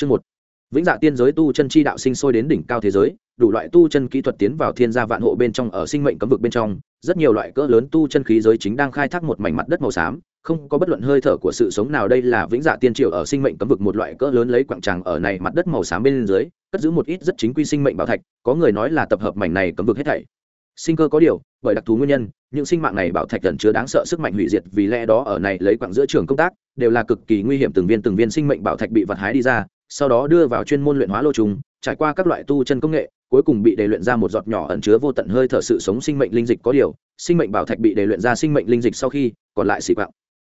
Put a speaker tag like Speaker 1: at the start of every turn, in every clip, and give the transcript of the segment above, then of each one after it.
Speaker 1: chương một. Vĩnh dạ tiên giới tu chân chi đạo sinh sôi đến đỉnh cao thế giới, đủ loại tu chân kỹ thuật tiến vào thiên gia vạn hộ bên trong ở sinh mệnh cấm vực bên trong, rất nhiều loại cỡ lớn tu chân khí giới chính đang khai thác một mảnh mặt đất màu xám, không có bất luận hơi thở của sự sống nào đây là vĩnh dạ tiên triều ở sinh mệnh cấm vực một loại cỡ lớn lấy quảng tràng ở này mặt đất màu xám bên dưới, cất giữ một ít rất chính quy sinh mệnh bảo thạch, có người nói là tập hợp mảnh này cấm vực hết thảy. Sinh cơ có điều, bởi đặc thù nguyên nhân, những sinh mạng này bảo thạch gần chứa đáng sợ sức mạnh hủy diệt vì lẽ đó ở này lấy quặng giữa trường công tác, đều là cực kỳ nguy hiểm từng viên từng viên sinh mệnh bảo thạch bị vật hái đi ra sau đó đưa vào chuyên môn luyện hóa lô trùng, trải qua các loại tu chân công nghệ, cuối cùng bị đề luyện ra một giọt nhỏ ẩn chứa vô tận hơi thở sự sống sinh mệnh linh dịch có điều, sinh mệnh bảo thạch bị đề luyện ra sinh mệnh linh dịch sau khi, còn lại xị quặng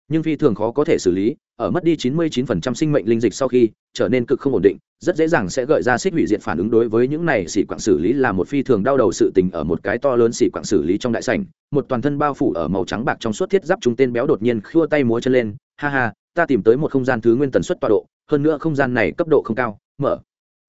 Speaker 1: nhưng phi thường khó có thể xử lý, ở mất đi 99% sinh mệnh linh dịch sau khi, trở nên cực không ổn định, rất dễ dàng sẽ gợi ra xích hủy diệt phản ứng đối với những này xỉ quặng xử lý là một phi thường đau đầu sự tình ở một cái to lớn xỉ quặng xử lý trong đại sảnh, một toàn thân bao phủ ở màu trắng bạc trong suốt thiết giáp trung tên béo đột nhiên khua tay múa chân lên, ha ha, ta tìm tới một không gian thứ nguyên tần suất tọa độ hơn nữa không gian này cấp độ không cao, mở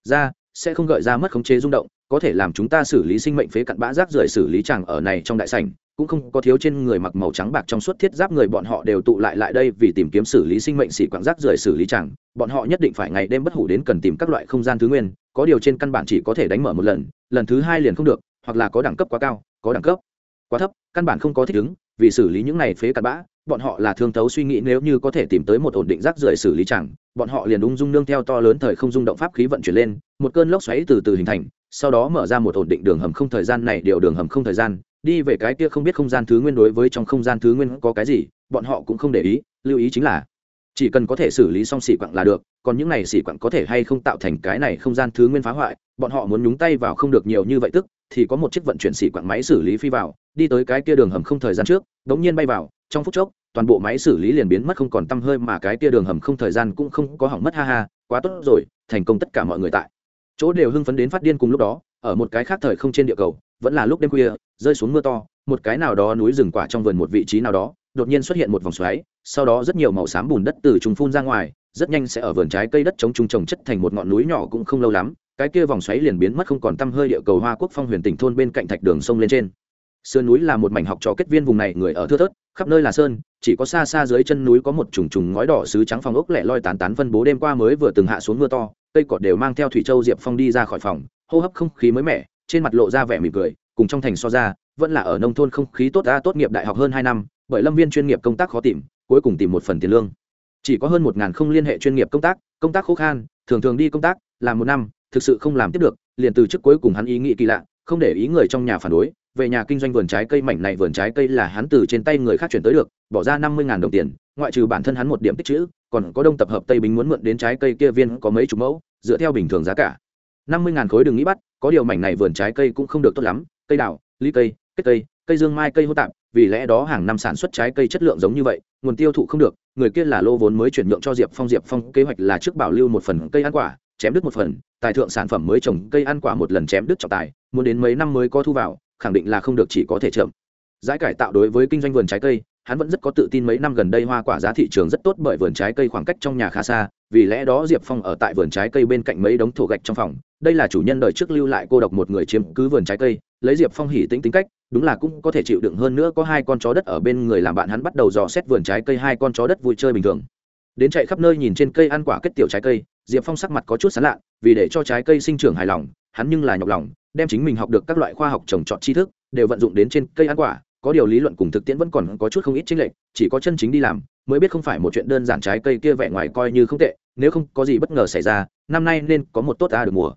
Speaker 1: ra sẽ không gợi ra mất khống chế rung động, có thể làm chúng ta xử lý sinh mệnh phế cặn bã rác rưởi xử lý chàng ở này trong đại sảnh, cũng không có thiếu trên người mặc màu trắng bạc trong suốt thiết giáp người bọn họ đều tụ lại lại đây vì tìm kiếm xử lý sinh mệnh xỉ quạng rác rưởi xử lý chàng, bọn họ nhất định phải ngày đêm bất hủ đến cần tìm các loại không gian thứ nguyên, có điều trên căn bản chỉ có thể đánh mở một lần lần thứ hai liền không được, hoặc là có đẳng cấp quá cao, có đẳng cấp quá thấp, căn bản không có thích ứng, vì xử lý những này phế cặn bã bọn họ là thương thấu suy nghĩ, nếu như có thể tìm tới một ổn định rác rưởi xử lý chẳng, bọn họ liền ung dung nương theo to lớn thời không dung động pháp khí vận chuyển lên, một cơn lốc xoáy từ từ hình thành, sau đó mở ra một ổn định đường hầm không thời gian này, điều đường hầm không thời gian, đi về cái kia không biết không gian thứ nguyên đối với trong không gian thứ nguyên có cái gì, bọn họ cũng không để ý, lưu ý chính là, chỉ cần có thể xử lý xong xỉ quặng là được, còn những này xỉ quặng có thể hay không tạo thành cái này không gian thứ nguyên phá hoại, bọn họ muốn nhúng tay vào không được nhiều như vậy tức, thì có một chiếc vận chuyển xỉ quặng máy xử lý phi vào, đi tới cái kia đường hầm không thời gian trước, đống nhiên bay vào trong phút chốc, toàn bộ máy xử lý liền biến mất không còn tăm hơi mà cái kia đường hầm không thời gian cũng không có hỏng mất, ha ha, quá tốt rồi, thành công tất cả mọi người tại. Chỗ đều hưng phấn đến phát điên cùng lúc đó, ở một cái khác thời không trên địa cầu, vẫn là lúc đêm khuya, rơi xuống mưa to, một cái nào đó núi rừng quả trong vườn một vị trí nào đó, đột nhiên xuất hiện một vòng xoáy, sau đó rất nhiều màu xám bùn đất từ trùng phun ra ngoài, rất nhanh sẽ ở vườn trái cây đất chống trung trồng chất thành một ngọn núi nhỏ cũng không lâu lắm, cái kia vòng xoáy liền biến mất không còn tăm hơi địa cầu hoa quốc phong huyền tỉnh thôn bên cạnh thạch đường sông lên trên sườn núi là một mảnh học trò kết viên vùng này, người ở thưa thớt, khắp nơi là sơn, chỉ có xa xa dưới chân núi có một trùng trùng ngói đỏ xứ trắng phong ốc lẻ loi tán tán phân bố đêm qua mới vừa từng hạ xuống mưa to, cây cọt đều mang theo thủy châu diệp phong đi ra khỏi phòng, hô hấp không khí mới mẻ, trên mặt lộ ra vẻ mỉm cười, cùng trong thành so ra, vẫn là ở nông thôn không khí tốt ra tốt nghiệp đại học hơn hai năm, bởi lâm viên chuyên nghiệp công tác khó tìm, cuối cùng tìm một phần tiền lương. Chỉ có hơn một ngàn không liên hệ chuyên nghiệp công tác công tác khó khăn thường thường đi công tác, làm một năm, thực sự không làm tiếp được, liền từ chức cuối cùng hắn ý nghĩ kỳ lạ, không để ý người trong nhà phản đối về nhà kinh doanh vườn trái cây mảnh này vườn trái cây là hắn từ trên tay người khác chuyển tới được, bỏ ra năm mươi đồng tiền, ngoại trừ bản thân hắn một điểm tích chữ, còn có đông tập hợp tây bính muốn mượn đến trái cây kia viên có mấy chục mẫu, dựa theo bình thường giá cả. năm mươi khối đừng nghĩ bắt, có điều mảnh này vườn trái cây cũng không được tốt lắm, cây đào, ly cây, kết cây cây dương mai cây hô tạp, vì lẽ đó hàng năm sản xuất trái cây chất lượng giống như vậy, nguồn tiêu thụ không được, người kia là lô vốn mới chuyển nhượng cho diệp phong diệp phong kế hoạch là trước bảo lưu một phần cây ăn quả, chém đứt một phần, tài thượng sản phẩm mới trồng cây ăn quả một lần chém đứt trọng tài, muốn đến mấy năm mới có thu vào khẳng định là không được chỉ có thể chậm. Giải cải tạo đối với kinh doanh vườn trái cây, hắn vẫn rất có tự tin mấy năm gần đây hoa quả giá thị trường rất tốt bởi vườn trái cây khoảng cách trong nhà khá xa, vì lẽ đó diệp phong ở tại vườn trái cây bên cạnh mấy đống thổ gạch trong phòng. Đây là chủ nhân đời trước lưu lại cô độc một người chiếm cứ vườn trái cây, lấy diệp phong hỉ tính tính cách, đúng là cũng có thể chịu đựng hơn nữa có hai con chó đất ở bên người làm bạn hắn bắt đầu dò xét vườn trái cây hai con chó đất vui chơi bình thường. Đến chạy khắp nơi nhìn trên cây ăn quả kết tiểu trái cây, diệp phong sắc mặt có chút sán lạ vì để cho trái cây sinh trưởng hài lòng, hắn nhưng là nhọc lòng đem chính mình học được các loại khoa học trồng trọt tri thức, đều vận dụng đến trên cây ăn quả, có điều lý luận cùng thực tiễn vẫn còn có chút không ít chênh lệch, chỉ có chân chính đi làm, mới biết không phải một chuyện đơn giản trái cây kia vẻ ngoài coi như không tệ, nếu không có gì bất ngờ xảy ra, năm nay nên có một tốt ta được mùa.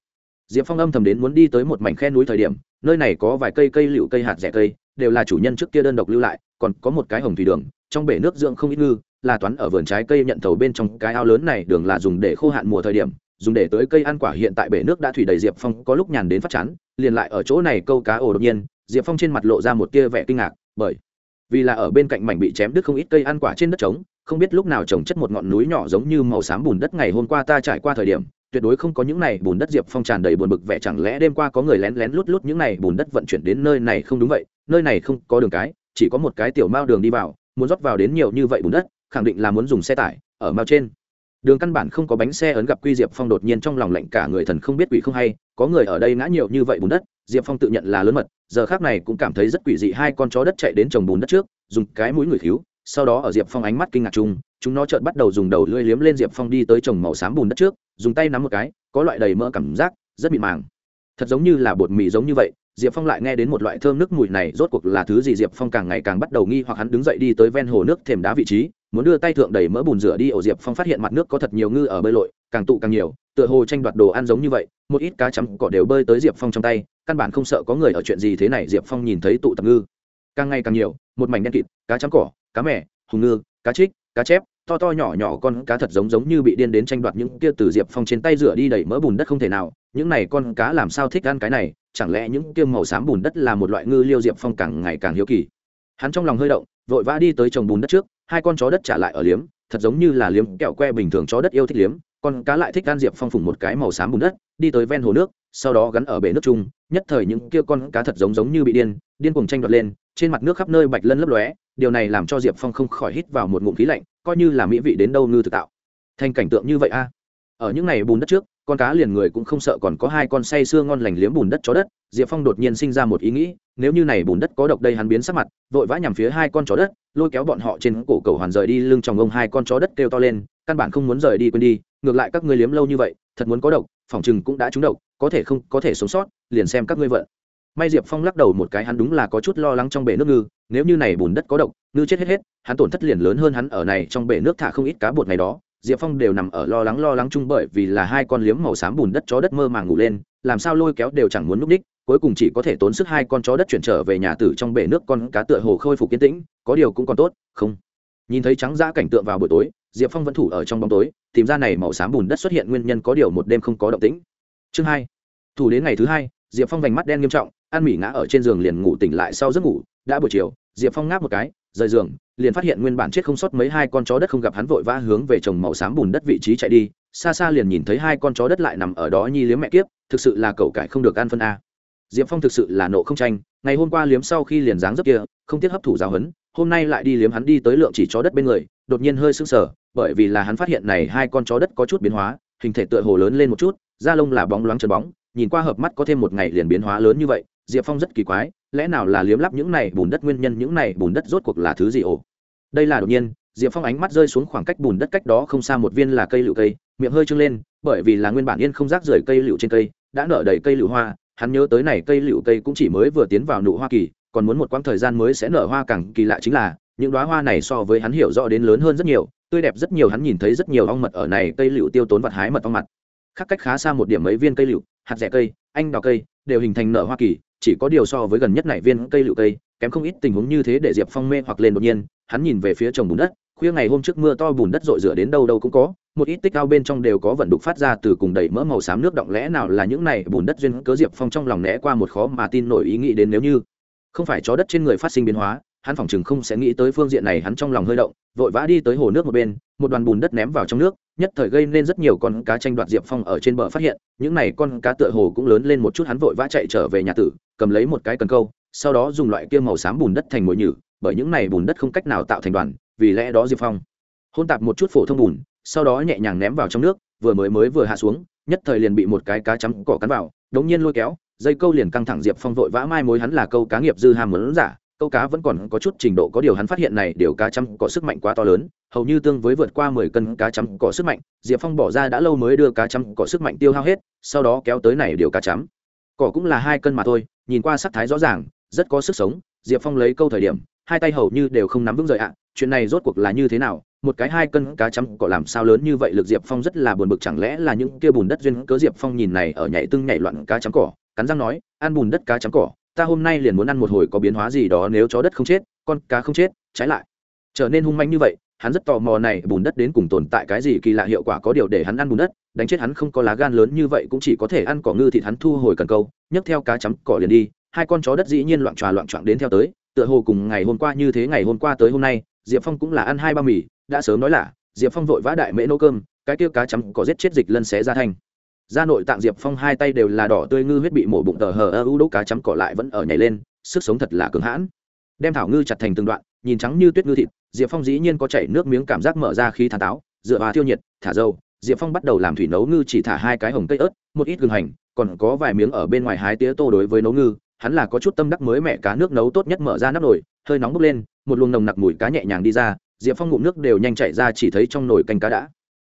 Speaker 1: Diệp phong âm thầm đến muốn đi tới một mảnh khe núi thời điểm, nơi này có vài cây cây lựu cây hạt rẻ cây, đều là chủ nhân trước kia đơn độc lưu lại, còn có một cái hồng thủy đường, trong bể nước dưỡng không ít ngư, là toán ở vườn trái cây nhận thầu bên trong cái ao lớn này, đường là dùng để khô hạn mùa thời điểm dùng để tới cây ăn quả hiện tại bể nước đã thủy đầy diệp phong có lúc nhàn đến phát chán, liền lại ở chỗ này câu cá ổ đột nhiên, diệp phong trên mặt lộ ra một tia vẻ kinh ngạc, bởi vì là ở bên cạnh mảnh bị chém đứt không ít cây ăn quả trên đất trống, không biết lúc nào trồng chất một ngọn núi nhỏ giống như màu xám bùn đất ngày hôm qua ta trải qua thời điểm, tuyệt đối không có những này bùn đất diệp phong tràn đầy buồn bực vẻ chẳng lẽ đêm qua có người lén lén lút lút những này bùn đất vận chuyển đến nơi này không đúng vậy, nơi này không có đường cái, chỉ có một cái tiểu mao đường đi vào, muốn rót vào đến nhiều như vậy bùn đất, khẳng định là muốn dùng xe tải, ở mao trên đường căn bản không có bánh xe ấn gặp quy diệp phong đột nhiên trong lòng lạnh cả người thần không biết quỷ không hay, có người ở đây ngã nhiều như vậy bùn đất, diệp phong tự nhận là lớn mật, giờ khác này cũng cảm thấy rất quỷ dị hai con chó đất chạy đến trồng bùn đất trước, dùng cái mũi người cứu, sau đó ở diệp phong ánh mắt kinh ngạc chung, chúng nó chợt bắt đầu dùng đầu lưỡi liếm lên diệp phong đi tới trồng màu xám bùn đất trước, dùng tay nắm một cái, có loại đầy mỡ cảm giác, rất mịn màng. Thật giống như là bột mì giống như vậy, diệp phong lại nghe đến một loại thơm nước mùi này, rốt cuộc là thứ gì diệp phong càng ngày càng bắt đầu nghi hoặc hắn đứng dậy đi tới ven hồ nước thềm đá vị trí muốn đưa tay thượng đẩy mỡ bùn rửa đi ổ diệp phong phát hiện mặt nước có thật nhiều ngư ở bơi lội, càng tụ càng nhiều, tựa hồ tranh đoạt đồ ăn giống như vậy, một ít cá chấm cỏ đều bơi tới diệp phong trong tay, căn bản không sợ có người ở chuyện gì thế này, diệp phong nhìn thấy tụ tập ngư. Càng ngày càng nhiều, một mảnh đen kịt, cá chấm cỏ, cá mẻ hùng ngư, cá trích, cá chép, to to nhỏ nhỏ con cá thật giống giống như bị điên đến tranh đoạt những kia từ diệp phong trên tay rửa đi đẩy mỡ bùn đất không thể nào, những này con cá làm sao thích ăn cái này, chẳng lẽ những kia màu xám bùn đất là một loại ngư liêu diệp phong càng ngày càng hiếu kỳ. Hắn trong lòng hơi động, vội vã đi tới trồng bùn đất trước hai con chó đất trả lại ở liếm, thật giống như là liếm kẹo que bình thường chó đất yêu thích liếm, con cá lại thích gan diệp phong phùng một cái màu xám bùn đất, đi tới ven hồ nước, sau đó gắn ở bể nước chung, nhất thời những kia con cá thật giống giống như bị điên điên cùng tranh đoạt lên, trên mặt nước khắp nơi bạch lân lấp lóe, điều này làm cho diệp phong không khỏi hít vào một ngụm khí lạnh, coi như là mỹ vị đến đâu ngư thực tạo. Thành cảnh tượng như vậy a. Ở những ngày bùn đất trước con cá liền người cũng không sợ còn có hai con say sưa ngon lành liếm bùn đất chó đất, diệp phong đột nhiên sinh ra một ý nghĩ, nếu như này bùn đất có độc đây hắn biến sắc mặt, vội vã nhằm phía hai con chó đất, lôi kéo bọn họ trên cổ cầu hoàn rời đi, lưng chồng ông hai con chó đất kêu to lên, căn bản không muốn rời đi quên đi, ngược lại các ngươi liếm lâu như vậy, thật muốn có độc, phòng chừng cũng đã trúng độc, có thể không, có thể sống sót, liền xem các ngươi vận. May diệp phong lắc đầu một cái, hắn đúng là có chút lo lắng trong bể nước ngư, nếu như này bùn đất có độc, ngư chết hết hết, hắn tổn thất liền lớn hơn hắn ở này trong bể nước thả không ít cá bột ngày đó diệp phong đều nằm ở lo lắng lo lắng chung bởi vì là hai con liếm màu xám bùn đất chó đất mơ màng ngủ lên, làm sao lôi kéo đều chẳng muốn núp đích cuối cùng chỉ có thể tốn sức hai con chó đất chuyển trở về nhà tử trong bể nước con cá tựa hồ khôi phục kiến tĩnh, có điều cũng còn tốt, không. Nhìn thấy trắng dã cảnh tượng vào buổi tối, diệp phong vẫn thủ ở trong bóng tối, tìm ra này màu xám bùn đất xuất hiện nguyên nhân có điều một đêm không có động tĩnh. Chương hai. Thủ đến ngày thứ hai, diệp phong vành mắt đen nghiêm trọng, ăn mỉ ngã ở trên giường liền ngủ tỉnh lại sau giấc ngủ, đã buổi chiều, diệp phong ngáp một cái, rời giường liền phát hiện nguyên bản chết không sót mấy hai con chó đất không gặp hắn vội vã hướng về trồng màu xám bùn đất vị trí chạy đi, xa xa liền nhìn thấy hai con chó đất lại nằm ở đó nhi liếm mẹ kiếp, thực sự là cậu cải không được ăn phân a. Diệp phong thực sự là nộ không tranh, ngày hôm qua liếm sau khi liền dáng dấp kia, không tiếc hấp thụ giáo hấn hôm nay lại đi liếm hắn đi tới lượng chỉ chó đất bên người, đột nhiên hơi sững sờ, bởi vì là hắn phát hiện này hai con chó đất có chút biến hóa, hình thể tựa hồ lớn lên một chút, da lông là bóng loáng chân bóng, nhìn qua hợp mắt có thêm một ngày liền biến hóa lớn như vậy, diệp phong rất kỳ quái, lẽ nào là liếm lắp những này bùn đất nguyên nhân, những này bùn đất rốt cuộc là thứ gì ồ? Đây là đột nhiên, diệp phong ánh mắt rơi xuống khoảng cách bùn đất cách đó không xa một viên là cây lựu cây, miệng hơi trưng lên, bởi vì là nguyên bản yên không rác rời cây lựu trên cây, đã nở đầy cây lựu hoa, hắn nhớ tới này cây lựu cây cũng chỉ mới vừa tiến vào nụ hoa kỳ, còn muốn một quãng thời gian mới sẽ nở hoa càng kỳ lạ chính là, những đoá hoa này so với hắn hiểu rõ đến lớn hơn rất nhiều, tươi đẹp rất nhiều hắn nhìn thấy rất nhiều ong mật ở này cây lựu tiêu tốn vật hái mật ong mặt khác cách khá xa một điểm mấy viên cây lựu, hạt rẻ cây, anh đào cây, đều hình thành nở hoa kỳ, chỉ có điều so với gần nhất này viên cây lựu cây, kém không ít tình huống như thế để diệp phong mê hoặc lên đột nhiên hắn nhìn về phía trồng bùn đất, khuya ngày hôm trước mưa to bùn đất rội rửa đến đâu đâu cũng có, một ít tích cao bên trong đều có vận đục phát ra từ cùng đầy mỡ màu xám nước, động lẽ nào là những này bùn đất duyên cớ diệp phong trong lòng né qua một khó mà tin nổi ý nghĩ đến nếu như không phải chó đất trên người phát sinh biến hóa, hắn phỏng chừng không sẽ nghĩ tới phương diện này, hắn trong lòng hơi động, vội vã đi tới hồ nước một bên, một đoàn bùn đất ném vào trong nước, nhất thời gây nên rất nhiều con cá tranh đoạt diệp phong ở trên bờ phát hiện, những này con cá tựa hồ cũng lớn lên một chút, hắn vội vã chạy trở về nhà tử, cầm lấy một cái cần câu, sau đó dùng loại kia màu xám bùn đất thành mồi nhử bởi những này bùn đất không cách nào tạo thành đoàn, vì lẽ đó diệp phong hôn tạp một chút phổ thông bùn, sau đó nhẹ nhàng ném vào trong nước, vừa mới mới vừa hạ xuống, nhất thời liền bị một cái cá chấm cỏ cắn vào, đống nhiên lôi kéo, dây câu liền căng thẳng diệp phong vội vã mai mối hắn là câu cá nghiệp dư ham muốn giả, câu cá vẫn còn có chút trình độ có điều hắn phát hiện này điều cá chấm có sức mạnh quá to lớn, hầu như tương với vượt qua mười cân cá chấm có sức mạnh, diệp phong bỏ ra đã lâu mới đưa cá chấm có sức mạnh tiêu hao hết, sau đó kéo tới này điều cá chấm. Cỏ cũng là hai cân mà thôi, nhìn qua sắc thái rõ ràng, rất có sức sống, diệp phong lấy câu thời điểm hai tay hầu như đều không nắm vững rời ạ. Chuyện này rốt cuộc là như thế nào? Một cái hai cân cá chấm cỏ làm sao lớn như vậy? Lực diệp phong rất là buồn bực, chẳng lẽ là những kia bùn đất duyên cớ diệp phong nhìn này ở nhảy tưng nhảy loạn cá chấm cỏ? Cắn răng nói, ăn bùn đất cá chấm cỏ, ta hôm nay liền muốn ăn một hồi có biến hóa gì đó nếu chó đất không chết, con cá không chết, trái lại. Trở nên hung manh như vậy, hắn rất tò mò này bùn đất đến cùng tồn tại cái gì kỳ lạ hiệu quả có điều để hắn ăn bùn đất, đánh chết hắn không có lá gan lớn như vậy cũng chỉ có thể ăn cỏ ngư thịt hắn thu hồi cần câu, nhấc theo cá chấm cỏ liền đi, hai con chó đất dĩ nhiên loạn tròa loạn trọng đến theo tới tựa hồ cùng ngày hôm qua như thế ngày hôm qua tới hôm nay, diệp phong cũng là ăn hai ba mì, đã sớm nói là, diệp phong vội vã đại mễ nấu cơm, cái tiêu cá chấm có giết chết dịch lân xé ra thanh ra nội tạng diệp phong hai tay đều là đỏ tươi ngư huyết bị mổ bụng tờ hờ ơ u đỗ cá chấm cỏ lại vẫn ở nhảy lên, sức sống thật là cường hãn. Đem thảo ngư chặt thành từng đoạn, nhìn trắng như tuyết ngư thịt, diệp phong dĩ nhiên có chảy nước miếng cảm giác mở ra khí thả táo dựa vào thiêu nhiệt, thả dầu, diệp phong bắt đầu làm thủy nấu ngư chỉ thả hai cái hồng cây ớt, một ít gừng hành, còn có vài miếng ở bên ngoài hái tía tô đối với nấu ngư hắn là có chút tâm đắc mới mẹ cá nước nấu tốt nhất mở ra nắp nồi, hơi nóng bốc lên, một luồng nồng nặc mùi cá nhẹ nhàng đi ra, diệp phong ngụm nước đều nhanh chạy ra chỉ thấy trong nồi canh cá đã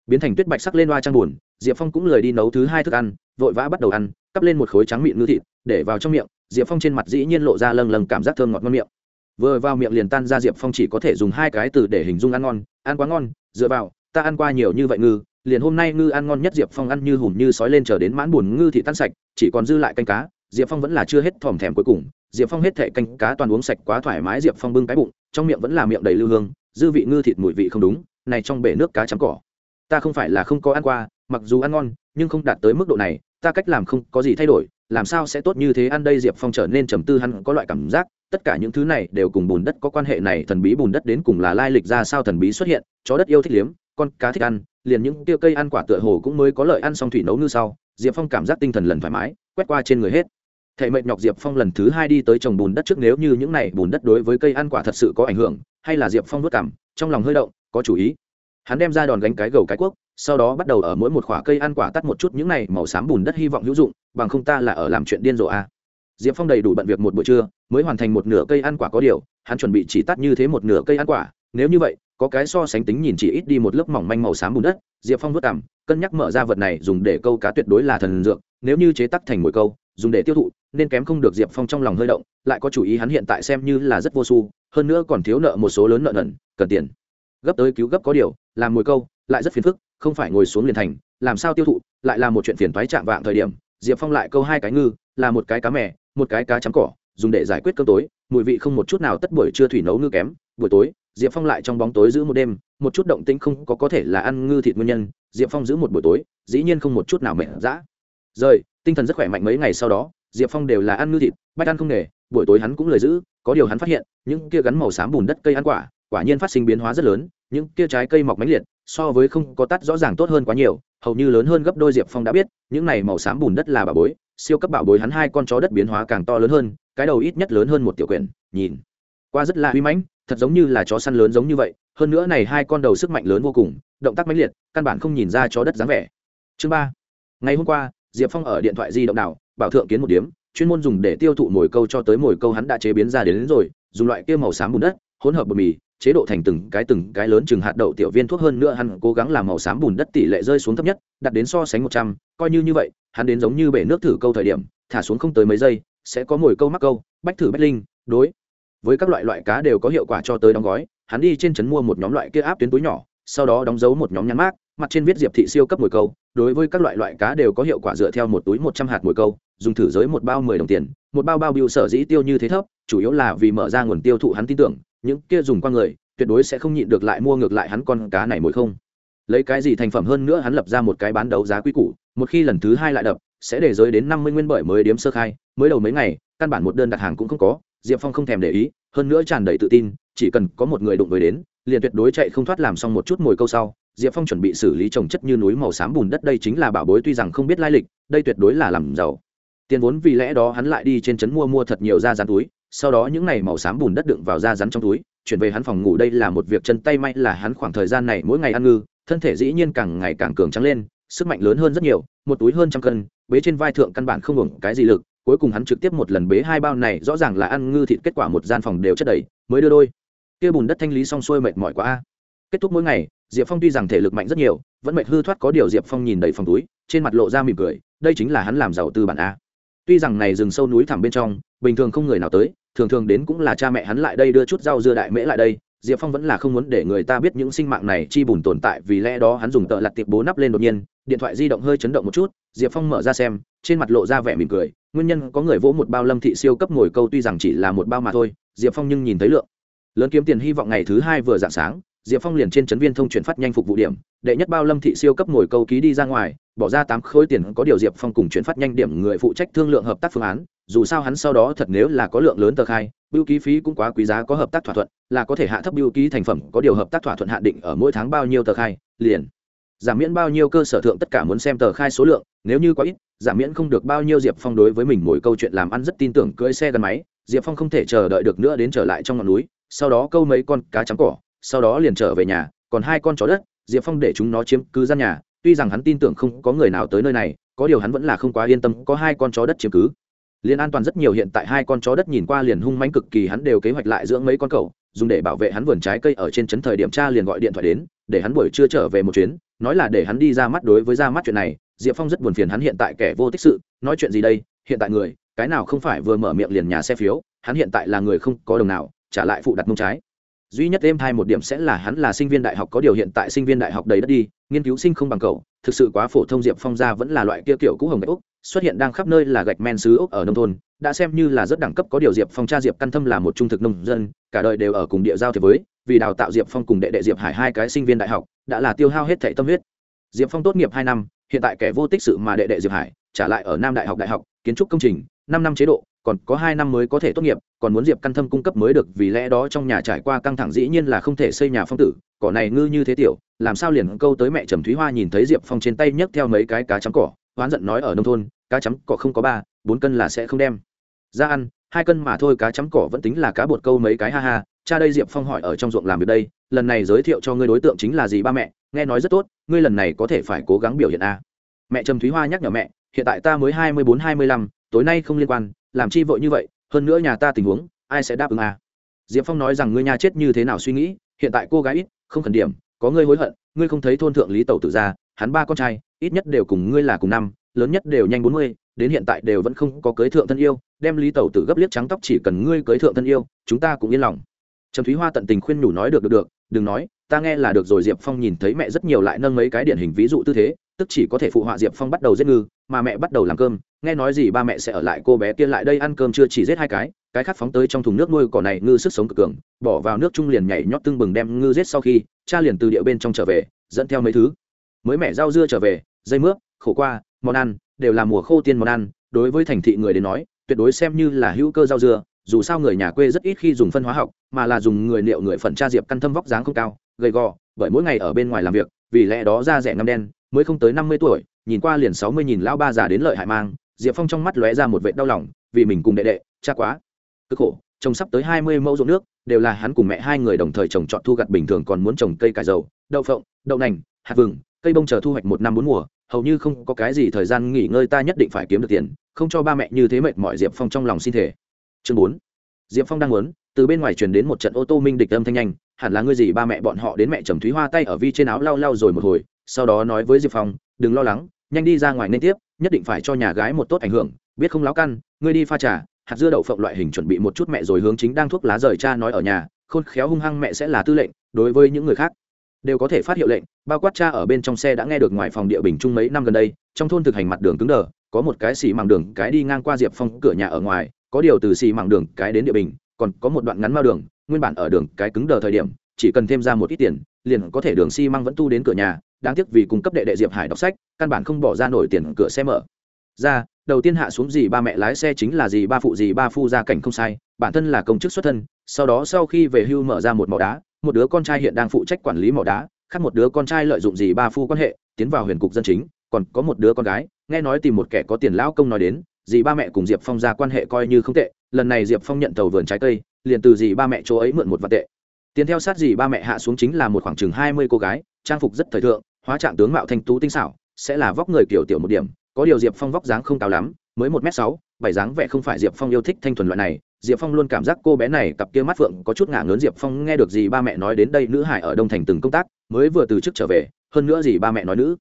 Speaker 1: biến thành tuyết bạch sắc lên loa trang buồn, diệp phong cũng lười đi nấu thứ hai thức ăn, vội vã bắt đầu ăn, cắp lên một khối trắng mịn ngư thịt, để vào trong miệng, diệp phong trên mặt dĩ nhiên lộ ra lâng lâng cảm giác thơm ngọt ngon miệng. Vừa vào miệng liền tan ra, diệp phong chỉ có thể dùng hai cái từ để hình dung ăn ngon, ăn quá ngon, dựa vào, ta ăn qua nhiều như vậy ngư, liền hôm nay ngư ăn ngon nhất diệp phong ăn như hùm như sói lên chờ đến mãn buồn ngư thị tan sạch, chỉ còn dư lại canh cá diệp phong vẫn là chưa hết thòm thèm cuối cùng. Diệp phong hết thệ canh cá toàn uống sạch quá thoải mái, diệp phong bưng cái bụng, trong miệng vẫn là miệng đầy lưu hương, dư vị ngư thịt mùi vị không đúng, này trong bể nước cá trắng cỏ. Ta không phải là không có ăn qua, mặc dù ăn ngon, nhưng không đạt tới mức độ này, ta cách làm không có gì thay đổi, làm sao sẽ tốt như thế ăn đây? Diệp phong trở nên trầm tư, hắn có loại cảm giác, tất cả những thứ này đều cùng bùn đất có quan hệ này, thần bí bùn đất đến cùng là lai lịch ra sao thần bí xuất hiện, chó đất yêu thích liếm, con cá thích ăn, liền những tiêu cây ăn quả tựa hồ cũng mới có lợi ăn xong thủy nấu ngư sau. Diệp phong cảm giác tinh thần lần thoải mái, quét qua trên người hết thầy mệnh nhọc diệp phong lần thứ hai đi tới trồng bùn đất trước nếu như những này bùn đất đối với cây ăn quả thật sự có ảnh hưởng, hay là diệp phong nuốt cảm, trong lòng hơi động, có chủ ý hắn đem ra đòn gánh cái gầu cái cuốc, sau đó bắt đầu ở mỗi một khoả cây ăn quả tắt một chút những này màu xám bùn đất hy vọng hữu dụng, bằng không ta là ở làm chuyện điên rồ à. diệp phong đầy đủ bận việc một buổi trưa, mới hoàn thành một nửa cây ăn quả có điều, hắn chuẩn bị chỉ tắt như thế một nửa cây ăn quả, nếu như vậy, có cái so sánh tính nhìn chỉ ít đi một lớp mỏng manh màu xám bùn đất, diệp phong vất cảm, cân nhắc mở ra vật này dùng để câu cá tuyệt đối là thần dược, nếu như chế tắc thành mồi câu dùng để tiêu thụ, nên kém không được diệp phong trong lòng hơi động, lại có chủ ý hắn hiện tại xem như là rất vô su, hơn nữa còn thiếu nợ một số lớn nợ nần, cần tiền. Gấp tới cứu gấp có điều, làm mồi câu, lại rất phiền phức, không phải ngồi xuống liền thành, làm sao tiêu thụ, lại là một chuyện phiền thoái chạm vạng thời điểm. Diệp phong lại câu hai cái ngư, là một cái cá mè, một cái cá chấm cỏ, dùng để giải quyết cơm tối, mùi vị không một chút nào tất buổi trưa thủy nấu ngư kém. Buổi tối, diệp phong lại trong bóng tối giữ một đêm, một chút động tĩnh không có có thể là ăn ngư thịt nguyên nhân, diệp phong giữ một buổi tối, dĩ nhiên không một chút nào mệt dã rời, tinh thần rất khỏe mạnh mấy ngày sau đó, diệp phong đều là ăn ngư thịt, bách ăn không nghề, buổi tối hắn cũng lời giữ, có điều hắn phát hiện, những kia gắn màu xám bùn đất cây ăn quả quả nhiên phát sinh biến hóa rất lớn, những kia trái cây mọc mánh liệt, so với không có tắt rõ ràng tốt hơn quá nhiều, hầu như lớn hơn gấp đôi diệp phong đã biết, những này màu xám bùn đất là bà bối, siêu cấp bảo bối hắn hai con chó đất biến hóa càng to lớn hơn, cái đầu ít nhất lớn hơn một tiểu quyển, nhìn, qua rất là uy mãnh, thật giống như là chó săn lớn giống như vậy, hơn nữa này hai con đầu sức mạnh lớn vô cùng, động tác mãnh liệt, căn bản không nhìn ra chó đất dáng vẻ. Chương ba. Ngày hôm qua diệp phong ở điện thoại di động nào bảo thượng kiến một điếm chuyên môn dùng để tiêu thụ mồi câu cho tới mồi câu hắn đã chế biến ra đến, đến rồi dùng loại kia màu xám bùn đất hỗn hợp bột mì chế độ thành từng cái từng cái lớn chừng hạt đậu tiểu viên thuốc hơn nữa hắn cố gắng làm màu xám bùn đất tỷ lệ rơi xuống thấp nhất đặt đến so sánh một trăm coi như như vậy hắn đến giống như bể nước thử câu thời điểm thả xuống không tới mấy giây sẽ có mồi câu mắc câu bách thử bách linh đối. Với các loại loại cá đều có hiệu quả cho tới đóng gói hắn đi trên trấn mua một nhóm loại kia áp tuyến túi nhỏ sau đó đóng dấu một nhóm nhãn mát mặt trên viết diệp thị siêu cấp mồi câu, đối với các loại loại cá đều có hiệu quả dựa theo một túi một trăm hạt mồi câu, dùng thử giới một bao mười đồng tiền, một bao bao biêu sở dĩ tiêu như thế thấp, chủ yếu là vì mở ra nguồn tiêu thụ hắn tin tưởng, những kia dùng qua người, tuyệt đối sẽ không nhịn được lại mua ngược lại hắn con cá này mồi không. Lấy cái gì thành phẩm hơn nữa hắn lập ra một cái bán đấu giá quy củ, một khi lần thứ hai lại đập, sẽ để giới đến năm mươi nguyên bởi mới điếm sơ khai, mới đầu mấy ngày, căn bản một đơn đặt hàng cũng không có, diệp phong không thèm để ý, hơn nữa tràn đầy tự tin, chỉ cần có một người đụng với đến, liền tuyệt đối chạy không thoát làm xong một chút mồi câu sau diệp phong chuẩn bị xử lý trồng chất như núi màu xám bùn đất đây chính là bảo bối tuy rằng không biết lai lịch, đây tuyệt đối là làm giàu. Tiền vốn vì lẽ đó hắn lại đi trên trấn mua mua thật nhiều da rán túi, sau đó những ngày màu xám bùn đất đựng vào da rắn trong túi, chuyển về hắn phòng ngủ đây là một việc chân tay may là hắn khoảng thời gian này mỗi ngày ăn ngư, thân thể dĩ nhiên càng ngày càng cường trắng lên, sức mạnh lớn hơn rất nhiều, một túi hơn trăm cân, bế trên vai thượng căn bản không hưởng cái gì lực, cuối cùng hắn trực tiếp một lần bế hai bao này, rõ ràng là ăn ngư thịt kết quả một gian phòng đều chất đầy, mới đưa đôi. Kia bùn đất thanh lý xong xuôi mệt mỏi quá. A kết thúc mỗi ngày diệp phong tuy rằng thể lực mạnh rất nhiều, vẫn mệt hư thoát có điều diệp phong nhìn đầy phòng túi, trên mặt lộ ra mỉm cười, đây chính là hắn làm giàu tư bản a. Tuy rằng này rừng sâu núi thẳm bên trong, bình thường không người nào tới, thường thường đến cũng là cha mẹ hắn lại đây đưa chút rau dưa đại mễ lại đây, diệp phong vẫn là không muốn để người ta biết những sinh mạng này chi bùn tồn tại vì lẽ đó hắn dùng tợ lặt tiệp bố nắp lên đột nhiên, điện thoại di động hơi chấn động một chút, diệp phong mở ra xem, trên mặt lộ ra vẻ mỉm cười, nguyên nhân có người vỗ một bao lâm thị siêu cấp ngồi câu tuy rằng chỉ là một bao mà thôi, diệp phong nhưng nhìn thấy lượng lớn kiếm tiền hy vọng ngày thứ hai vừa dạng sáng diệp phong liền trên chấn viên thông chuyển phát nhanh phục vụ điểm, đệ nhất bao lâm thị siêu cấp ngồi câu ký đi ra ngoài, bỏ ra tám khối tiền có điều diệp phong cùng chuyển phát nhanh điểm người phụ trách thương lượng hợp tác phương án, dù sao hắn sau đó thật nếu là có lượng lớn tờ khai, bưu ký phí cũng quá quý giá có hợp tác thỏa thuận, là có thể hạ thấp bưu ký thành phẩm có điều hợp tác thỏa thuận hạn định ở mỗi tháng bao nhiêu tờ khai, liền giảm miễn bao nhiêu cơ sở thượng tất cả muốn xem tờ khai số lượng, nếu như quá ít, giảm miễn không được bao nhiêu diệp phong đối với mình mỗi câu chuyện làm ăn rất tin tưởng cưỡi xe gắn máy, diệp phong không thể chờ đợi được nữa đến trở lại trong ngọn núi, sau đó câu mấy con cá trắng cỏ sau đó liền trở về nhà, còn hai con chó đất, diệp phong để chúng nó chiếm cứ gian nhà, tuy rằng hắn tin tưởng không có người nào tới nơi này, có điều hắn vẫn là không quá yên tâm có hai con chó đất chiếm cứ. Liền an toàn rất nhiều hiện tại hai con chó đất nhìn qua liền hung mãnh cực kỳ, hắn đều kế hoạch lại dưỡng mấy con cậu, dùng để bảo vệ hắn vườn trái cây ở trên trấn thời điểm cha liền gọi điện thoại đến, để hắn buổi trưa trở về một chuyến, nói là để hắn đi ra mắt đối với ra mắt chuyện này, diệp phong rất buồn phiền hắn hiện tại kẻ vô tích sự, nói chuyện gì đây, hiện tại người, cái nào không phải vừa mở miệng liền nhà xe phiếu, hắn hiện tại là người không có đồng nào, trả lại phụ đặt mông trái duy nhất êm thai một điểm sẽ là hắn là sinh viên đại học có điều hiện tại sinh viên đại học đầy đất đi, nghiên cứu sinh không bằng cầu, thực sự quá phổ thông diệp phong gia vẫn là loại kia kiểu cũ hồng gạch úc, xuất hiện đang khắp nơi là gạch men xứ úc ở nông thôn, đã xem như là rất đẳng cấp có điều diệp phong cha diệp căn thâm là một trung thực nông dân, cả đời đều ở cùng địa giao thế với, vì đào tạo diệp phong cùng đệ đệ diệp hải hai cái sinh viên đại học, đã là tiêu hao hết thệ tâm huyết. Diệp phong tốt nghiệp hai năm, hiện tại kẻ vô tích sự mà đệ đệ diệp hải, trả lại ở nam đại học đại học, kiến trúc công trình, năm năm chế độ còn có hai năm mới có thể tốt nghiệp, còn muốn diệp căn thâm cung cấp mới được vì lẽ đó trong nhà trải qua căng thẳng dĩ nhiên là không thể xây nhà phong tử, cỏ này ngư như thế tiểu, làm sao liền câu tới mẹ trầm thúy hoa nhìn thấy diệp phong trên tay nhấc theo mấy cái cá chấm cỏ, oán giận nói ở nông thôn, cá chấm cỏ không có ba, bốn cân là sẽ không đem. Ra ăn, hai cân mà thôi, cá chấm cỏ vẫn tính là cá bột câu mấy cái ha ha, cha đây diệp phong hỏi ở trong ruộng làm việc đây, lần này giới thiệu cho ngươi đối tượng chính là gì ba mẹ, nghe nói rất tốt, ngươi lần này có thể phải cố gắng biểu hiện a. Mẹ trầm thúy hoa nhắc nhở mẹ, hiện tại ta mới hai mươi bốn hai mươi lăm, tối nay không liên quan làm chi vội như vậy, hơn nữa nhà ta tình huống, ai sẽ đáp ứng à? diệp phong nói rằng ngươi nhà chết như thế nào suy nghĩ, hiện tại cô gái ít, không cần điểm, có ngươi hối hận, ngươi không thấy thôn thượng lý tẩu tự ra, hắn ba con trai, ít nhất đều cùng ngươi là cùng năm, lớn nhất đều nhanh bốn mươi, đến hiện tại đều vẫn không có cưới thượng thân yêu, đem lý tẩu tự gấp liếc trắng tóc chỉ cần ngươi cưới thượng thân yêu, chúng ta cũng yên lòng trầm thúy hoa tận tình khuyên nhủ nói được được được, đừng nói, ta nghe là được rồi, diệp phong nhìn thấy mẹ rất nhiều lại nâng mấy cái điển hình ví dụ tư thế, tức chỉ có thể phụ họa diệp phong bắt đầu giết ngư, mà mẹ bắt đầu làm cơm nghe nói gì ba mẹ sẽ ở lại cô bé kia lại đây ăn cơm chưa chỉ giết hai cái cái khác phóng tới trong thùng nước nuôi cỏ này ngư sức sống cực cường, bỏ vào nước chung liền nhảy nhót tưng bừng đem ngư giết sau khi, cha liền từ địa bên trong trở về, dẫn theo mấy thứ. Mới mẹ rau dưa trở về, dây mướp, khổ qua, món ăn, đều là mùa khô tiên món ăn, đối với thành thị người đến nói, tuyệt đối xem như là hữu cơ rau dưa, dù sao người nhà quê rất ít khi dùng phân hóa học, mà là dùng người liệu người phần cha diệp căn thâm vóc dáng không cao, gầy gò, bởi mỗi ngày ở bên ngoài làm việc, vì lẽ đó da rẻ ngâm đen, mới không tới năm mươi tuổi, nhìn qua liền sáu mươi nhìn lão ba già đến lợi hại mang diệp phong trong mắt lóe ra một vệ đau lòng, vì mình cùng đệ đệ, cha quá. Cực khổ trồng sắp tới hai mươi mẫu ruộng nước, đều là hắn cùng mẹ hai người đồng thời trồng trọt thu gặt bình thường còn muốn trồng cây cải dầu, đậu phộng, đậu nành, hạt vừng, cây bông chờ thu hoạch một năm bốn mùa, hầu như không có cái gì thời gian nghỉ ngơi ta nhất định phải kiếm được tiền, không cho ba mẹ như thế mệt mỏi diệp phong trong lòng xin thể chương bốn. Diệp phong đang muốn, từ bên ngoài truyền đến một trận ô tô minh địch âm thanh nhanh, hẳn là ngươi gì ba mẹ bọn họ đến mẹ trầm thúy hoa tay ở vi trên áo lau lau rồi một hồi, sau đó nói với diệp phong, đừng lo lắng nhanh đi ra ngoài nên tiếp, nhất định phải cho nhà gái một tốt ảnh hưởng, biết không láo căn, ngươi đi pha trà, hạt dưa đậu phộng loại hình chuẩn bị một chút mẹ rồi hướng chính đang thuốc lá rời cha nói ở nhà, khôn khéo hung hăng mẹ sẽ là tư lệnh, đối với những người khác đều có thể phát hiệu lệnh, bao quát cha ở bên trong xe đã nghe được ngoài phòng địa bình chung mấy năm gần đây, trong thôn thực hành mặt đường cứng đờ, có một cái xì mảng đường, cái đi ngang qua diệp phong cửa nhà ở ngoài, có điều từ xì mảng đường cái đến địa bình, còn có một đoạn ngắn mao đường, nguyên bản ở đường cái cứng đờ thời điểm, chỉ cần thêm ra một ít tiền, liền có thể đường xi măng vẫn tu đến cửa nhà đáng tiếc vì cung cấp đệ đệ diệp hải đọc sách, căn bản không bỏ ra nổi tiền cửa xe mở. Ra, đầu tiên hạ xuống gì ba mẹ lái xe chính là gì ba phụ gì ba phu gia cảnh không sai, bản thân là công chức xuất thân, sau đó sau khi về hưu mở ra một mỏ đá, một đứa con trai hiện đang phụ trách quản lý mỏ đá, khác một đứa con trai lợi dụng gì ba phu quan hệ, tiến vào huyền cục dân chính, còn có một đứa con gái, nghe nói tìm một kẻ có tiền lão công nói đến dì ba mẹ cùng diệp phong ra quan hệ coi như không tệ, lần này diệp phong nhận tàu vườn trái cây, liền từ dì ba mẹ chỗ ấy mượn một vạn tệ tiến theo sát gì ba mẹ hạ xuống chính là một khoảng chừng hai mươi cô gái, trang phục rất thời thượng, hóa trạng tướng mạo thanh tú tinh xảo, sẽ là vóc người kiểu tiểu một điểm, có điều diệp phong vóc dáng không cao lắm, mới một m sáu, bảy dáng vẻ không phải diệp phong yêu thích thanh thuần loại này. Diệp phong luôn cảm giác cô bé này cặp kia mắt phượng có chút ngả ngớn. Diệp phong nghe được gì ba mẹ nói đến đây, nữ hải ở đông thành từng công tác, mới vừa từ chức trở về, hơn nữa gì ba mẹ nói nữ.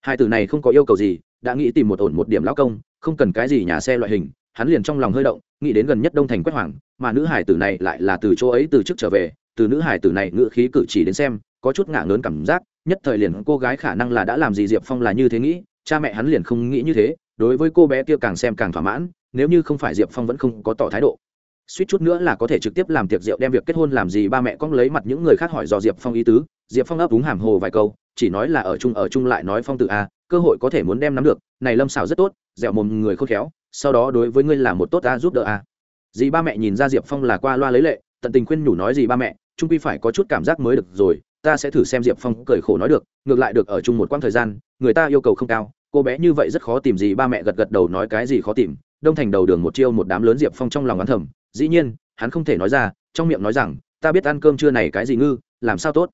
Speaker 1: Hai từ này không có yêu cầu gì, đã nghĩ tìm một ổn một điểm lão công, không cần cái gì nhà xe loại hình, hắn liền trong lòng hơi động, nghĩ đến gần nhất đông thành quét hoàng mà nữ hải tử này lại là từ chỗ ấy từ chức trở về từ nữ hải tử này ngữ khí cử chỉ đến xem, có chút ngả ngớn cảm giác, nhất thời liền cô gái khả năng là đã làm gì diệp phong là như thế nghĩ, cha mẹ hắn liền không nghĩ như thế, đối với cô bé kia càng xem càng thỏa mãn, nếu như không phải diệp phong vẫn không có tỏ thái độ. Suýt chút nữa là có thể trực tiếp làm tiệc rượu đem việc kết hôn làm gì ba mẹ con lấy mặt những người khác hỏi do diệp phong ý tứ, diệp phong ấp úng hàm hồ vài câu, chỉ nói là ở chung ở chung lại nói phong tự a, cơ hội có thể muốn đem nắm được, này lâm xảo rất tốt, dẻo mồm người khôn khéo, sau đó đối với ngươi là một tốt a, giúp đỡ a. Dì ba mẹ nhìn ra diệp phong là qua loa lấy lệ, tận tình khuyên nhủ nói gì ba mẹ trung quy phải có chút cảm giác mới được rồi, ta sẽ thử xem diệp phong cười khổ nói được, ngược lại được ở chung một quãng thời gian, người ta yêu cầu không cao, cô bé như vậy rất khó tìm gì, ba mẹ gật gật đầu nói cái gì khó tìm, đông thành đầu đường một chiêu một đám lớn diệp phong trong lòng oán thầm, dĩ nhiên, hắn không thể nói ra, trong miệng nói rằng, ta biết ăn cơm trưa này cái gì ngư, làm sao tốt.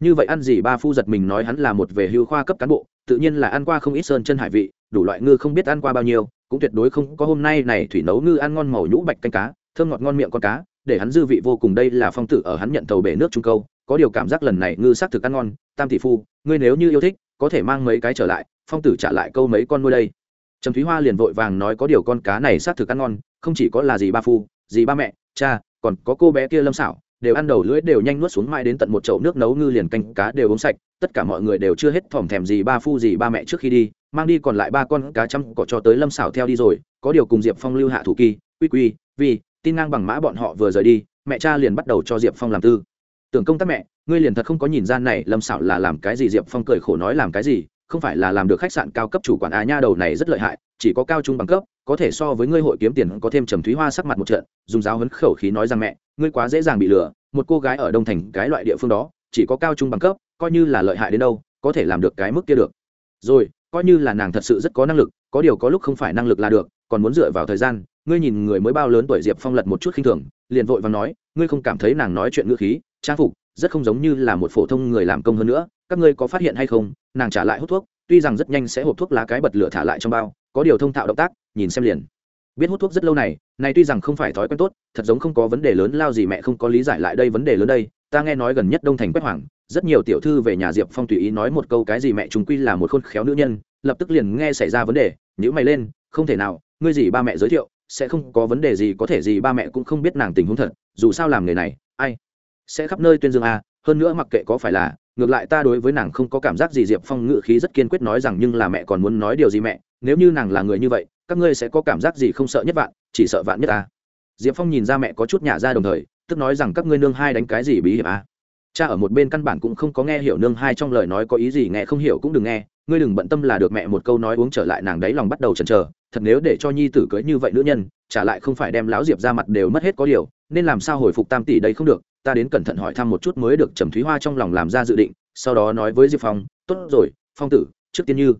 Speaker 1: Như vậy ăn gì ba phu giật mình nói hắn là một về hưu khoa cấp cán bộ, tự nhiên là ăn qua không ít sơn chân hải vị, đủ loại ngư không biết ăn qua bao nhiêu, cũng tuyệt đối không có hôm nay này thủy nấu ngư ăn ngon màu nhũ bạch canh cá, thơm ngọt ngon miệng con cá để hắn dư vị vô cùng. Đây là phong tử ở hắn nhận tàu bể nước trung câu. Có điều cảm giác lần này ngư s ắ c thực ăn ngon. Tam tỷ phu, ngươi nếu như yêu thích, có thể mang mấy cái trở lại. Phong tử trả lại câu mấy con nuôi đây. Trầm thúy hoa liền vội vàng nói có điều con cá này s ắ c thực ăn ngon, không chỉ có là gì ba phu gì ba mẹ, cha, còn có cô bé kia lâm xảo đều ăn đầu lưỡi đều nhanh nuốt xuống mãi đến tận một chậu nước nấu ngư liền canh cá đều uống sạch. Tất cả mọi người đều chưa hết thòm thèm gì ba phu gì ba mẹ trước khi đi, mang đi còn lại ba con cá chăm cọ cho tới lâm xảo theo đi rồi. Có điều cùng diệp phong lưu hạ thủ kỳ, quy quy vì tin ngang bằng mã bọn họ vừa rời đi, mẹ cha liền bắt đầu cho diệp phong làm tư. Tưởng công tác mẹ, ngươi liền thật không có nhìn ra này, lâm xảo là làm cái gì, diệp phong cười khổ nói làm cái gì, không phải là làm được khách sạn cao cấp chủ quản à nha, đầu này rất lợi hại, chỉ có cao trung bằng cấp, có thể so với ngươi hội kiếm tiền có thêm trầm thúy hoa sắc mặt một trận, dùng giáo hấn khẩu khí nói rằng mẹ, ngươi quá dễ dàng bị lừa, một cô gái ở đông thành, cái loại địa phương đó, chỉ có cao trung bằng cấp, coi như là lợi hại đến đâu, có thể làm được cái mức kia được. Rồi, coi như là nàng thật sự rất có năng lực, có điều có lúc không phải năng lực là được, còn muốn dựa vào thời gian ngươi nhìn người mới bao lớn tuổi diệp phong lật một chút khinh thường, liền vội và nói, ngươi không cảm thấy nàng nói chuyện ngữ khí, trang phục rất không giống như là một phổ thông người làm công hơn nữa, các ngươi có phát hiện hay không? Nàng trả lại hút thuốc, tuy rằng rất nhanh sẽ hộp thuốc lá cái bật lửa thả lại trong bao, có điều thông thạo động tác, nhìn xem liền. Biết hút thuốc rất lâu này này tuy rằng không phải thói quen tốt, thật giống không có vấn đề lớn, lao gì mẹ không có lý giải lại đây vấn đề lớn đây, ta nghe nói gần nhất đông thành quách hoàng rất nhiều tiểu thư về nhà diệp phong tùy ý nói một câu cái gì mẹ chúng quy là một khôn khéo nữ nhân, lập tức liền nghe xảy ra vấn đề nhữ mày lên, không thể nào, ngươi gì ba mẹ giới thiệu sẽ không có vấn đề gì, có thể gì ba mẹ cũng không biết nàng tình huống thật, dù sao làm nghề này, ai sẽ khắp nơi tuyên dương a. Hơn nữa mặc kệ có phải là, ngược lại ta đối với nàng không có cảm giác gì, diệp phong ngự khí rất kiên quyết nói rằng, nhưng là mẹ còn muốn nói điều gì mẹ? Nếu như nàng là người như vậy, các ngươi sẽ có cảm giác gì không sợ nhất vạn, chỉ sợ vạn nhất ta diệp phong nhìn ra mẹ có chút nhả ra đồng thời, tức nói rằng, các ngươi nương hai đánh cái gì bí hiểm à cha ở một bên căn bản cũng không có nghe hiểu nương hai trong lời nói có ý gì, nghe không hiểu cũng đừng nghe, ngươi đừng bận tâm là được mẹ một câu nói uống trở lại nàng đấy lòng bắt đầu chần chờ, thật nếu để cho nhi tử cưới như vậy nữ nhân, trả lại không phải đem lão diệp ra mặt đều mất hết có điều, nên làm sao hồi phục tam tỷ đây không được, ta đến cẩn thận hỏi thăm một chút mới được, trầm thúy hoa trong lòng làm ra dự định, sau đó nói với diệp phong, tốt rồi, phong tử, trước tiên như,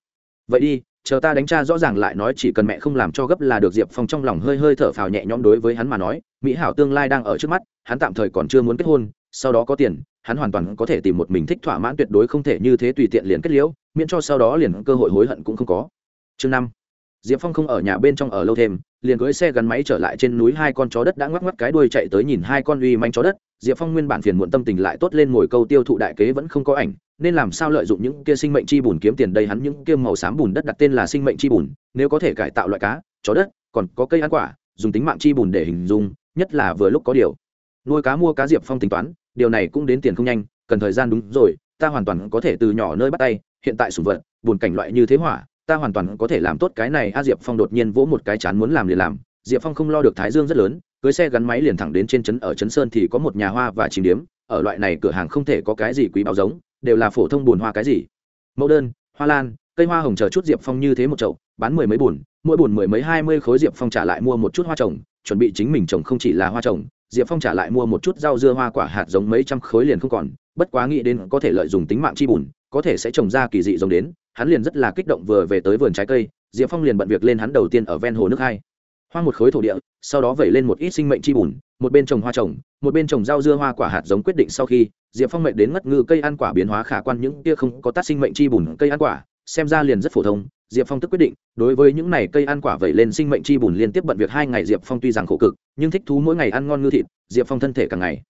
Speaker 1: vậy đi, chờ ta đánh tra rõ ràng lại nói, chỉ cần mẹ không làm cho gấp là được. Diệp phong trong lòng hơi hơi thở phào nhẹ nhõm đối với hắn mà nói, mỹ hảo tương lai đang ở trước mắt, hắn tạm thời còn chưa muốn kết hôn, sau đó có tiền hắn hoàn toàn có thể tìm một mình thích thỏa mãn tuyệt đối không thể như thế tùy tiện liền kết liễu, miễn cho sau đó liền cơ hội hối hận cũng không có. Chương năm, diệp phong không ở nhà bên trong ở lâu thêm, liền cưới xe gắn máy trở lại trên núi hai con chó đất đã ngoắc ngoắc cái đuôi chạy tới nhìn hai con uy manh chó đất. Diệp phong nguyên bản phiền muộn tâm tình lại tốt lên ngồi câu tiêu thụ đại kế vẫn không có ảnh, nên làm sao lợi dụng những kia sinh mệnh chi bùn kiếm tiền đây hắn những kia màu xám bùn đất đặt tên là sinh mệnh chi bùn, nếu có thể cải tạo loại cá, chó đất, còn có cây ăn quả, dùng tính mạng chi bùn để hình dung, nhất là vừa lúc có điều. Nuôi cá mua cá diệp phong tính toán điều này cũng đến tiền không nhanh, cần thời gian đúng rồi, ta hoàn toàn có thể từ nhỏ nơi bắt tay, hiện tại sủng vật, buồn cảnh loại như thế hỏa, ta hoàn toàn có thể làm tốt cái này, a diệp phong đột nhiên vỗ một cái chán muốn làm liền làm, diệp phong không lo được thái dương rất lớn, cưới xe gắn máy liền thẳng đến trên trấn, ở trấn sơn thì có một nhà hoa và chìm điếm, ở loại này cửa hàng không thể có cái gì quý báo giống, đều là phổ thông bùn hoa cái gì. Mẫu đơn, hoa lan, cây hoa hồng chờ chút diệp phong như thế một chậu, bán mười mấy bùn mỗi bùn mười mấy hai mươi khối diệp phong trả lại mua một chút hoa trồng, chuẩn bị chính mình trồng không chỉ là hoa trồng diệp phong trả lại mua một chút rau dưa hoa quả hạt giống mấy trăm khối liền không còn, bất quá nghĩ đến có thể lợi dụng tính mạng chi bùn, có thể sẽ trồng ra kỳ dị giống đến, hắn liền rất là kích động vừa về tới vườn trái cây, diệp phong liền bận việc lên hắn đầu tiên ở ven hồ nước hai. Hoa một khối thổ địa, sau đó vẩy lên một ít sinh mệnh chi bùn, một bên trồng hoa trồng, một bên trồng rau dưa hoa quả hạt giống quyết định sau khi, diệp phong mệnh đến ngất ngư cây ăn quả biến hóa khả quan, những kia không có tác sinh mệnh chi bùn cây ăn quả, xem ra liền rất phổ thông diệp phong tức quyết định, đối với những này cây ăn quả vẩy lên sinh mệnh chi bùn liên tiếp bận việc hai ngày, diệp phong tuy rằng khổ cực, nhưng thích thú mỗi ngày ăn ngon ngư thịt, diệp phong thân thể càng ngày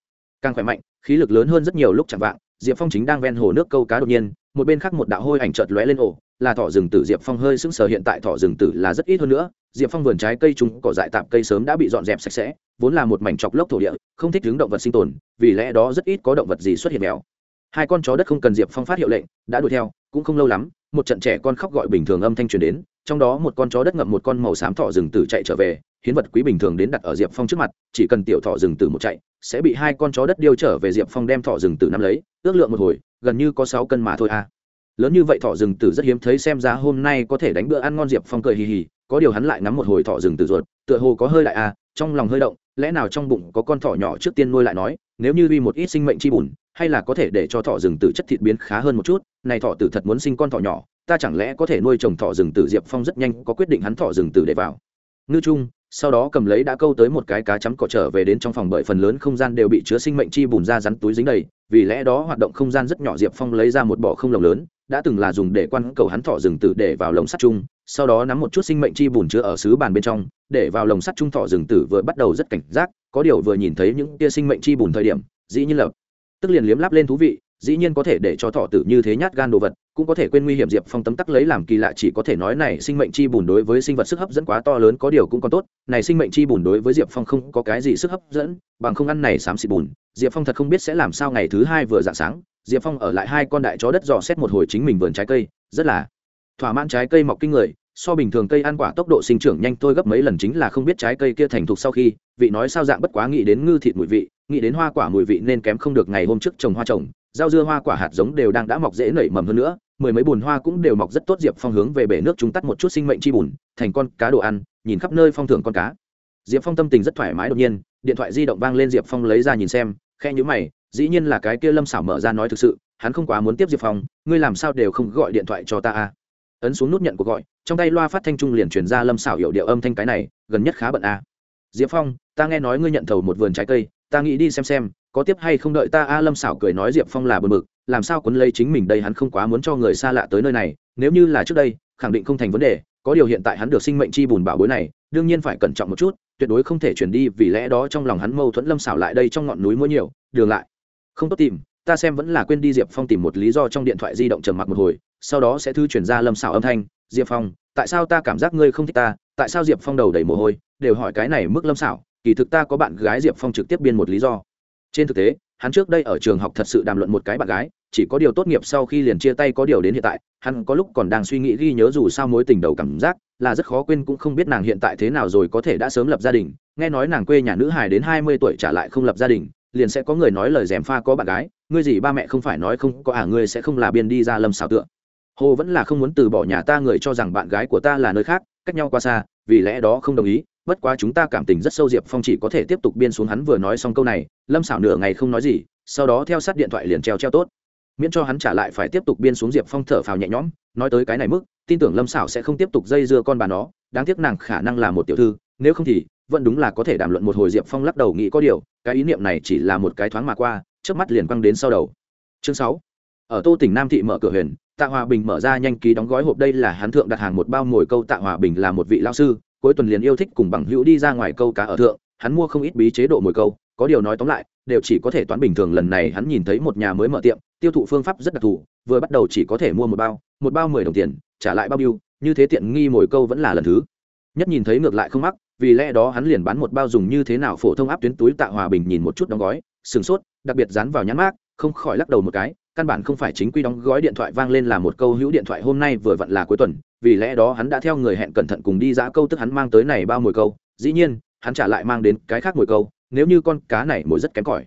Speaker 1: càng khỏe mạnh, khí lực lớn hơn rất nhiều lúc chẳng vạng, diệp phong chính đang ven hồ nước câu cá đột nhiên, một bên khác một đạo hôi ảnh chợt lóe lên ổ là thỏ rừng tử, diệp phong hơi sững sờ, hiện tại thỏ rừng tử là rất ít hơn nữa, diệp phong vườn trái cây chúng cỏ dại tạp cây sớm đã bị dọn dẹp sạch sẽ, vốn là một mảnh chọc lốc thổ địa, không thích đứng động vật sinh tồn, vì lẽ đó rất ít có động vật gì xuất hiện mèo. Hai con chó đất không cần diệp phong phát hiệu lệnh, đã đuổi theo cũng không lâu lắm, một trận trẻ con khóc gọi bình thường âm thanh truyền đến, trong đó một con chó đất ngậm một con màu xám thỏ rừng tử chạy trở về, hiến vật quý bình thường đến đặt ở diệp phong trước mặt, chỉ cần tiểu thỏ rừng tử một chạy, sẽ bị hai con chó đất điêu trở về diệp phong đem thỏ rừng tử nắm lấy, ước lượng một hồi, gần như có sáu cân mà thôi à. Lớn như vậy thỏ rừng tử rất hiếm thấy xem ra hôm nay có thể đánh bữa ăn ngon diệp phong cười hì hì, có điều hắn lại ngắm một hồi thỏ rừng tử ruột, tựa hồ có hơi lại à trong lòng hơi động, lẽ nào trong bụng có con thỏ nhỏ trước tiên nuôi lại nói, nếu như uy một ít sinh mệnh chi bùn hay là có thể để cho thỏ rừng tử chất thịt biến khá hơn một chút, này thỏ tử thật muốn sinh con thỏ nhỏ, ta chẳng lẽ có thể nuôi trồng thỏ rừng tử? Diệp phong rất nhanh có quyết định hắn thỏ rừng tử để vào. Ngư trung, sau đó cầm lấy đã câu tới một cái cá chấm cỏ trở về đến trong phòng bởi phần lớn không gian đều bị chứa sinh mệnh chi bùn ra rắn túi dính đầy, vì lẽ đó hoạt động không gian rất nhỏ, diệp phong lấy ra một bỏ không lồng lớn, đã từng là dùng để quan cầu hắn thỏ rừng tử để vào lồng sắt chung, sau đó nắm một chút sinh mệnh chi bùn chứa ở xứ bàn bên trong, để vào lồng sắt chung thỏ rừng tử vừa bắt đầu rất cảnh giác, có điều vừa nhìn thấy những tia sinh mệnh chi bùn thời điểm, dĩ nhiên lập tức liền liếm láp lên thú vị, dĩ nhiên có thể để cho thọ tử như thế nhát gan đồ vật, cũng có thể quên nguy hiểm diệp phong tấm tắc lấy làm kỳ lạ chỉ có thể nói này sinh mệnh chi bùn đối với sinh vật sức hấp dẫn quá to lớn có điều cũng còn tốt, này sinh mệnh chi bùn đối với diệp phong không có cái gì sức hấp dẫn, bằng không ăn này xám xịt bùn, diệp phong thật không biết sẽ làm sao ngày thứ hai vừa dạng sáng, diệp phong ở lại hai con đại chó đất dò xét một hồi chính mình vườn trái cây, rất là thỏa mãn trái cây mọc kinh người, so bình thường cây ăn quả tốc độ sinh trưởng nhanh tôi gấp mấy lần chính là không biết trái cây kia thành thục sau khi, vị nói sao dạng bất quá nghĩ đến ngư thịt mùi vị nghĩ đến hoa quả mùi vị nên kém không được ngày hôm trước trồng hoa trồng, rau dưa hoa quả hạt giống đều đang đã mọc dễ nảy mầm hơn nữa, mười mấy bùn hoa cũng đều mọc rất tốt diệp phong hướng về bể nước chúng tắt một chút sinh mệnh chi bùn, thành con cá đồ ăn, nhìn khắp nơi phong thưởng con cá. Diệp phong tâm tình rất thoải mái đột nhiên, điện thoại di động vang lên diệp phong lấy ra nhìn xem khe nhữ mày, dĩ nhiên là cái kia lâm xảo mở ra nói thực sự, hắn không quá muốn tiếp diệp phong, ngươi làm sao đều không gọi điện thoại cho ta a ấn xuống nút nhận cuộc gọi, trong tay loa phát thanh trung liền truyền ra lâm xảo hiệu điệu âm thanh cái này, gần nhất khá bận a diệp phong, ta nghe nói ngươi nhận thầu một vườn trái cây ta nghĩ đi xem xem, có tiếp hay không đợi ta a lâm xảo cười nói diệp phong là bờ mực làm sao quấn lấy chính mình đây hắn không quá muốn cho người xa lạ tới nơi này, nếu như là trước đây, khẳng định không thành vấn đề, có điều hiện tại hắn được sinh mệnh chi bùn bảo bối này, đương nhiên phải cẩn trọng một chút, tuyệt đối không thể chuyển đi vì lẽ đó trong lòng hắn mâu thuẫn lâm xảo lại đây trong ngọn núi mua nhiều, đường lại. Không tốt tìm, ta xem vẫn là quên đi diệp phong tìm một lý do trong điện thoại di động trầm mặc một hồi, sau đó sẽ thư chuyển ra lâm xảo âm thanh, diệp phong, tại sao ta cảm giác ngươi không thích ta, tại sao diệp phong đầu đầy mồ hôi? đều hỏi cái này mức lâm xảo kỳ thực ta có bạn gái diệp phong trực tiếp biên một lý do. Trên thực tế, hắn trước đây ở trường học thật sự đàm luận một cái bạn gái, chỉ có điều tốt nghiệp sau khi liền chia tay có điều đến hiện tại, hắn có lúc còn đang suy nghĩ ghi nhớ dù sao mối tình đầu cảm giác, là rất khó quên cũng không biết nàng hiện tại thế nào rồi có thể đã sớm lập gia đình. Nghe nói nàng quê nhà nữ hài đến hai mươi tuổi trả lại không lập gia đình, liền sẽ có người nói lời dèm pha có bạn gái, ngươi gì ba mẹ không phải nói không có à ngươi sẽ không là biên đi ra lâm xào tượng. Hồ vẫn là không muốn từ bỏ nhà ta, người cho rằng bạn gái của ta là nơi khác, cách nhau qua xa, vì lẽ đó không đồng ý bất quá chúng ta cảm tình rất sâu diệp phong chỉ có thể tiếp tục biên xuống hắn vừa nói xong câu này, lâm xảo nửa ngày không nói gì, sau đó theo sát điện thoại liền treo treo tốt. Miễn cho hắn trả lại phải tiếp tục biên xuống diệp phong thở phào nhẹ nhõm, nói tới cái này mức, tin tưởng lâm xảo sẽ không tiếp tục dây dưa con bà nó, đáng tiếc nàng khả năng là một tiểu thư, nếu không thì vẫn đúng là có thể đàm luận một hồi diệp phong lắc đầu nghĩ có điều, cái ý niệm này chỉ là một cái thoáng mà qua trước mắt liền quăng đến sau đầu. Chương sáu. Ở tô tỉnh nam thị mở cửa huyền, tạ hòa bình mở ra nhanh ký đóng gói hộp đây là hắn thượng đặt hàng một bao mồi câu tạ hòa bình là một vị lao sư cuối tuần liền yêu thích cùng bằng hữu đi ra ngoài câu cá ở thượng, hắn mua không ít bí chế độ mồi câu, có điều nói tóm lại, đều chỉ có thể toán bình thường lần này hắn nhìn thấy một nhà mới mở tiệm, tiêu thụ phương pháp rất đặc thù, vừa bắt đầu chỉ có thể mua một bao một bao mười đồng tiền, trả lại bao biêu, như thế tiện nghi mồi câu vẫn là lần thứ. Nhất nhìn thấy ngược lại không mắc, vì lẽ đó hắn liền bán một bao dùng như thế nào phổ thông áp tuyến túi tạ hòa bình nhìn một chút đóng gói, sừng sốt, đặc biệt dán vào nhãn mát không khỏi lắc đầu một cái, căn bản không phải chính quy đóng gói điện thoại vang lên là một câu hữu điện thoại hôm nay vừa vặn là cuối tuần vì lẽ đó hắn đã theo người hẹn cẩn thận cùng đi giã câu tức hắn mang tới này bao mồi câu, dĩ nhiên, hắn trả lại mang đến cái khác mồi câu, nếu như con cá này mồi rất kém cỏi.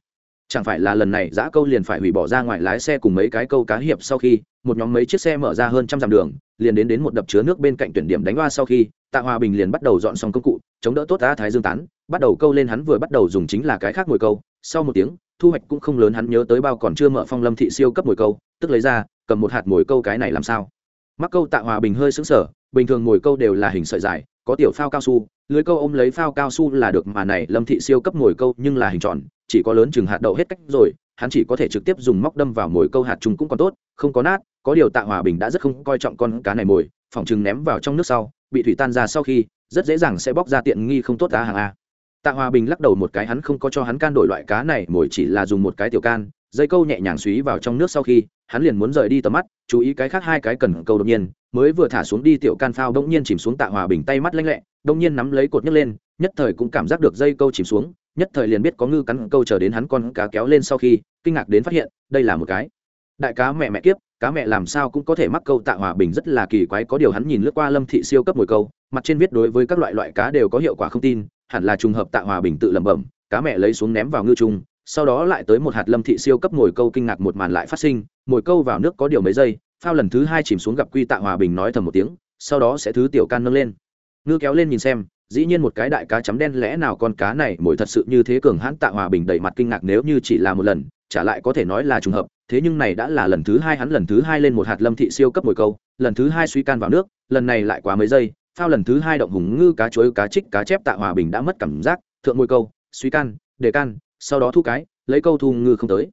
Speaker 1: Chẳng phải là lần này giã câu liền phải hủy bỏ ra ngoài lái xe cùng mấy cái câu cá hiệp sau khi, một nhóm mấy chiếc xe mở ra hơn trăm dặm đường, liền đến đến một đập chứa nước bên cạnh tuyển điểm đánh hoa sau khi, tạ hòa bình liền bắt đầu dọn xong công cụ, chống đỡ tốt đá thái dương tán, bắt đầu câu lên hắn vừa bắt đầu dùng chính là cái khác mồi câu. Sau một tiếng, thu hoạch cũng không lớn hắn nhớ tới bao còn chưa mở phong lâm thị siêu cấp mồi câu, tức lấy ra, cầm một hạt mồi câu cái này làm sao? Mắc câu tạ hòa bình hơi xứng sở bình thường ngồi câu đều là hình sợi dài, có tiểu phao cao su, lưới câu ôm lấy phao cao su là được mà này lâm thị siêu cấp ngồi câu nhưng là hình tròn, chỉ có lớn chừng hạt đậu hết cách rồi, hắn chỉ có thể trực tiếp dùng móc đâm vào mồi câu hạt trùng cũng còn tốt, không có nát, có điều tạ hòa bình đã rất không coi trọng con cá này mồi, phỏng chừng ném vào trong nước sau, bị thủy tan ra sau khi, rất dễ dàng sẽ bóc ra tiện nghi không tốt cá hàng a. Tạ hòa bình lắc đầu một cái, hắn không có cho hắn can đổi loại cá này, mồi chỉ là dùng một cái tiểu can dây câu nhẹ nhàng suý vào trong nước sau khi, hắn liền muốn rời đi tầm mắt, chú ý cái khác hai cái cần câu đột nhiên, mới vừa thả xuống đi tiểu can phao đông nhiên chìm xuống tạ hòa bình tay mắt lanh lẹ đông nhiên nắm lấy cột nhấc lên, nhất thời cũng cảm giác được dây câu chìm xuống, nhất thời liền biết có ngư cắn câu chờ đến hắn con cá kéo lên sau khi, kinh ngạc đến phát hiện, đây là một cái đại cá mẹ mẹ kiếp, cá mẹ làm sao cũng có thể mắc câu tạ hòa bình rất là kỳ quái, có điều hắn nhìn lướt qua lâm thị siêu cấp mồi câu, mặt trên viết đối với các loại loại cá đều có hiệu quả không tin, hẳn là trùng hợp tạ hòa bình tự lẩm bẩm, cá mẹ lấy xuống ném vào ngư trung sau đó lại tới một hạt lâm thị siêu cấp mồi câu kinh ngạc một màn lại phát sinh, mồi câu vào nước có điều mấy giây, phao lần thứ hai chìm xuống gặp quy tạ hòa bình nói thầm một tiếng, sau đó sẽ thứ tiểu can nâng lên. Ngư kéo lên nhìn xem, dĩ nhiên một cái đại cá chấm đen lẽ nào con cá này mồi thật sự như thế cường hãn tạ hòa bình đầy mặt kinh ngạc nếu như chỉ là một lần trả lại có thể nói là trùng hợp, thế nhưng này đã là lần thứ hai hắn lần thứ hai lên một hạt lâm thị siêu cấp mồi câu, lần thứ hai suy can vào nước, lần này lại quá mấy giây, phao lần thứ hai động hùng ngư cá chuối cá trích cá chép tạ hòa bình đã mất cảm giác, thượng mồi câu, suy can, đề can sau đó thu cái, lấy câu thu ngư không tới.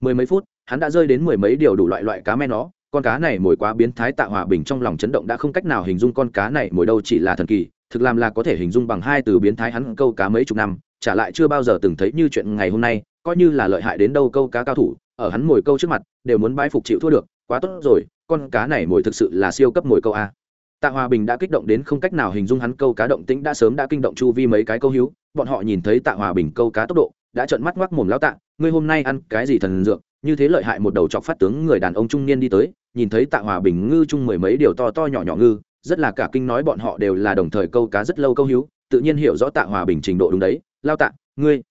Speaker 1: Mười mấy phút, hắn đã rơi đến mười mấy điều đủ loại loại cá me nó, con cá này mồi quá biến thái tạ hòa bình trong lòng chấn động đã không cách nào hình dung con cá này mồi đâu chỉ là thần kỳ, thực làm là có thể hình dung bằng hai từ biến thái hắn câu cá mấy chục năm trả lại chưa bao giờ từng thấy như chuyện ngày hôm nay, coi như là lợi hại đến đâu câu cá cao thủ, ở hắn mồi câu trước mặt, đều muốn bãi phục chịu thua được, quá tốt rồi, con cá này mồi thực sự là siêu cấp mồi câu a. Tạ hòa bình đã kích động đến không cách nào hình dung hắn câu cá động tĩnh đã sớm đã kinh động chu vi mấy cái câu hữu, bọn họ nhìn thấy tạ hòa bình câu cá tốc độ đã trợn mắt ngoác mồm lao tạ, ngươi hôm nay ăn cái gì thần dược? Như thế lợi hại một đầu chọc phát tướng người đàn ông trung niên đi tới, nhìn thấy tạ hòa bình ngư chung mười mấy điều to to nhỏ nhỏ ngư, rất là cả kinh nói bọn họ đều là đồng thời câu cá rất lâu câu hữu, tự nhiên hiểu rõ tạ hòa bình trình độ đúng đấy. Lao tạ, ngươi,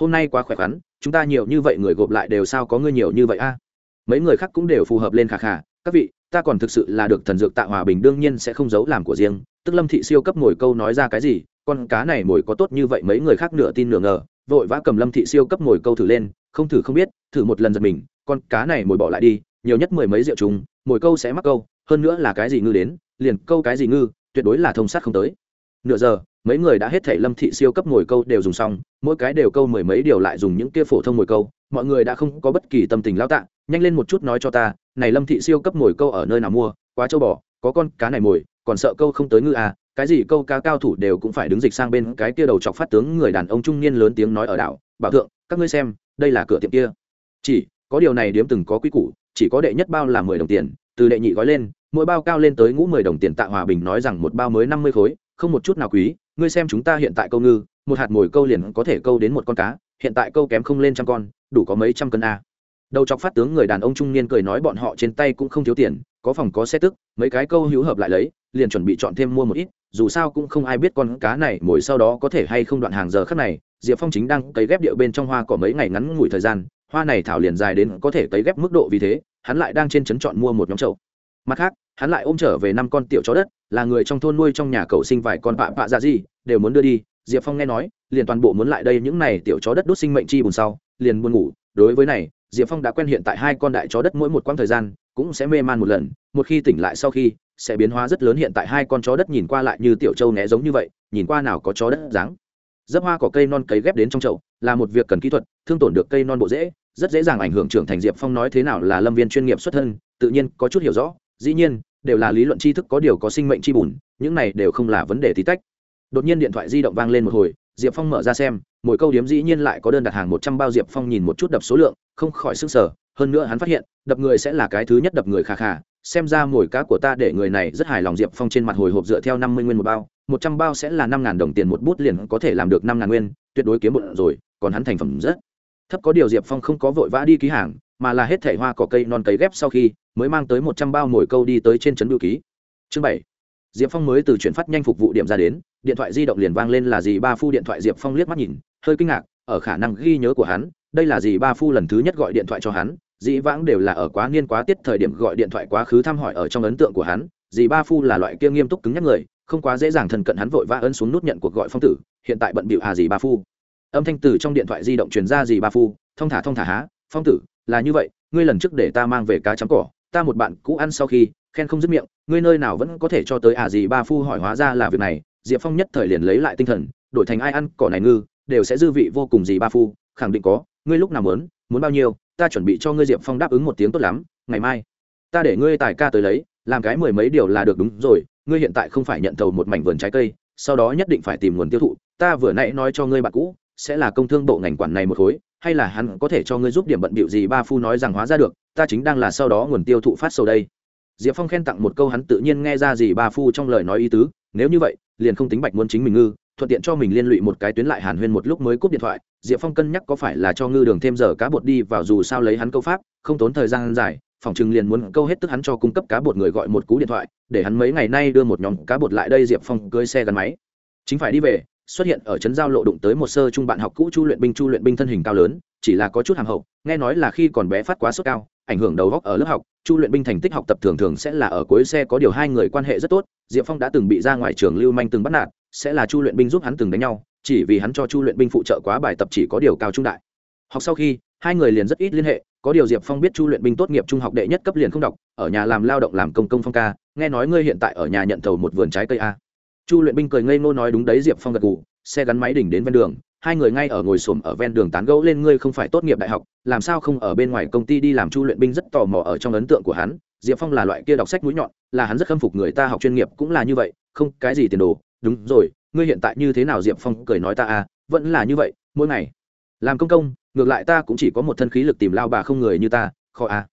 Speaker 1: hôm nay quá khỏe khoắn, chúng ta nhiều như vậy người gộp lại đều sao có ngươi nhiều như vậy a? Mấy người khác cũng đều phù hợp lên khà khà, các vị, ta còn thực sự là được thần dược tạ hòa bình đương nhiên sẽ không giấu làm của riêng. Tức lâm thị siêu cấp ngồi câu nói ra cái gì, con cá này mồi có tốt như vậy? Mấy người khác nửa tin nửa ngờ vội vã cầm lâm thị siêu cấp ngồi câu thử lên, không thử không biết, thử một lần giật mình, con cá này mồi bỏ lại đi, nhiều nhất mười mấy rượu chúng mồi câu sẽ mắc câu, hơn nữa là cái gì ngư đến, liền câu cái gì ngư, tuyệt đối là thông sát không tới. Nửa giờ, mấy người đã hết thể lâm thị siêu cấp ngồi câu đều dùng xong, mỗi cái đều câu mười mấy điều lại dùng những kia phổ thông ngồi câu, mọi người đã không có bất kỳ tâm tình lao tạ, nhanh lên một chút nói cho ta, này lâm thị siêu cấp ngồi câu ở nơi nào mua, quá châu bò, có con cá này mồi, còn sợ câu không tới ngư à cái gì câu cá cao thủ đều cũng phải đứng dịch sang bên cái kia đầu chọc phát tướng người đàn ông trung niên lớn tiếng nói ở đảo, bảo thượng, các ngươi xem, đây là cửa tiệm kia. Chỉ, có điều này điếm từng có quy củ, chỉ có đệ nhất bao là mười đồng tiền, từ đệ nhị gói lên, mỗi bao cao lên tới ngũ mười đồng tiền. Tạ hòa bình nói rằng một bao mới năm mươi khối, không một chút nào quý, ngươi xem chúng ta hiện tại câu ngư, một hạt mồi câu liền có thể câu đến một con cá, hiện tại câu kém không lên trăm con, đủ có mấy trăm cân a. Đầu chọc phát tướng người đàn ông trung niên cười nói bọn họ trên tay cũng không thiếu tiền, có phòng có xe tức, mấy cái câu hữu hợp lại lấy, liền chuẩn bị chọn thêm mua một ít dù sao cũng không ai biết con cá này mồi sau đó có thể hay không đoạn hàng giờ khắc này. Diệp phong chính đang cấy ghép điệu bên trong hoa có mấy ngày ngắn ngủi thời gian, hoa này thảo liền dài đến có thể cấy ghép mức độ vì thế, hắn lại đang trên trấn chọn mua một nhóm chậu. Mặt khác, hắn lại ôm trở về năm con tiểu chó đất, là người trong thôn nuôi trong nhà cậu sinh vài con bạ bạ ra gì, đều muốn đưa đi. Diệp phong nghe nói, liền toàn bộ muốn lại đây những này tiểu chó đất đốt sinh mệnh chi bùn sau, liền buồn ngủ. Đối với này, diệp phong đã quen hiện tại hai con đại chó đất mỗi một quãng thời gian cũng sẽ mê man một lần, một khi tỉnh lại sau khi sẽ biến hóa rất lớn hiện tại hai con chó đất nhìn qua lại như tiểu châu né giống như vậy, nhìn qua nào có chó đất dáng. Dấp hoa có cây non cấy ghép đến trong chậu, là một việc cần kỹ thuật, thương tổn được cây non bộ dễ, rất dễ dàng ảnh hưởng trưởng thành diệp phong nói thế nào là lâm viên chuyên nghiệp xuất thân, tự nhiên có chút hiểu rõ, dĩ nhiên, đều là lý luận tri thức có điều có sinh mệnh tri bùn, những này đều không là vấn đề tí tách. Đột nhiên điện thoại di động vang lên một hồi, diệp phong mở ra xem, mỗi câu điếm dĩ nhiên lại có đơn đặt hàng một trăm bao diệp phong nhìn một chút đập số lượng, không khỏi s ư n g sở hơn nữa hắn phát hiện, đập người sẽ là cái thứ nhất đập người khà khà xem ra mồi cá của ta để người này rất hài lòng diệp phong trên mặt hồi hộp dựa theo năm mươi nguyên một bao, một trăm bao sẽ là năm ngàn đồng tiền một bút liền có thể làm được năm ngàn nguyên, tuyệt đối kiếm một rồi, còn hắn thành phẩm rất thấp. Có điều diệp phong không có vội vã đi ký hàng, mà là hết thẻ hoa cỏ cây non cấy ghép sau khi mới mang tới một trăm bao mồi câu đi tới trên trấn bưu ký. Chương bảy. Diệp phong mới từ chuyển phát nhanh phục vụ điểm ra đến, điện thoại di động liền vang lên là gì ba phu điện thoại diệp phong liếc mắt nhìn, hơi kinh ngạc, ở khả năng ghi nhớ của hắn, đây là gì ba phu lần thứ nhất gọi điện thoại cho hắn dĩ vãng đều là ở quá niên quá tiết thời điểm gọi điện thoại quá khứ thăm hỏi ở trong ấn tượng của hắn, dì ba phu là loại kia nghiêm túc cứng nhắc người, không quá dễ dàng thân cận hắn vội vã ấn xuống nút nhận cuộc gọi phong tử, hiện tại bận bịu à dì ba phu. Âm thanh từ trong điện thoại di động truyền ra dì ba phu thong thả thong thả há, phong tử, là như vậy, ngươi lần trước để ta mang về cá chấm cỏ, ta một bạn cũ ăn sau khi, khen không dứt miệng, ngươi nơi nào vẫn có thể cho tới à Dì ba phu hỏi hóa ra là việc này. Diệp phong nhất thời liền lấy lại tinh thần, đổi thành ai ăn cỏ này ngư, đều sẽ dư vị vô cùng Dì ba phu, khẳng định có, ngươi lúc nào muốn muốn bao nhiêu ta chuẩn bị cho ngươi diệp phong đáp ứng một tiếng tốt lắm, ngày mai. Ta để ngươi tài ca tới lấy, làm cái mười mấy điều là được đúng rồi, ngươi hiện tại không phải nhận thầu một mảnh vườn trái cây, sau đó nhất định phải tìm nguồn tiêu thụ. Ta vừa nãy nói cho ngươi bạn cũ, sẽ là công thương bộ ngành quản này một khối, hay là hắn có thể cho ngươi giúp điểm bận bịu gì ba phu nói rằng hóa ra được, ta chính đang là sau đó nguồn tiêu thụ phát sầu đây. Diệp phong khen tặng một câu hắn tự nhiên nghe ra gì ba phu trong lời nói ý tứ, nếu như vậy, liền không tính bạch muốn chính mình ngư thuận tiện cho mình liên lụy một cái tuyến lại hàn huyên một lúc mới cúp điện thoại, diệp phong cân nhắc có phải là cho ngư đường thêm giờ cá bột đi vào dù sao lấy hắn câu pháp, không tốn thời gian dài phòng chừng liền muốn câu hết tức hắn cho cung cấp cá bột người gọi một cú điện thoại, để hắn mấy ngày nay đưa một nhóm cá bột lại đây diệp phong cưới xe gắn máy. Chính phải đi về, xuất hiện ở trấn giao lộ đụng tới một sơ trung bạn học cũ chu luyện binh, chu luyện binh thân hình cao lớn, chỉ là có chút hàng hậu, nghe nói là khi còn bé phát quá sốt cao, ảnh hưởng đầu góc ở lớp học, chu luyện binh thành tích học tập thường thường sẽ là ở cuối xe có điều hai người quan hệ rất tốt, diệp phong đã từng bị ra ngoài trường lưu manh từng bắt nạt sẽ là chu luyện binh giúp hắn từng đánh nhau, chỉ vì hắn cho chu luyện binh phụ trợ quá bài tập chỉ có điều cao trung đại. Học sau khi, hai người liền rất ít liên hệ, có điều diệp phong biết chu luyện binh tốt nghiệp trung học đệ nhất cấp liền không đọc, ở nhà làm lao động làm công công phong ca, nghe nói ngươi hiện tại ở nhà nhận thầu một vườn trái cây a. Chu luyện binh cười ngây ngô nói đúng đấy, diệp phong gật gù, xe gắn máy đỉnh đến ven đường, hai người ngay ở ngồi xổm ở ven đường tán gẫu lên, ngươi không phải tốt nghiệp đại học, làm sao không ở bên ngoài công ty đi làm chu luyện binh rất tò mò ở trong ấn tượng của hắn. Diệp phong là loại kia đọc sách mũi nhọn, là hắn rất khâm phục người ta học chuyên nghiệp cũng là như vậy, không cái gì tiền đồ đúng rồi, ngươi hiện tại như thế nào diệp phong cười nói, ta à vẫn là như vậy, mỗi ngày làm công công, ngược lại ta cũng chỉ có một thân khí lực tìm lao bà không người như ta, khó à.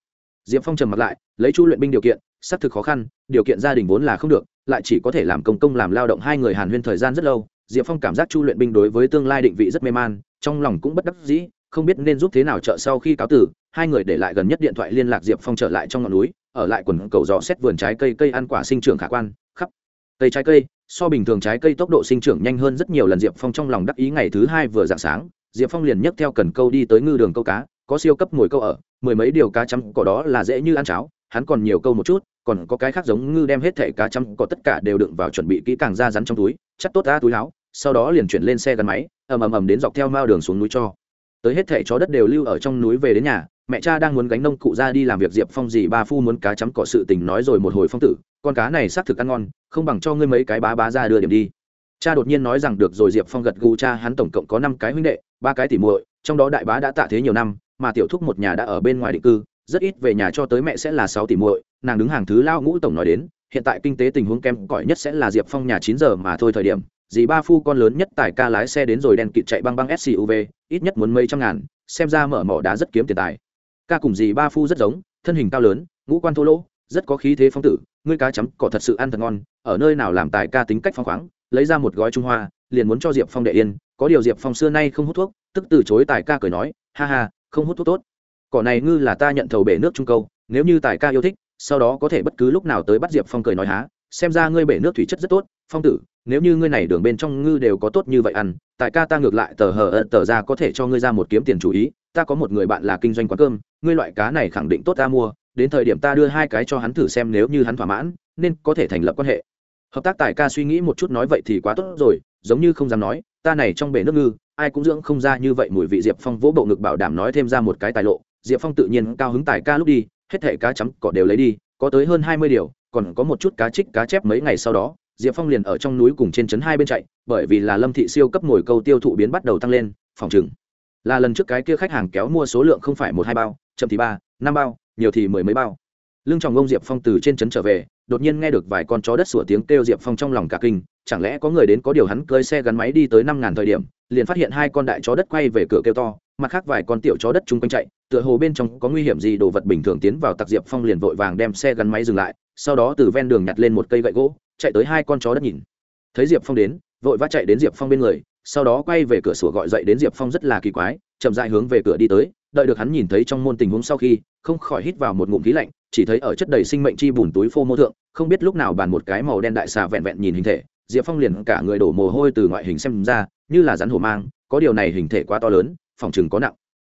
Speaker 1: diệp phong trầm mặt lại, lấy chu luyện binh điều kiện, xác thực khó khăn, điều kiện gia đình vốn là không được, lại chỉ có thể làm công công làm lao động hai người hàn huyên thời gian rất lâu diệp phong cảm giác chu luyện binh đối với tương lai định vị rất mê man, trong lòng cũng bất đắc dĩ, không biết nên giúp thế nào trợ sau khi cáo tử, hai người để lại gần nhất điện thoại liên lạc diệp phong trở lại trong ngọn núi, ở lại quần cầu dò xét vườn trái cây cây ăn quả sinh trưởng khả quan, khắp cây trái cây so bình thường trái cây tốc độ sinh trưởng nhanh hơn rất nhiều lần diệp phong trong lòng đắc ý ngày thứ hai vừa dạng sáng, diệp phong liền nhấc theo cần câu đi tới ngư đường câu cá, có siêu cấp ngồi câu ở, mười mấy điều cá chấm cỏ đó là dễ như ăn cháo, hắn còn nhiều câu một chút, còn có cái khác giống ngư đem hết thẻ cá chấm cỏ tất cả đều đựng vào chuẩn bị kỹ càng ra rắn trong túi, chắc tốt ra túi láo, sau đó liền chuyển lên xe gắn máy, ầm ầm ầm đến dọc theo mao đường xuống núi cho. Tới hết thẻ chó đất đều lưu ở trong núi về đến nhà mẹ cha đang muốn gánh nông cụ ra đi làm việc, diệp phong dì ba phu muốn cá chấm cỏ sự tình nói rồi một hồi phong tử, con cá này xác thực ăn ngon, không bằng cho ngươi mấy cái bá bá ra đưa điểm đi. Cha đột nhiên nói rằng được rồi, diệp phong gật gù, cha hắn tổng cộng có năm cái huynh đệ, ba cái tỉ muội, trong đó đại bá đã tạ thế nhiều năm, mà tiểu thúc một nhà đã ở bên ngoài định cư, rất ít về nhà cho tới mẹ sẽ là sáu tỷ muội, nàng đứng hàng thứ lao ngũ tổng nói đến, hiện tại kinh tế tình huống kém cỏi nhất sẽ là diệp phong nhà chín giờ mà thôi thời điểm, dì ba phu con lớn nhất tài ca lái xe đến rồi đèn kịt chạy băng băng suv ít nhất muốn mấy trăm ngàn, xem ra mở mỏ đá rất kiếm tiền tài ca cùng dì ba phu rất giống, thân hình cao lớn, ngũ quan thô lỗ, rất có khí thế phong tử, ngươi cá chấm, cỏ thật sự ăn thật ngon, ở nơi nào làm tài ca tính cách phong khoáng, lấy ra một gói trung hoa, liền muốn cho diệp phong đệ yên, có điều diệp phong xưa nay không hút thuốc, tức từ chối tài ca cười nói, ha ha, không hút thuốc tốt. Cỏ này ngư là ta nhận thầu bể nước trung câu, nếu như tài ca yêu thích, sau đó có thể bất cứ lúc nào tới bắt diệp phong cười nói há, xem ra ngươi bể nước thủy chất rất tốt, phong tử, nếu như ngươi này đường bên trong ngư đều có tốt như vậy ăn tại ca ta ngược lại tờ hờ ờ, tờ ra có thể cho ngươi ra một kiếm tiền chủ ý, ta có một người bạn là kinh doanh quán cơm ngươi loại cá này khẳng định tốt ta mua, đến thời điểm ta đưa hai cái cho hắn thử xem nếu như hắn thỏa mãn, nên có thể thành lập quan hệ. Hợp tác tài ca suy nghĩ một chút nói vậy thì quá tốt rồi, giống như không dám nói, ta này trong bể nước ngư, ai cũng dưỡng không ra như vậy mùi vị diệp phong vỗ bộ ngực bảo đảm nói thêm ra một cái tài lộ, diệp phong tự nhiên cao hứng tài ca lúc đi, hết thẻ cá chấm cỏ đều lấy đi, có tới hơn hai mươi điều, còn có một chút cá trích cá chép mấy ngày sau đó, diệp phong liền ở trong núi cùng trên trấn hai bên chạy, bởi vì là lâm thị siêu cấp ngồi câu tiêu thụ biến bắt đầu tăng lên, phòng chừng là lần trước cái kia khách hàng kéo mua số lượng không phải một hai bao chậm thì ba, năm bao, nhiều thì mười mấy bao. Lưng chồng ông diệp phong từ trên trấn trở về, đột nhiên nghe được vài con chó đất sủa tiếng kêu diệp phong trong lòng cả kinh, chẳng lẽ có người đến có điều hắn cơi xe gắn máy đi tới năm ngàn thời điểm, liền phát hiện hai con đại chó đất quay về cửa kêu to, mặt khác vài con tiểu chó đất chung quanh chạy, tựa hồ bên trong có nguy hiểm gì đồ vật bình thường tiến vào tặc diệp phong liền vội vàng đem xe gắn máy dừng lại, sau đó từ ven đường nhặt lên một cây gậy gỗ, chạy tới hai con chó đất nhìn. Thấy diệp phong đến, vội vã chạy đến diệp phong bên người, sau đó quay về cửa sổ gọi dậy đến diệp phong rất là kỳ quái, chậm dại hướng về cửa đi tới đợi được hắn nhìn thấy trong môn tình huống sau khi, không khỏi hít vào một ngụm khí lạnh, chỉ thấy ở chất đầy sinh mệnh chi bùn túi phô mô thượng, không biết lúc nào bàn một cái màu đen đại xà vẹn vẹn nhìn hình thể, diệp phong liền cả người đổ mồ hôi từ ngoại hình xem ra, như là rắn hổ mang, có điều này hình thể quá to lớn, phòng chừng có nặng.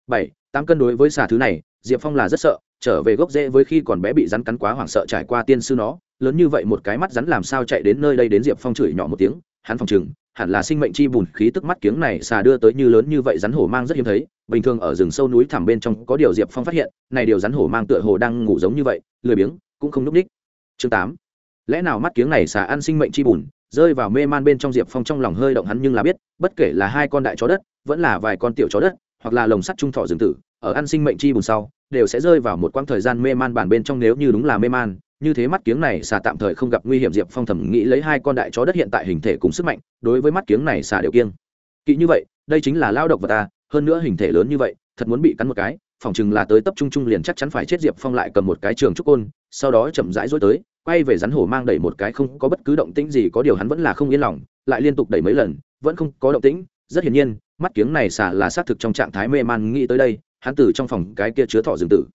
Speaker 1: Bảy, tám cân đối với xà thứ này, diệp phong là rất sợ, trở về gốc rễ với khi còn bé bị rắn cắn quá hoảng sợ trải qua tiên sư nó, lớn như vậy một cái mắt rắn làm sao chạy đến nơi đây đến diệp phong chửi nhỏ một tiếng, hắn phòng chừng hẳn là sinh mệnh chi bùn khí tức mắt kiếng này xà đưa tới như lớn như vậy rắn hổ mang rất hiếm thấy, bình thường ở rừng sâu núi thẳm bên trong có điều diệp phong phát hiện, này điều rắn hổ mang tựa hồ đang ngủ giống như vậy, lười biếng, cũng không núp ních chương tám. Lẽ nào mắt kiếng này xà ăn sinh mệnh chi bùn, rơi vào mê man bên trong diệp phong trong lòng hơi động hắn nhưng là biết, bất kể là hai con đại chó đất, vẫn là vài con tiểu chó đất, hoặc là lồng sắt trung thọ rừng tử, ở ăn sinh mệnh chi bùn sau, đều sẽ rơi vào một quãng thời gian mê man bản bên trong nếu như đúng là mê man như thế mắt kiếng này xà tạm thời không gặp nguy hiểm, diệp phong thầm nghĩ lấy hai con đại chó đất hiện tại hình thể cùng sức mạnh, đối với mắt kiếng này xà đều kiêng. Kỵ như vậy, đây chính là lao động vật ta hơn nữa hình thể lớn như vậy, thật muốn bị cắn một cái, phòng chừng là tới tập trung trung liền chắc chắn phải chết, diệp phong lại cầm một cái trường trúc côn, sau đó chậm rãi dối tới, quay về rắn hổ mang đẩy một cái không có bất cứ động tĩnh gì, có điều hắn vẫn là không yên lòng, lại liên tục đẩy mấy lần, vẫn không có động tĩnh. Rất hiển nhiên, mắt kiếng này xà là xác thực trong trạng thái mê man, nghĩ tới đây, hắn từ trong phòng cái kia chứa thỏ rừng tử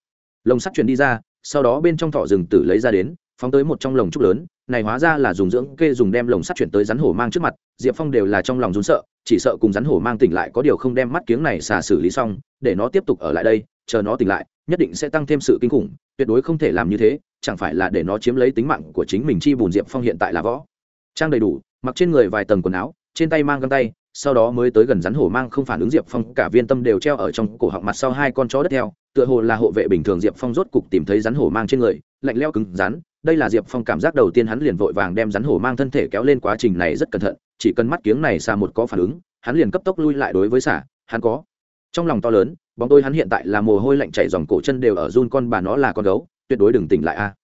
Speaker 1: lồng sắt chuyển đi ra sau đó bên trong thỏ rừng tử lấy ra đến, phóng tới một trong lồng trúc lớn, này hóa ra là dùng dưỡng kê dùng đem lồng sắt chuyển tới rắn hổ mang trước mặt, diệp phong đều là trong lòng rún sợ, chỉ sợ cùng rắn hổ mang tỉnh lại có điều không đem mắt kiếng này xà xử lý xong, để nó tiếp tục ở lại đây, chờ nó tỉnh lại, nhất định sẽ tăng thêm sự kinh khủng, tuyệt đối không thể làm như thế, chẳng phải là để nó chiếm lấy tính mạng của chính mình chi bùn diệp phong hiện tại là võ. Trang đầy đủ, mặc trên người vài tầng quần áo, trên tay mang găng tay, sau đó mới tới gần rắn hổ mang không phản ứng diệp phong, cả viên tâm đều treo ở trong cổ họng mặt sau hai con chó đất theo tựa hồ là hộ vệ bình thường diệp phong rốt cục tìm thấy rắn hổ mang trên người, lạnh leo cứng rắn, đây là diệp phong cảm giác đầu tiên hắn liền vội vàng đem rắn hổ mang thân thể kéo lên quá trình này rất cẩn thận, chỉ cần mắt kiếng này xa một có phản ứng, hắn liền cấp tốc lui lại đối với xả hắn có. Trong lòng to lớn, bóng tôi hắn hiện tại là mồ hôi lạnh chảy dòng cổ chân đều ở run con bà nó là con gấu, tuyệt đối đừng tỉnh lại a. À.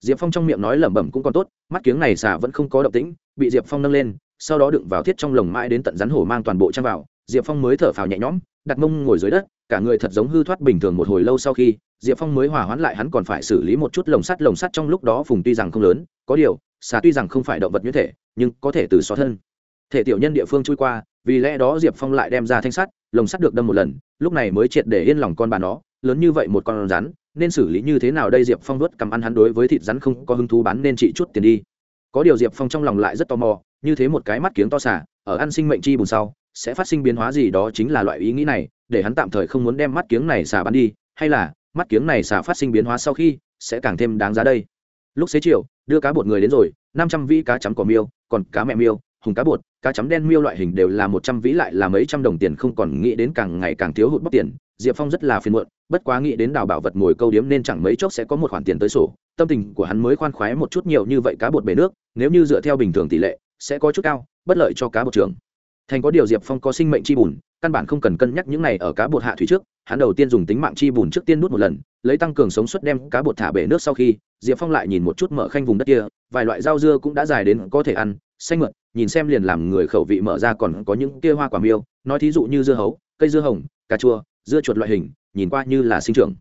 Speaker 1: Diệp phong trong miệng nói lẩm bẩm cũng còn tốt, mắt kiếng này xả vẫn không có động tĩnh, bị diệp phong nâng lên, sau đó đựng vào thiết trong lồng mãi đến tận rắn hổ mang toàn bộ trang vào, diệp phong mới thở phào nhẹ nhõm, đặt mông ngồi dưới đất cả người thật giống hư thoát bình thường một hồi lâu sau khi, diệp phong mới hòa hoãn lại hắn còn phải xử lý một chút lồng sắt lồng sắt trong lúc đó phùng tuy rằng không lớn, có điều, xà tuy rằng không phải động vật như thể, nhưng có thể từ xóa thân. Thể tiểu nhân địa phương trôi qua, vì lẽ đó diệp phong lại đem ra thanh sắt, lồng sắt được đâm một lần, lúc này mới triệt để yên lòng con bà nó, lớn như vậy một con rắn, nên xử lý như thế nào đây diệp phong vớt cầm ăn hắn đối với thịt rắn không có hứng thú bán nên trị chút tiền đi. Có điều diệp phong trong lòng lại rất tò mò, như thế một cái mắt kiếng to xả ở ăn sinh mệnh chi bùn sau sẽ phát sinh biến hóa gì đó chính là loại ý nghĩ này, để hắn tạm thời không muốn đem mắt kiếng này xả bán đi, hay là, mắt kiếng này xả phát sinh biến hóa sau khi, sẽ càng thêm đáng giá đây. Lúc xế chiều, đưa cá bột người đến rồi, năm trăm vĩ cá chấm cỏ miêu, còn cá mẹ miêu, hùng cá bột, cá chấm đen miêu loại hình đều là một trăm vĩ lại là mấy trăm đồng tiền không còn nghĩ đến càng ngày càng thiếu hụt bóc tiền. Diệp phong rất là phiền muộn, bất quá nghĩ đến đào bảo vật ngồi câu điếm nên chẳng mấy chốc sẽ có một khoản tiền tới sổ. Tâm tình của hắn mới khoan khoái một chút nhiều như vậy cá bột bể nước, nếu như dựa theo bình thường tỷ lệ, sẽ có chút cao, bất lợi cho cá bột trường thành có điều diệp phong có sinh mệnh chi bùn, căn bản không cần cân nhắc những này ở cá bột hạ thủy trước, hắn đầu tiên dùng tính mạng chi bùn trước tiên nút một lần, lấy tăng cường sống suất đem cá bột thả bể nước sau khi, diệp phong lại nhìn một chút mở khanh vùng đất kia, vài loại rau dưa cũng đã dài đến có thể ăn, xanh mượt, nhìn xem liền làm người khẩu vị mở ra còn có những kia hoa quả miêu, nói thí dụ như dưa hấu, cây dưa hồng, cà chua, dưa chuột loại hình, nhìn qua như là sinh trưởng.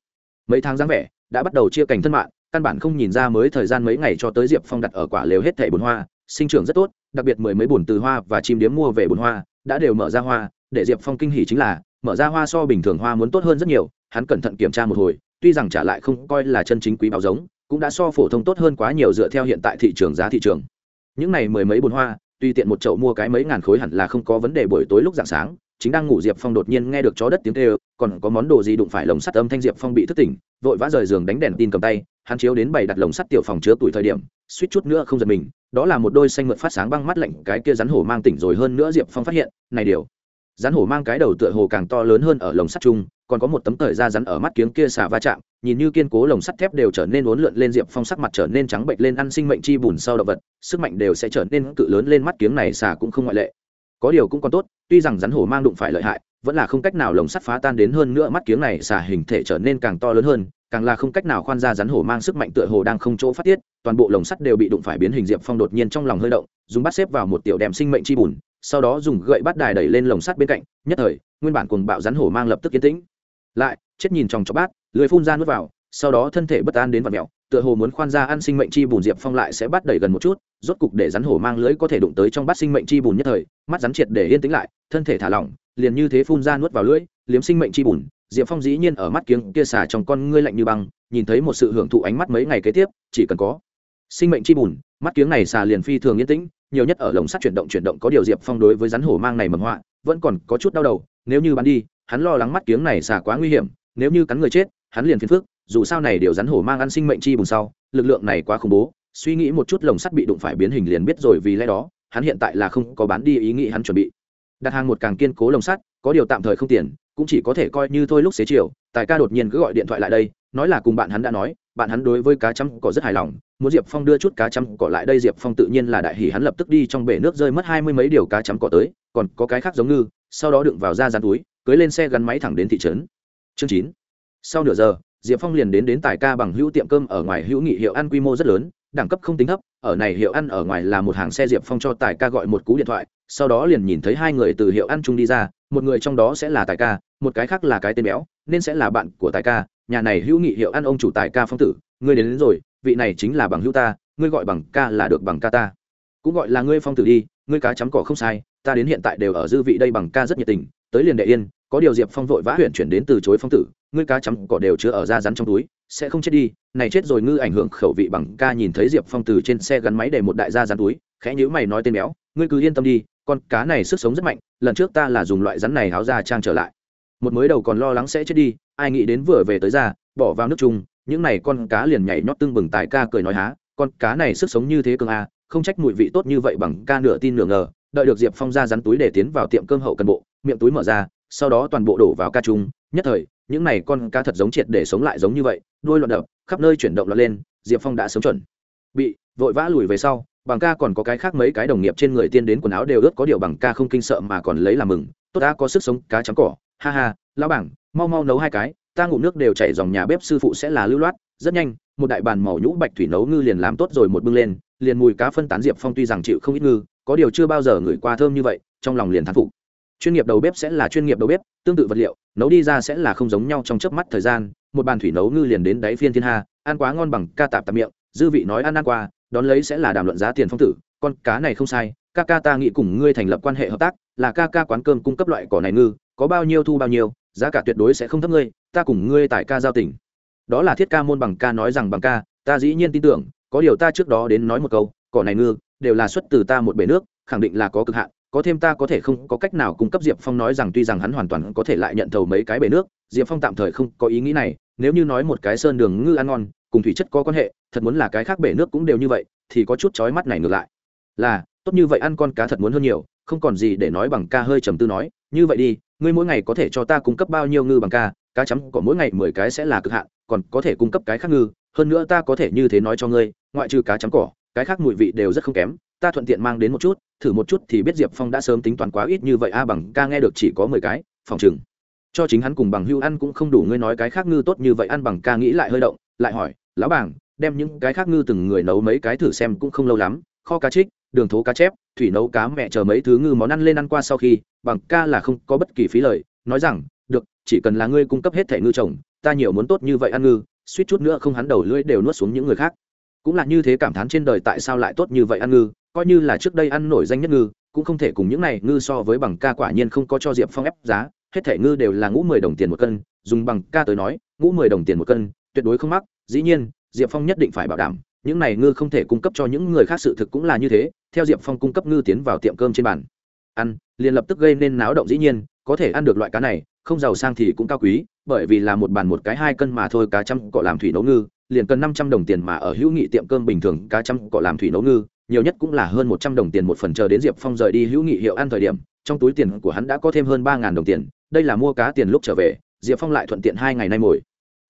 Speaker 1: Mấy tháng dáng vẻ, đã bắt đầu chia cành thân mạng, căn bản không nhìn ra mới thời gian mấy ngày cho tới diệp phong đặt ở quả lều hết thẻ bồn hoa, sinh trưởng rất tốt đặc biệt mười mấy bồn từ hoa và chim điếm mua về bồn hoa, đã đều mở ra hoa, để diệp phong kinh hỉ chính là, mở ra hoa so bình thường hoa muốn tốt hơn rất nhiều, hắn cẩn thận kiểm tra một hồi, tuy rằng trả lại không coi là chân chính quý báo giống, cũng đã so phổ thông tốt hơn quá nhiều dựa theo hiện tại thị trường giá thị trường. Những này mười mấy bồn hoa tuy tiện một chậu mua cái mấy ngàn khối hẳn là không có vấn đề buổi tối lúc dạng sáng, chính đang ngủ diệp phong đột nhiên nghe được chó đất tiếng kêu, còn có món đồ gì đụng phải lồng sắt âm thanh diệp phong bị thức tỉnh, vội vã rời giường đánh đèn tin cầm tay, hắn chiếu đến bày đặt lồng sắt tiểu phòng chứa tuổi thời điểm suýt chút nữa không giật mình, đó là một đôi xanh mượt phát sáng băng mắt lạnh, cái kia rắn hổ mang tỉnh rồi hơn nữa diệp phong phát hiện, này điều. Rắn hổ mang cái đầu tựa hồ càng to lớn hơn ở lồng sắt chung, còn có một tấm thời da rắn ở mắt kiếng kia xả va chạm, nhìn như kiên cố lồng sắt thép đều trở nên uốn lượn lên diệp phong sắc mặt trở nên trắng bệnh lên ăn sinh mệnh chi bùn sau động vật, sức mạnh đều sẽ trở nên cự lớn lên mắt kiếng này xả cũng không ngoại lệ. Có điều cũng còn tốt, tuy rằng rắn hổ mang đụng phải lợi hại vẫn là không cách nào lồng sắt phá tan đến hơn nữa mắt kiếng này, xả hình thể trở nên càng to lớn hơn, càng là không cách nào khoan ra rắn hổ mang sức mạnh tựa hồ đang không chỗ phát tiết, toàn bộ lồng sắt đều bị đụng phải biến hình diệp phong đột nhiên trong lòng hơi động, dùng bắt xếp vào một tiểu đèm sinh mệnh chi bùn, sau đó dùng gậy bắt đài đẩy lên lồng sắt bên cạnh, nhất thời, nguyên bản cuồng bạo rắn hổ mang lập tức yên tĩnh. Lại, chết nhìn trong chó bát lưới phun ra nuốt vào, sau đó thân thể bất an đến vật mèo tựa hồ muốn khoan ra ăn sinh mệnh chi bùn diệp phong lại sẽ bắt đẩy gần một chút, rốt cục để rắn hổ mang lưới có thể đụng tới trong bát sinh mệnh chi bùn nhất thời, mắt rắn triệt để yên tĩnh lại, thân thể thả lỏng liền như thế phun ra nuốt vào lưỡi, liếm sinh mệnh chi bùn, diệp phong dĩ nhiên ở mắt kiếng kia xả trong con ngươi lạnh như băng, nhìn thấy một sự hưởng thụ ánh mắt mấy ngày kế tiếp, chỉ cần có sinh mệnh chi bùn, mắt kiếng này xà liền phi thường yên tĩnh, nhiều nhất ở lồng sắt chuyển động chuyển động có điều diệp phong đối với rắn hổ mang này mầm họa, vẫn còn có chút đau đầu, nếu như bắn đi, hắn lo lắng mắt kiếng này xà quá nguy hiểm, nếu như cắn người chết, hắn liền phiền phức, dù sao này điều rắn hổ mang ăn sinh mệnh chi bùn sau, lực lượng này quá khủng bố, suy nghĩ một chút lồng sắt bị đụng phải biến hình liền biết rồi vì lẽ đó, hắn hiện tại là không có bán đi ý nghĩ hắn chuẩn bị đặt hàng một càng kiên cố lồng sắt, có điều tạm thời không tiền, cũng chỉ có thể coi như thôi lúc xế chiều. Tài ca đột nhiên cứ gọi điện thoại lại đây, nói là cùng bạn hắn đã nói, bạn hắn đối với cá chăm cỏ rất hài lòng, muốn diệp phong đưa chút cá chăm cỏ lại đây, diệp phong tự nhiên là đại hỉ hắn lập tức đi trong bể nước rơi mất hai mươi mấy điều cá chăm cỏ tới, còn có cái khác giống ngư, sau đó đựng vào ra dán túi, cưới lên xe gắn máy thẳng đến thị trấn. Chương chín. Sau nửa giờ, diệp phong liền đến đến tài ca bằng hữu tiệm cơm ở ngoài hữu nghị hiệu ăn quy mô rất lớn đẳng cấp không tính thấp ở này hiệu ăn ở ngoài là một hàng xe diệp phong cho tài ca gọi một cú điện thoại sau đó liền nhìn thấy hai người từ hiệu ăn chung đi ra một người trong đó sẽ là tài ca một cái khác là cái tên béo nên sẽ là bạn của tài ca nhà này hữu nghị hiệu ăn ông chủ tài ca phong tử ngươi đến, đến rồi vị này chính là bằng hữu ta ngươi gọi bằng ca là được bằng ca ta. Cũng gọi là ngươi phong tử đi ngươi cá chấm cỏ không sai ta đến hiện tại đều ở dư vị đây bằng ca rất nhiệt tình tới liền đệ yên có điều diệp phong vội vã huyện chuyển đến từ chối phong tử ngươi cá chấm cỏ đều chứa ở da rắn trong túi, sẽ không chết đi. Này chết rồi ngư ảnh hưởng khẩu vị bằng ca nhìn thấy diệp phong từ trên xe gắn máy để một đại gia rắn túi, khẽ nhữ mày nói tên béo, ngươi cứ yên tâm đi, con cá này sức sống rất mạnh, lần trước ta là dùng loại rắn này háo ra trang trở lại. Một mới đầu còn lo lắng sẽ chết đi, ai nghĩ đến vừa về tới ra, bỏ vào nước chung, những này con cá liền nhảy nhót tưng bừng tài ca cười nói há, con cá này sức sống như thế cường a, không trách mùi vị tốt như vậy bằng ca nửa tin nửa ngờ. Đợi được diệp phong ra rắn túi để tiến vào tiệm cơm hậu cần bộ, miệng túi mở ra, sau đó toàn bộ đổ vào ca chung nhất thời, những này con cá thật giống triệt để sống lại giống như vậy, đuôi loạn đập, khắp nơi chuyển động loạn lên, diệp phong đã sống chuẩn. Bị, vội vã lùi về sau, bằng ca còn có cái khác mấy cái đồng nghiệp trên người tiên đến quần áo đều ướt có điều bằng ca không kinh sợ mà còn lấy làm mừng. Tốt đã có sức sống, cá chấm cỏ. Ha ha, lão bảng, mau mau nấu hai cái, ta ngủ nước đều chảy dòng nhà bếp sư phụ sẽ là lưu loát. Rất nhanh, một đại bàn màu nhũ bạch thủy nấu ngư liền làm tốt rồi một bưng lên, liền mùi cá phân tán diệp phong tuy rằng chịu không ít ngư, có điều chưa bao giờ ngửi qua thơm như vậy, trong lòng liền thán phục chuyên nghiệp đầu bếp sẽ là chuyên nghiệp đầu bếp, tương tự vật liệu, nấu đi ra sẽ là không giống nhau trong chớp mắt thời gian. Một bàn thủy nấu ngư liền đến đáy phiên thiên hà, ăn quá ngon bằng ca tạp tạp miệng, dư vị nói ăn ăn qua, đón lấy sẽ là đàm luận giá tiền phong tử. Con cá này không sai, ca ca ta nghĩ cùng ngươi thành lập quan hệ hợp tác, là ca ca quán cơm cung cấp loại cỏ này ngư, có bao nhiêu thu bao nhiêu, giá cả tuyệt đối sẽ không thấp ngươi, ta cùng ngươi tại ca giao tỉnh đó là thiết ca môn bằng ca nói rằng bằng ca, ta dĩ nhiên tin tưởng, có điều ta trước đó đến nói một câu, cỏ này ngư, đều là xuất từ ta một bể nước, khẳng định là có cực hạn có thêm ta có thể không có cách nào cung cấp diệp phong nói rằng tuy rằng hắn hoàn toàn có thể lại nhận thầu mấy cái bể nước, diệp phong tạm thời không có ý nghĩ này, nếu như nói một cái sơn đường ngư ăn ngon, cùng thủy chất có quan hệ, thật muốn là cái khác bể nước cũng đều như vậy, thì có chút chói mắt này ngược lại. Là, tốt như vậy ăn con cá thật muốn hơn nhiều, không còn gì để nói bằng ca hơi trầm tư nói, như vậy đi, ngươi mỗi ngày có thể cho ta cung cấp bao nhiêu ngư bằng ca, cá chấm có mỗi ngày mười cái sẽ là cực hạn, còn có thể cung cấp cái khác ngư, hơn nữa ta có thể như thế nói cho ngươi, ngoại trừ cá chấm cỏ, cái khác mùi vị đều rất không kém ta thuận tiện mang đến một chút, thử một chút thì biết diệp phong đã sớm tính toán quá ít như vậy. A, bằng ca nghe được chỉ có mười cái, phòng chừng cho chính hắn cùng bằng hưu ăn cũng không đủ, ngươi nói cái khác ngư tốt như vậy, ăn bằng ca nghĩ lại hơi động, lại hỏi, lão bảng đem những cái khác ngư từng người nấu mấy cái thử xem cũng không lâu lắm, kho cá trích, đường thố cá chép, thủy nấu cá mẹ chờ mấy thứ ngư món ăn lên ăn qua sau khi, bằng ca là không có bất kỳ phí lời, nói rằng, được, chỉ cần là ngươi cung cấp hết thẻ ngư trồng, ta nhiều muốn tốt như vậy ăn ngư, suýt chút nữa không hắn đầu lưỡi đều nuốt xuống những người khác. Cũng là như thế cảm thán trên đời tại sao lại tốt như vậy ăn ngư coi như là trước đây ăn nổi danh nhất ngư, cũng không thể cùng những này ngư so với bằng ca quả nhiên không có cho diệp phong ép giá, hết thẻ ngư đều là ngũ mười đồng tiền một cân, dùng bằng ca tới nói, ngũ mười đồng tiền một cân, tuyệt đối không mắc, dĩ nhiên, diệp phong nhất định phải bảo đảm, những này ngư không thể cung cấp cho những người khác sự thực cũng là như thế, theo diệp phong cung cấp ngư tiến vào tiệm cơm trên bàn. Ăn, liền lập tức gây nên náo động dĩ nhiên, có thể ăn được loại cá này, không giàu sang thì cũng cao quý, bởi vì là một bàn một cái hai cân mà thôi cá trăm cọ làm thủy nấu ngư, liền cần năm trăm đồng tiền mà ở hữu nghị tiệm cơm bình thường cá trăm cọ làm thủy nấu ngư nhiều nhất cũng là hơn một trăm đồng tiền một phần chờ đến diệp phong rời đi hữu nghị hiệu ăn thời điểm, trong túi tiền của hắn đã có thêm hơn ba đồng tiền, đây là mua cá tiền lúc trở về, diệp phong lại thuận tiện hai ngày nay mồi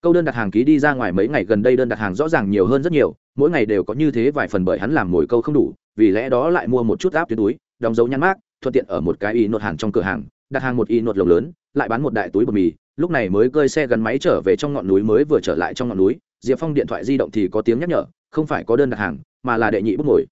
Speaker 1: câu đơn đặt hàng ký đi ra ngoài mấy ngày gần đây đơn đặt hàng rõ ràng nhiều hơn rất nhiều, mỗi ngày đều có như thế vài phần bởi hắn làm mồi câu không đủ, vì lẽ đó lại mua một chút áp tuyến túi, đóng dấu nhãn mát thuận tiện ở một cái y nốt hàng trong cửa hàng, đặt hàng một y nốt lồng lớn, lại bán một đại túi bột mì, lúc này mới cơi xe gắn máy trở về trong ngọn núi mới vừa trở lại trong ngọn núi, diệp phong điện thoại di động thì có tiếng nhắc nhở, không phải có đơn đặt hàng, mà là đệ nhị bút ngồi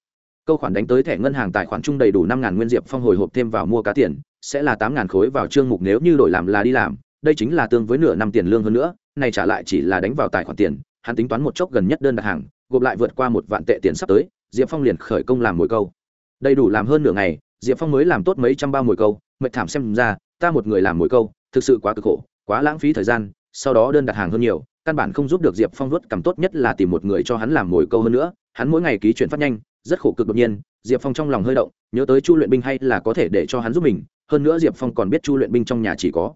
Speaker 1: câu khoản đánh tới thẻ ngân hàng tài khoản chung đầy đủ năm ngàn nguyên diệp phong hồi hộp thêm vào mua cá tiền, sẽ là tám ngàn khối vào chương mục nếu như đổi làm là đi làm, đây chính là tương với nửa năm tiền lương hơn nữa, này trả lại chỉ là đánh vào tài khoản tiền, hắn tính toán một chốc gần nhất đơn đặt hàng, gộp lại vượt qua một vạn tệ tiền sắp tới, diệp phong liền khởi công làm mồi câu. Đầy đủ làm hơn nửa ngày, diệp phong mới làm tốt mấy trăm bao mồi câu, mệt thảm xem ra, ta một người làm mồi câu, thực sự quá cực khổ, quá lãng phí thời gian, sau đó đơn đặt hàng hơn nhiều, căn bản không giúp được diệp phong vớt cầm tốt nhất là tìm một người cho hắn làm mồi câu hơn nữa, hắn mỗi ngày ký chuyển phát nhanh rất khổ cực đột nhiên, diệp phong trong lòng hơi động, nhớ tới chu luyện binh hay là có thể để cho hắn giúp mình, hơn nữa diệp phong còn biết chu luyện binh trong nhà chỉ có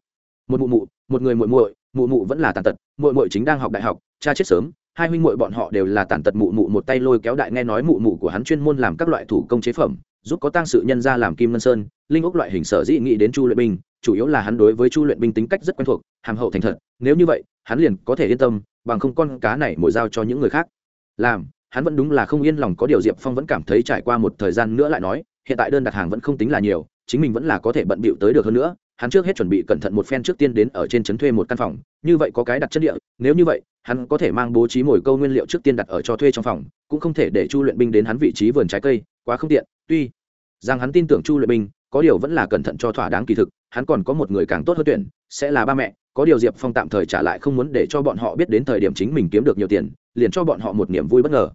Speaker 1: một mụ mụ, một người muội muội, mụ mụ vẫn là tàn tật, muội muội chính đang học đại học, cha chết sớm, hai huynh muội bọn họ đều là tàn tật mụ mụ một tay lôi kéo đại nghe nói mụ mụ của hắn chuyên môn làm các loại thủ công chế phẩm, giúp có tăng sự nhân ra làm kim ngân sơn, linh ốc loại hình sở dĩ nghĩ đến chu luyện binh, chủ yếu là hắn đối với chu luyện binh tính cách rất quen thuộc, hàm hậu thành thật, nếu như vậy, hắn liền có thể yên tâm, bằng không con cá này mồi giao cho những người khác. Làm hắn vẫn đúng là không yên lòng có điều diệp phong vẫn cảm thấy trải qua một thời gian nữa lại nói, hiện tại đơn đặt hàng vẫn không tính là nhiều, chính mình vẫn là có thể bận bịu tới được hơn nữa, hắn trước hết chuẩn bị cẩn thận một phen trước tiên đến ở trên trấn thuê một căn phòng, như vậy có cái đặt chất địa, nếu như vậy, hắn có thể mang bố trí mồi câu nguyên liệu trước tiên đặt ở cho thuê trong phòng, cũng không thể để chu luyện binh đến hắn vị trí vườn trái cây, quá không tiện, tuy rằng hắn tin tưởng chu luyện binh, có điều vẫn là cẩn thận cho thỏa đáng kỳ thực, hắn còn có một người càng tốt hơn tuyển, sẽ là ba mẹ, có điều diệp phong tạm thời trả lại không muốn để cho bọn họ biết đến thời điểm chính mình kiếm được nhiều tiền, liền cho bọn họ một niềm vui bất ngờ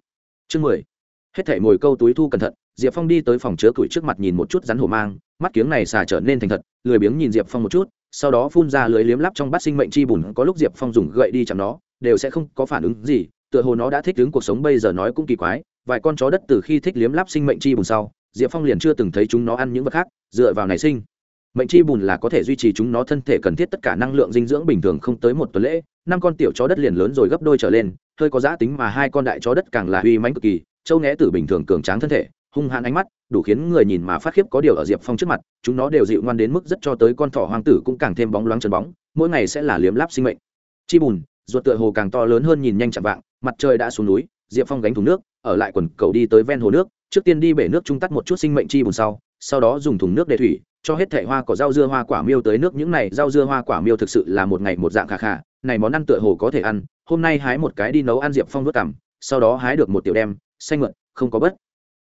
Speaker 1: chương mười. Hết thảy mồi câu túi thu cẩn thận, diệp phong đi tới phòng chứa củi trước mặt nhìn một chút rắn hổ mang, mắt kiếng này xà trở nên thành thật, lười biếng nhìn diệp phong một chút, sau đó phun ra lưới liếm lắp trong bát sinh mệnh chi bùn, có lúc diệp phong dùng gậy đi chạm nó, đều sẽ không có phản ứng gì, tựa hồ nó đã thích ứng cuộc sống bây giờ nói cũng kỳ quái, vài con chó đất từ khi thích liếm lắp sinh mệnh chi bùn sau, diệp phong liền chưa từng thấy chúng nó ăn những vật khác, dựa vào nảy sinh. Mệnh chi bùn là có thể duy trì chúng nó thân thể cần thiết tất cả năng lượng dinh dưỡng bình thường không tới một tuần lễ năm con tiểu chó đất liền lớn rồi gấp đôi trở lên, hơi có giá tính mà hai con đại chó đất càng là uy mãnh cực kỳ châu né tử bình thường cường tráng thân thể, hung hãn ánh mắt, đủ khiến người nhìn mà phát khiếp có điều ở diệp phong trước mặt, chúng nó đều dịu ngoan đến mức rất cho tới con thỏ hoàng tử cũng càng thêm bóng loáng trần bóng, mỗi ngày sẽ là liếm láp sinh mệnh. Chi bùn, ruột tựa hồ càng to lớn hơn nhìn nhanh chạm vạng, mặt trời đã xuống núi, diệp phong gánh thùng nước, ở lại quần cầu đi tới ven hồ nước, trước tiên đi bể nước trung tắt một chút sinh mệnh chi bùn sau sau đó dùng thùng nước để thủy, cho hết thẻ hoa cỏ rau dưa hoa quả miêu tới nước, những này rau dưa hoa quả miêu thực sự là một ngày một dạng khà khà này món ăn tựa hồ có thể ăn, hôm nay hái một cái đi nấu ăn diệp phong vớt cảm sau đó hái được một tiểu đem, xanh mượn, không có bất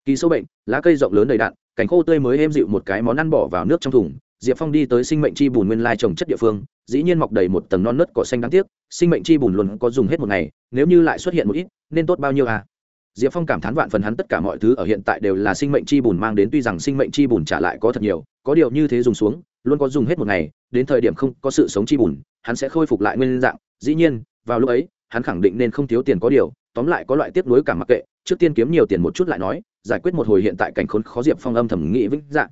Speaker 1: kỳ sâu bệnh, lá cây rộng lớn đầy đạn cảnh khô tươi mới êm dịu một cái món ăn bỏ vào nước trong thùng. Diệp phong đi tới sinh mệnh chi bùn nguyên lai trồng chất địa phương, dĩ nhiên mọc đầy một tầng non nớt cỏ xanh đáng tiếc, sinh mệnh chi bùn luôn có dùng hết một ngày, nếu như lại xuất hiện một ít, nên tốt bao nhiêu à? Diệp phong cảm thán vạn phần hắn tất cả mọi thứ ở hiện tại đều là sinh mệnh chi bùn mang đến, tuy rằng sinh mệnh chi bùn trả lại có thật nhiều, có điều như thế dùng xuống, luôn có dùng hết một ngày đến thời điểm không có sự sống chi bùn, hắn sẽ khôi phục lại nguyên dạng. Dĩ nhiên, vào lúc ấy, hắn khẳng định nên không thiếu tiền có điều, tóm lại có loại tiếp nối cả mặc kệ. Trước tiên kiếm nhiều tiền một chút lại nói, giải quyết một hồi hiện tại cảnh khốn khó diệp phong âm thầm nghĩ vĩnh dạng.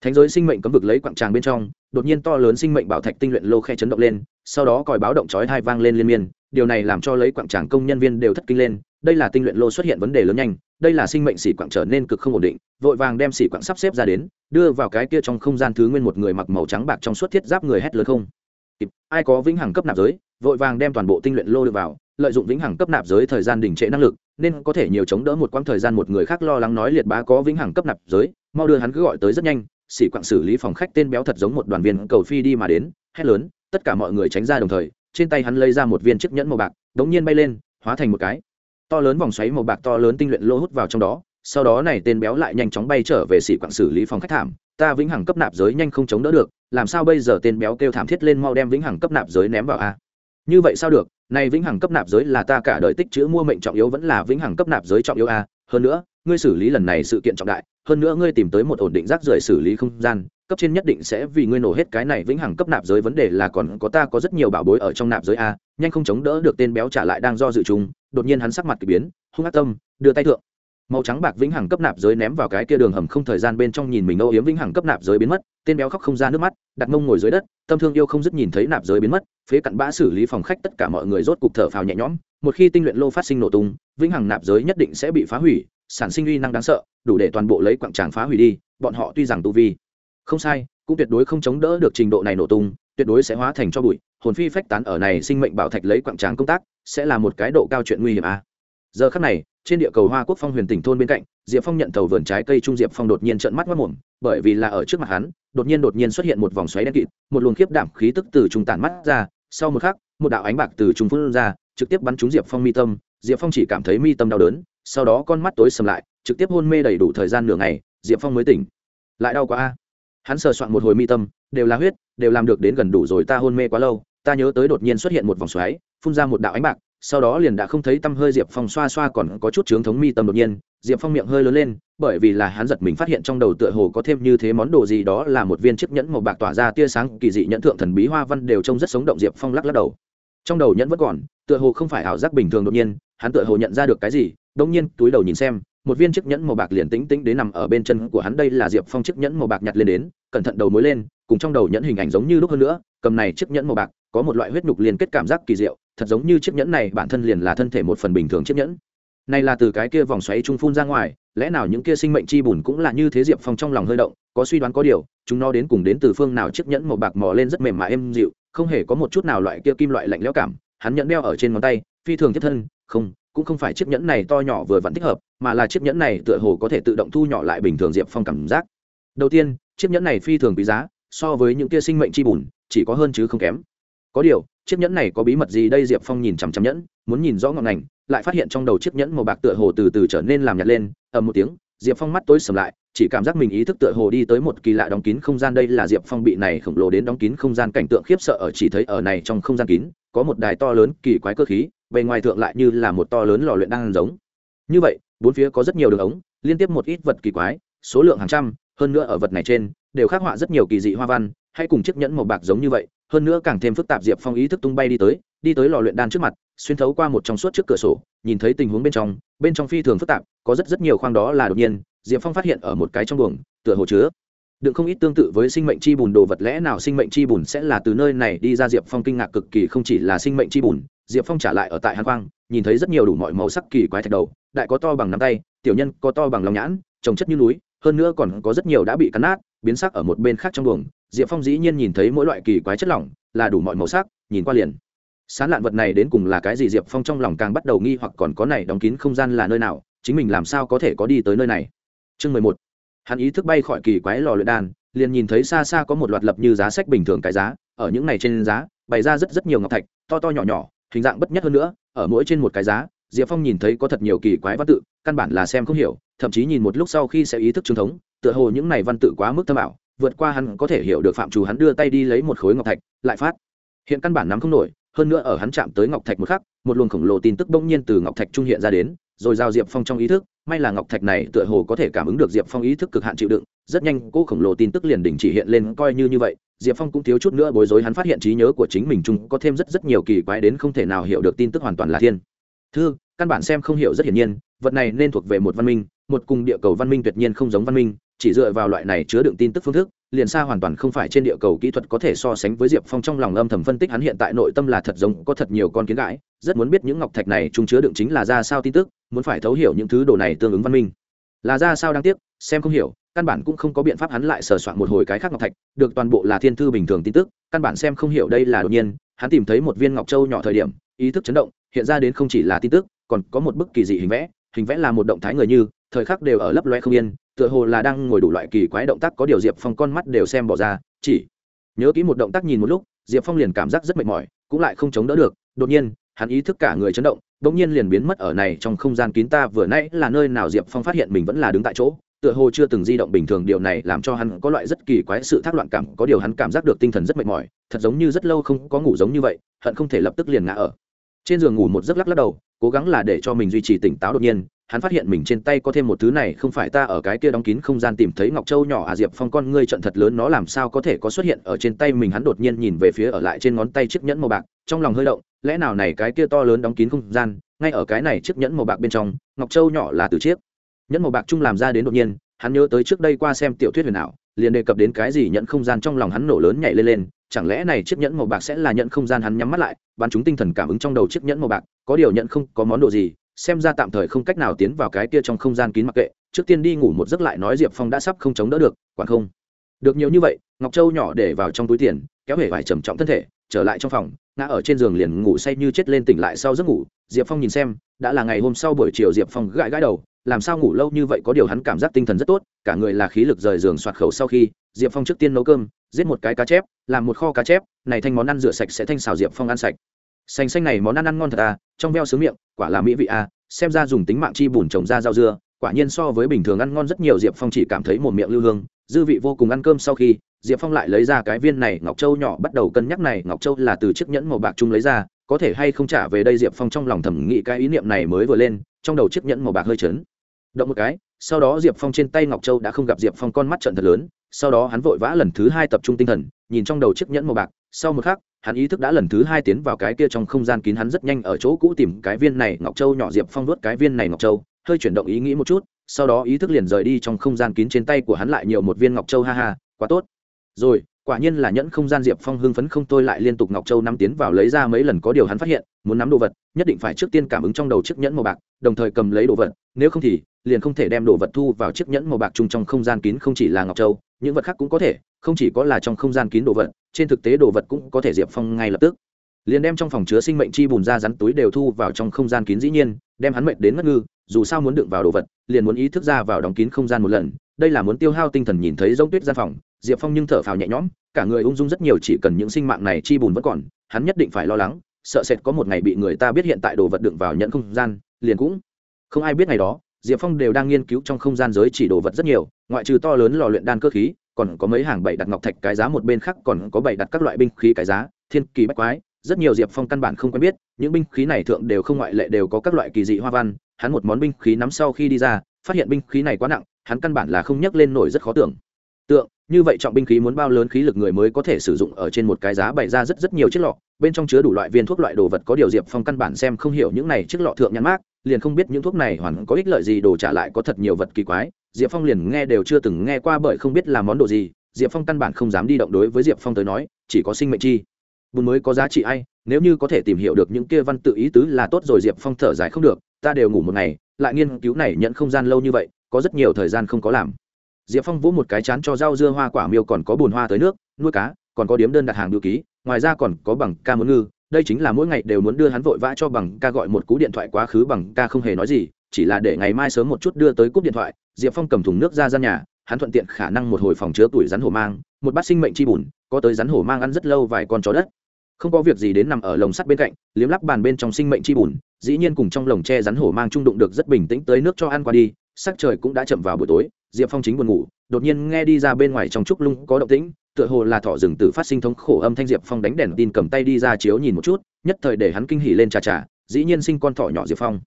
Speaker 1: Thánh giới sinh mệnh cấm vực lấy quặng tràng bên trong, đột nhiên to lớn sinh mệnh bảo thạch tinh luyện lô khe chấn động lên, sau đó còi báo động chói hai vang lên liên miên. Điều này làm cho lấy quặng tràng công nhân viên đều thất kinh lên. Đây là tinh luyện lô xuất hiện vấn đề lớn nhanh đây là sinh mệnh xỉ quặng trở nên cực không ổn định, vội vàng đem xỉ quặng sắp xếp ra đến, đưa vào cái kia trong không gian thứ nguyên một người mặc màu trắng bạc trong suốt thiết giáp người hét lớn không. Ai có vĩnh hằng cấp nạp giới, vội vàng đem toàn bộ tinh luyện lô đưa vào, lợi dụng vĩnh hằng cấp nạp giới thời gian đình trệ năng lực, nên có thể nhiều chống đỡ một quãng thời gian một người khác lo lắng nói liệt bá có vĩnh hằng cấp nạp giới, mau đưa hắn cứ gọi tới rất nhanh sĩ quặng xử lý phòng khách tên béo thật giống một đoàn viên cầu phi đi mà đến, hét lớn, tất cả mọi người tránh ra đồng thời, trên tay hắn lấy ra một viên chiếc nhẫn màu bạc, đống nhiên bay lên, hóa thành một cái to lớn vòng xoáy màu bạc to lớn tinh luyện lô hút vào trong đó, sau đó này tên béo lại nhanh chóng bay trở về sĩ quặng xử lý phòng khách thảm. Ta vĩnh hằng cấp nạp giới nhanh không chống đỡ được, làm sao bây giờ tên béo kêu thảm thiết lên mau đem vĩnh hằng cấp nạp giới ném vào a? Như vậy sao được, này vĩnh hằng cấp nạp giới là ta cả đời tích chữ mua mệnh trọng yếu vẫn là vĩnh hằng cấp nạp giới trọng yếu a. Hơn nữa, ngươi xử lý lần này sự kiện trọng đại, hơn nữa ngươi tìm tới một ổn định rác rưởi xử lý không gian cấp trên nhất định sẽ vì ngươi nổ hết cái này vĩnh hằng cấp nạp giới, vấn đề là còn có ta có rất nhiều bảo bối ở trong nạp giới a, nhanh không chống đỡ được tên béo trả lại đang do dự chung, đột nhiên hắn sắc mặt kỳ biến, hung ác tâm, đưa tay thượng. Màu trắng bạc vĩnh hằng cấp nạp giới ném vào cái kia đường hầm không thời gian bên trong nhìn mình âu yếm vĩnh hằng cấp nạp giới biến mất, tên béo khóc không ra nước mắt, đặt mông ngồi dưới đất, tâm thương yêu không dứt nhìn thấy nạp giới biến mất, phế cặn bã xử lý phòng khách tất cả mọi người rốt cục thở phào nhẹ nhõm, một khi tinh luyện lô phát sinh nổ tung, vĩnh hằng nạp giới nhất định sẽ bị phá hủy, sản sinh uy năng đáng sợ, đủ để toàn bộ lấy quặng tràng phá hủy đi, bọn họ tuy rằng tu vi không sai, cũng tuyệt đối không chống đỡ được trình độ này nổ tung, tuyệt đối sẽ hóa thành cho bụi, hồn phi phách tán ở này sinh mệnh bảo thạch lấy quặng tráng công tác, sẽ là một cái độ cao chuyện nguy hiểm à. giờ khắc này, trên địa cầu hoa quốc phong huyền tỉnh thôn bên cạnh, diệp phong nhận tàu vườn trái cây trung diệp phong đột nhiên trợn mắt mất mồm bởi vì là ở trước mặt hắn, đột nhiên đột nhiên xuất hiện một vòng xoáy đen kịt, một luồng khiếp đảm khí tức từ trung tản mắt ra, sau một khắc, một đạo ánh bạc từ trung phun ra, trực tiếp bắn trúng diệp phong mi tâm, diệp phong chỉ cảm thấy mi tâm đau đớn, sau đó con mắt tối sầm lại, trực tiếp hôn mê đầy đủ thời gian nửa ngày, diệp phong mới tỉnh lại đau quá a hắn sờ soạn một hồi mi tâm, đều là huyết, đều làm được đến gần đủ rồi, ta hôn mê quá lâu, ta nhớ tới đột nhiên xuất hiện một vòng xoáy, phun ra một đạo ánh bạc, sau đó liền đã không thấy tâm hơi diệp phong xoa xoa còn có chút trướng thống mi tâm đột nhiên, diệp phong miệng hơi lớn lên, bởi vì là hắn giật mình phát hiện trong đầu tựa hồ có thêm như thế món đồ gì đó là một viên chiếc nhẫn màu bạc tỏa ra tia sáng, kỳ dị nhẫn thượng thần bí hoa văn đều trông rất sống động, diệp phong lắc lắc đầu. Trong đầu nhẫn vẫn còn, tựa hồ không phải ảo giác bình thường đột nhiên, hắn tựa hồ nhận ra được cái gì đông nhiên túi đầu nhìn xem một viên chiếc nhẫn màu bạc liền tĩnh tĩnh đến nằm ở bên chân của hắn. Đây là diệp phong chiếc nhẫn màu bạc nhặt lên đến, cẩn thận đầu mối lên, cùng trong đầu nhẫn hình ảnh giống như lúc hơn nữa, cầm này chiếc nhẫn màu bạc, có một loại huyết nhục liên kết cảm giác kỳ diệu, thật giống như chiếc nhẫn này bản thân liền là thân thể một phần bình thường chiếc nhẫn. Này là từ cái kia vòng xoáy trung phun ra ngoài, lẽ nào những kia sinh mệnh chi bùn cũng là như thế? Diệp phong trong lòng hơi động, có suy đoán có điều, chúng nó đến cùng đến từ phương nào? Chiếc nhẫn màu bạc mò lên rất mềm mà êm dịu, không hề có một chút nào loại kia kim loại lạnh lẽo cảm, hắn nhẫn đeo ở trên ngón tay, phi thường thiết thân, không cũng không phải chiếc nhẫn này to nhỏ vừa vẫn thích hợp, mà là chiếc nhẫn này tựa hồ có thể tự động thu nhỏ lại bình thường diệp phong cảm giác. Đầu tiên, chiếc nhẫn này phi thường quý giá, so với những kia sinh mệnh chi bùn, chỉ có hơn chứ không kém. Có điều, chiếc nhẫn này có bí mật gì đây? Diệp phong nhìn chằm chằm nhẫn, muốn nhìn rõ ngọn ngành, lại phát hiện trong đầu chiếc nhẫn màu bạc tựa hồ từ từ trở nên làm nhặt lên, ầm một tiếng, diệp phong mắt tối sầm lại, chỉ cảm giác mình ý thức tựa hồ đi tới một kỳ lạ đóng kín không gian. Đây là diệp phong bị này khổng lồ đến đóng kín không gian cảnh tượng khiếp sợ ở chỉ thấy ở này trong không gian kín, có một đài to lớn kỳ quái cơ khí bề ngoài thượng lại như là một to lớn lò luyện đang giống. Như vậy, bốn phía có rất nhiều đường ống, liên tiếp một ít vật kỳ quái, số lượng hàng trăm, hơn nữa ở vật này trên, đều khắc họa rất nhiều kỳ dị hoa văn, hay cùng chiếc nhẫn màu bạc giống như vậy, hơn nữa càng thêm phức tạp diệp phong ý thức tung bay đi tới đi tới lò luyện đan trước mặt, xuyên thấu qua một trong suốt trước cửa sổ, nhìn thấy tình huống bên trong bên trong phi thường phức tạp, có rất rất nhiều khoang đó là đột nhiên, diệp phong phát hiện ở một cái trong buồng, tựa hồ chứa đừng không ít tương tự với sinh mệnh chi bùn đồ vật, lẽ nào sinh mệnh chi bùn sẽ là từ nơi này đi ra? Diệp phong kinh ngạc cực kỳ, không chỉ là sinh mệnh chi bùn diệp phong trả lại ở tại hàn quang, nhìn thấy rất nhiều đủ mọi màu sắc kỳ quái thạch đầu, đại có to bằng nắm tay, tiểu nhân có to bằng lòng nhãn, trồng chất như núi, hơn nữa còn có rất nhiều đã bị cắn nát, biến sắc ở một bên khác trong buồng. Diệp phong dĩ nhiên nhìn thấy mỗi loại kỳ quái chất lỏng, là đủ mọi màu sắc, nhìn qua liền. Sán lạn vật này đến cùng là cái gì? Diệp phong trong lòng càng bắt đầu nghi hoặc còn có này đóng kín không gian là nơi nào, chính mình làm sao có thể có đi tới nơi này? Chương mười một. Hắn ý thức bay khỏi kỳ quái lò luyện đan, liền nhìn thấy xa xa có một loạt lập như giá sách bình thường cái giá, ở những này trên giá, bày ra rất rất nhiều ngọc thạch, to to nhỏ nhỏ hình dạng bất nhất hơn nữa, ở mỗi trên một cái giá, diệp phong nhìn thấy có thật nhiều kỳ quái văn tự, căn bản là xem không hiểu, thậm chí nhìn một lúc sau khi sẽ ý thức chứng thống, tựa hồ những này văn tự quá mức thâm ảo, vượt qua hắn có thể hiểu được phạm chủ hắn đưa tay đi lấy một khối ngọc thạch, lại phát. Hiện căn bản nắm không nổi, hơn nữa ở hắn chạm tới ngọc thạch một khắc, một luồng khổng lồ tin tức bỗng nhiên từ ngọc thạch trung hiện ra đến, rồi giao diệp phong trong ý thức may là ngọc thạch này tựa hồ có thể cảm ứng được diệp phong ý thức cực hạn chịu đựng, rất nhanh cô khổng lồ tin tức liền đình chỉ hiện lên coi như như vậy. Diệp phong cũng thiếu chút nữa bối rối hắn phát hiện trí nhớ của chính mình chung có thêm rất rất nhiều kỳ quái đến không thể nào hiểu được tin tức hoàn toàn là thiên. Thư, căn bản xem không hiểu rất hiển nhiên, vật này nên thuộc về một văn minh, một cùng địa cầu văn minh tuyệt nhiên không giống văn minh, chỉ dựa vào loại này chứa đựng tin tức phương thức, liền xa hoàn toàn không phải trên địa cầu kỹ thuật có thể so sánh với diệp phong trong lòng âm thầm phân tích hắn hiện tại nội tâm là thật giống có thật nhiều con kiến gãi, rất muốn biết những ngọc thạch này chúng chứa đựng chính là ra sao tin tức muốn phải thấu hiểu những thứ đồ này tương ứng văn minh. Là ra sao đáng tiếc, xem không hiểu, căn bản cũng không có biện pháp hắn lại sờ soạn một hồi cái khác ngọc thạch, được toàn bộ là thiên thư bình thường tin tức, căn bản xem không hiểu đây là đột nhiên, hắn tìm thấy một viên ngọc châu nhỏ thời điểm, ý thức chấn động, hiện ra đến không chỉ là tin tức, còn có một bức kỳ dị hình vẽ hình vẽ là một động thái người như, thời khắc đều ở lấp loe không yên, tựa hồ là đang ngồi đủ loại kỳ quái động tác có điều diệp phong con mắt đều xem bỏ ra, chỉ nhớ kỹ một động tác nhìn một lúc, diệp phong liền cảm giác rất mệt mỏi, cũng lại không chống đỡ được, đột nhiên hắn ý thức cả người chấn động bỗng nhiên liền biến mất ở này trong không gian kín ta, vừa nãy là nơi nào diệp phong phát hiện mình vẫn là đứng tại chỗ, tựa hồ chưa từng di động bình thường, điều này làm cho hắn có loại rất kỳ quái sự thác loạn cảm, có điều hắn cảm giác được tinh thần rất mệt mỏi, thật giống như rất lâu không có ngủ giống như vậy, hận không thể lập tức liền ngã ở. Trên giường ngủ một giấc lắc lắc đầu, cố gắng là để cho mình duy trì tỉnh táo đột nhiên, hắn phát hiện mình trên tay có thêm một thứ này, không phải ta ở cái kia đóng kín không gian tìm thấy ngọc châu nhỏ à diệp phong con ngươi trận thật lớn, nó làm sao có thể có xuất hiện ở trên tay mình? Hắn đột nhiên nhìn về phía ở lại trên ngón tay chiếc nhẫn màu bạc, trong lòng hơi động lẽ nào này cái kia to lớn đóng kín không gian, ngay ở cái này chiếc nhẫn màu bạc bên trong, ngọc châu nhỏ là từ chiếc. Nhẫn màu bạc chung làm ra đến đột nhiên, hắn nhớ tới trước đây qua xem tiểu thuyết huyền ảo, liền đề cập đến cái gì nhẫn không gian trong lòng hắn nổ lớn nhảy lên lên, chẳng lẽ này chiếc nhẫn màu bạc sẽ là nhẫn không gian hắn nhắm mắt lại, bắn chúng tinh thần cảm ứng trong đầu chiếc nhẫn màu bạc, có điều nhẫn không có món đồ gì, xem ra tạm thời không cách nào tiến vào cái kia trong không gian kín mặc kệ, trước tiên đi ngủ một giấc lại nói diệp phong đã sắp không chống đỡ được, quản không. Được nhiều như vậy, ngọc châu nhỏ để vào trong túi tiền, kéo hể vải trầm trọng thân thể trở lại trong phòng, ngã ở trên giường liền ngủ say như chết lên tỉnh lại sau giấc ngủ. Diệp phong nhìn xem, đã là ngày hôm sau buổi chiều diệp phong gãi gãi đầu, làm sao ngủ lâu như vậy có điều hắn cảm giác tinh thần rất tốt, cả người là khí lực rời giường soạt khẩu sau khi, diệp phong trước tiên nấu cơm, giết một cái cá chép, làm một kho cá chép, này thanh món ăn rửa sạch sẽ thanh xào diệp phong ăn sạch. Xanh xanh này món ăn ăn ngon thật à trong veo sướng miệng, quả là mỹ vị à xem ra dùng tính mạng chi bùn trồng ra rau dưa, quả nhiên so với bình thường ăn ngon rất nhiều, diệp phong chỉ cảm thấy một miệng lưu hương, dư vị vô cùng ăn cơm sau khi diệp phong lại lấy ra cái viên này, ngọc châu nhỏ, bắt đầu cân nhắc này, ngọc châu là từ chiếc nhẫn màu bạc chung lấy ra, có thể hay không trả về đây, diệp phong trong lòng thẩm nghĩ cái ý niệm này mới vừa lên, trong đầu chiếc nhẫn màu bạc hơi chấn. Động một cái, sau đó diệp phong trên tay ngọc châu đã không gặp diệp phong con mắt trận thật lớn, sau đó hắn vội vã lần thứ hai tập trung tinh thần, nhìn trong đầu chiếc nhẫn màu bạc, sau một khắc, hắn ý thức đã lần thứ hai tiến vào cái kia trong không gian kín hắn rất nhanh ở chỗ cũ tìm cái viên này, ngọc châu nhỏ, diệp phong nuốt cái viên này ngọc châu, hơi chuyển động ý nghĩ một chút, sau đó ý thức liền rời đi trong không gian kín trên tay của hắn lại nhiều một viên ngọc châu, ha ha, quá tốt rồi, quả nhiên là nhẫn không gian diệp phong hưng phấn không tôi lại liên tục ngọc châu nắm tiến vào lấy ra mấy lần có điều hắn phát hiện, muốn nắm đồ vật, nhất định phải trước tiên cảm ứng trong đầu chiếc nhẫn màu bạc, đồng thời cầm lấy đồ vật, nếu không thì liền không thể đem đồ vật thu vào chiếc nhẫn màu bạc chung trong không gian kín không chỉ là ngọc châu, những vật khác cũng có thể, không chỉ có là trong không gian kín đồ vật, trên thực tế đồ vật cũng có thể diệp phong ngay lập tức. Liền đem trong phòng chứa sinh mệnh chi bùn ra rắn túi đều thu vào trong không gian kín dĩ nhiên, đem hắn mệnh đến ngất ngư, dù sao muốn đựng vào đồ vật, liền muốn ý thức ra vào đóng kín không gian một lần, đây là muốn tiêu hao tinh thần nhìn thấy giống tuyết gian phòng diệp phong nhưng thở phào nhẹ nhõm, cả người ung dung rất nhiều, chỉ cần những sinh mạng này chi bùn vẫn còn, hắn nhất định phải lo lắng, sợ sệt có một ngày bị người ta biết hiện tại đồ vật đựng vào nhận không gian, liền cũng không ai biết ngày đó, diệp phong đều đang nghiên cứu trong không gian giới chỉ đồ vật rất nhiều, ngoại trừ to lớn lò luyện đan cơ khí, còn có mấy hàng bảy đặt ngọc thạch cái giá một bên khác, còn có bảy đặt các loại binh khí cái giá, thiên kỳ bách quái. Rất nhiều diệp phong căn bản không quen biết, những binh khí này thượng đều không ngoại lệ, đều có các loại kỳ dị hoa văn. Hắn một món binh khí nắm sau khi đi ra, phát hiện binh khí này quá nặng, hắn căn bản là không nhấc lên nổi, rất khó tưởng tượng như vậy trọng binh khí muốn bao lớn khí lực người mới có thể sử dụng ở trên một cái giá bày ra rất rất nhiều chiếc lọ. Bên trong chứa đủ loại viên thuốc loại đồ vật có điều diệp phong căn bản xem không hiểu những này chiếc lọ thượng nhãn mát liền không biết những thuốc này hoàn có ích lợi gì, đồ trả lại có thật nhiều vật kỳ quái. Diệp phong liền nghe đều chưa từng nghe qua bởi không biết là món đồ gì, diệp phong căn bản không dám đi động đối với diệp phong tới nói, chỉ có sinh mệnh chi. Bùn mới có giá trị ai, nếu như có thể tìm hiểu được những kia văn tự ý tứ là tốt rồi, diệp phong thở dài không được, ta đều ngủ một ngày, lại nghiên cứu này nhận không gian lâu như vậy, có rất nhiều thời gian không có làm diệp phong vỗ một cái chán cho rau dưa hoa quả miêu còn có bùn hoa tới nước, nuôi cá, còn có điếm đơn đặt hàng đưa ký, ngoài ra còn có bằng ca muốn ngư. Đây chính là mỗi ngày đều muốn đưa hắn vội vã cho bằng ca gọi một cú điện thoại quá khứ, bằng ca không hề nói gì, chỉ là để ngày mai sớm một chút đưa tới cúp điện thoại, diệp phong cầm thùng nước ra gian nhà, hắn thuận tiện khả năng một hồi phòng chứa tuổi rắn hổ mang, một bát sinh mệnh chi bùn, có tới rắn hổ mang ăn rất lâu vài con chó đất. Không có việc gì đến nằm ở lồng sắt bên cạnh, liếm lắp bàn bên trong sinh mệnh chi bùn, dĩ nhiên cùng trong lồng tre rắn hổ mang trung đụng được rất bình tĩnh tới nước cho ăn qua đi, sắc trời cũng đã chậm vào buổi tối diệp phong chính buồn ngủ, đột nhiên nghe đi ra bên ngoài trong trúc lung có động tĩnh, tựa hồ là thỏ rừng tử phát sinh thống khổ âm thanh diệp phong đánh đèn tin cầm tay đi ra chiếu nhìn một chút, nhất thời để hắn kinh hỉ lên trà trà, dĩ nhiên sinh con thỏ nhỏ diệp phong.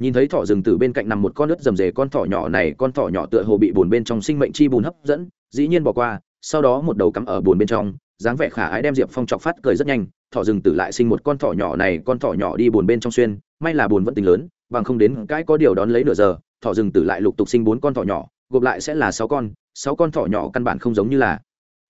Speaker 1: Nhìn thấy thỏ rừng tử bên cạnh nằm một con ướt rầm rề con thỏ nhỏ này, con thỏ nhỏ tựa hồ bị bùn bên trong sinh mệnh chi bùn hấp dẫn, dĩ nhiên bỏ qua, sau đó một đầu cắm ở bùn bên trong, dáng vẻ khả ái đem diệp phong chọc phát cười rất nhanh, thỏ rừng tử lại sinh một con thỏ nhỏ này, con thỏ nhỏ đi bùn bên trong xuyên, may là bùn vẫn tính lớn, bằng không đến cái có điều đón lấy nửa giờ, thỏ rừng tử lại lục tục sinh bốn con thỏ nhỏ gộp lại sẽ là sáu con sáu con thỏ nhỏ căn bản không giống như là.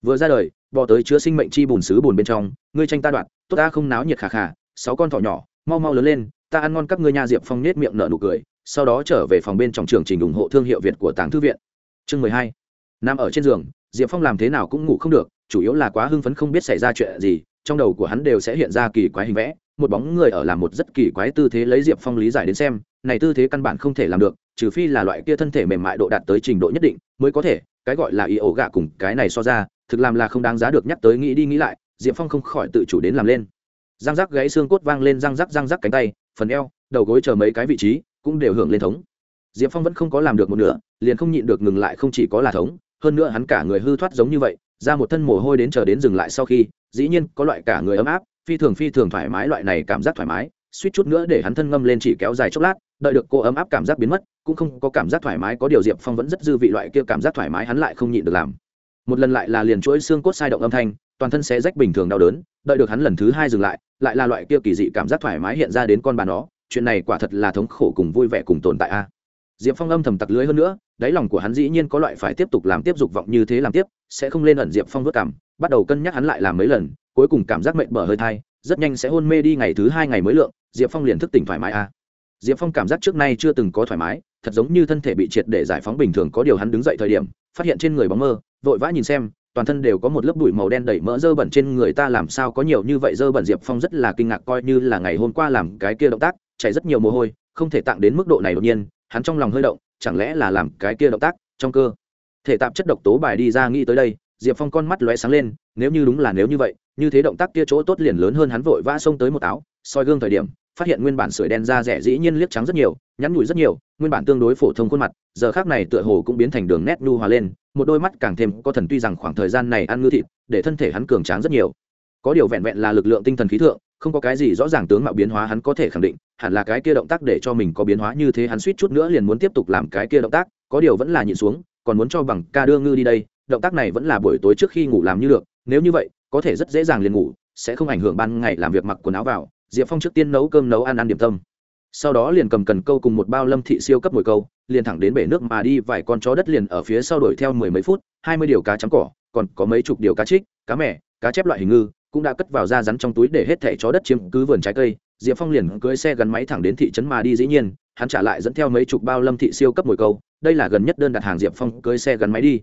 Speaker 1: Vừa ra đời, bò tới chứa sinh mệnh chi bùn xứ bùn bên trong, ngươi tranh ta đoạn tốt ta không náo nhiệt khà khà, sáu con thỏ nhỏ, mau mau lớn lên, ta ăn ngon các ngươi nha diệp phong nết miệng nở nụ cười, sau đó trở về phòng bên trong trường trình ủng hộ thương hiệu việt của tàng thư viện. Chương mười hai, nằm ở trên giường, diệp phong làm thế nào cũng ngủ không được, chủ yếu là quá hưng phấn không biết xảy ra chuyện gì, trong đầu của hắn đều sẽ hiện ra kỳ quái hình vẽ một bóng người ở làm một rất kỳ quái tư thế lấy diệp phong lý giải đến xem, này tư thế căn bản không thể làm được, trừ phi là loại kia thân thể mềm mại độ đạt tới trình độ nhất định mới có thể, cái gọi là y ổ gạ cùng cái này so ra, thực làm là không đáng giá được nhắc tới nghĩ đi nghĩ lại, diệp phong không khỏi tự chủ đến làm lên. Răng rắc gãy xương cốt vang lên răng rắc răng rắc cánh tay, phần eo, đầu gối chờ mấy cái vị trí cũng đều hưởng lên thống. Diệp phong vẫn không có làm được một nửa, liền không nhịn được ngừng lại không chỉ có là thống, hơn nữa hắn cả người hư thoát giống như vậy, ra một thân mồ hôi đến chờ đến dừng lại sau khi, dĩ nhiên có loại cả người ấm áp phi thường phi thường thoải mái, loại này cảm giác thoải mái, suýt chút nữa để hắn thân ngâm lên chỉ kéo dài chốc lát, đợi được cô ấm áp cảm giác biến mất, cũng không có cảm giác thoải mái, có điều diệp phong vẫn rất dư vị loại kia cảm giác thoải mái hắn lại không nhịn được làm. Một lần lại là liền chuỗi xương cốt sai động âm thanh, toàn thân sẽ rách bình thường đau đớn, đợi được hắn lần thứ hai dừng lại lại là loại kia kỳ dị cảm giác thoải mái hiện ra đến con bà nó, chuyện này quả thật là thống khổ cùng vui vẻ cùng tồn tại a. Diệp phong âm thầm tặc lưới hơn nữa, đáy lòng của hắn dĩ nhiên có loại phải tiếp tục làm tiếp dục vọng như thế làm tiếp, sẽ không lên ẩn diệp phong vất cảm, bắt đầu cân nhắc hắn lại làm mấy lần cuối cùng cảm giác mệnh bở hơi thai, rất nhanh sẽ hôn mê đi ngày thứ hai ngày mới lượng, diệp phong liền thức tỉnh thoải mái a diệp phong cảm giác trước nay chưa từng có thoải mái, thật giống như thân thể bị triệt để giải phóng bình thường, có điều hắn đứng dậy thời điểm, phát hiện trên người bóng mơ, vội vã nhìn xem, toàn thân đều có một lớp bụi màu đen đẩy mỡ dơ bẩn trên người ta, làm sao có nhiều như vậy dơ bẩn? Diệp phong rất là kinh ngạc, coi như là ngày hôm qua làm cái kia động tác, chảy rất nhiều mồ hôi, không thể tặng đến mức độ này đột nhiên, hắn trong lòng hơi động, chẳng lẽ là làm cái kia động tác, trong cơ thể tạp chất độc tố bài đi ra, nghĩ tới đây diệp phong con mắt lóe sáng lên, nếu như đúng là nếu như vậy, như thế động tác kia chỗ tốt liền lớn hơn hắn vội vã xông tới một áo soi gương thời điểm, phát hiện nguyên bản sưởi đen da rẻ dĩ nhiên liếc trắng rất nhiều, nhắn nhủi rất nhiều, nguyên bản tương đối phổ thông khuôn mặt, giờ khác này tựa hồ cũng biến thành đường nét nhu hòa lên, một đôi mắt càng thêm có thần tuy rằng khoảng thời gian này ăn ngư thịt, để thân thể hắn cường tráng rất nhiều. Có điều vẹn vẹn là lực lượng tinh thần khí thượng, không có cái gì rõ ràng tướng mạo biến hóa hắn có thể khẳng định, hẳn là cái kia động tác để cho mình có biến hóa như thế hắn suýt chút nữa liền muốn tiếp tục làm cái kia động tác, có điều vẫn là nhịn xuống, còn muốn cho bằng ca đưa ngư đi đây động tác này vẫn là buổi tối trước khi ngủ làm như được, nếu như vậy, có thể rất dễ dàng liền ngủ, sẽ không ảnh hưởng ban ngày làm việc mặc quần áo vào, diệp phong trước tiên nấu cơm nấu ăn ăn điểm tâm. Sau đó liền cầm cần câu cùng một bao lâm thị siêu cấp mồi câu, liền thẳng đến bể nước mà đi, vài con chó đất liền ở phía sau đuổi theo mười mấy phút, hai mươi điều cá trắng cỏ, còn có mấy chục điều cá trích, cá mẻ cá chép loại hình ngư, cũng đã cất vào ra rắn trong túi để hết thẻ chó đất chiếm cứ vườn trái cây. Diệp phong liền cưới xe gắn máy thẳng đến thị trấn mà đi dĩ nhiên, hắn trả lại dẫn theo mấy chục bao lâm thị siêu cấp mồi câu. Đây là gần nhất đơn đặt hàng diệp phong cưới xe gắn máy đi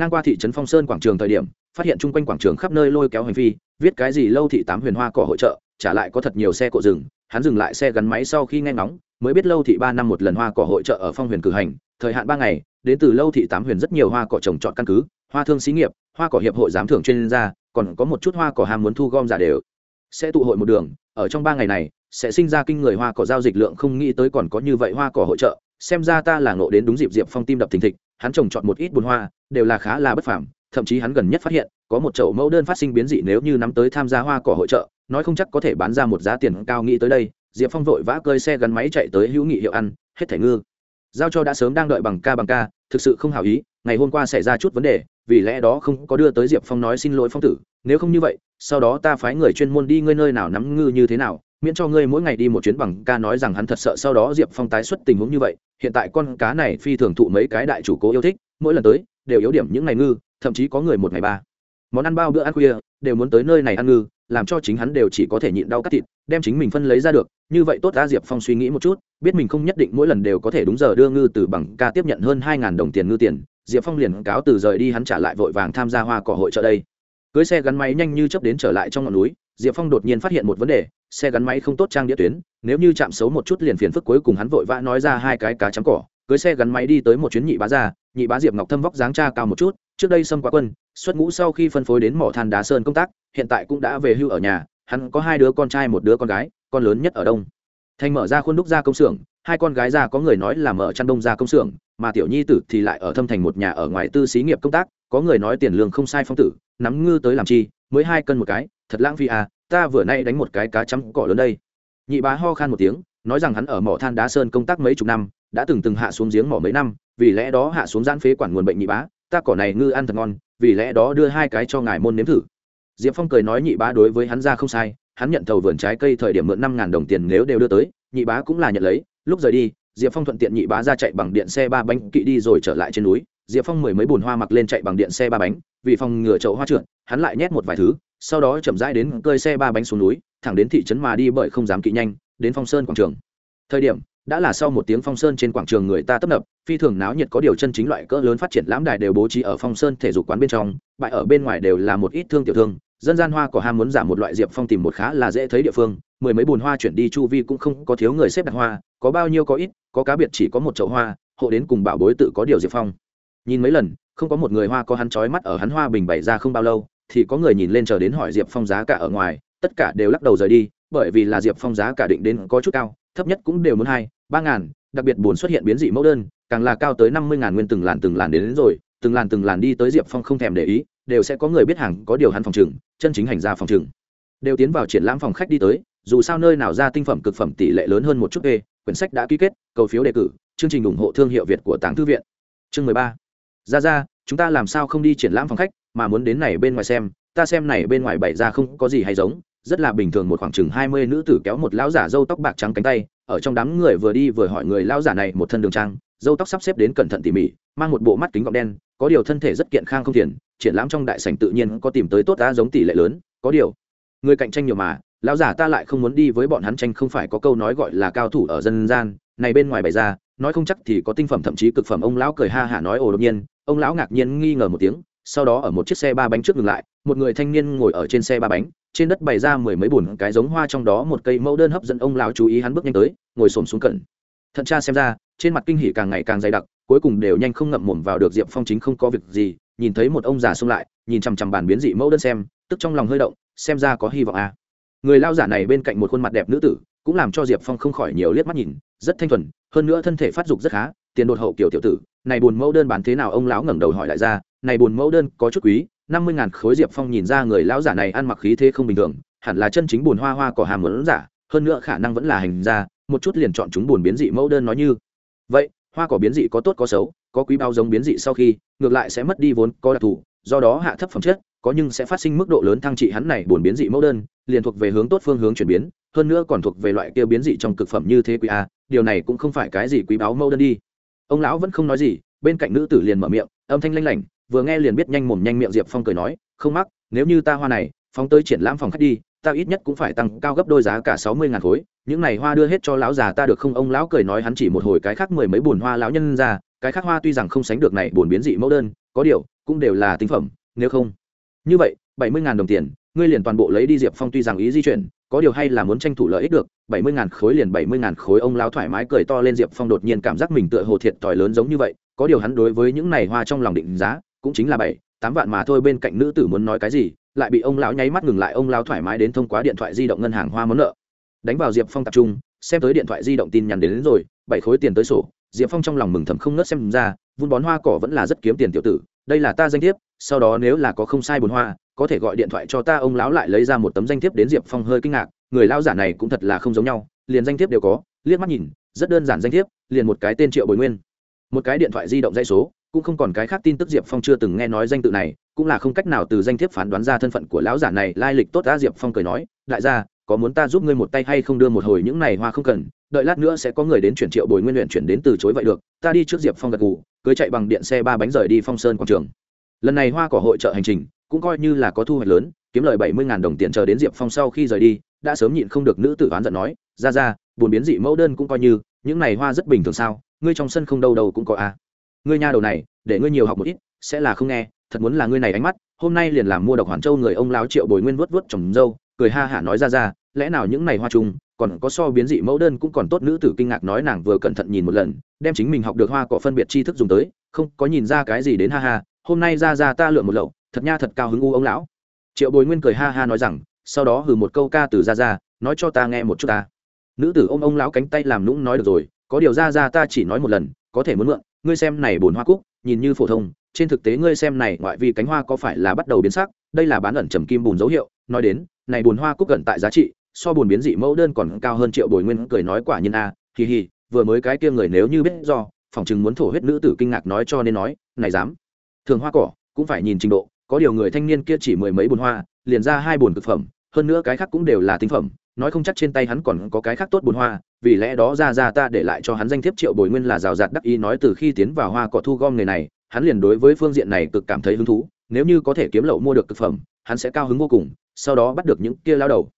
Speaker 1: ngang qua thị trấn phong sơn quảng trường thời điểm, phát hiện chung quanh quảng trường khắp nơi lôi kéo hành vi viết cái gì lâu thị tám huyền hoa cỏ hội trợ, trả lại có thật nhiều xe cộ rừng, hắn dừng lại xe gắn máy sau khi nghe ngóng, mới biết lâu thị ba năm một lần hoa cỏ hội trợ ở phong huyền cử hành, thời hạn ba ngày, đến từ lâu thị tám huyền rất nhiều hoa cỏ trồng trọt căn cứ, hoa thương xí nghiệp, hoa cỏ hiệp hội giám thưởng chuyên gia, còn có một chút hoa cỏ ham muốn thu gom giả đều. Sẽ tụ hội một đường, ở trong ba ngày này, sẽ sinh ra kinh người hoa cỏ giao dịch lượng không nghĩ tới còn có như vậy hoa cỏ hội trợ, xem ra ta là ngộ đến đúng dịp diệp phong tim đập thình thịch hắn trồng chọn một ít bùn hoa, đều là khá là bất phàm, thậm chí hắn gần nhất phát hiện, có một chậu mẫu đơn phát sinh biến dị nếu như nắm tới tham gia hoa cỏ hội trợ, nói không chắc có thể bán ra một giá tiền cao nghĩ tới đây, diệp phong vội vã cơi xe gắn máy chạy tới hữu nghị hiệu ăn, hết thẻ ngư. Giao cho đã sớm đang đợi bằng ca bằng ca, thực sự không hảo ý, ngày hôm qua xảy ra chút vấn đề, vì lẽ đó không có đưa tới diệp phong nói xin lỗi phong tử, nếu không như vậy, sau đó ta phái người chuyên môn đi ngươi nơi nào nắm ngư như thế nào miễn cho ngươi mỗi ngày đi một chuyến bằng ca nói rằng hắn thật sợ sau đó diệp phong tái xuất tình huống như vậy, hiện tại con cá này phi thường thụ mấy cái đại chủ cố yêu thích, mỗi lần tới, đều yếu điểm những ngày ngư, thậm chí có người một ngày ba. Món ăn bao bữa ăn khuya, đều muốn tới nơi này ăn ngư, làm cho chính hắn đều chỉ có thể nhịn đau cắt thịt, đem chính mình phân lấy ra được. Như vậy tốt ra diệp phong suy nghĩ một chút, biết mình không nhất định mỗi lần đều có thể đúng giờ đưa ngư từ bằng ca tiếp nhận hơn hai đồng tiền ngư tiền, diệp phong liền cáo từ rời đi, hắn trả lại vội vàng tham gia hoa cỏ hội trợ đây. Cưới xe gắn máy nhanh như chấp đến trở lại trong ngọn núi diệp phong đột nhiên phát hiện một vấn đề xe gắn máy không tốt trang địa tuyến nếu như chạm xấu một chút liền phiền phức cuối cùng hắn vội vã nói ra hai cái cá trắng cỏ cưới xe gắn máy đi tới một chuyến nhị bá già, nhị bá diệp ngọc thâm vóc dáng cha cao một chút trước đây xâm quá quân xuất ngũ sau khi phân phối đến mỏ than đá sơn công tác hiện tại cũng đã về hưu ở nhà hắn có hai đứa con trai một đứa con gái con lớn nhất ở đông. Thành mở ra khuôn đúc ra công xưởng hai con gái ra có người nói là mở chăn đông ra công xưởng mà tiểu nhi tử thì lại ở thâm thành một nhà ở ngoài tư xí nghiệp công tác có người nói tiền lương không sai phong tử nắm ngư tới làm chi mới hai cân một cái thật lãng phí à ta vừa nay đánh một cái cá chấm cỏ lớn đây. Nhị bá ho khan một tiếng, nói rằng hắn ở mỏ than đá sơn công tác mấy chục năm, đã từng từng hạ xuống giếng mỏ mấy năm, vì lẽ đó hạ xuống giãn phế quản nguồn bệnh nhị bá, ta cỏ này ngư ăn thật ngon, vì lẽ đó đưa hai cái cho ngài môn nếm thử. Diệp phong cười nói nhị bá đối với hắn ra không sai, hắn nhận thầu vườn trái cây thời điểm mượn năm ngàn đồng tiền nếu đều đưa tới, nhị bá cũng là nhận lấy, lúc rời đi, diệp phong thuận tiện nhị bá ra chạy bằng điện xe ba bánh kỵ đi rồi trở lại trên núi, diệp phong mười mấy bùn hoa mặc lên chạy bằng điện xe ba bánh, vì phòng ngừa chậu hoa trượt, hắn lại nhét một vài thứ sau đó chậm rãi đến cơi xe ba bánh xuống núi, thẳng đến thị trấn mà đi bởi không dám kỵ nhanh, đến phong sơn quảng trường. Thời điểm, đã là sau một tiếng phong sơn trên quảng trường người ta tấp nập, phi thường náo nhiệt có điều chân chính loại cỡ lớn phát triển lãm đài đều bố trí ở phong sơn thể dục quán bên trong bại ở bên ngoài đều là một ít thương tiểu thương, dân gian hoa có ham muốn giảm một loại diệp phong tìm một khá là dễ thấy địa phương, mười mấy bùn hoa chuyển đi chu vi cũng không có thiếu người xếp đặt hoa, có bao nhiêu có ít, có cá biệt chỉ có một chậu hoa, hộ đến cùng bảo bối tự có điều diệp phong. Nhìn mấy lần, không có một người hoa có hắn trói mắt ở hắn hoa bình bày ra không bao lâu thì có người nhìn lên chờ đến hỏi diệp phong giá cả ở ngoài tất cả đều lắc đầu rời đi bởi vì là diệp phong giá cả định đến có chút cao thấp nhất cũng đều muốn hai ba ngàn đặc biệt buồn xuất hiện biến dị mẫu đơn càng là cao tới năm mươi ngàn nguyên từng làn từng làn đến, đến rồi từng làn từng làn đi tới diệp phong không thèm để ý đều sẽ có người biết hàng có điều hắn phòng trừng chân chính hành ra phòng trừng. Đều tiến vào triển lãm phòng khách đi tới dù sao nơi nào ra tinh phẩm cực phẩm tỷ lệ lớn hơn một chút ghê, quyển sách đã ký kết cầu phiếu đề cử chương trình ủng hộ thương hiệu việt của tàng thư viện. Chương mười ba. Ra ra chúng ta làm sao không đi triển lãm phòng khách? Mà muốn đến này bên ngoài xem, ta xem này bên ngoài bày ra không có gì hay giống, rất là bình thường một khoảng chừng hai mươi nữ tử kéo một lão giả râu tóc bạc trắng cánh tay, ở trong đám người vừa đi vừa hỏi người lão giả này một thân đường trang, râu tóc sắp xếp đến cẩn thận tỉ mỉ, mang một bộ mắt kính gọng đen, có điều thân thể rất kiện khang không thiền triển lãm trong đại sảnh tự nhiên có tìm tới tốt ta giống tỷ lệ lớn, có điều, người cạnh tranh nhiều mà, lão giả ta lại không muốn đi với bọn hắn tranh không phải có câu nói gọi là cao thủ ở dân gian, này bên ngoài bày ra, nói không chắc thì có tinh phẩm thậm chí cực phẩm, ông lão cười ha hả nói ồ đột nhiên, ông lão ngạc nhiên nghi ngờ một tiếng sau đó ở một chiếc xe ba bánh trước ngừng lại, một người thanh niên ngồi ở trên xe ba bánh, trên đất bày ra mười mấy bùn cái giống hoa trong đó một cây mẫu đơn hấp dẫn ông lão chú ý hắn bước nhanh tới, ngồi xổm xuống cẩn thận tra xem ra, trên mặt kinh hỉ càng ngày càng dày đặc, cuối cùng đều nhanh không ngậm mồm vào được diệp phong chính không có việc gì, nhìn thấy một ông già xông lại, nhìn chằm chằm bàn biến dị mẫu đơn xem, tức trong lòng hơi động, xem ra có hy vọng à. người lao giả này bên cạnh một khuôn mặt đẹp nữ tử, cũng làm cho diệp phong không khỏi nhiều liếc mắt nhìn, rất thanh thuần, hơn nữa thân thể phát dục rất khá, tiền đột hậu kiểu tiểu tử, này buồn mẫu đơn bán thế nào ông lão ngẩng đầu hỏi lại ra này buồn mẫu đơn có chút quý, năm mươi ngàn khối diệp phong nhìn ra người lão giả này ăn mặc khí thế không bình thường, hẳn là chân chính buồn hoa hoa cỏ hàm muốn giả, hơn nữa khả năng vẫn là hành gia, một chút liền chọn chúng buồn biến dị mẫu đơn nói như. Vậy, hoa cỏ biến dị có tốt có xấu, có quý bao giống biến dị sau khi, ngược lại sẽ mất đi vốn có đặc thù, do đó hạ thấp phẩm chất, có nhưng sẽ phát sinh mức độ lớn thăng trị hắn này buồn biến dị mẫu đơn, liền thuộc về hướng tốt phương hướng chuyển biến, hơn nữa còn thuộc về loại kia biến dị trong cực phẩm như thế quý a, điều này cũng không phải cái gì quý báo mẫu đơn đi. Ông lão vẫn không nói gì, bên cạnh nữ tử liền mở miệng, âm thanh lanh lảnh vừa nghe liền biết nhanh mồm nhanh miệng diệp phong cười nói, không mắc, nếu như ta hoa này, phóng tới triển lãm phòng khách đi, ta ít nhất cũng phải tăng cao gấp đôi giá cả sáu mươi ngàn khối, những này hoa đưa hết cho lão già ta được không? Ông lão cười nói hắn chỉ một hồi cái khác mười mấy bùn hoa lão nhân ra, cái khác hoa tuy rằng không sánh được này bùn biến dị mẫu đơn, có điều, cũng đều là tinh phẩm, nếu không. Như vậy, bảy mươi ngàn đồng tiền, ngươi liền toàn bộ lấy đi. Diệp phong tuy rằng ý di chuyển, có điều hay là muốn tranh thủ lợi ích được, bảy mươi ngàn khối liền bảy mươi ngàn khối, ông lão thoải mái cười to lên diệp phong đột nhiên cảm giác mình tựa hồ thiệt thòi lớn giống như vậy, có điều hắn đối với những này hoa trong lòng định giá cũng chính là bảy tám vạn mà thôi bên cạnh nữ tử muốn nói cái gì lại bị ông lão nháy mắt ngừng lại ông lão thoải mái đến thông qua điện thoại di động ngân hàng hoa món nợ. Đánh vào diệp phong tập trung xem tới điện thoại di động tin nhắn đến, đến rồi bảy khối tiền tới sổ diệp phong trong lòng mừng thầm không nớt xem ra vun bón hoa cỏ vẫn là rất kiếm tiền tiểu tử đây là ta danh thiếp sau đó nếu là có không sai bồn hoa có thể gọi điện thoại cho ta ông lão lại lấy ra một tấm danh thiếp đến diệp phong hơi kinh ngạc người lao giả này cũng thật là không giống nhau liền danh thiếp đều có liếc mắt nhìn rất đơn giản danh thiếp liền một cái tên triệu bồi nguyên. Một cái điện thoại di động dây số cũng không còn cái khác tin tức diệp phong chưa từng nghe nói danh tự này, cũng là không cách nào từ danh thiếp phán đoán ra thân phận của lão giả này, lai lịch tốt đã, diệp phong cười nói, đại gia, có muốn ta giúp ngươi một tay hay không đưa một hồi những này hoa không cần? Đợi lát nữa sẽ có người đến chuyển triệu bồi nguyên luyện chuyển đến từ chối vậy được, ta đi trước diệp phong gật gù, cưới chạy bằng điện xe ba bánh rời đi phong sơn quảng trường. Lần này hoa cỏ hội trợ hành trình, cũng coi như là có thu hoạch lớn, kiếm lời bảy mươi đồng tiền chờ đến diệp phong sau khi rời đi, đã sớm nhịn không được nữ tử oán giận nói, ra ra, buồn biến dị mẫu đơn cũng coi như, những này hoa rất bình thường sao? Ngươi trong sân không đâu đâu cũng có a à ngươi nha đầu này, để ngươi nhiều học một ít, sẽ là không nghe, thật muốn là ngươi này ánh mắt, hôm nay liền làm mua độc hoàn châu người ông lão triệu bồi nguyên vớt vớt trồng dâu, cười ha hả nói ra ra, lẽ nào những này hoa trùng còn có so biến dị mẫu đơn cũng còn tốt nữ tử kinh ngạc nói nàng vừa cẩn thận nhìn một lần, đem chính mình học được hoa cỏ phân biệt tri thức dùng tới, không có nhìn ra cái gì đến ha ha, hôm nay ra ra ta lượm một lậu, thật nha thật cao hứng u ông lão. Triệu bồi nguyên cười ha ha nói rằng, sau đó hừ một câu ca từ ra ra, nói cho ta nghe một chút ta. Nữ tử ôm ông lão cánh tay làm nũng nói được rồi, có điều ra ra ta chỉ nói một lần, có thể muốn mượn ngươi xem này bồn hoa cúc, nhìn như phổ thông, trên thực tế ngươi xem này ngoại vi cánh hoa có phải là bắt đầu biến sắc? Đây là bán ẩn trầm kim bùn dấu hiệu, nói đến, này bồn hoa cúc gần tại giá trị, so bồn biến dị mẫu đơn còn cao hơn triệu bồi nguyên cười nói quả nhiên a hì hì vừa mới cái kia người nếu như biết do phòng chừng muốn thổ huyết nữ tử kinh ngạc nói cho nên nói, này dám. Thường hoa cỏ cũng phải nhìn trình độ, có điều người thanh niên kia chỉ mười mấy bồn hoa, liền ra hai bồn thực phẩm, hơn nữa cái khác cũng đều là tinh phẩm nói không chắc trên tay hắn còn có cái khác tốt bồn hoa, vì lẽ đó ra ra ta để lại cho hắn danh thiếp triệu bồi nguyên là rào rạt đắc ý nói từ khi tiến vào hoa cỏ thu gom nghề này, hắn liền đối với phương diện này cực cảm thấy hứng thú, nếu như có thể kiếm lậu mua được thực phẩm, hắn sẽ cao hứng vô cùng, sau đó bắt được những kia lao đầu.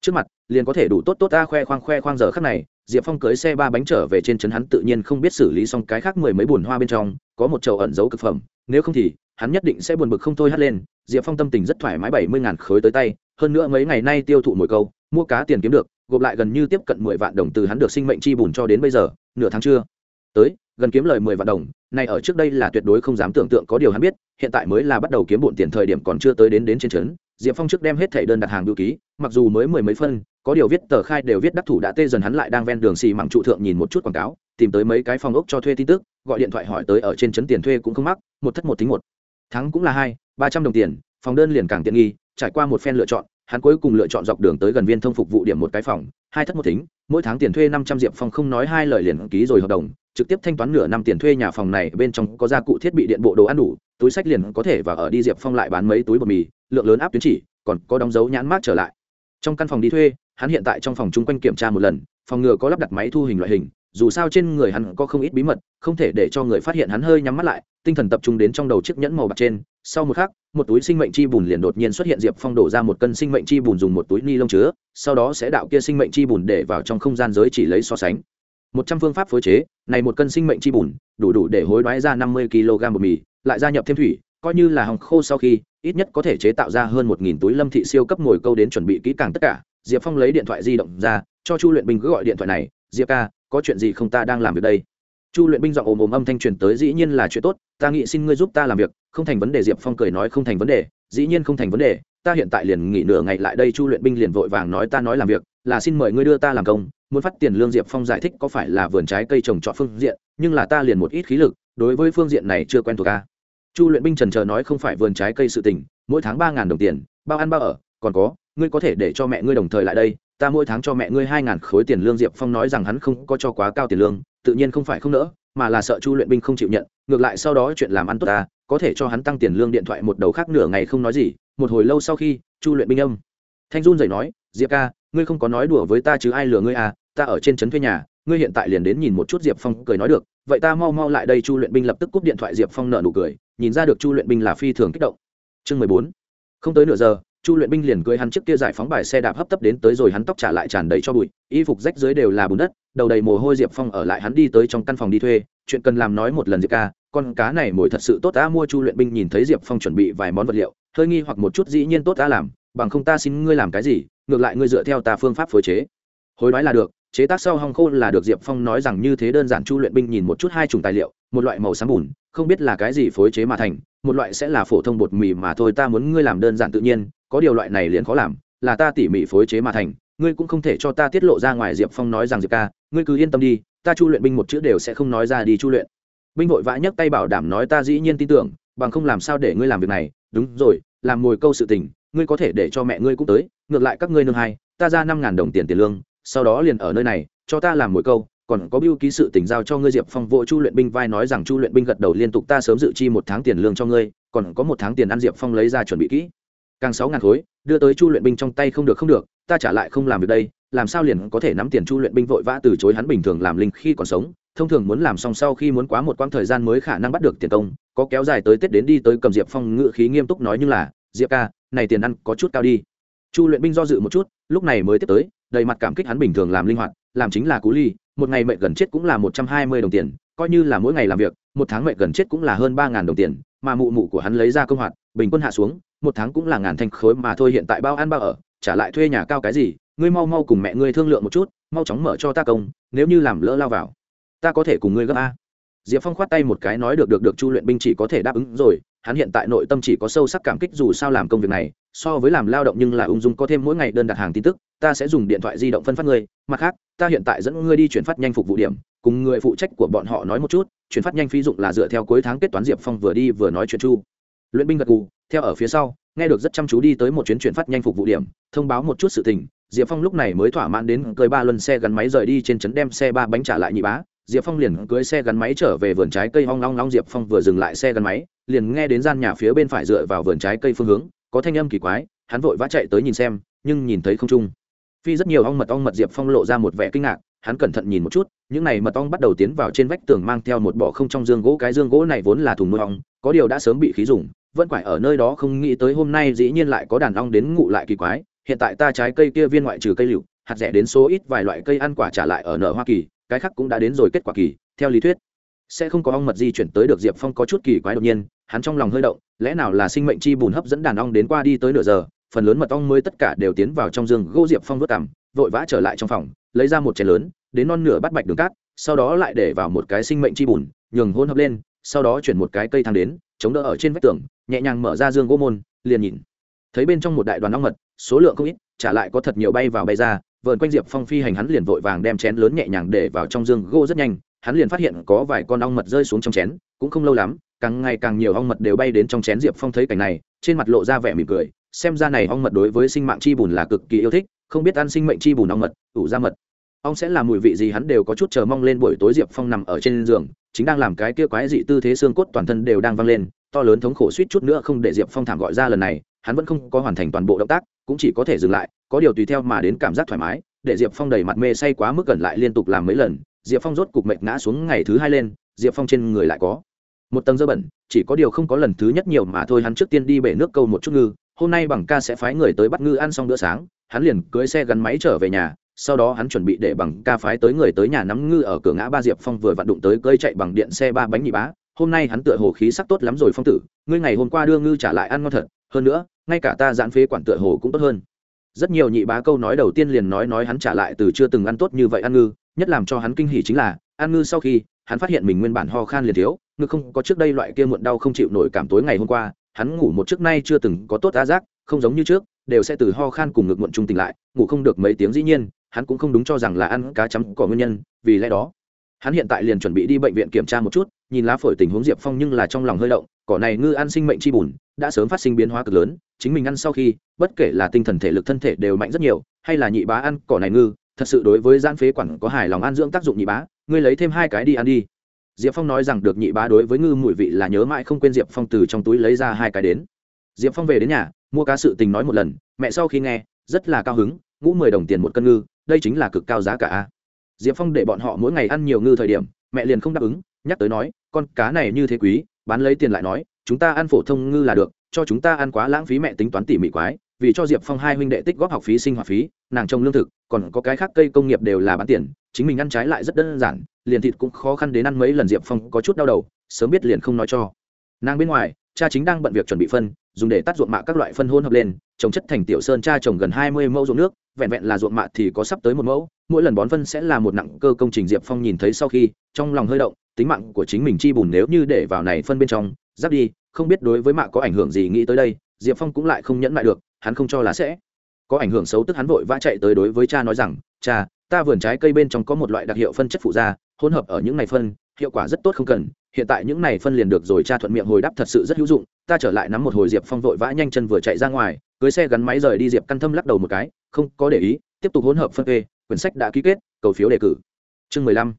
Speaker 1: Trước mặt, liền có thể đủ tốt tốt ta khoe khoang khoe khoang giờ khắc này, diệp phong cưới xe ba bánh trở về trên trấn hắn tự nhiên không biết xử lý xong cái khác mười mấy bùn hoa bên trong, có một chậu ẩn giấu thực phẩm, nếu không thì, hắn nhất định sẽ buồn bực không thôi hắt lên, diệp phong tâm tình rất thoải mái bảy mươi ngàn khối tới tay, hơn nữa mấy ngày nay tiêu thụ mồi câu mua cá tiền kiếm được, gộp lại gần như tiếp cận mười vạn đồng từ hắn được sinh mệnh chi bùn cho đến bây giờ, nửa tháng chưa tới, gần kiếm lời mười vạn đồng, này ở trước đây là tuyệt đối không dám tưởng tượng có điều hắn biết, hiện tại mới là bắt đầu kiếm bộn tiền thời điểm còn chưa tới đến đến trên trấn, diệp phong trước đem hết thẻ đơn đặt hàng bưu ký, mặc dù mới mười mấy phân, có điều viết tờ khai đều viết đắc thủ đã tê dần hắn lại đang ven đường xì mặng trụ thượng nhìn một chút quảng cáo, tìm tới mấy cái phòng ốc cho thuê tin tức, gọi điện thoại hỏi tới ở trên trấn tiền thuê cũng không mắc, một thất một tính một. Tháng cũng là hai, ba trăm đồng tiền, phòng đơn liền càng tiện nghi, trải qua một phen lựa chọn hắn cuối cùng lựa chọn dọc đường tới gần viên thông phục vụ điểm một cái phòng, hai thất một tính mỗi tháng tiền thuê năm trăm diệp phong không nói hai lời liền ký rồi hợp đồng, trực tiếp thanh toán nửa năm tiền thuê nhà phòng này, bên trong có gia cụ thiết bị điện bộ đồ ăn đủ, túi sách liền có thể và ở đi diệp phong lại bán mấy túi bột mì, lượng lớn áp tuyến chỉ, còn có đóng dấu nhãn mát trở lại. Trong căn phòng đi thuê, hắn hiện tại trong phòng chung quanh kiểm tra một lần, phòng ngừa có lắp đặt máy thu hình loại hình dù sao trên người hắn có không ít bí mật, không thể để cho người phát hiện hắn hơi nhắm mắt lại, tinh thần tập trung đến trong đầu chiếc nhẫn màu bạc trên. Sau một khắc, một túi sinh mệnh chi bùn liền đột nhiên xuất hiện, diệp phong đổ ra một cân sinh mệnh chi bùn dùng một túi ni lông chứa, sau đó sẽ đạo kia sinh mệnh chi bùn để vào trong không gian giới chỉ lấy so sánh. Một trăm phương pháp phối chế, này một cân sinh mệnh chi bùn, đủ đủ để hối đoái ra năm mươi kg bột mì, lại gia nhập thêm thủy, coi như là hòng khô sau khi, ít nhất có thể chế tạo ra hơn một nghìn túi lâm thị siêu cấp ngồi câu đến chuẩn bị kỹ càng tất cả. Diệp phong lấy điện thoại di động ra, cho chu luyện binh cứ gọi điện thoại này, diệp ca có chuyện gì không ta đang làm việc đây? Chu luyện binh giọng ồm ồm âm thanh truyền tới, dĩ nhiên là chuyện tốt, ta nghĩ xin ngươi giúp ta làm việc, không thành vấn đề, diệp phong cười nói không thành vấn đề, dĩ nhiên không thành vấn đề, ta hiện tại liền nghỉ nửa ngày lại đây, chu luyện binh liền vội vàng nói ta nói làm việc, là xin mời ngươi đưa ta làm công, muốn phát tiền lương, diệp phong giải thích có phải là vườn trái cây trồng trọt phương diện, nhưng là ta liền một ít khí lực, đối với phương diện này chưa quen thuộc ca chu luyện binh trần trờ nói không phải vườn trái cây sự tình, mỗi tháng ba đồng tiền, bao ăn bao ở, còn có, ngươi có thể để cho mẹ ngươi đồng thời lại đây ta mỗi tháng cho mẹ ngươi hai ngàn khối tiền lương, diệp phong nói rằng hắn không có cho quá cao tiền lương, tự nhiên không phải không nỡ, mà là sợ chu luyện binh không chịu nhận, ngược lại sau đó chuyện làm ăn tốt ta, có thể cho hắn tăng tiền lương điện thoại một đầu khác nửa ngày không nói gì, một hồi lâu sau khi, chu luyện binh âm. Thanh run dậy nói, diệp ca, ngươi không có nói đùa với ta chứ ai lừa ngươi à ta ở trên trấn thuê nhà, ngươi hiện tại liền đến nhìn một chút diệp phong, cười nói được, vậy ta mau mau lại đây. Chu luyện binh lập tức cúp điện thoại, diệp phong nợ nụ cười, nhìn ra được chu luyện binh là phi thường kích động. Chương mười bốn, không tới nửa giờ chu luyện binh liền cưới hắn trước kia giải phóng bài xe đạp hấp tấp đến tới rồi hắn tóc trả lại tràn đầy cho bụi, y phục rách dưới đều là bùn đất, đầu đầy mồ hôi diệp phong ở lại hắn đi tới trong căn phòng đi thuê, chuyện cần làm nói một lần diệp ca, con cá này mồi thật sự tốt ta mua chu luyện binh nhìn thấy diệp phong chuẩn bị vài món vật liệu, hơi nghi hoặc một chút dĩ nhiên tốt ta làm, bằng không ta xin ngươi làm cái gì, ngược lại ngươi dựa theo ta phương pháp phối chế. Hối đoái là được, chế tác sau hong khô là được diệp phong nói rằng như thế đơn giản chu luyện binh nhìn một chút hai chủng tài liệu, một loại màu xám bùn, không biết là cái gì phối chế mà thành, một loại sẽ là phổ thông bột mì mà thôi, ta muốn ngươi làm đơn giản tự nhiên có điều loại này liền khó làm, là ta tỉ mỉ phối chế mà thành, ngươi cũng không thể cho ta tiết lộ ra ngoài diệp phong nói rằng diệp ca, ngươi cứ yên tâm đi, ta chu luyện binh một chữ đều sẽ không nói ra đi chu luyện. Binh vội vã nhấc tay bảo đảm nói ta dĩ nhiên tin tưởng, bằng không làm sao để ngươi làm việc này, đúng rồi, làm mồi câu sự tình, ngươi có thể để cho mẹ ngươi cũng tới, ngược lại các ngươi nương hai, ta ra năm ngàn đồng tiền tiền lương, sau đó liền ở nơi này, cho ta làm mồi câu, còn có biêu ký sự tình giao cho ngươi diệp phong vỗ chu luyện binh vai nói rằng chu luyện binh gật đầu liên tục ta sớm dự chi một tháng tiền lương cho ngươi, còn có một tháng tiền ăn diệp phong lấy ra chuẩn bị kỹ càng sáu ngàn khối, đưa tới chu luyện binh trong tay không được không được, ta trả lại không làm việc đây, làm sao liền có thể nắm tiền chu luyện binh vội vã từ chối hắn bình thường làm linh khi còn sống, thông thường muốn làm xong sau khi muốn quá một quãng thời gian mới khả năng bắt được tiền công, có kéo dài tới tết đến đi tới cầm diệp phong ngự khí nghiêm túc nói như là, diệp ca, này tiền ăn có chút cao đi. Chu luyện binh do dự một chút, lúc này mới tiếp tới, đầy mặt cảm kích hắn bình thường làm linh hoạt, làm chính là cú ly, một ngày mệnh gần chết cũng là một trăm hai mươi đồng tiền, coi như là mỗi ngày làm việc, một tháng mệnh gần chết cũng là hơn ba ngàn đồng tiền, mà mụ mụ của hắn lấy ra công hoạt, bình quân hạ xuống một tháng cũng là ngàn thanh khối mà thôi, hiện tại bao ăn bao ở, trả lại thuê nhà cao cái gì, ngươi mau mau cùng mẹ ngươi thương lượng một chút, mau chóng mở cho ta công, nếu như làm lỡ lao vào, ta có thể cùng ngươi gấp a. Diệp phong khoát tay một cái nói, được được được, chu luyện binh chỉ có thể đáp ứng rồi, hắn hiện tại nội tâm chỉ có sâu sắc cảm kích dù sao làm công việc này, so với làm lao động nhưng là ung dung có thêm mỗi ngày đơn đặt hàng tin tức, ta sẽ dùng điện thoại di động phân phát ngươi, mặt khác, ta hiện tại dẫn ngươi đi chuyển phát nhanh phục vụ điểm, cùng người phụ trách của bọn họ nói một chút, chuyển phát nhanh phí dụng là dựa theo cuối tháng kết toán diệp phong vừa đi vừa nói chuyện chu luyện binh gật gù, theo ở phía sau nghe được rất chăm chú đi tới một chuyến chuyển phát nhanh phục vụ điểm thông báo một chút sự tình diệp phong lúc này mới thỏa mãn đến cưới ba luân xe gắn máy rời đi trên trấn đem xe ba bánh trả lại nhị bá. Diệp phong liền cưới xe gắn máy trở về vườn trái cây hoang long long diệp phong vừa dừng lại xe gắn máy liền nghe đến gian nhà phía bên phải dựa vào vườn trái cây phương hướng có thanh âm kỳ quái hắn vội vã chạy tới nhìn xem nhưng nhìn thấy không trung phi rất nhiều ong mật ong mật diệp phong lộ ra một vẻ kinh ngạc hắn cẩn thận nhìn một chút những này mật ong bắt đầu tiến vào trên vách tường mang theo một bọ không trong dương gỗ cái dương gỗ này vốn là thùng nuôi ong có điều đã sớm bị khí dùng vẫn quải ở nơi đó không nghĩ tới hôm nay dĩ nhiên lại có đàn ong đến ngụ lại kỳ quái, hiện tại ta trái cây kia viên ngoại trừ cây liễu hạt rẻ đến số ít vài loại cây ăn quả trả lại ở nợ hoa kỳ, cái khác cũng đã đến rồi kết quả kỳ, theo lý thuyết. Sẽ không có ong mật di chuyển tới được diệp phong có chút kỳ quái đột nhiên, hắn trong lòng hơi động, lẽ nào là sinh mệnh chi bùn hấp dẫn đàn ong đến qua đi tới nửa giờ, phần lớn mật ong mới tất cả đều tiến vào trong giường gỗ diệp phong vớt cằm, vội vã trở lại trong phòng, lấy ra một chén lớn, đến non nửa bắt bạch đường cát, sau đó lại để vào một cái sinh mệnh chi bùn, nhường hôn hấp lên, sau đó chuyển một cái cây thang đến, chống đỡ ở trên vách tường nhẹ nhàng mở ra dương gỗ môn, liền nhìn. Thấy bên trong một đại đoàn ong mật, số lượng không ít trả lại có thật nhiều bay vào bay ra vợn quanh diệp phong phi hành hắn liền vội vàng đem chén lớn nhẹ nhàng để vào trong dương gỗ rất nhanh, hắn liền phát hiện có vài con ong mật rơi xuống trong chén, cũng không lâu lắm, càng ngày càng nhiều ong mật đều bay đến trong chén diệp phong thấy cảnh này, trên mặt lộ ra vẻ mỉm cười, xem ra này ong mật đối với sinh mạng chi bùn là cực kỳ yêu thích, không biết ăn sinh mệnh chi bùn ong mật, ủ ra mật. Ong sẽ làm mùi vị gì hắn đều có chút chờ mong lên buổi tối diệp phong nằm ở trên giường, chính đang làm cái kia quái dị tư thế xương cốt toàn thân đều đang văng lên to lớn thống khổ suýt chút nữa không để diệp phong thảm gọi ra lần này, hắn vẫn không có hoàn thành toàn bộ động tác, cũng chỉ có thể dừng lại, có điều tùy theo mà đến cảm giác thoải mái, để diệp phong đầy mặt mê say quá mức gần lại liên tục làm mấy lần, diệp phong rốt cục mệt ngã xuống ngày thứ hai lên, diệp phong trên người lại có một tầng dơ bẩn, chỉ có điều không có lần thứ nhất nhiều mà thôi, hắn trước tiên đi bể nước câu một chút ngư, hôm nay bằng ca sẽ phái người tới bắt ngư ăn xong bữa sáng, hắn liền cưới xe gắn máy trở về nhà, sau đó hắn chuẩn bị để bằng ca phái tới người tới nhà nắm ngư ở cửa ngã ba diệp phong vừa vặn đụng tới cơi chạy bằng điện xe ba bánh nhị bá hôm nay hắn tựa hồ khí sắc tốt lắm rồi phong tử, ngươi ngày hôm qua đưa ngư trả lại ăn ngon thật, hơn nữa, ngay cả ta giãn phế quản tựa hồ cũng tốt hơn. Rất nhiều nhị bá câu nói đầu tiên liền nói nói hắn trả lại từ chưa từng ăn tốt như vậy ăn ngư, nhất làm cho hắn kinh hỉ chính là, ăn ngư sau khi, hắn phát hiện mình nguyên bản ho khan liền thiếu, ngư không có trước đây loại kia muộn đau không chịu nổi cảm tối ngày hôm qua, hắn ngủ một trước nay chưa từng có tốt á giác, không giống như trước, đều sẽ từ ho khan cùng ngực muộn trung tỉnh lại, ngủ không được mấy tiếng dĩ nhiên, hắn cũng không đúng cho rằng là ăn cá chấm có nguyên nhân, vì lẽ đó hắn hiện tại liền chuẩn bị đi bệnh viện kiểm tra một chút, nhìn lá phổi tình huống diệp phong nhưng là trong lòng hơi động, cỏ này ngư ăn sinh mệnh chi bùn, đã sớm phát sinh biến hóa cực lớn, chính mình ăn sau khi, bất kể là tinh thần thể lực thân thể đều mạnh rất nhiều, hay là nhị bá ăn cỏ này ngư, thật sự đối với gian phế quản có hài lòng ăn dưỡng tác dụng nhị bá, ngươi lấy thêm hai cái đi ăn đi. Diệp phong nói rằng được nhị bá đối với ngư mùi vị là nhớ mãi không quên diệp phong từ trong túi lấy ra hai cái đến. Diệp phong về đến nhà, mua cá sự tình nói một lần, mẹ sau khi nghe, rất là cao hứng, ngũ mười đồng tiền một cân ngư, đây chính là cực cao giá cả diệp phong để bọn họ mỗi ngày ăn nhiều ngư thời điểm, mẹ liền không đáp ứng, nhắc tới nói, con cá này như thế quý, bán lấy tiền lại nói, chúng ta ăn phổ thông ngư là được, cho chúng ta ăn quá lãng phí mẹ tính toán tỉ mỉ quái, vì cho diệp phong hai huynh đệ tích góp học phí sinh hoạt phí, nàng trồng lương thực, còn có cái khác cây công nghiệp đều là bán tiền, chính mình ăn trái lại rất đơn giản, liền thịt cũng khó khăn đến ăn mấy lần diệp phong có chút đau đầu, sớm biết liền không nói cho. Nàng bên ngoài, cha chính đang bận việc chuẩn bị phân, dùng để tắt ruộng mạ các loại phân hôn hợp lên, trồng chất thành tiểu sơn cha trồng gần hai mươi mẫu ruộng nước, vẹn vẹn là ruộng mạ thì có sắp tới một mẫu mỗi lần bón phân sẽ là một nặng cơ công trình diệp phong nhìn thấy sau khi, trong lòng hơi động, tính mạng của chính mình chi bùn nếu như để vào này phân bên trong, giáp đi, không biết đối với mạ có ảnh hưởng gì nghĩ tới đây, diệp phong cũng lại không nhẫn lại được, hắn không cho là sẽ có ảnh hưởng xấu tức hắn vội vã chạy tới đối với cha nói rằng, cha, ta vườn trái cây bên trong có một loại đặc hiệu phân chất phụ da hỗn hợp ở những này phân, hiệu quả rất tốt không cần, hiện tại những này phân liền được rồi cha thuận miệng hồi đáp thật sự rất hữu dụng, ta trở lại nắm một hồi diệp phong vội vã nhanh chân vừa chạy ra ngoài, cưới xe gắn máy rời đi diệp căn thâm lắc đầu một cái, không có để ý, tiếp tục hỗn hợp phân kê quyển sách đã ký kết, cầu phiếu đề cử. Chương mười lăm.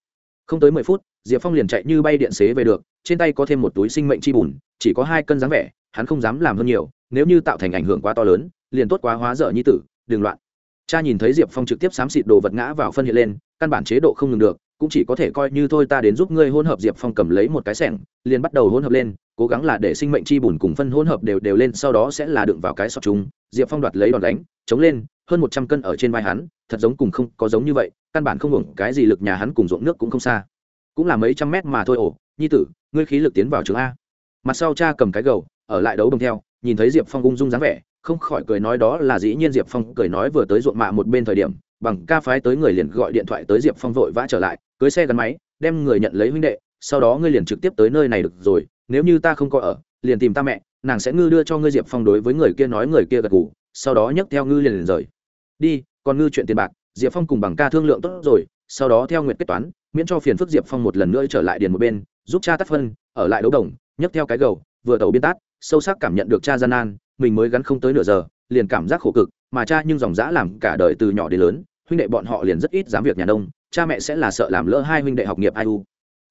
Speaker 1: Không tới mười phút, diệp phong liền chạy như bay điện xế về được, trên tay có thêm một túi sinh mệnh chi bùn, chỉ có hai cân dáng vẻ, hắn không dám làm hơn nhiều, nếu như tạo thành ảnh hưởng quá to lớn, liền tốt quá hóa dở như tử, đừng loạn. Cha nhìn thấy diệp phong trực tiếp xám xịt đồ vật ngã vào phân hiện lên, căn bản chế độ không ngừng được, cũng chỉ có thể coi như thôi ta đến giúp ngươi hỗn hợp diệp phong cầm lấy một cái sẻng, liền bắt đầu hỗn hợp lên, cố gắng là để sinh mệnh chi bùn cùng phân hỗn hợp đều đều lên, sau đó sẽ là đựng vào cái sọt chúng. Diệp phong đoạt lấy đòn đánh, chống lên hơn một trăm cân ở trên vai hắn, thật giống cùng không có giống như vậy, căn bản không hưởng cái gì lực nhà hắn cùng ruộng nước cũng không xa cũng là mấy trăm mét mà thôi ổ nhi tử, ngươi khí lực tiến vào trường a mặt sau cha cầm cái gầu, ở lại đấu đồng theo, nhìn thấy diệp phong ung dung dáng vẻ, không khỏi cười nói đó là dĩ nhiên diệp phong cười nói vừa tới ruộng mạ một bên thời điểm, bằng ca phái tới người liền gọi điện thoại tới diệp phong vội vã trở lại, cưới xe gắn máy, đem người nhận lấy huynh đệ, sau đó ngươi liền trực tiếp tới nơi này được rồi, nếu như ta không có ở, liền tìm ta mẹ, nàng sẽ ngư đưa cho ngươi diệp phong đối với người kia nói người kia gật gù sau đó nhấc theo ngư liền, liền rời. Đi còn ngư chuyện tiền bạc diệp phong cùng bằng ca thương lượng tốt rồi sau đó theo nguyện kết toán miễn cho phiền phức diệp phong một lần nữa trở lại điền một bên giúp cha tắt phân ở lại đấu đồng nhấc theo cái gầu vừa tàu biên tát sâu sắc cảm nhận được cha gian nan mình mới gắn không tới nửa giờ liền cảm giác khổ cực mà cha nhưng dòng dã làm cả đời từ nhỏ đến lớn huynh đệ bọn họ liền rất ít dám việc nhà nông cha mẹ sẽ là sợ làm lỡ hai huynh đệ học nghiệp ai u.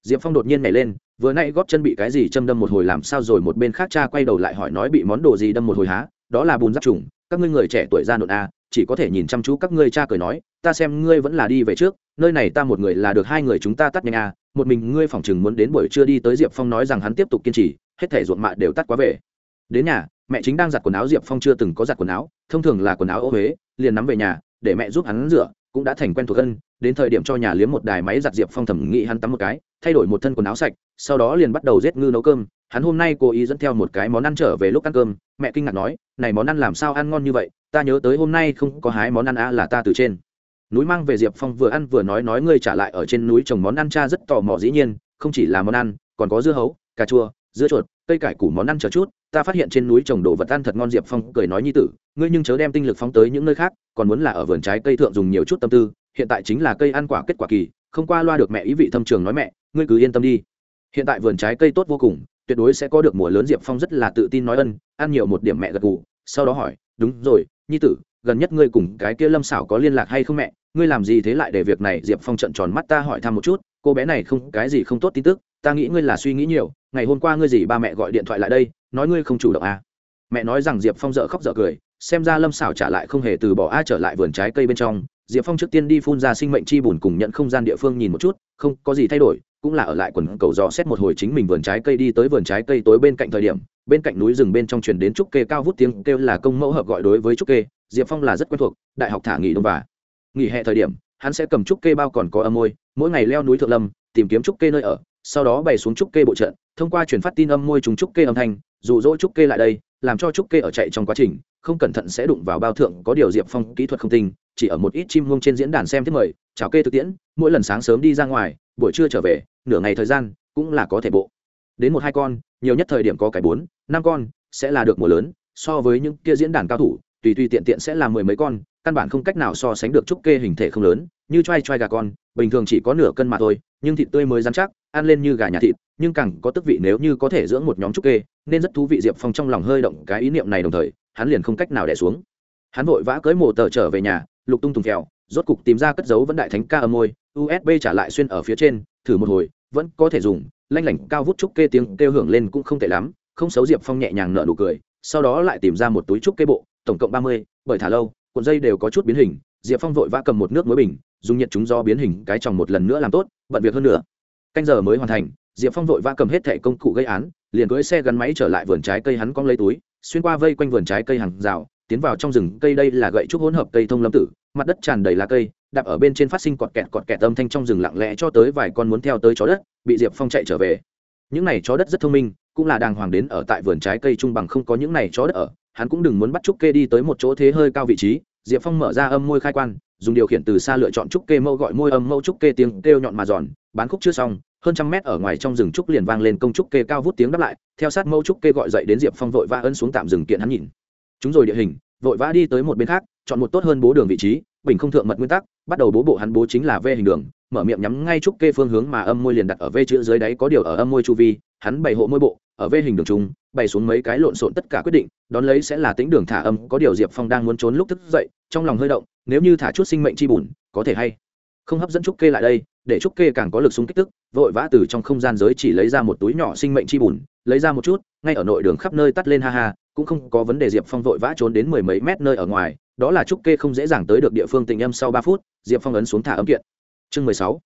Speaker 1: Diệp phong đột nhiên nhảy lên vừa nay góp chân bị cái gì châm đâm một hồi làm sao rồi một bên khác cha quay đầu lại hỏi nói bị món đồ gì đâm một hồi há đó là bùn giáp trùng các ngươi người trẻ tuổi ra nộn a chỉ có thể nhìn chăm chú các ngươi cha cười nói, ta xem ngươi vẫn là đi về trước, nơi này ta một người là được hai người chúng ta tắt nhanh a một mình ngươi phỏng chừng muốn đến buổi trưa đi tới diệp phong nói rằng hắn tiếp tục kiên trì, hết thể ruộng mạ đều tắt quá về. Đến nhà, mẹ chính đang giặt quần áo, diệp phong chưa từng có giặt quần áo, thông thường là quần áo ô huế liền nắm về nhà, để mẹ giúp hắn rửa, cũng đã thành quen thuộc hơn, đến thời điểm cho nhà liếm một đài máy giặt diệp phong thẩm nghĩ hắn tắm một cái, thay đổi một thân quần áo sạch, sau đó liền bắt đầu giết ngư nấu cơm hắn hôm nay cố ý dẫn theo một cái món ăn trở về lúc ăn cơm, mẹ kinh ngạc nói, này món ăn làm sao ăn ngon như vậy? Ta nhớ tới hôm nay không có hái món ăn a là ta từ trên. Núi mang về diệp phong vừa ăn vừa nói nói ngươi trả lại ở trên núi trồng món ăn cha rất tò mò dĩ nhiên, không chỉ là món ăn, còn có dưa hấu, cà chua, dưa chuột, cây cải củ món ăn chờ chút, ta phát hiện trên núi trồng đồ vật ăn thật ngon. Diệp phong cười nói như tử, ngươi nhưng chớ đem tinh lực phóng tới những nơi khác, còn muốn là ở vườn trái cây thượng dùng nhiều chút tâm tư, hiện tại chính là cây ăn quả kết quả kỳ, không qua loa được mẹ ý vị thâm trường nói mẹ, ngươi cứ yên tâm đi. Hiện tại vườn trái cây tốt vô cùng tuyệt đối sẽ có được mùa lớn diệp phong rất là tự tin nói ân, ăn nhiều một điểm mẹ gật gù, sau đó hỏi, đúng rồi, nhi tử, gần nhất ngươi cùng cái kia lâm xảo có liên lạc hay không mẹ ngươi làm gì thế lại để việc này diệp phong trận tròn mắt ta hỏi thăm một chút, cô bé này không, cái gì không tốt tin tức, ta nghĩ ngươi là suy nghĩ nhiều, ngày hôm qua ngươi gì ba mẹ gọi điện thoại lại đây, nói ngươi không chủ động à. mẹ nói rằng diệp phong dợ khóc dợ cười, xem ra lâm xảo trả lại không hề từ bỏ ai trở lại vườn trái cây bên trong diệp phong trước tiên đi phun ra sinh mệnh chi bùn cùng nhận không gian địa phương nhìn một chút, không có gì thay đổi, cũng là ở lại quần cầu dò xét một hồi chính mình vườn trái cây đi tới vườn trái cây tối bên cạnh thời điểm, bên cạnh núi rừng bên trong truyền đến trúc kê cao vút tiếng kêu là công mẫu hợp gọi đối với trúc kê, diệp phong là rất quen thuộc, đại học thả nghỉ đông và nghỉ hè thời điểm, hắn sẽ cầm trúc kê bao còn có âm môi, mỗi ngày leo núi thượng lâm, tìm kiếm trúc kê nơi ở, sau đó bày xuống trúc kê bộ trận, thông qua truyền phát tin âm môi chúng trúc kê âm thanh, dụ dỗ trúc kê lại đây, làm cho trúc kê ở chạy trong quá trình, không cẩn thận sẽ đụng vào bao thượng có điều diệp phong kỹ thuật không tinh chỉ ở một ít chim hông trên diễn đàn xem thiết mời, chào kê thực tiễn, mỗi lần sáng sớm đi ra ngoài, buổi trưa trở về, nửa ngày thời gian cũng là có thể bộ. Đến một hai con, nhiều nhất thời điểm có cái bốn, năm con, sẽ là được mùa lớn, so với những kia diễn đàn cao thủ, tùy tùy tiện tiện sẽ là mười mấy con, căn bản không cách nào so sánh được trúc kê hình thể không lớn, như choai choai gà con, bình thường chỉ có nửa cân mà thôi, nhưng thịt tươi mới dám chắc, ăn lên như gà nhà thịt, nhưng càng có tức vị nếu như có thể dưỡng một nhóm trúc kê, nên rất thú vị diệp phong trong lòng hơi động cái ý niệm này đồng thời, hắn liền không cách nào đẻ xuống. Hắn vội vã cưới mổ tờ trở về nhà lục tung tùng phèo, rốt cục tìm ra cất dấu vẫn đại thánh ca âm môi usb trả lại xuyên ở phía trên, thử một hồi, vẫn có thể dùng, lanh lảnh cao vút trúc kê tiếng kêu hưởng lên cũng không tệ lắm, không xấu diệp phong nhẹ nhàng nở nụ cười, sau đó lại tìm ra một túi trúc kê bộ, tổng cộng ba mươi, bởi thả lâu, cuộn dây đều có chút biến hình, diệp phong vội vã cầm một nước muối bình, dùng nhiệt chúng do biến hình cái tròng một lần nữa làm tốt, bận việc hơn nữa. Canh giờ mới hoàn thành, diệp phong vội vã cầm hết thẻ công cụ gây án, liền cưới xe gắn máy trở lại vườn trái cây hắn cong lấy túi, xuyên qua vây quanh vườn trái cây hàng rào tiến vào trong rừng cây đây là gậy trúc hỗn hợp cây thông lâm tử, mặt đất tràn đầy lá cây, đạp ở bên trên phát sinh cọt kẹt cọt kẹt âm thanh trong rừng lặng lẽ cho tới vài con muốn theo tới chó đất, bị diệp phong chạy trở về. Những này chó đất rất thông minh, cũng là đàng hoàng đến ở tại vườn trái cây trung bằng không có những này chó đất ở, hắn cũng đừng muốn bắt trúc kê đi tới một chỗ thế hơi cao vị trí, diệp phong mở ra âm môi khai quan, dùng điều khiển từ xa lựa chọn trúc kê mẫu gọi môi âm mẫu trúc kê tiếng kêu nhọn mà giòn, bán khúc chưa xong, hơn trăm mét ở ngoài trong rừng trúc liền vang lên công trúc kê cao vút tiếng đáp lại, theo sát mẫu trúc kê gọi dậy đến diệp phong vội vã ân xuống tạm rừng kiện hắn nhìn chúng rồi địa hình, vội vã đi tới một bên khác, chọn một tốt hơn bố đường vị trí, bình không thượng mật nguyên tắc, bắt đầu bố bộ hắn bố chính là v hình đường, mở miệng nhắm ngay trúc kê phương hướng mà âm môi liền đặt ở v chữ dưới đáy có điều ở âm môi chu vi, hắn bày hộ môi bộ, ở v hình đường trung bày xuống mấy cái lộn xộn tất cả quyết định, đón lấy sẽ là tính đường thả âm, có điều diệp phong đang muốn trốn lúc thức dậy, trong lòng hơi động, nếu như thả chút sinh mệnh chi bùn, có thể hay không hấp dẫn trúc kê lại đây, để trúc kê càng có lực súng kích tức, vội vã từ trong không gian giới chỉ lấy ra một túi nhỏ sinh mệnh chi bùn, lấy ra một chút, ngay ở nội đường khắp nơi tắt lên ha ha cũng không có vấn đề diệp phong vội vã trốn đến mười mấy mét nơi ở ngoài, đó là trúc kê không dễ dàng tới được địa phương tình âm sau ba phút, diệp phong ấn xuống thả âm kiện. Chương mười sáu,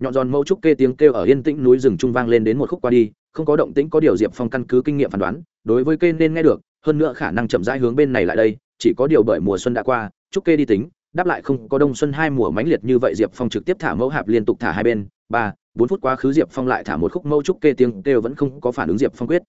Speaker 1: nhọn giòn mẫu trúc kê tiếng kêu ở yên tĩnh núi rừng trung vang lên đến một khúc qua đi, không có động tĩnh có điều diệp phong căn cứ kinh nghiệm phán đoán, đối với kê nên nghe được, hơn nữa khả năng chậm rãi hướng bên này lại đây, chỉ có điều bởi mùa xuân đã qua, trúc kê đi tính, đáp lại không có đông xuân hai mùa mãnh liệt như vậy diệp phong trực tiếp thả mẫu hạp liên tục thả hai bên, ba, bốn phút quá khứ diệp phong lại thả một khúc mẫu trúc kê tiếng kêu vẫn không có phản ứng diệp phong quyết.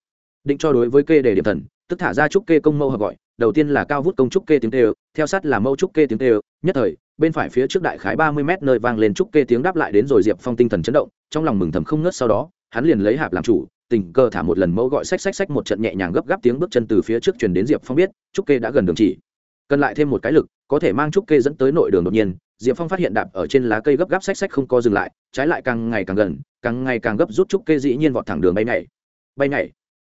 Speaker 1: Định cho đối với kê để điểm thần tức thả ra trúc kê công mâu hợp gọi, đầu tiên là cao vút công trúc kê tiếng kêu theo sát là mâu trúc kê tiếng kêu nhất thời, bên phải phía trước đại khái ba mươi mét nơi vang lên trúc kê tiếng đáp lại đến rồi diệp phong tinh thần chấn động, trong lòng mừng thầm không ngớt sau đó, hắn liền lấy hạp làm chủ, tình cờ thả một lần mẫu gọi xách xách xách một trận nhẹ nhàng gấp gáp tiếng bước chân từ phía trước truyền đến diệp phong biết, trúc kê đã gần đường chỉ. Cần lại thêm một cái lực, có thể mang trúc kê dẫn tới nội đường đột nhiên, diệp phong phát hiện đạp ở trên lá cây gấp gáp xách xách không co dừng lại, trái lại càng ngày càng gần, càng ngày càng gấp rút trúc kê dĩ nhiên vọt thẳng đường bay nhảy. Bay nhảy.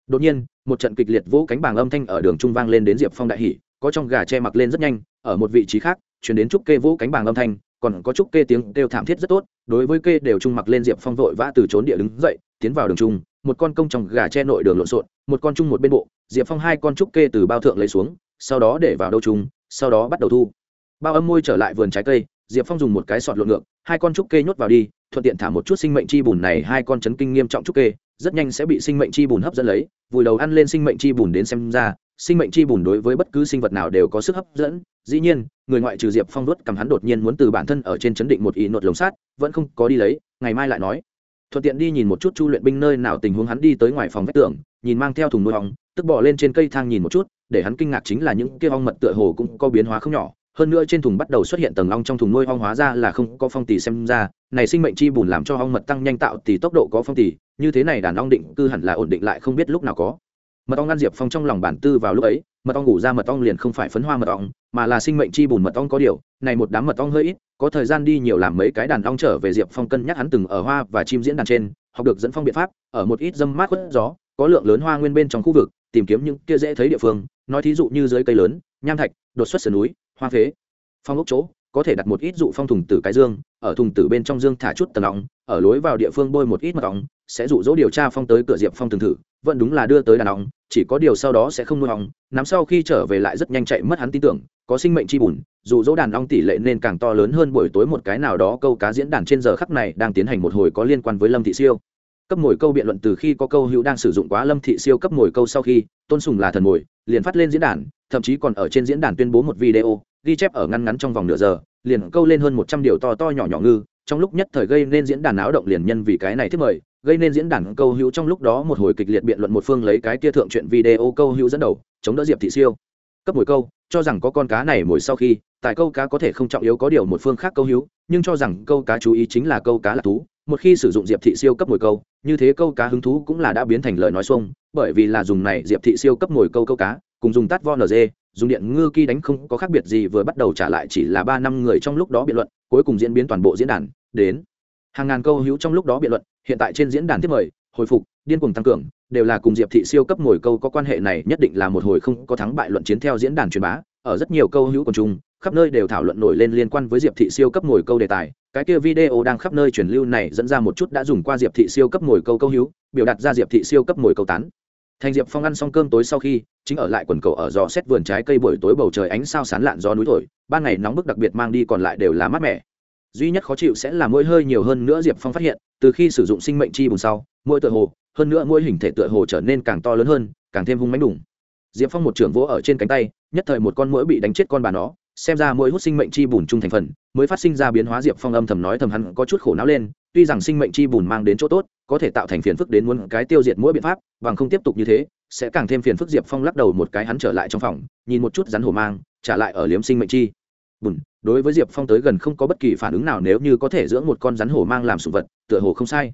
Speaker 1: Đột nhiên một trận kịch liệt vỗ cánh bàng âm thanh ở đường trung vang lên đến diệp phong đại hỉ, có trong gà che mặc lên rất nhanh, ở một vị trí khác, chuyển đến trúc kê vỗ cánh bàng âm thanh, còn có trúc kê tiếng kêu thảm thiết rất tốt, đối với kê đều trung mặc lên diệp phong vội vã từ trốn địa đứng dậy, tiến vào đường trung, một con công trong gà che nội đường lộn xộn, một con chung một bên bộ, diệp phong hai con trúc kê từ bao thượng lấy xuống, sau đó để vào đâu trung, sau đó bắt đầu thu. Bao âm môi trở lại vườn trái cây, diệp phong dùng một cái sọt lộn ngược, hai con trúc kê nhốt vào đi, thuận tiện thả một chút sinh mệnh chi bùn này, hai con chấn kinh nghiêm trọng trúc kê rất nhanh sẽ bị sinh mệnh chi bùn hấp dẫn lấy, vùi đầu ăn lên sinh mệnh chi bùn đến xem ra, sinh mệnh chi bùn đối với bất cứ sinh vật nào đều có sức hấp dẫn. Dĩ nhiên, người ngoại trừ diệp phong đốt cầm hắn đột nhiên muốn từ bản thân ở trên chấn định một ý nột lồng sát, vẫn không có đi lấy, ngày mai lại nói. Thuận tiện đi nhìn một chút chu luyện binh nơi nào tình huống hắn đi tới ngoài phòng vách tường, nhìn mang theo thùng nuôi ong tức bỏ lên trên cây thang nhìn một chút, để hắn kinh ngạc chính là những kia ong mật tựa hồ cũng có biến hóa không nhỏ. Hơn nữa trên thùng bắt đầu xuất hiện tầng ong trong thùng nuôi ong hóa ra là không có phong tỷ xem ra này sinh mệnh chi bùn làm cho ong mật tăng nhanh tạo thì tốc độ có phong tỷ như thế này đàn ong định cư hẳn là ổn định lại không biết lúc nào có. Mật ong ngăn diệp phong trong lòng bản tư vào lúc ấy, mật ong ngủ ra mật ong liền không phải phấn hoa mật ong, mà là sinh mệnh chi bùn mật ong có điều, này một đám mật ong hơi ít, có thời gian đi nhiều làm mấy cái đàn ong trở về diệp phong cân nhắc hắn từng ở hoa và chim diễn đàn trên, học được dẫn phong biện pháp, ở một ít dâm mát khuất gió, có lượng lớn hoa nguyên bên trong khu vực, tìm kiếm những kia dễ thấy địa phương, nói thí dụ như dưới cây lớn, nham thạch, đột xuất sườn núi, hoa phế. Phong ốc chỗ có thể đặt một ít dụ phong thùng tử cái dương, ở thùng tử bên trong dương thả chút tầng nóng ở lối vào địa phương bôi một ít mật ong, sẽ dụ dỗ điều tra phong tới cửa diệp phong từng thử, vẫn đúng là đưa tới đàn ong, chỉ có điều sau đó sẽ không nuôi ong, nắm sau khi trở về lại rất nhanh chạy mất hắn tin tưởng, có sinh mệnh chi bùn, dụ dỗ đàn ong tỷ lệ nên càng to lớn hơn buổi tối một cái nào đó câu cá diễn đàn trên giờ khắc này đang tiến hành một hồi có liên quan với lâm thị siêu. Cấp mồi câu biện luận từ khi có câu hữu đang sử dụng quá lâm thị siêu cấp mồi câu sau khi, tôn sùng là thần mồi, liền phát lên diễn đàn, thậm chí còn ở trên diễn đàn tuyên bố một video ghi chép ở ngăn ngắn trong vòng nửa giờ, liền câu lên hơn một trăm điều to to nhỏ nhỏ ngư. Trong lúc nhất thời gây nên diễn đàn áo động liền nhân vì cái này thiết mời, gây nên diễn đàn câu hữu trong lúc đó một hồi kịch liệt biện luận một phương lấy cái kia thượng chuyện video câu hữu dẫn đầu, chống đỡ diệp thị siêu. Cấp mồi câu, cho rằng có con cá này mồi sau khi, tại câu cá có thể không trọng yếu có điều một phương khác câu hữu, nhưng cho rằng câu cá chú ý chính là câu cá là thú. Một khi sử dụng diệp thị siêu cấp mồi câu, như thế câu cá hứng thú cũng là đã biến thành lời nói xuông, bởi vì là dùng này diệp thị siêu cấp mồi câu câu cá cùng dùng tát vo nd dùng điện ngư kỳ đánh không có khác biệt gì vừa bắt đầu trả lại chỉ là ba năm người trong lúc đó biện luận, cuối cùng diễn biến toàn bộ diễn đàn, đến. Hàng ngàn câu hữu trong lúc đó biện luận, hiện tại trên diễn đàn tiếp mời, hồi phục, điên cuồng tăng cường, đều là cùng diệp thị siêu cấp ngồi câu có quan hệ này, nhất định là một hồi không có thắng bại luận chiến theo diễn đàn truyền bá, ở rất nhiều câu hữu quần chung, khắp nơi đều thảo luận nổi lên liên quan với diệp thị siêu cấp ngồi câu đề tài. Cái kia video đang khắp nơi truyền lưu này dẫn ra một chút đã dùng qua diệp thị siêu cấp ngồi câu câu hữu, biểu đạt ra diệp thị siêu cấp ngồi câu tán thành diệp phong ăn xong cơm tối sau khi, chính ở lại quần cầu ở dò xét vườn trái cây buổi tối bầu trời ánh sao sán lạn do núi thổi, ban ngày nóng bức đặc biệt mang đi còn lại đều là mát mẻ. Duy nhất khó chịu sẽ là mỗi hơi nhiều hơn nữa diệp phong phát hiện, từ khi sử dụng sinh mệnh chi bùn sau, mỗi tựa hồ, hơn nữa mỗi hình thể tựa hồ trở nên càng to lớn hơn, càng thêm hung mánh đủng. Diệp phong một trưởng vỗ ở trên cánh tay, nhất thời một con mũi bị đánh chết con bà nó, xem ra mỗi hút sinh mệnh chi bùn chung thành phần, mới phát sinh ra biến hóa diệp phong âm thầm nói thầm hắn có chút khổ não lên, tuy rằng sinh mệnh chi bùn mang đến chỗ tốt có thể tạo thành phiền phức đến muốn cái tiêu diệt mỗi biện pháp, bằng không tiếp tục như thế, sẽ càng thêm phiền phức diệp phong lắc đầu một cái hắn trở lại trong phòng, nhìn một chút rắn hổ mang, trả lại ở liếm sinh mệnh chi. Bùn, đối với diệp phong tới gần không có bất kỳ phản ứng nào nếu như có thể dưỡng một con rắn hổ mang làm sủng vật, tựa hồ không sai.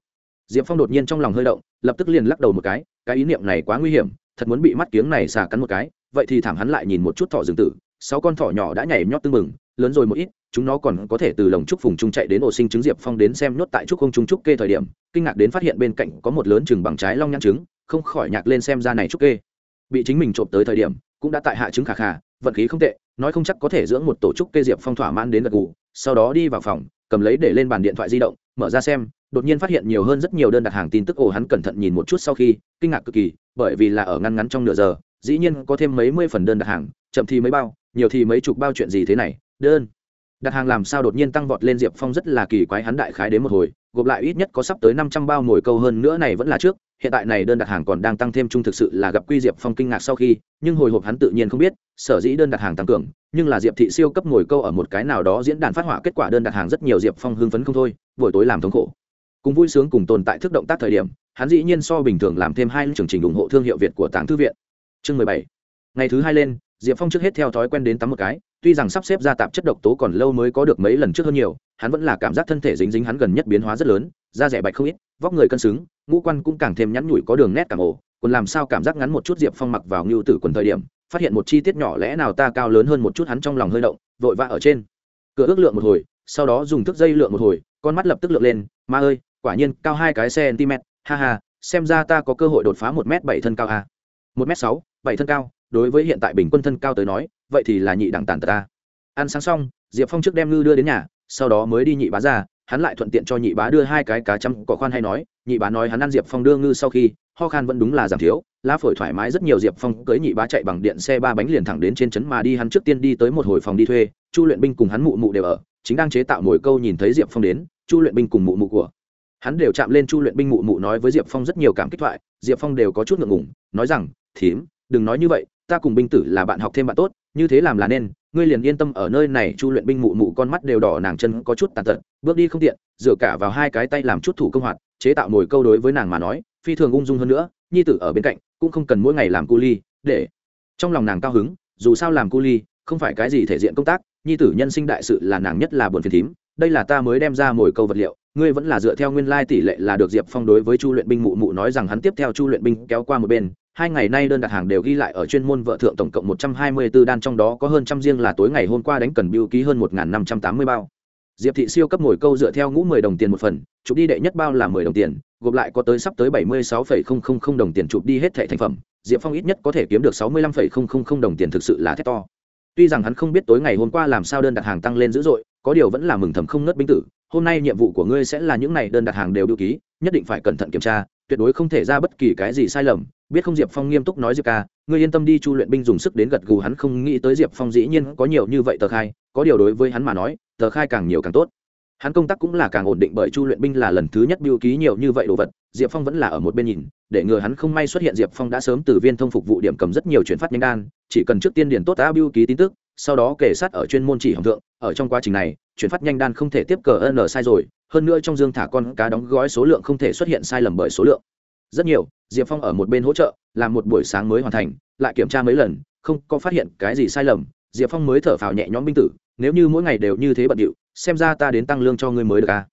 Speaker 1: Diệp phong đột nhiên trong lòng hơi động, lập tức liền lắc đầu một cái cái ý niệm này quá nguy hiểm, thật muốn bị mắt kiếng này xà cắn một cái, vậy thì thảm hắn lại nhìn một chút thỏ rừng tử, sáu con thỏ nhỏ đã nhảy nhót tưng mừng lớn rồi một ít chúng nó còn có thể từ lồng trúc phùng trung chạy đến ổ sinh trứng diệp phong đến xem nhốt tại trúc không trung trúc kê thời điểm, kinh ngạc đến phát hiện bên cạnh có một lớn chừng bằng trái long nhãn trứng, không khỏi nhạc lên xem ra này trúc kê. Bị chính mình trộm tới thời điểm, cũng đã tại hạ trứng khả khả vận khí không tệ, nói không chắc có thể dưỡng một tổ trúc kê diệp phong thỏa mãn đến gật gù, sau đó đi vào phòng, cầm lấy để lên bàn điện thoại di động, mở ra xem, đột nhiên phát hiện nhiều hơn rất nhiều đơn đặt hàng tin tức ồ hắn cẩn thận nhìn một chút sau khi, kinh ngạc cực kỳ, bởi vì là ở ngăn ngắn trong nửa giờ, dĩ nhiên có thêm mấy mươi phần đơn đặt hàng, chậm thì mấy bao, nhiều thì mấy chục bao chuyện gì thế này, đơn đặt hàng làm sao đột nhiên tăng vọt lên diệp phong rất là kỳ quái, hắn đại khái đến một hồi, gộp lại ít nhất có sắp tới năm trăm bao mồi câu hơn nữa này vẫn là trước, hiện tại này đơn đặt hàng còn đang tăng thêm chung thực sự là gặp quy diệp phong kinh ngạc sau khi, nhưng hồi hộp hắn tự nhiên không biết, sở dĩ đơn đặt hàng tăng cường, nhưng là diệp thị siêu cấp ngồi câu ở một cái nào đó diễn đàn phát họa kết quả đơn đặt hàng rất nhiều diệp phong hưng phấn không thôi, buổi tối làm thống khổ. Cùng vui sướng cùng tồn tại thức động tác thời điểm, hắn dĩ nhiên so bình thường làm thêm hai chương trình ủng hộ thương hiệu việt của tàng thư viện. Chương mười bảy. Ngày thứ hai lên diệp phong trước hết theo thói quen đến tắm một cái, tuy rằng sắp xếp ra tạp chất độc tố còn lâu mới có được mấy lần trước hơn nhiều, hắn vẫn là cảm giác thân thể dính dính hắn gần nhất biến hóa rất lớn, da rẻ bạch không ít, vóc người cân xứng, ngũ quan cũng càng thêm nhắn nhủi có đường nét càng ổ còn làm sao cảm giác ngắn một chút diệp phong mặc vào ngưu tử quần thời điểm, phát hiện một chi tiết nhỏ lẽ nào ta cao lớn hơn một chút hắn trong lòng hơi động, vội vã ở trên. Cửa ước lượng một hồi, sau đó dùng thước dây lượng một hồi, con mắt lập tức lượng lên, ma ơi, quả nhiên cao hai cái cm ha ha, xem ra ta có cơ hội đột phá một m bảy thân cao a. Một m sáu, bảy thân cao đối với hiện tại bình quân thân cao tới nói, vậy thì là nhị đẳng tàn tật ta. Ăn sáng xong, diệp phong trước đem ngư đưa đến nhà, sau đó mới đi nhị bá ra, hắn lại thuận tiện cho nhị bá đưa hai cái cá chăm có khoan hay nói, nhị bá nói hắn ăn diệp phong đưa ngư sau khi, ho khan vẫn đúng là giảm thiếu, lá phổi thoải mái rất nhiều, diệp phong cưới nhị bá chạy bằng điện xe ba bánh liền thẳng đến trên trấn mà đi, hắn trước tiên đi tới một hồi phòng đi thuê, chu luyện binh cùng hắn mụ mụ đều ở, chính đang chế tạo mồi câu nhìn thấy diệp phong đến, chu luyện binh cùng mụ mụ của hắn đều chạm lên chu luyện binh mụ mụ nói với diệp phong rất nhiều cảm kích thoại, diệp phong đều có chút ngượng ngủng nói rằng, thím, đừng nói như vậy ta cùng binh tử là bạn học thêm bạn tốt, như thế làm là nên, ngươi liền yên tâm ở nơi này, chu luyện binh mụ mụ con mắt đều đỏ, nàng chân có chút tàn tật, bước đi không tiện, dựa cả vào hai cái tay làm chút thủ công hoạt, chế tạo mồi câu đối với nàng mà nói, phi thường ung dung hơn nữa, nhi tử ở bên cạnh, cũng không cần mỗi ngày làm cu ly, để trong lòng nàng cao hứng, dù sao làm cu ly, không phải cái gì thể diện công tác, nhi tử nhân sinh đại sự là nàng nhất là buồn phiền thím, đây là ta mới đem ra mồi câu vật liệu, ngươi vẫn là dựa theo nguyên lai tỷ lệ là được diệp phong đối với chu luyện binh mụ mụ nói rằng hắn tiếp theo chu luyện binh kéo qua một bên hai ngày nay đơn đặt hàng đều ghi lại ở chuyên môn vợ thượng tổng cộng một trăm hai mươi 124 đan, trong đó có hơn trăm riêng là tối ngày hôm qua đánh cần biêu ký hơn một năm trăm tám mươi bao. Diệp thị siêu cấp ngồi câu dựa theo ngũ mười đồng tiền một phần, chụp đi đệ nhất bao là mười đồng tiền, gộp lại có tới sắp tới bảy mươi sáu phẩy không không không đồng tiền chụp đi hết thẻ thành phẩm. Diệp phong ít nhất có thể kiếm được sáu mươi lăm phẩy không không không đồng tiền thực sự là thét to. Tuy rằng hắn không biết tối ngày hôm qua làm sao đơn đặt hàng tăng lên dữ dội, có điều vẫn là mừng thầm không ngớt binh tử. Hôm nay nhiệm vụ của ngươi sẽ là những này đơn đặt hàng đều biêu ký, nhất định phải cẩn thận kiểm tra tuyệt đối không thể ra bất kỳ cái gì sai lầm. Biết không diệp phong nghiêm túc nói diệp ca, ngươi yên tâm đi, chu luyện binh dùng sức đến gật gù hắn, không nghĩ tới diệp phong dĩ nhiên có nhiều như vậy tờ khai. Có điều đối với hắn mà nói, tờ khai càng nhiều càng tốt. Hắn công tác cũng là càng ổn định bởi chu luyện binh là lần thứ nhất biêu ký nhiều như vậy đồ vật. Diệp phong vẫn là ở một bên nhìn, để ngừa hắn không may xuất hiện, diệp phong đã sớm từ viên thông phục vụ điểm cầm rất nhiều chuyển phát nhanh đan. Chỉ cần trước tiên điền tốt đã biêu ký tin tức, sau đó kể sát ở chuyên môn chỉ hồng thượng. Ở trong quá trình này, chuyển phát nhanh đan không thể tiếp cờ n sai rồi hơn nữa trong dương thả con cá đóng gói số lượng không thể xuất hiện sai lầm bởi số lượng rất nhiều, diệp phong ở một bên hỗ trợ, làm một buổi sáng mới hoàn thành, lại kiểm tra mấy lần, không có phát hiện cái gì sai lầm, diệp phong mới thở phào nhẹ nhõm binh tử, nếu như mỗi ngày đều như thế bận điệu, xem ra ta đến tăng lương cho ngươi mới được a à?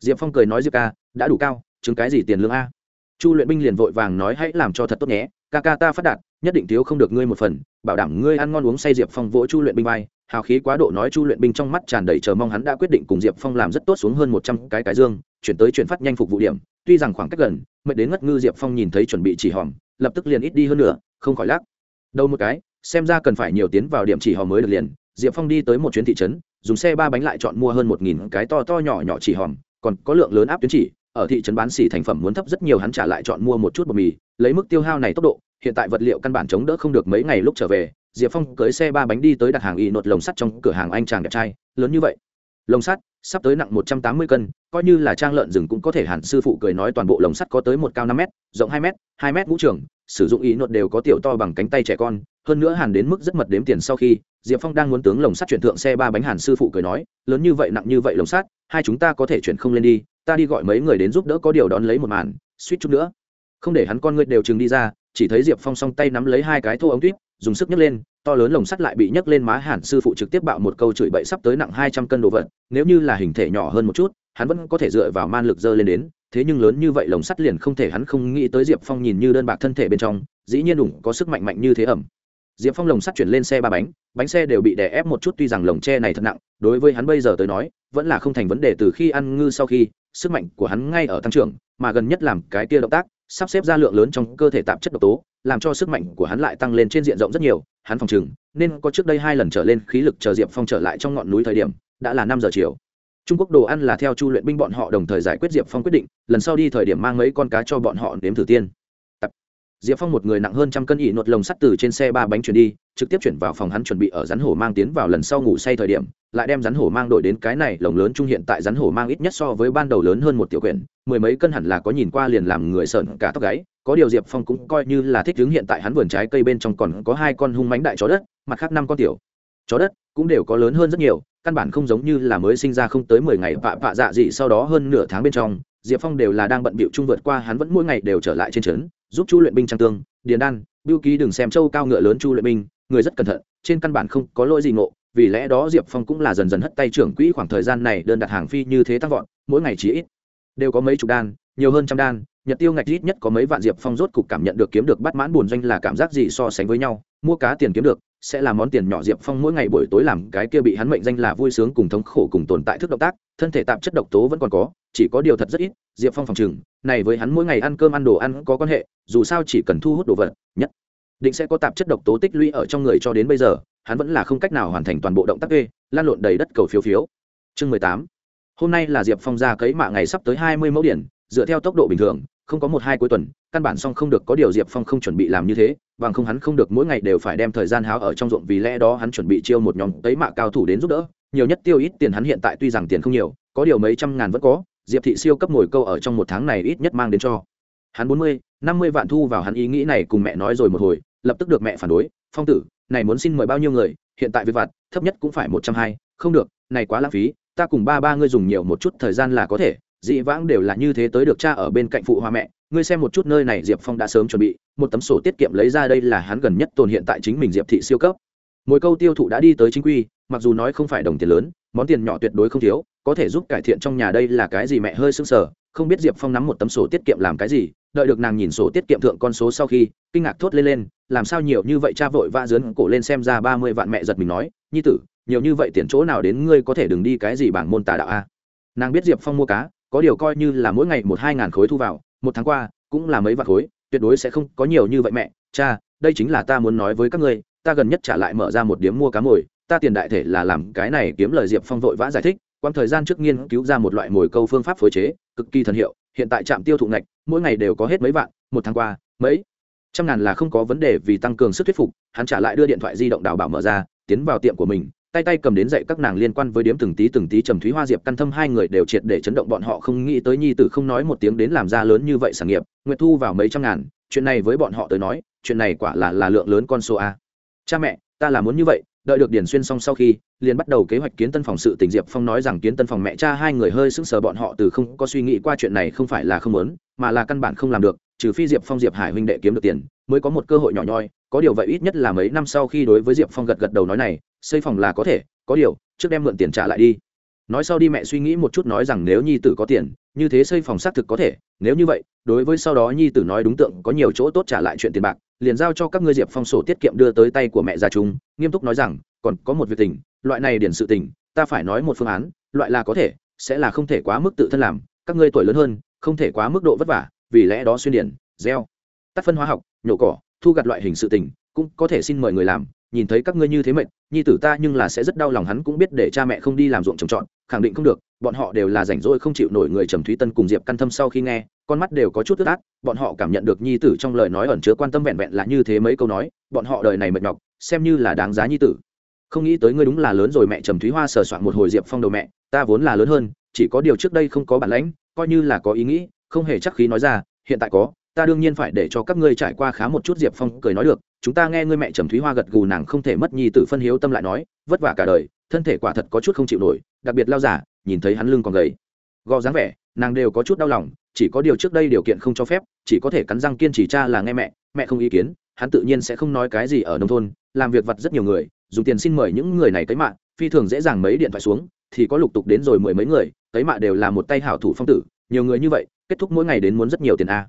Speaker 1: diệp phong cười nói diệp ca, đã đủ cao chứng cái gì tiền lương a chu luyện binh liền vội vàng nói, hãy làm cho thật tốt nhé, ca ca ta phát đạt, nhất định thiếu không được ngươi một phần, bảo đảm ngươi ăn ngon uống say diệp phong vỗ chu luyện binh vai hào khí quá độ nói chu luyện binh trong mắt tràn đầy chờ mong hắn đã quyết định cùng diệp phong làm rất tốt xuống hơn một trăm cái cái dương, chuyển tới chuyển phát nhanh phục vụ điểm. Tuy rằng khoảng cách gần, mệt đến ngất ngư diệp phong nhìn thấy chuẩn bị chỉ hòm, lập tức liền ít đi hơn nữa, không khỏi lắc đâu một cái, xem ra cần phải nhiều tiến vào điểm chỉ hòm mới được liền. Diệp phong đi tới một chuyến thị trấn, dùng xe ba bánh lại chọn mua hơn một nghìn cái to to nhỏ nhỏ chỉ hòm, còn có lượng lớn áp tuyến chỉ. Ở thị trấn bán xỉ thành phẩm muốn thấp rất nhiều hắn trả lại chọn mua một chút bột mì, lấy mức tiêu hao này tốc độ, hiện tại vật liệu căn bản chống đỡ không được mấy ngày lúc trở về diệp phong cưới xe ba bánh đi tới đặt hàng y nột lồng sắt trong cửa hàng anh chàng đẹp trai. Lớn như vậy. Lồng sắt, sắp tới nặng một trăm tám mươi cân, coi như là trang lợn rừng cũng có thể hẳn sư phụ cười nói toàn bộ lồng sắt có tới một cao năm m rộng hai m hai m ngũ trường, sử dụng ý nột đều có tiểu to bằng cánh tay trẻ con. Hơn nữa hàn đến mức rất mật đếm tiền sau khi, diệp phong đang muốn tướng lồng sắt chuyển thượng xe ba bánh hàn sư phụ cười nói, lớn như vậy, nặng như vậy lồng sắt, hai chúng ta có thể chuyển không lên đi, ta đi gọi mấy người đến giúp đỡ có điều đón lấy một màn, suýt chút nữa. Không để hắn con ngươi đều chừng đi ra, chỉ thấy diệp phong song tay nắm lấy hai cái thô ống tuyết dùng sức nhấc lên, to lớn lồng sắt lại bị nhấc lên má hàn sư phụ trực tiếp bạo một câu chửi bậy sắp tới nặng hai trăm cân đồ vật. Nếu như là hình thể nhỏ hơn một chút, hắn vẫn có thể dựa vào man lực dơ lên đến, thế nhưng lớn như vậy lồng sắt liền không thể, hắn không nghĩ tới diệp phong nhìn như đơn bạc thân thể bên trong, dĩ nhiên đủng có sức mạnh mạnh như thế ẩm. Diệp phong lồng sắt chuyển lên xe ba bánh bánh xe đều bị đè ép một chút, tuy rằng lồng tre này thật nặng, đối với hắn bây giờ tới nói, vẫn là không thành vấn đề từ khi ăn ngư sau khi, sức mạnh của hắn ngay ở tăng trưởng, mà gần nhất làm cái kia động tác, sắp xếp ra lượng lớn trong cơ thể tạp chất độc tố làm cho sức mạnh của hắn lại tăng lên trên diện rộng rất nhiều, hắn phòng chừng nên có trước đây hai lần trở lên khí lực chờ diệp phong trở lại trong ngọn núi thời điểm, đã là năm giờ chiều. Trung quốc đồ ăn là theo chu luyện binh bọn họ đồng thời giải quyết diệp phong quyết định, lần sau đi thời điểm mang mấy con cá cho bọn họ nếm thử tiên. Diệp phong một người nặng hơn trăm cân ỉ nột lồng sắt từ trên xe ba bánh chuyển đi, trực tiếp chuyển vào phòng hắn chuẩn bị ở rắn hổ mang tiến vào lần sau ngủ say thời điểm, lại đem rắn hổ mang đổi đến cái này, lồng lớn trung hiện tại rắn hổ mang ít nhất so với ban đầu lớn hơn một tiểu quyển, mười mấy cân hẳn là có nhìn qua liền làm người sợn cả tóc gáy có điều diệp phong cũng coi như là thích ứng hiện tại hắn vườn trái cây bên trong còn có hai con hung mánh đại chó đất, mặt khác năm con tiểu chó đất cũng đều có lớn hơn rất nhiều, căn bản không giống như là mới sinh ra không tới mười ngày vạ vạ dạ dị sau đó hơn nửa tháng bên trong, diệp phong đều là đang bận bịu chung vượt qua hắn vẫn mỗi ngày đều trở lại trên trấn, giúp chu luyện binh trang tương, điền đan biêu ký đừng xem châu cao ngựa lớn chu luyện binh, người rất cẩn thận, trên căn bản không có lỗi gì ngộ, vì lẽ đó diệp phong cũng là dần dần hất tay trưởng quỹ khoảng thời gian này đơn đặt hàng phi như thế tăng vọt, mỗi ngày chỉ ít đều có mấy chục đan, nhiều hơn trăm đan nhật tiêu ngạch ít nhất có mấy vạn diệp phong rốt cục cảm nhận được kiếm được bắt mãn buồn doanh là cảm giác gì so sánh với nhau. Mua cá tiền kiếm được, sẽ là món tiền nhỏ diệp phong mỗi ngày buổi tối làm cái kia bị hắn mệnh danh là vui sướng cùng thống khổ cùng tồn tại thức động tác, thân thể tạp chất độc tố vẫn còn có, chỉ có điều thật rất ít, diệp phong phòng chừng này với hắn mỗi ngày ăn cơm ăn đồ ăn có quan hệ, dù sao chỉ cần thu hút đồ vật, nhất định sẽ có tạp chất độc tố tích lũy ở trong người cho đến bây giờ, hắn vẫn là không cách nào hoàn thành toàn bộ động tác ê lan lộn đầy đất cầu phiếu phiếu. Chương mười tám, hôm nay là diệp phong ra cấy mạ ngày sắp tới hai mươi mẫu điển dựa theo tốc độ bình thường, không có một hai cuối tuần, căn bản song không được có điều diệp phong không chuẩn bị làm như thế, bằng không hắn không được mỗi ngày đều phải đem thời gian háo ở trong ruộng vì lẽ đó hắn chuẩn bị chiêu một nhóm tấy mạ cao thủ đến giúp đỡ, nhiều nhất tiêu ít tiền hắn hiện tại tuy rằng tiền không nhiều, có điều mấy trăm ngàn vẫn có, diệp thị siêu cấp ngồi câu ở trong một tháng này ít nhất mang đến cho hắn bốn mươi, năm mươi vạn thu vào hắn ý nghĩ này cùng mẹ nói rồi một hồi, lập tức được mẹ phản đối, phong tử, này muốn xin mời bao nhiêu người, hiện tại việc vặt, thấp nhất cũng phải một trăm hai, không được, này quá lãng phí, ta cùng ba ba ngươi dùng nhiều một chút thời gian là có thể dị vãng đều là như thế tới được cha ở bên cạnh phụ hoa mẹ. Ngươi xem một chút nơi này diệp phong đã sớm chuẩn bị, một tấm sổ tiết kiệm lấy ra đây là hắn gần nhất tồn hiện tại chính mình diệp thị siêu cấp. Mỗi câu tiêu thụ đã đi tới chính quy, mặc dù nói không phải đồng tiền lớn, món tiền nhỏ tuyệt đối không thiếu, có thể giúp cải thiện trong nhà đây là cái gì mẹ hơi sưng sờ, không biết diệp phong nắm một tấm sổ tiết kiệm làm cái gì, đợi được nàng nhìn sổ tiết kiệm thượng con số sau khi, kinh ngạc thốt lên lên, làm sao nhiều như vậy cha vội vã dướn cổ lên xem ra ba mươi vạn mẹ giật mình nói, nhi tử, nhiều như vậy tiền chỗ nào đến ngươi có thể đừng đi cái gì bảng môn tà đạo a? Nàng biết diệp phong mua cá có điều coi như là mỗi ngày một hai ngàn khối thu vào, một tháng qua, cũng là mấy vạn khối, tuyệt đối sẽ không có nhiều như vậy mẹ. Cha, đây chính là ta muốn nói với các ngươi, ta gần nhất trả lại mở ra một điếm mua cá mồi, ta tiền đại thể là làm cái này kiếm lời diệp phong vội vã giải thích quang thời gian trước nghiên cứu ra một loại mồi câu phương pháp phối chế, cực kỳ thần hiệu, hiện tại trạm tiêu thụ ngạch, mỗi ngày đều có hết mấy vạn, một tháng qua, mấy trăm ngàn là không có vấn đề vì tăng cường sức thuyết phục, hắn trả lại đưa điện thoại di động đào bảo mở ra, tiến vào tiệm của mình tay tay cầm đến dạy các nàng liên quan với điếm từng tí từng tí trầm thúy hoa diệp căn thâm hai người đều triệt để chấn động bọn họ không nghĩ tới nhi tử không nói một tiếng đến làm ra lớn như vậy sản nghiệp, nguyệt thu vào mấy trăm ngàn, chuyện này với bọn họ tới nói, chuyện này quả là là lượng lớn con số a. Cha mẹ, ta là muốn như vậy, đợi được điển xuyên xong sau khi, liền bắt đầu kế hoạch kiến tân phòng sự tình diệp phong nói rằng kiến tân phòng mẹ cha hai người hơi sững sờ bọn họ từ không có suy nghĩ qua chuyện này không phải là không muốn, mà là căn bản không làm được, trừ phi diệp phong diệp hải huynh đệ kiếm được tiền, mới có một cơ hội nhỏ nhoi có điều vậy ít nhất là mấy năm sau khi đối với diệp phong gật gật đầu nói này, xây phòng là có thể, có điều, trước đem mượn tiền trả lại đi. Nói sau đi mẹ suy nghĩ một chút nói rằng nếu nhi tử có tiền, như thế xây phòng xác thực có thể, nếu như vậy, đối với sau đó nhi tử nói đúng tượng, có nhiều chỗ tốt trả lại chuyện tiền bạc, liền giao cho các ngươi diệp phong sổ tiết kiệm đưa tới tay của mẹ già chúng, nghiêm túc nói rằng, còn có một việc tình, loại này điển sự tình, ta phải nói một phương án, loại là có thể, sẽ là không thể quá mức tự thân làm, các ngươi tuổi lớn hơn, không thể quá mức độ vất vả, vì lẽ đó xuyên điển, gieo, tắt phân hóa học, nhổ cỏ thu gặt loại hình sự tình, cũng có thể xin mời người làm, nhìn thấy các ngươi như thế mệnh nhi tử ta nhưng là sẽ rất đau lòng hắn cũng biết để cha mẹ không đi làm ruộng trồng trọt, khẳng định không được, bọn họ đều là rảnh rỗi không chịu nổi người trầm thúy tân cùng diệp căn thâm sau khi nghe, con mắt đều có chút tức át, bọn họ cảm nhận được nhi tử trong lời nói ẩn chứa quan tâm vẹn vẹn là như thế mấy câu nói, bọn họ đời này mệt nhọc, xem như là đáng giá nhi tử. Không nghĩ tới ngươi đúng là lớn rồi mẹ trầm thúy hoa sờ soạn một hồi diệp phong đầu mẹ, ta vốn là lớn hơn, chỉ có điều trước đây không có bản lãnh, coi như là có ý nghĩ, không hề chắc khí nói ra, hiện tại có ta đương nhiên phải để cho các ngươi trải qua khá một chút diệp phong cười nói được, chúng ta nghe ngươi mẹ trầm thúy hoa gật gù nàng không thể mất nhi tử phân hiếu tâm lại nói, vất vả cả đời, thân thể quả thật có chút không chịu nổi, đặc biệt lao giả nhìn thấy hắn lưng còn gầy. Gò dáng vẻ, nàng đều có chút đau lòng, chỉ có điều trước đây điều kiện không cho phép, chỉ có thể cắn răng kiên trì cha là nghe mẹ mẹ không ý kiến, hắn tự nhiên sẽ không nói cái gì ở nông thôn, làm việc vặt rất nhiều người, dùng tiền xin mời những người này tới mạng phi thường dễ dàng mấy điện thoại xuống, thì có lục tục đến rồi mười mấy người tới mạng đều là một tay hảo thủ phong tử, nhiều người như vậy, kết thúc mỗi ngày đến muốn rất nhiều tiền a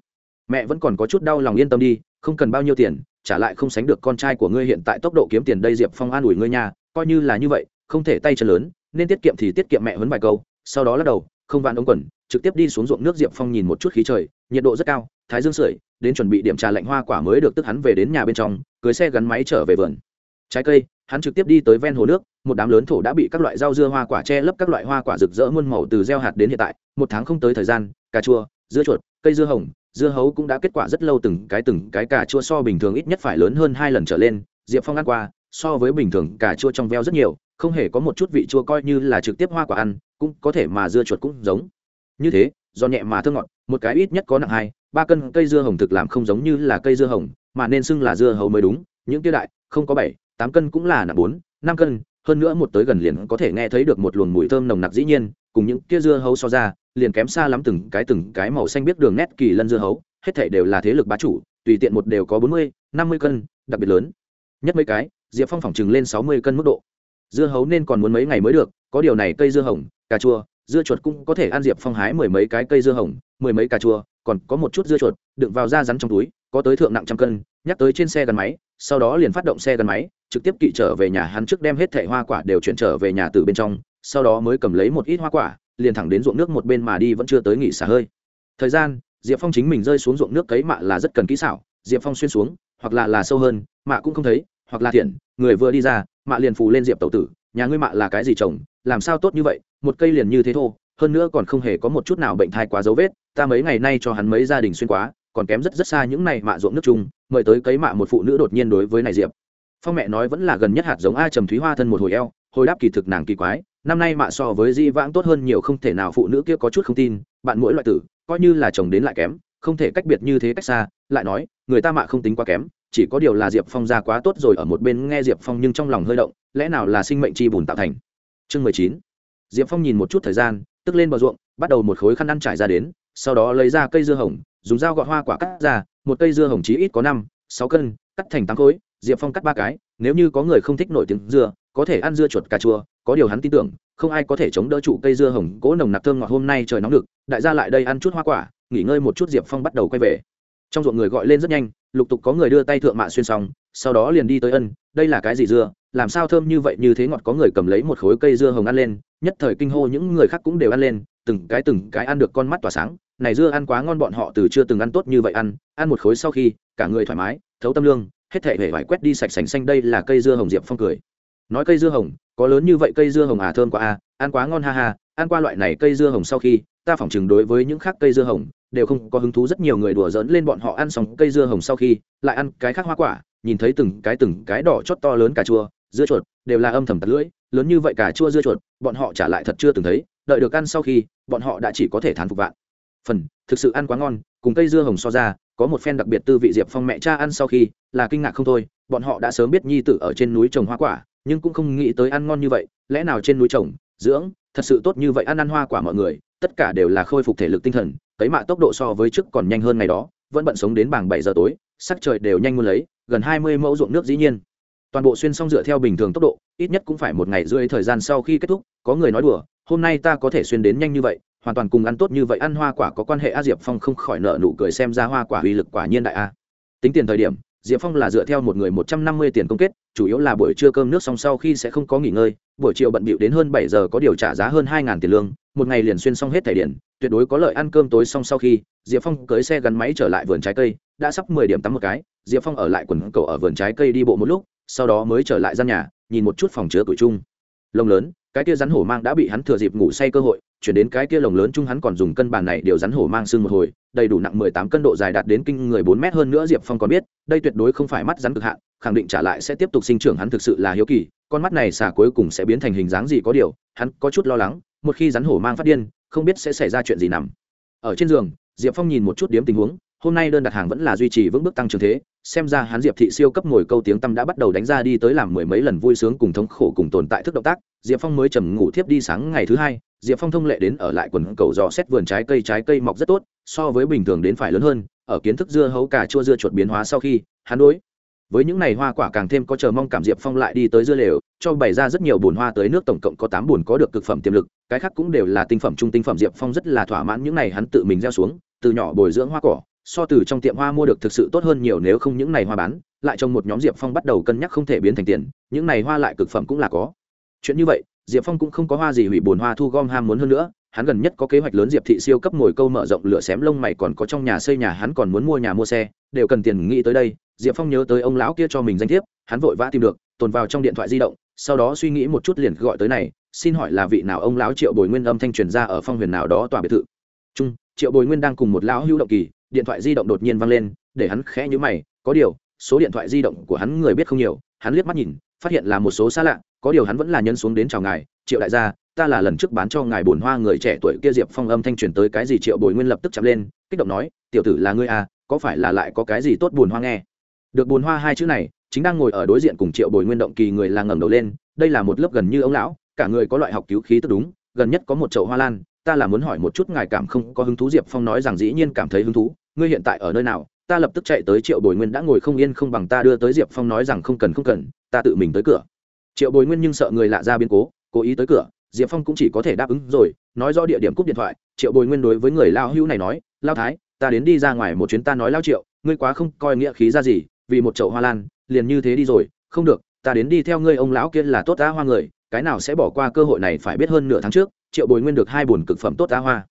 Speaker 1: mẹ vẫn còn có chút đau lòng yên tâm đi, không cần bao nhiêu tiền, trả lại không sánh được con trai của ngươi hiện tại tốc độ kiếm tiền đây diệp phong an ủi ngươi nhà coi như là như vậy, không thể tay chân lớn, nên tiết kiệm thì tiết kiệm mẹ huấn vài câu, sau đó lắc đầu, không vạn ống quần, trực tiếp đi xuống ruộng nước diệp phong nhìn một chút khí trời, nhiệt độ rất cao, thái dương sưởi, đến chuẩn bị điểm trà lạnh hoa quả mới được tức hắn về đến nhà bên trong, cưới xe gắn máy trở về vườn. Trái cây, hắn trực tiếp đi tới ven hồ nước, một đám lớn thổ đã bị các loại rau dưa hoa quả che lấp, các loại hoa quả rực rỡ muôn màu từ gieo hạt đến hiện tại, một tháng không tới thời gian, cà chua, dưa chuột, cây dưa hồng dưa hấu cũng đã kết quả rất lâu từng cái từng cái cà chua so bình thường ít nhất phải lớn hơn hai lần trở lên. Diệp phong ăn qua, so với bình thường cà chua trong veo rất nhiều, không hề có một chút vị chua coi như là trực tiếp hoa quả ăn, cũng có thể mà dưa chuột cũng giống. Như thế, do nhẹ mà thơ ngọt, một cái ít nhất có nặng hai, ba cân cây dưa hồng thực làm không giống như là cây dưa hồng, mà nên xưng là dưa hấu mới đúng. Những tiêu đại, không có bảy, tám cân cũng là nặng bốn, năm cân, hơn nữa một tới gần liền có thể nghe thấy được một luồng mùi thơm nồng nặc dĩ nhiên cùng những kia dưa hấu so ra, liền kém xa lắm từng cái từng cái màu xanh biết đường nét kỳ lân dưa hấu, hết thảy đều là thế lực bá chủ, tùy tiện một đều có bốn mươi, năm mươi cân, đặc biệt lớn. Nhất mấy cái, diệp phong phỏng chừng lên sáu mươi cân mức độ. Dưa hấu nên còn muốn mấy ngày mới được, có điều này cây dưa hồng, cà chua, dưa chuột cũng có thể ăn diệp phong hái mười mấy cái cây dưa hồng, mười mấy cà chua, còn có một chút dưa chuột, đựng vào da rắn trong túi, có tới thượng nặng trăm cân, nhắc tới trên xe gắn máy, sau đó liền phát động xe gắn máy, trực tiếp kỵ trở về nhà hắn trước đem hết thẻ hoa quả đều chuyển trở về nhà từ bên trong sau đó mới cầm lấy một ít hoa quả, liền thẳng đến ruộng nước một bên mà đi vẫn chưa tới nghỉ xả hơi. Thời gian, diệp phong chính mình rơi xuống ruộng nước cấy mạ là rất cần kỹ xảo, diệp phong xuyên xuống, hoặc là là sâu hơn, mạ cũng không thấy, hoặc là thiện, người vừa đi ra, mạ liền phù lên diệp tẩu tử, nhà ngươi mạ là cái gì trồng làm sao tốt như vậy, một cây liền như thế thô, hơn nữa còn không hề có một chút nào bệnh thai quá dấu vết, ta mấy ngày nay cho hắn mấy gia đình xuyên quá, còn kém rất rất xa những này mạ ruộng nước chung, mời tới cấy mạ một phụ nữ đột nhiên đối với này diệp. Phong mẹ nói vẫn là gần nhất hạt giống a trầm thúy hoa thân một hồi eo, hồi đáp kỳ thực nàng kỳ quái năm nay mạ so với di vãng tốt hơn nhiều, không thể nào phụ nữ kia có chút không tin, bạn mỗi loại tử, coi như là chồng đến lại kém, không thể cách biệt như thế cách xa, lại nói, người ta mạ không tính quá kém, chỉ có điều là diệp phong ra quá tốt rồi, ở một bên nghe diệp phong nhưng trong lòng hơi động, lẽ nào là sinh mệnh chi bùn tạo thành? Chương mười chín. Diệp phong nhìn một chút thời gian, tức lên bờ ruộng, bắt đầu một khối khăn ăn trải ra đến, sau đó lấy ra cây dưa hồng, dùng dao gọt hoa quả cắt ra, một cây dưa hồng chí ít có năm, sáu cân, cắt thành tám khối diệp phong cắt ba cái, nếu như có người không thích nổi tiếng dưa, có thể ăn dưa chuột cà chua, có điều hắn tin tưởng, không ai có thể chống đỡ trụ cây dưa hồng gỗ nồng nặc thơm ngọt hôm nay trời nóng được đại gia lại đây ăn chút hoa quả, nghỉ ngơi một chút diệp phong bắt đầu quay về. Trong ruộng người gọi lên rất nhanh, lục tục có người đưa tay thượng mạ xuyên xong, sau đó liền đi tới ân, đây là cái gì dưa, làm sao thơm như vậy, như thế ngọt, có người cầm lấy một khối cây dưa hồng ăn lên, nhất thời kinh hô những người khác cũng đều ăn lên, từng cái từng cái ăn được con mắt tỏa sáng, này dưa ăn quá ngon bọn họ từ chưa từng ăn tốt như vậy ăn ăn một khối sau khi, cả người thoải mái, thấu tâm lương hết thể hề vải quét đi sạch sành xanh, đây là cây dưa hồng diệp phong cười. Nói cây dưa hồng, có lớn như vậy cây dưa hồng à thơm quá à ăn quá ngon ha ha, ăn qua loại này cây dưa hồng sau khi, ta phỏng chừng đối với những khác cây dưa hồng, đều không có hứng thú. Rất nhiều người đùa dỡn lên bọn họ ăn xong cây dưa hồng sau khi, lại ăn cái khác hoa quả, nhìn thấy từng cái từng cái đỏ chót to lớn cà chua, dưa chuột, đều là âm thầm tật lưỡi. Lớn như vậy cà chua dưa chuột, bọn họ trả lại thật chưa từng thấy, đợi được ăn sau khi, bọn họ đã chỉ có thể thán phục vạn. Phần, thực sự ăn quá ngon cùng cây dưa hồng so ra, có một phen đặc biệt tư vị diệp phong mẹ cha ăn sau khi, là kinh ngạc không thôi, bọn họ đã sớm biết nhi tử ở trên núi trồng hoa quả, nhưng cũng không nghĩ tới ăn ngon như vậy, lẽ nào trên núi trồng, dưỡng, thật sự tốt như vậy ăn ăn hoa quả mọi người, tất cả đều là khôi phục thể lực tinh thần, cấy mạ tốc độ so với trước còn nhanh hơn ngày đó, vẫn bận sống đến bảng bảy giờ tối, sắc trời đều nhanh muốn lấy, gần hai mươi mẫu ruộng nước dĩ nhiên. Toàn bộ xuyên xong dựa theo bình thường tốc độ, ít nhất cũng phải một ngày rưỡi thời gian sau khi kết thúc, có người nói đùa, hôm nay ta có thể xuyên đến nhanh như vậy hoàn toàn cùng ăn tốt như vậy ăn hoa quả có quan hệ a diệp phong không khỏi nợ nụ cười xem ra hoa quả uy lực quả nhiên đại a. Tính tiền thời điểm, diệp phong là dựa theo một người một trăm năm mươi tiền công kết, chủ yếu là buổi trưa cơm nước xong sau khi sẽ không có nghỉ ngơi, buổi chiều bận bịu đến hơn bảy giờ có điều trả giá hơn hai tiền lương, một ngày liền xuyên xong hết thẻ điện, tuyệt đối có lợi ăn cơm tối xong sau khi, diệp phong cưới xe gắn máy trở lại vườn trái cây, đã sắp mười điểm tắm một cái, diệp phong ở lại quần cầu ở vườn trái cây đi bộ một lúc, sau đó mới trở lại gian nhà, nhìn một chút phòng chứa tuổi chung lông lớn, cái kia rắn hổ mang đã bị hắn thừa dịp ngủ say cơ hội chuyển đến cái kia lồng lớn chung hắn còn dùng cân bàn này điều rắn hổ mang xương một hồi, đầy đủ nặng mười tám cân độ dài đạt đến kinh người bốn mét hơn nữa diệp phong còn biết, đây tuyệt đối không phải mắt rắn cực hạn, khẳng định trả lại sẽ tiếp tục sinh trưởng hắn thực sự là hiếu kỳ, con mắt này xả cuối cùng sẽ biến thành hình dáng gì có điều, hắn có chút lo lắng, một khi rắn hổ mang phát điên, không biết sẽ xảy ra chuyện gì nằm ở trên giường, diệp phong nhìn một chút điếm tình huống, hôm nay đơn đặt hàng vẫn là duy trì vững bước tăng trưởng thế, xem ra hắn diệp thị siêu cấp ngồi câu tiếng tâm đã bắt đầu đánh ra đi tới làm mười mấy lần vui sướng cùng thống khổ cùng tồn tại thức động tác, diệp phong mới trầm ngủ thiếp đi sáng ngày thứ hai diệp phong thông lệ đến ở lại quần cầu dò xét vườn trái cây trái cây mọc rất tốt, so với bình thường đến phải lớn hơn, ở kiến thức dưa hấu cà chua dưa chuột biến hóa sau khi, hắn đối với những này hoa quả càng thêm có chờ mong cảm diệp phong lại đi tới dưa lều, cho bày ra rất nhiều bùn hoa tới nước, tổng cộng có tám bùn có được cực phẩm tiềm lực, cái khác cũng đều là tinh phẩm trung tinh phẩm. Diệp phong rất là thỏa mãn những này hắn tự mình gieo xuống, từ nhỏ bồi dưỡng hoa cỏ, so từ trong tiệm hoa mua được thực sự tốt hơn nhiều nếu không những này hoa bán, lại trong một nhóm diệp phong bắt đầu cân nhắc không thể biến thành tiền, những này hoa lại cực phẩm cũng là có. Chuyện như vậy diệp phong cũng không có hoa gì hủy bồn hoa thu gom ham muốn hơn nữa, hắn gần nhất có kế hoạch lớn diệp thị siêu cấp ngồi câu mở rộng lửa xém lông mày còn có trong nhà xây nhà hắn còn muốn mua nhà mua xe, đều cần tiền nghĩ tới đây, diệp phong nhớ tới ông lão kia cho mình danh thiếp, hắn vội vã tìm được, tồn vào trong điện thoại di động, sau đó suy nghĩ một chút liền gọi tới này, xin hỏi là vị nào ông lão triệu bồi nguyên âm thanh truyền ra ở phong huyền nào đó tòa biệt thự. Trung, triệu bồi nguyên đang cùng một lão hữu động kỳ, điện thoại di động đột nhiên vang lên, để hắn khẽ nhữ mày, có điều, số điện thoại di động của hắn người biết không nhiều, hắn liếc mắt nhìn phát hiện là một số xa lạ, có điều hắn vẫn là nhân xuống đến chào ngài, triệu đại gia, ta là lần trước bán cho ngài bồn hoa người trẻ tuổi kia diệp phong âm thanh truyền tới cái gì? Triệu bồi nguyên lập tức chạm lên, kích động nói, tiểu tử là ngươi à có phải là lại có cái gì tốt bồn hoa nghe? Được bồn hoa hai chữ này, chính đang ngồi ở đối diện cùng triệu bồi nguyên động kỳ người là ngẩng đầu lên, đây là một lớp gần như ông lão, cả người có loại học cứu khí tức đúng, gần nhất có một chậu hoa lan, ta là muốn hỏi một chút ngài cảm không có hứng thú diệp phong nói rằng dĩ nhiên cảm thấy hứng thú, ngươi hiện tại ở nơi nào ta lập tức chạy tới triệu bồi nguyên đã ngồi không yên không bằng ta đưa tới diệp phong nói rằng không cần không cần, ta tự mình tới cửa. triệu bồi nguyên nhưng sợ người lạ ra biến cố cố ý tới cửa, diệp phong cũng chỉ có thể đáp ứng rồi, nói rõ địa điểm cúp điện thoại, triệu bồi nguyên đối với người lao hữu này nói, lao thái, ta đến đi ra ngoài một chuyến ta nói lao triệu, ngươi quá không coi nghĩa khí ra gì, vì một chậu hoa lan, liền như thế đi rồi, không được, ta đến đi theo ngươi ông lão kia là tốt ta hoa người, cái nào sẽ bỏ qua cơ hội này phải biết hơn nửa tháng trước, triệu bồi nguyên được hai bồn cực phẩm tốt ta hoa.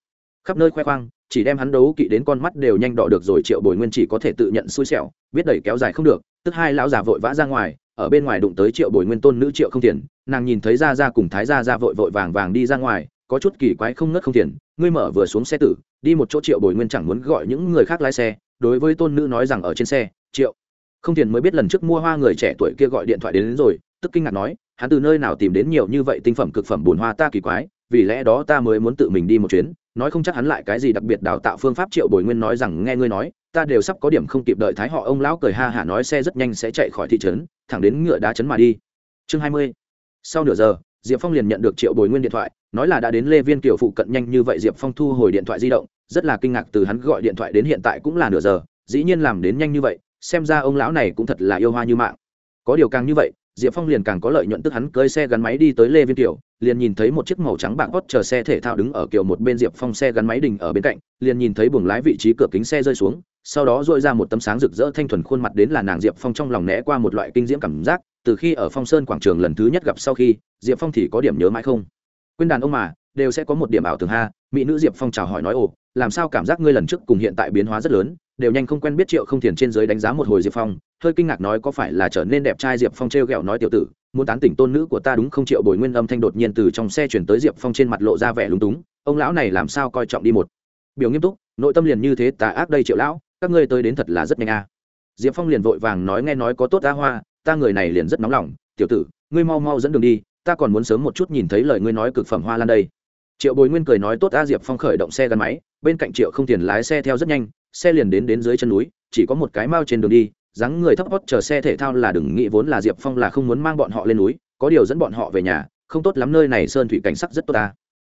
Speaker 1: khắp nơi khoe khoang chỉ đem hắn đấu kỵ đến con mắt đều nhanh đỏ được rồi triệu bồi nguyên chỉ có thể tự nhận xui xẻo biết đẩy kéo dài không được tức hai lão già vội vã ra ngoài ở bên ngoài đụng tới triệu bồi nguyên tôn nữ triệu không tiền nàng nhìn thấy ra ra cùng thái ra ra vội vội vàng vàng đi ra ngoài có chút kỳ quái không ngất không tiền ngươi mở vừa xuống xe tử đi một chỗ triệu bồi nguyên chẳng muốn gọi những người khác lái xe đối với tôn nữ nói rằng ở trên xe triệu không tiền mới biết lần trước mua hoa người trẻ tuổi kia gọi điện thoại đến, đến rồi tức kinh ngạc nói hắn từ nơi nào tìm đến nhiều như vậy tinh phẩm cực phẩm bùn hoa ta kỳ quái vì lẽ đó ta mới muốn tự mình đi một chuyến nói không chắc hắn lại cái gì đặc biệt đào tạo phương pháp, triệu bồi nguyên nói rằng, nghe ngươi nói, ta đều sắp có điểm không kịp đợi thái họ ông lão cười ha hả nói xe rất nhanh sẽ chạy khỏi thị trấn, thẳng đến ngựa đá trấn mà đi. Chương hai mươi. Sau nửa giờ, diệp phong liền nhận được triệu bồi nguyên điện thoại, nói là đã đến lê viên kiểu phụ cận nhanh như vậy, diệp phong thu hồi điện thoại di động, rất là kinh ngạc từ hắn gọi điện thoại đến hiện tại cũng là nửa giờ, dĩ nhiên làm đến nhanh như vậy, xem ra ông lão này cũng thật là yêu hoa như mạng. Có điều càng như vậy, diệp phong liền càng có lợi nhuận, tức hắn cơi xe gắn máy đi tới lê viên tiểu liền nhìn thấy một chiếc màu trắng bạc hót chờ xe thể thao đứng ở kiểu một bên diệp phong xe gắn máy đình ở bên cạnh, liền nhìn thấy buồng lái vị trí cửa kính xe rơi xuống, sau đó dội ra một tấm sáng rực rỡ thanh thuần khuôn mặt đến là nàng diệp phong trong lòng né qua một loại kinh diễm cảm giác, từ khi ở phong sơn quảng trường lần thứ nhất gặp sau khi, diệp phong thì có điểm nhớ mãi không. Quên đàn ông mà, đều sẽ có một điểm ảo tưởng ha, mỹ nữ diệp phong chào hỏi nói, ồ, làm sao cảm giác ngươi lần trước cùng hiện tại biến hóa rất lớn đều nhanh không quen biết triệu không thiền trên giới đánh giá một hồi diệp phong, hơi kinh ngạc nói có phải là trở nên đẹp trai diệp phong t r e o g ẹ o nói tiểu tử, muốn tán tỉnh tôn nữ của ta đúng không triệu bồi nguyên âm thanh đột nhiên từ trong xe chuyển tới diệp phong trên mặt lộ ra vẻ lúng túng, ông lão này làm sao coi trọng đi một. Biểu nghiêm túc, nội tâm liền như thế tà ác đây triệu lão, các ngươi tới đến thật là rất nhanh a. Diệp phong liền vội vàng nói nghe nói có tốt ta hoa, ta người này liền rất nóng lòng, tiểu tử, ngươi mau mau dẫn đường đi, ta còn muốn sớm một chút nhìn thấy lời ngươi nói cực phẩm hoa lan đây. Triệu bồi nguyên cười nói tốt a, diệp phong khởi động xe gắn máy, bên cạnh triệu không tiền lái xe theo rất nhanh xe liền đến đến dưới chân núi, chỉ có một cái mao trên đường đi, dáng người thấp hót chờ xe thể thao là đừng nghĩ vốn là diệp phong là không muốn mang bọn họ lên núi, có điều dẫn bọn họ về nhà, không tốt lắm nơi này sơn thủy cảnh sắc rất tốt ta.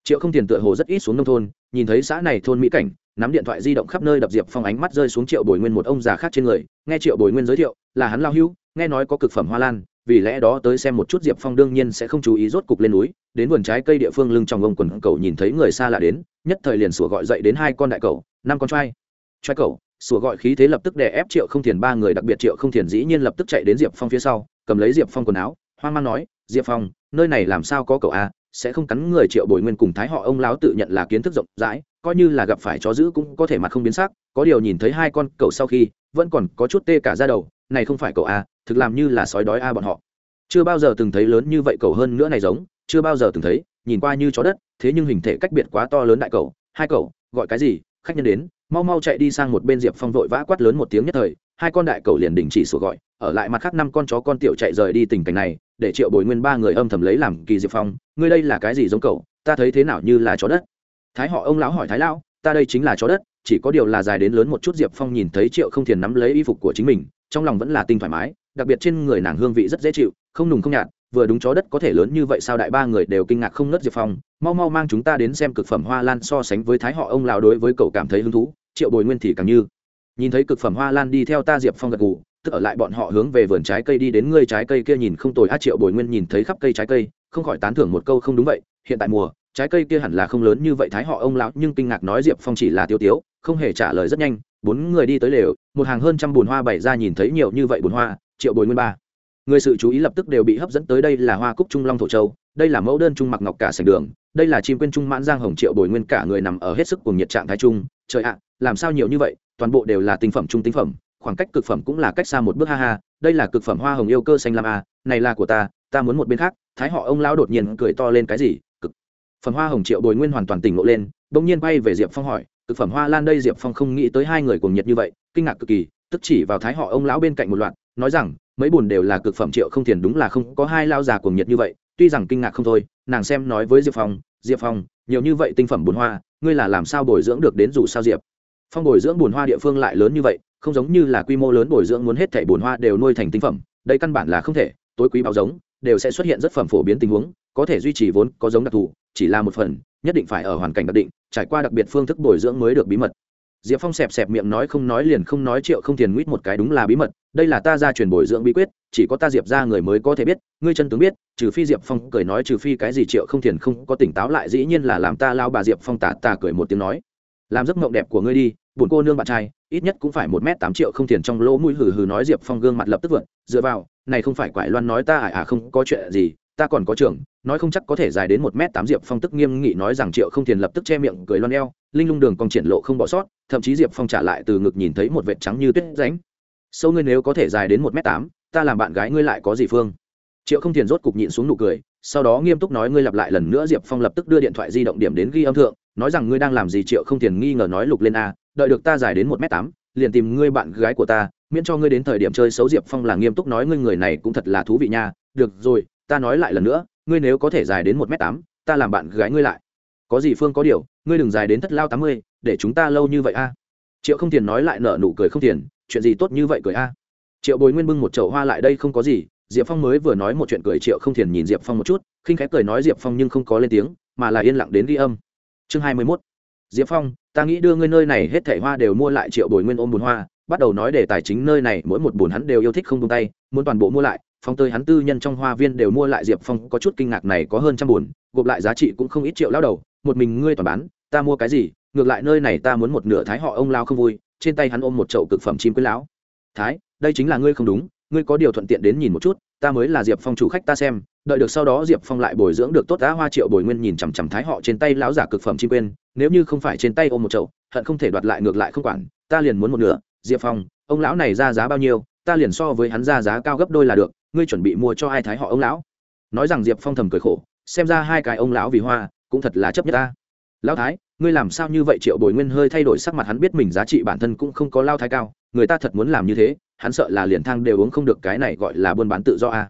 Speaker 1: Triệu không tiền tựa hồ rất ít xuống nông thôn, nhìn thấy xã này thôn mỹ cảnh, nắm điện thoại di động khắp nơi đập diệp phong ánh mắt rơi xuống triệu bồi nguyên một ông già khác trên người, nghe triệu bồi nguyên giới thiệu, là hắn lao hưu, nghe nói có cực phẩm hoa lan, vì lẽ đó tới xem một chút diệp phong đương nhiên sẽ không chú ý rốt cục lên núi, đến vườn trái cây địa phương lưng trong ông quần cầu nhìn thấy người xa lạ đến, nhất thời liền sủa gọi dậy đến hai con đại cầu, năm con trai choai cậu, sủa gọi khí thế lập tức đè ép triệu không thiền ba người đặc biệt triệu không thiền dĩ nhiên lập tức chạy đến diệp phong phía sau cầm lấy diệp phong quần áo hoang mang nói diệp phong nơi này làm sao có cậu a sẽ không cắn người triệu bồi nguyên cùng thái họ ông lão tự nhận là kiến thức rộng rãi coi như là gặp phải chó dữ cũng có thể mặt không biến sắc có điều nhìn thấy hai con cậu sau khi vẫn còn có chút tê cả ra đầu này không phải cậu a thực làm như là sói đói a à bọn họ. Chưa bao giờ từng thấy lớn như vậy cậu hơn nữa này giống chưa bao giờ từng thấy nhìn qua như chó đất thế nhưng hình thể cách biệt quá to lớn đại cậu hai cậu gọi cái gì? Khách nhân đến, mau mau chạy đi sang một bên diệp phong vội vã quát lớn một tiếng nhất thời, hai con đại cầu liền đình chỉ sổ gọi, ở lại mặt khác năm con chó con tiểu chạy rời đi tình cảnh này, để triệu bồi nguyên ba người âm thầm lấy làm kỳ diệp phong, ngươi đây là cái gì giống cậu? Ta thấy thế nào như là chó đất? Thái họ ông lão hỏi thái lão, ta đây chính là chó đất, chỉ có điều là dài đến lớn một chút. Diệp phong nhìn thấy triệu không thiền nắm lấy y phục của chính mình, trong lòng vẫn là tinh thoải mái, đặc biệt trên người nàng hương vị rất dễ chịu, không nùng không nhạt vừa đúng chó đất có thể lớn như vậy sao đại ba người đều kinh ngạc không ngớt diệp phong, mau mau mang chúng ta đến xem cực phẩm hoa lan so sánh với thái họ ông lão đối với cậu cảm thấy hứng thú, triệu bồi nguyên thì càng như. Nhìn thấy cực phẩm hoa lan đi theo ta diệp phong gật gù, tức ở lại bọn họ hướng về vườn trái cây đi đến ngươi trái cây kia nhìn không tồi. A triệu bồi nguyên nhìn thấy khắp cây trái cây, không khỏi tán thưởng một câu không đúng vậy, hiện tại mùa, trái cây kia hẳn là không lớn như vậy thái họ ông lão, nhưng kinh ngạc nói diệp phong chỉ là tiêu tiếu, không hề trả lời rất nhanh, bốn người đi tới lều, một hàng hơn trăm bùn hoa bày ra nhìn thấy nhiều như vậy bùn hoa, triệu bồi nguyên ba người sự chú ý lập tức đều bị hấp dẫn tới đây là hoa cúc trung long thổ châu, đây là mẫu đơn trung mặc ngọc cả sành đường, đây là chim quên trung mãn giang hồng triệu bồi nguyên cả người nằm ở hết sức cùng nhiệt trạng thái trung trời ạ, làm sao nhiều như vậy? Toàn bộ đều là tinh phẩm trung tinh phẩm, khoảng cách cực phẩm cũng là cách xa một bước, ha ha, đây là cực phẩm hoa hồng yêu cơ xanh lam a này là của ta ta muốn một bên khác. Thái họ ông lão đột nhiên cười to lên, cái gì? Cực phẩm hoa hồng triệu bồi nguyên hoàn toàn tỉnh ngộ lên, bỗng nhiên bay về diệp phong hỏi, cực phẩm hoa lan đây? Diệp phong không nghĩ tới hai người cùng nhiệt như vậy, kinh ngạc cực kỳ, tức chỉ vào thái họ ông lão bên cạnh một loạt, nói rằng mấy bùn đều là cực phẩm triệu không tiền đúng là không có hai lao già cuồng nhiệt như vậy, tuy rằng kinh ngạc không thôi, nàng xem nói với diệp phong diệp phong, nhiều như vậy tinh phẩm bùn hoa, ngươi là làm sao bồi dưỡng được đến dù sao diệp? Phong bồi dưỡng bùn hoa địa phương lại lớn như vậy, không giống như là quy mô lớn bồi dưỡng muốn hết thảy bùn hoa đều nuôi thành tinh phẩm, đây căn bản là không thể, tối quý báo giống, đều sẽ xuất hiện rất phẩm phổ biến tình huống, có thể duy trì vốn có giống đặc thù, chỉ là một phần, nhất định phải ở hoàn cảnh đặc định, trải qua đặc biệt phương thức bồi dưỡng mới được bí mật diệp phong xẹp xẹp miệng nói không nói liền không nói triệu không tiền nguyết một cái đúng là bí mật, đây là ta ra truyền bồi dưỡng bí quyết, chỉ có ta diệp ra người mới có thể biết, ngươi chân tướng biết, trừ phi diệp phong cười nói trừ phi cái gì triệu không tiền không có tỉnh táo lại dĩ nhiên là làm ta lao bà diệp phong tà tà cười một tiếng nói. Làm giấc mộng đẹp của ngươi đi Bụn cô nương bạn trai, ít nhất cũng phải một m tám triệu không tiền trong lỗ mũi hừ hừ nói diệp phong gương mặt lập tức vượt, dựa vào, này không phải quải loan nói ta ải à không có chuyện gì, ta còn có trưởng nói không chắc có thể dài đến một m tám diệp phong tức nghiêm nghị nói rằng triệu không tiền lập tức che miệng cười loan eo, linh lung đường còn triển lộ không bỏ sót, thậm chí diệp phong trả lại từ ngực nhìn thấy một vệt trắng như tuyết ránh sâu ngươi nếu có thể dài đến một m tám, ta làm bạn gái ngươi lại có gì phương? Triệu không tiền rốt cục nhịn xuống nụ cười, sau đó nghiêm túc nói ngươi lặp lại lần nữa, diệp phong lập tức đưa điện thoại di động điểm đến ghi âm thượng, nói rằng ngươi đang làm gì triệu không tiền nghi ngờ nói lục lên a, đợi được ta dài đến một m tám, liền tìm ngươi bạn gái của ta, miễn cho ngươi đến thời điểm chơi xấu, diệp phong là nghiêm túc nói ngươi người này cũng thật là thú vị nha. Được rồi, ta nói lại lần nữa ngươi nếu có thể dài đến một m tám, ta làm bạn gái ngươi lại. Có gì phương có điều, ngươi đừng dài đến thất lao tám mươi, để chúng ta lâu như vậy a. Triệu không tiền nói lại nở nụ cười không tiền chuyện gì tốt như vậy cười a? Triệu bồi nguyên bưng một chậu hoa lại đây không có gì, diệp phong mới vừa nói một chuyện cười triệu không thiền nhìn diệp phong một chút, khinh khép cười nói diệp phong nhưng không có lên tiếng, mà là yên lặng đến ghi âm. Chương hai mươi mốt. Diệp phong, ta nghĩ đưa ngươi nơi này hết thẻ hoa đều mua lại, triệu bồi nguyên ôm bùn hoa, bắt đầu nói để tài chính nơi này, mỗi một bùn hắn đều yêu thích không tung tay, muốn toàn bộ mua lại phong tơi hắn tư nhân trong hoa viên đều mua lại diệp phong, có chút kinh ngạc này có hơn trăm bùn gộp lại giá trị cũng không ít triệu lao đầu, một mình ngươi toàn bán, ta mua cái gì? Ngược lại nơi này ta muốn một nửa thái họ ông lao không vui, trên tay hắn ôm một chậu cực phẩm chim quý lão. Thái, đây chính là ngươi không đúng, ngươi có điều thuận tiện đến nhìn một chút, ta mới là diệp phong chủ khách ta xem, đợi được sau đó diệp phong lại bồi dưỡng được tốt đã hoa triệu bồi nguyên nhìn chằm chằm thái họ trên tay lão giả cực phẩm chim quên nếu như không phải trên tay ôm một chậu, hận không thể đoạt lại ngược lại không quản, ta liền muốn một nửa, diệp phong, ông lão này ra giá bao nhiêu, ta liền so với hắn ra giá cao gấp đôi là được ngươi chuẩn bị mua cho ai thái họ ông lão? Nói rằng diệp phong thầm cười khổ, xem ra hai cái ông lão vì hoa, cũng thật là chấp nhất ta. Lão thái, ngươi làm sao như vậy? Triệu bồi nguyên hơi thay đổi sắc mặt, hắn biết mình giá trị bản thân cũng không có lao thái cao, người ta thật muốn làm như thế, hắn sợ là liền thang đều uống không được cái này gọi là buôn bán tự do a.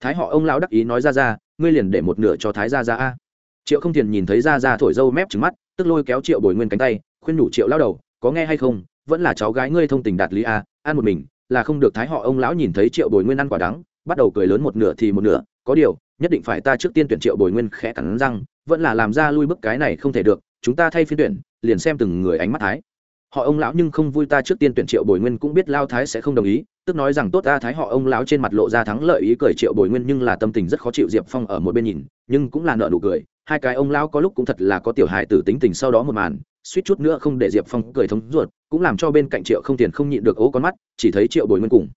Speaker 1: Thái họ ông lão đắc ý nói ra ra, ngươi liền để một nửa cho thái ra ra a. Triệu không thiền nhìn thấy ra ra thổi dâu mép trứng mắt, tức lôi kéo triệu bồi nguyên cánh tay, khuyên nhủ triệu lao đầu, có nghe hay không, vẫn là cháu gái ngươi thông tình đạt lý a, ăn một mình, là không được thái họ ông lão nhìn thấy triệu bồi nguyên ăn quả đắng bắt đầu cười lớn một nửa thì một nửa, có điều, nhất định phải ta trước tiên tuyển triệu bồi nguyên khẽ cắn răng, vẫn là làm ra lui bức cái này không thể được, chúng ta thay phiên tuyển, liền xem từng người ánh mắt thái. Họ ông lão nhưng không vui ta trước tiên tuyển triệu bồi nguyên cũng biết lao thái sẽ không đồng ý, tức nói rằng tốt ta thái họ ông lão trên mặt lộ ra thắng lợi ý cười triệu bồi nguyên nhưng là tâm tình rất khó chịu diệp phong ở một bên nhìn, nhưng cũng là nợ nụ cười, hai cái ông lão có lúc cũng thật là có tiểu hài tử tính tình sau đó một màn, suýt chút nữa không để diệp phong cười thống ruột, cũng làm cho bên cạnh triệu không tiền không nhịn được ố con mắt, chỉ thấy triệu bồi nguyên cùng.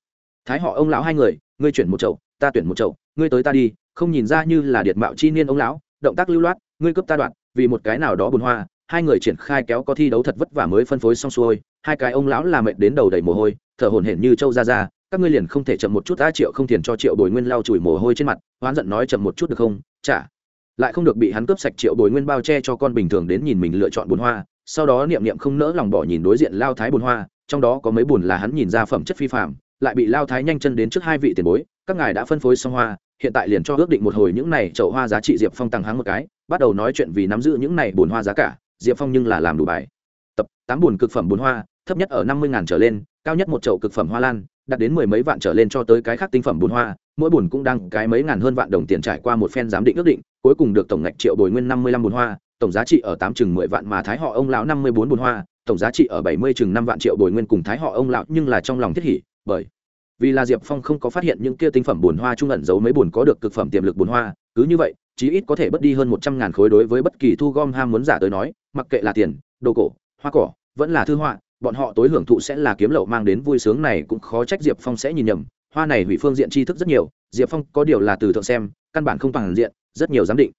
Speaker 1: Thái họ ông lão hai người ngươi chuyển một chậu, ta tuyển một chậu, ngươi tới ta đi, không nhìn ra như là điệt mạo chi niên ông lão, động tác lưu loát, ngươi cướp ta đoạn vì một cái nào đó buồn hoa, hai người triển khai kéo có thi đấu thật vất vả mới phân phối xong xuôi, hai cái ông lão là mệt đến đầu đầy mồ hôi, thở hổn hển như trâu ra ra, các ngươi liền không thể chậm một chút, ta triệu không tiền cho triệu bồi nguyên lau chùi mồ hôi trên mặt, hoán giận nói chậm một chút được không, chả, lại không được bị hắn cướp sạch triệu bồi nguyên bao che cho con bình thường đến nhìn mình lựa chọn bùn hoa, sau đó niệm niệm không nỡ lòng bỏ nhìn đối diện lao thái bùn hoa, trong đó có mấy buồn là hắn nhìn ra phẩm chất phi phạm lại bị lao thái nhanh chân đến trước hai vị tiền bối, các ngài đã phân phối xong hoa, hiện tại liền cho ước định một hồi những này chậu hoa giá trị diệp phong tăng háng một cái, bắt đầu nói chuyện vì nắm giữ những này bùn hoa giá cả, diệp phong nhưng là làm đủ bài. Tập tám bùn cực phẩm bùn hoa, thấp nhất ở năm mươi ngàn trở lên, cao nhất một chậu cực phẩm hoa lan, đạt đến mười mấy vạn trở lên cho tới cái khác tinh phẩm bùn hoa, mỗi bùn cũng đang cái mấy ngàn hơn vạn đồng tiền trải qua một phen giám định ước định, cuối cùng được tổng ngạch triệu bồi nguyên năm mươi lăm bùn hoa, tổng giá trị ở tám chừng mười vạn mà thái họ ông lão năm mươi bốn bùn hoa, tổng giá trị ở bảy mươi chừng năm vạn triệu bồi nguyên cùng thái họ ông lão nhưng là trong lòng thiết hỉ bởi vì là diệp phong không có phát hiện những kia tinh phẩm bùn hoa trung ẩn giấu mấy bùn có được cực phẩm tiềm lực bùn hoa, cứ như vậy, chí ít có thể bớt đi hơn một trăm ngàn khối đối với bất kỳ thu gom ham muốn giả tới nói, mặc kệ là tiền, đồ cổ, hoa cỏ, vẫn là thư họa, bọn họ tối hưởng thụ sẽ là kiếm lậu mang đến vui sướng này cũng khó trách diệp phong sẽ nhìn nhầm, hoa này hủy phương diện tri thức rất nhiều, diệp phong có điều là từ thượng xem, căn bản không toàn diện, rất nhiều giám định.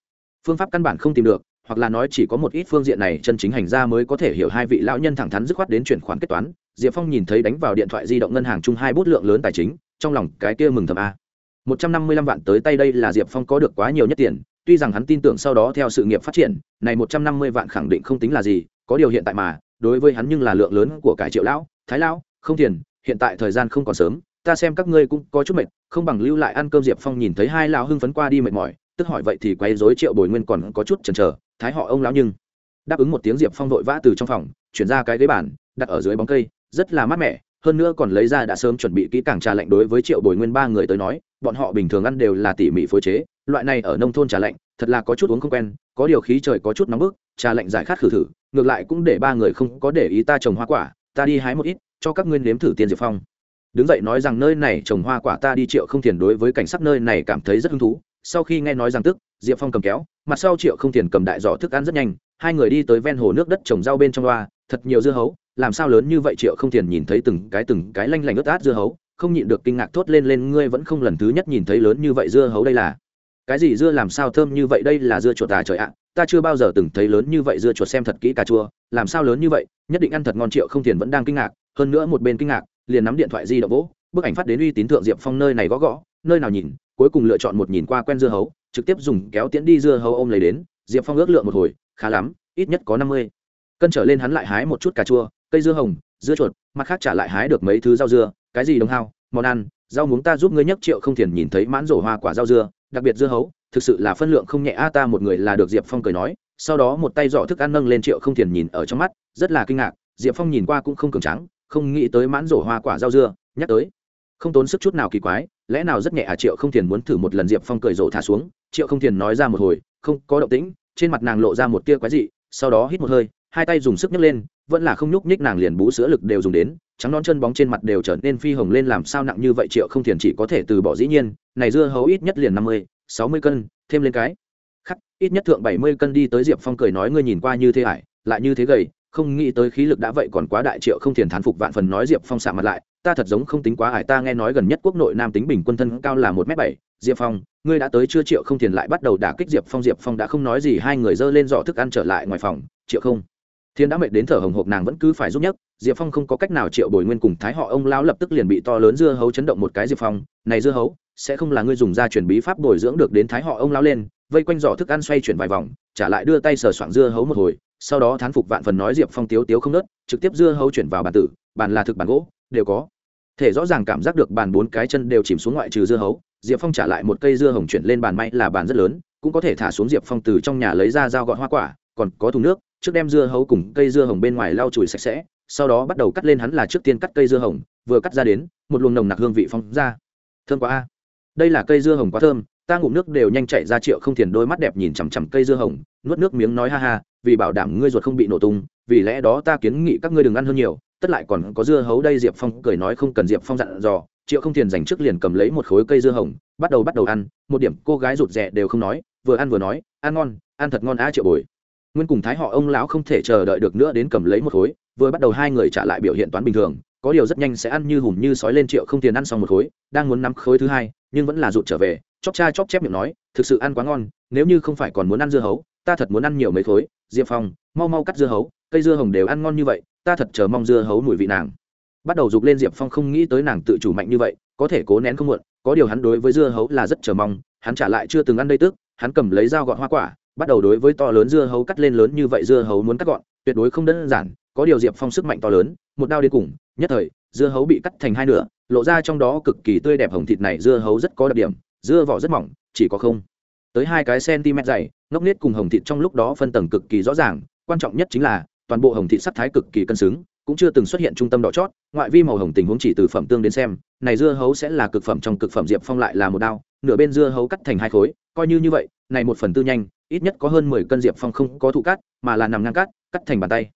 Speaker 1: Phương pháp căn bản không tìm được, hoặc là nói chỉ có một ít phương diện này chân chính hành ra mới có thể hiểu hai vị lão nhân thẳng thắn dứt khoát đến chuyển khoản kết toán diệp phong nhìn thấy đánh vào điện thoại di động ngân hàng chung hai bút lượng lớn tài chính, trong lòng cái kia mừng thầm a. Một trăm năm mươi lăm vạn tới tay đây là diệp phong có được quá nhiều nhất tiền, tuy rằng hắn tin tưởng sau đó theo sự nghiệp phát triển, này một trăm năm mươi vạn khẳng định không tính là gì, có điều hiện tại mà, đối với hắn nhưng là lượng lớn của cải triệu lão, thái lão, không tiền, hiện tại thời gian không còn sớm, ta xem các ngươi cũng có chút mệt, không bằng lưu lại ăn cơm diệp phong nhìn thấy hai lão hưng phấn qua đi mệt mỏi, tức hỏi vậy thì quay dối triệu bồi nguyên còn có chút chần chờ, thái họ ông lão nhưng đáp ứng một tiếng diệp phong vội vã từ trong phòng, chuyển ra cái ghế bàn, đặt ở dưới bóng cây rất là mát mẻ, hơn nữa còn lấy ra đã sớm chuẩn bị kỹ càng trà lạnh đối với triệu bồi nguyên ba người tới nói, bọn họ bình thường ăn đều là tỉ mỉ phối chế, loại này ở nông thôn trà lạnh, thật là có chút uống không quen, có điều khí trời có chút nóng bức, trà lạnh giải khát khử thử, ngược lại cũng để ba người không có để ý ta trồng hoa quả, ta đi hái một ít, cho các ngươi nếm thử tiên diệp phong. Đứng dậy nói rằng nơi này trồng hoa quả ta đi triệu không tiền đối với cảnh sắc nơi này cảm thấy rất hứng thú, sau khi nghe nói rằng tức, diệp phong cầm kéo, mặt sau triệu không tiền cầm đại giỏ thức ăn rất nhanh, hai người đi tới ven hồ nước đất trồng rau bên trong loa thật nhiều dưa hấu làm sao lớn như vậy triệu không tiền nhìn thấy từng cái từng cái lanh lảnh ướt át dưa hấu, không nhịn được kinh ngạc thốt lên lên, ngươi vẫn không lần thứ nhất nhìn thấy lớn như vậy dưa hấu đây là. Cái gì dưa làm sao thơm như vậy, đây là dưa chuột à trời ạ, ta chưa bao giờ từng thấy lớn như vậy dưa chuột xem thật kỹ cà chua, làm sao lớn như vậy, nhất định ăn thật ngon triệu không tiền vẫn đang kinh ngạc, hơn nữa một bên kinh ngạc, liền nắm điện thoại di động vỗ, bức ảnh phát đến uy tín thượng diệp phong nơi này gõ gõ, nơi nào nhìn, cuối cùng lựa chọn một nhìn qua quen dưa hấu, trực tiếp dùng kéo tiễn đi dưa hấu ôm lấy đến, diệp phong ước lượng một hồi, khá lắm, ít nhất có năm mươi. Cân trở lên hắn lại hái một chút cà chua cây dưa hồng, dưa chuột, mặt khác trả lại hái được mấy thứ rau dưa, cái gì đồng hao, món ăn, rau muống ta giúp ngươi nhất triệu không thiền nhìn thấy mãn rổ hoa quả rau dưa, đặc biệt dưa hấu, thực sự là phân lượng không nhẹ, a, ta một người là được diệp phong cười nói, sau đó một tay giỏ thức ăn nâng lên triệu không thiền nhìn ở trong mắt, rất là kinh ngạc, diệp phong nhìn qua cũng không cường trắng không nghĩ tới mãn rổ hoa quả rau dưa, nhắc tới, không tốn sức chút nào kỳ quái, lẽ nào rất nhẹ à triệu không thiền muốn thử một lần diệp phong cười rộ thả xuống, triệu không thiền nói ra một hồi, không có động tĩnh, trên mặt nàng lộ ra một tia quái dị, sau đó hít một hơi, hai tay dùng sức nhấc lên vẫn là không nhúc nhích nàng liền bú sữa lực đều dùng đến, trắng nón chân bóng trên mặt đều trở nên phi hồng lên làm sao nặng như vậy triệu không thiền chỉ có thể từ bỏ dĩ nhiên, này dưa hấu ít nhất liền năm mươi, sáu mươi cân, thêm lên cái. Khắc, ít nhất thượng bảy mươi cân đi tới diệp phong cười nói ngươi nhìn qua như thế hải lại như thế gầy, không nghĩ tới khí lực đã vậy còn quá đại triệu không thiền thán phục vạn phần nói diệp phong xả mặt lại, ta thật giống không tính quá ải, ta nghe nói gần nhất quốc nội nam tính bình quân thân cao là một m bảy, diệp phong, ngươi đã tới chưa? Triệu không thiền lại bắt đầu đả kích diệp phong diệp phong đã không nói gì, hai người dơ lên dọ thức ăn trở lại ngoài phòng, triệu không thiên đã mệt đến thở hồng hộc, nàng vẫn cứ phải giúp nhất diệp phong không có cách nào triệu bồi nguyên cùng thái họ ông lão lập tức liền bị to lớn dưa hấu chấn động một cái diệp phong. Này dưa hấu, sẽ không là ngươi dùng da chuyển bí pháp bồi dưỡng được đến thái họ ông lão lên, vây quanh giỏ thức ăn xoay chuyển vài vòng, trả lại đưa tay sờ soạn dưa hấu một hồi, sau đó thán phục vạn phần nói diệp phong tiếu tiếu không nớt, trực tiếp dưa hấu chuyển vào bàn tử, bàn là thực bàn gỗ, đều có. Thể rõ ràng cảm giác được bàn bốn cái chân đều chìm xuống ngoại trừ dưa hấu, diệp phong trả lại một cây dưa hồng chuyển lên bàn may là bàn rất lớn, cũng có thể thả xuống diệp phong từ trong nhà lấy ra dao gọt hoa quả, còn có thùng nước trước đem dưa hấu cùng cây dưa hồng bên ngoài lau chùi sạch sẽ, sau đó bắt đầu cắt lên hắn là trước tiên cắt cây dưa hồng, vừa cắt ra đến, một luồng nồng nặc hương vị phong ra. Thơm quá a. Đây là cây dưa hồng quá thơm, ta ngụm nước đều nhanh chạy ra triệu không thiền đôi mắt đẹp nhìn chằm chằm cây dưa hồng, nuốt nước miếng nói ha ha, vì bảo đảm ngươi ruột không bị nổ tung, vì lẽ đó ta kiến nghị các ngươi đừng ăn hơn nhiều, tất lại còn có dưa hấu đây, diệp phong cười nói không cần diệp phong dặn dò, triệu không thiền dành trước liền cầm lấy một khối cây dưa hồng, bắt đầu bắt đầu ăn, một điểm cô gái rụt rè đều không nói, vừa ăn vừa nói, ăn ngon, ăn thật ngon á, triệu bồi nguyên cùng thái họ ông lão không thể chờ đợi được nữa đến cầm lấy một khối, vừa bắt đầu hai người trả lại biểu hiện toán bình thường, có điều rất nhanh sẽ ăn như hùm như sói lên triệu không tiền ăn xong một khối, đang muốn nắm khối thứ hai, nhưng vẫn là rụt trở về chóc cha chóc chép miệng nói, thực sự ăn quá ngon, nếu như không phải còn muốn ăn dưa hấu, ta thật muốn ăn nhiều mấy khối, diệp phong, mau mau cắt dưa hấu, cây dưa hồng đều ăn ngon như vậy, ta thật chờ mong dưa hấu mùi vị nàng. Bắt đầu dục lên diệp phong không nghĩ tới nàng tự chủ mạnh như vậy, có thể cố nén không muộn, có điều hắn đối với dưa hấu là rất chờ mong, hắn trả lại chưa từng ăn đây tức, hắn cầm lấy dao gọt hoa quả bắt đầu đối với to lớn dưa hấu cắt lên lớn như vậy, dưa hấu muốn cắt gọn, tuyệt đối không đơn giản, có điều diệp phong sức mạnh to lớn, một đao đến cùng, nhất thời, dưa hấu bị cắt thành hai nửa, lộ ra trong đó cực kỳ tươi đẹp hồng thịt này, dưa hấu rất có đặc điểm, dưa vỏ rất mỏng, chỉ có không tới hai cái cm dày, ngốc nết cùng hồng thịt trong lúc đó phân tầng cực kỳ rõ ràng, quan trọng nhất chính là, toàn bộ hồng thịt sắc thái cực kỳ cân xứng, cũng chưa từng xuất hiện trung tâm đỏ chót, ngoại vi màu hồng tình huống chỉ từ phẩm tương đến xem, này dưa hấu sẽ là cực phẩm, trong cực phẩm diệp phong lại là một đao, nửa bên dưa hấu cắt thành hai khối, coi như như vậy, này một phần tư nhanh ít nhất có hơn mười cân diệp phong không có thụ cắt mà là nằm ngang cắt cắt thành bàn tay.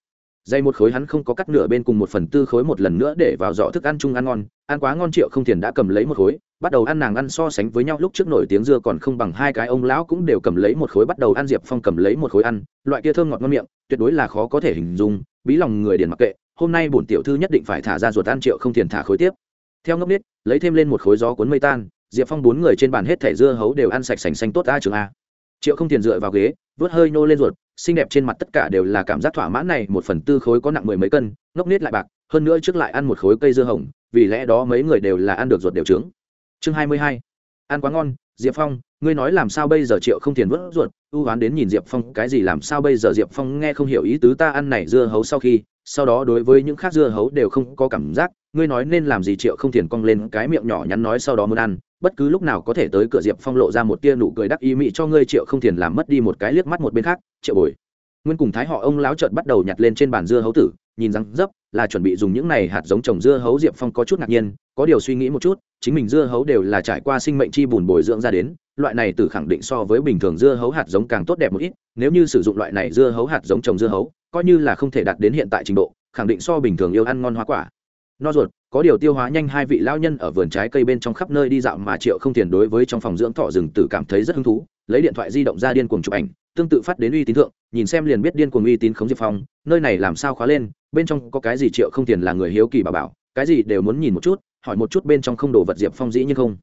Speaker 1: Dây một khối hắn không có cắt nửa bên cùng một phần tư khối một lần nữa để vào giỏ thức ăn chung ăn ngon. Ăn quá ngon triệu không tiền đã cầm lấy một khối, bắt đầu ăn nàng ăn so sánh với nhau. Lúc trước nổi tiếng dưa còn không bằng hai cái ông lão cũng đều cầm lấy một khối, bắt đầu ăn diệp phong cầm lấy một khối ăn. Loại kia thơm ngọt ngon miệng, tuyệt đối là khó có thể hình dung. Bí lòng người điền mặc kệ, hôm nay bổn tiểu thư nhất định phải thả ra ruột ăn triệu không tiền thả khối tiếp. Theo ngốc biết lấy thêm lên một khối gió cuốn mây tan, diệp phong bốn người trên bàn hết thẻ dưa hấu đều ăn sạch sành xanh tốt a trường a triệu không tiền dựa vào ghế vớt hơi nô lên ruột, xinh đẹp trên mặt tất cả đều là cảm giác thỏa mãn này, một phần tư khối có nặng mười mấy cân, ngốc nết lại bạc, hơn nữa trước lại ăn một khối cây dưa hồng, vì lẽ đó mấy người đều là ăn được ruột đều trướng. Chương hai mươi hai, ăn quá ngon, diệp phong, ngươi nói làm sao bây giờ? Triệu không tiền vớt ruột, ưu oán đến nhìn diệp phong, cái gì làm sao bây giờ? Diệp phong nghe không hiểu ý tứ ta ăn này dưa hấu sau khi, sau đó đối với những khác dưa hấu đều không có cảm giác, ngươi nói nên làm gì? Triệu không tiền cong lên cái miệng nhỏ nhắn nói sau đó muốn ăn bất cứ lúc nào có thể tới cửa diệp phong lộ ra một tia nụ cười đắc ý, mị cho ngươi triệu không thiền làm mất đi một cái liếc mắt một bên khác, triệu bồi. Nguyên cùng thái họ ông lão trợt bắt đầu nhặt lên trên bàn dưa hấu tử, nhìn răng dấp, là chuẩn bị dùng những này hạt giống trồng dưa hấu. Diệp phong có chút ngạc nhiên, có điều suy nghĩ một chút, chính mình dưa hấu đều là trải qua sinh mệnh chi bùn bồi dưỡng ra đến, loại này từ khẳng định so với bình thường dưa hấu hạt giống càng tốt đẹp một ít, nếu như sử dụng loại này dưa hấu hạt giống trồng dưa hấu, coi như là không thể đạt đến hiện tại trình độ, khẳng định so bình thường yêu ăn ngon hoa quả. No ruột có điều tiêu hóa nhanh hai vị lao nhân ở vườn trái cây bên trong khắp nơi đi dạo mà triệu không tiền đối với trong phòng dưỡng thọ rừng tử cảm thấy rất hứng thú, lấy điện thoại di động ra điên cuồng chụp ảnh, tương tự phát đến uy tín thượng, nhìn xem liền biết điên cuồng uy tín khống diệp phong, nơi này làm sao khóa lên, bên trong có cái gì triệu không tiền là người hiếu kỳ bà bảo, cái gì đều muốn nhìn một chút, hỏi một chút bên trong không đồ vật diệp phong dĩ nhưng không.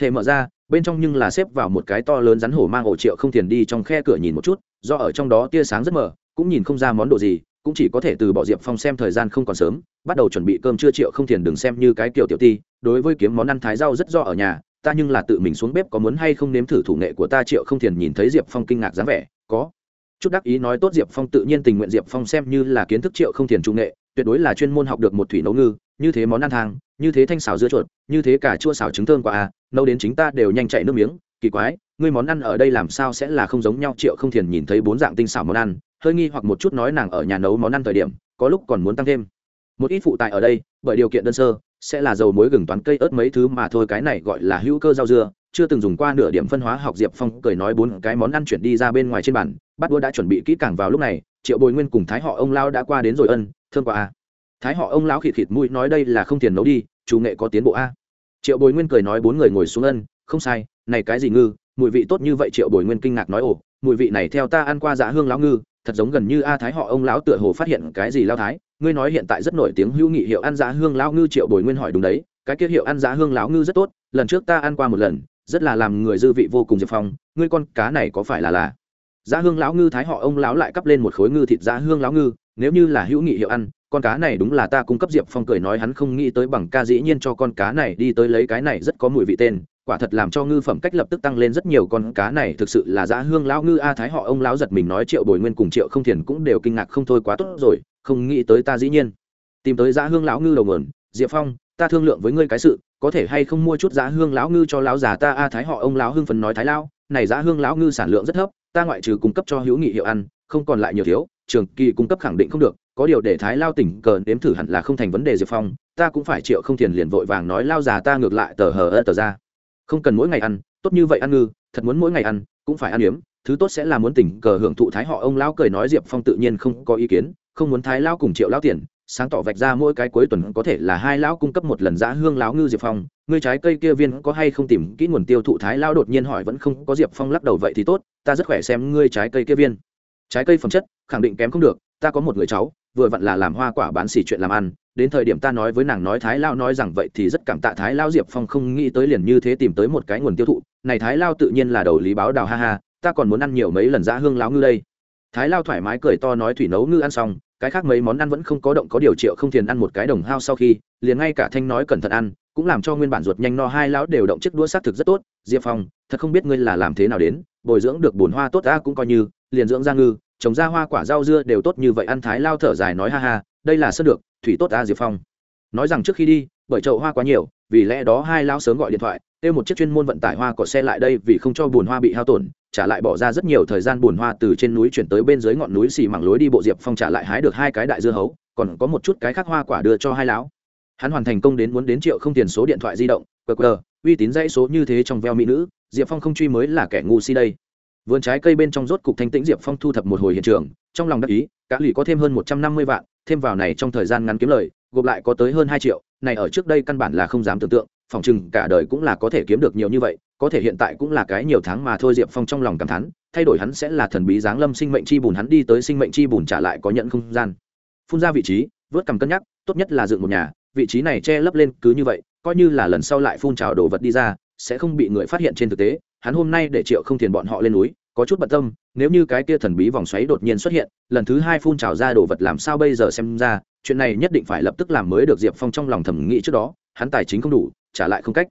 Speaker 1: Thể mở ra, bên trong nhưng là xếp vào một cái to lớn rắn hổ mang ổ triệu không tiền đi trong khe cửa nhìn một chút, do ở trong đó tia sáng rất mờ, cũng nhìn không ra món đồ gì cũng chỉ có thể từ bỏ diệp phong xem thời gian không còn sớm, bắt đầu chuẩn bị cơm trưa triệu không thiền đừng xem như cái kiểu tiểu ti, đối với kiếm món ăn thái rau rất do ở nhà, ta nhưng là tự mình xuống bếp có muốn hay không nếm thử thủ nghệ của ta triệu không thiền nhìn thấy diệp phong kinh ngạc dáng vẻ, có. Chút đắc ý nói tốt diệp phong tự nhiên tình nguyện diệp phong xem như là kiến thức triệu không thiền trung nghệ, tuyệt đối là chuyên môn học được một thủy nấu ngư, như thế món ăn thang, như thế thanh xào dưa chuột, như thế cả chua xào trứng thơm quả à nấu đến chính ta đều nhanh chạy nước miếng, kỳ quái, ngươi món ăn ở đây làm sao sẽ là không giống nhau triệu không thiền nhìn thấy bốn dạng tinh xảo món ăn hơi nghi hoặc một chút nói nàng ở nhà nấu món ăn thời điểm, có lúc còn muốn tăng thêm. Một ít phụ tài ở đây, bởi điều kiện đơn sơ, sẽ là dầu muối gừng toán cây ớt mấy thứ mà thôi, cái này gọi là hữu cơ rau dưa. Chưa từng dùng qua nửa điểm phân hóa, học diệp phong cười nói bốn cái món ăn chuyển đi ra bên ngoài trên bàn, bắt đua đã chuẩn bị kỹ càng vào lúc này, triệu bồi nguyên cùng thái họ ông lao đã qua đến rồi ân thương quả a à. thái họ ông lão khịt khịt mũi nói đây là không tiền nấu đi, chủ nghệ có tiến bộ a. Triệu bồi nguyên cười nói bốn người ngồi xuống ân, không sai, này cái gì ngư, mùi vị tốt như vậy, triệu bồi nguyên kinh ngạc nói ồ, mùi vị này theo ta ăn qua dạ hương lão ngư thật giống gần như a thái họ ông lão tựa hồ phát hiện cái gì lao thái. Ngươi nói hiện tại rất nổi tiếng hữu nghị hiệu ăn giá hương lão ngư triệu bồi nguyên hỏi đúng đấy, cái kia hiệu ăn giá hương lão ngư rất tốt, lần trước ta ăn qua một lần, rất là làm người dư vị vô cùng diệp phong, ngươi con cá này có phải là là? Giá hương lão ngư thái họ ông lão lại cắp lên một khối ngư thịt giá hương lão ngư, nếu như là hữu nghị hiệu ăn con cá này đúng là ta cung cấp diệp phong cười nói hắn không nghĩ tới bằng ca dĩ nhiên cho con cá này đi tới lấy cái này rất có mùi vị tên quả thật làm cho ngư phẩm cách lập tức tăng lên rất nhiều, con cá này thực sự là dã hương lão ngư a thái họ ông lão giật mình nói triệu bồi nguyên cùng triệu không thiền cũng đều kinh ngạc không thôi, quá tốt rồi, không nghĩ tới ta dĩ nhiên tìm tới dã hương lão ngư đầu nguồn. Diệp phong, ta thương lượng với ngươi cái sự, có thể hay không mua chút dã hương lão ngư cho lão già ta? A thái họ ông lão hưng phấn nói thái lao, này dã hương lão ngư sản lượng rất thấp, ta ngoại trừ cung cấp cho hữu nghị hiệu ăn, không còn lại nhiều thiếu, trường kỳ cung cấp khẳng định không được, có điều để thái lao tỉnh cờ nếm thử hẳn là không thành vấn đề diệp phong, ta cũng phải triệu không thiền liền vội vàng nói, lao già ta ngược lại tờ hờ ơ tờ ra không cần mỗi ngày ăn, tốt như vậy ăn ngư, thật muốn mỗi ngày ăn, cũng phải ăn yếm. Thứ tốt sẽ là muốn tỉnh cờ hưởng thụ thái họ ông lão cười nói diệp phong tự nhiên không có ý kiến, không muốn thái lao cùng triệu lão tiền, sáng tỏ vạch ra mỗi cái cuối tuần có thể là hai lão cung cấp một lần giã hương lão ngư diệp phong. Ngươi trái cây kia viên có hay không tìm kỹ nguồn tiêu thụ thái lao đột nhiên hỏi vẫn không có diệp phong lắc đầu vậy thì tốt, ta rất khỏe xem ngươi trái cây kia viên. Trái cây phẩm chất, khẳng định kém không được, ta có một người cháu vừa vặn là làm hoa quả bán xỉ chuyện làm ăn, đến thời điểm ta nói với nàng nói thái lao nói rằng vậy thì rất cảm tạ thái lao diệp phong không nghĩ tới liền như thế tìm tới một cái nguồn tiêu thụ, này thái lao tự nhiên là đầu lý báo đào ha ha, ta còn muốn ăn nhiều mấy lần ra hương láo ngư đây. Thái lao thoải mái cười to nói thủy nấu ngư ăn xong, cái khác mấy món ăn vẫn không có động có điều triệu không thiền ăn một cái đồng hao sau khi, liền ngay cả thanh nói cẩn thận ăn, cũng làm cho nguyên bản ruột nhanh no hai lão đều động chiếc đũa xác thực rất tốt, diệp phong, thật không biết ngươi là làm thế nào đến, bồi dưỡng được bùn hoa tốt ta cũng coi như, liền dưỡng ra ngư trồng ra hoa quả rau dưa đều tốt như vậy ăn thái lao thở dài nói, ha ha, đây là sơn được, thủy tốt ta diệp phong. Nói rằng trước khi đi, bởi chậu hoa quá nhiều, vì lẽ đó hai lao sớm gọi điện thoại, kêu một chiếc chuyên môn vận tải hoa cỏ xe lại đây vì không cho bùn hoa bị hao tổn, trả lại bỏ ra rất nhiều thời gian bùn hoa từ trên núi chuyển tới bên dưới ngọn núi xì mảng lối đi bộ diệp phong trả lại hái được hai cái đại dưa hấu, còn có một chút cái khác hoa quả đưa cho hai lão. Hắn hoàn thành công đến muốn đến triệu không tiền số điện thoại di động qr uy tín dãy số như thế trong veo mỹ nữ, diệp phong không truy mới là kẻ ngu si đây vườn trái cây bên trong rốt cục thanh tĩnh diệp phong thu thập một hồi hiện trường, trong lòng đắc ý, cả lì có thêm hơn một trăm năm mươi vạn, thêm vào này trong thời gian ngắn kiếm lời, gộp lại có tới hơn hai triệu, này ở trước đây căn bản là không dám tưởng tượng, phòng chừng cả đời cũng là có thể kiếm được nhiều như vậy, có thể hiện tại cũng là cái nhiều tháng mà thôi diệp phong trong lòng cảm thán, thay đổi hắn sẽ là thần bí giáng lâm sinh mệnh chi bùn, hắn đi tới sinh mệnh chi bùn trả lại có nhận không gian. Phun ra vị trí, vớt cầm cân nhắc, tốt nhất là dựng một nhà, vị trí này che lấp lên cứ như vậy, coi như là lần sau lại phun trào đồ vật đi ra, sẽ không bị người phát hiện trên thực tế hắn hôm nay để triệu không thiền bọn họ lên núi, có chút bận tâm, nếu như cái kia thần bí vòng xoáy đột nhiên xuất hiện, lần thứ hai phun trào ra đồ vật làm sao bây giờ xem ra, chuyện này nhất định phải lập tức làm mới được diệp phong trong lòng thẩm nghĩ trước đó, hắn tài chính không đủ, trả lại không cách.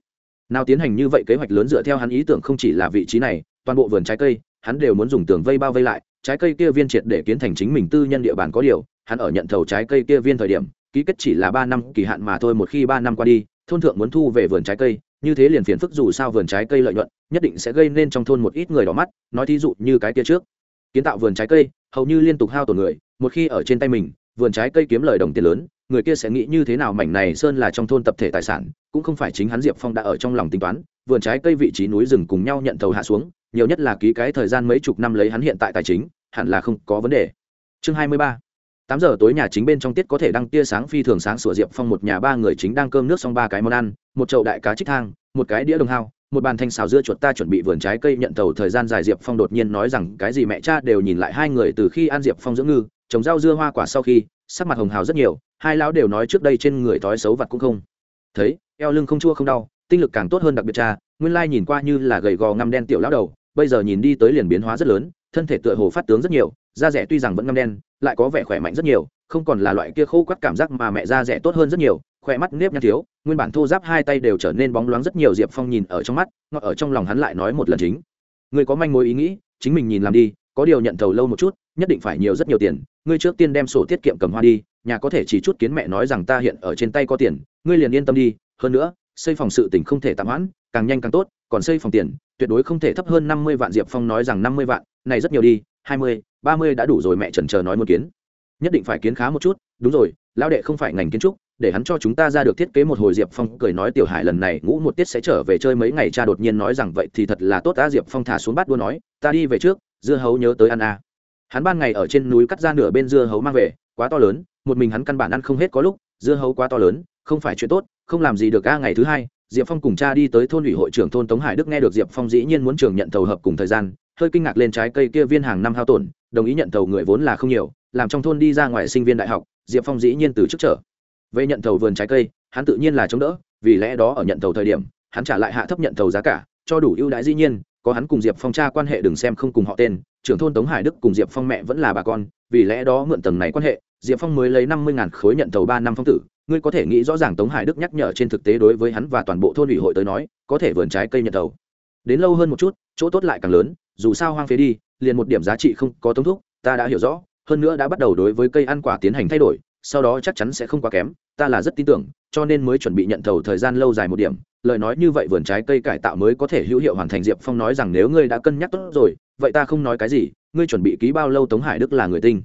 Speaker 1: Nào tiến hành như vậy kế hoạch lớn dựa theo hắn ý tưởng không chỉ là vị trí này, toàn bộ vườn trái cây, hắn đều muốn dùng tường vây bao vây lại, trái cây kia viên triệt để kiến thành chính mình tư nhân địa bàn có điều, hắn ở nhận thầu trái cây kia viên thời điểm, ký kết chỉ là ba năm, kỳ hạn mà thôi, một khi ba năm qua đi, thôn thượng muốn thu về vườn trái cây như thế liền phiền phức dù sao vườn trái cây lợi nhuận, nhất định sẽ gây nên trong thôn một ít người đỏ mắt, nói thí dụ như cái kia trước. Kiến tạo vườn trái cây, hầu như liên tục hao tổn người, một khi ở trên tay mình, vườn trái cây kiếm lời đồng tiền lớn, người kia sẽ nghĩ như thế nào mảnh này sơn là trong thôn tập thể tài sản, cũng không phải chính hắn diệp phong đã ở trong lòng tính toán, vườn trái cây vị trí núi rừng cùng nhau nhận thầu hạ xuống, nhiều nhất là ký cái thời gian mấy chục năm lấy hắn hiện tại tài chính, hẳn là không có vấn đề. Chương hai mươi ba tám giờ tối nhà chính bên trong tiết có thể đăng tia sáng phi thường sáng sủa diệp phong một nhà ba người chính đang cơm nước xong ba cái món ăn, một chậu đại cá trích thang, một cái đĩa đồng hao, một bàn thanh xào dưa chuột ta chuẩn bị vườn trái cây nhận tàu thời gian dài diệp phong đột nhiên nói rằng cái gì mẹ cha đều nhìn lại hai người từ khi ăn diệp phong dưỡng ngư, trồng rau dưa hoa quả sau khi, sắc mặt hồng hào rất nhiều, hai lão đều nói trước đây trên người thói xấu vặt cũng không thấy, eo lưng không chua không đau, tinh lực càng tốt hơn đặc biệt cha, nguyên lai nhìn qua như là gầy gò ngăm đen tiểu lão đầu, bây giờ nhìn đi tới liền biến hóa rất lớn, thân thể tựa hồ phát tướng rất nhiều da rẻ tuy rằng vẫn ngâm đen, lại có vẻ khỏe mạnh rất nhiều, không còn là loại kia khô quắt cảm giác mà mẹ da rẻ tốt hơn rất nhiều, khỏe mắt nếp nhăn thiếu, nguyên bản thô giáp hai tay đều trở nên bóng loáng rất nhiều diệp phong nhìn ở trong mắt, ngọt ở trong lòng hắn lại nói một lần chính. Người có manh mối ý nghĩ, chính mình nhìn làm đi, có điều nhận thầu lâu một chút, nhất định phải nhiều rất nhiều tiền, ngươi trước tiên đem sổ tiết kiệm cầm hoa đi, nhà có thể chỉ chút kiến mẹ nói rằng ta hiện ở trên tay có tiền, ngươi liền yên tâm đi, hơn nữa, xây phòng sự tỉnh không thể tạm hoãn, càng nhanh càng tốt, còn xây phòng tiền, tuyệt đối không thể thấp hơn năm mươi vạn diệp phong nói rằng năm mươi vạn, này rất nhiều đi hai mươi, ba mươi đã đủ rồi mẹ trần chờ nói muốn kiến nhất định phải kiến khá một chút, đúng rồi, lão đệ không phải ngành kiến trúc, để hắn cho chúng ta ra được thiết kế một hồi diệp phong cười nói tiểu hải lần này ngủ một tiết sẽ trở về chơi mấy ngày, cha đột nhiên nói rằng vậy thì thật là tốt ta diệp phong thả xuống bát đua nói, ta đi về trước, dưa hấu nhớ tới ăn à. hắn ban ngày ở trên núi cắt ra nửa bên dưa hấu mang về, quá to lớn, một mình hắn căn bản ăn không hết có lúc, dưa hấu quá to lớn, không phải chuyện tốt, không làm gì được a ngày thứ hai, diệp phong cùng cha đi tới thôn ủy hội trưởng thôn tống hải đức nghe được diệp phong dĩ nhiên muốn trường nhận thầu hợp cùng thời gian hơi kinh ngạc lên trái cây kia viên hàng năm hao tổn, đồng ý nhận thầu người vốn là không nhiều, làm trong thôn đi ra ngoài sinh viên đại học, diệp phong dĩ nhiên từ chức trở. Về nhận thầu vườn trái cây, hắn tự nhiên là chống đỡ, vì lẽ đó ở nhận thầu thời điểm, hắn trả lại hạ thấp nhận thầu giá cả, cho đủ ưu đãi dĩ nhiên, có hắn cùng diệp phong cha quan hệ đừng xem không cùng họ tên, trưởng thôn tống hải đức cùng diệp phong mẹ vẫn là bà con, vì lẽ đó mượn tầng này quan hệ, diệp phong mới lấy năm mươi khối nhận thầu ba năm phong tử. Ngươi có thể nghĩ rõ ràng tống hải đức nhắc nhở trên thực tế đối với hắn và toàn bộ thôn ủy hội tới nói, có thể vườn trái cây nhận thầu. Đến lâu hơn một chút, chỗ tốt lại càng lớn dù sao hoang phế đi, liền một điểm giá trị không có tống thúc ta đã hiểu rõ, hơn nữa đã bắt đầu đối với cây ăn quả tiến hành thay đổi, sau đó chắc chắn sẽ không quá kém, ta là rất tin tưởng, cho nên mới chuẩn bị nhận thầu thời gian lâu dài một điểm, lời nói như vậy vườn trái cây cải tạo mới có thể hữu hiệu hoàn thành, diệp phong nói rằng nếu ngươi đã cân nhắc tốt rồi, vậy ta không nói cái gì, ngươi chuẩn bị ký bao lâu tống hải đức là người tinh.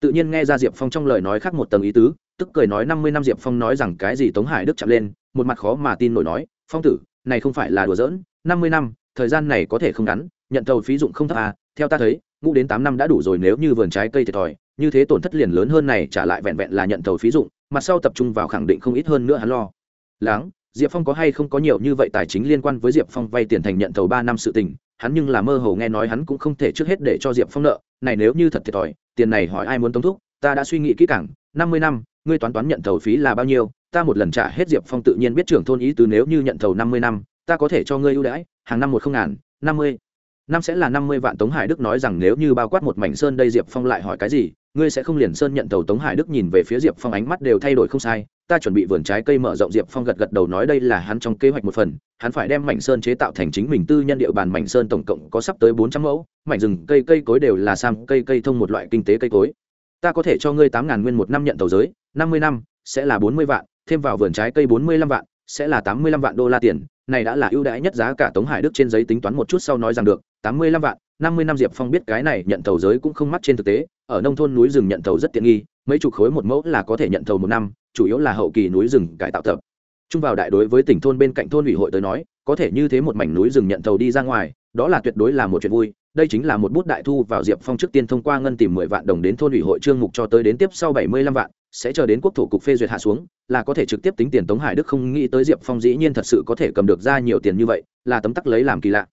Speaker 1: Tự nhiên nghe ra diệp phong trong lời nói khác một tầng ý tứ, tức cười nói năm mươi năm diệp phong nói rằng cái gì tống hải đức chạm lên, một mặt khó mà tin nổi nói, phong tử, này không phải là đùa giỡn, năm mươi năm, thời gian này có thể không ngắn nhận thầu phí dụng không thấp à theo ta thấy, ngũ đến tám năm đã đủ rồi nếu như vườn trái cây thiệt thòi, như thế tổn thất liền lớn hơn này, trả lại vẹn vẹn là nhận thầu phí dụng mặt sau tập trung vào khẳng định không ít hơn nữa hắn lo. Lắng diệp phong có hay không có nhiều như vậy tài chính liên quan với diệp phong vay tiền thành nhận thầu ba năm sự tình, hắn nhưng là mơ hồ nghe nói hắn cũng không thể trước hết để cho diệp phong nợ, này nếu như thật thiệt thòi, tiền này hỏi ai muốn tống thúc, ta đã suy nghĩ kỹ càng, năm mươi năm, ngươi toán toán nhận thầu phí là bao nhiêu, ta một lần trả hết diệp phong tự nhiên biết trưởng thôn ý từ nếu như nhận thầu năm mươi năm, ta có thể cho ngươi ưu đãi, hàng năm một không ngàn, năm mươi năm sẽ là năm mươi vạn tống hải đức nói rằng nếu như bao quát một mảnh sơn đây diệp phong lại hỏi cái gì, ngươi sẽ không liền sơn nhận tàu tống hải đức nhìn về phía diệp phong ánh mắt đều thay đổi không sai, ta chuẩn bị vườn trái cây mở rộng diệp phong gật gật đầu nói đây là hắn trong kế hoạch một phần, hắn phải đem mảnh sơn chế tạo thành chính mình tư nhân địa bàn mảnh sơn tổng cộng có sắp tới bốn trăm mẫu, mảnh rừng, cây cây cối đều là sam, cây cây thông một loại kinh tế cây cối. Ta có thể cho ngươi tám ngàn nguyên một năm nhận tàu giới, năm mươi năm sẽ là bốn mươi vạn, thêm vào vườn trái cây bốn mươi lăm vạn, sẽ là tám mươi lăm vạn đô la tiền này đã là ưu đãi nhất giá cả tống hải đức trên giấy tính toán một chút sau nói rằng được, tám mươi lăm vạn, năm mươi năm diệp phong biết cái này nhận thầu giới cũng không mắc trên thực tế, ở nông thôn núi rừng nhận thầu rất tiện nghi, mấy chục khối một mẫu là có thể nhận thầu một năm, chủ yếu là hậu kỳ núi rừng cải tạo tập. Trung vào đại đối với tỉnh thôn bên cạnh thôn ủy hội tới nói, có thể như thế một mảnh núi rừng nhận thầu đi ra ngoài, đó là tuyệt đối là một chuyện vui đây chính là một bút đại thu vào diệp phong trước tiên thông qua ngân tìm mười vạn đồng đến thôn ủy hội trương mục cho tới đến tiếp sau bảy mươi lăm vạn, sẽ chờ đến quốc thổ cục phê duyệt hạ xuống, là có thể trực tiếp tính tiền tống hải đức không nghĩ tới diệp phong dĩ nhiên thật sự có thể cầm được ra nhiều tiền như vậy, là tấm tắc lấy làm kỳ lạ.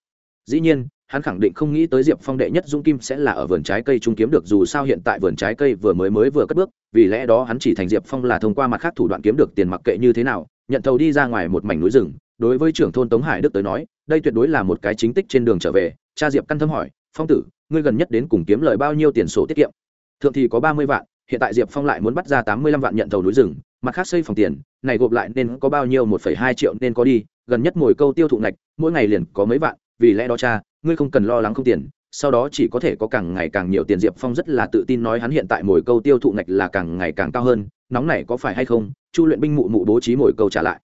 Speaker 1: Dĩ nhiên, hắn khẳng định không nghĩ tới diệp phong đệ nhất dung kim sẽ là ở vườn trái cây trung kiếm được dù sao hiện tại vườn trái cây vừa mới mới vừa cất bước, vì lẽ đó hắn chỉ thành diệp phong là thông qua mặt khác thủ đoạn kiếm được tiền mặc kệ như thế nào, nhận thầu đi ra ngoài một mảnh núi rừng, đối với trưởng thôn tống hải đức tới nói, đây tuyệt đối là một cái chính tích trên đường trở về cha diệp căn thâm hỏi, phong tử, ngươi gần nhất đến cùng kiếm lời bao nhiêu tiền sổ tiết kiệm? Thượng thì có ba mươi vạn, hiện tại diệp phong lại muốn bắt ra tám mươi lăm vạn nhận thầu núi rừng, mặt khác xây phòng tiền, này gộp lại nên có bao nhiêu một phẩy hai triệu nên có đi, gần nhất ngồi câu tiêu thụ ngạch, mỗi ngày liền có mấy vạn, vì lẽ đó cha, ngươi không cần lo lắng không tiền, sau đó chỉ có thể có càng ngày càng nhiều tiền. Diệp phong rất là tự tin nói hắn hiện tại mồi câu tiêu thụ ngạch là càng ngày càng cao hơn, nóng này có phải hay không? Chu luyện binh mụ mụ bố trí mồi câu trả lại.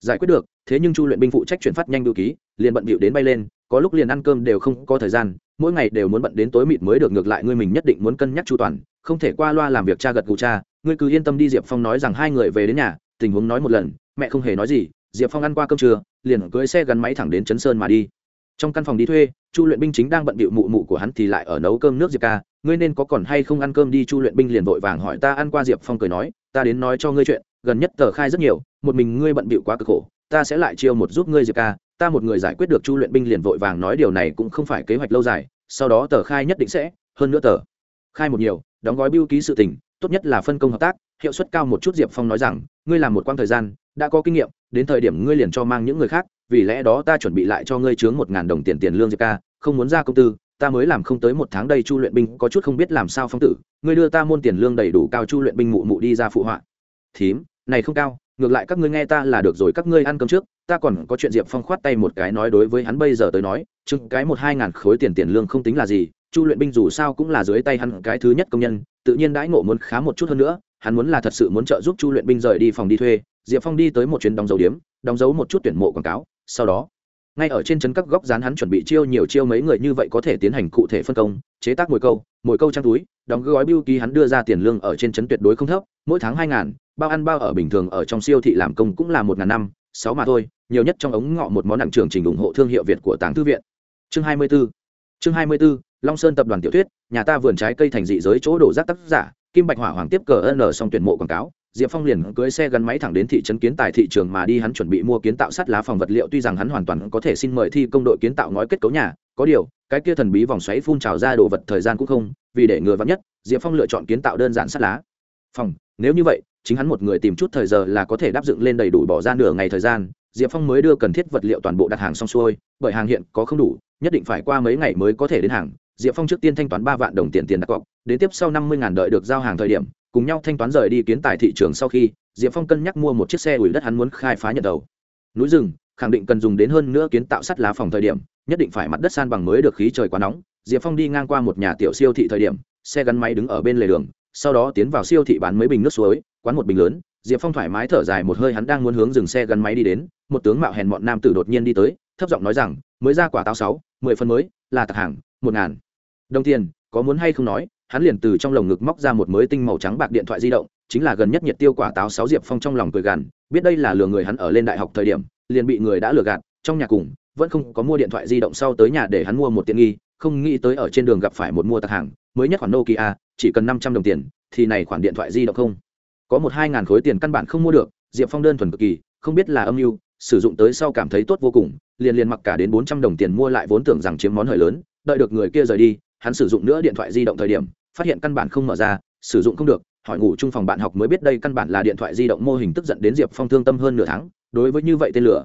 Speaker 1: Giải quyết được, thế nhưng chu luyện binh phụ trách chuyển phát nhanh đ ký, liền bận bịu đến bay lên có lúc liền ăn cơm đều không có thời gian, mỗi ngày đều muốn bận đến tối mịt mới được, ngược lại ngươi mình nhất định muốn cân nhắc chu toàn, không thể qua loa làm việc cha gật gù cha, ngươi cứ yên tâm đi, diệp phong nói rằng hai người về đến nhà, tình huống nói một lần, mẹ không hề nói gì, diệp phong ăn qua cơm trưa, liền cưới xe gắn máy thẳng đến chấn sơn mà đi. Trong căn phòng đi thuê, chu luyện binh chính đang bận bịu mụ mụ của hắn thì lại ở nấu cơm nước diệp ca, ngươi nên có còn hay không ăn cơm đi, chu luyện binh liền vội vàng hỏi ta ăn qua, diệp phong cười nói, ta đến nói cho ngươi chuyện, gần nhất tờ khai rất nhiều, một mình ngươi bận bịu quá cực khổ, ta sẽ lại chiêu một giúp ngươi, diệp ca ta một người giải quyết được chu luyện binh liền vội vàng nói điều này cũng không phải kế hoạch lâu dài, sau đó tờ khai nhất định sẽ, hơn nữa tờ khai một nhiều, đóng gói biêu ký sự tình, tốt nhất là phân công hợp tác, hiệu suất cao một chút diệp phong nói rằng, ngươi làm một quãng thời gian, đã có kinh nghiệm, đến thời điểm ngươi liền cho mang những người khác, vì lẽ đó ta chuẩn bị lại cho ngươi chướng một ngàn đồng tiền tiền lương diệp ca, không muốn ra công tư, ta mới làm không tới một tháng đây chu luyện binh có chút không biết làm sao phong tử, ngươi đưa ta môn tiền lương đầy đủ cao chu luyện binh mụ mụ đi ra phụ họa. Thím, này không cao ngược lại các ngươi nghe ta là được rồi, các ngươi ăn cơm trước, ta còn có chuyện diệp phong khoát tay một cái nói đối với hắn bây giờ tới nói, chừng cái một hai ngàn khối tiền tiền lương không tính là gì, chu luyện binh dù sao cũng là dưới tay hắn cái thứ nhất công nhân, tự nhiên đãi ngộ muốn khá một chút hơn nữa, hắn muốn là thật sự muốn trợ giúp chu luyện binh rời đi phòng đi thuê, diệp phong đi tới một chuyến đóng dấu điếm, đóng dấu một chút tuyển mộ quảng cáo, sau đó, ngay ở trên trấn các góc dán hắn chuẩn bị chiêu nhiều chiêu mấy người như vậy có thể tiến hành cụ thể phân công, chế tác mồi câu mồi câu trang túi, đóng gói biêu ký hắn đưa ra tiền lương ở trên trấn tuyệt đối không thấp, mỗi tháng hai ngàn bao ăn bao ở bình thường ở trong siêu thị làm công cũng là một ngàn năm, sáu mà thôi, nhiều nhất trong ống ngọ một món nặng trường trình ủng hộ thương hiệu việt của tàng thư viện. Chương hai mươi 24 chương hai mươi 24 long sơn tập đoàn tiểu thuyết, nhà ta vườn trái cây thành dị giới chỗ đổ rác tác giả, kim bạch hỏa hoàng tiếp cờ n xong tuyển mộ quảng cáo, diệp phong liền cưới xe gắn máy thẳng đến thị trấn kiến tài thị trường mà đi hắn chuẩn bị mua kiến tạo sắt lá phòng vật liệu, tuy rằng hắn hoàn toàn có thể xin mời thi công đội kiến tạo ngói kết cấu nhà, có điều, cái kia thần bí vòng xoáy phun trào ra đồ vật thời gian cũng không, vì để ngừa vắn nhất, diệp phong lựa chọn kiến tạo đơn giản sắt lá phòng nếu như vậy, chính hắn một người tìm chút thời giờ là có thể đáp dựng lên đầy đủ bỏ ra nửa ngày thời gian. Diệp phong mới đưa cần thiết vật liệu toàn bộ đặt hàng xong xuôi, bởi hàng hiện có không đủ, nhất định phải qua mấy ngày mới có thể đến hàng. Diệp phong trước tiên thanh toán ba vạn đồng tiền tiền đặt cọc, đến tiếp sau năm mươi ngàn đợi được giao hàng thời điểm, cùng nhau thanh toán rời đi kiến tài thị trường sau khi, diệp phong cân nhắc mua một chiếc xe ủi đất hắn muốn khai phá nhận đầu. Núi rừng, khẳng định cần dùng đến hơn nữa kiến tạo sắt lá phòng thời điểm, nhất định phải mặt đất san bằng mới được khí trời quá nóng. Diệp phong đi ngang qua một nhà tiểu siêu thị thời điểm, xe gắn máy đứng ở bên lề đường sau đó tiến vào siêu thị bán mấy bình nước suối, quán một bình lớn, diệp phong thoải mái thở dài một hơi hắn đang muốn hướng dừng xe gắn máy đi đến, một tướng mạo hèn mọn nam tử đột nhiên đi tới, thấp giọng nói rằng, mới ra quả táo sáu, mười phân mới, là tặc hàng, một ngàn. Đồng tiền, có muốn hay không nói? Hắn liền từ trong lồng ngực móc ra một mới tinh màu trắng bạc điện thoại di động, chính là gần nhất nhiệt tiêu quả táo sáu diệp phong trong lòng cười gằn, biết đây là lừa người hắn ở lên đại học thời điểm, liền bị người đã lừa gạt, trong nhà cùng, vẫn không có mua điện thoại di động sau tới nhà để hắn mua một tiện nghi, không nghĩ tới ở trên đường gặp phải một mua tặc hàng mới nhất khoản nokia, chỉ cần năm trăm đồng tiền, thì này khoản điện thoại di động không? Có một hai ngàn khối tiền căn bản không mua được, diệp phong đơn thuần cực kỳ, không biết là âm mưu, sử dụng tới sau cảm thấy tốt vô cùng, liền liền mặc cả đến bốn trăm đồng tiền mua lại vốn tưởng rằng chiếm món hời lớn, đợi được người kia rời đi, hắn sử dụng nữa điện thoại di động thời điểm, phát hiện căn bản không mở ra, sử dụng không được, hỏi ngủ chung phòng bạn học mới biết đây căn bản là điện thoại di động mô hình tức giận đến diệp phong thương tâm hơn nửa tháng, đối với như vậy tên lửa.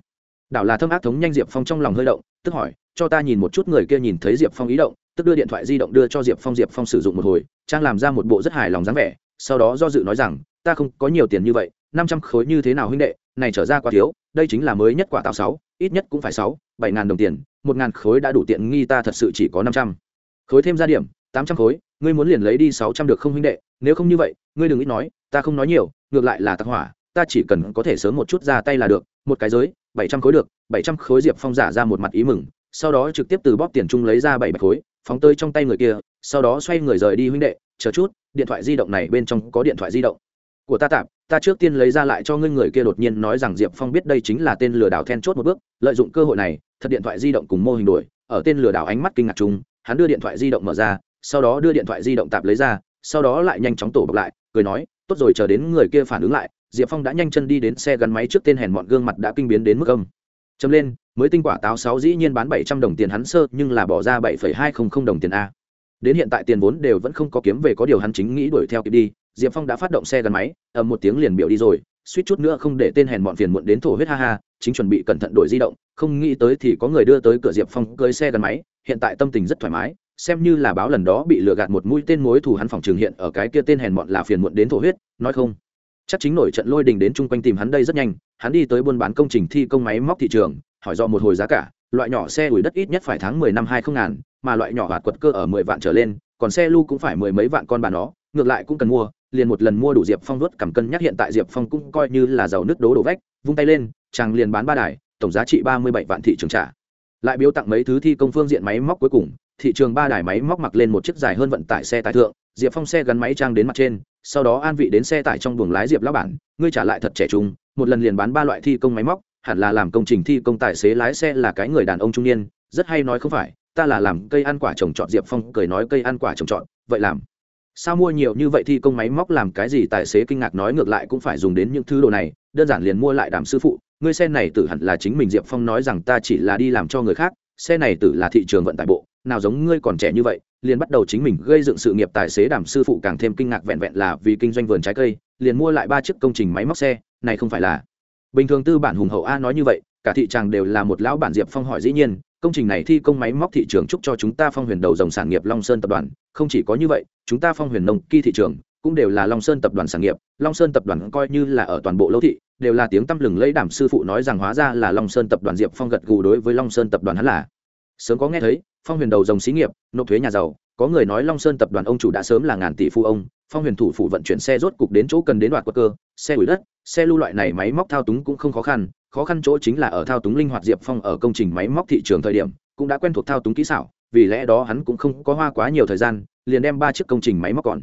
Speaker 1: Đảo là thâm ác thống nhanh diệp phong trong lòng hơi động, tức hỏi, cho ta nhìn một chút người kia nhìn thấy diệp phong ý động tức đưa điện thoại di động đưa cho diệp phong diệp phong sử dụng một hồi, trang làm ra một bộ rất hài lòng dáng vẻ, sau đó do dự nói rằng, ta không có nhiều tiền như vậy, năm trăm khối như thế nào huynh đệ, này trở ra quá thiếu, đây chính là mới nhất quả tạo sáu, ít nhất cũng phải sáu, bảy ngàn đồng tiền, một ngàn khối đã đủ tiện nghi ta thật sự chỉ có năm trăm. Khối thêm ra điểm, tám trăm khối, ngươi muốn liền lấy đi sáu trăm được không huynh đệ, nếu không như vậy, ngươi đừng ít nói, ta không nói nhiều, ngược lại là tặc hỏa, ta chỉ cần có thể sớm một chút ra tay là được, một cái giới, bảy trăm khối được, bảy trăm khối diệp phong giả ra một mặt ý mừng sau đó trực tiếp từ bóp tiền chung lấy ra bảy bạch khối, phóng tơi trong tay người kia, sau đó xoay người rời đi huynh đệ, chờ chút, điện thoại di động này bên trong có điện thoại di động. Của ta tạm, ta trước tiên lấy ra lại cho ngươi, người kia đột nhiên nói rằng diệp phong biết đây chính là tên lừa đảo then chốt một bước, lợi dụng cơ hội này, thật điện thoại di động cùng mô hình đuổi ở tên lừa đảo ánh mắt kinh ngạc chung, hắn đưa điện thoại di động mở ra, sau đó đưa điện thoại di động tạp lấy ra, sau đó lại nhanh chóng tổ bọc lại, cười nói, tốt rồi, chờ đến người kia phản ứng lại, diệp phong đã nhanh chân đi đến xe gắn máy trước tên hèn mọn gương mặt đã kinh biến đến mức âm. Chấm lên mới tinh quả táo sáu dĩ nhiên bán bảy trăm đồng tiền hắn sơ, nhưng là bỏ ra bảy phẩy hai không không đồng tiền a. Đến hiện tại tiền vốn đều vẫn không có kiếm về, có điều hắn chính nghĩ đuổi theo kịp đi. Diệp phong đã phát động xe gắn máy, ầm một tiếng liền biểu đi rồi, suýt chút nữa không để tên hèn mọn phiền muộn đến thổ huyết ha ha, chính chuẩn bị cẩn thận đổi di động. Không nghĩ tới thì có người đưa tới cửa diệp phong cưới xe gắn máy, hiện tại tâm tình rất thoải mái, xem như là báo lần đó bị lừa gạt một mũi tên mối thù hắn phòng trường hiện ở cái kia tên hèn mọn là phiền muộn đến thổ huyết, nói không chắc chính nổi trận lôi đình đến chung quanh tìm hắn đây rất nhanh, hắn đi tới buôn bán công trình thi công máy móc thị trường, hỏi do một hồi giá cả, loại nhỏ xe ủi đất ít nhất phải tháng mười năm hai không ngàn, mà loại nhỏ hạt quật cơ ở mười vạn trở lên, còn xe lu cũng phải mười mấy vạn con bà nó, ngược lại cũng cần mua, liền một lần mua đủ diệp phong vớt cảm cân nhắc hiện tại diệp phong cũng coi như là giàu nước đố đổ vách, vung tay lên, chàng liền bán ba đài, tổng giá trị ba mươi bảy vạn thị trường trả. Lại biếu tặng mấy thứ thi công phương diện máy móc cuối cùng, thị trường ba đài máy móc mặc lên một chiếc dài hơn vận tải xe tải thượng, diệp phong xe gắn máy trang đến mặt trên sau đó an vị đến xe tải trong buồng lái diệp lão bản, ngươi trả lại thật trẻ trung, một lần liền bán ba loại thi công máy móc, hẳn là làm công trình thi công tài xế lái xe là cái người đàn ông trung niên, rất hay nói không phải, ta là làm cây ăn quả trồng trọt. Diệp phong cười nói, cây ăn quả trồng trọt, vậy làm. Sao mua nhiều như vậy thi công máy móc làm cái gì? Tài xế kinh ngạc nói, ngược lại cũng phải dùng đến những thứ đồ này, đơn giản liền mua lại đàm sư phụ, ngươi xe này tự hẳn là chính mình. Diệp phong nói rằng, ta chỉ là đi làm cho người khác, xe này tự là thị trường vận tải bộ nào giống ngươi còn trẻ như vậy, liền bắt đầu chính mình gây dựng sự nghiệp tài xế đảm sư phụ càng thêm kinh ngạc vẹn vẹn là vì kinh doanh vườn trái cây, liền mua lại ba chiếc công trình máy móc xe, này không phải là. Bình thường tư bản hùng hậu a nói như vậy, cả thị tràng đều là một lão bản diệp phong hỏi dĩ nhiên, công trình này thi công máy móc thị trường chúc cho chúng ta phong huyền đầu dòng sản nghiệp long sơn tập đoàn, không chỉ có như vậy, chúng ta phong huyền nông kỳ thị trường cũng đều là long sơn tập đoàn sản nghiệp, long sơn tập đoàn coi như là ở toàn bộ lâu thị, đều là tiếng tăm lừng lấy đảm sư phụ nói rằng hóa ra là long sơn tập đoàn diệp phong gật gù đối với long sơn tập đoàn hắn là sớm có nghe thấy, phong huyền đầu dòng xí nghiệp, nộp thuế nhà giàu. Có người nói long sơn tập đoàn ông chủ đã sớm là ngàn tỷ phu ông. Phong huyền thủ phủ vận chuyển xe rốt cục đến chỗ cần đến đoạt quất cơ. Xe ủi đất, xe lưu loại này máy móc thao túng cũng không khó khăn. Khó khăn chỗ chính là ở thao túng linh hoạt diệp phong ở công trình máy móc thị trường thời điểm, cũng đã quen thuộc thao túng kỹ xảo. Vì lẽ đó hắn cũng không có hoa quá nhiều thời gian, liền đem ba chiếc công trình máy móc còn.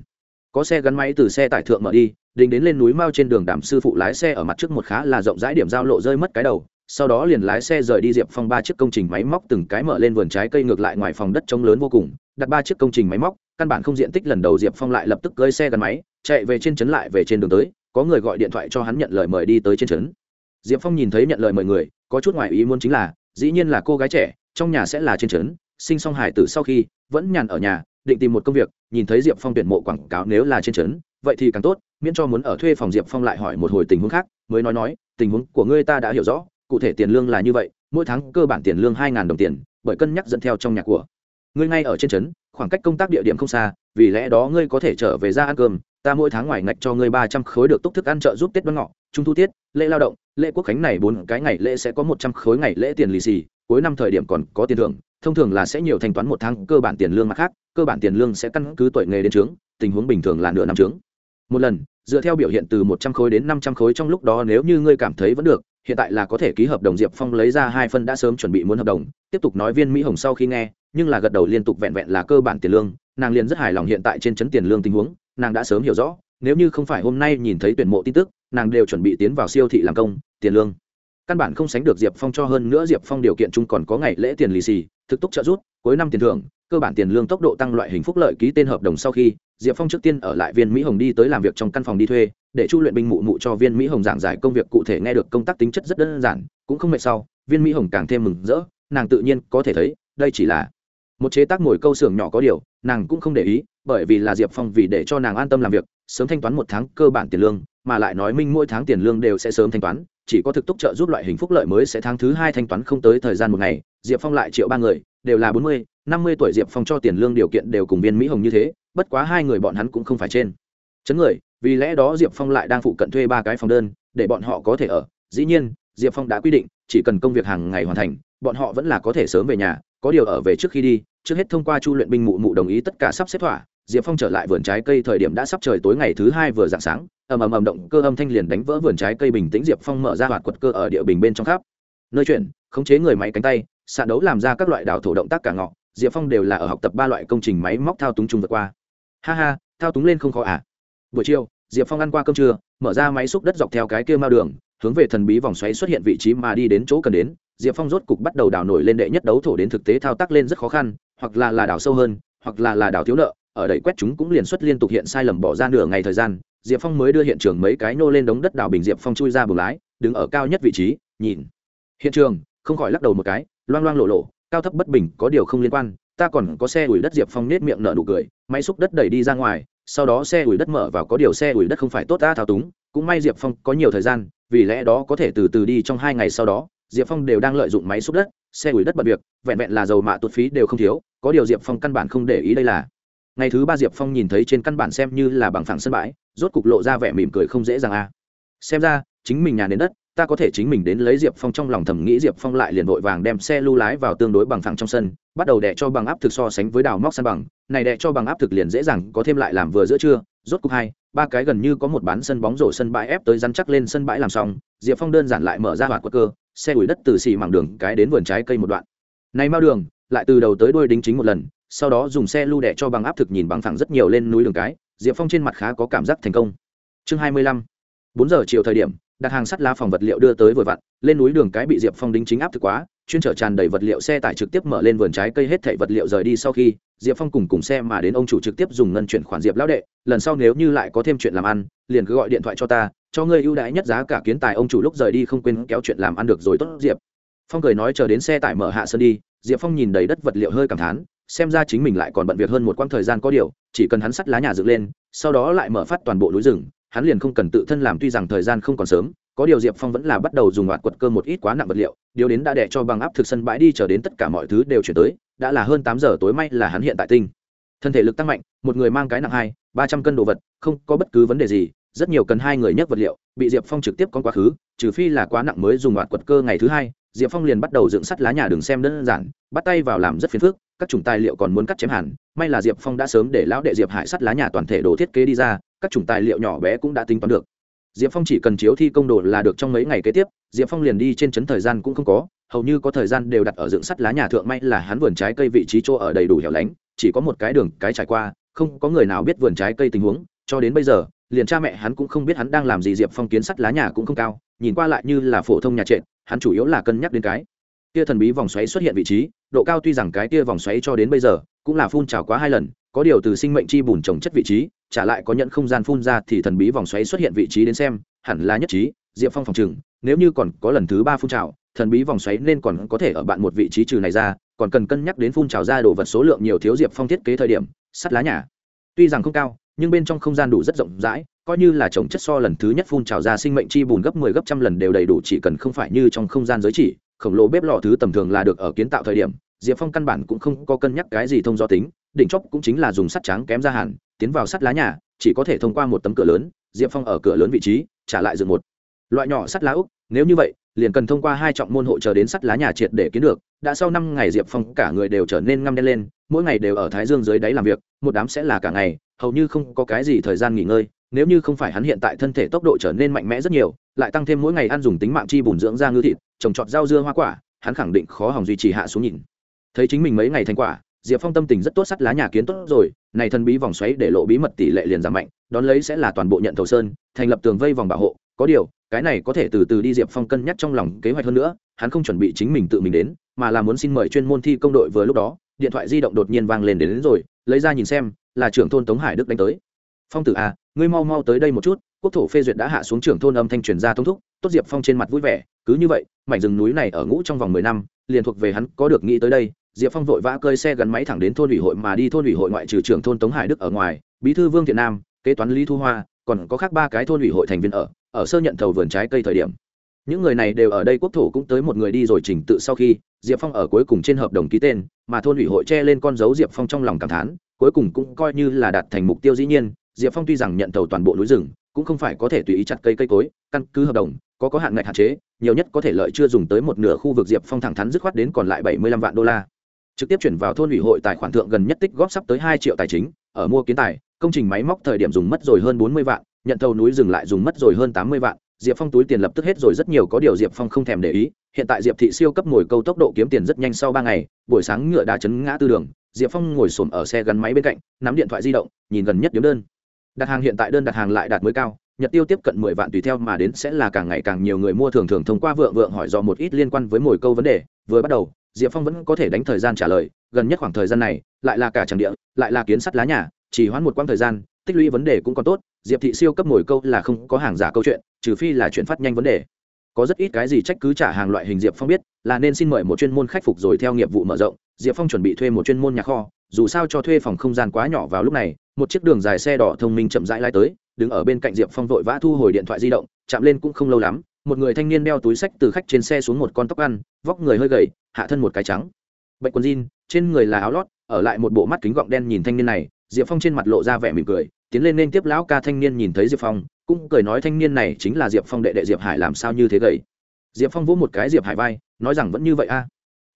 Speaker 1: Có xe gắn máy từ xe tải thượng mở đi đính đến lên núi mao trên đường đàm sư phụ lái xe ở mặt trước một khá là rộng rãi điểm giao lộ rơi mất cái đầu sau đó liền lái xe rời đi diệp phong ba chiếc công trình máy móc từng cái mở lên vườn trái cây ngược lại ngoài phòng đất trống lớn vô cùng, đặt ba chiếc công trình máy móc, căn bản không diện tích lần đầu diệp phong lại lập tức cơi xe gắn máy, chạy về trên trấn lại về trên đường tới, có người gọi điện thoại cho hắn nhận lời mời đi tới trên trấn. Diệp phong nhìn thấy nhận lời mời người, có chút ngoài ý muốn chính là, dĩ nhiên là cô gái trẻ, trong nhà sẽ là trên trấn, sinh Song hải tử sau khi, vẫn nhàn ở nhà, định tìm một công việc, nhìn thấy diệp phong tuyển mộ quảng cáo nếu là trên trấn, vậy thì càng tốt, miễn cho muốn ở thuê phòng diệp phong lại hỏi một hồi tình huống khác, mới nói nói, tình huống của ngươi ta đã hiểu rõ cụ thể tiền lương là như vậy, mỗi tháng cơ bản tiền lương hai đồng tiền, bởi cân nhắc dẫn theo trong nhà của. Ngươi ngay ở trên trấn, khoảng cách công tác địa điểm không xa, vì lẽ đó ngươi có thể trở về ra ăn cơm, ta mỗi tháng ngoài ngạch cho ngươi ba trăm khối được túc thức ăn trợ giúp tết đoan ngọ, trung thu tiết, lễ lao động, lễ quốc khánh này bốn cái ngày lễ sẽ có một trăm khối ngày lễ tiền lì xì, cuối năm thời điểm còn có tiền thưởng, thông thường là sẽ nhiều thanh toán một tháng cơ bản tiền lương mặt khác, cơ bản tiền lương sẽ căn cứ tuổi nghề đến trướng, tình huống bình thường là nửa năm trướng. Một lần, dựa theo biểu hiện từ một trăm khối đến năm trăm khối trong lúc đó nếu như ngươi cảm thấy vẫn được hiện tại là có thể ký hợp đồng diệp phong lấy ra hai phân đã sớm chuẩn bị muốn hợp đồng. Tiếp tục nói viên mỹ hồng sau khi nghe, nhưng là gật đầu liên tục vẹn vẹn là cơ bản tiền lương. Nàng liền rất hài lòng hiện tại trên chấn tiền lương tình huống, nàng đã sớm hiểu rõ, nếu như không phải hôm nay nhìn thấy tuyển mộ tin tức, nàng đều chuẩn bị tiến vào siêu thị làm công, tiền lương. Căn bản không sánh được diệp phong cho hơn nữa diệp phong điều kiện chung còn có ngày lễ tiền lì xì, thực túc trợ rút cuối năm tiền thưởng cơ bản tiền lương tốc độ tăng loại hình phúc lợi ký tên hợp đồng sau khi, diệp phong trước tiên ở lại viên mỹ hồng đi tới làm việc trong căn phòng đi thuê, để chu luyện binh mụ mụ cho viên mỹ hồng giảng giải công việc cụ thể nghe được công tác tính chất rất đơn giản, cũng không mệt sau, viên mỹ hồng càng thêm mừng rỡ, nàng tự nhiên có thể thấy, đây chỉ là một chế tác ngồi câu xưởng nhỏ có điều, nàng cũng không để ý, bởi vì là diệp phong vì để cho nàng an tâm làm việc, sớm thanh toán một tháng cơ bản tiền lương, mà lại nói minh mỗi tháng tiền lương đều sẽ sớm thanh toán, chỉ có thực túc trợ giúp loại hình phúc lợi mới sẽ tháng thứ hai thanh toán không tới thời gian một ngày, diệp phong lại triệu ba người đều là bốn mươi, năm mươi tuổi diệp phong cho tiền lương điều kiện đều cùng viên mỹ hồng như thế, bất quá hai người bọn hắn cũng không phải trên. Chấn người, vì lẽ đó diệp phong lại đang phụ cận thuê ba cái phòng đơn, để bọn họ có thể ở. Dĩ nhiên, diệp phong đã quy định, chỉ cần công việc hàng ngày hoàn thành, bọn họ vẫn là có thể sớm về nhà, có điều ở về trước khi đi, trước hết thông qua chu luyện binh mụ mụ đồng ý tất cả sắp xếp thỏa, diệp phong trở lại vườn trái cây thời điểm đã sắp trời tối ngày thứ hai vừa d ạ n g sáng, ầm ầm ầm động cơ âm thanh liền đánh vỡ vườn trái cây bình tĩnh diệp phong mở ra hoạt quật cơ ở địa bình bên trong khắp. Nơi chuyển, khống chế người máy cánh tay sạn đấu làm ra các loại đảo thổ động tác cả ngọ, diệp phong đều là ở học tập ba loại công trình máy móc thao túng chung vượt qua. Ha ha, thao túng lên không khó à? Buổi chiều, diệp phong ăn qua cơm trưa, mở ra máy xúc đất dọc theo cái kia mao đường, hướng về thần bí vòng xoáy xuất hiện vị trí mà đi đến chỗ cần đến. Diệp phong rốt cục bắt đầu đào nổi lên đệ nhất đấu thổ đến thực tế thao tác lên rất khó khăn, hoặc là là đào sâu hơn, hoặc là là đào thiếu nợ, ở đẩy quét chúng cũng liền xuất liên tục hiện sai lầm bỏ ra nửa ngày thời gian. Diệp phong mới đưa hiện trường mấy cái nô lên đống đất đào bình diệp phong chui ra buồng lái, đứng ở cao nhất vị trí, nhìn. Hiện trường, không khỏi lắc đầu một cái loang loang lộ lộ, cao thấp bất bình có điều không liên quan, ta còn có xe ủi đất diệp phong nết miệng nở nụ cười, máy xúc đất đẩy đi ra ngoài, sau đó xe ủi đất mở vào có điều xe ủi đất không phải tốt ta thao túng, cũng may diệp phong có nhiều thời gian, vì lẽ đó có thể từ từ đi trong hai ngày sau đó, diệp phong đều đang lợi dụng máy xúc đất, xe ủi đất bật việc, vẹn vẹn là dầu mạ tuột phí đều không thiếu, có điều diệp phong căn bản không để ý đây là. Ngày thứ ba diệp phong nhìn thấy trên căn bản xem như là bằng phẳng sân bãi, rốt cục lộ ra vẻ mỉm cười không dễ dàng a xem ra, chính mình nhà đến đất ta có thể chính mình đến lấy diệp phong trong lòng thầm nghĩ diệp phong lại liền vội vàng đem xe lưu lái vào tương đối bằng phẳng trong sân, bắt đầu đẻ cho bằng áp thực so sánh với đào móc săn bằng. Này đẻ cho bằng áp thực liền dễ dàng, có thêm lại làm vừa giữa trưa. Rốt cục hai, ba cái gần như có một bán sân bóng rổ sân bãi ép tới rắn chắc lên sân bãi làm xong, diệp phong đơn giản lại mở ra hoạt quất cơ, xe ủi đất từ xì mảng đường cái đến vườn trái cây một đoạn. Này mau đường, lại từ đầu tới đuôi đính chính một lần, sau đó dùng xe lưu đẻ cho bằng áp thực nhìn bằng phẳng rất nhiều lên núi đường cái, diệp phong trên mặt khá có cảm giác thành công. Chương hai mươi lăm, bốn giờ chiều thời điểm đặt hàng sắt lá phòng vật liệu đưa tới vừa vặn, lên núi đường cái bị diệp phong đính chính áp thực quá, chuyên trở tràn đầy vật liệu xe tải trực tiếp mở lên vườn trái cây hết thảy vật liệu rời đi sau khi, diệp phong cùng cùng xe mà đến ông chủ trực tiếp dùng ngân chuyển khoản diệp lão đệ, lần sau nếu như lại có thêm chuyện làm ăn, liền cứ gọi điện thoại cho ta, cho ngươi ưu đãi nhất giá cả kiến tài ông chủ lúc rời đi không quên kéo chuyện làm ăn được rồi tốt, diệp. Phong cười nói chờ đến xe tải mở hạ sơn đi, diệp phong nhìn đầy đất vật liệu hơi cảm thán, xem ra chính mình lại còn bận việc hơn một quãng thời gian có điều, chỉ cần hắn sắt lá nhà dựng lên, sau đó lại mở phát toàn bộ núi rừng hắn liền không cần tự thân làm, tuy rằng thời gian không còn sớm, có điều diệp phong vẫn là bắt đầu dùng loạt quật cơ một ít quá nặng vật liệu, điều đến đã đẻ cho bằng áp thực sân bãi đi chờ đến tất cả mọi thứ đều chuyển tới, đã là hơn tám giờ tối may là hắn hiện tại tinh. Thân thể lực tăng mạnh, một người mang cái nặng hai, ba trăm cân đồ vật, không có bất cứ vấn đề gì, rất nhiều cần hai người nhấc vật liệu, bị diệp phong trực tiếp con quá khứ, trừ phi là quá nặng mới dùng loạt quật cơ ngày thứ hai diệp phong liền bắt đầu dựng sắt lá nhà đường xem đơn giản, bắt tay vào làm rất phiền phức, các chủng tài liệu còn muốn cắt chém hẳn, may là diệp phong đã sớm để lão đệ diệp hải sắt lá nhà toàn thể đồ thiết kế đi ra, các chủng tài liệu nhỏ bé cũng đã tính toán được. Diệp phong chỉ cần chiếu thi công đồ là được trong mấy ngày kế tiếp, diệp phong liền đi trên trấn thời gian cũng không có, hầu như có thời gian đều đặt ở dựng sắt lá nhà thượng, may là hắn vườn trái cây vị trí chỗ ở đầy đủ hẻo lánh, chỉ có một cái đường, cái trải qua, không có người nào biết vườn trái cây tình huống, cho đến bây giờ liền cha mẹ hắn cũng không biết hắn đang làm gì, diệp phong kiến sắt lá nhà cũng không cao, nhìn qua lại như là phổ thông nhà trệt, hắn chủ yếu là cân nhắc đến cái kia thần bí vòng xoáy xuất hiện vị trí, độ cao tuy rằng cái kia vòng xoáy cho đến bây giờ cũng là phun trào quá hai lần, có điều từ sinh mệnh chi bùn trồng chất vị trí, trả lại có nhận không gian phun ra thì thần bí vòng xoáy xuất hiện vị trí đến xem, hẳn là nhất trí, diệp phong phòng chừng nếu như còn có lần thứ ba phun trào, thần bí vòng xoáy nên còn có thể ở bạn một vị trí trừ này ra, còn cần cân nhắc đến phun trào ra đồ vật số lượng nhiều thiếu diệp phong thiết kế thời điểm, sắt lá nhà tuy rằng không cao nhưng bên trong không gian đủ rất rộng rãi, coi như là trồng chất so lần thứ nhất phun trào ra sinh mệnh chi bùn gấp 10 gấp trăm lần đều đầy đủ, chỉ cần không phải như trong không gian giới chỉ, khổng lồ bếp lò thứ tầm thường là được ở kiến tạo thời điểm, diệp phong căn bản cũng không có cân nhắc cái gì thông do tính, đỉnh chóp cũng chính là dùng sắt trắng kém ra hẳn tiến vào sắt lá nhà, chỉ có thể thông qua một tấm cửa lớn, diệp phong ở cửa lớn vị trí, trả lại dựng một loại nhỏ sắt lá úc, nếu như vậy, liền cần thông qua hai trọng môn hộ chờ đến sắt lá nhà triệt để kiến được, đã sau năm ngày diệp phong cả người đều trở nên ngăm đen lên mỗi ngày đều ở thái dương dưới đáy làm việc, một đám sẽ là cả ngày, hầu như không có cái gì thời gian nghỉ ngơi, nếu như không phải hắn hiện tại thân thể tốc độ trở nên mạnh mẽ rất nhiều, lại tăng thêm mỗi ngày ăn dùng tính mạng chi bùn dưỡng ra ngư thịt, trồng trọt rau dưa hoa quả, hắn khẳng định khó hỏng duy trì hạ xuống nhìn. Thấy chính mình mấy ngày thành quả, diệp phong tâm tình rất tốt sắt lá nhà kiến tốt rồi, này thân bí vòng xoáy để lộ bí mật tỷ lệ liền giảm mạnh, đón lấy sẽ là toàn bộ nhận thầu sơn, thành lập tường vây vòng bảo hộ, có điều, cái này có thể từ từ đi diệp phong cân nhắc trong lòng kế hoạch hơn nữa, hắn không chuẩn bị chính mình tự mình đến, mà là muốn xin mời chuyên môn thi công đội vừa lúc đó điện thoại di động đột nhiên vang lên đến, đến rồi lấy ra nhìn xem là trưởng thôn tống hải đức đánh tới. Phong tử à ngươi mau mau tới đây một chút quốc thổ phê duyệt đã hạ xuống trưởng thôn âm thanh truyền ra thông thúc tốt diệp phong trên mặt vui vẻ cứ như vậy mảnh rừng núi này ở ngũ trong vòng mười năm liền thuộc về hắn có được nghĩ tới đây diệp phong vội vã cơi xe gắn máy thẳng đến thôn ủy hội mà đi thôn ủy hội ngoại trừ trưởng thôn tống hải đức ở ngoài bí thư vương thiện nam kế toán lý thu hoa còn có khác ba cái thôn ủy hội thành viên ở ở sơ nhận thầu vườn trái cây thời điểm những người này đều ở đây quốc thổ cũng tới một người đi rồi trình tự sau khi, diệp phong ở cuối cùng trên hợp đồng ký tên, mà thôn ủy hội che lên con dấu diệp phong trong lòng cảm thán, cuối cùng cũng coi như là đạt thành mục tiêu dĩ nhiên, diệp phong tuy rằng nhận thầu toàn bộ núi rừng, cũng không phải có thể tùy ý chặt cây cây cối, căn cứ hợp đồng, có có hạn ngạch hạn chế, nhiều nhất có thể lợi chưa dùng tới một nửa khu vực diệp phong thẳng thắn dứt khoát đến còn lại bảy mươi lăm vạn đô la. Trực tiếp chuyển vào thôn ủy hội tài khoản thượng gần nhất tích góp sắp tới hai triệu tài chính, ở mua kiến tài, công trình máy móc thời điểm dùng mất rồi hơn bốn mươi vạn, nhận thầu núi rừng lại dùng mất rồi hơn tám mươi vạn diệp phong túi tiền lập tức hết rồi, rất nhiều có điều diệp phong không thèm để ý. Hiện tại diệp thị siêu cấp ngồi câu tốc độ kiếm tiền rất nhanh sau ba ngày, buổi sáng ngựa đá chấn ngã tư đường, diệp phong ngồi xổm ở xe gắn máy bên cạnh, nắm điện thoại di động, nhìn gần nhất điếm đơn. Đặt hàng hiện tại đơn đặt hàng lại đạt mới cao, nhật tiêu tiếp cận mười vạn tùy theo mà đến sẽ là càng ngày càng nhiều người mua thường thường thông qua vượng vượng hỏi do một ít liên quan với mồi câu vấn đề. Vừa bắt đầu, diệp phong vẫn có thể đánh thời gian trả lời, gần nhất khoảng thời gian này, lại là cả tràng địa, lại là kiến sắt lá nhà, chỉ hoãn một quãng thời gian, tích lũy vấn đề cũng còn tốt diệp thị siêu cấp mồi câu là không có hàng giả câu chuyện, trừ phi là chuyện phát nhanh vấn đề. Có rất ít cái gì trách cứ trả hàng loại hình diệp phong biết, là nên xin mời một chuyên môn khắc phục rồi theo nghiệp vụ mở rộng. Diệp phong chuẩn bị thuê một chuyên môn nhà kho, dù sao cho thuê phòng không gian quá nhỏ vào lúc này, một chiếc đường dài xe đỏ thông minh chậm rãi lai tới, đứng ở bên cạnh diệp phong vội vã thu hồi điện thoại di động, chạm lên cũng không lâu lắm, một người thanh niên đeo túi sách từ khách trên xe xuống một con tóc ăn, vóc người hơi gầy, hạ thân một cái trắng. Bệnh quần jean, trên người là áo lót, ở lại một bộ mắt kính gọng đen nhìn thanh niên này diệp phong trên mặt lộ ra vẻ mỉm cười, tiến lên nên tiếp lão ca thanh niên nhìn thấy diệp phong, cũng cười nói thanh niên này chính là diệp phong đệ đệ diệp hải làm sao như thế gầy. Diệp phong vỗ một cái diệp hải vai, nói rằng vẫn như vậy a.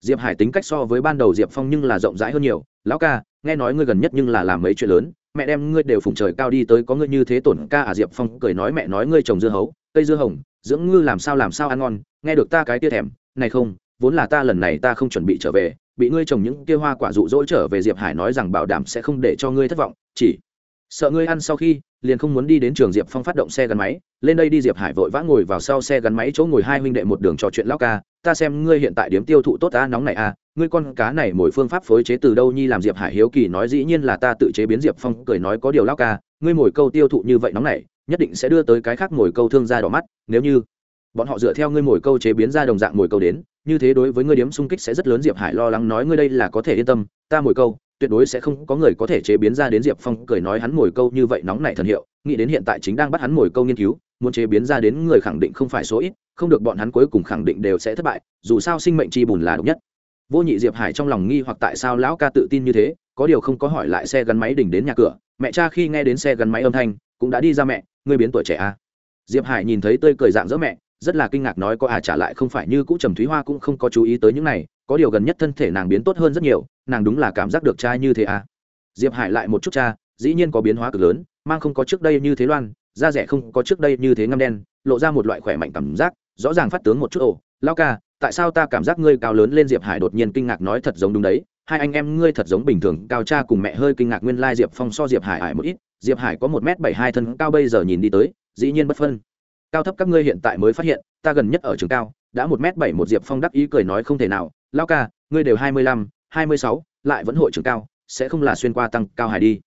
Speaker 1: Diệp hải tính cách so với ban đầu diệp phong nhưng là rộng rãi hơn nhiều. Lão ca, nghe nói ngươi gần nhất nhưng là làm mấy chuyện lớn, mẹ đem ngươi đều phụng trời cao đi tới có ngươi như thế tổn ca à? Diệp phong cười nói mẹ nói ngươi trồng dưa hấu, cây dưa hồng, dưỡng ngư làm sao làm sao ăn ngon, nghe được ta cái tia thèm, này không, vốn là ta lần này ta không chuẩn bị trở về bị ngươi trồng những kia hoa quả rụ rỗ trở về diệp hải nói rằng bảo đảm sẽ không để cho ngươi thất vọng, chỉ sợ ngươi ăn sau khi liền không muốn đi đến trường diệp phong phát động xe gắn máy, lên đây đi diệp hải vội vã ngồi vào sau xe gắn máy chỗ ngồi hai huynh đệ một đường trò chuyện lao ca, ta xem ngươi hiện tại điếm tiêu thụ tốt ta nóng này à ngươi con cá này mỗi phương pháp phối chế từ đâu nhi làm diệp hải hiếu kỳ nói dĩ nhiên là ta tự chế biến diệp phong, cười nói có điều lao ca, ngươi mồi câu tiêu thụ như vậy nóng này, nhất định sẽ đưa tới cái khác mồi câu thương gia đỏ mắt, nếu như bọn họ dựa theo ngươi mồi câu chế biến ra đồng dạng mồi câu đến như thế đối với ngươi điếm xung kích sẽ rất lớn, diệp hải lo lắng nói ngươi đây là có thể yên tâm, ta mồi câu, tuyệt đối sẽ không có người có thể chế biến ra đến diệp phong cười nói hắn mồi câu như vậy nóng nảy thần hiệu, nghĩ đến hiện tại chính đang bắt hắn mồi câu nghiên cứu, muốn chế biến ra đến người khẳng định không phải số ít, không được bọn hắn cuối cùng khẳng định đều sẽ thất bại, dù sao sinh mệnh chi bùn là độc nhất vô nhị diệp hải trong lòng nghi hoặc tại sao lão ca tự tin như thế, có điều không có hỏi lại xe gắn máy đỉnh đến nhà cửa, mẹ cha khi nghe đến xe gắn máy âm thanh, cũng đã đi ra mẹ, ngươi biến tuổi trẻ à. diệp hải nhìn thấy tươi cười dạng dỡ mẹ rất là kinh ngạc nói có à trả lại không phải như cũ trầm thúy hoa cũng không có chú ý tới những này, có điều gần nhất thân thể nàng biến tốt hơn rất nhiều, nàng đúng là cảm giác được trai như thế à. Diệp hải lại một chút cha, dĩ nhiên có biến hóa cực lớn, mang không có trước đây như thế loan, da rẻ không có trước đây như thế ngâm đen, lộ ra một loại khỏe mạnh cảm giác, rõ ràng phát tướng một chút ồ lao ca, tại sao ta cảm giác ngươi cao lớn lên? Diệp hải đột nhiên kinh ngạc nói thật giống đúng đấy, hai anh em ngươi thật giống bình thường, cao cha cùng mẹ hơi kinh ngạc nguyên lai diệp phong so diệp hải hải một ít, diệp hải có một m bảy hai thân cao bây giờ nhìn đi tới, dĩ nhiên bất phân cao thấp các ngươi hiện tại mới phát hiện, ta gần nhất ở trường cao, đã một m bảy một diệp phong đắc ý cười nói không thể nào, lao ca, ngươi đều hai mươi lăm, hai mươi sáu, lại vẫn hội trường cao, sẽ không là xuyên qua tăng cao hải đi.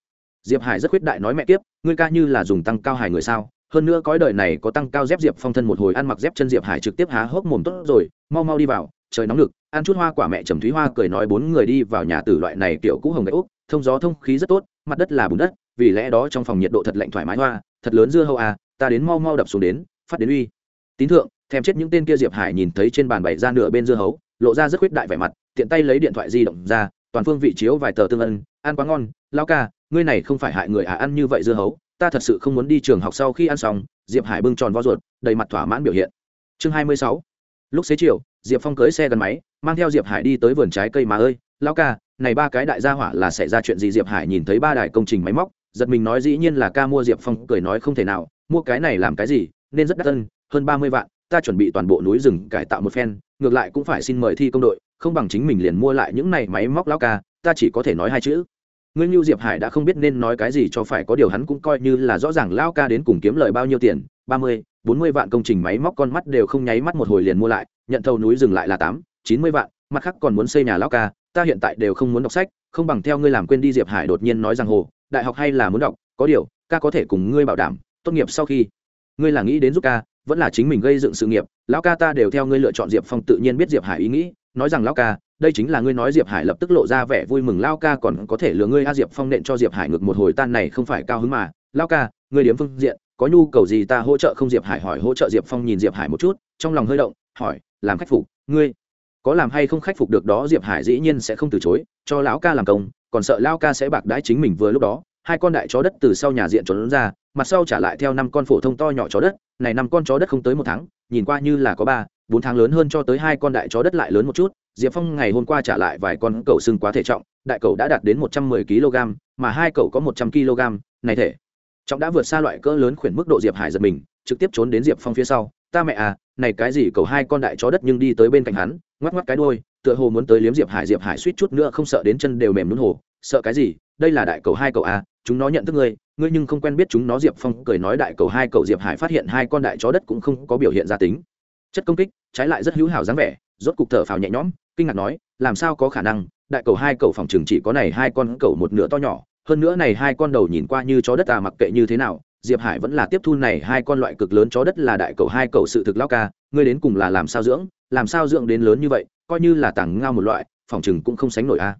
Speaker 1: Diệp hải rất khuyết đại nói mẹ tiếp ngươi ca như là dùng tăng cao hải người sao? Hơn nữa cõi đời này có tăng cao dép diệp phong thân một hồi ăn mặc dép chân diệp hải trực tiếp há hốc mồm tốt rồi, mau mau đi vào, trời nóng lực ăn chút hoa quả mẹ trầm thúy hoa cười nói bốn người đi vào nhà tử loại này kiểu cũ hồng gậy úc, thông gió thông khí rất tốt, mặt đất là bùn đất, vì lẽ đó trong phòng nhiệt độ thật lạnh thoải mái hoa, thật lớn dưa hâu à ta đến mau mau đập xuống đến, phát đến uy. Tín thượng, thèm chết những tên kia diệp hải nhìn thấy trên bàn bày ra nửa bên dưa hấu, lộ ra rất khuyết đại vẻ mặt, tiện tay lấy điện thoại di động ra, toàn phương vị chiếu vài tờ tương ân, ăn quá ngon lao ca, ngươi này không phải hại người à ăn như vậy dưa hấu, ta thật sự không muốn đi trường học sau khi ăn xong. Diệp hải bưng tròn vo ruột, đầy mặt thỏa mãn biểu hiện. Chương hai mươi sáu. Lúc xế chiều, diệp phong cưới xe gắn máy, mang theo diệp hải đi tới vườn trái cây mà ơi lao ca, này ba cái đại gia hỏa là xảy ra chuyện gì? Diệp hải nhìn thấy ba đài công trình máy móc, giật mình nói dĩ nhiên là ca mua diệp phong, cười nói không thể nào mua cái này làm cái gì, nên rất đắt tân hơn ba mươi vạn, ta chuẩn bị toàn bộ núi rừng cải tạo một phen, ngược lại cũng phải xin mời thi công đội, không bằng chính mình liền mua lại những này máy móc lao ca, ta chỉ có thể nói hai chữ. Ngươi như diệp hải đã không biết nên nói cái gì cho phải, có điều hắn cũng coi như là rõ ràng lao ca đến cùng kiếm lời bao nhiêu tiền, ba mươi, bốn mươi vạn công trình máy móc con mắt đều không nháy mắt một hồi liền mua lại, nhận thầu núi dừng lại là tám, chín mươi vạn, mặt khác còn muốn xây nhà lao ca, ta hiện tại đều không muốn đọc sách, không bằng theo ngươi làm quên đi diệp hải đột nhiên nói rằng, hồ, đại học hay là muốn đọc, có điều, ca có thể cùng ngươi bảo đảm tốt nghiệp sau khi. Ngươi là nghĩ đến giúp ca, vẫn là chính mình gây dựng sự nghiệp. Lão ca ta đều theo ngươi lựa chọn diệp phong tự nhiên biết diệp hải ý nghĩ, nói rằng lão ca, đây chính là ngươi nói diệp hải lập tức lộ ra vẻ vui mừng. Lao ca còn có thể lừa ngươi, a, diệp phong nện cho diệp hải ngược một hồi tan này không phải cao hứng mà. Lao ca, ngươi điếm phương diện, có nhu cầu gì ta hỗ trợ không? Diệp hải hỏi, hỗ trợ diệp phong nhìn diệp hải một chút, trong lòng hơi động, hỏi, làm khắc phục, ngươi có làm hay không khắc phục được đó? Diệp hải dĩ nhiên sẽ không từ chối, cho lão ca làm công, còn sợ lao ca sẽ bạc đãi chính mình vừa lúc đó hai con đại chó đất từ sau nhà diện trốn ra, mặt sau trả lại theo năm con phổ thông to nhỏ chó đất, này năm con chó đất không tới một tháng, nhìn qua như là có ba, bốn tháng lớn hơn cho tới hai con đại chó đất lại lớn một chút, diệp phong ngày hôm qua trả lại vài con cậu sưng quá thể trọng, đại cậu đã đạt đến một trăm mười kg mà hai cậu có một trăm kg này thể. Trọng đã vượt xa loại cỡ lớn khuyển mức độ diệp hải giật mình, trực tiếp trốn đến diệp phong phía sau, ta mẹ à này cái gì cậu hai con đại chó đất nhưng đi tới bên cạnh hắn, ngoắc ngoắc cái đôi tựa hồ muốn tới liếm diệp hải diệp hải suýt chút nữa không sợ đến chân đều mềm nún hồ, sợ cái gì? Đây là đại cậu hai cậu a, chúng nó nhận thức ngươi ngươi nhưng không quen biết chúng nó, diệp phong cười nói đại cậu hai cậu diệp hải phát hiện hai con đại chó đất cũng không có biểu hiện ra tính chất công kích, trái lại rất hữu hảo dáng vẻ, rốt cục thở phào nhẹ nhõm, kinh ngạc nói, làm sao có khả năng, đại cầu hai cầu phòng trường chỉ có này hai con cầu một nửa to nhỏ, hơn nữa này hai con đầu nhìn qua như chó đất à mặc kệ như thế nào, diệp hải vẫn là tiếp thu này hai con loại cực lớn chó đất là đại cầu hai cầu sự thực lao ca, ngươi đến cùng là làm sao dưỡng, làm sao dưỡng đến lớn như vậy, coi như là tảng ngao một loại, phòng chừng cũng không sánh nổi a à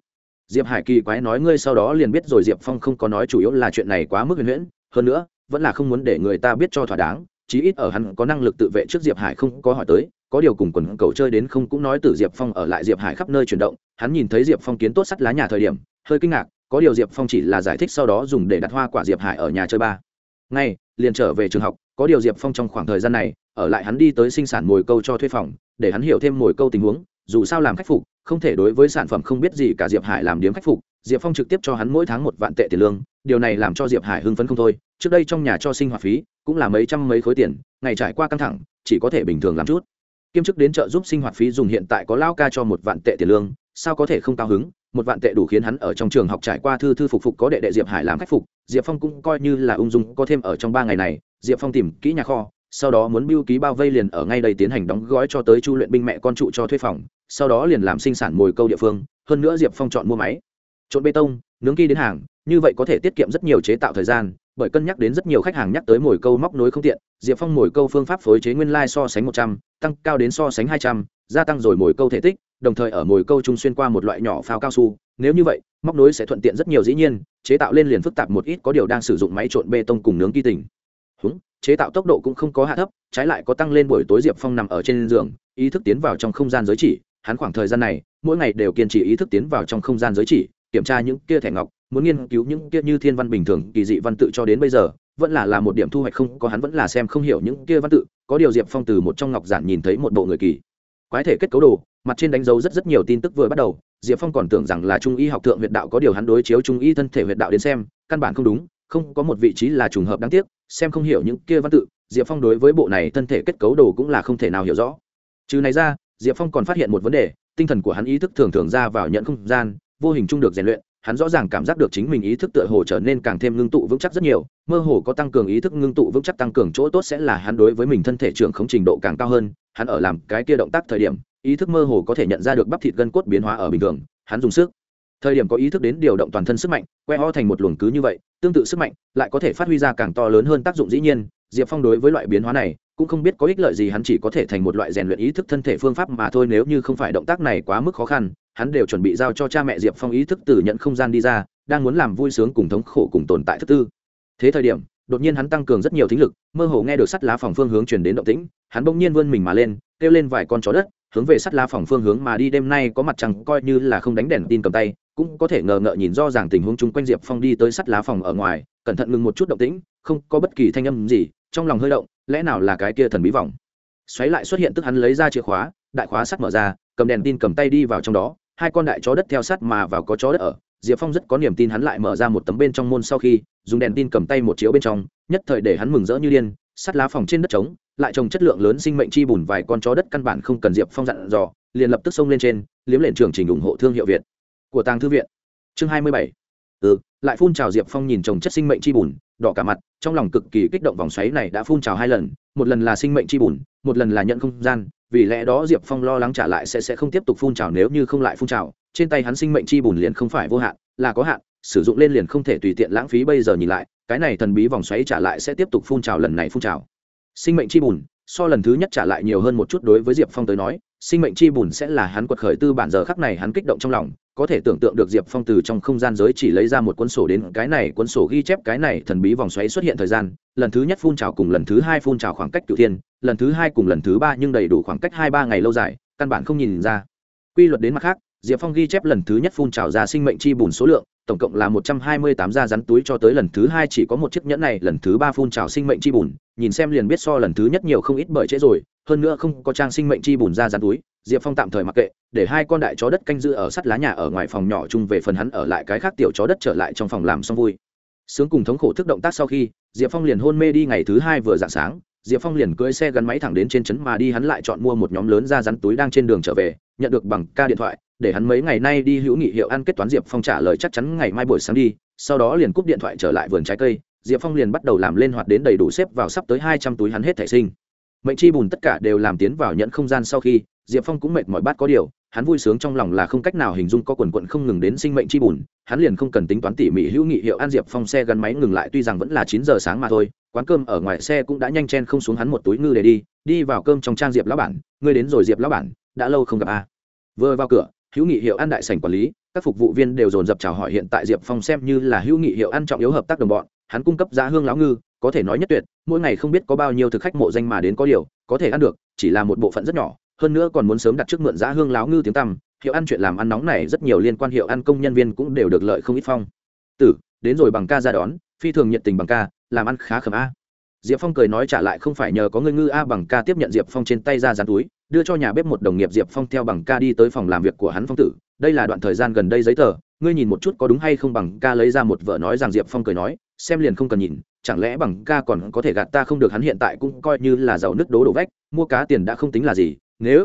Speaker 1: diệp hải kỳ quái nói ngươi sau đó liền biết rồi, diệp phong không có nói chủ yếu là chuyện này quá mức huyền huyễn, hơn nữa, vẫn là không muốn để người ta biết cho thỏa đáng, chí ít ở hắn có năng lực tự vệ trước diệp hải không có hỏi tới, có điều cùng quần cầu chơi đến không cũng nói từ diệp phong ở lại diệp hải khắp nơi chuyển động, hắn nhìn thấy diệp phong kiến tốt sắt lá nhà thời điểm, hơi kinh ngạc, có điều diệp phong chỉ là giải thích sau đó dùng để đặt hoa quả diệp hải ở nhà chơi ba. Ngay, liền trở về trường học, có điều diệp phong trong khoảng thời gian này, ở lại hắn đi tới sinh sản mồi câu cho thuê phòng, để hắn hiểu thêm mồi câu tình huống, dù sao làm khách phục không thể đối với sản phẩm không biết gì cả diệp hải làm điếm khách phục, diệp phong trực tiếp cho hắn mỗi tháng một vạn tệ tiền lương, điều này làm cho diệp hải hưng phấn không thôi. Trước đây trong nhà cho sinh hoạt phí cũng là mấy trăm mấy khối tiền, ngày trải qua căng thẳng, chỉ có thể bình thường làm chút. Kiêm chức đến chợ giúp sinh hoạt phí dùng hiện tại có lao ca cho một vạn tệ tiền lương, sao có thể không cao hứng? Một vạn tệ đủ khiến hắn ở trong trường học trải qua thư thư phục phục có đệ đệ diệp hải làm khách phục, diệp phong cũng coi như là ung dung có thêm ở trong ba ngày này. Diệp phong tìm kỹ nhà kho, sau đó muốn biêu ký bao vây liền ở ngay đây tiến hành đóng gói cho tới chu luyện binh mẹ con trụ cho thuê phòng sau đó liền làm sinh sản mồi câu địa phương, hơn nữa diệp phong chọn mua máy. Trộn bê tông, nướng kỳ đến hàng, như vậy có thể tiết kiệm rất nhiều chế tạo thời gian, bởi cân nhắc đến rất nhiều khách hàng nhắc tới mồi câu móc nối không tiện, diệp phong mồi câu phương pháp phối chế nguyên lai、like、so sánh một trăm, tăng cao đến so sánh hai trăm, gia tăng rồi mồi câu thể tích, đồng thời ở mồi câu chung xuyên qua một loại nhỏ phao cao su. Nếu như vậy, móc nối sẽ thuận tiện rất nhiều dĩ nhiên, chế tạo lên liền phức tạp một ít có điều đang sử dụng máy trộn bê tông cùng nướng kỳ tình húng, chế tạo tốc độ cũng không có hạ thấp, trái lại có tăng lên buổi tối diệp phong nằm ở trên giường, ý thức tiến vào trong không gian giới chỉ hắn khoảng thời gian này, mỗi ngày đều kiên trì ý thức tiến vào trong không gian giới chỉ, kiểm tra những kia thẻ ngọc, muốn nghiên cứu những kia như thiên văn bình thường, kỳ dị văn tự cho đến bây giờ, vẫn là là một điểm thu hoạch không, có hắn vẫn là xem không hiểu những kia văn tự, có điều diệp phong từ một trong ngọc giản nhìn thấy một bộ người kỳ. Quái thể kết cấu đồ, mặt trên đánh dấu rất rất nhiều tin tức vừa bắt đầu, diệp phong còn tưởng rằng là trung y học thượng huyện đạo có điều hắn đối chiếu trung y thân thể huyện đạo đến xem, căn bản không đúng, không, có một vị trí là trùng hợp đáng tiếc, xem không hiểu những kia văn tự, diệp phong đối với bộ này thân thể kết cấu đồ cũng là không thể nào hiểu rõ. Trừ này ra diệp phong còn phát hiện một vấn đề, tinh thần của hắn ý thức thường thường ra vào nhận không gian, vô hình chung được rèn luyện, hắn rõ ràng cảm giác được chính mình ý thức tựa hồ trở nên càng thêm ngưng tụ vững chắc rất nhiều, mơ hồ có tăng cường ý thức ngưng tụ vững chắc tăng cường chỗ tốt sẽ là hắn đối với mình thân thể trưởng không trình độ càng cao hơn, hắn ở làm cái kia động tác thời điểm, ý thức mơ hồ có thể nhận ra được bắp thịt gân cốt biến hóa ở bình thường, hắn dùng sức. Thời điểm có ý thức đến điều động toàn thân sức mạnh, que ho thành một luồng cứ như vậy, tương tự sức mạnh, lại có thể phát huy ra càng to lớn hơn tác dụng dĩ nhiên, diệp phong đối với loại biến hóa này cũng không biết có ích lợi gì hắn chỉ có thể thành một loại rèn luyện ý thức thân thể phương pháp mà thôi, nếu như không phải động tác này quá mức khó khăn, hắn đều chuẩn bị giao cho cha mẹ diệp phong ý thức từ nhận không gian đi ra, đang muốn làm vui sướng cùng thống khổ cùng tồn tại thứ tư. Thế thời điểm, đột nhiên hắn tăng cường rất nhiều thính lực, mơ hồ nghe được sắt lá phòng phương hướng truyền đến động tĩnh, hắn bỗng nhiên vươn mình mà lên, kêu lên vài con chó đất, hướng về sắt lá phòng phương hướng mà đi, đêm nay có mặt trăng coi như là không đánh đèn tin cầm tay, cũng có thể ngờ ngợ nhìn do ràng tình huống chung quanh diệp phong đi tới sắt lá phòng ở ngoài, cẩn thận ngừng một chút động tĩnh, không có bất kỳ thanh âm gì trong lòng hơi động, lẽ nào là cái kia thần bí vòng? Xoáy lại xuất hiện tức hắn lấy ra chìa khóa, đại khóa sắt mở ra, cầm đèn tin cầm tay đi vào trong đó, hai con đại chó đất theo sắt mà vào có chó đất ở, diệp phong rất có niềm tin hắn lại mở ra một tấm bên trong môn sau khi, dùng đèn tin cầm tay một chiếu bên trong, nhất thời để hắn mừng rỡ như điên, sắt lá phòng trên đất trống, lại trồng chất lượng lớn sinh mệnh chi bùn vài con chó đất căn bản không cần diệp phong dặn dò, liền lập tức xông lên trên, liếm lên trường trình ủng hộ thương hiệu việt. Của tàng thư viện. Chương hai mươi bảy. Ừ lại phun trào diệp phong nhìn trồng chất sinh mệnh chi bùn đỏ cả mặt, trong lòng cực kỳ kích động vòng xoáy này đã phun trào hai lần, một lần là sinh mệnh chi bùn, một lần là nhận không gian, vì lẽ đó diệp phong lo lắng trả lại sẽ sẽ không tiếp tục phun trào nếu như không lại phun trào, trên tay hắn sinh mệnh chi bùn liền không phải vô hạn, là có hạn, sử dụng lên liền không thể tùy tiện lãng phí bây giờ nhìn lại, cái này thần bí vòng xoáy trả lại sẽ tiếp tục phun trào lần này phun trào. Sinh mệnh chi bùn so lần thứ nhất trả lại nhiều hơn một chút đối với diệp phong tới nói, sinh mệnh chi bùn sẽ là hắn quật khởi tư bản giờ khắc này hắn kích động trong lòng, có thể tưởng tượng được diệp phong từ trong không gian giới chỉ lấy ra một cuốn sổ đến cái này cuốn sổ ghi chép cái này thần bí vòng xoáy xuất hiện thời gian, lần thứ nhất phun trào cùng lần thứ hai phun trào khoảng cách cựu thiên, lần thứ hai cùng lần thứ ba nhưng đầy đủ khoảng cách hai ba ngày lâu dài, căn bản không nhìn ra. Quy luật đến mặt khác, diệp phong ghi chép lần thứ nhất phun trào ra sinh mệnh chi bùn số lượng tổng cộng là một trăm hai mươi tám da rắn túi cho tới lần thứ hai chỉ có một chiếc nhẫn này, lần thứ ba phun trào sinh mệnh chi bùn, nhìn xem liền biết so lần thứ nhất nhiều không ít bởi trễ rồi, hơn nữa không có trang sinh mệnh chi bùn ra rắn túi, diệp phong tạm thời mặc kệ, để hai con đại chó đất canh giữ ở sắt lá nhà ở ngoài phòng nhỏ chung về phần hắn ở lại cái khác tiểu chó đất trở lại trong phòng làm xong vui. Sướng cùng thống khổ thức động tác sau khi, diệp phong liền hôn mê đi ngày thứ hai vừa dạng sáng, diệp phong liền cưỡi xe gắn máy thẳng đến trên trấn mà đi hắn lại chọn mua một nhóm lớn ra rắn túi đang trên đường trở về, nhận được bằng ca điện thoại để hắn mấy ngày nay đi hữu nghị hiệu ăn kết toán diệp phong trả lời chắc chắn ngày mai buổi sáng đi, sau đó liền cúp điện thoại trở lại vườn trái cây, diệp phong liền bắt đầu làm lên hoạt đến đầy đủ xếp vào sắp tới hai trăm túi hắn hết thẻ sinh. Mệnh chi bùn tất cả đều làm tiến vào nhận không gian sau khi, diệp phong cũng mệt mỏi bát có điều, hắn vui sướng trong lòng là không cách nào hình dung có quần quận không ngừng đến sinh mệnh chi bùn, hắn liền không cần tính toán tỉ mỉ hữu nghị hiệu an diệp phong xe gắn máy ngừng lại tuy rằng vẫn là chín giờ sáng mà thôi, quán cơm ở ngoài xe cũng đã nhanh chen không xuống hắn một túi ngư để đi đi vào cơm trong trang diệp lão bản, ngươi đến rồi diệp lão bản, đã lâu không gặp a. Vừa vào cửa hữu nghị hiệu an đại sảnh quản lý, các phục vụ viên đều dồn dập chào hỏi hiện tại diệp phong xem như là hữu nghị hiệu ăn trọng yếu hợp tác đồng bọn, hắn cung cấp giá hương lão ngư, có thể nói nhất tuyệt, mỗi ngày không biết có bao nhiêu thực khách mộ danh mà đến có điều, có thể ăn được, chỉ là một bộ phận rất nhỏ, hơn nữa còn muốn sớm đặt trước mượn giá hương láo ngư tiếng tăm, hiệu ăn chuyện làm ăn nóng này rất nhiều liên quan hiệu ăn công nhân viên cũng đều được lợi không ít phong. Tử, đến rồi bằng ca ra đón, phi thường nhiệt tình bằng ca, làm ăn khá khẩm a. Diệp phong cười nói trả lại không phải nhờ có người ngư a bằng ca tiếp nhận diệp phong trên tay ra dán túi đưa cho nhà bếp một đồng nghiệp diệp phong theo bằng ca đi tới phòng làm việc của hắn phong tử. Đây là đoạn thời gian gần đây giấy tờ, ngươi nhìn một chút có đúng hay không bằng ca lấy ra một vợ nói rằng diệp phong cười nói, xem liền không cần nhìn, chẳng lẽ bằng ca còn có thể gạt ta không được hắn hiện tại cũng coi như là giàu nước đố đổ vách, mua cá tiền đã không tính là gì, nếu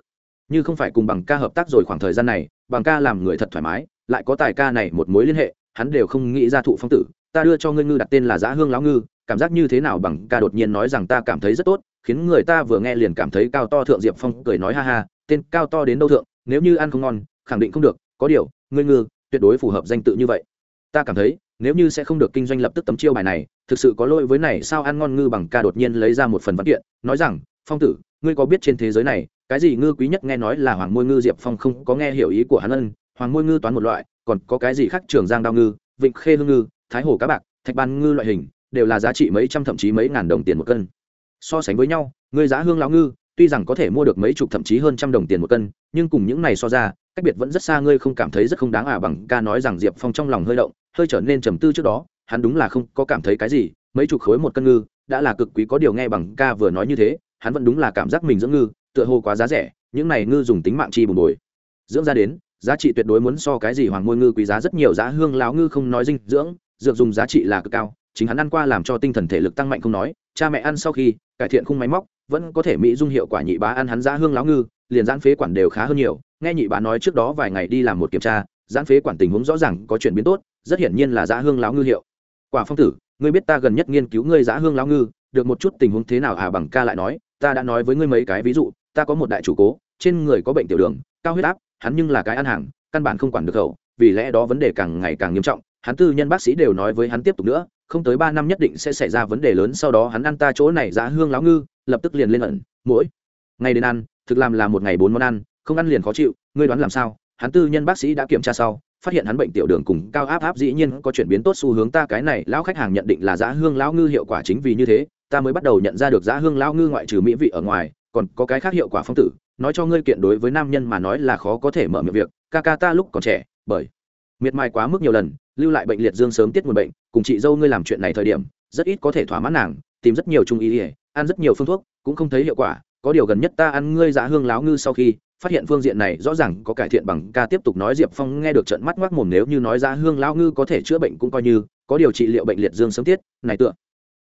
Speaker 1: như không phải cùng bằng ca hợp tác rồi khoảng thời gian này, bằng ca làm người thật thoải mái, lại có tài ca này một mối liên hệ, hắn đều không nghĩ ra thụ phong tử. Ta đưa cho ngươi ngư đặt tên là giá hương lão ngư, cảm giác như thế nào bằng ca đột nhiên nói rằng ta cảm thấy rất tốt khiến người ta vừa nghe liền cảm thấy cao to thượng diệp phong cười nói ha ha, tên cao to đến đâu thượng, nếu như ăn không ngon, khẳng định không được, có điều, ngươi ngư, tuyệt đối phù hợp danh tự như vậy. Ta cảm thấy, nếu như sẽ không được kinh doanh lập tức tấm chiêu bài này, thực sự có lỗi với này sao ăn ngon ngư bằng ca đột nhiên lấy ra một phần văn kiện, nói rằng, phong tử, ngươi có biết trên thế giới này, cái gì ngư quý nhất nghe nói là hoàng môi ngư diệp phong không có nghe hiểu ý của hắn ân, hoàng môi ngư toán một loại, còn có cái gì khác trường giang đao ngư, vịnh khê hương ngư, thái hồ cá bạc, thạch ban ngư loại hình, đều là giá trị mấy trăm thậm chí mấy ngàn đồng tiền một cân so sánh với nhau người giá hương lão ngư, tuy rằng có thể mua được mấy chục thậm chí hơn trăm đồng tiền một cân, nhưng cùng những này so ra, cách biệt vẫn rất xa, ngươi không cảm thấy rất không đáng à bằng ca nói rằng diệp phong trong lòng hơi động, hơi trở nên trầm tư trước đó, hắn đúng là không có cảm thấy cái gì, mấy chục khối một cân ngư, đã là cực quý có điều nghe bằng ca vừa nói như thế, hắn vẫn đúng là cảm giác mình dưỡng ngư, tựa hồ quá giá rẻ, những này ngư dùng tính mạng chi bùn bồi. Dưỡng ra đến, giá trị tuyệt đối muốn so cái gì hoàng môi ngư quý giá rất nhiều, giá hương láo ngư không nói dinh dưỡng, dược dùng giá trị là cực cao, chính hắn ăn qua làm cho tinh thần thể lực tăng mạnh không nói cha mẹ ăn sau khi cải thiện khung máy móc, vẫn có thể mỹ dung hiệu quả nhị bá ăn hắn ra hương láo ngư, liền giãn phế quản đều khá hơn nhiều. Nghe nhị bá nói trước đó vài ngày đi làm một kiểm tra, giãn phế quản tình huống rõ ràng có chuyển biến tốt, rất hiển nhiên là giá hương láo ngư hiệu. Quả phong tử, ngươi biết ta gần nhất nghiên cứu ngươi giá hương láo ngư, được một chút tình huống thế nào à? Bằng ca lại nói, ta đã nói với ngươi mấy cái ví dụ, ta có một đại chủ cố, trên người có bệnh tiểu đường, cao huyết áp, hắn nhưng là cái ăn hàng, căn bản không quản được khẩu, vì lẽ đó vấn đề càng ngày càng nghiêm trọng. Hắn tư nhân bác sĩ đều nói với hắn tiếp tục nữa không tới ba năm nhất định sẽ xảy ra vấn đề lớn, sau đó hắn ăn ta chỗ này giá hương láo ngư, lập tức liền lên ẩn mỗi ngày đến ăn, thực làm là một ngày bốn món ăn, không ăn liền khó chịu, ngươi đoán làm sao? Hắn tư nhân bác sĩ đã kiểm tra sau, phát hiện hắn bệnh tiểu đường cùng cao áp áp dĩ nhiên có chuyển biến tốt xu hướng, ta cái này, lão khách hàng nhận định là giá hương lão ngư hiệu quả chính vì như thế, ta mới bắt đầu nhận ra được giá hương lão ngư ngoại trừ mỹ vị ở ngoài, còn có cái khác hiệu quả phong tử, nói cho ngươi kiện đối với nam nhân mà nói là khó có thể mở miệng việc, ca ca ta lúc còn trẻ, bởi miệt mài quá mức nhiều lần lưu lại bệnh liệt dương sớm tiết nguồn bệnh, cùng chị dâu ngươi làm chuyện này thời điểm, rất ít có thể thỏa mãn nàng, tìm rất nhiều trung ý ỉa ăn rất nhiều phương thuốc, cũng không thấy hiệu quả. Có điều gần nhất ta ăn ngươi giá hương láo ngư sau khi, phát hiện phương diện này rõ ràng có cải thiện bằng ca tiếp tục nói diệp phong nghe được trận mắt ngoác mồm nếu như nói giá hương lão ngư có thể chữa bệnh cũng coi như, có điều trị liệu bệnh liệt dương sớm tiết, này tựa.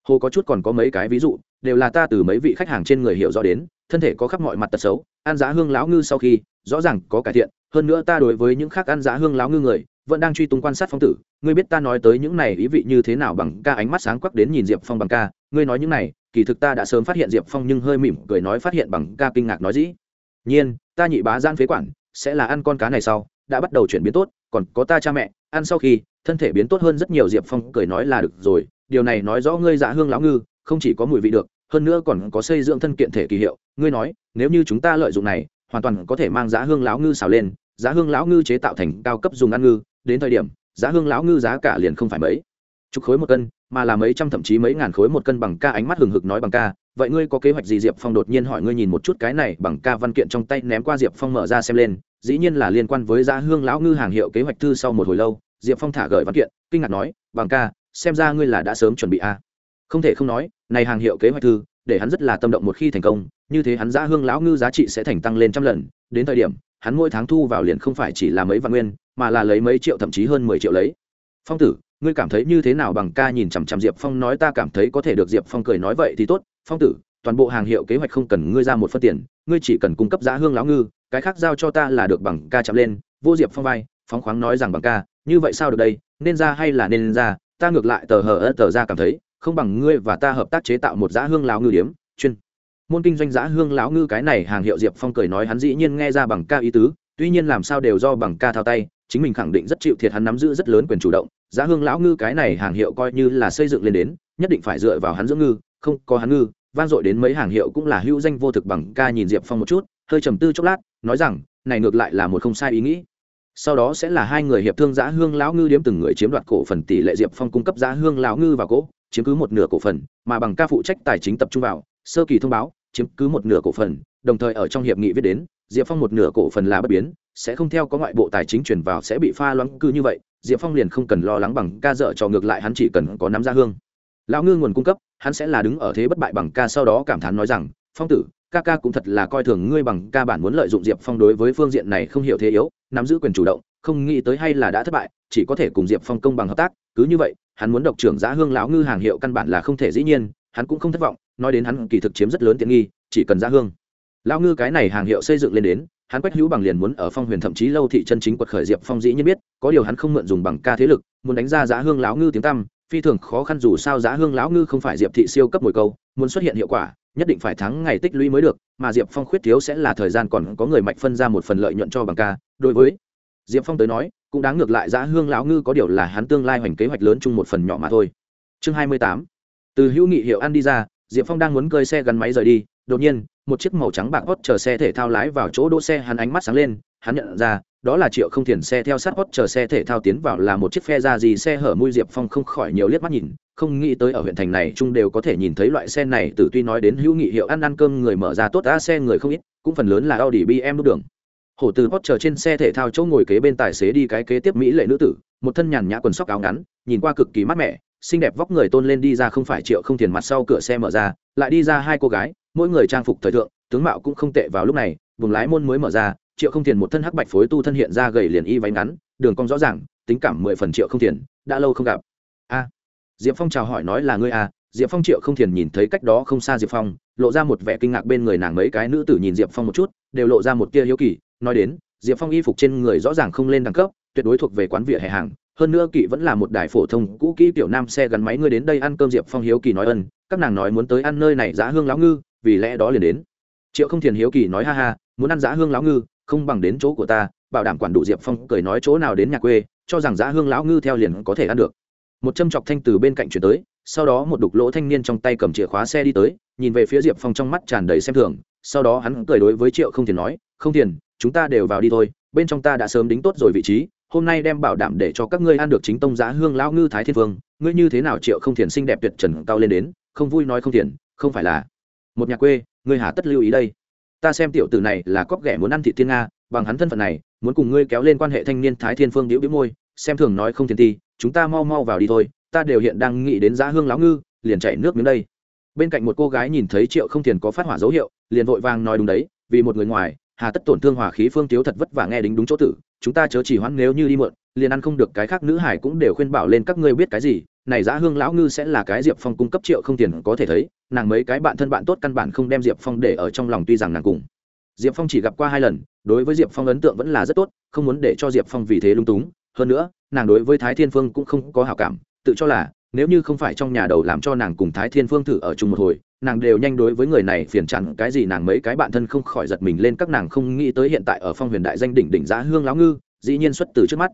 Speaker 1: Hồ có chút còn có mấy cái ví dụ, đều là ta từ mấy vị khách hàng trên người hiểu rõ đến, thân thể có khắp mọi mặt tật xấu, ăn giá hương lão ngư sau khi, rõ ràng có cải thiện, hơn nữa ta đối với những khác ăn giá hương lão ngư người vẫn đang truy tung quan sát phong tử, ngươi biết ta nói tới những này ý vị như thế nào bằng ca ánh mắt sáng quắc đến nhìn diệp phong bằng ca, ngươi nói những này, kỳ thực ta đã sớm phát hiện diệp phong nhưng hơi mỉm cười nói phát hiện bằng ca kinh ngạc nói dĩ. Nhiên, ta nhị bá gian phế quản, sẽ là ăn con cá này sau, đã bắt đầu chuyển biến tốt, còn có ta cha mẹ, ăn sau khi, thân thể biến tốt hơn rất nhiều diệp phong cười nói là được rồi, điều này nói rõ ngươi dạ hương lão ngư, không chỉ có mùi vị được, hơn nữa còn có xây dưỡng thân kiện thể kỳ hiệu, ngươi nói, nếu như chúng ta lợi dụng này, hoàn toàn có thể mang giá hương lão ngư xào lên giá hương lão ngư chế tạo thành cao cấp dùng ăn ngư, đến thời điểm, giá hương lão ngư giá cả liền không phải mấy chục khối một cân, mà là mấy trăm thậm chí mấy ngàn khối một cân bằng ca ánh mắt hừng hực nói bằng ca, vậy ngươi có kế hoạch gì diệp phong đột nhiên hỏi ngươi nhìn một chút cái này bằng ca văn kiện trong tay ném qua diệp phong mở ra xem lên, dĩ nhiên là liên quan với giá hương lão ngư hàng hiệu kế hoạch thư sau một hồi lâu, diệp phong thả gởi văn kiện, kinh ngạc nói, bằng ca, xem ra ngươi là đã sớm chuẩn bị a à. không thể không nói, này hàng hiệu kế hoạch thư, để hắn rất là tâm động một khi thành công, như thế hắn giá hương lão ngư giá trị sẽ thành tăng lên trăm lần, đến thời điểm hắn mỗi tháng thu vào liền không phải chỉ là mấy vạn nguyên, mà là lấy mấy triệu thậm chí hơn mười triệu lấy. Phong tử, ngươi cảm thấy như thế nào bằng ca nhìn chằm chằm diệp phong nói ta cảm thấy có thể được diệp phong cười nói vậy thì tốt. Phong tử, toàn bộ hàng hiệu kế hoạch không cần ngươi ra một phân tiền, ngươi chỉ cần cung cấp giá hương lão ngư, cái khác giao cho ta là được bằng ca chạm lên. Vô diệp phong vai, phóng khoáng nói rằng bằng ca, như vậy sao được đây, nên ra hay là nên ra, ta ngược lại tờ hờ ơ tờ ra cảm thấy, không bằng ngươi và ta hợp tác chế tạo một giá hương lão ngư điếm, chuyên môn kinh doanh giã hương lão ngư cái này hàng hiệu diệp phong cười nói hắn dĩ nhiên nghe ra bằng ca ý tứ, tuy nhiên làm sao đều do bằng ca thao tay, chính mình khẳng định rất chịu thiệt hắn nắm giữ rất lớn quyền chủ động giá hương lão ngư cái này hàng hiệu coi như là xây dựng lên đến, nhất định phải dựa vào hắn dưỡng ngư, không có hắn ngư, vang dội đến mấy hàng hiệu cũng là hữu danh vô thực bằng ca nhìn diệp phong một chút, hơi trầm tư chốc lát, nói rằng, này ngược lại là một không sai ý nghĩ. Sau đó sẽ là hai người hiệp thương giá hương lão ngư điếm từng người chiếm đoạt cổ phần tỷ lệ diệp phong cung cấp giá hương lão ngư và cỗ, chiếm cứ một nửa cổ phần, mà bằng ca phụ trách tài chính tập trung vào, sơ kỳ thông báo chiếm cứ một nửa cổ phần, đồng thời ở trong hiệp nghị viết đến, diệp phong một nửa cổ phần là bất biến, sẽ không theo có ngoại bộ tài chính chuyển vào sẽ bị pha loãng cư như vậy, diệp phong liền không cần lo lắng bằng ca dợ cho ngược lại hắn chỉ cần có nắm ra hương. Lão ngư nguồn cung cấp, hắn sẽ là đứng ở thế bất bại bằng ca sau đó cảm thán nói rằng, phong tử, ca ca cũng thật là coi thường ngươi bằng ca bản muốn lợi dụng diệp phong đối với phương diện này không hiểu thế yếu, nắm giữ quyền chủ động, không nghĩ tới hay là đã thất bại, chỉ có thể cùng diệp phong công bằng hợp tác, cứ như vậy, hắn muốn độc trưởng giá hương lão ngư hàng hiệu căn bản là không thể dĩ nhiên hắn cũng không thất vọng, nói đến hắn kỳ thực chiếm rất lớn tiện nghi, chỉ cần giá hương. Lão ngư cái này hàng hiệu xây dựng lên đến, hắn quách hữu bằng liền muốn ở phong huyền thậm chí lâu thị chân chính quật khởi diệp phong dĩ nhiên biết, có điều hắn không mượn dùng bằng ca thế lực, muốn đánh ra giá hương lão ngư tiếng tăm, phi thường khó khăn dù sao giá hương lão ngư không phải diệp thị siêu cấp mồi câu, muốn xuất hiện hiệu quả, nhất định phải thắng ngày tích lũy mới được, mà diệp phong khuyết thiếu sẽ là thời gian còn có người mạch phân ra một phần lợi nhuận cho bằng ca. Đối với diệp phong tới nói, cũng đáng ngược lại giá hương lão ngư có điều là hắn tương lai hoành kế hoạch lớn chung một phần nhỏ mà thôi. Chương hai mươi tám từ hữu nghị hiệu ăn đi ra, diệp phong đang muốn cơi xe gắn máy rời đi, đột nhiên, một chiếc màu trắng bạc hot chờ xe thể thao lái vào chỗ đỗ xe hắn ánh mắt sáng lên, hắn nhận ra, đó là triệu không thiền xe theo sát hot chờ xe thể thao tiến vào là một chiếc phe ra gì xe hở mui diệp phong không khỏi nhiều liếc mắt nhìn, không nghĩ tới ở huyện thành này chung đều có thể nhìn thấy loại xe này từ tuy nói đến hữu nghị hiệu ăn ăn cơm người mở ra tốt đã xe người không ít, cũng phần lớn là audi bm đúc đường. Hổ từ hot chờ trên xe thể thao chỗ ngồi kế bên tài xế đi cái kế tiếp mỹ lệ nữ tử, một thân nhàn nhã quần sóc áo ngắn, nhìn qua cực kỳ mát mẻ xinh đẹp vóc người tôn lên đi ra không phải triệu không tiền mặt sau cửa xe mở ra, lại đi ra hai cô gái, mỗi người trang phục thời thượng, tướng mạo cũng không tệ vào lúc này, vùng lái môn mới mở ra, triệu không tiền một thân hắc bạch phối tu thân hiện ra gầy liền y váy ngắn, đường cong rõ ràng, tính cảm mười phần triệu không tiền đã lâu không gặp. A, diệp phong chào hỏi nói là ngươi a diệp phong triệu không thiền nhìn thấy cách đó không xa diệp phong, lộ ra một vẻ kinh ngạc bên người nàng mấy cái nữ tử nhìn diệp phong một chút, đều lộ ra một tia hiếu kỳ, nói đến, diệp phong y phục trên người rõ ràng không lên đẳng cấp, tuyệt đối thuộc về quán vỉa hè hàng hơn nữa kỵ vẫn là một đài phổ thông, cũ kỹ tiểu nam xe gắn máy ngươi đến đây ăn cơm diệp phong hiếu kỳ nói ân, các nàng nói muốn tới ăn nơi này giá hương lão ngư, vì lẽ đó liền đến. Triệu không thiền hiếu kỳ nói ha ha, muốn ăn giá hương lão ngư, không bằng đến chỗ của ta, bảo đảm quản đủ diệp phong, cười nói chỗ nào đến nhà quê, cho rằng giá hương lão ngư theo liền có thể ăn được. Một châm chọc thanh từ bên cạnh chuyển tới, sau đó một đục lỗ thanh niên trong tay cầm chìa khóa xe đi tới, nhìn về phía diệp phong trong mắt tràn đầy xem thường, sau đó hắn cười đối với triệu không thiền nói, không thiền, chúng ta đều vào đi thôi, bên trong ta đã sớm đính tốt rồi vị trí hôm nay đem bảo đảm để cho các ngươi ăn được chính tông giá hương lão ngư thái thiên vương, ngươi như thế nào triệu không thiền xinh đẹp tuyệt trần cao lên đến, không vui nói không thiền, không phải là một nhà quê, ngươi hà tất lưu ý đây. Ta xem tiểu tử này là cóc ghẻ muốn ăn thị thiên nga, bằng hắn thân phận này, muốn cùng ngươi kéo lên quan hệ thanh niên thái thiên phương điếu đĩu môi, xem thường nói không thiền ti chúng ta mau mau vào đi thôi, ta đều hiện đang nghĩ đến giá hương lão ngư, liền chạy nước miếng đây. Bên cạnh một cô gái nhìn thấy triệu không thiền có phát hỏa dấu hiệu, liền vội vàng nói đúng đấy, vì một người ngoài, hà tất tổn thương hòa khí phương tiếu thật vất vả nghe đính đúng chỗ tử chúng ta chớ chỉ hoãn nếu như đi mượn liền ăn không được cái khác nữ hải cũng đều khuyên bảo lên các ngươi biết cái gì, này giá hương lão ngư sẽ là cái diệp phong cung cấp triệu không tiền có thể thấy, nàng mấy cái bạn thân bạn tốt căn bản không đem diệp phong để ở trong lòng tuy rằng nàng cùng. Diệp phong chỉ gặp qua hai lần, đối với diệp phong ấn tượng vẫn là rất tốt, không muốn để cho diệp phong vì thế lung túng. Hơn nữa, nàng đối với thái thiên phương cũng không có hảo cảm, tự cho là, nếu như không phải trong nhà đầu làm cho nàng cùng thái thiên phương thử ở chung một hồi nàng đều nhanh đối với người này phiền chẳng cái gì nàng mấy cái bạn thân không khỏi giật mình lên, các nàng không nghĩ tới hiện tại ở phong huyền đại danh đỉnh đỉnh giá hương lão ngư, dĩ nhiên xuất từ trước mắt.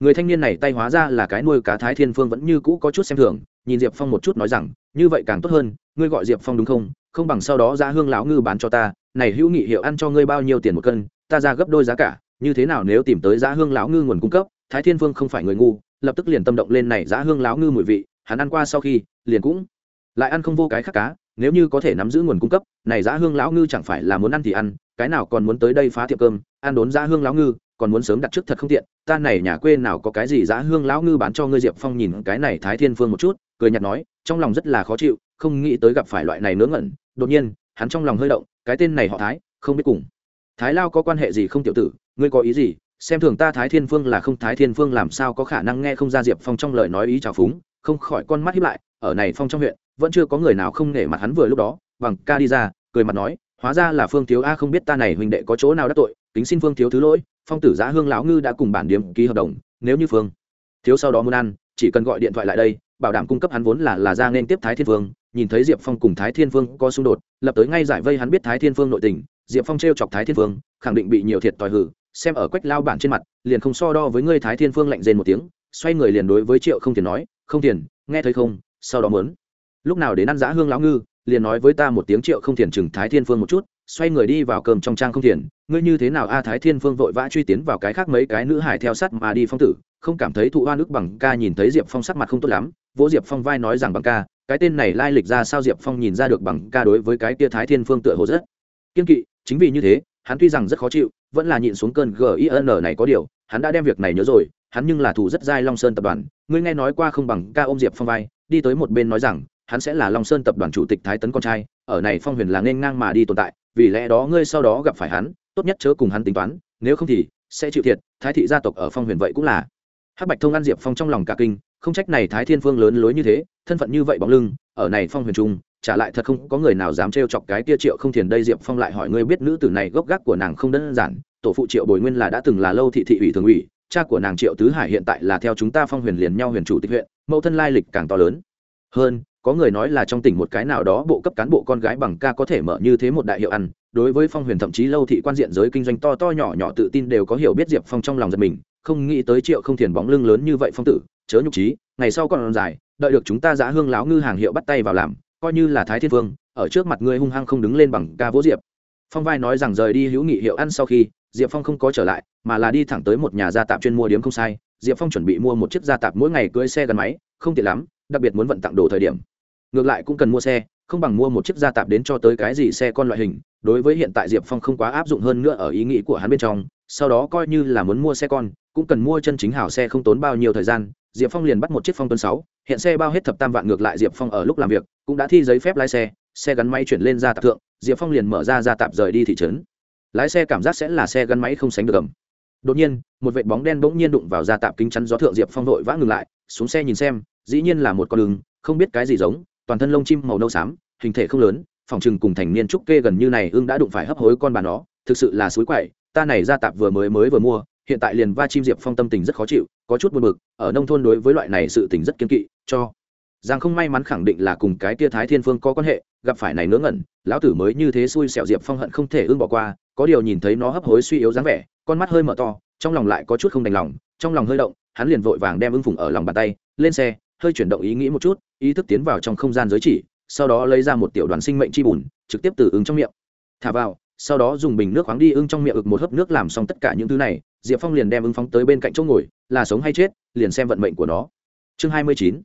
Speaker 1: Người thanh niên này tay hóa ra là cái nuôi cá thái thiên phương vẫn như cũ có chút xem thường, nhìn diệp phong một chút nói rằng, như vậy càng tốt hơn, ngươi gọi diệp phong đúng không? Không bằng sau đó giá hương lão ngư bán cho ta, này hữu nghị hiệu ăn cho ngươi bao nhiêu tiền một cân, ta ra gấp đôi giá cả, như thế nào nếu tìm tới giá hương lão ngư nguồn cung cấp, thái thiên phương không phải người ngu, lập tức liền tâm động lên này giá hương lão ngư mùi vị, hắn ăn qua sau khi, liền cũng lại ăn không vô cái khác cá nếu như có thể nắm giữ nguồn cung cấp, này giá hương lão ngư chẳng phải là muốn ăn thì ăn, cái nào còn muốn tới đây phá tiệm cơm, ăn đốn giá hương lão ngư, còn muốn sớm đặt trước thật không tiện, ta này nhà quê nào có cái gì giá hương lão ngư bán cho ngươi diệp phong nhìn cái này thái thiên phương một chút, cười nhạt nói, trong lòng rất là khó chịu, không nghĩ tới gặp phải loại này nướng ngẩn, đột nhiên, hắn trong lòng hơi động, cái tên này họ thái, không biết cùng. Thái lao có quan hệ gì không tiểu tử, ngươi có ý gì, xem thường ta thái thiên phương là không, thái thiên phương làm sao có khả năng nghe không ra diệp phong trong lời nói ý trào phúng, không khỏi con mắt hiếp lại, ở này phong trong huyện vẫn chưa có người nào không nể mặt hắn vừa lúc đó, bằng ca đi ra, cười mặt nói, hóa ra là phương thiếu a không biết ta này huynh đệ có chỗ nào đắc tội, kính xin phương thiếu thứ lỗi, phong tử giã hương lão ngư đã cùng bản điếm ký hợp đồng, nếu như phương thiếu sau đó muốn ăn, chỉ cần gọi điện thoại lại đây, bảo đảm cung cấp hắn vốn là là ra nên tiếp thái thiên vương, nhìn thấy diệp phong cùng thái thiên vương có xung đột, lập tới ngay giải vây hắn biết thái thiên vương nội tình, diệp phong t r e o chọc thái thiên vương, khẳng định bị nhiều thiệt tòi hử, xem ở quách lao bản trên mặt, liền không so đo với ngươi thái thiên vương lạnh rên một tiếng, xoay người liền đối với triệu không tiền nói, không tiền nghe thấy không? Sau đó mớn lúc nào đến ăn giã hương lão ngư, liền nói với ta một tiếng triệu không tiền chừng thái thiên phương một chút, xoay người đi vào cơm trong trang không tiền ngươi như thế nào a, thái thiên phương vội vã truy tiến vào cái khác mấy cái nữ hải theo sắt mà đi phong tử, không cảm thấy thụ hoa nước bằng ca nhìn thấy diệp phong sắc mặt không tốt lắm. Vỗ diệp phong vai nói rằng bằng ca, cái tên này lai lịch ra sao diệp phong nhìn ra được bằng ca đối với cái kia thái thiên phương tựa hồ rất kiên kỵ. Chính vì như thế, hắn tuy rằng rất khó chịu, vẫn là nhịn xuống cơn gin này có điều, hắn đã đem việc này nhớ rồi, hắn nhưng là thủ rất dai long sơn tập đoàn. Ngươi nghe nói qua không bằng ca ôm diệp phong vai, đi tới một bên nói rằng hắn sẽ là long sơn tập đoàn chủ tịch thái tấn con trai, ở này phong huyền là nên ngang mà đi tồn tại, vì lẽ đó ngươi sau đó gặp phải hắn, tốt nhất chớ cùng hắn tính toán, nếu không thì sẽ chịu thiệt, thái thị gia tộc ở phong huyền vậy cũng là. Hắc bạch thông ăn diệp phong trong lòng cả kinh, không trách này thái thiên phương lớn lối như thế, thân phận như vậy bóng lưng, ở này phong huyền trung trả lại thật không có người nào dám trêu chọc cái tia triệu không thiền đây, diệp phong lại hỏi ngươi biết nữ tử này gốc gác của nàng không đơn giản, tổ phụ triệu bồi nguyên là đã từng là lâu thị thị ủy thường ủy, cha của nàng triệu tứ hải hiện tại là theo chúng ta phong huyền liền nhau huyền chủ tịch huyện, mẫu thân lai lịch càng to lớn. Hơn có người nói là trong tỉnh một cái nào đó bộ cấp cán bộ con gái bằng ca có thể mở như thế một đại hiệu ăn, đối với phong huyền thậm chí lâu thị quan diện giới kinh doanh to to nhỏ nhỏ tự tin đều có hiểu biết diệp phong trong lòng giật mình, không nghĩ tới triệu không thiền bóng lưng lớn như vậy phong tử, chớ nhục trí ngày sau còn dài, đợi được chúng ta giã hương láo ngư hàng hiệu bắt tay vào làm, coi như là thái thiên vương, ở trước mặt ngươi hung hăng không đứng lên bằng ca vỗ diệp. Phong vai nói rằng rời đi hữu nghị hiệu ăn sau khi, diệp phong không có trở lại, mà là đi thẳng tới một nhà gia tạp chuyên mua điếm không sai, diệp phong chuẩn bị mua một chiếc gia tạp mỗi ngày cưới xe gắn máy, không tiện lắm, đặc biệt muốn vận tặng đồ thời điểm ngược lại cũng cần mua xe, không bằng mua một chiếc gia tạp đến cho tới cái gì xe con loại hình, đối với hiện tại diệp phong không quá áp dụng hơn nữa ở ý nghĩ của hắn bên trong, sau đó coi như là muốn mua xe con, cũng cần mua chân chính hảo xe không tốn bao nhiêu thời gian, diệp phong liền bắt một chiếc phong tuần sáu, hiện xe bao hết thập tam vạn ngược lại diệp phong ở lúc làm việc, cũng đã thi giấy phép lái xe xe gắn máy chuyển lên ra tạp thượng, diệp phong liền mở ra ra tạp rời đi thị trấn. Lái xe cảm giác sẽ là xe gắn máy không sánh được ẩm đột nhiên, một vệt bóng đen bỗng nhiên đụng vào ra tạp kính chắn gió thượng diệp phong vội vã ngừng lại, xuống xe nhìn xem, dĩ nhiên là một con đường, không biết cái gì giống toàn thân lông chim màu nâu xám, hình thể không lớn, phòng chừng cùng thành niên trúc kê gần như này ương đã đụng phải hấp hối con bà nó, thực sự là suối quậy, ta này ra tạp vừa mới mới vừa mua, hiện tại liền va chim diệp phong tâm tình rất khó chịu, có chút buồn bực, ở nông thôn đối với loại này sự tình rất kiên kỵ, cho rằng không may mắn khẳng định là cùng cái tia thái thiên phương có quan hệ, gặp phải này ngớ ngẩn, lão tử mới như thế xui xẻo diệp phong hận không thể ưng bỏ qua, có điều nhìn thấy nó hấp hối suy yếu dáng vẻ, con mắt hơi mở to, trong lòng lại có chút không đành lòng, trong lòng hơi động, hắn liền vội vàng đem ưng phùng ở lòng bàn tay, lên xe hơi chuyển động ý nghĩ một chút, ý thức tiến vào trong không gian giới chỉ, sau đó lấy ra một tiểu đoàn sinh mệnh chi bùn, trực tiếp từ ứng trong miệng. Thả vào, sau đó dùng bình nước khoáng đi ưng trong miệng ực một hớp nước làm xong tất cả những thứ này, diệp phong liền đem ưng phóng tới bên cạnh chỗ ngồi, là sống hay chết, liền xem vận mệnh của nó. Chương hai mươi chín.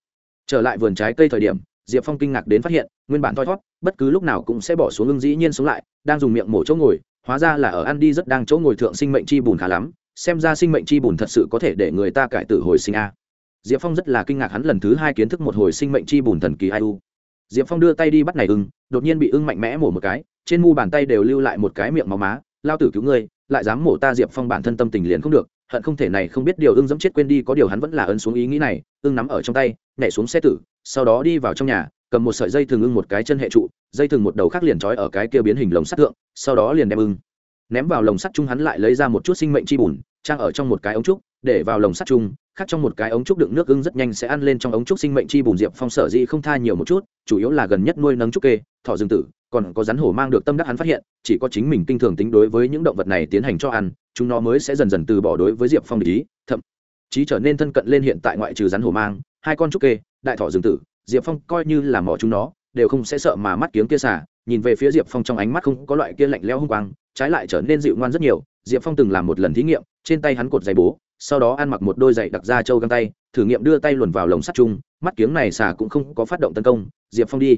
Speaker 1: Trở lại vườn trái cây thời điểm, diệp phong kinh ngạc đến phát hiện, nguyên bản thoi thót bất cứ lúc nào cũng sẽ bỏ xuống ưng dĩ nhiên sống lại, đang dùng miệng mổ chỗ ngồi, hóa ra là ở ăn đi rất đang chỗ ngồi thượng sinh mệnh chi bùn khá lắm, xem ra sinh mệnh chi bùn thật sự có thể để người ta cải tử hồi sinh a diệp phong rất là kinh ngạc hắn lần thứ hai kiến thức một hồi sinh mệnh chi bùn thần kỳ ai u. Diệp phong đưa tay đi bắt này ưng, đột nhiên bị ưng mạnh mẽ mổ một cái, trên mu bàn tay đều lưu lại một cái miệng máu má, lao tử cứu ngươi, lại dám mổ ta diệp phong bản thân tâm tình liền không được, hận không thể này không biết điều ưng dẫm chết quên đi, có điều hắn vẫn là ấn xuống ý nghĩ này. Ưng nắm ở trong tay, nhảy xuống xe tử, sau đó đi vào trong nhà, cầm một sợi dây thường ưng một cái chân hệ trụ, dây thường một đầu khác liền trói ở cái kia biến hình lồng sắt tượng sau đó liền đem ưng ném vào lồng sắt chung hắn lại lấy ra một chút sinh mệnh chi bùn, trang ở trong một cái ống trúc, để vào lồng sắt chung khác trong một cái ống trúc đựng nước ưng rất nhanh sẽ ăn lên trong ống trúc sinh mệnh chi bùn diệp phong sở dĩ không tha nhiều một chút, chủ yếu là gần nhất nuôi nấng trúc kê, thỏ dương tử, còn có rắn hổ mang được tâm đắc hắn phát hiện, chỉ có chính mình kinh thường tính đối với những động vật này tiến hành cho ăn, chúng nó mới sẽ dần dần từ bỏ đối với diệp phong ý, thậm chí trở nên thân cận lên hiện tại ngoại trừ rắn hổ mang, hai con trúc kê, đại thỏ dương tử, diệp phong coi như là mỏ chúng nó, đều không sẽ sợ mà mắt kiếng kia xả, nhìn về phía diệp phong trong ánh mắt không có loại kia lạnh lẽo hung quang, trái lại trở nên dịu ngoan rất nhiều, diệp phong từng làm một lần thí nghiệm, trên tay hắn cột giày bố sau đó ăn mặc một đôi giày đặc da trâu găng tay, thử nghiệm đưa tay luồn vào lồng sắt chung, mắt kiếng này xả cũng không có phát động tấn công, diệp phong đi.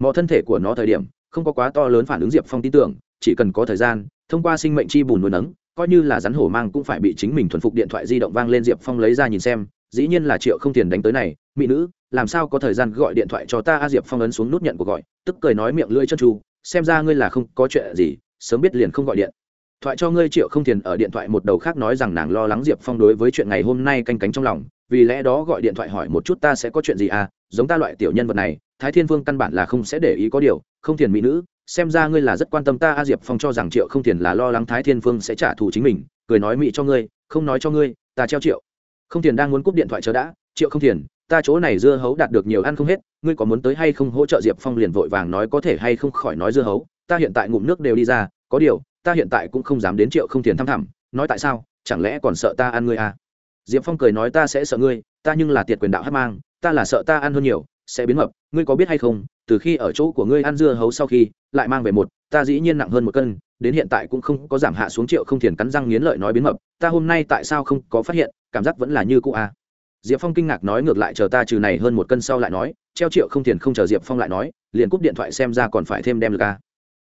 Speaker 1: Mọi thân thể của nó thời điểm, không có quá to lớn phản ứng diệp phong tin tưởng, chỉ cần có thời gian, thông qua sinh mệnh chi bùn nuôi nấng, coi như là rắn hổ mang cũng phải bị chính mình thuần phục điện thoại di động vang lên diệp phong lấy ra nhìn xem, dĩ nhiên là triệu không tiền đánh tới này, mỹ nữ, làm sao có thời gian gọi điện thoại cho ta? A diệp phong ấn xuống nút nhận cuộc gọi, tức cười nói miệng lưỡi chân tru, xem ra ngươi là không có chuyện gì, sớm biết liền không gọi điện thoại cho ngươi triệu không tiền ở điện thoại một đầu khác nói rằng nàng lo lắng diệp phong đối với chuyện ngày hôm nay canh cánh trong lòng, vì lẽ đó gọi điện thoại hỏi một chút ta sẽ có chuyện gì à giống ta loại tiểu nhân vật này, thái thiên vương căn bản là không sẽ để ý có điều, không tiền mỹ nữ, xem ra ngươi là rất quan tâm ta, a diệp phong cho rằng triệu không tiền là lo lắng thái thiên vương sẽ trả thù chính mình, cười nói mỹ cho ngươi, không nói cho ngươi, ta treo triệu. Không tiền đang muốn cúp điện thoại chờ đã, triệu không tiền ta chỗ này dưa hấu đạt được nhiều ăn không hết, ngươi có muốn tới hay không hỗ trợ diệp phong liền vội vàng nói có thể hay không khỏi nói dưa hấu, ta hiện tại ngụm nước đều đi ra, có điều ta hiện tại cũng không dám đến triệu không tiền thăm thẳm, nói tại sao, chẳng lẽ còn sợ ta ăn ngươi à diệp phong cười nói ta sẽ sợ ngươi, ta nhưng là tiệt quyền đạo hát mang, ta là sợ ta ăn hơn nhiều, sẽ biến mập, ngươi có biết hay không, từ khi ở chỗ của ngươi ăn dưa hấu sau khi, lại mang về một, ta dĩ nhiên nặng hơn một cân, đến hiện tại cũng không có giảm hạ xuống triệu không thiền cắn răng nghiến lợi nói biến mập, ta hôm nay tại sao không có phát hiện, cảm giác vẫn là như cũ à. diệp phong kinh ngạc nói ngược lại chờ ta trừ này hơn một cân sau lại nói, treo triệu không thiền không chờ diệp phong lại nói, liền cúp điện thoại xem ra còn phải thêm đem lực à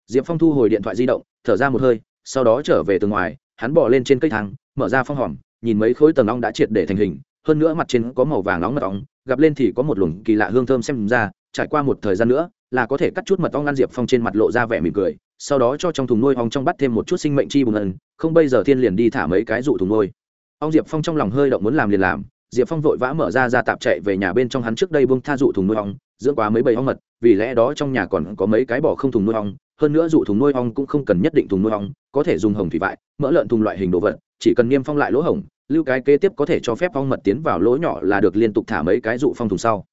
Speaker 1: diệp phong thu hồi điện thoại di động, thở ra một hơi, sau đó trở về từ ngoài, hắn bỏ lên trên cây thang, mở ra phong hòm, nhìn mấy khối tầng ong đã triệt để thành hình, hơn nữa mặt trên có màu vàng nóng mật ong, gặp lên thì có một luồng kỳ lạ hương thơm xem ra, trải qua một thời gian nữa, là có thể cắt chút mật ong ăn diệp phong trên mặt lộ ra vẻ mỉm cười, sau đó cho trong thùng nuôi ong trong bắt thêm một chút sinh mệnh chi bùn ẩn. không bây giờ thiên liền đi thả mấy cái dụ thùng nuôi ong diệp phong trong lòng hơi động muốn làm liền làm diệp phong vội vã mở ra ra tạp chạy về nhà bên trong hắn trước đây bông tha dụ thùng nuôi ong dưỡng quá mấy bầy ong mật vì lẽ đó trong nhà còn có mấy cái bỏ không thùng nuôi ong hơn nữa dụ thùng nuôi ong cũng không cần nhất định thùng nuôi ong có thể dùng hồng thủy vại mỡ lợn thùng loại hình đồ vật chỉ cần niêm phong lại lỗ hồng, lưu cái kế tiếp có thể cho phép ong mật tiến vào lỗ nhỏ là được liên tục thả mấy cái dụ phong thùng sau.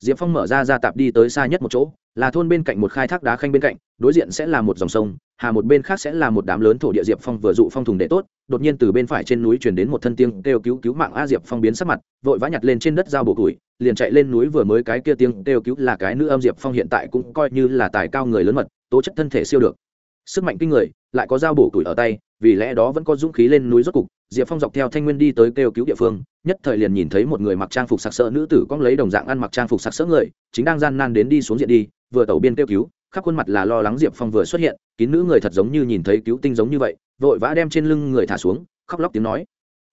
Speaker 1: Diệp phong mở ra ra tạp đi tới xa nhất một chỗ là thôn bên cạnh một khai thác đá khanh bên cạnh đối diện sẽ là một dòng sông hà một bên khác sẽ là một đám lớn thổ địa diệp phong vừa dụ phong thùng để tốt, đột nhiên từ bên phải trên núi chuyển đến một thân tiếng kêu cứu cứu mạng a diệp phong biến sắc mặt, vội vã nhặt lên trên đất dao bổ củi, liền chạy lên núi vừa mới cái kia tiếng kêu cứu là cái nữ âm diệp phong hiện tại cũng coi như là tài cao người lớn mật, tố chất thân thể siêu được. Sức mạnh kinh người, lại có dao bổ củi ở tay, vì lẽ đó vẫn có dũng khí lên núi rốt cục, diệp phong dọc theo thanh nguyên đi tới kêu cứu địa phương, nhất thời liền nhìn thấy một người mặc trang phục sặc sỡ nữ tử cong lấy đồng dạng ăn mặc trang phục sặc sỡ người, chính đang gian nan đến đi xuống diện đi, vừa tẩu biên kêu cứu khắp khuôn mặt là lo lắng diệp phong vừa xuất hiện, kín nữ người thật giống như nhìn thấy cứu tinh giống như vậy, vội vã đem trên lưng người thả xuống, khóc lóc tiếng nói.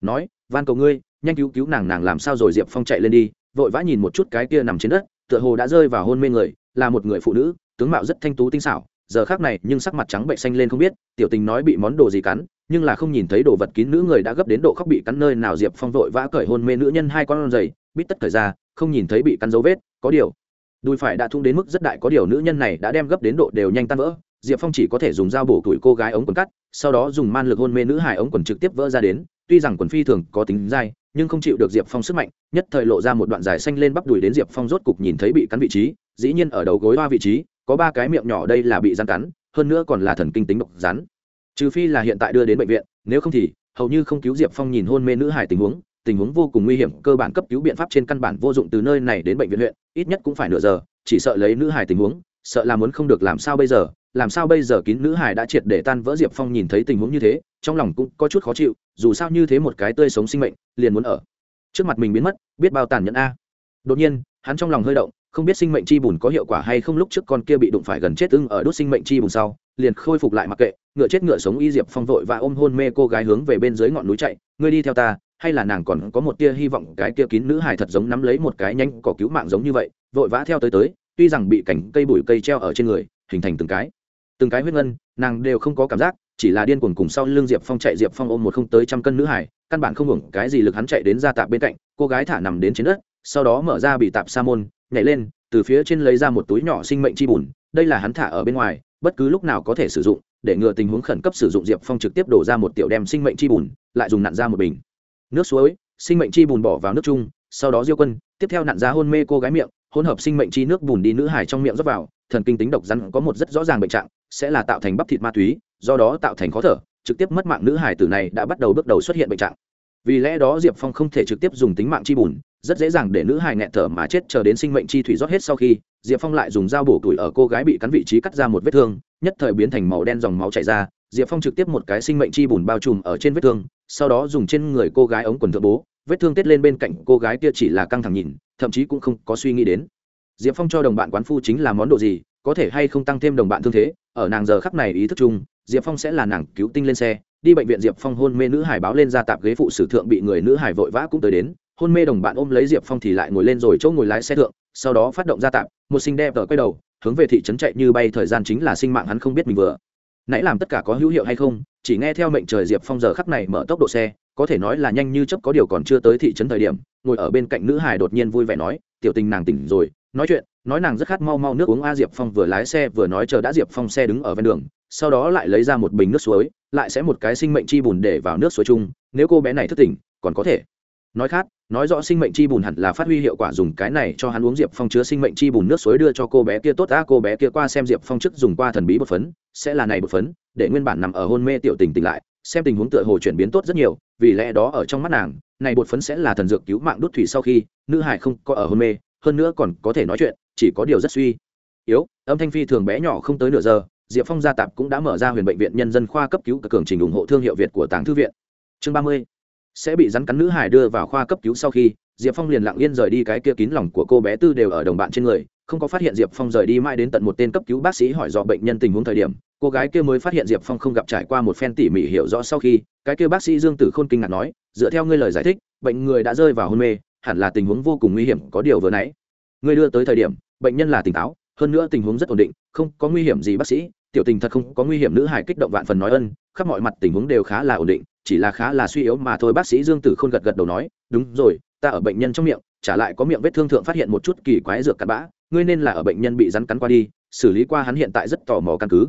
Speaker 1: Nói, van cầu ngươi, nhanh cứu cứu nàng nàng làm sao rồi? Diệp phong chạy lên đi, vội vã nhìn một chút cái kia nằm trên đất, tựa hồ đã rơi vào hôn mê người, là một người phụ nữ, tướng mạo rất thanh tú tinh xảo, giờ khác này nhưng sắc mặt trắng bệnh xanh lên không biết, tiểu tình nói bị món đồ gì cắn, nhưng là không nhìn thấy đồ vật kín nữ người đã gấp đến độ khóc bị cắn nơi nào. Diệp phong vội vã cởi hôn mê nữ nhân hai con giày, bít tất thời ra, không nhìn thấy bị cắn dấu vết, có điều đùi phải đã thung đến mức rất đại, có điều nữ nhân này đã đem gấp đến độ đều nhanh tan vỡ. Diệp phong chỉ có thể dùng dao bổ tuổi cô gái ống quần cắt, sau đó dùng man lực hôn mê nữ hải ống quần trực tiếp vỡ ra đến. Tuy rằng quần phi thường có tính dai, nhưng không chịu được diệp phong sức mạnh, nhất thời lộ ra một đoạn dài xanh lên bắp đùi đến diệp phong rốt cục nhìn thấy bị cắn vị trí. Dĩ nhiên ở đầu gối hoa vị trí, có ba cái miệng nhỏ đây là bị rắn cắn, hơn nữa còn là thần kinh tính độc rắn. Trừ phi là hiện tại đưa đến bệnh viện, nếu không thì hầu như không cứu diệp phong nhìn hôn mê nữ hải tình huống tình huống vô cùng nguy hiểm, cơ bản cấp cứu biện pháp trên căn bản vô dụng từ nơi này đến bệnh viện huyện, ít nhất cũng phải nửa giờ, chỉ sợ lấy nữ hải tình huống, sợ là muốn không được làm sao bây giờ, làm sao bây giờ kín nữ hải đã triệt để tan vỡ diệp phong nhìn thấy tình huống như thế, trong lòng cũng có chút khó chịu, dù sao như thế một cái tươi sống sinh mệnh, liền muốn ở. Trước mặt mình biến mất, biết bao tàn nhẫn a. Đột nhiên, hắn trong lòng hơi động, không biết sinh mệnh chi bùn có hiệu quả hay không lúc trước con kia bị đụng phải gần chết ưng ở đốt sinh mệnh chi bùn sau, liền khôi phục lại mặc kệ, ngựa chết ngựa sống y diệp phong vội và ôm hôn mê cô gái hướng về bên dưới ngọn núi chạy, ngươi đi theo ta hay là nàng còn có một tia hy vọng cái tia kín nữ hải thật giống nắm lấy một cái nhanh cỏ cứu mạng giống như vậy, vội vã theo tới tới, tuy rằng bị cảnh cây bụi cây treo ở trên người, hình thành từng cái. Từng cái huyết ngân, nàng đều không có cảm giác, chỉ là điên cuồng cùng sau lưng diệp phong chạy, diệp phong ôm một không tới trăm cân nữ hải căn bản không hưởng cái gì lực hắn chạy đến ra tạp bên cạnh, cô gái thả nằm đến trên đất, sau đó mở ra bị tạp sa môn, nhảy lên, từ phía trên lấy ra một túi nhỏ sinh mệnh chi bùn, đây là hắn thả ở bên ngoài, bất cứ lúc nào có thể sử dụng, để ngừa tình huống khẩn cấp sử dụng, diệp phong trực tiếp đổ ra một tiểu đem sinh mệnh chi bùn, lại dùng nặn ra một bình nước suối, sinh mệnh chi bùn bỏ vào nước chung, sau đó diêu quân, tiếp theo nặn ra hôn mê cô gái miệng, hỗn hợp sinh mệnh chi nước bùn đi nữ hải trong miệng rót vào, thần kinh tính độc rắn có một rất rõ ràng bệnh trạng, sẽ là tạo thành bắp thịt ma túy, do đó tạo thành khó thở, trực tiếp mất mạng nữ hải tử này đã bắt đầu bước đầu xuất hiện bệnh trạng. Vì lẽ đó diệp phong không thể trực tiếp dùng tính mạng chi bùn, rất dễ dàng để nữ hài nghẹn thở mà chết chờ đến sinh mệnh chi thủy rót hết sau khi, diệp phong lại dùng dao bổ tuổi ở cô gái bị cắn vị trí cắt ra một vết thương, nhất thời biến thành màu đen dòng máu chảy ra diệp phong trực tiếp một cái sinh mệnh chi bùn bao trùm ở trên vết thương, sau đó dùng trên người cô gái ống quần thượng bố, vết thương tết lên bên cạnh cô gái kia chỉ là căng thẳng nhìn, thậm chí cũng không có suy nghĩ đến. Diệp phong cho đồng bạn quán phu chính là món đồ gì, có thể hay không tăng thêm đồng bạn thương thế, ở nàng giờ khắc này ý thức chung, diệp phong sẽ là nàng cứu tinh lên xe, đi bệnh viện diệp phong hôn mê nữ hải báo lên ra tạp ghế phụ sử thượng bị người nữ hải vội vã cũng tới đến, hôn mê đồng bạn ôm lấy diệp phong thì lại ngồi lên rồi chỗ ngồi lái xe thượng, sau đó phát động ra tạm một sinh đẹp tờ quay đầu, hướng về thị trấn chạy như bay, thời gian chính là sinh mạng hắn không biết mình vừa nãy làm tất cả có hữu hiệu hay không, chỉ nghe theo mệnh trời diệp phong giờ khắc này mở tốc độ xe, có thể nói là nhanh như chấp có điều còn chưa tới thị trấn thời điểm, ngồi ở bên cạnh nữ hải đột nhiên vui vẻ nói, tiểu tình nàng tỉnh rồi, nói chuyện, nói nàng rất khát mau mau nước uống a diệp phong vừa lái xe vừa nói chờ đã diệp phong xe đứng ở ven đường, sau đó lại lấy ra một bình nước suối, lại sẽ một cái sinh mệnh chi bùn để vào nước suối chung, nếu cô bé này thức tỉnh, còn có thể nói khác, nói rõ sinh mệnh chi bùn hẳn là phát huy hiệu quả dùng cái này cho hắn uống diệp phong chứa sinh mệnh chi bùn nước suối đưa cho cô bé kia tốt đã cô bé kia qua xem diệp phong chức dùng qua thần bí bột phấn, sẽ là này bột phấn, để nguyên bản nằm ở hôn mê tiểu tình tỉnh lại, xem tình huống tựa hồ chuyển biến tốt rất nhiều, vì lẽ đó ở trong mắt nàng, này bột phấn sẽ là thần dược cứu mạng đốt thủy sau khi, nữ hải không có ở hôn mê, hơn nữa còn có thể nói chuyện, chỉ có điều rất suy. Yếu, âm thanh phi thường bé nhỏ không tới nửa giờ, diệp phong gia tạp cũng đã mở ra huyền bệnh viện nhân dân khoa cấp cứu, cường trình ủng hộ thương hiệu việt của tàng thư viện. Chương ba mươi sẽ bị rắn cắn nữ hải đưa vào khoa cấp cứu sau khi, diệp phong liền lặng yên rời đi cái kia kín lòng của cô bé tư đều ở đồng bạn trên người, không có phát hiện diệp phong rời đi mãi đến tận một tên cấp cứu bác sĩ hỏi do bệnh nhân tình huống thời điểm, cô gái kia mới phát hiện diệp phong không gặp trải qua một phen tỉ mỉ hiểu rõ sau khi, cái kia bác sĩ dương tử khôn kinh ngạc nói, dựa theo ngươi lời giải thích, bệnh người đã rơi vào hôn mê, hẳn là tình huống vô cùng nguy hiểm, có điều vừa nãy, ngươi đưa tới thời điểm, bệnh nhân là tỉnh táo, hơn nữa tình huống rất ổn định, không có nguy hiểm gì bác sĩ, tiểu tình thật không có nguy hiểm, nữ hải kích động vạn phần nói ân, khắp mọi mặt tình huống đều khá là ổn định chỉ là khá là suy yếu mà thôi. Bác sĩ dương tử khôn gật gật đầu nói, đúng rồi, ta ở bệnh nhân trong miệng trả lại có miệng vết thương thượng phát hiện một chút kỳ quái dược cặn bã, ngươi nên là ở bệnh nhân bị rắn cắn qua đi, xử lý qua hắn hiện tại rất tò mò căn cứ.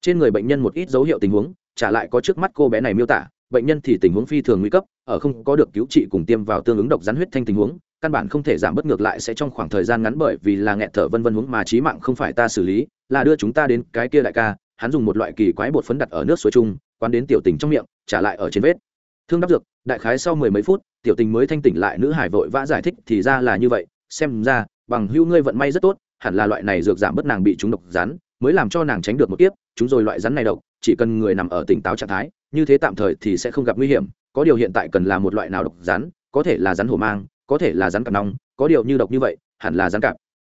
Speaker 1: Trên người bệnh nhân một ít dấu hiệu tình huống trả lại có trước mắt cô bé này miêu tả, bệnh nhân thì tình huống phi thường nguy cấp, ở không có được cứu trị cùng tiêm vào tương ứng độc rắn huyết thanh tình huống, căn bản không thể giảm bất ngược lại sẽ trong khoảng thời gian ngắn bởi vì là nghẹt thở vân vân huống mà trí mạng không phải ta xử lý, là đưa chúng ta đến cái kia đại ca, hắn dùng một loại kỳ quái bột phấn đặt ở nước suối chung quán đến tiểu tình trong miệng, trả lại ở trên vết. Thương đắp dược, đại khái sau mười mấy phút, tiểu tình mới thanh tỉnh lại, nữ hải vội vã giải thích, thì ra là như vậy, xem ra, bằng hữu ngươi vận may rất tốt, hẳn là loại này dược giảm bất nàng bị chúng độc rắn, mới làm cho nàng tránh được một kiếp, chúng rồi loại rắn này độc, chỉ cần người nằm ở tỉnh táo trạng thái, như thế tạm thời thì sẽ không gặp nguy hiểm, có điều hiện tại cần là một loại nào độc rắn, có thể là rắn hổ mang, có thể là rắn cặp nong, có điều như độc như vậy, hẳn là rắn cặp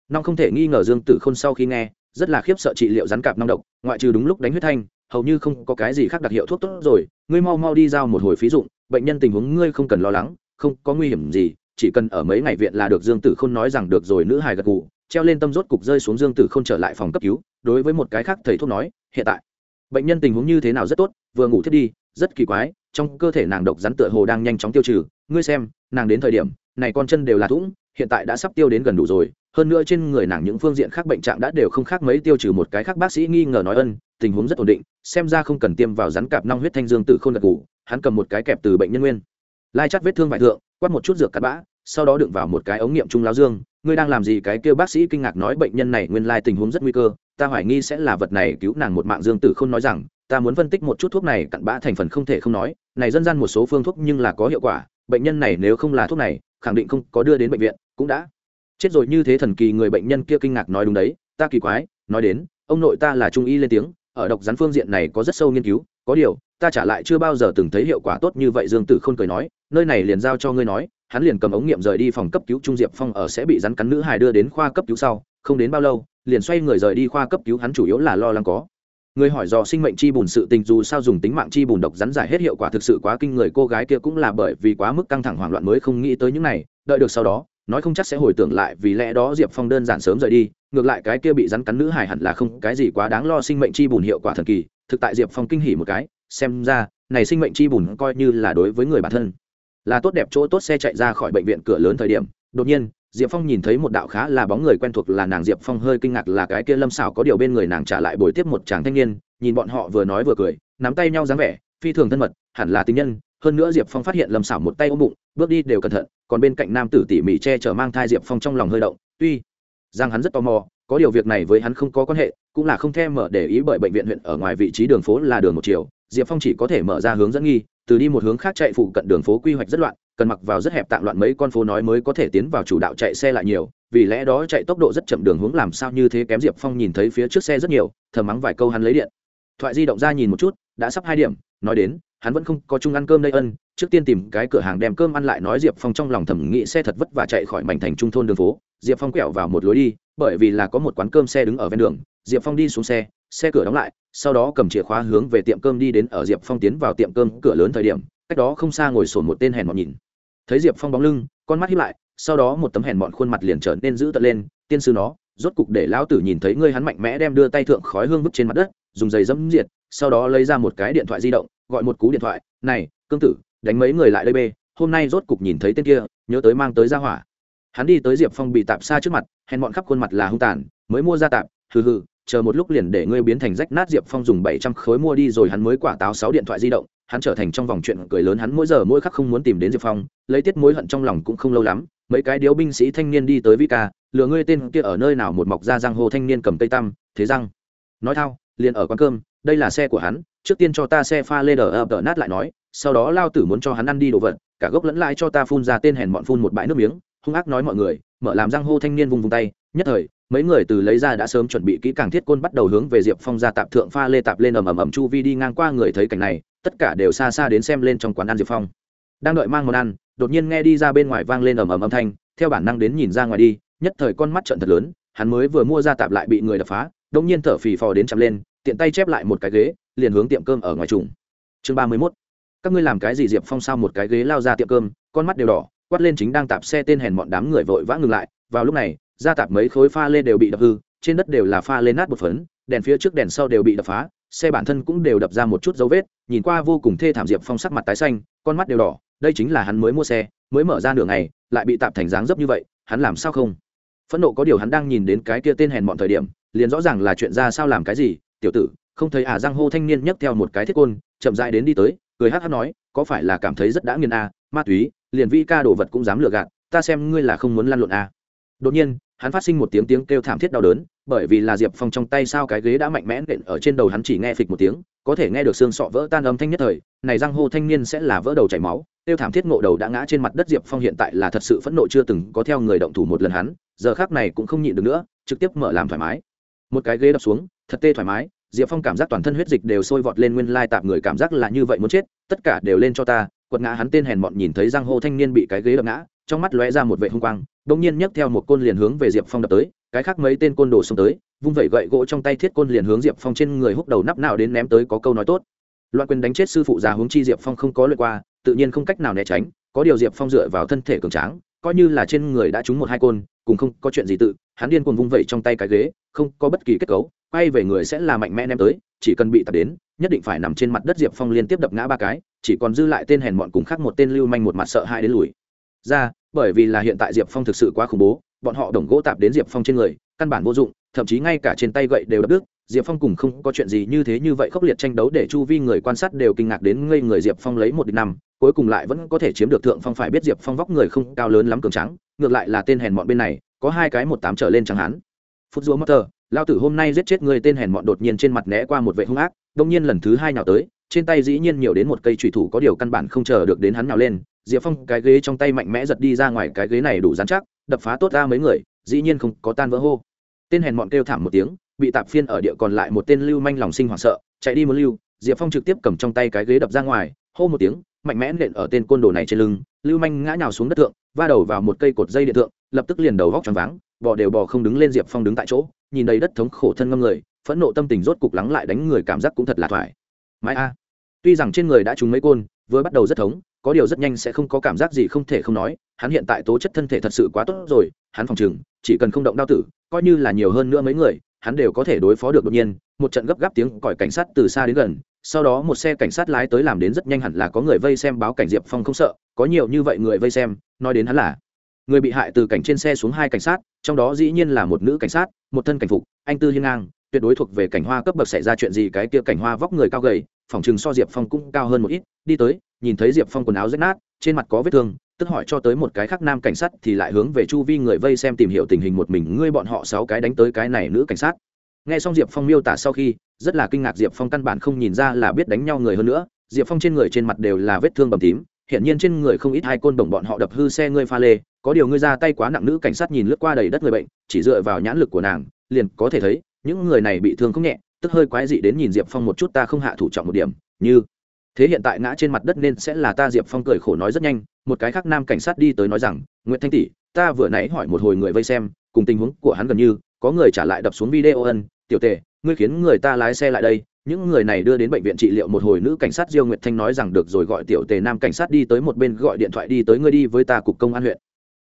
Speaker 1: nong không thể nghi ngờ dương tử khôn sau khi nghe, rất là khiếp sợ trị liệu rắn cặp nong độc, ngoại trừ đúng lúc đánh huyết thanh hầu như không có cái gì khác đặc hiệu thuốc tốt rồi, ngươi mau mau đi giao một hồi phí dụng, bệnh nhân tình huống ngươi không cần lo lắng, không có nguy hiểm gì, chỉ cần ở mấy ngày viện là được dương tử khôn nói rằng được rồi nữ hài gật gù, treo lên tâm rốt cục rơi xuống dương tử khôn trở lại phòng cấp cứu, đối với một cái khác thầy thuốc nói, hiện tại, bệnh nhân tình huống như thế nào rất tốt, vừa ngủ thiết đi, rất kỳ quái, trong cơ thể nàng độc rắn tựa hồ đang nhanh chóng tiêu trừ, ngươi xem, nàng đến thời điểm, này con chân đều là thủng, hiện tại đã sắp tiêu đến gần đủ rồi hơn nữa trên người nàng những phương diện khác bệnh trạng đã đều không khác mấy tiêu trừ một cái khác bác sĩ nghi ngờ nói ân, tình huống rất ổn định, xem ra không cần tiêm vào rắn cạp nong huyết thanh dương tử khôn gật ngủ hắn cầm một cái kẹp từ bệnh nhân nguyên. Lai chắt vết thương vải thượng, quát một chút dược cắt bã, sau đó đựng vào một cái ống nghiệm trung láo dương. Ngươi đang làm gì? Cái kêu bác sĩ kinh ngạc nói bệnh nhân này nguyên lai tình huống rất nguy cơ, ta hoài nghi sẽ là vật này cứu nàng một mạng dương tử không nói rằng, ta muốn phân tích một chút thuốc này, cặn bã thành phần không thể không nói, này dân gian một số phương thuốc nhưng là có hiệu quả, bệnh nhân này nếu không là thuốc này, khẳng định không có đưa đến bệnh viện, cũng đã chết rồi như thế thần kỳ người bệnh nhân kia kinh ngạc nói đúng đấy, ta kỳ quái, nói đến, ông nội ta là trung y lên tiếng, ở độc rắn phương diện này có rất sâu nghiên cứu, có điều, ta trả lại chưa bao giờ từng thấy hiệu quả tốt như vậy, dương tử khôn cười nói, nơi này liền giao cho ngươi nói, hắn liền cầm ống nghiệm rời đi phòng cấp cứu trung diệp phong ở sẽ bị rắn cắn nữ hài đưa đến khoa cấp cứu sau, không đến bao lâu, liền xoay người rời đi khoa cấp cứu, hắn chủ yếu là lo lắng có. Người hỏi do sinh mệnh chi bùn sự tình, dù sao dùng tính mạng chi bùn độc rắn giải hết hiệu quả thực sự quá kinh người, cô gái kia cũng là bởi vì quá mức căng thẳng hoảng loạn mới không nghĩ tới những này, đợi được sau đó nói không chắc sẽ hồi tưởng lại vì lẽ đó diệp phong đơn giản sớm rời đi, ngược lại cái kia bị rắn cắn nữ hài hẳn là không cái gì quá đáng lo sinh mệnh chi bùn hiệu quả thần kỳ, thực tại diệp phong kinh hỉ một cái, xem ra, này sinh mệnh chi bùn coi như là đối với người bản thân. Là tốt đẹp chỗ tốt xe chạy ra khỏi bệnh viện cửa lớn thời điểm, đột nhiên, diệp phong nhìn thấy một đạo khá là bóng người quen thuộc là nàng diệp phong hơi kinh ngạc là cái kia lâm xảo có điều bên người nàng trả lại bồi tiếp một chàng thanh niên, nhìn bọn họ vừa nói vừa cười, nắm tay nhau dáng vẻ, phi thường thân mật, hẳn là tình nhân, hơn nữa diệp phong phát hiện lâm xảo một tay ôm bụng, bước đi đều cẩn thận còn bên cạnh nam tử tỉ mỉ che chở mang thai diệp phong trong lòng hơi động, tuy rằng hắn rất tò mò, có điều việc này với hắn không có quan hệ, cũng là không thèm mở để ý bởi bệnh viện huyện ở ngoài vị trí đường phố là đường một chiều, diệp phong chỉ có thể mở ra hướng dẫn nghi, từ đi một hướng khác chạy phụ cận đường phố quy hoạch rất loạn, cần mặc vào rất hẹp tạm loạn mấy con phố nói mới có thể tiến vào chủ đạo chạy xe lại nhiều, vì lẽ đó chạy tốc độ rất chậm đường hướng làm sao như thế kém diệp phong nhìn thấy phía trước xe rất nhiều thờ mắng vài câu hắn lấy điện. Thoại di động ra nhìn một chút, đã sắp hai điểm, nói đến hắn vẫn không có chung ăn cơm đây ân, trước tiên tìm cái cửa hàng đem cơm ăn lại nói diệp phong trong lòng thẩm nghĩ xe thật vất và chạy khỏi mảnh thành trung thôn đường phố. Diệp phong quẹo vào một lối đi, bởi vì là có một quán cơm xe đứng ở ven đường. Diệp phong đi xuống xe xe cửa đóng lại, sau đó cầm chìa khóa hướng về tiệm cơm đi đến ở diệp phong tiến vào tiệm cơm cửa lớn thời điểm, cách đó không xa ngồi sổn một tên hèn mọn nhìn. Thấy diệp phong bóng lưng, con mắt hiếp lại, sau đó một tấm hèn mọn khuôn mặt liền trở nên dữ tợn lên, tiên sư nó, rốt cục để lão tử nhìn thấy ngươi hắn mạnh mẽ đem đưa tay thượng khói hương vứt trên mặt đất, dùng giày dẫm diệt, sau đó lấy ra một cái điện thoại di động gọi một cú điện thoại, này, cương tử, đánh mấy người lại đây bê, hôm nay rốt cục nhìn thấy tên kia, nhớ tới mang tới ra hỏa. Hắn đi tới diệp phong bị tạp xa trước mặt, hèn bọn khắp khuôn mặt là hung tàn, mới mua ra tạp, hừ hừ, chờ một lúc liền để ngươi biến thành rách nát. Diệp phong dùng bảy trăm khối mua đi rồi hắn mới quả táo sáu điện thoại di động, hắn trở thành trong vòng chuyện cười lớn hắn mỗi giờ mỗi khắc không muốn tìm đến diệp phong, lấy tiết mối hận trong lòng cũng không lâu lắm, mấy cái điếu binh sĩ thanh niên đi tới vi ca, lừa ngươi tên kia ở nơi nào? Một mọc ra răng hồ thanh niên cầm tây tăm, thế răng, nói thao, liền ở quán cơm đây là xe của hắn, trước tiên cho ta xe pha lê đờ ập đờ nát lại nói, sau đó lao tử muốn cho hắn ăn đi đồ vật, cả gốc lẫn lại cho ta phun ra tên hèn mọn phun một bãi nước miếng, hung ác nói mọi người, mở làm răng hô thanh niên vùng vùng tay, nhất thời, mấy người từ lấy ra đã sớm chuẩn bị kỹ càng thiết côn bắt đầu hướng về diệp phong ra tạp thượng pha lê tạp lên ầm ầm ầm chu vi đi ngang qua người thấy cảnh này, tất cả đều xa xa đến xem lên trong quán ăn diệp phong. Đang đợi mang món ăn, đột nhiên nghe đi ra bên ngoài vang lên ầm ầm âm thanh, theo bản năng đến nhìn ra ngoài đi, nhất thời con mắt trận thật lớn, hắn mới vừa mua ra tạp lại bị người đập phá, đông nhiên thở phì phò đến chậm lên tiện tay chép lại một cái ghế, liền hướng tiệm cơm ở ngoài trùng. Chương ba mươi mốt. Các ngươi làm cái gì diệp phong sao một cái ghế lao ra tiệm cơm, con mắt đều đỏ, quát lên chính đang tạp xe tên hèn bọn đám người vội vã ngừng lại. Vào lúc này, ra tạp mấy khối pha lê đều bị đập hư, trên đất đều là pha lê nát một phấn, đèn phía trước đèn sau đều bị đập phá, xe bản thân cũng đều đập ra một chút dấu vết, nhìn qua vô cùng thê thảm diệp phong sắc mặt tái xanh, con mắt đều đỏ, đây chính là hắn mới mua xe, mới mở ra nửa ngày, lại bị tạp thành dáng dấp như vậy, hắn làm sao không? Phẫn nộ có điều hắn đang nhìn đến cái kia tên hèn bọn thời điểm, liền rõ ràng là chuyện ra sao làm cái gì tiểu tử không thấy à giang hô thanh niên nhấc theo một cái thiết côn chậm dại đến đi tới cười hát hát nói có phải là cảm thấy rất đã nghiền à, ma túy liền vi ca đồ vật cũng dám lừa gạt ta xem ngươi là không muốn lăn lộn à. đột nhiên hắn phát sinh một tiếng tiếng kêu thảm thiết đau đớn bởi vì là diệp phong trong tay sao cái ghế đã mạnh mẽ nện ở trên đầu hắn chỉ nghe phịch một tiếng có thể nghe được xương sọ vỡ tan âm thanh nhất thời này giang hô thanh niên sẽ là vỡ đầu chảy máu tiêu thảm thiết ngộ đầu đã ngã trên mặt đất diệp phong hiện tại là thật sự phẫn nộ chưa từng có theo người động thủ một lần hắn giờ khác này cũng không nhịn được nữa trực tiếp mở làm thoải mái một cái ghế đập xuống thật tê thoải mái diệp phong cảm giác toàn thân huyết dịch đều sôi vọt lên nguyên lai tạm người cảm giác là như vậy muốn chết, tất cả đều lên cho ta, quật ngã hắn tên hèn mọn nhìn thấy giang hô thanh niên bị cái ghế đập ngã, trong mắt lóe ra một vệ hung quang bỗng nhiên nhấc theo một côn liền hướng về diệp phong đập tới, cái khác mấy tên côn đồ xông tới, vung vẩy gậy gỗ trong tay thiết côn liền hướng diệp phong trên người húc đầu nắp nào đến ném tới có câu nói tốt. Loạn quyền đánh chết sư phụ già hướng chi diệp phong không có lượt qua, tự nhiên không cách nào né tránh, có điều diệp phong dựa vào thân thể cường tráng coi như là trên người đã trúng một hai côn cùng không có chuyện gì tự, hắn điên cuồng vung vẩy trong tay cái ghế, không có bất kỳ kết cấu, quay về người sẽ là mạnh mẽ ném tới, chỉ cần bị tập đến, nhất định phải nằm trên mặt đất diệp phong liên tiếp đập ngã ba cái, chỉ còn dư lại tên hèn mọn cùng khác một tên lưu manh một mặt sợ hãi đến lùi. Ra, bởi vì là hiện tại diệp phong thực sự quá khủng bố, bọn họ đồng gỗ tạp đến diệp phong trên người, căn bản vô dụng, thậm chí ngay cả trên tay gậy đều đập đứt diệp phong cùng không có chuyện gì như thế như vậy khốc liệt tranh đấu để chu vi người quan sát đều kinh ngạc đến ngây người diệp phong lấy một địch năm, cuối cùng lại vẫn có thể chiếm được thượng phong phải biết diệp phong vóc người không cao lớn lắm cường trắng ngược lại là tên hèn mọn bên này, có hai cái một tám trở lên chẳng hắn phút dúa motor lao tử hôm nay giết chết người tên hèn mọn đột nhiên trên mặt né qua một vệ hung ác, đông nhiên lần thứ hai nào tới, trên tay dĩ nhiên nhiều đến một cây trùy thủ có điều căn bản không chờ được đến hắn nào lên, diệp phong cái ghế trong tay mạnh mẽ giật đi ra ngoài cái ghế này đủ dán chắc, đập phá tốt ra mấy người, dĩ nhiên không có tan vỡ hô. Tên hèn mọn kêu thảm một tiếng bị tạp phiên ở địa còn lại một tên lưu manh lòng sinh hoảng sợ, chạy đi muốn lưu, diệp phong trực tiếp cầm trong tay cái ghế đập ra ngoài, hô một tiếng, mạnh mẽ nện ở tên côn đồ này trên lưng, lưu manh ngã nhào xuống đất thượng, va đầu vào một cây cột dây điện thượng, lập tức liền đầu vóc tròn váng, bò đều bò không đứng lên diệp phong đứng tại chỗ, nhìn đầy đất thống khổ thân ngâm người, phẫn nộ tâm tình rốt cục lắng lại đánh người cảm giác cũng thật là thoải. Mái a, tuy rằng trên người đã trúng mấy côn, vừa bắt đầu rất thống, có điều rất nhanh sẽ không có cảm giác gì không thể không nói, hắn hiện tại tố chất thân thể thật sự quá tốt rồi, hắn phòng chừng chỉ cần không động đao tử, coi như là nhiều hơn nữa mấy người, hắn đều có thể đối phó được đột nhiên. Một trận gấp gáp tiếng còi cảnh sát từ xa đến gần, sau đó một xe cảnh sát lái tới làm đến rất nhanh hẳn là có người vây xem báo cảnh diệp phong không sợ, có nhiều như vậy người vây xem, nói đến hắn là người bị hại từ cảnh trên xe xuống hai cảnh sát, trong đó dĩ nhiên là một nữ cảnh sát, một thân cảnh phục, anh tư hiên ngang, tuyệt đối thuộc về cảnh hoa cấp bậc xảy ra chuyện gì cái kia cảnh hoa vóc người cao gầy, phòng chừng so diệp phong cũng cao hơn một ít. Đi tới, nhìn thấy diệp phong quần áo rách nát, trên mặt có vết thương tức hỏi cho tới một cái khác nam cảnh sát thì lại hướng về chu vi người vây xem tìm hiểu tình hình một mình ngươi bọn họ sáu cái đánh tới cái này nữ cảnh sát. Nghe xong diệp phong miêu tả sau khi, rất là kinh ngạc diệp phong căn bản không nhìn ra là biết đánh nhau người hơn nữa. Diệp phong trên người trên mặt đều là vết thương bầm tím hiện nhiên trên người không ít hai côn đồng bọn họ đập hư xe ngươi pha lê, có điều ngươi ra tay quá nặng nữ cảnh sát nhìn lướt qua đầy đất người bệnh, chỉ dựa vào nhãn lực của nàng, liền có thể thấy, những người này bị thương không nhẹ, tức hơi quái dị đến nhìn diệp phong một chút ta không hạ thủ trọng một điểm, như thế hiện tại ngã trên mặt đất nên sẽ là ta diệp phong cười khổ nói rất nhanh, một cái khác nam cảnh sát đi tới nói rằng nguyễn thanh tỷ, ta vừa nãy hỏi một hồi người vây xem, cùng tình huống của hắn gần như, có người trả lại đập xuống video ân, tiểu tề, ngươi khiến người ta lái xe lại đây. Những người này đưa đến bệnh viện trị liệu một hồi nữ cảnh sát diêu nguyệt thanh nói rằng, được rồi, gọi tiểu tề nam cảnh sát đi tới một bên, gọi điện thoại đi tới ngươi đi với ta cục công an huyện.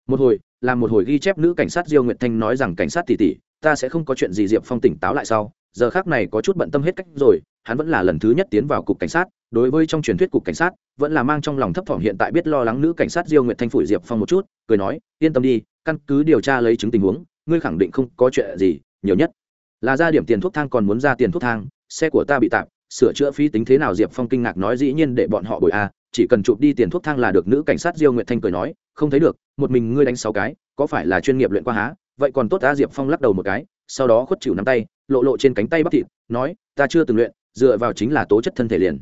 Speaker 1: Một hồi, làm một hồi ghi chép nữ cảnh sát diêu nguyệt thanh nói rằng, cảnh sát tỷ tỷ, ta sẽ không có chuyện gì diệp phong tỉnh táo lại sau giờ khác này có chút bận tâm hết cách rồi, hắn vẫn là lần thứ nhất tiến vào cục cảnh sát, đối với trong truyền thuyết cục cảnh sát, vẫn là mang trong lòng thấp thỏm hiện tại biết lo lắng nữ cảnh sát diêu nguyệt thanh phủi diệp phong một chút, cười nói, yên tâm đi, căn cứ điều tra lấy chứng tình huống, ngươi khẳng định không có chuyện gì, nhiều nhất là ra điểm tiền thuốc thang còn muốn ra tiền thuốc thang, xe của ta bị tạm sửa chữa phí tính thế nào? Diệp phong kinh ngạc nói dĩ nhiên để bọn họ bồi a, chỉ cần chụp đi tiền thuốc thang là được, nữ cảnh sát diêu nguyệt thanh cười nói, không thấy được, một mình ngươi đánh sáu cái, có phải là chuyên nghiệp luyện qua há? Vậy còn tốt ta diệp phong lắc đầu một cái, sau đó khuất chịu nắm tay lộ lộ trên cánh tay bắp thịt, nói, ta chưa từng luyện, dựa vào chính là tố chất thân thể liền.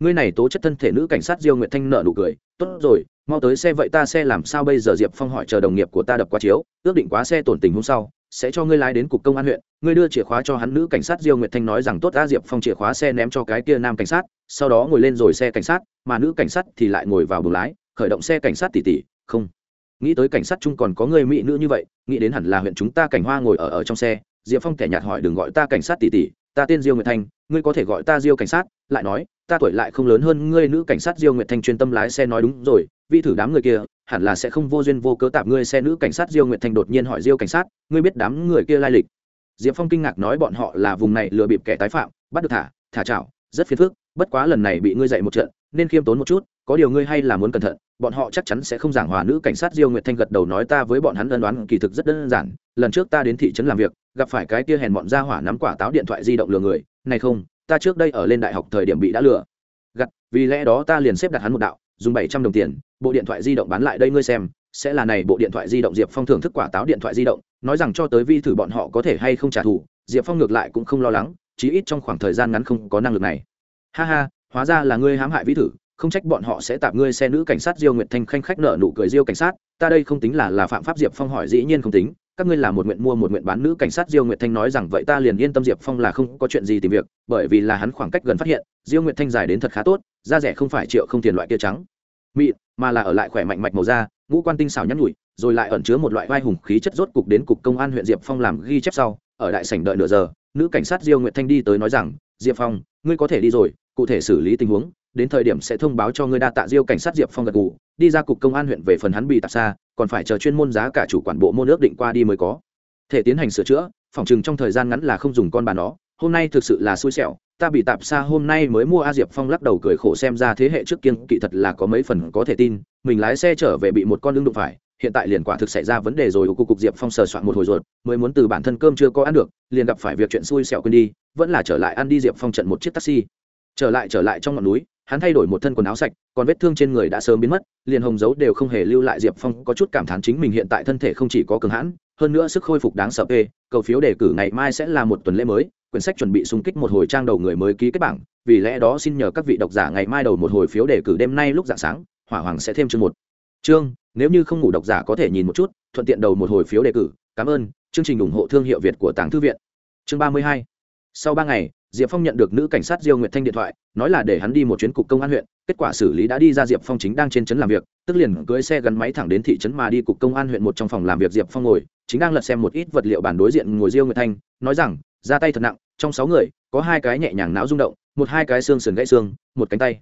Speaker 1: Ngươi này tố chất thân thể nữ cảnh sát diêu nguyệt thanh nợ nụ cười, tốt rồi, mau tới xe vậy ta xe làm sao bây giờ? Diệp phong hỏi, chờ đồng nghiệp của ta đập qua chiếu, ước định quá xe tổn tình hôm sau, sẽ cho ngươi lái đến cục công an huyện. Ngươi đưa chìa khóa cho hắn nữ cảnh sát diêu nguyệt thanh nói rằng, tốt đã diệp phong chìa khóa xe ném cho cái kia nam cảnh sát, sau đó ngồi lên rồi xe cảnh sát, mà nữ cảnh sát thì lại ngồi vào buồng lái, khởi động xe cảnh sát tỉ tỉ. Không. Nghĩ tới cảnh sát chung còn có người mỹ nữ như vậy, nghĩ đến hẳn là huyện chúng ta cảnh hoa ngồi ở ở trong xe diệp phong kẻ nhạt hỏi đừng gọi ta cảnh sát tỉ tỉ ta tên diêu nguyệt thanh, ngươi có thể gọi ta diêu cảnh sát, lại nói, ta tuổi lại không lớn hơn ngươi nữ cảnh sát diêu nguyệt thanh chuyên tâm lái xe nói đúng rồi vi thử đám người kia, hẳn là sẽ không vô duyên vô cớ tạp ngươi xe nữ cảnh sát diêu nguyệt thanh đột nhiên hỏi diêu cảnh sát, ngươi biết đám người kia lai lịch? Diệp phong kinh ngạc nói bọn họ là vùng này lừa bịp kẻ tái phạm, bắt được thả thả chảo, rất phiền phức, bất quá lần này bị ngươi dạy một trận, nên khiêm tốn một chút, có điều ngươi hay là muốn cẩn thận, bọn họ chắc chắn sẽ không giảng hòa nữ cảnh sát diêu nguyệt thanh gật đầu nói ta với bọn hắn ân đoán kỳ thực rất đơn giản, lần trước ta đến thị trấn làm việc gặp phải cái kia hèn bọn ra hỏa nắm quả táo điện thoại di động lừa người, này không, ta trước đây ở lên đại học thời điểm bị đã lừa. Gặt vì lẽ đó ta liền xếp đặt hắn một đạo, dùng bảy trăm đồng tiền, bộ điện thoại di động bán lại đây ngươi xem, sẽ là này bộ điện thoại di động diệp phong thưởng thức quả táo điện thoại di động, nói rằng cho tới vi thử bọn họ có thể hay không trả thù, diệp phong ngược lại cũng không lo lắng, chí ít trong khoảng thời gian ngắn không có năng lực này. Ha ha, hóa ra là ngươi hãm hại vi thử, không trách bọn họ sẽ tạp ngươi xe nữ cảnh sát diêu nguyệt thanh khanh khách nợ nụ cười diêu cảnh sát, ta đây không tính là là phạm pháp diệp phong hỏi dĩ nhiên không tính các ngươi là một nguyện mua một nguyện bán nữ cảnh sát diêu nguyệt thanh nói rằng vậy ta liền yên tâm diệp phong là không có chuyện gì tìm việc, bởi vì là hắn khoảng cách gần phát hiện, diêu nguyệt thanh dài đến thật khá tốt, da rẻ không phải triệu không tiền loại kia trắng. Mịn, mà là ở lại khỏe mạnh mạch màu da, ngũ quan tinh xảo nhắn nhụi rồi lại ẩn chứa một loại vai hùng khí chất rốt cục đến cục công an huyện diệp phong làm ghi chép sau, ở đại sảnh đợi nửa giờ, nữ cảnh sát diêu nguyệt thanh đi tới nói rằng, diệp phong, ngươi có thể đi rồi, cụ thể xử lý tình huống, đến thời điểm sẽ thông báo cho ngươi đa tạ diêu cảnh sát diệp phong gật gù, đi ra cục công an huyện về phần hắn bị tạp xa còn phải chờ chuyên môn giá cả chủ quản bộ môn ước định qua đi mới có. Thể tiến hành sửa chữa, phòng chừng trong thời gian ngắn là không dùng con bà nó, hôm nay thực sự là xui xẻo, ta bị tạp xa hôm nay mới mua a diệp phong lắc đầu cười khổ xem ra thế hệ trước kiên kỵ thật là có mấy phần có thể tin, mình lái xe trở về bị một con lưng đụng phải, hiện tại liền quả thực xảy ra vấn đề rồi, cục cục diệp phong sờ soạn một hồi ruột, mới muốn từ bản thân cơm chưa có ăn được, liền gặp phải việc chuyện xui xẻo quên đi, vẫn là trở lại ăn đi diệp phong trận một chiếc taxi. Trở lại trở lại trong ngọn núi hắn thay đổi một thân quần áo sạch, còn vết thương trên người đã sớm biến mất, liền hồng dấu đều không hề lưu lại, diệp phong có chút cảm thán chính mình hiện tại thân thể không chỉ có cường hãn, hơn nữa sức khôi phục đáng sợ ê cầu phiếu đề cử ngày mai sẽ là một tuần lễ mới, quyển sách chuẩn bị xung kích một hồi trang đầu người mới ký kết bảng, vì lẽ đó xin nhờ các vị độc giả ngày mai đầu một hồi phiếu đề cử đêm nay lúc dạng sáng, hỏa hoàng sẽ thêm chương một. Chương, nếu như không ngủ độc giả có thể nhìn một chút, thuận tiện đầu một hồi phiếu đề cử, cảm ơn, chương trình ủng hộ thương hiệu việt của tàng thư viện. Chương ba mươi hai, sau ba ngày diệp phong nhận được nữ cảnh sát diêu nguyệt thanh điện thoại, nói là để hắn đi một chuyến cục công an huyện, kết quả xử lý đã đi ra diệp phong chính đang trên trấn làm việc, tức liền cưới xe gắn máy thẳng đến thị trấn mà đi cục công an huyện một trong phòng làm việc diệp phong ngồi, chính đang lật xem một ít vật liệu bản đối diện ngồi diêu nguyệt thanh, nói rằng, ra tay thật nặng, trong sáu người, có hai cái nhẹ nhàng não rung động, một hai cái xương sườn gãy xương, một cánh tay.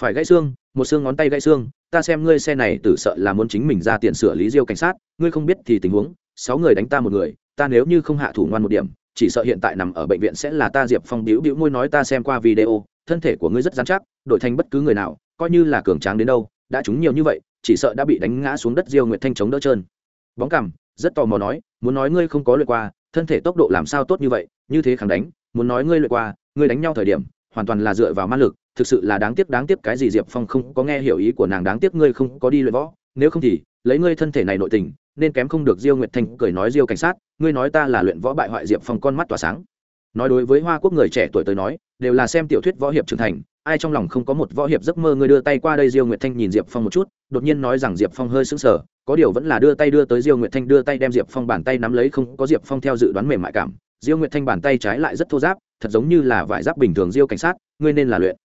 Speaker 1: Phải gãy xương, một xương ngón tay gãy xương, ta xem ngươi xe này tử sợ là muốn chính mình ra tiền sửa lý diêu cảnh sát, ngươi không biết thì tình huống, sáu người đánh ta một người, ta nếu như không hạ thủ ngoan một điểm chỉ sợ hiện tại nằm ở bệnh viện sẽ là ta diệp phong biếu biếu môi nói ta xem qua video, thân thể của ngươi rất dán chắc, đổi thành bất cứ người nào, coi như là cường tráng đến đâu, đã trúng nhiều như vậy, chỉ sợ đã bị đánh ngã xuống đất diêu nguyệt thanh chống đỡ trơn. Bóng cằm, rất tò mò nói, muốn nói ngươi không có lượt qua, thân thể tốc độ làm sao tốt như vậy, như thế khẳng đánh, muốn nói ngươi lượt qua, ngươi đánh nhau thời điểm, hoàn toàn là dựa vào ma lực, thực sự là đáng tiếc đáng tiếc cái gì diệp phong không có nghe hiểu ý của nàng, đáng tiếc ngươi không có đi luyện võ nếu không thì, lấy ngươi thân thể này nội tình, nên kém không được diêu nguyệt thanh cười nói diêu cảnh sát, ngươi nói ta là luyện võ bại hoại diệp phong con mắt tỏa sáng. Nói đối với hoa quốc người trẻ tuổi tới nói, đều là xem tiểu thuyết võ hiệp trưởng thành, ai trong lòng không có một võ hiệp giấc mơ ngươi đưa tay qua đây diêu nguyệt thanh nhìn diệp phong một chút, đột nhiên nói rằng diệp phong hơi sững sờ, có điều vẫn là đưa tay đưa tới diêu nguyệt thanh, đưa tay đem diệp phong bàn tay nắm lấy không có diệp phong theo dự đoán mềm mại cảm. Diêu nguyệt thanh bàn tay trái lại rất thô giáp thật giống như là vải giáp bình thường diêu cảnh sát, ngươi nên là luyện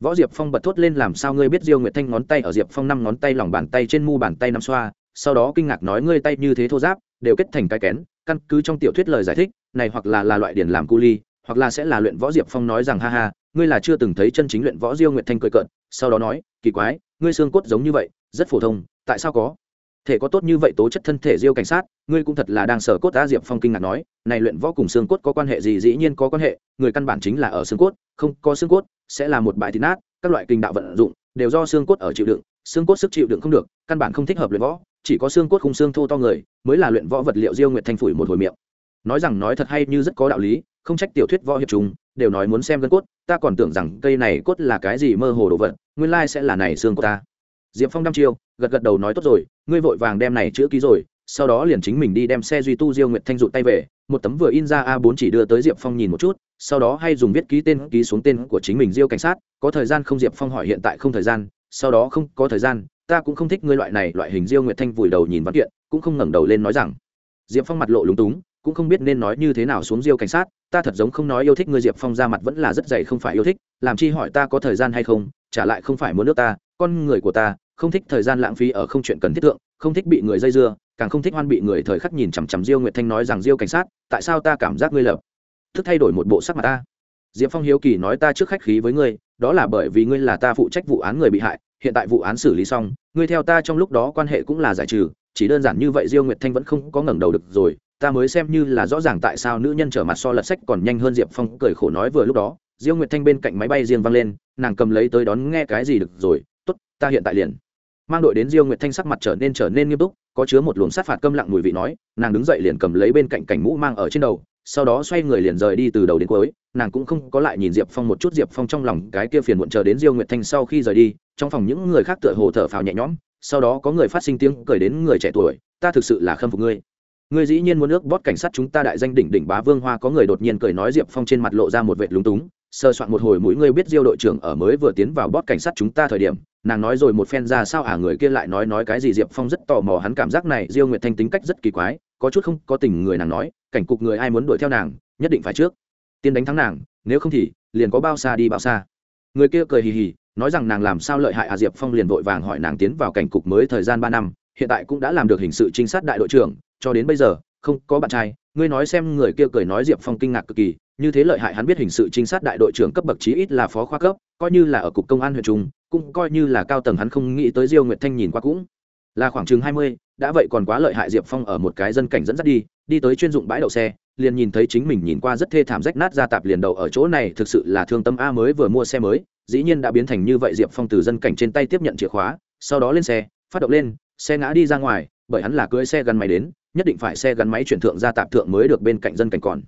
Speaker 1: võ diệp phong bật thốt lên, làm sao ngươi biết diêu nguyệt thanh ngón tay ở diệp phong năm ngón tay, lòng bàn tay trên mu bàn tay nắm xoa? Sau đó kinh ngạc nói, ngươi tay như thế thô giáp đều kết thành cái kén, căn cứ trong tiểu thuyết lời giải thích, này hoặc là là loại điển làm cu ly, hoặc là sẽ là luyện võ diệp phong nói rằng, ha ha, ngươi là chưa từng thấy chân chính luyện võ diêu nguyệt thanh cười cợt. Sau đó nói, kỳ quái, ngươi xương cốt giống như vậy, rất phổ thông, tại sao có? Thể có tốt như vậy tố chất thân thể diêu cảnh sát, ngươi cũng thật là đang sở cốt đã diệp phong kinh ngạc nói, này luyện võ cùng xương cốt có quan hệ gì? Dĩ nhiên có quan hệ, người căn bản chính là ở xương cốt, không có xương cốt sẽ là một bãi thịt nát, các loại kinh đạo vận dụng đều do xương cốt ở chịu đựng, xương cốt sức chịu đựng không được, căn bản không thích hợp luyện võ, chỉ có xương cốt khung xương thô to người mới là luyện võ vật liệu diêu nguyệt thanh phủi một hồi miệng. Nói rằng nói thật hay như rất có đạo lý, không trách tiểu thuyết võ hiệp chúng đều nói muốn xem gân cốt, ta còn tưởng rằng cây này cốt là cái gì mơ hồ đồ vật, nguyên lai sẽ là này xương của ta diệp phong đăm chiêu, gật gật đầu nói tốt rồi, ngươi vội vàng đem này chữ ký rồi, sau đó liền chính mình đi đem xe duy tu diêu nguyệt thanh rụt tay về, một tấm vừa in ra a 4 chỉ đưa tới diệp phong nhìn một chút, sau đó hay dùng viết ký tên ký xuống tên của chính mình diêu cảnh sát, có thời gian không diệp phong hỏi hiện tại không thời gian, sau đó không có thời gian, ta cũng không thích ngươi loại này, loại hình diêu nguyệt thanh vùi đầu nhìn văn kiện, cũng không ngẩng đầu lên nói rằng. Diệp phong mặt lộ lúng túng, cũng không biết nên nói như thế nào xuống diêu cảnh sát, ta thật giống không nói yêu thích ngươi diệp phong ra mặt vẫn là rất dày không phải yêu thích, làm chi hỏi ta có thời gian hay không, trả lại không phải muốn nước ta con người của ta, không thích thời gian lãng phí ở không chuyện cần thiết thượng, không thích bị người dây dưa, càng không thích hoan bị người thời khắc nhìn chằm chằm diêu nguyệt thanh nói rằng, diêu cảnh sát, tại sao ta cảm giác ngươi lập thức thay đổi một bộ sắc mặt ta? Diệp phong hiếu kỳ nói, ta trước khách khí với ngươi, đó là bởi vì ngươi là ta phụ trách vụ án người bị hại, hiện tại vụ án xử lý xong, ngươi theo ta trong lúc đó quan hệ cũng là giải trừ, chỉ đơn giản như vậy diêu nguyệt thanh vẫn không có ngẩng đầu được rồi, ta mới xem như là rõ ràng tại sao nữ nhân trở mặt so lật sách còn nhanh hơn. Diệp phong cười khổ nói, vừa lúc đó, diêu nguyệt thanh bên cạnh máy bay riêng văng lên, nàng cầm lấy tới đón nghe cái gì được rồi ta hiện tại liền. Mang đội đến diêu nguyệt thanh sắc mặt trở nên trở nên nghiêm túc, có chứa một luồng sát phạt câm lặng mùi vị nói, nàng đứng dậy liền cầm lấy bên cạnh cảnh mũ mang ở trên đầu, sau đó xoay người liền rời đi từ đầu đến cuối, nàng cũng không có lại nhìn diệp phong một chút, diệp phong trong lòng cái kia phiền muộn chờ đến diêu nguyệt thanh sau khi rời đi, trong phòng những người khác tựa hồ thở phào nhẹ nhõm, sau đó có người phát sinh tiếng cười đến người trẻ tuổi, ta thực sự là khâm phục ngươi. Ngươi dĩ nhiên muốn ước bót cảnh sát chúng ta đại danh đỉnh đỉnh bá vương hoa. Có người đột nhiên cười nói, diệp phong trên mặt lộ ra một vệt lúng túng, sơ soạn một hồi mũi, ngươi biết diêu đội trưởng ở mới vừa tiến vào bót cảnh sát chúng ta thời điểm nàng nói rồi một phen ra sao à người kia lại nói nói cái gì? Diệp phong rất tò mò, hắn cảm giác này diêu nguyệt thanh tính cách rất kỳ quái, có chút không có tình người nàng nói, cảnh cục người ai muốn đuổi theo nàng, nhất định phải trước. Tiên đánh thắng nàng, nếu không thì, liền có bao xa đi bao xa. Người kia cười hì hì, nói rằng nàng làm sao lợi hại à? Diệp phong liền vội vàng hỏi nàng tiến vào cảnh cục mới thời gian ba năm, hiện tại cũng đã làm được hình sự trinh sát đại đội trưởng, cho đến bây giờ, không có bạn trai. Ngươi nói xem, người kia cười nói diệp phong kinh ngạc cực kỳ, như thế lợi hại hắn biết hình sự trinh sát đại đội trưởng cấp bậc chí ít là phó khoa cấp, coi như là ở cục công an huyện trung cũng coi như là cao tầng hắn không nghĩ tới diêu nguyệt thanh nhìn qua cũng là khoảng chừng hai mươi, đã vậy còn quá lợi hại diệp phong ở một cái dân cảnh dẫn dắt đi đi tới chuyên dụng bãi đậu xe, liền nhìn thấy chính mình nhìn qua rất thê thảm rách nát ra tạp liền đầu ở chỗ này, thực sự là thương tâm a mới vừa mua xe mới, dĩ nhiên đã biến thành như vậy diệp phong từ dân cảnh trên tay tiếp nhận chìa khóa, sau đó lên xe, phát động lên, xe ngã đi ra ngoài, bởi hắn là cưới xe gắn máy đến, nhất định phải xe gắn máy chuyển thượng ra tạp thượng mới được bên cạnh dân cảnh còn.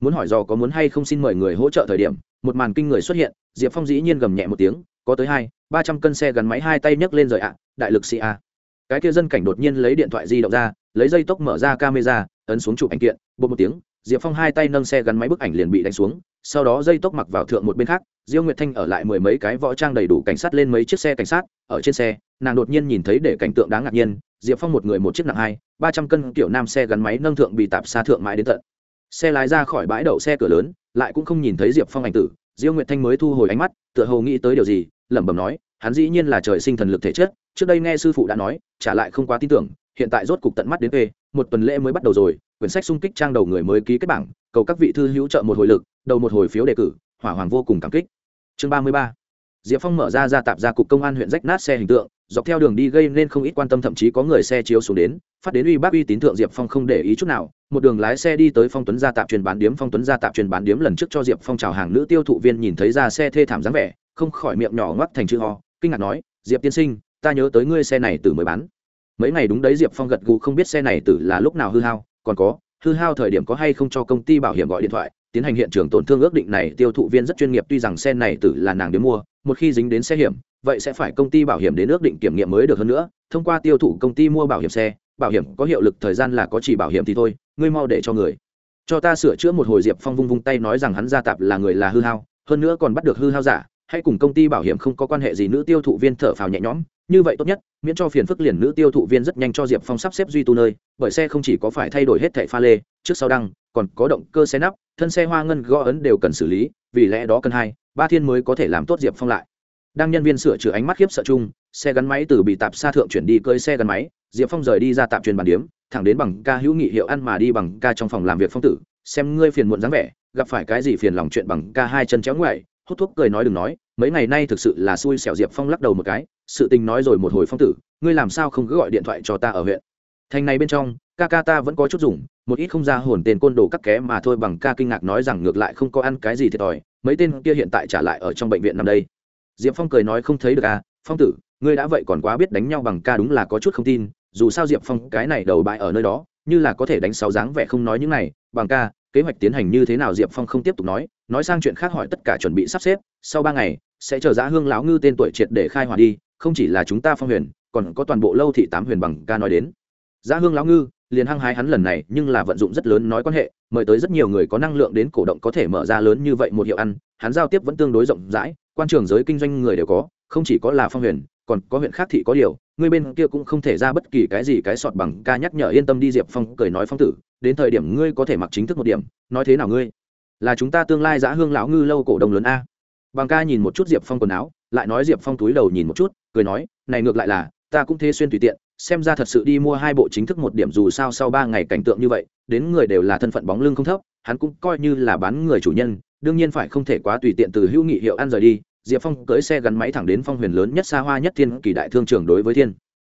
Speaker 1: Muốn hỏi dò có muốn hay không xin mời người hỗ trợ thời điểm, một màn kinh người xuất hiện, diệp phong dĩ nhiên gầm nhẹ một tiếng, có tới hai ba trăm cân xe gắn máy hai tay nhấc lên rời ạ, đại lực sĩ a cái kia dân cảnh đột nhiên lấy điện thoại di động ra, lấy dây tốc mở ra camera, ấn xuống chụp ảnh kiện, bột một tiếng, diệp phong hai tay nâng xe gắn máy bức ảnh liền bị đánh xuống, sau đó dây tốc mặc vào thượng một bên khác, diêu nguyệt thanh ở lại mười mấy cái võ trang đầy đủ cảnh sát lên mấy chiếc xe cảnh sát, ở trên xe, nàng đột nhiên nhìn thấy để cảnh tượng đáng ngạc nhiên, diệp phong một người một chiếc nặng hai, ba trăm cân kiểu nam xe gắn máy nâng thượng bị tạp xa thượng mãi đến tận. Xe lái ra khỏi bãi đậu xe cửa lớn, lại cũng không nhìn thấy diệp phong ảnh tử, diêu nguyệt thanh mới thu hồi ánh mắt, tựa hồ nghĩ tới điều gì lẩm bẩm nói hắn dĩ nhiên là trời sinh thần lực thể chất trước đây nghe sư phụ đã nói trả lại không quá tin tưởng hiện tại rốt cục tận mắt đến về, một tuần lễ mới bắt đầu rồi quyển sách xung kích trang đầu người mới ký kết bảng cầu các vị thư hữu trợ một hồi lực đầu một hồi phiếu đề cử hỏa hoàng vô cùng cảm kích. Chương ba mươi ba. Diệp phong mở ra ra tạp ra cục công an huyện rách nát xe hình tượng dọc theo đường đi gây nên không ít quan tâm thậm chí có người xe chiếu xuống đến phát đến uy bác uy tín thượng diệp phong không để ý chút nào một đường lái xe đi tới phong tuấn gia tạp truyền bán điếm phong tuấn gia tạp truyền bán điếm lần trước cho diệp phong chào hàng nữ tiêu thụ viên nhìn thấy ra xe thê thảm dáng vẻ không khỏi miệng nhỏ ngoắc thành chữ ho, kinh ngạc nói, diệp tiên sinh, ta nhớ tới ngươi xe này từ mới bán. Mấy ngày đúng đấy diệp phong gật gù không biết xe này từ là lúc nào hư hao, còn có, hư hao thời điểm có hay không cho công ty bảo hiểm gọi điện thoại, tiến hành hiện trường tổn thương ước định này, tiêu thụ viên rất chuyên nghiệp, tuy rằng xe này từ là nàng đến mua, một khi dính đến xe hiểm, vậy sẽ phải công ty bảo hiểm đến ước định kiểm nghiệm mới được hơn nữa, thông qua tiêu thụ công ty mua bảo hiểm xe, bảo hiểm có hiệu lực thời gian là có chỉ bảo hiểm thì thôi, ngươi mau để cho người. Cho ta sửa chữa một hồi, diệp phong vung vung tay nói rằng hắn gia tạp là người là hư hao, hơn nữa còn bắt được hư hao giả Hãy cùng công ty bảo hiểm không có quan hệ gì, nữ tiêu thụ viên thở phào nhẹ nhõm. Như vậy tốt nhất, miễn cho phiền phức liền nữ tiêu thụ viên rất nhanh cho diệp phong sắp xếp duy tu nơi, bởi xe không chỉ có phải thay đổi hết thẻ pha lê, trước sau đăng, còn có động cơ xe nắp, thân xe hoa ngân gõ ấn đều cần xử lý, vì lẽ đó cần hai, ba thiên mới có thể làm tốt diệp phong lại. Đang nhân viên sửa chữa ánh mắt khiếp sợ chung, xe gắn máy từ bị tạp xa thượng chuyển đi cơi xe gắn máy, diệp phong rời đi ra tạm truyền bàn điếm, thẳng đến bằng ca hữu nghị hiệu ăn mà đi bằng ca trong phòng làm việc phong tử, xem ngươi phiền muộn dáng vẻ, gặp phải cái gì phiền lòng chuyện bằng ca hai chân chéo ngoại hút thuốc cười nói đừng nói, mấy ngày nay thực sự là xui xẻo diệp phong lắc đầu một cái, sự tình nói rồi một hồi phong tử, ngươi làm sao không cứ gọi điện thoại cho ta ở huyện. Thành này bên trong, ca ca ta vẫn có chút dùng, một ít không ra hồn tên côn đồ cắt ké mà thôi bằng ca kinh ngạc nói rằng ngược lại không có ăn cái gì thiệt thòi, mấy tên kia hiện tại trả lại ở trong bệnh viện nằm đây. Diệp phong cười nói không thấy được à phong tử, ngươi đã vậy còn quá biết đánh nhau bằng ca đúng là có chút không tin, dù sao diệp phong cái này đầu bại ở nơi đó, như là có thể đánh sáu dáng vẻ không nói những này, bằng ca kế hoạch tiến hành như thế nào diệp phong không tiếp tục nói nói sang chuyện khác hỏi tất cả chuẩn bị sắp xếp, sau ba ngày, sẽ chờ giá hương lão ngư tên tuổi triệt để khai hỏa đi, không chỉ là chúng ta phong huyền, còn có toàn bộ lâu thị tám huyền bằng ca nói đến. Giá hương lão ngư, liền hăng hái hắn lần này, nhưng là vận dụng rất lớn nói quan hệ, mời tới rất nhiều người có năng lượng đến cổ động có thể mở ra lớn như vậy một hiệu ăn, hắn giao tiếp vẫn tương đối rộng rãi, quan trường giới kinh doanh người đều có, không chỉ có là phong huyền, còn có huyện khác thị có điều, người bên kia cũng không thể ra bất kỳ cái gì cái sọt bằng ca nhắc nhở yên tâm đi diệp phong, cười nói phong tử đến thời điểm ngươi có thể mặc chính thức một điểm, nói thế nào ngươi? Là chúng ta tương lai giã hương lão ngư lâu cổ đông lớn a. Bằng ca nhìn một chút diệp phong quần áo, lại nói diệp phong túi đầu nhìn một chút, cười nói, này ngược lại là, ta cũng thế xuyên tùy tiện, xem ra thật sự đi mua hai bộ chính thức một điểm dù sao sau ba ngày cảnh tượng như vậy, đến người đều là thân phận bóng lưng không thấp, hắn cũng coi như là bán người chủ nhân, đương nhiên phải không thể quá tùy tiện từ hữu nghị hiệu ăn rời đi. Diệp phong cưỡi xe gắn máy thẳng đến phong huyền lớn nhất xa hoa nhất thiên, kỳ đại thương trường đối với thiên.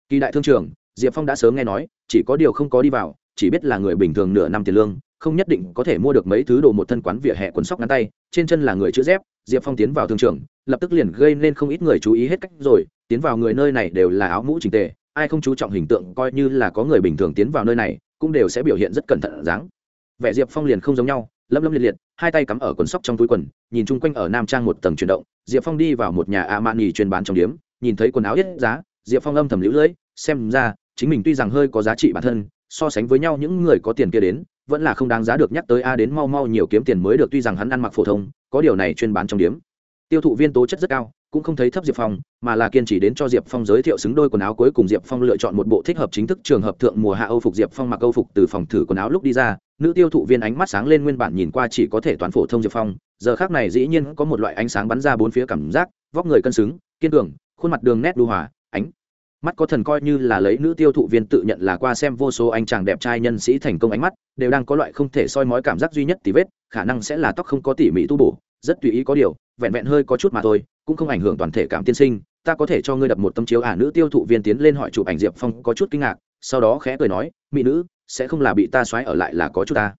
Speaker 1: Kỳ đại thương trường, diệp phong đã sớm nghe nói, chỉ có điều không có đi vào chỉ biết là người bình thường nửa năm tiền lương, không nhất định có thể mua được mấy thứ đồ một thân quán vỉa hè quần sóc ngắn tay, trên chân là người chữ dép, diệp phong tiến vào thương trường, lập tức liền gây nên không ít người chú ý hết cách rồi, tiến vào người nơi này đều là áo mũ trình tề, ai không chú trọng hình tượng coi như là có người bình thường tiến vào nơi này, cũng đều sẽ biểu hiện rất cẩn thận dáng. Vẻ diệp phong liền không giống nhau lâm lâm liệt liệt, hai tay cắm ở quần sóc trong túi quần, nhìn chung quanh ở nam trang một tầng chuyển động, diệp phong đi vào một nhà a man nghỉ chuyên bán trong điếm, nhìn thấy quần áo hết giá, diệp phong âm thầm lũ lưỡi, xem ra, chính mình tuy rằng hơi có giá trị bản thân so sánh với nhau những người có tiền kia đến, vẫn là không đáng giá được nhắc tới a đến mau mau nhiều kiếm tiền mới được, tuy rằng hắn ăn mặc phổ thông, có điều này chuyên bán trong điếm. Tiêu thụ viên tố chất rất cao, cũng không thấy thấp diệp phong, mà là kiên trì đến cho diệp phong giới thiệu xứng đôi quần áo cuối cùng diệp phong lựa chọn một bộ thích hợp chính thức trường hợp thượng mùa hạ âu phục diệp phong mặc âu phục từ phòng thử quần áo lúc đi ra, nữ tiêu thụ viên ánh mắt sáng lên nguyên bản nhìn qua chỉ có thể toán phổ thông diệp phong, giờ khác này dĩ nhiên có một loại ánh sáng bắn ra bốn phía cảm giác, vóc người cân xứng, kiên cường, khuôn mặt đường nét đu hòa, ánh mắt có thần coi như là lấy nữ tiêu thụ viên tự nhận là qua xem vô số anh chàng đẹp trai nhân sĩ thành công ánh mắt, đều đang có loại không thể soi mói cảm giác duy nhất tí vết, khả năng sẽ là tóc không có tỉ mỉ tu bổ, rất tùy ý có điều, vẹn vẹn hơi có chút mà thôi, cũng không ảnh hưởng toàn thể cảm tiên sinh, ta có thể cho ngươi đập một tâm chiếu à nữ tiêu thụ viên tiến lên hỏi chụp ảnh diệp phong, có chút kinh ngạc, sau đó khẽ cười nói, mỹ nữ, sẽ không là bị ta xoáy ở lại là có chút ta.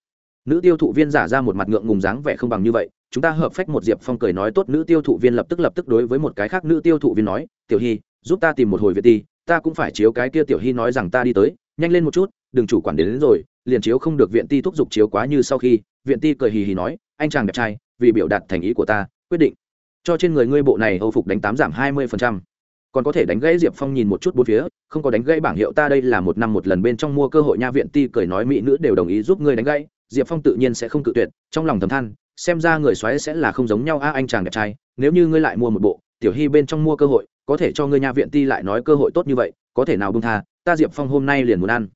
Speaker 1: Nữ tiêu thụ viên giả ra một mặt ngượng ngùng dáng vẻ không bằng như vậy, chúng ta hợp phách một diệp phong cười nói, tốt, nữ tiêu thụ viên lập tức lập tức đối với một cái khác nữ tiêu thụ viên nói, tiểu hy giúp ta tìm một hồi viện ti ta cũng phải chiếu cái kia tiểu hy nói rằng ta đi tới nhanh lên một chút đừng chủ quản đến, đến rồi liền chiếu không được viện ti thúc giục chiếu quá như sau khi viện ti cười hì hì nói anh chàng đẹp trai vì biểu đạt thành ý của ta quyết định. Cho trên người ngươi bộ này âu phục đánh tám giảm hai mươi phần trăm. Còn có thể đánh gãy diệp phong nhìn một chút bốn phía không có đánh gãy bảng hiệu ta đây là một năm một lần bên trong mua cơ hội nha. Viện ti cười nói mỹ nữ đều đồng ý giúp ngươi đánh gãy diệp phong tự nhiên sẽ không cự tuyệt trong lòng thầm than xem ra người xoáy sẽ là không giống nhau. A anh chàng đẹp trai nếu như ngươi lại mua một bộ tiểu hy bên trong mua cơ hội có thể cho ngươi nha viện ti lại nói cơ hội tốt như vậy, có thể nào bung tha, ta diệp phong hôm nay liền muốn ăn.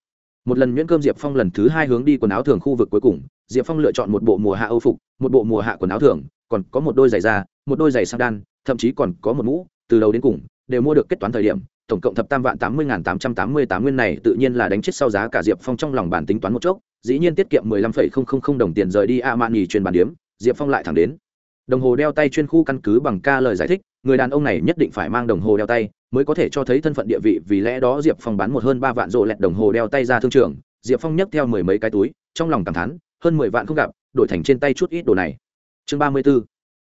Speaker 1: Một lần nhuyễn cơm diệp phong lần thứ hai hướng đi quần áo thường khu vực cuối cùng, diệp phong lựa chọn một bộ mùa hạ âu phục, một bộ mùa hạ quần áo thường, còn có một đôi giày da, một đôi giày sang đan thậm chí còn có một mũ, từ đầu đến cùng, đều mua được kết toán thời điểm, tổng cộng thập tam vạn tám mươi tám trăm tám mươi tám nguyên này tự nhiên là đánh chết sau giá cả diệp phong trong lòng bản tính toán một chốc, dĩ nhiên tiết kiệm mười lăm phẩy không không không đồng tiền rời đi a mạn nhì truyền bản điếm, diệp phong lại thẳng đến. Đồng hồ đeo tay chuyên khu căn cứ bằng ca lời giải thích người đàn ông này nhất định phải mang đồng hồ đeo tay, mới có thể cho thấy thân phận địa vị, vì lẽ đó diệp phong bán một hơn ba vạn rộ lẹt đồng hồ đeo tay ra thương trường. Diệp phong nhấc theo mười mấy cái túi, trong lòng cảm thán, hơn mười vạn không gặp, đổi thành trên tay chút ít đồ này. Chương ba mươi b ố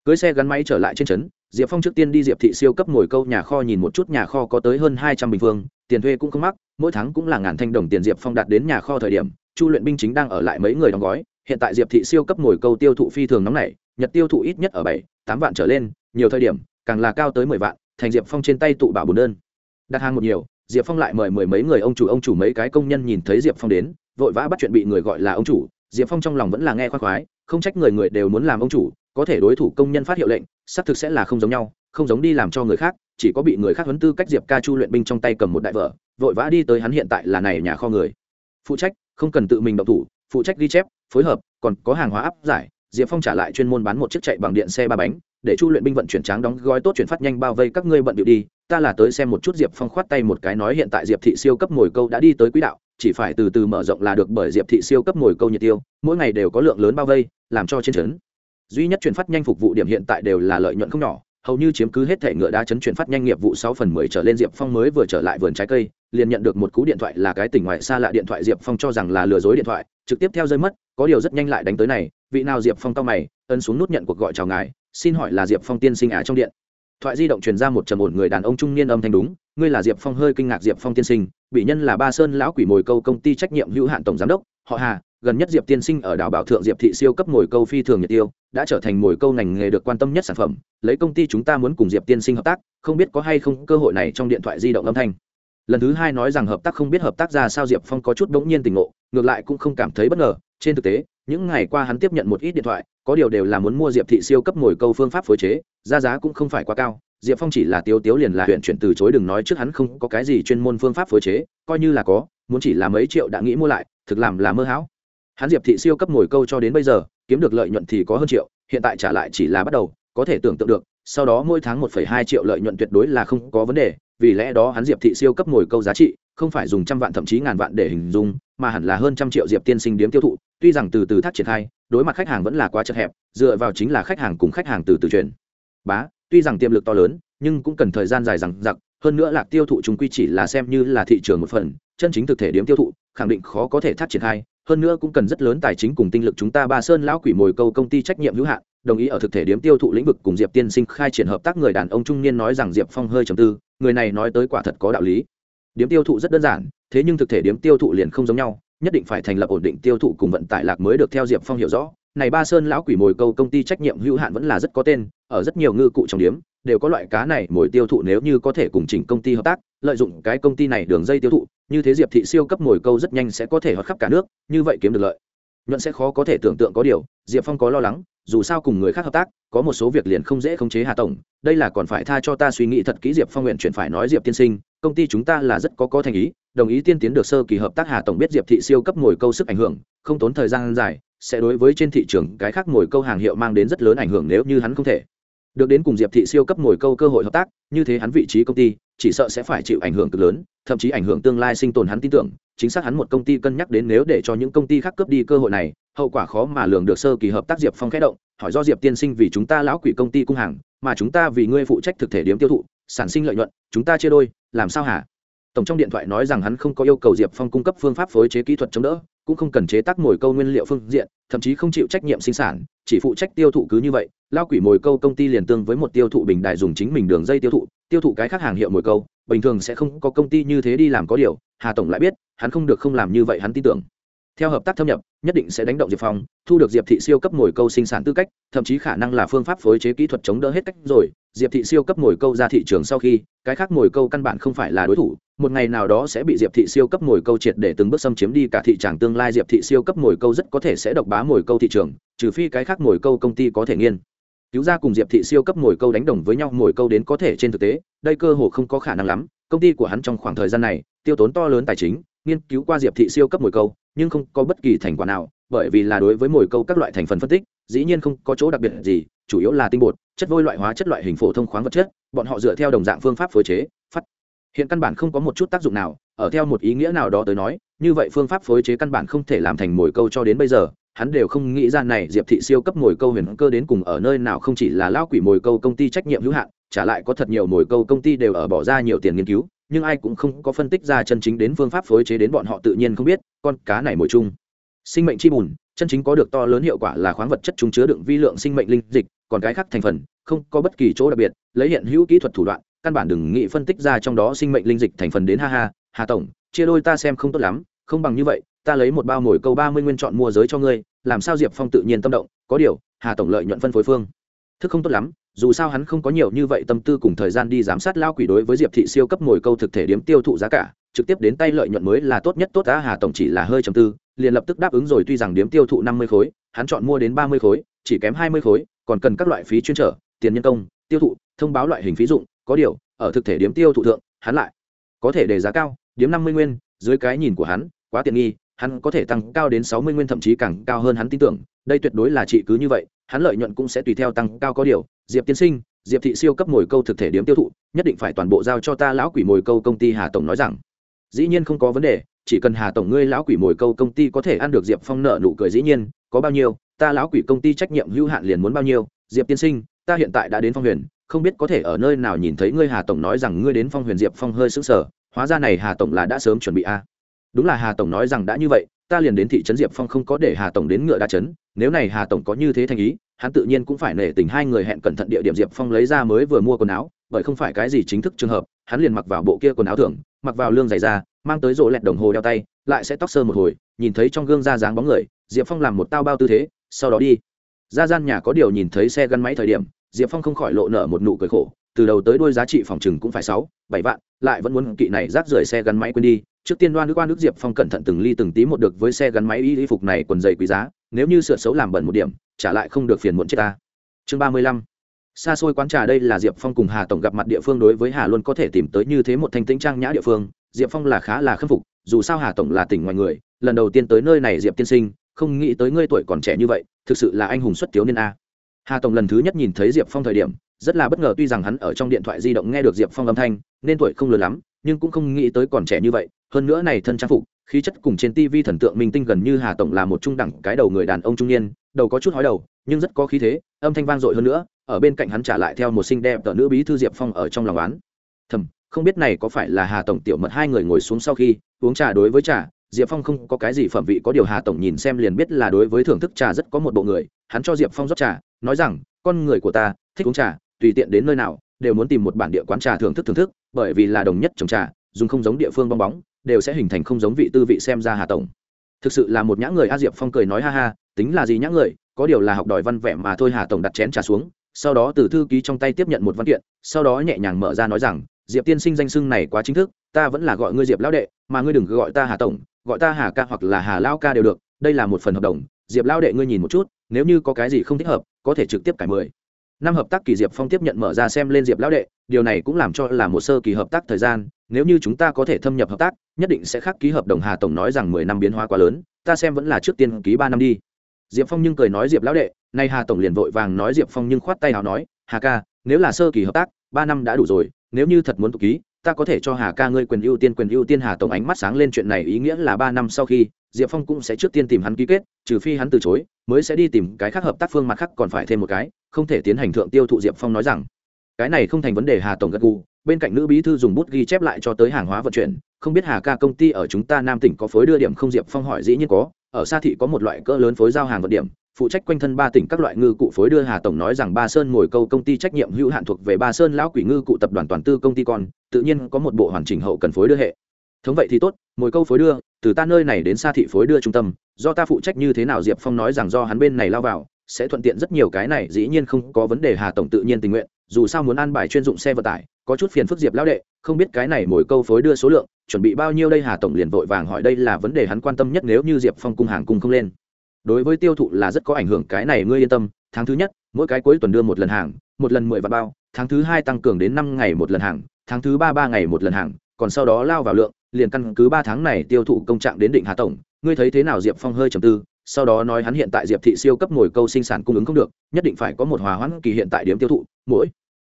Speaker 1: cưới xe gắn máy trở lại trên trấn. Diệp phong trước tiên đi diệp thị siêu cấp ngồi câu nhà kho nhìn một chút nhà kho có tới hơn hai trăm bình phương, tiền thuê cũng không mắc, mỗi tháng cũng là ngàn thanh đồng tiền diệp phong đặt đến nhà kho thời điểm, chu luyện binh chính đang ở lại mấy người đóng gói. Hiện tại diệp thị siêu cấp ngồi câu tiêu thụ phi thường nóng nảy, nhật tiêu thụ ít nhất ở bảy, tám vạn trở lên, nhiều thời điểm càng là cao tới mười vạn, thành diệp phong trên tay tụ bảo bùn đơn. Đặt hàng một nhiều, diệp phong lại mời mười mấy người ông chủ ông chủ mấy cái công nhân nhìn thấy diệp phong đến, vội vã bắt chuyện bị người gọi là ông chủ. Diệp phong trong lòng vẫn là nghe khoác khoái, không trách người người đều muốn làm ông chủ, có thể đối thủ công nhân phát hiệu lệnh, xác thực sẽ là không giống nhau, không giống đi làm cho người khác, chỉ có bị người khác huấn tư cách diệp ca chu luyện binh trong tay cầm một đại vợ, vội vã đi tới hắn hiện tại là này nhà kho người. Phụ trách, không cần tự mình động thủ, phụ trách ghi chép, phối hợp, còn có hàng hóa áp giải. Diệp phong trả lại chuyên môn bán một chiếc chạy bằng điện xe ba bánh để chu luyện binh vận chuyển tráng đóng gói tốt chuyển phát nhanh bao vây các ngươi bận điệu đi, ta là tới xem một chút diệp phong khoát tay một cái nói hiện tại diệp thị siêu cấp mồi câu đã đi tới quỹ đạo, chỉ phải từ từ mở rộng là được bởi diệp thị siêu cấp mồi câu nhiệt tiêu, mỗi ngày đều có lượng lớn bao vây, làm cho trên trấn. Duy nhất chuyển phát nhanh phục vụ điểm hiện tại đều là lợi nhuận không nhỏ, hầu như chiếm cứ hết thể ngựa đá chấn chuyển phát nhanh nghiệp vụ sáu phần mười trở lên diệp phong mới vừa trở lại vườn trái cây, liền nhận được một cú điện thoại là cái tỉnh ngoại xa lạ điện thoại diệp phong cho rằng là lừa dối điện thoại, trực tiếp theo rơi mất, có điều rất nhanh lại đánh tới này, vị nào diệp phong tao mày, ấn xuống nút nhận cuộc gọi chào ngài xin hỏi là diệp phong tiên sinh ả trong điện? Thoại di động truyền ra một trầm ổn người đàn ông trung niên âm thanh đúng, ngươi là diệp phong hơi kinh ngạc diệp phong tiên sinh, bị nhân là ba sơn lão quỷ mồi câu công ty trách nhiệm hữu hạn tổng giám đốc, họ hà, gần nhất diệp tiên sinh ở đảo bảo thượng diệp thị siêu cấp mồi câu phi thường nhiệt tiêu, đã trở thành mồi câu ngành nghề được quan tâm nhất sản phẩm, lấy công ty chúng ta muốn cùng diệp tiên sinh hợp tác, không biết có hay không cơ hội này trong điện thoại di động âm thanh. Lần thứ hai nói rằng hợp tác không biết hợp tác ra sao diệp phong có chút bỗng nhiên tình ngộ, ngược lại cũng không cảm thấy bất ngờ, trên thực tế, những ngày qua hắn tiếp nhận một ít điện thoại có điều đều là muốn mua diệp thị siêu cấp ngồi câu phương pháp phối chế, giá giá cũng không phải quá cao, diệp phong chỉ là tiếu tiếu liền là huyện chuyển từ chối đừng nói trước hắn không có cái gì chuyên môn phương pháp phối chế, coi như là có, muốn chỉ là mấy triệu đã nghĩ mua lại, thực làm là mơ hão. Hắn diệp thị siêu cấp ngồi câu cho đến bây giờ, kiếm được lợi nhuận thì có hơn triệu, hiện tại trả lại chỉ là bắt đầu, có thể tưởng tượng được, sau đó mỗi tháng một hai triệu lợi nhuận tuyệt đối là không có vấn đề, vì lẽ đó hắn diệp thị siêu cấp ngồi câu giá trị, không phải dùng trăm vạn thậm chí ngàn vạn để hình dung, mà hẳn là hơn trăm triệu diệp tiên sinh điếm tiêu thụ, tuy rằng từ từ thắt triển khai đối mặt khách hàng vẫn là quá chật hẹp, dựa vào chính là khách hàng cùng khách hàng từ từ truyền bá, tuy rằng tiềm lực to lớn, nhưng cũng cần thời gian dài rằng giặc hơn nữa lạc tiêu thụ chúng quy chỉ là xem như là thị trường một phần, chân chính thực thể điểm tiêu thụ, khẳng định khó có thể thắt triển khai hơn nữa cũng cần rất lớn tài chính cùng tinh lực chúng ta ba sơn lão quỷ mồi câu công ty trách nhiệm hữu hạn, đồng ý ở thực thể điểm tiêu thụ lĩnh vực cùng diệp tiên sinh khai triển hợp tác người đàn ông trung niên nói rằng diệp phong hơi trầm tư, người này nói tới quả thật có đạo lý. Điểm tiêu thụ rất đơn giản, thế nhưng thực thể điểm tiêu thụ liền không giống nhau nhất định phải thành lập ổn định tiêu thụ cùng vận tải lạc mới được theo diệp phong hiểu rõ. Này ba sơn lão quỷ mồi câu công ty trách nhiệm hữu hạn vẫn là rất có tên, ở rất nhiều ngư cụ trong điếm, đều có loại cá này mồi tiêu thụ nếu như có thể cùng chỉnh công ty hợp tác, lợi dụng cái công ty này đường dây tiêu thụ, như thế diệp thị siêu cấp mồi câu rất nhanh sẽ có thể hoạt khắp cả nước, như vậy kiếm được lợi. Nhuận sẽ khó có thể tưởng tượng có điều, diệp phong có lo lắng, dù sao cùng người khác hợp tác, có một số việc liền không dễ khống chế hà tổng, đây là còn phải tha cho ta suy nghĩ thật kỹ diệp phong nguyện chuyển phải nói diệp tiên sinh công ty chúng ta là rất có có thành ý, đồng ý tiên tiến được sơ kỳ hợp tác hà tổng biết diệp thị siêu cấp ngồi câu sức ảnh hưởng, không tốn thời gian dài, sẽ đối với trên thị trường cái khác ngồi câu hàng hiệu mang đến rất lớn ảnh hưởng nếu như hắn không thể. Được đến cùng diệp thị siêu cấp ngồi câu cơ hội hợp tác, như thế hắn vị trí công ty, chỉ sợ sẽ phải chịu ảnh hưởng cực lớn, thậm chí ảnh hưởng tương lai sinh tồn hắn tin tưởng, chính xác hắn một công ty cân nhắc đến nếu để cho những công ty khác cướp đi cơ hội này, hậu quả khó mà lường được sơ kỳ hợp tác diệp phong khẽ động, hỏi do diệp tiên sinh vì chúng ta lão quỷ công ty cung hàng, mà chúng ta vì ngươi phụ trách thực thể điếm tiêu thụ, sản sinh lợi nhuận, chúng ta chia đôi làm sao hả? Tổng trong điện thoại nói rằng hắn không có yêu cầu diệp phong cung cấp phương pháp phối chế kỹ thuật chống đỡ, cũng không cần chế tác mồi câu nguyên liệu phương diện, thậm chí không chịu trách nhiệm sinh sản, chỉ phụ trách tiêu thụ cứ như vậy. Lao quỷ mồi câu công ty liền tương với một tiêu thụ bình đại dùng chính mình đường dây tiêu thụ tiêu thụ cái khác hàng hiệu mồi câu, bình thường sẽ không có công ty như thế đi làm có điều, hà tổng lại biết, hắn không được không làm như vậy hắn tin tưởng theo hợp tác thâm nhập, nhất định sẽ đánh động diệp phong, thu được diệp thị siêu cấp mồi câu sinh sản tư cách, thậm chí khả năng là phương pháp phối chế kỹ thuật chống đỡ hết cách rồi. Diệp thị siêu cấp mồi câu ra thị trường sau khi, cái khác mồi câu căn bản không phải là đối thủ. Một ngày nào đó sẽ bị diệp thị siêu cấp mồi câu triệt để từng bước xâm chiếm đi cả thị trường tương lai. Diệp thị siêu cấp mồi câu rất có thể sẽ độc bá mồi câu thị trường, trừ phi cái khác mồi câu công ty có thể nghiên cứu ra cùng diệp thị siêu cấp mồi câu đánh đồng với nhau. Mồi câu đến có thể trên thực tế, đây cơ hồ không có khả năng lắm. Công ty của hắn trong khoảng thời gian này, tiêu tốn to lớn tài chính nghiên cứu qua diệp thị siêu cấp mồi câu, nhưng không có bất kỳ thành quả nào, bởi vì là đối với mồi câu các loại thành phần phân tích, dĩ nhiên không có chỗ đặc biệt gì, chủ yếu là tinh bột, chất vôi loại hóa chất loại hình phổ thông khoáng vật chất, bọn họ dựa theo đồng dạng phương pháp phối chế, phát. Hiện căn bản không có một chút tác dụng nào, ở theo một ý nghĩa nào đó tới nói, như vậy phương pháp phối chế căn bản không thể làm thành mồi câu cho đến bây giờ, hắn đều không nghĩ ra này diệp thị siêu cấp mồi câu huyền cơ đến cùng ở nơi nào không chỉ là lao quỷ mồi câu công ty trách nhiệm hữu hạn trả lại có thật nhiều mồi câu công ty đều ở bỏ ra nhiều tiền nghiên cứu nhưng ai cũng không có phân tích ra chân chính đến phương pháp phối chế đến bọn họ tự nhiên không biết, con cá này mồi chung. Sinh mệnh chi bùn, chân chính có được to lớn hiệu quả là khoáng vật chất chúng chứa đựng vi lượng sinh mệnh linh dịch, còn cái khác thành phần, không có bất kỳ chỗ đặc biệt, lấy hiện hữu kỹ thuật thủ đoạn, căn bản đừng nghĩ phân tích ra trong đó sinh mệnh linh dịch thành phần đến ha ha, hà tổng, chia đôi ta xem không tốt lắm, không bằng như vậy, ta lấy một bao mồi câu ba mươi nguyên chọn mua giới cho ngươi, làm sao diệp phong tự nhiên tâm động, có điều, hà tổng lợi nhuận phân phối phương. Thức không tốt lắm dù sao hắn không có nhiều như vậy tâm tư cùng thời gian đi giám sát lao quỷ đối với diệp thị siêu cấp ngồi câu thực thể điếm tiêu thụ giá cả, trực tiếp đến tay lợi nhuận mới là tốt nhất, tốt đã hà tổng chỉ là hơi trầm tư, liền lập tức đáp ứng rồi tuy rằng điếm tiêu thụ năm mươi khối, hắn chọn mua đến ba mươi khối, chỉ kém hai mươi khối, còn cần các loại phí chuyên trở, tiền nhân công, tiêu thụ, thông báo loại hình phí dụng, có điều, ở thực thể điếm tiêu thụ thượng, hắn lại có thể để giá cao, điếm năm mươi nguyên, dưới cái nhìn của hắn, quá tiện nghi hắn có thể tăng cao đến sáu mươi nguyên, thậm chí càng cao hơn hắn tin tưởng. Đây tuyệt đối là trị cứ như vậy, hắn lợi nhuận cũng sẽ tùy theo tăng cao có điều. Diệp tiên sinh, diệp thị siêu cấp mồi câu thực thể điểm tiêu thụ, nhất định phải toàn bộ giao cho ta lão quỷ mồi câu công ty hà tổng nói rằng. Dĩ nhiên không có vấn đề, chỉ cần hà tổng ngươi lão quỷ mồi câu công ty có thể ăn được diệp phong nợ nụ cười dĩ nhiên, có bao nhiêu, ta lão quỷ công ty trách nhiệm hữu hạn liền muốn bao nhiêu. Diệp tiên sinh, ta hiện tại đã đến phong huyền, không biết có thể ở nơi nào nhìn thấy ngươi hà tổng nói rằng ngươi đến phong huyền diệp phong hơi sững sờ. Hóa ra này hà tổng là đã sớm chuẩn bị a đúng là hà tổng nói rằng đã như vậy, ta liền đến thị trấn diệp phong không có để hà tổng đến ngựa đa trấn nếu này hà tổng có như thế thành ý, hắn tự nhiên cũng phải nể tình hai người hẹn cẩn thận địa điểm diệp phong lấy ra mới vừa mua quần áo, bởi không phải cái gì chính thức trường hợp, hắn liền mặc vào bộ kia quần áo thường mặc vào lương giày da, mang tới rộ lẹt đồng hồ đeo tay, lại sẽ tóc sơ một hồi, nhìn thấy trong gương ra dáng bóng người, diệp phong làm một tao bao tư thế, sau đó đi. Ra gian nhà có điều nhìn thấy xe gắn máy thời điểm, diệp phong không khỏi lộ nở một nụ cười khổ, từ đầu tới đuôi giá trị phòng chừng cũng phải sáu, bảy vạn, lại vẫn muốn kỵ này rác rưởi xe gắn máy quên đi trước tiên đoan nước quan nước diệp phong cẩn thận từng ly từng tí một được với xe gắn máy y y phục này quần dày quý giá, nếu như sửa xấu làm bẩn một điểm, trả lại không được phiền muộn chết ta. Chương ba mươi lăm. Xa xôi quán trà đây là diệp phong cùng hà tổng gặp mặt địa phương đối với hà luôn có thể tìm tới như thế một thanh tĩnh trang nhã địa phương, diệp phong là khá là khâm phục, dù sao hà tổng là tỉnh ngoài người, lần đầu tiên tới nơi này diệp tiên sinh, không nghĩ tới ngươi tuổi còn trẻ như vậy, thực sự là anh hùng xuất thiếu niên a. Hà tổng lần thứ nhất nhìn thấy diệp phong thời điểm, rất là bất ngờ, tuy rằng hắn ở trong điện thoại di động nghe được diệp phong âm thanh, nên tuổi không lớn lắm nhưng cũng không nghĩ tới còn trẻ như vậy, hơn nữa này thân trang phục, khí chất cùng trên tivi thần tượng minh tinh gần như hà tổng là một trung đẳng cái đầu người đàn ông trung niên, đầu có chút hói đầu, nhưng rất có khí thế, âm thanh vang dội hơn nữa, ở bên cạnh hắn trả lại theo một xinh đẹp tờ nữ bí thư diệp phong ở trong lòng oán. Thầm, không biết này có phải là hà tổng tiểu mật hai người ngồi xuống sau khi uống trà đối với trà, diệp phong không có cái gì phẩm vị, có điều hà tổng nhìn xem liền biết là đối với thưởng thức trà rất có một bộ người, hắn cho diệp phong rót trà, nói rằng, con người của ta, thích uống trà, tùy tiện đến nơi nào, đều muốn tìm một bản địa quán trà thưởng thức thưởng thức bởi vì là đồng nhất trồng trà, dùng không giống địa phương bong bóng, đều sẽ hình thành không giống vị tư vị xem ra hà tổng. Thực sự là một nhã người a diệp phong cười nói ha ha, tính là gì nhã người, có điều là học đòi văn vẻ mà thôi hà tổng đặt chén trà xuống, sau đó từ thư ký trong tay tiếp nhận một văn kiện, sau đó nhẹ nhàng mở ra nói rằng, diệp tiên sinh danh xưng này quá chính thức, ta vẫn là gọi ngươi diệp lão đệ, mà ngươi đừng gọi ta hà tổng, gọi ta hà ca hoặc là hà lao ca đều được, đây là một phần hợp đồng. Diệp lao đệ ngươi nhìn một chút, nếu như có cái gì không thích hợp, có thể trực tiếp cải mười năm hợp tác kỳ diệp phong tiếp nhận mở ra xem lên diệp lão đệ, điều này cũng làm cho là một sơ kỳ hợp tác thời gian, nếu như chúng ta có thể thâm nhập hợp tác, nhất định sẽ khắc ký hợp đồng hà tổng nói rằng mười năm biến hóa quá lớn, ta xem vẫn là trước tiên ký ba năm đi. Diệp phong nhưng cười nói diệp lão đệ, nay hà tổng liền vội vàng nói diệp phong nhưng khoát tay nào nói, hà ca, nếu là sơ kỳ hợp tác, ba năm đã đủ rồi, nếu như thật muốn tục ký, ta có thể cho hà ca ngươi quyền ưu tiên, quyền ưu tiên hà tổng ánh mắt sáng lên chuyện này ý nghĩa là ba năm sau khi, diệp phong cũng sẽ trước tiên tìm hắn ký kết, trừ phi hắn từ chối, mới sẽ đi tìm cái khác hợp tác phương mặt khác còn phải thêm một cái không thể tiến hành thượng tiêu thụ diệp phong nói rằng, cái này không thành vấn đề hà tổng gật gù, bên cạnh nữ bí thư dùng bút ghi chép lại cho tới hàng hóa vận chuyển, không biết hà ca công ty ở chúng ta nam tỉnh có phối đưa điểm không diệp phong hỏi dĩ nhiên có, ở xa thị có một loại cỡ lớn phối giao hàng vận điểm, phụ trách quanh thân ba tỉnh các loại ngư cụ phối đưa hà tổng nói rằng ba sơn ngồi câu công ty trách nhiệm hữu hạn thuộc về ba sơn lão quỷ ngư cụ tập đoàn toàn tư công ty con, tự nhiên có một bộ hoàn chỉnh hậu cần phối đưa hệ. Thống vậy thì tốt, ngồi câu phối đưa, từ ta nơi này đến xa thị phối đưa trung tâm, do ta phụ trách như thế nào diệp phong nói rằng do hắn bên này lao vào sẽ thuận tiện rất nhiều, cái này dĩ nhiên không có vấn đề, hà tổng tự nhiên tình nguyện, dù sao muốn an bài chuyên dụng xe vận tải, có chút phiền phức diệp lão đệ, không biết cái này mỗi câu phối đưa số lượng, chuẩn bị bao nhiêu đây, hà tổng liền vội vàng hỏi, đây là vấn đề hắn quan tâm nhất, nếu như diệp phong cung hàng cung không lên. Đối với tiêu thụ là rất có ảnh hưởng, cái này ngươi yên tâm, tháng thứ nhất, mỗi cái cuối tuần đưa một lần hàng, một lần mười vạn bao, tháng thứ hai tăng cường đến năm ngày một lần hàng, tháng thứ ba ba ngày một lần hàng, còn sau đó lao vào lượng, liền căn cứ ba tháng này tiêu thụ công trạng đến định hà tổng. Ngươi thấy thế nào, diệp phong hơi trầm tư sau đó nói hắn hiện tại diệp thị siêu cấp ngồi câu sinh sản cung ứng không được, nhất định phải có một hòa hoãn kỳ hiện tại điểm tiêu thụ, mỗi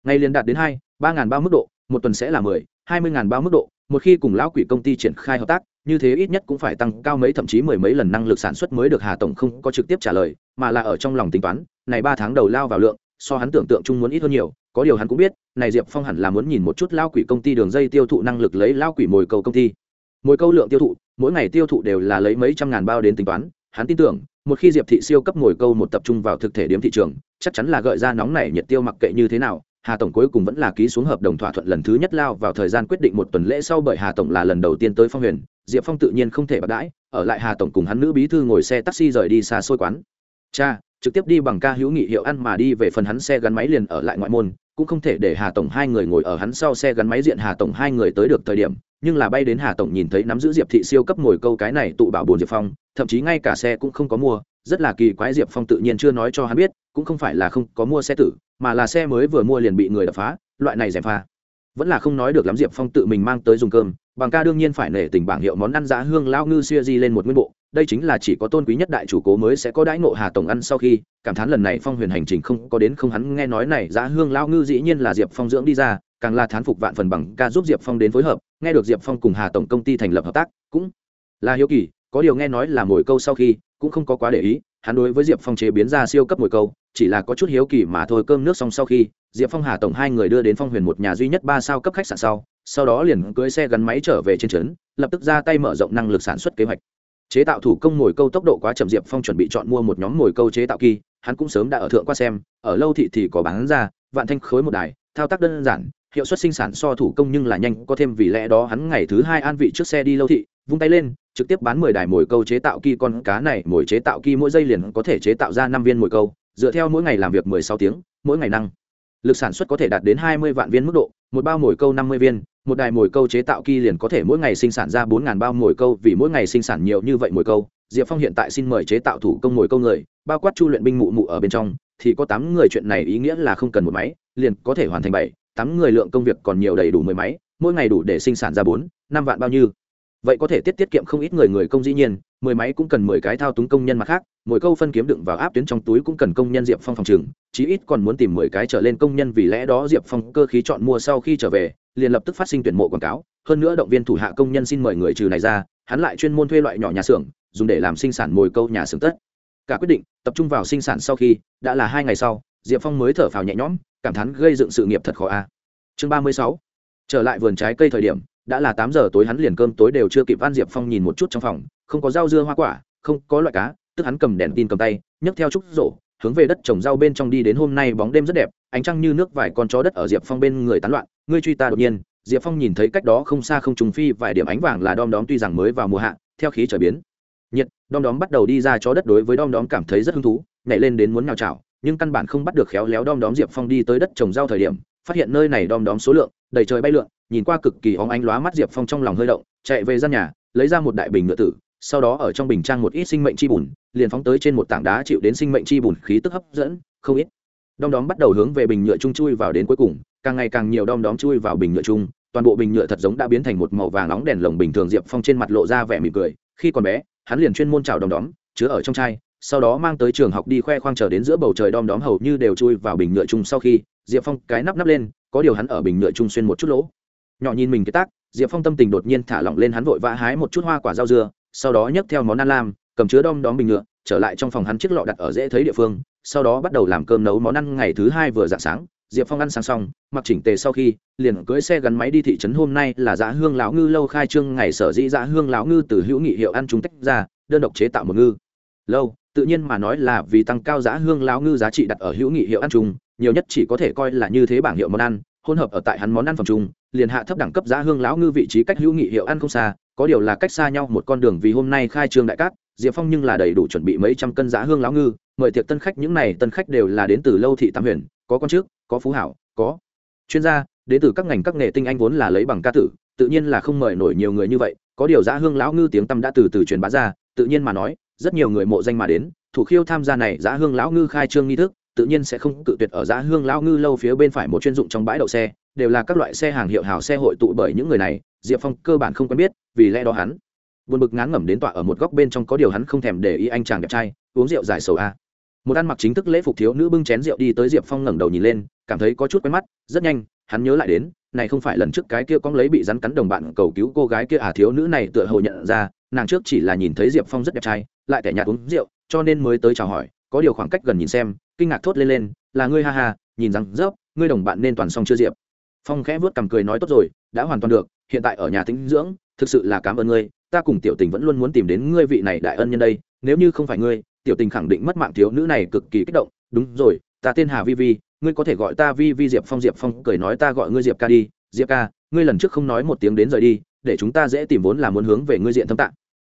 Speaker 1: ngày liền đạt đến hai, ba ngàn bao mức độ, một tuần sẽ là mười, hai mươi ngàn bao mức độ, một khi cùng lão quỷ công ty triển khai hợp tác, như thế ít nhất cũng phải tăng cao mấy, thậm chí mười mấy lần năng lực sản xuất mới được hà tổng không có trực tiếp trả lời, mà là ở trong lòng tính toán, này ba tháng đầu lao vào lượng, so hắn tưởng tượng chung muốn ít hơn nhiều, có điều hắn cũng biết, này diệp phong hẳn là muốn nhìn một chút lao quỷ công ty đường dây tiêu thụ năng lực lấy lao quỷ mồi câu công ty. Mỗi câu lượng tiêu thụ, mỗi ngày tiêu thụ đều là lấy mấy trăm ngàn bao đến tính toán hắn tin tưởng, một khi diệp thị siêu cấp ngồi câu một tập trung vào thực thể điểm thị trường, chắc chắn là gợi ra nóng này nhiệt tiêu mặc kệ như thế nào, hà tổng cuối cùng vẫn là ký xuống hợp đồng thỏa thuận lần thứ nhất lao vào thời gian quyết định một tuần lễ sau bởi hà tổng là lần đầu tiên tới phong huyền, diệp phong tự nhiên không thể bạc đãi, ở lại hà tổng cùng hắn nữ bí thư ngồi xe taxi rời đi xa xôi quán. Cha, trực tiếp đi bằng ca hữu nghị hiệu ăn mà đi về phần hắn xe gắn máy liền ở lại ngoại môn cũng không thể để hà tổng hai người ngồi ở hắn sau xe gắn máy diện hà tổng hai người tới được thời điểm, nhưng là bay đến hà tổng nhìn thấy nắm giữ diệp thị siêu cấp ngồi câu cái này tụ bảo bồn diệp phong, thậm chí ngay cả xe cũng không có mua, rất là kỳ quái diệp phong tự nhiên chưa nói cho hắn biết, cũng không phải là không có mua xe tử, mà là xe mới vừa mua liền bị người đập phá, loại này rẻ pha. Vẫn là không nói được lắm diệp phong tự mình mang tới dùng cơm, bằng ca đương nhiên phải nể tình bảng hiệu món ăn giá hương lao ngư xuya di lên một nguyên bộ đây chính là chỉ có tôn quý nhất đại chủ cố mới sẽ có đãi ngộ hà tổng ăn sau khi, cảm thán lần này phong huyền hành trình không có đến không hắn nghe nói này, giá hương lao ngư dĩ nhiên là diệp phong dưỡng đi ra, càng là thán phục vạn phần bằng ca giúp diệp phong đến phối hợp, nghe được diệp phong cùng hà tổng công ty thành lập hợp tác, cũng là hiếu kỳ, có điều nghe nói là mồi câu sau khi, cũng không có quá để ý, hắn đối với diệp phong chế biến ra siêu cấp mồi câu, chỉ là có chút hiếu kỳ mà thôi, cơm nước xong sau khi, diệp phong hà tổng hai người đưa đến phong huyền một nhà duy nhất ba sao cấp khách sạn sau sau đó liền cưới xe gắn máy trở về trên trấn, lập tức ra tay mở rộng năng lực sản xuất kế hoạch chế tạo thủ công mồi câu tốc độ quá chậm, diệp phong chuẩn bị chọn mua một nhóm mồi câu chế tạo kỳ, hắn cũng sớm đã ở thượng qua xem, ở lâu thị thì có bán ra, vạn thanh khối một đài, thao tác đơn giản, hiệu suất sinh sản so thủ công nhưng là nhanh, có thêm vì lẽ đó hắn ngày thứ hai an vị trước xe đi lâu thị, vung tay lên, trực tiếp bán mười đài mồi câu chế tạo kỳ, con cá này, mồi chế tạo kỳ mỗi giây liền có thể chế tạo ra năm viên mồi câu, dựa theo mỗi ngày làm việc mười sáu tiếng, mỗi ngày năng lực sản xuất có thể đạt đến hai mươi vạn viên mức độ, một bao mồi câu năm mươi viên, một đài mồi câu chế tạo kỳ liền có thể mỗi ngày sinh sản ra bốn bao mồi câu, vì mỗi ngày sinh sản nhiều như vậy mồi câu, diệp phong hiện tại xin mời chế tạo thủ công mồi câu người, bao quát chu luyện binh mụ mụ ở bên trong, thì có tám người chuyện này ý nghĩa là không cần một máy, liền có thể hoàn thành bảy, tám người lượng công việc còn nhiều đầy đủ mười máy, mỗi ngày đủ để sinh sản ra bốn, năm vạn bao nhiêu vậy có thể tiết tiết kiệm không ít người người công dĩ nhiên, mười máy cũng cần mười cái thao túng công nhân mặt khác, mỗi câu phân kiếm đựng vào áp tuyến trong túi cũng cần công nhân diệp phong phòng trừng, chí ít còn muốn tìm mười cái trở lên công nhân vì lẽ đó diệp phong cơ khí chọn mua sau khi trở về, liền lập tức phát sinh tuyển mộ quảng cáo, hơn nữa động viên thủ hạ công nhân xin mời người trừ này ra, hắn lại chuyên môn thuê loại nhỏ nhà xưởng, dùng để làm sinh sản mồi câu nhà xưởng tất. Cả quyết định, tập trung vào sinh sản sau khi, đã là hai ngày sau, diệp phong mới thở phào nhẹ nhõm, cảm thán gây dựng sự nghiệp thật khó a. Chương ba mươi sáu, trở lại vườn trái cây thời điểm đã là tám giờ tối hắn liền cơm tối đều chưa kịp ăn diệp phong nhìn một chút trong phòng, không có rau dưa hoa quả, không có loại cá, tức hắn cầm đèn tin cầm tay, nhấc theo trúc rổ, hướng về đất trồng rau bên trong đi đến hôm nay bóng đêm rất đẹp, ánh trăng như nước vài con chó đất ở diệp phong bên người tán loạn, ngươi truy ta đột nhiên. Diệp phong nhìn thấy cách đó không xa không trùng phi vài điểm ánh vàng là đom đóm tuy rằng mới vào mùa hạ, theo khí trở biến. Nhiệt, đom đóm bắt đầu đi ra chó đất đối với đom đóm cảm thấy rất hứng thú, nhảy lên đến muốn nhào chảo, nhưng căn bản không bắt được khéo léo đom đóm diệp phong đi tới đất trồng rau thời điểm phát hiện nơi này đom đóm số lượng, đầy trời bay lượn, nhìn qua cực kỳ óng ánh lóa mắt diệp phong trong lòng hơi động, chạy về gian nhà, lấy ra một đại bình ngựa tử, sau đó ở trong bình trang một ít sinh mệnh chi bùn, liền phóng tới trên một tảng đá chịu đến sinh mệnh chi bùn khí tức hấp dẫn, không ít. Đom đóm bắt đầu hướng về bình nhựa chung chui vào đến cuối cùng, càng ngày càng nhiều đom đóm chui vào bình nhựa chung, toàn bộ bình nhựa thật giống đã biến thành một màu vàng nóng đèn lồng bình thường diệp phong trên mặt lộ ra vẻ mỉm cười, khi còn bé, hắn liền chuyên môn trào đom đóm, chứa ở trong chai, sau đó mang tới trường học đi khoe khoang chờ đến giữa bầu trời đom đóm hầu như đều chui vào bình nhựa chung sau khi diệp phong cái nắp nắp lên, có điều hắn ở bình nhựa trung xuyên một chút lỗ. Nhỏ nhìn mình cái tác, diệp phong tâm tình đột nhiên thả lỏng lên, hắn vội vã hái một chút hoa quả rau dưa, sau đó nhấc theo món ăn lam, cầm chứa đom đóm bình nhựa, trở lại trong phòng hắn chiếc lọ đặt ở dễ thấy địa phương, sau đó bắt đầu làm cơm nấu món ăn ngày thứ hai vừa dạng sáng. Diệp phong ăn sáng xong, mặc chỉnh tề sau khi, liền cưỡi xe gắn máy đi thị trấn hôm nay là giá hương lão ngư lâu khai trương, ngày sở dĩ giá hương lão ngư từ hữu nghị hiệu ăn chúng tách ra, đơn độc chế tạo một ngư. Lâu, tự nhiên mà nói là vì tăng cao giá hương lão ngư giá trị đặt ở hữu nghị hiệu ăn chung nhiều nhất chỉ có thể coi là như thế bảng hiệu món ăn, hỗn hợp ở tại hắn món ăn phẩm chung, liền hạ thấp đẳng cấp giá hương lão ngư vị trí cách hữu nghị hiệu ăn không xa, có điều là cách xa nhau một con đường vì hôm nay khai trương đại cát, diệp phong nhưng là đầy đủ chuẩn bị mấy trăm cân giá hương lão ngư, mời tiệc tân khách, những này tân khách đều là đến từ lâu thị tám huyền, có con trước, có phú hảo, có chuyên gia, đến từ các ngành các nghề tinh anh vốn là lấy bằng ca tử, tự nhiên là không mời nổi nhiều người như vậy, có điều giá hương lão ngư tiếng tâm đã từ từ truyền bá ra, tự nhiên mà nói, rất nhiều người mộ danh mà đến, thủ khiêu tham gia này giá hương lão ngư khai trương nghi thức tự nhiên sẽ không cự tuyệt ở giá hương lao ngư lâu phía bên phải một chuyên dụng trong bãi đậu xe, đều là các loại xe hàng hiệu hào xe hội tụ bởi những người này, diệp phong cơ bản không quen biết, vì lẽ đó hắn buồn bực ngán ngẩm đến tọa ở một góc bên trong có điều hắn không thèm để ý anh chàng đẹp trai, uống rượu giải sầu a. Một ăn mặc chính thức lễ phục thiếu nữ bưng chén rượu đi tới diệp phong ngẩng đầu nhìn lên, cảm thấy có chút quen mắt, rất nhanh, hắn nhớ lại đến, này không phải lần trước cái kia cóng lấy bị rắn cắn đồng bạn cầu cứu cô gái kia à thiếu nữ này tựa hồ nhận ra, nàng trước chỉ là nhìn thấy diệp phong rất đẹp trai, lại kẻ nhạt uống rượu, cho nên mới tới chào hỏi có điều khoảng cách gần nhìn xem, kinh ngạc thốt lên lên, là ngươi, ha ha, nhìn rằng rớp, ngươi đồng bạn nên toàn xong chưa diệp? Phong khẽ vớt cằm cười nói, tốt rồi, đã hoàn toàn được, hiện tại ở nhà tĩnh dưỡng, thực sự là cảm ơn ngươi, ta cùng tiểu tình vẫn luôn muốn tìm đến ngươi vị này đại ân nhân đây, nếu như không phải ngươi, tiểu tình khẳng định mất mạng thiếu nữ này cực kỳ kích động. Đúng rồi, ta tên hà vi vi, ngươi có thể gọi ta vi vi diệp phong. Diệp phong cười nói, ta gọi ngươi diệp ca đi, diệp ca, ngươi lần trước không nói một tiếng đến rời đi, để chúng ta dễ tìm vốn là muốn hướng về ngươi diện thâm tạng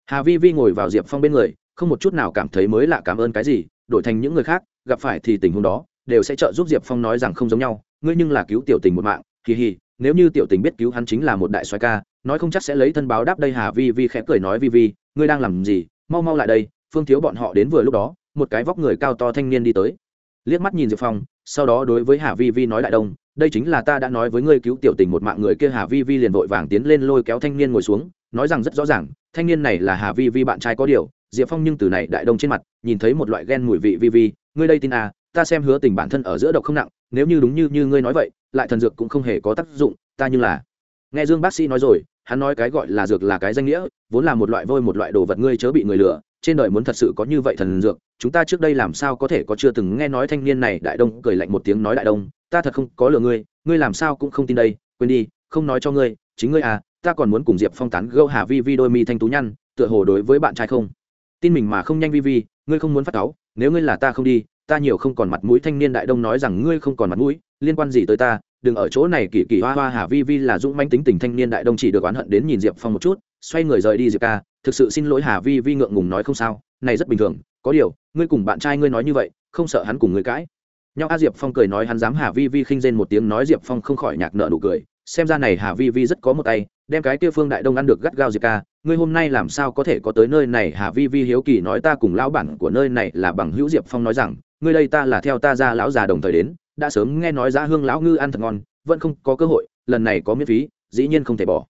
Speaker 1: hà vi vi ngồi vào diệp phong bên người, không một chút nào cảm thấy mới lạ cảm ơn cái gì đổi thành những người khác, gặp phải thì tình huống đó đều sẽ trợ giúp diệp phong nói rằng không giống nhau. Ngươi nhưng là cứu tiểu tình một mạng, kỳ hì, nếu như tiểu tình biết cứu hắn chính là một đại soái ca, nói không chắc sẽ lấy thân báo đáp đây hà vi vi khẽ cười nói vi vi, ngươi đang làm gì? Mau mau lại đây, phương thiếu bọn họ đến vừa lúc đó, một cái vóc người cao to thanh niên đi tới. Liếc mắt nhìn diệp phong, sau đó đối với hà vi vi nói đại đông đây chính là ta đã nói với ngươi cứu tiểu tình một mạng người kia. Hà vi vi liền vội vàng tiến lên lôi kéo thanh niên ngồi xuống, nói rằng rất rõ ràng, thanh niên này là hà vi vi bạn trai có điều diệp phong nhưng từ này đại đông trên mặt, nhìn thấy một loại ghen mùi vị vi vi, ngươi đây tin à ta xem hứa tình bản thân ở giữa độc không nặng, nếu như đúng như như ngươi nói vậy, lại thần dược cũng không hề có tác dụng, ta như là nghe dương bác sĩ nói rồi, hắn nói cái gọi là dược là cái danh nghĩa, vốn là một loại vôi một loại đồ vật ngươi chớ bị người lừa, trên đời muốn thật sự có như vậy thần dược, chúng ta trước đây làm sao có thể có chưa từng nghe nói thanh niên này đại đông, cười lạnh một tiếng nói đại đông, ta thật không có lừa ngươi ngươi làm sao cũng không tin đây, quên đi, không nói cho ngươi, chính ngươi à ta còn muốn cùng diệp phong tán gâu hà vi vi đôi mi thanh tú nhăn, tựa hồ đối với bạn trai không? Tin mình mà không nhanh vi vi, ngươi không muốn phát cáu, nếu ngươi là ta không đi, ta nhiều không còn mặt mũi thanh niên đại đông nói rằng ngươi không còn mặt mũi, liên quan gì tới ta, đừng ở chỗ này kỳ kỳ hoa hoa hà vi vi là dũng manh tính tình thanh niên đại đông chỉ được oán hận đến nhìn diệp phong một chút, xoay người rời đi diệp ca, thực sự xin lỗi hà vi vi ngượng ngùng nói không sao, này rất bình thường, có điều, ngươi cùng bạn trai ngươi nói như vậy, không sợ hắn cùng ngươi cãi. Nhau a diệp phong cười nói hắn dám hà vi vi khinh rên một tiếng nói diệp phong không khỏi nhạc nợ nụ cười, xem ra này hà vi vi rất có một tay đem cái kia phương đại đông ăn được gắt gao diệp ca, ngươi hôm nay làm sao có thể có tới nơi này hà vi vi hiếu kỳ nói ta cùng lão bản của nơi này là bằng hữu diệp phong nói rằng, ngươi đây ta là theo ta ra lão già đồng thời đến, đã sớm nghe nói giá hương lão ngư ăn thật ngon, vẫn không có cơ hội, lần này có miễn phí, dĩ nhiên không thể bỏ.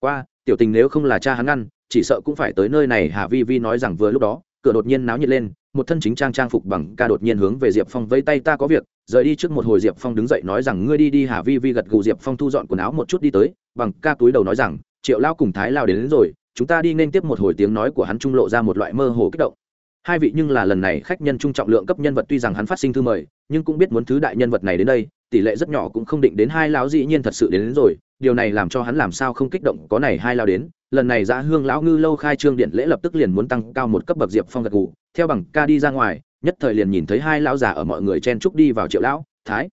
Speaker 1: Qua, tiểu tình nếu không là cha hắn ăn, chỉ sợ cũng phải tới nơi này hà vi vi nói rằng vừa lúc đó cửa đột nhiên náo nhiệt lên một thân chính trang trang phục bằng ca đột nhiên hướng về diệp phong vẫy tay ta có việc rời đi trước một hồi. Diệp phong đứng dậy nói rằng ngươi đi đi hà vi vi gật gù. Diệp phong thu dọn quần áo một chút đi tới bằng ca túi đầu nói rằng triệu lao cùng thái lao đến, đến rồi chúng ta đi nên tiếp một hồi. Tiếng nói của hắn trung lộ ra một loại mơ hồ kích động. Hai vị nhưng là lần này khách nhân trung trọng lượng cấp nhân vật tuy rằng hắn phát sinh thư mời nhưng cũng biết muốn thứ đại nhân vật này đến đây tỷ lệ rất nhỏ cũng không định đến hai lao dĩ nhiên thật sự đến, đến rồi. Điều này làm cho hắn làm sao không kích động có này hai lao đến lần này ra hương lão ngư lâu khai trương điện lễ lập tức liền muốn tăng cao một cấp bậc diệp phong gật gù. Theo bằng ca đi ra ngoài, nhất thời liền nhìn thấy hai lão già ở mọi người chen trúc đi vào triệu lão, thái,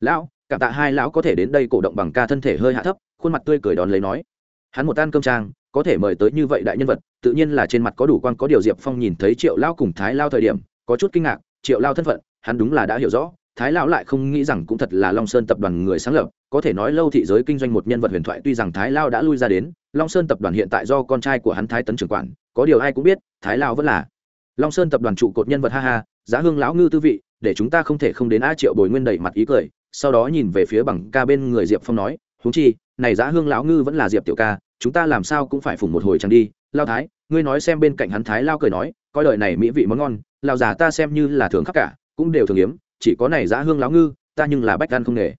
Speaker 1: lão, cảm tạ hai lão có thể đến đây cổ động bằng ca thân thể hơi hạ thấp, khuôn mặt tươi cười đón lấy nói. Hắn một ăn cơm trang, có thể mời tới như vậy đại nhân vật, tự nhiên là trên mặt có đủ quan, có điều diệp phong nhìn thấy triệu lao cùng thái lao thời điểm, có chút kinh ngạc, triệu lao thân phận, hắn đúng là đã hiểu rõ, thái lão lại không nghĩ rằng cũng thật là long sơn tập đoàn người sáng lập có thể nói lâu thị giới kinh doanh một nhân vật huyền thoại tuy rằng thái lao đã lui ra đến, long sơn tập đoàn hiện tại do con trai của hắn thái tấn trưởng quản, có điều ai cũng biết, thái lao vẫn là long sơn tập đoàn trụ cột nhân vật ha ha, giá hương lão ngư tư vị, để chúng ta không thể không đến a triệu bồi nguyên đẩy mặt ý cười, sau đó nhìn về phía bằng ca bên người diệp phong nói, huống chi, này giá hương lão ngư vẫn là diệp tiểu ca, chúng ta làm sao cũng phải phủng một hồi chẳng đi. Lao thái, ngươi nói xem bên cạnh hắn thái lao cười nói, coi đời này mỹ vị món ngon lao già ta xem như là thường khắc cả, cũng đều thường hiếm, chỉ có này giá hương lão ngư, ta nhưng là bách ăn không nghề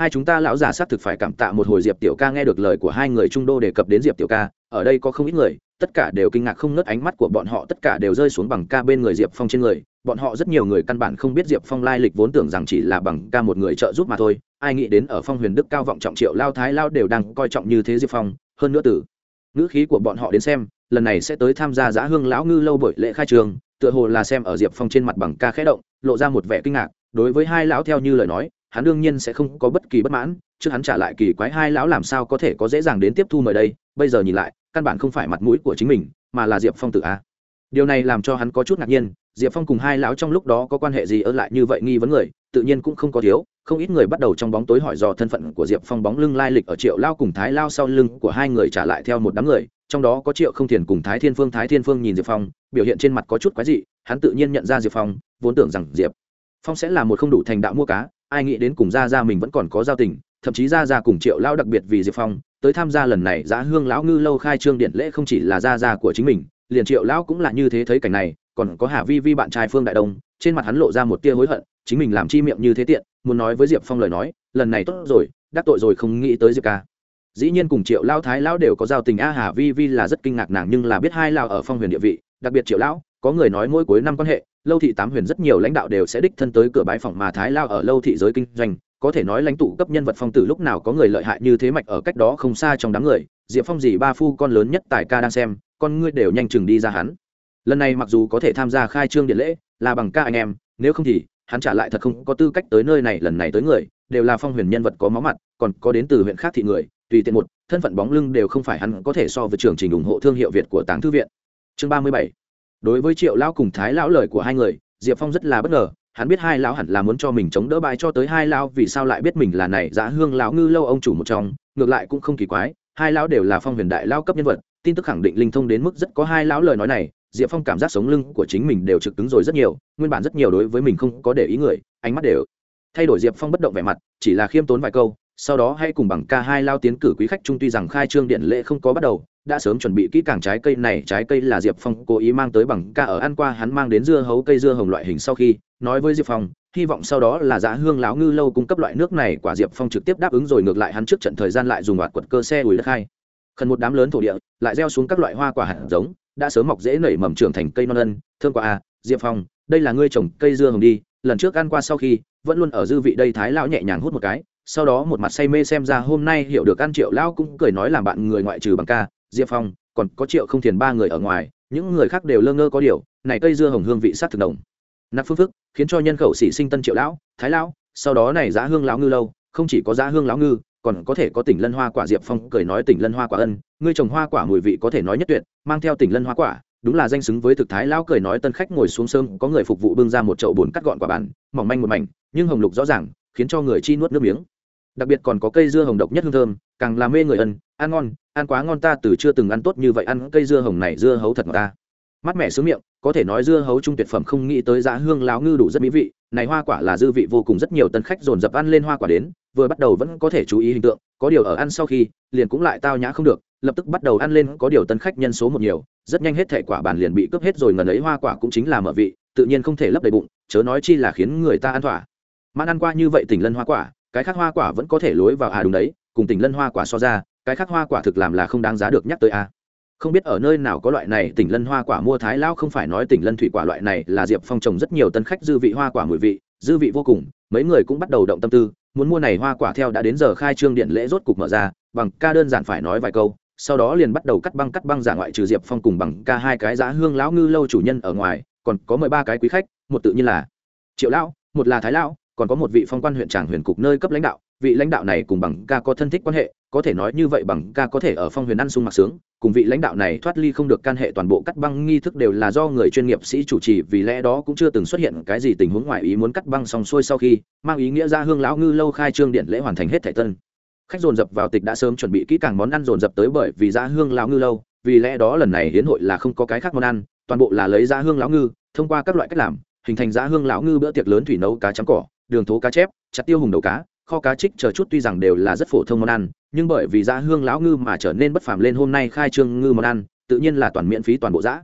Speaker 1: hai chúng ta lão già xác thực phải cảm tạ một hồi diệp tiểu ca nghe được lời của hai người trung đô đề cập đến diệp tiểu ca, ở đây có không ít người, tất cả đều kinh ngạc không nớt ánh mắt của bọn họ tất cả đều rơi xuống bằng ca bên người diệp phong trên người. Bọn họ rất nhiều người căn bản không biết diệp phong lai lịch vốn tưởng rằng chỉ là bằng ca một người trợ giúp mà thôi, ai nghĩ đến ở phong huyền đức cao vọng trọng triệu lao thái lao đều đang coi trọng như thế diệp phong. Hơn nữa từ ngữ khí của bọn họ đến xem, lần này sẽ tới tham gia giã hương lão ngư lâu bởi lễ khai trường, tựa hồ là xem ở diệp phong trên mặt bằng ca khẽ động, lộ ra một vẻ kinh ngạc, đối với hai lão theo như lời nói hắn đương nhiên sẽ không có bất kỳ bất mãn, trước hắn trả lại kỳ quái hai lão làm sao có thể có dễ dàng đến tiếp thu mời đây, bây giờ nhìn lại, căn bản không phải mặt mũi của chính mình, mà là diệp phong tự a. Điều này làm cho hắn có chút ngạc nhiên, diệp phong cùng hai lão trong lúc đó có quan hệ gì ở lại như vậy nghi vấn người, tự nhiên cũng không có thiếu, không ít người bắt đầu trong bóng tối hỏi dò thân phận của diệp phong bóng lưng lai lịch ở triệu lao cùng thái lao sau lưng của hai người trả lại theo một đám người, trong đó có triệu không thiền cùng thái thiên phương. Thái thiên phương nhìn diệp phong, biểu hiện trên mặt có chút quái dị, hắn tự nhiên nhận ra diệp phong, vốn tưởng rằng diệp phong sẽ là một không đủ thành đạo mua cá ai nghĩ đến cùng gia gia mình vẫn còn có giao tình, thậm chí gia gia cùng triệu lão đặc biệt vì diệp phong, tới tham gia lần này giá hương lão ngư lâu khai trương điện lễ không chỉ là gia gia của chính mình, liền triệu lão cũng là như thế thấy cảnh này, còn có hà vi vi bạn trai phương đại đông, trên mặt hắn lộ ra một tia hối hận, chính mình làm chi miệng như thế tiện, muốn nói với diệp phong lời nói, lần này tốt rồi, đắc tội rồi không nghĩ tới diệp ca. Dĩ nhiên cùng triệu lao thái lão đều có giao tình, a, hà vi vi là rất kinh ngạc nàng, nhưng là biết hai lao ở phong huyền địa vị, đặc biệt triệu lão, có người nói mỗi cuối năm quan hệ lâu thị tám huyền rất nhiều lãnh đạo đều sẽ đích thân tới cửa bái phòng mà thái lao ở lâu thị giới kinh doanh. Có thể nói lãnh tụ cấp nhân vật phong tử lúc nào có người lợi hại như thế mạch ở cách đó không xa trong đám người. Diệp phong dì ba phu con lớn nhất tài ca đang xem, con ngươi đều nhanh chừng đi ra hắn. Lần này mặc dù có thể tham gia khai trương điện lễ, là bằng ca anh em, nếu không thì, hắn trả lại thật không có tư cách tới nơi này lần này tới người, đều là phong huyền nhân vật có máu mặt, còn có đến từ huyện khác thị người, tùy tiện một, thân phận bóng lưng đều không phải hắn có thể so với chương trình ủng hộ thương hiệu việt của tàng thư viện. Chương ba mươi bảy đối với triệu lão cùng thái lão lời của hai người, diệp phong rất là bất ngờ. Hắn biết hai lão hẳn là muốn cho mình chống đỡ bài cho tới hai lão, vì sao lại biết mình là này giá hương lão ngư lâu ông chủ một trong, ngược lại cũng không kỳ quái. Hai lão đều là phong huyền đại lao cấp nhân vật, tin tức khẳng định linh thông đến mức rất có hai lão lời nói này. Diệp phong cảm giác sống lưng của chính mình đều trực cứng rồi rất nhiều, nguyên bản rất nhiều đối với mình không có để ý người, ánh mắt đều thay đổi. Diệp phong bất động vẻ mặt, chỉ là khiêm tốn vài câu, sau đó hãy cùng bằng ca hai lao tiến cử quý khách trung tuy rằng khai trương điện lễ không có bắt đầu đã sớm chuẩn bị kỹ càng trái cây này, trái cây là diệp phong cố ý mang tới bằng ca ở ăn qua, hắn mang đến dưa hấu cây, dưa hồng loại hình sau khi nói với diệp phong, hy vọng sau đó là giá hương láo ngư lâu cung cấp loại nước này, quả diệp phong trực tiếp đáp ứng rồi, ngược lại hắn trước trận thời gian lại dùng hoạt quật cơ xe ủi đất hai. Khẩn một đám lớn thổ địa, lại gieo xuống các loại hoa quả hạt giống, đã sớm mọc dễ nảy mầm trưởng thành cây non ân. Thương quả à diệp phong, đây là ngươi trồng cây dưa hồng đi, lần trước ăn qua sau khi, vẫn luôn ở dư vị đây, thái lão nhẹ nhàng hút một cái, sau đó một mặt say mê xem ra hôm nay hiểu được ăn triệu lão cũng cười nói làm bạn người ngoại trừ bằng ca diệp phong, còn có triệu không thiền ba người ở ngoài, những người khác đều lơ ngơ có điều, này cây dưa hồng hương vị sát thực đồng. Nạp phương phức khiến cho nhân khẩu sĩ sinh tân triệu lão, thái lão, sau đó này giá hương lão ngư lâu, không chỉ có giá hương lão ngư, còn có thể có tỉnh lân hoa quả. Diệp phong cười nói tỉnh lân hoa quả ân, ngươi trồng hoa quả mùi vị có thể nói nhất tuyệt, mang theo tỉnh lân hoa quả, đúng là danh xứng với thực thái lão cười nói tân khách ngồi xuống sơm có người phục vụ bưng ra một chậu bùn cắt gọn quả bản, mỏng manh một mảnh, nhưng hồng lục rõ ràng, khiến cho người chi nuốt nước miếng. Đặc biệt còn có cây dưa hồng độc nhất hương thơm, càng làm mê người ân, ăn ngon ăn quá ngon ta từ chưa từng ăn tốt như vậy, ăn cây dưa hồng này, dưa hấu thật ngọt ta. Mắt mẹ sướng miệng, có thể nói dưa hấu trung tuyệt phẩm, không nghĩ tới giá hương láo ngư đủ rất mỹ vị. Này hoa quả là dư vị vô cùng, rất nhiều tân khách dồn dập ăn lên hoa quả đến, vừa bắt đầu vẫn có thể chú ý hình tượng, có điều ở ăn sau khi, liền cũng lại tao nhã không được, lập tức bắt đầu ăn lên, có điều tân khách nhân số một nhiều, rất nhanh hết thể quả bàn liền bị cướp hết rồi, ngần ấy hoa quả cũng chính là mở vị, tự nhiên không thể lấp đầy bụng, chớ nói chi là khiến người ta ăn thỏa. Mãn ăn qua như vậy tỉnh lân hoa quả, cái khác hoa quả vẫn có thể lối vào à đúng đấy, cùng tỉnh lân hoa quả so ra cái khác hoa quả thực làm là không đáng giá được nhắc tới a à. không biết ở nơi nào có loại này tỉnh lân hoa quả mua thái Lão, không phải nói tỉnh lân thủy quả loại này là diệp phong trồng rất nhiều tân khách dư vị hoa quả mùi vị, dư vị vô cùng, mấy người cũng bắt đầu động tâm tư, muốn mua này hoa quả theo đã đến giờ khai trương điện lễ rốt cục mở ra, bằng ca đơn giản phải nói vài câu, sau đó liền bắt đầu cắt băng cắt băng giả ngoại trừ diệp phong cùng bằng ca hai cái giá hương lão ngư lâu chủ nhân ở ngoài, còn có mười ba cái quý khách, một tự nhiên là triệu lão, một là thái lão, còn có một vị phong quan huyện tràng huyền cục nơi cấp lãnh đạo vị lãnh đạo này cùng bằng ca có thân thích quan hệ, có thể nói như vậy bằng ca có thể ở phong huyền ăn sung mặc sướng, cùng vị lãnh đạo này thoát ly không được can hệ toàn bộ cắt băng nghi thức đều là do người chuyên nghiệp sĩ chủ trì, vì lẽ đó cũng chưa từng xuất hiện cái gì tình huống ngoài ý muốn cắt băng xong xuôi sau khi, mang ý nghĩa ra hương lão ngư lâu khai trương điện lễ hoàn thành hết thẻ tân. Khách dồn dập vào tịch đã sớm chuẩn bị kỹ càng món ăn dồn dập tới bởi vì ra hương lão ngư lâu, vì lẽ đó lần này hiến hội là không có cái khác món ăn, toàn bộ là lấy ra hương lão ngư, thông qua các loại cách làm, hình thành ra hương lão ngư bữa tiệc lớn thủy nấu cá trắng cỏ, đường thố cá chép, chặt tiêu hùng đầu cá kho cá trích chờ chút tuy rằng đều là rất phổ thông món ăn, nhưng bởi vì giá hương lão ngư mà trở nên bất phàm lên hôm nay khai trương ngư món ăn, tự nhiên là toàn miễn phí toàn bộ giá.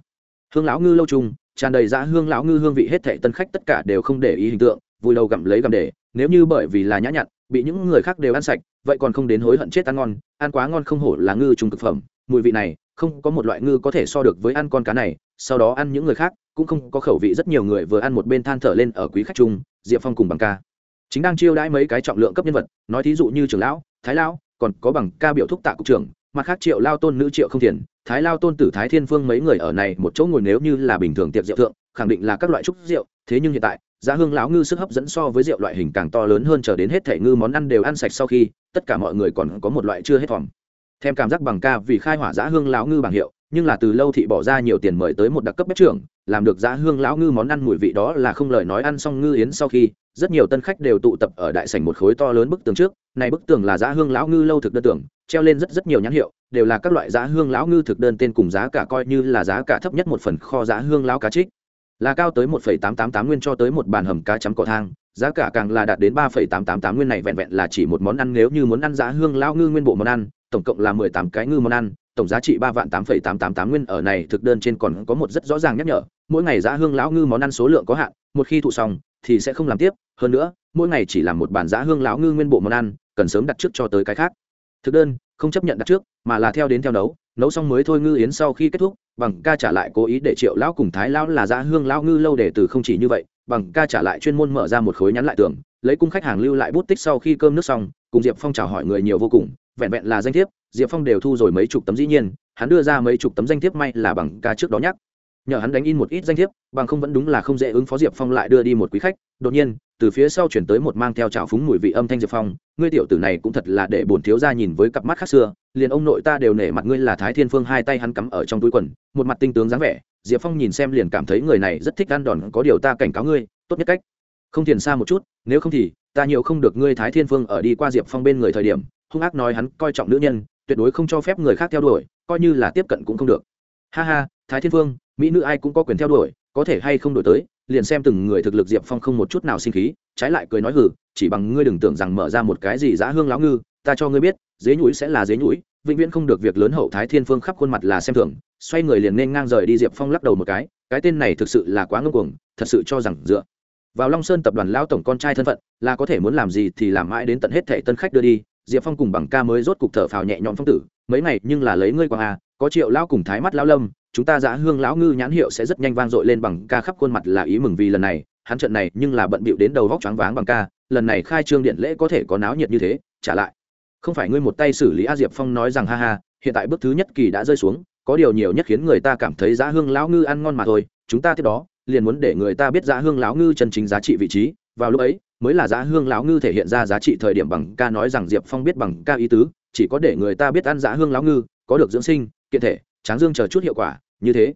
Speaker 1: Hương lão ngư lâu chung, tràn đầy giá hương lão ngư hương vị hết thảy tân khách tất cả đều không để ý hình tượng, vui đầu gặm lấy gặm để, nếu như bởi vì là nhã nhặn, bị những người khác đều ăn sạch, vậy còn không đến hối hận chết ăn ngon, ăn quá ngon không hổ là ngư trùng thực phẩm. Mùi vị này, không có một loại ngư có thể so được với ăn con cá này, sau đó ăn những người khác, cũng không có khẩu vị rất nhiều người vừa ăn một bên than thở lên ở quý khách chung, diệp phong cùng bằng ca chính đang chiêu đãi mấy cái trọng lượng cấp nhân vật, nói thí dụ như trưởng lão, thái lão, còn có bằng ca biểu thúc tạ cục trưởng, mặt khác triệu lao tôn nữ triệu không thiền, thái lao tôn tử thái thiên phương mấy người ở này một chỗ ngồi nếu như là bình thường tiệc rượu thượng, khẳng định là các loại trúc rượu, thế nhưng hiện tại, giá hương lão ngư sức hấp dẫn so với rượu loại hình càng to lớn hơn chờ đến hết thể ngư món ăn đều ăn sạch sau khi, tất cả mọi người còn có một loại chưa hết thòm. Thêm cảm giác bằng ca vì khai hỏa giá hương lão ngư bằng hiệu nhưng là từ lâu thị bỏ ra nhiều tiền mời tới một đặc cấp bếp trưởng, làm được giá hương lão ngư món ăn mùi vị đó là không lời nói ăn xong ngư yến sau khi, rất nhiều tân khách đều tụ tập ở đại sảnh một khối to lớn bức tường trước, này bức tường là giá hương lão ngư lâu thực đơn tưởng treo lên rất rất nhiều nhãn hiệu, đều là các loại giá hương lão ngư thực đơn tên cùng giá cả coi như là giá cả thấp nhất một phần kho giá hương lão cá trích. Là cao tới một phẩy tám tám tám nguyên cho tới một bàn hầm cá chấm cỏ thang, giá cả càng là đạt đến ba phẩy tám tám tám nguyên này vẹn vẹn là chỉ một món ăn, nếu như muốn ăn giá hương lão ngư nguyên bộ món ăn, tổng cộng là mười tám cái ngư món ăn tổng giá trị ba vạn tám phẩy tám tám tám nguyên ở này thực đơn trên còn có một rất rõ ràng nhắc nhở, mỗi ngày giá hương lão ngư món ăn số lượng có hạn, một khi thụ xong thì sẽ không làm tiếp, hơn nữa, mỗi ngày chỉ làm một bàn giá hương lão ngư nguyên bộ món ăn, cần sớm đặt trước cho tới cái khác. Thực đơn, không chấp nhận đặt trước, mà là theo đến theo nấu nấu xong mới thôi ngư yến sau khi kết thúc, bằng ca trả lại cố ý để triệu lão cùng thái lão là giá hương lão ngư lâu để từ không chỉ như vậy, bằng ca trả lại chuyên môn mở ra một khối nhắn lại tưởng lấy cung khách hàng lưu lại bút tích sau khi cơm nước xong, cùng diệp phong chào hỏi người nhiều vô cùng, vẹn vẹn là danh thiếp diệp phong đều thu rồi mấy chục tấm dĩ nhiên, hắn đưa ra mấy chục tấm danh thiếp may là bằng ca trước đó nhắc. Nhờ hắn đánh in một ít danh thiếp, bằng không vẫn đúng là không dễ ứng phó diệp phong lại đưa đi một quý khách. Đột nhiên, từ phía sau chuyển tới một mang theo trào phúng mùi vị âm thanh diệp phong, ngươi tiểu tử này cũng thật là để bổn thiếu ra nhìn với cặp mắt khác xưa, liền ông nội ta đều nể mặt ngươi là thái thiên phương hai tay hắn cắm ở trong túi quần, một mặt tinh tướng dáng vẻ. Diệp phong nhìn xem liền cảm thấy người này rất thích ăn đòn, có điều ta cảnh cáo ngươi, tốt nhất cách. Không thiền xa một chút, nếu không thì, ta nhiều không được ngươi thái thiên phương ở đi qua diệp phong bên người thời điểm. Hung ác nói hắn coi trọng nữ nhân tuyệt đối không cho phép người khác theo đuổi coi như là tiếp cận cũng không được. Ha ha thái thiên Vương, mỹ nữ ai cũng có quyền theo đuổi có thể hay không đổi tới liền xem từng người thực lực diệp phong không một chút nào sinh khí trái lại cười nói hử chỉ bằng ngươi đừng tưởng rằng mở ra một cái gì giã hương lão ngư ta cho ngươi biết dế nhũi sẽ là dế nhũi vĩnh viễn không được việc lớn hậu thái thiên phương khắp khuôn mặt là xem thường xoay người liền nên ngang rời đi diệp phong lắc đầu một cái cái tên này thực sự là quá ngưng cuồng thật sự cho rằng dựa vào long sơn tập đoàn lão tổng con trai thân phận là có thể muốn làm gì thì làm mãi đến tận hết thệ tân khách đưa đi diệp phong cùng bằng ca mới rốt cục thở phào nhẹ nhõm phong tử, mấy ngày, nhưng là lấy ngươi quang a có triệu lão cùng thái mắt lão lâm, chúng ta giã hương lão ngư nhãn hiệu sẽ rất nhanh vang dội lên bằng ca khắp khuôn mặt là ý mừng vì lần này, hắn trận này nhưng là bận bịu đến đầu vóc choáng váng bằng ca, lần này khai trương điện lễ có thể có náo nhiệt như thế, trả lại. Không phải ngươi một tay xử lý a diệp phong nói rằng ha ha, hiện tại bước thứ nhất kỳ đã rơi xuống, có điều nhiều nhất khiến người ta cảm thấy giá hương lão ngư ăn ngon mà thôi, chúng ta tiếp đó, liền muốn để người ta biết giá hương lão ngư chân chính giá trị vị trí. Vào lúc ấy mới là giá hương lão ngư thể hiện ra giá trị thời điểm bằng ca nói rằng diệp phong biết bằng ca ý tứ, chỉ có để người ta biết ăn giá hương lão ngư, có được dưỡng sinh, kiện thể, tráng dương chờ chút hiệu quả, như thế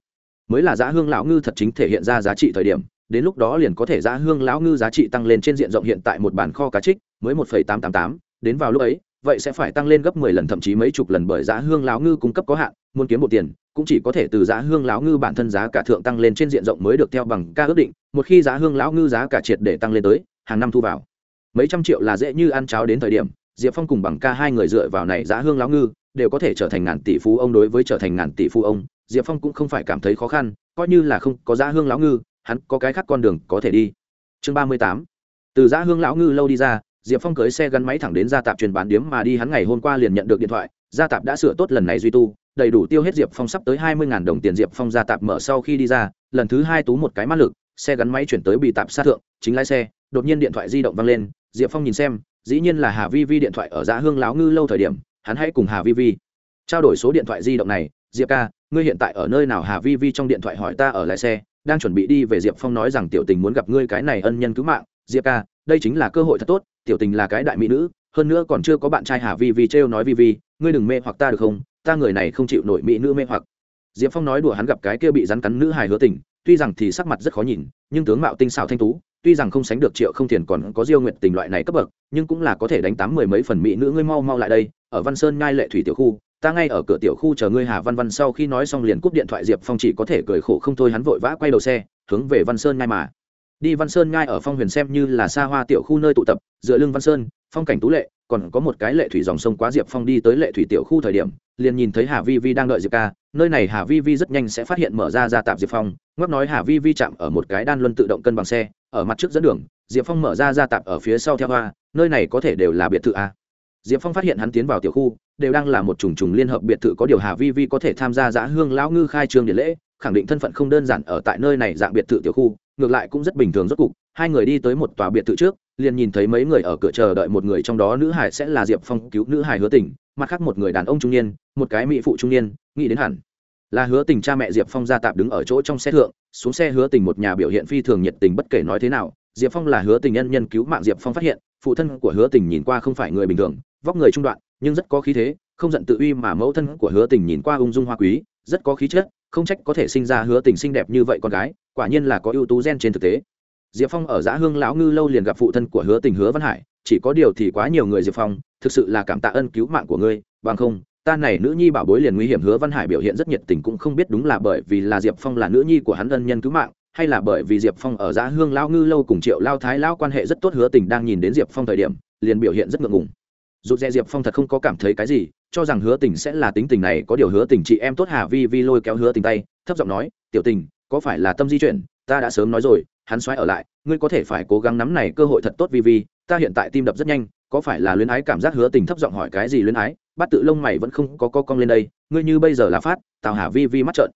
Speaker 1: mới là giá hương lão ngư thật chính thể hiện ra giá trị thời điểm, đến lúc đó liền có thể giá hương lão ngư giá trị tăng lên trên diện rộng hiện tại một bản kho cá trích mới một phẩy tám tám tám, đến vào lúc ấy, vậy sẽ phải tăng lên gấp mười lần thậm chí mấy chục lần bởi giá hương lão ngư cung cấp có hạn, muốn kiếm một tiền, cũng chỉ có thể từ giá hương lão ngư bản thân giá cả thượng tăng lên trên diện rộng mới được theo bằng ca ước định, một khi giá hương lão ngư giá cả triệt để tăng lên tới hàng năm thu vào. Mấy trăm triệu là dễ như ăn cháo đến thời điểm, diệp phong cùng bằng ca hai người dựa vào này giá hương lão ngư, đều có thể trở thành ngàn tỷ phú ông đối với trở thành ngàn tỷ phú ông, diệp phong cũng không phải cảm thấy khó khăn, coi như là không có giá hương lão ngư, hắn có cái khác con đường có thể đi. Chương ba mươi tám. Từ giá hương lão ngư lâu đi ra, diệp phong cưới xe gắn máy thẳng đến gia tạp truyền bán điếm mà đi hắn ngày hôm qua liền nhận được điện thoại, gia tạp đã sửa tốt lần này duy tu, đầy đủ tiêu hết diệp phong sắp tới hai mươi đồng tiền diệp phong gia tạp mở sau khi đi ra, lần thứ hai tú một cái mã lực, xe gắn máy chuyển tới bị tạp sát thượng, chính lái xe đột nhiên điện thoại di động vang lên, diệp phong nhìn xem, dĩ nhiên là hà vi vi điện thoại ở giá hương Láo ngư lâu thời điểm, hắn hãy cùng hà vi vi trao đổi số điện thoại di động này, diệp ca, ngươi hiện tại ở nơi nào? Hà vi vi trong điện thoại hỏi ta ở lại xe, đang chuẩn bị đi về diệp phong nói rằng tiểu tình muốn gặp ngươi cái này ân nhân cứu mạng. Diệp ca, đây chính là cơ hội thật tốt, tiểu tình là cái đại mỹ nữ, hơn nữa còn chưa có bạn trai hà vi vi trêu nói vi vi, ngươi đừng mê hoặc ta được không? Ta người này không chịu nổi mỹ nữ mê hoặc. Diệp phong nói đùa hắn gặp cái kia bị rắn cắn nữ hài hứa tình, tuy rằng thì sắc mặt rất khó nhìn, nhưng tướng mạo tinh xảo thanh tú tuy rằng không sánh được triệu không thiền còn có diêu nguyện tình loại này cấp bậc, nhưng cũng là có thể đánh tám mười mấy phần mỹ nữ ngươi mau mau lại đây, ở văn sơn ngai lệ thủy tiểu khu, ta ngay ở cửa tiểu khu chờ ngươi hà văn văn sau khi nói xong liền cúp điện thoại diệp phong chỉ có thể cười khổ không thôi, hắn vội vã quay đầu xe, hướng về văn sơn ngai mà. Đi văn sơn ngai ở phong huyền xem như là xa hoa tiểu khu nơi tụ tập, dựa lưng văn sơn, phong cảnh tú lệ, còn có một cái lệ thủy dòng sông quá diệp phong đi tới lệ thủy tiểu khu thời điểm liền nhìn thấy hà vi vi đang đợi diệp ca, nơi này hà vi vi rất nhanh sẽ phát hiện mở ra ra tạp diệp phong ngóc nói hà vi vi chạm ở một cái đan luân tự động cân bằng xe, ở mặt trước dẫn đường, diệp phong mở ra ra tạp ở phía sau theo hoa, nơi này có thể đều là biệt thự a. Diệp phong phát hiện hắn tiến vào tiểu khu, đều đang là một trùng trùng liên hợp biệt thự có điều hà vi vi có thể tham gia giã hương lão ngư khai trương điện lễ, khẳng định thân phận không đơn giản ở tại nơi này dạng biệt thự tiểu khu, ngược lại cũng rất bình thường rốt cục. Hai người đi tới một tòa biệt thự trước liền nhìn thấy mấy người ở cửa chờ đợi một người trong đó nữ hải sẽ là diệp phong cứu nữ hải hứa tình, mặt khác một người đàn ông trung niên, một cái mỹ phụ trung niên, nghĩ đến hẳn là hứa tình cha mẹ diệp phong ra tạp đứng ở chỗ trong xe thượng, xuống xe hứa tình một nhà biểu hiện phi thường nhiệt tình bất kể nói thế nào, diệp phong là hứa tình nhân nhân cứu mạng diệp phong phát hiện, phụ thân của hứa tình nhìn qua không phải người bình thường, vóc người trung đoạn, nhưng rất có khí thế, không giận tự uy mà mẫu thân của hứa tình nhìn qua ung dung hoa quý, rất có khí chất, không trách có thể sinh ra hứa tình xinh đẹp như vậy con gái, quả nhiên là có ưu tú gen trên thực tế diệp phong ở giã hương lão ngư lâu liền gặp phụ thân của hứa tình hứa văn hải, chỉ có điều thì quá nhiều người diệp phong, thực sự là cảm tạ ơn cứu mạng của ngươi, bằng không, ta này nữ nhi bảo bối liền nguy hiểm. Hứa văn hải biểu hiện rất nhiệt tình cũng không biết đúng là bởi vì là diệp phong là nữ nhi của hắn ân nhân cứu mạng, hay là bởi vì diệp phong ở giã hương Lão ngư lâu cùng triệu lao thái Lão quan hệ rất tốt. Hứa tình đang nhìn đến diệp phong thời điểm, liền biểu hiện rất ngượng ngùng. Dù dè diệp phong thật không có cảm thấy cái gì, cho rằng hứa tình sẽ là tính tình này, có điều hứa tình chị em tốt hà vi vi lôi kéo hứa tình tay, thấp giọng nói, tiểu tình, có phải là tâm di chuyển? Ta đã sớm nói rồi hắn xoáy ở lại, ngươi có thể phải cố gắng nắm này cơ hội thật tốt vì vì ta hiện tại tim đập rất nhanh, có phải là luyến ái cảm giác hứa tình thấp giọng hỏi cái gì luyến ái? Bắt tự lông mày vẫn không có co cong lên đây, ngươi như bây giờ là phát, tào hà vi vi mắt trợn.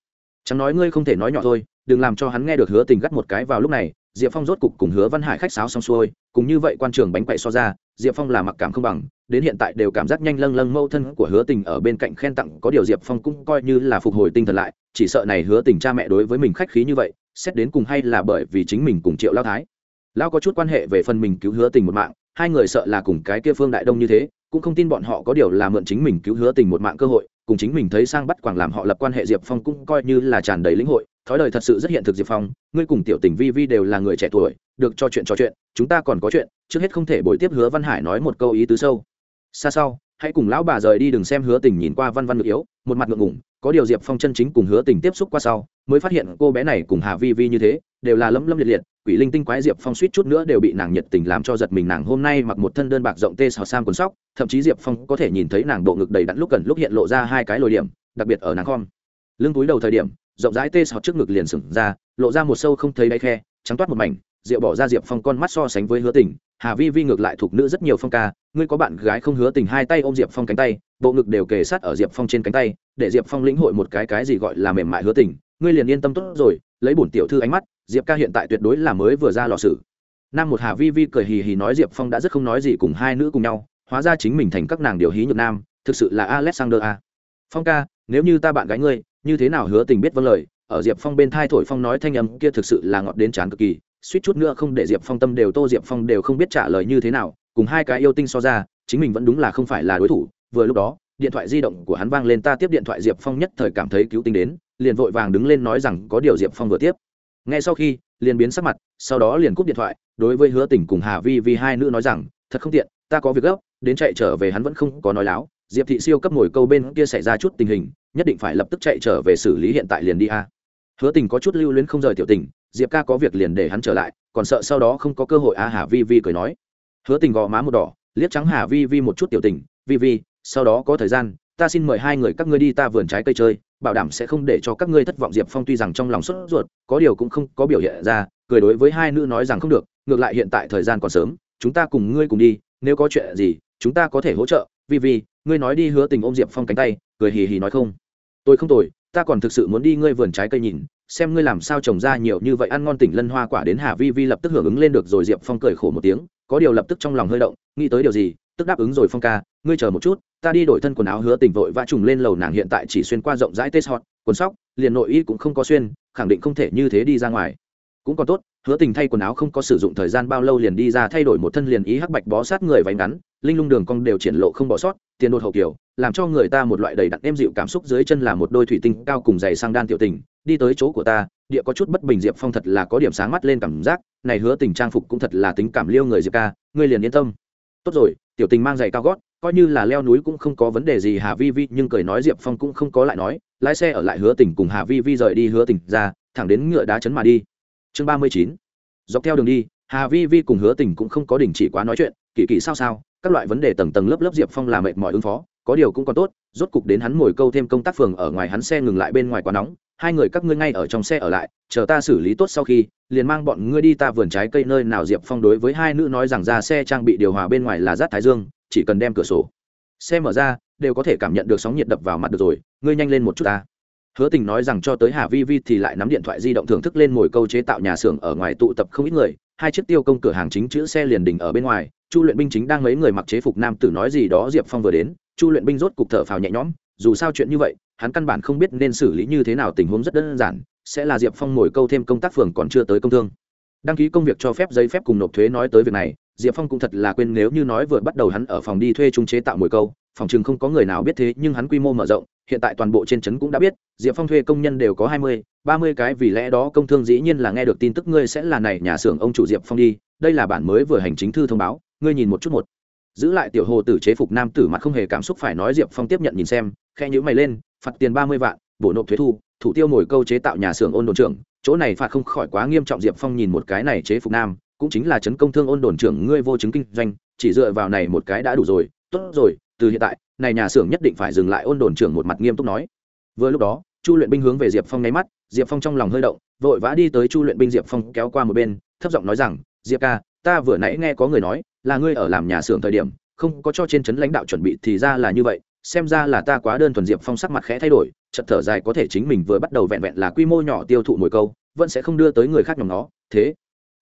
Speaker 1: Chẳng nói ngươi không thể nói nhỏ thôi, đừng làm cho hắn nghe được hứa tình gắt một cái vào lúc này, diệp phong rốt cục cùng hứa văn hải khách sáo xong xuôi, cùng như vậy quan trường bánh quậy so ra, diệp phong là mặc cảm không bằng, đến hiện tại đều cảm giác nhanh lâng lâng mâu thân của hứa tình ở bên cạnh khen tặng, có điều diệp phong cũng coi như là phục hồi tinh thần lại, chỉ sợ này hứa tình cha mẹ đối với mình khách khí như vậy xét đến cùng hay là bởi vì chính mình cùng triệu lao thái. Lao có chút quan hệ về phần mình cứu hứa tình một mạng, hai người sợ là cùng cái kia phương đại đông như thế, cũng không tin bọn họ có điều là mượn chính mình cứu hứa tình một mạng cơ hội, cùng chính mình thấy sang bắt quảng làm họ lập quan hệ diệp phong cũng coi như là tràn đầy lĩnh hội. Thói đời thật sự rất hiện thực diệp phong, ngươi cùng tiểu tình vi vi đều là người trẻ tuổi, được cho chuyện trò chuyện, chúng ta còn có chuyện, trước hết không thể bồi tiếp hứa văn hải nói một câu ý tứ sâu. Xa sau hãy cùng lão bà rời đi, đừng xem hứa tình nhìn qua văn văn ngược yếu, một mặt ngượng ngủng có điều diệp phong chân chính cùng hứa tình tiếp xúc qua sau, mới phát hiện cô bé này cùng hà vi vi như thế, đều là lấm lấm liệt liệt, quỷ linh tinh quái diệp phong suýt chút nữa đều bị nàng nhiệt tình làm cho giật mình, nàng hôm nay mặc một thân đơn bạc rộng tê xào sang quần sóc, thậm chí diệp phong có thể nhìn thấy nàng bộ ngực đầy đặn lúc gần lúc hiện lộ ra hai cái lồi điểm, đặc biệt ở nàng khom. Lưng túi đầu thời điểm, rộng rãi tê sọt trước ngực liền sừng ra, lộ ra một sâu không thấy đáy khe, trắng toát một mảnh, rượu bỏ ra diệp phong con mắt so sánh với hứa tình hà vi vi ngược lại thuộc nữ rất nhiều phong ca, ngươi có bạn gái không hứa tình hai tay ôm diệp phong cánh tay, bộ ngực đều kề sát ở diệp phong trên cánh tay, để diệp phong lĩnh hội một cái cái gì gọi là mềm mại hứa tình, ngươi liền yên tâm tốt rồi, lấy bổn tiểu thư ánh mắt, diệp ca hiện tại tuyệt đối là mới vừa ra lò sử. Nam một hà vi vi cười hì hì nói diệp phong đã rất không nói gì cùng hai nữ cùng nhau, hóa ra chính mình thành các nàng điều hí nhược nam, thực sự là alexander a. Phong ca, nếu như ta bạn gái ngươi, như thế nào hứa tình biết vâng lời, ở diệp phong bên thai thổi phong nói thanh âm kia thực sự là ngọt đến chán cực kỳ suýt chút nữa không để diệp phong tâm đều tô diệp phong đều không biết trả lời như thế nào, cùng hai cái yêu tinh so ra, chính mình vẫn đúng là không phải là đối thủ. Vừa lúc đó, điện thoại di động của hắn vang lên, ta tiếp điện thoại diệp phong nhất thời cảm thấy cứu tinh đến, liền vội vàng đứng lên nói rằng có điều diệp phong vừa tiếp. Ngay sau khi, liền biến sắc mặt, sau đó liền cúp điện thoại, đối với hứa tỉnh cùng hà vi vi hai nữ nói rằng, thật không tiện, ta có việc gấp, đến chạy trở về hắn vẫn không có nói láo. Diệp thị siêu cấp ngồi câu bên kia xảy ra chút tình hình, nhất định phải lập tức chạy trở về xử lý hiện tại liền đi a. Hứa tình có chút lưu luyến không rời tiểu tình diệp ca có việc liền để hắn trở lại, còn sợ sau đó không có cơ hội, a, hà vi vi cười nói. Hứa tình gò má một đỏ, liếc trắng hà vi vi một chút tiểu tình, vi vi, sau đó có thời gian, ta xin mời hai người các ngươi đi ta vườn trái cây chơi, bảo đảm sẽ không để cho các ngươi thất vọng. Diệp phong tuy rằng trong lòng sốt ruột, có điều cũng không có biểu hiện ra, cười đối với hai nữ nói rằng không được, ngược lại hiện tại thời gian còn sớm, chúng ta cùng ngươi cùng đi, nếu có chuyện gì, chúng ta có thể hỗ trợ. Vi vi, ngươi nói đi. Hứa tình ôm diệp phong cánh tay, cười hì hì nói không. Tôi không tôi ta còn thực sự muốn đi ngươi vườn trái cây nhìn xem ngươi làm sao trồng ra nhiều như vậy ăn ngon tỉnh lân hoa quả đến hà vi vi lập tức hưởng ứng lên được rồi, diệp phong cười khổ một tiếng, có điều lập tức trong lòng hơi động, nghĩ tới điều gì, tức đáp ứng rồi phong ca, ngươi chờ một chút, ta đi đổi thân quần áo hứa tình vội vã trùng lên lầu nàng hiện tại chỉ xuyên qua rộng rãi tết hot quần sóc, liền nội y cũng không có xuyên, khẳng định không thể như thế đi ra ngoài. Cũng còn tốt, hứa tình thay quần áo không có sử dụng thời gian bao lâu liền đi ra thay đổi một thân liền ý hắc bạch bó sát người váy ngắn, linh lung đường cong đều triển lộ không bỏ sót tiền đột hậu kiểu, làm cho người ta một loại đầy đặn êm dịu cảm xúc dưới chân là một đôi thủy tinh cao cùng dày sang đan tiểu tình, đi tới chỗ của ta, địa có chút bất bình diệp phong thật là có điểm sáng mắt lên cảm giác, này hứa tình trang phục cũng thật là tính cảm liêu người diệp ca, ngươi liền yên tâm. Tốt rồi, tiểu tình mang giày cao gót, coi như là leo núi cũng không có vấn đề gì hà vi vi, nhưng cười nói diệp phong cũng không có lại nói, lái xe ở lại hứa tình cùng hà vi vi rời đi hứa tình ra, thẳng đến ngựa đá chấn mà đi. Chương ba mươi chín. Dọc theo đường đi, hà vi vi cùng hứa tình cũng không có đình chỉ quá nói chuyện, kỳ kỳ sao sao các loại vấn đề tầng tầng lớp lớp diệp phong là mệt mỏi ứng phó, có điều cũng còn tốt, rốt cục đến hắn ngồi câu thêm công tác phường ở ngoài hắn xe ngừng lại bên ngoài quá nóng, hai người các ngươi ngay ở trong xe ở lại, chờ ta xử lý tốt sau khi, liền mang bọn ngươi đi ta vườn trái cây nơi nào diệp phong đối với hai nữ nói rằng ra xe trang bị điều hòa bên ngoài là rát thái dương, chỉ cần đem cửa sổ, xe mở ra, đều có thể cảm nhận được sóng nhiệt đập vào mặt được rồi, ngươi nhanh lên một chút ta. Hứa tình nói rằng cho tới hà vi vi thì lại nắm điện thoại di động thưởng thức lên mồi câu chế tạo nhà xưởng ở ngoài tụ tập không ít người, hai chiếc tiêu công cửa hàng chính chữ xe liền đình ở bên ngoài chu luyện binh chính đang mấy người mặc chế phục nam tử nói gì đó diệp phong vừa đến, chu luyện binh rốt cục thở phào nhẹ nhõm, dù sao chuyện như vậy, hắn căn bản không biết nên xử lý như thế nào, tình huống rất đơn giản, sẽ là diệp phong ngồi câu thêm công tác phường còn chưa tới công thương. Đăng ký công việc cho phép giấy phép cùng nộp thuế nói tới việc này, diệp phong cũng thật là quên nếu như nói vừa bắt đầu hắn ở phòng đi thuê trung chế tạo mồi câu, phòng chừng không có người nào biết thế, nhưng hắn quy mô mở rộng, hiện tại toàn bộ trên trấn cũng đã biết, diệp phong thuê công nhân đều có hai mươi, ba mươi cái, vì lẽ đó công thương dĩ nhiên là nghe được tin tức ngươi sẽ là này, nhà xưởng ông chủ diệp phong đi, đây là bản mới vừa hành chính thư thông báo ngươi nhìn một chút một. Giữ lại tiểu hồ tử chế phục nam tử mặt không hề cảm xúc phải nói diệp phong tiếp nhận nhìn xem khe nhữ mày lên, phạt tiền ba mươi vạn, bổ nộp thuế thu, thủ tiêu ngồi câu chế tạo nhà xưởng ôn đồn trưởng, chỗ này phạt không khỏi quá nghiêm trọng diệp phong nhìn một cái này chế phục nam, cũng chính là chấn công thương ôn đồn trưởng ngươi vô chứng kinh doanh, chỉ dựa vào này một cái đã đủ rồi, tốt rồi, từ hiện tại, này nhà xưởng nhất định phải dừng lại ôn đồn trưởng một mặt nghiêm túc nói. Vừa lúc đó, chu luyện binh hướng về diệp phong nháy mắt, diệp phong trong lòng hơi động, vội vã đi tới chu luyện binh diệp phong kéo qua một bên, thấp giọng nói rằng, diệp ca ta vừa nãy nghe có người nói, là ngươi ở làm nhà xưởng thời điểm, không có cho trên trấn lãnh đạo chuẩn bị thì ra là như vậy, xem ra là ta quá đơn thuần diệp phong sắc mặt khẽ thay đổi chật thở dài có thể chính mình vừa bắt đầu vẹn vẹn là quy mô nhỏ tiêu thụ mồi câu, vẫn sẽ không đưa tới người khác nhóm nó thế.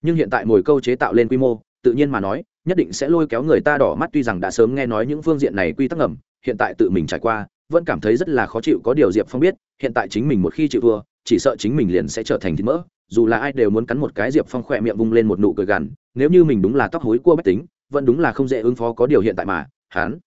Speaker 1: Nhưng hiện tại mồi câu chế tạo lên quy mô, tự nhiên mà nói, nhất định sẽ lôi kéo người ta đỏ mắt tuy rằng đã sớm nghe nói những phương diện này quy tắc ngầm, hiện tại tự mình trải qua, vẫn cảm thấy rất là khó chịu, có điều diệp phong biết, hiện tại chính mình một khi chịu thua, chỉ sợ chính mình liền sẽ trở thành thịt mỡ dù là ai đều muốn cắn một cái diệp phong khỏe miệng vung lên một nụ cười gằn, nếu như mình đúng là tóc hối cua bách tính, vẫn đúng là không dễ ứng phó có điều hiện tại mà hán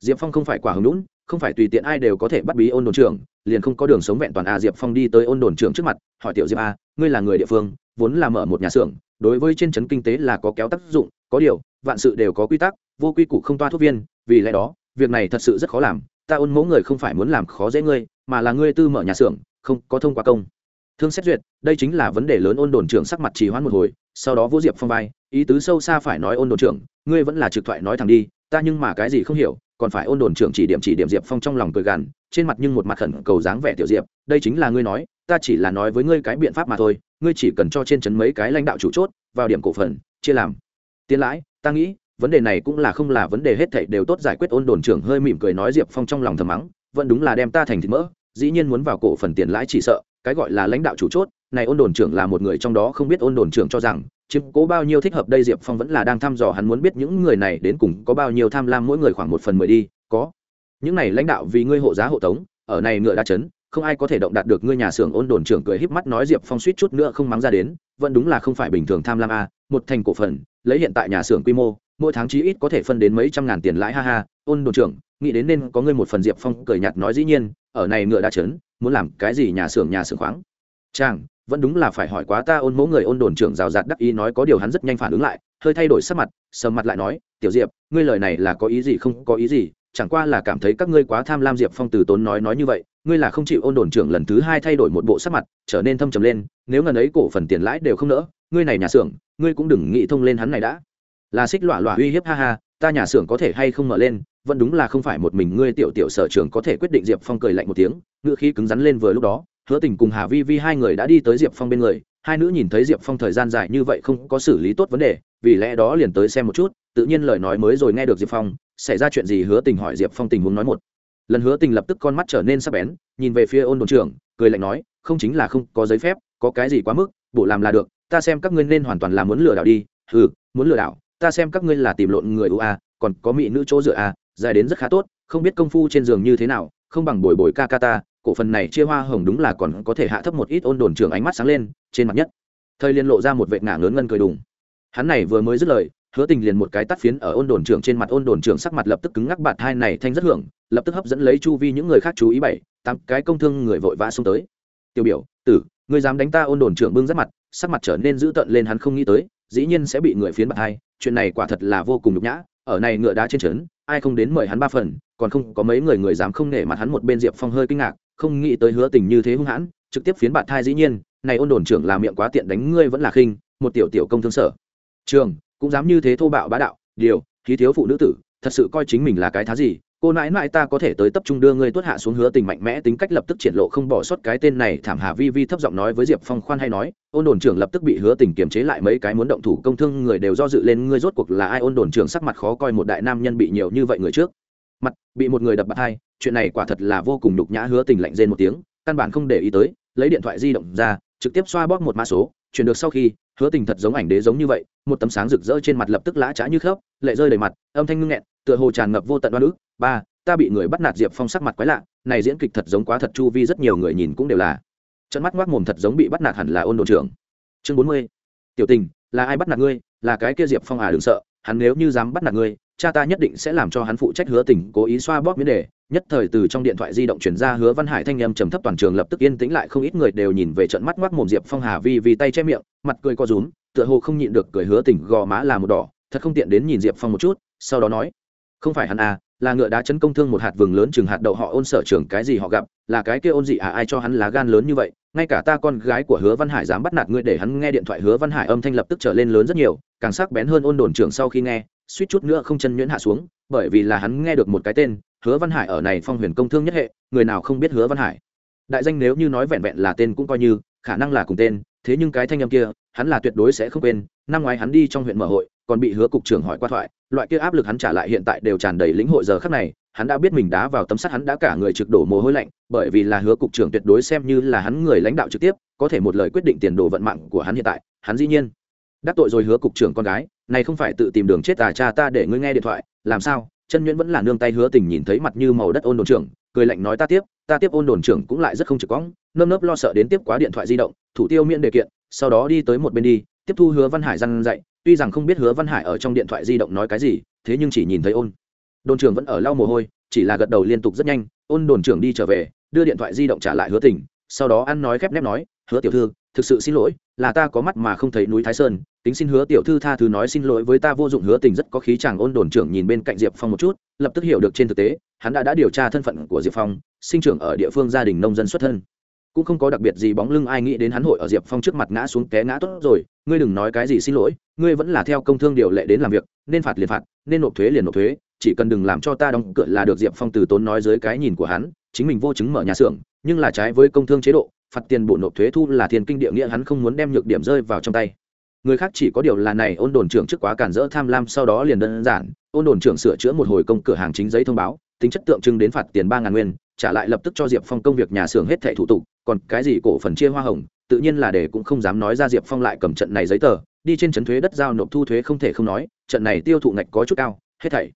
Speaker 1: diệp phong không phải quả hứng lũn không phải tùy tiện ai đều có thể bắt bí ôn đồn trưởng, liền không có đường sống vẹn toàn a diệp phong đi tới ôn đồn trưởng trước mặt, hỏi tiểu diệp a, ngươi là người địa phương, vốn là mở một nhà xưởng, đối với trên trấn kinh tế là có kéo tác dụng, có điều, vạn sự đều có quy tắc, vô quy củ không toa thuốc viên, vì lẽ đó, việc này thật sự rất khó làm, ta ôn mẫu người không phải muốn làm khó dễ ngươi, mà là ngươi tư mở nhà xưởng, không có thông qua công thương xét duyệt, đây chính là vấn đề lớn ôn đồn trưởng sắc mặt trì hoãn một hồi, sau đó vô diệp phong vai, ý tứ sâu xa phải nói ôn đồn trưởng, ngươi vẫn là trực thoại nói thẳng đi, ta nhưng mà cái gì không hiểu, còn phải ôn đồn trưởng chỉ điểm chỉ điểm diệp phong trong lòng cười gằn, trên mặt nhưng một mặt khẩn cầu dáng vẻ tiểu diệp, đây chính là ngươi nói, ta chỉ là nói với ngươi cái biện pháp mà thôi, ngươi chỉ cần cho trên trấn mấy cái lãnh đạo chủ chốt, vào điểm cổ phần, chia làm. Tiền lãi, ta nghĩ, vấn đề này cũng là không là vấn đề hết thảy đều tốt giải quyết ôn đồn trưởng hơi mỉm cười nói diệp phong trong lòng thầm mắng, vẫn đúng là đem ta thành thịt mỡ, dĩ nhiên muốn vào cổ phần tiền lãi chỉ sợ cái gọi là lãnh đạo chủ chốt, này ôn đồn trưởng là một người trong đó không biết ôn đồn trưởng cho rằng, chiếm cố bao nhiêu thích hợp đây diệp phong vẫn là đang thăm dò, hắn muốn biết những người này đến cùng có bao nhiêu tham lam mỗi người khoảng một phần mười đi, có. Những này lãnh đạo vì ngươi hộ giá hộ tống, ở này ngựa đa chấn, không ai có thể động đạt được ngươi nhà xưởng ôn đồn trưởng cười híp mắt nói diệp phong suýt chút nữa không mắng ra đến, vẫn đúng là không phải bình thường tham lam a, một thành cổ phần, lấy hiện tại nhà xưởng quy mô, mỗi tháng chí ít có thể phân đến mấy trăm ngàn tiền lãi, ha ha, ôn đồn trưởng, nghĩ đến nên có ngươi một phần diệp phong cười nhạt nói dĩ nhiên, ở này ngựa đa chấn muốn làm cái gì nhà xưởng nhà xưởng khoáng. Chàng, vẫn đúng là phải hỏi quá ta ôn mẫu người ôn đồn trưởng rào rạt đắc ý nói có điều hắn rất nhanh phản ứng lại, hơi thay đổi sắc mặt, sầm mặt lại nói, tiểu diệp, ngươi lời này là có ý gì không có ý gì, chẳng qua là cảm thấy các ngươi quá tham lam diệp phong từ tốn nói nói như vậy, ngươi là không chịu ôn đồn trưởng lần thứ hai thay đổi một bộ sắc mặt, trở nên thâm trầm lên, nếu ngần ấy cổ phần tiền lãi đều không nỡ, ngươi này nhà xưởng, ngươi cũng đừng nghĩ thông lên hắn này đã. Là xích lọa lọa uy hiếp ha ha, ta nhà xưởng có thể hay không mở lên vẫn đúng là không phải một mình ngươi tiểu tiểu sở trường có thể quyết định diệp phong cười lạnh một tiếng ngựa khí cứng rắn lên vừa lúc đó, hứa tình cùng hà vi vi hai người đã đi tới diệp phong bên người, hai nữ nhìn thấy diệp phong thời gian dài như vậy không có xử lý tốt vấn đề, vì lẽ đó liền tới xem một chút, tự nhiên lời nói mới rồi nghe được diệp phong, xảy ra chuyện gì hứa tình hỏi diệp phong tình huống nói một. Lần hứa tình lập tức con mắt trở nên sắc bén, nhìn về phía ôn đồn trưởng, cười lạnh nói, không chính là không có giấy phép, có cái gì quá mức bộ làm là được, ta xem các ngươi nên hoàn toàn là muốn lừa đảo đi ừ muốn lừa đảo, ta xem các ngươi là tìm lộn người ưu a, còn có mỹ nữ chỗ dựa a dài đến rất khá tốt, không biết công phu trên giường như thế nào, không bằng bồi bồi ca ca ta, cổ phần này chia hoa hồng đúng là còn có thể hạ thấp một ít ôn đồn trưởng ánh mắt sáng lên, trên mặt nhất. Thời liên lộ ra một vệ ngả ngớn ngân cười đùng. Hắn này vừa mới dứt lời, hứa tình liền một cái tắt phiến ở ôn đồn trưởng trên mặt, ôn đồn trưởng sắc mặt lập tức cứng ngắc, bạt hai này thanh rất hưởng, lập tức hấp dẫn lấy chu vi những người khác chú ý bảy, tám cái công thương người vội vã xông tới. Tiêu biểu, tử người dám đánh ta, ôn đồn trưởng bưng rất mặt, sắc mặt trở nên dữ tợn lên hắn không nghĩ tới, dĩ nhiên sẽ bị người phiến bạt hai, chuyện này quả thật là vô cùng nhục nhã, ở này ngựa đá trên trấn ai không đến mời hắn ba phần, còn không có mấy người người dám không nể mặt hắn một bên diệp phong hơi kinh ngạc, không nghĩ tới hứa tình như thế hung hãn, trực tiếp phiến bạn thai dĩ nhiên, này ôn đồn trưởng là miệng quá tiện đánh ngươi vẫn là khinh, một tiểu tiểu công thương sở. Trường, cũng dám như thế thô bạo bá đạo, điều, khí thiếu phụ nữ tử, thật sự coi chính mình là cái thá gì cô nãi nãi ta có thể tới tập trung đưa ngươi tuất hạ xuống hứa tình mạnh mẽ, tính cách lập tức triển lộ không bỏ sót cái tên này, thảm hà vi vi thấp giọng nói với diệp phong khoan hay nói, ôn đồn trưởng lập tức bị hứa tình kiềm chế lại mấy cái muốn động thủ công thương, người đều do dự lên, ngươi rốt cuộc là ai? Ôn đồn trưởng sắc mặt khó coi, một đại nam nhân bị nhiều như vậy người trước. Mặt, bị một người đập bạt hai, chuyện này quả thật là vô cùng nhục nhã, hứa tình lạnh rên một tiếng, căn bản không để ý tới, lấy điện thoại di động ra, trực tiếp xoa bóp một mã số, chuyển được sau khi, hứa tình thật giống ảnh đế giống như vậy, một tấm sáng rực rỡ trên mặt lập tức lã trá như khớp, lệ rơi đầy mặt, âm thanh ngưng nghẹn tựa hồ tràn ngập vô tận đoan ức. Ba, ta bị người bắt nạt diệp phong sắc mặt quái lạ, này diễn kịch thật giống quá thật chu vi, rất nhiều người nhìn cũng đều là. Trận mắt ngoác mồm thật giống bị bắt nạt hẳn là ôn đồn trưởng. Chương bốn mươi, tiểu tình, là ai bắt nạt ngươi? Là cái kia diệp phong à đừng sợ, hắn nếu như dám bắt nạt ngươi, cha ta nhất định sẽ làm cho hắn phụ trách hứa tình, cố ý xoa bóp miễn đề. Nhất thời từ trong điện thoại di động chuyển ra hứa văn hải thanh âm trầm thấp toàn trường lập tức yên tĩnh lại, không ít người đều nhìn về trận mắt ngoác mồm diệp phong hà vi vì tay che miệng, mặt cười co rúm, tựa hồ không nhịn được cười hứa tình gò má là một đỏ, thật không tiện đến nhìn diệp phong một chút, sau đó nói không phải hắn à là ngựa đá chấn công thương một hạt vừng lớn chừng hạt đậu họ ôn sở trường cái gì họ gặp, là cái kia ôn gì à ai cho hắn lá gan lớn như vậy. Ngay cả ta con gái của hứa văn hải dám bắt nạt ngươi để hắn nghe điện thoại hứa văn hải âm thanh lập tức trở lên lớn rất nhiều, càng sắc bén hơn ôn đồn trưởng sau khi nghe, suýt chút nữa không chân nhuyễn hạ xuống, bởi vì là hắn nghe được một cái tên, hứa văn hải ở này phong huyền công thương nhất hệ, người nào không biết hứa văn hải. Đại danh nếu như nói vẹn vẹn là tên cũng coi như, khả năng là cùng tên, thế nhưng cái thanh âm kia, hắn là tuyệt đối sẽ không quên, năm ngoái hắn đi trong huyện mở hội, còn bị hứa cục trưởng hỏi qua thoại loại kia áp lực hắn trả lại hiện tại đều tràn đầy lĩnh hội giờ khắc này, hắn đã biết mình đá vào tấm sắt hắn đã cả người trực đổ mồ hôi lạnh, bởi vì là hứa cục trưởng tuyệt đối xem như là hắn người lãnh đạo trực tiếp, có thể một lời quyết định tiền đồ vận mạng của hắn hiện tại, hắn dĩ nhiên đắc tội rồi hứa cục trưởng con gái, này không phải tự tìm đường chết à cha ta để ngươi nghe điện thoại, làm sao? Chân nhuyễn vẫn là nương tay hứa tình nhìn thấy mặt như màu đất ôn đồn trưởng, cười lạnh nói ta tiếp ta tiếp ôn đồn trưởng cũng lại rất không trực quõng nơm nớp lo sợ đến tiếp quá điện thoại di động, thủ tiêu miễn đề kiện, sau đó đi tới một bên đi, tiếp thu hứa văn hải răn dạy tuy rằng không biết hứa văn hải ở trong điện thoại di động nói cái gì, thế nhưng chỉ nhìn thấy ôn. Đồn trưởng vẫn ở lau mồ hôi, chỉ là gật đầu liên tục rất nhanh, ôn đồn trưởng đi trở về, đưa điện thoại di động trả lại hứa tình, sau đó ăn nói khép nép nói, hứa tiểu thư, thực sự xin lỗi, là ta có mắt mà không thấy núi thái sơn, tính xin hứa tiểu thư tha thứ nói xin lỗi với ta vô dụng. Hứa tình rất có khí chàng, ôn đồn trưởng nhìn bên cạnh diệp phong một chút, lập tức hiểu được trên thực tế, hắn đã đã điều tra thân phận của diệp phong, sinh trưởng ở địa phương gia đình nông dân xuất thân cũng không có đặc biệt gì bóng lưng ai nghĩ đến hắn hội ở diệp phong trước mặt ngã xuống té ngã tốt rồi. Ngươi đừng nói cái gì xin lỗi, ngươi vẫn là theo công thương điều lệ đến làm việc, nên phạt liền phạt, nên nộp thuế liền nộp thuế, chỉ cần đừng làm cho ta đóng cửa là được. Diệp phong từ tốn nói dưới cái nhìn của hắn, chính mình vô chứng mở nhà xưởng, nhưng là trái với công thương chế độ, phạt tiền bộ nộp thuế thu là thiên kinh địa nghĩa, hắn không muốn đem nhược điểm rơi vào trong tay. Người khác chỉ có điều là này, ôn đồn trưởng trước quá cản rỡ tham lam, sau đó liền đơn giản, ôn đồn trưởng sửa chữa một hồi công cửa hàng chính giấy thông báo, tính chất tượng trưng đến phạt tiền ba ngàn nguyên, trả lại lập tức cho diệp phong công việc nhà xưởng hết thẻ thủ tục còn cái gì cổ phần chia hoa hồng, tự nhiên là để cũng không dám nói ra diệp phong lại cầm trận này giấy tờ, đi trên trấn thuế đất giao nộp thu thuế không thể không nói, trận này tiêu thụ ngạch có chút cao, hết thảy.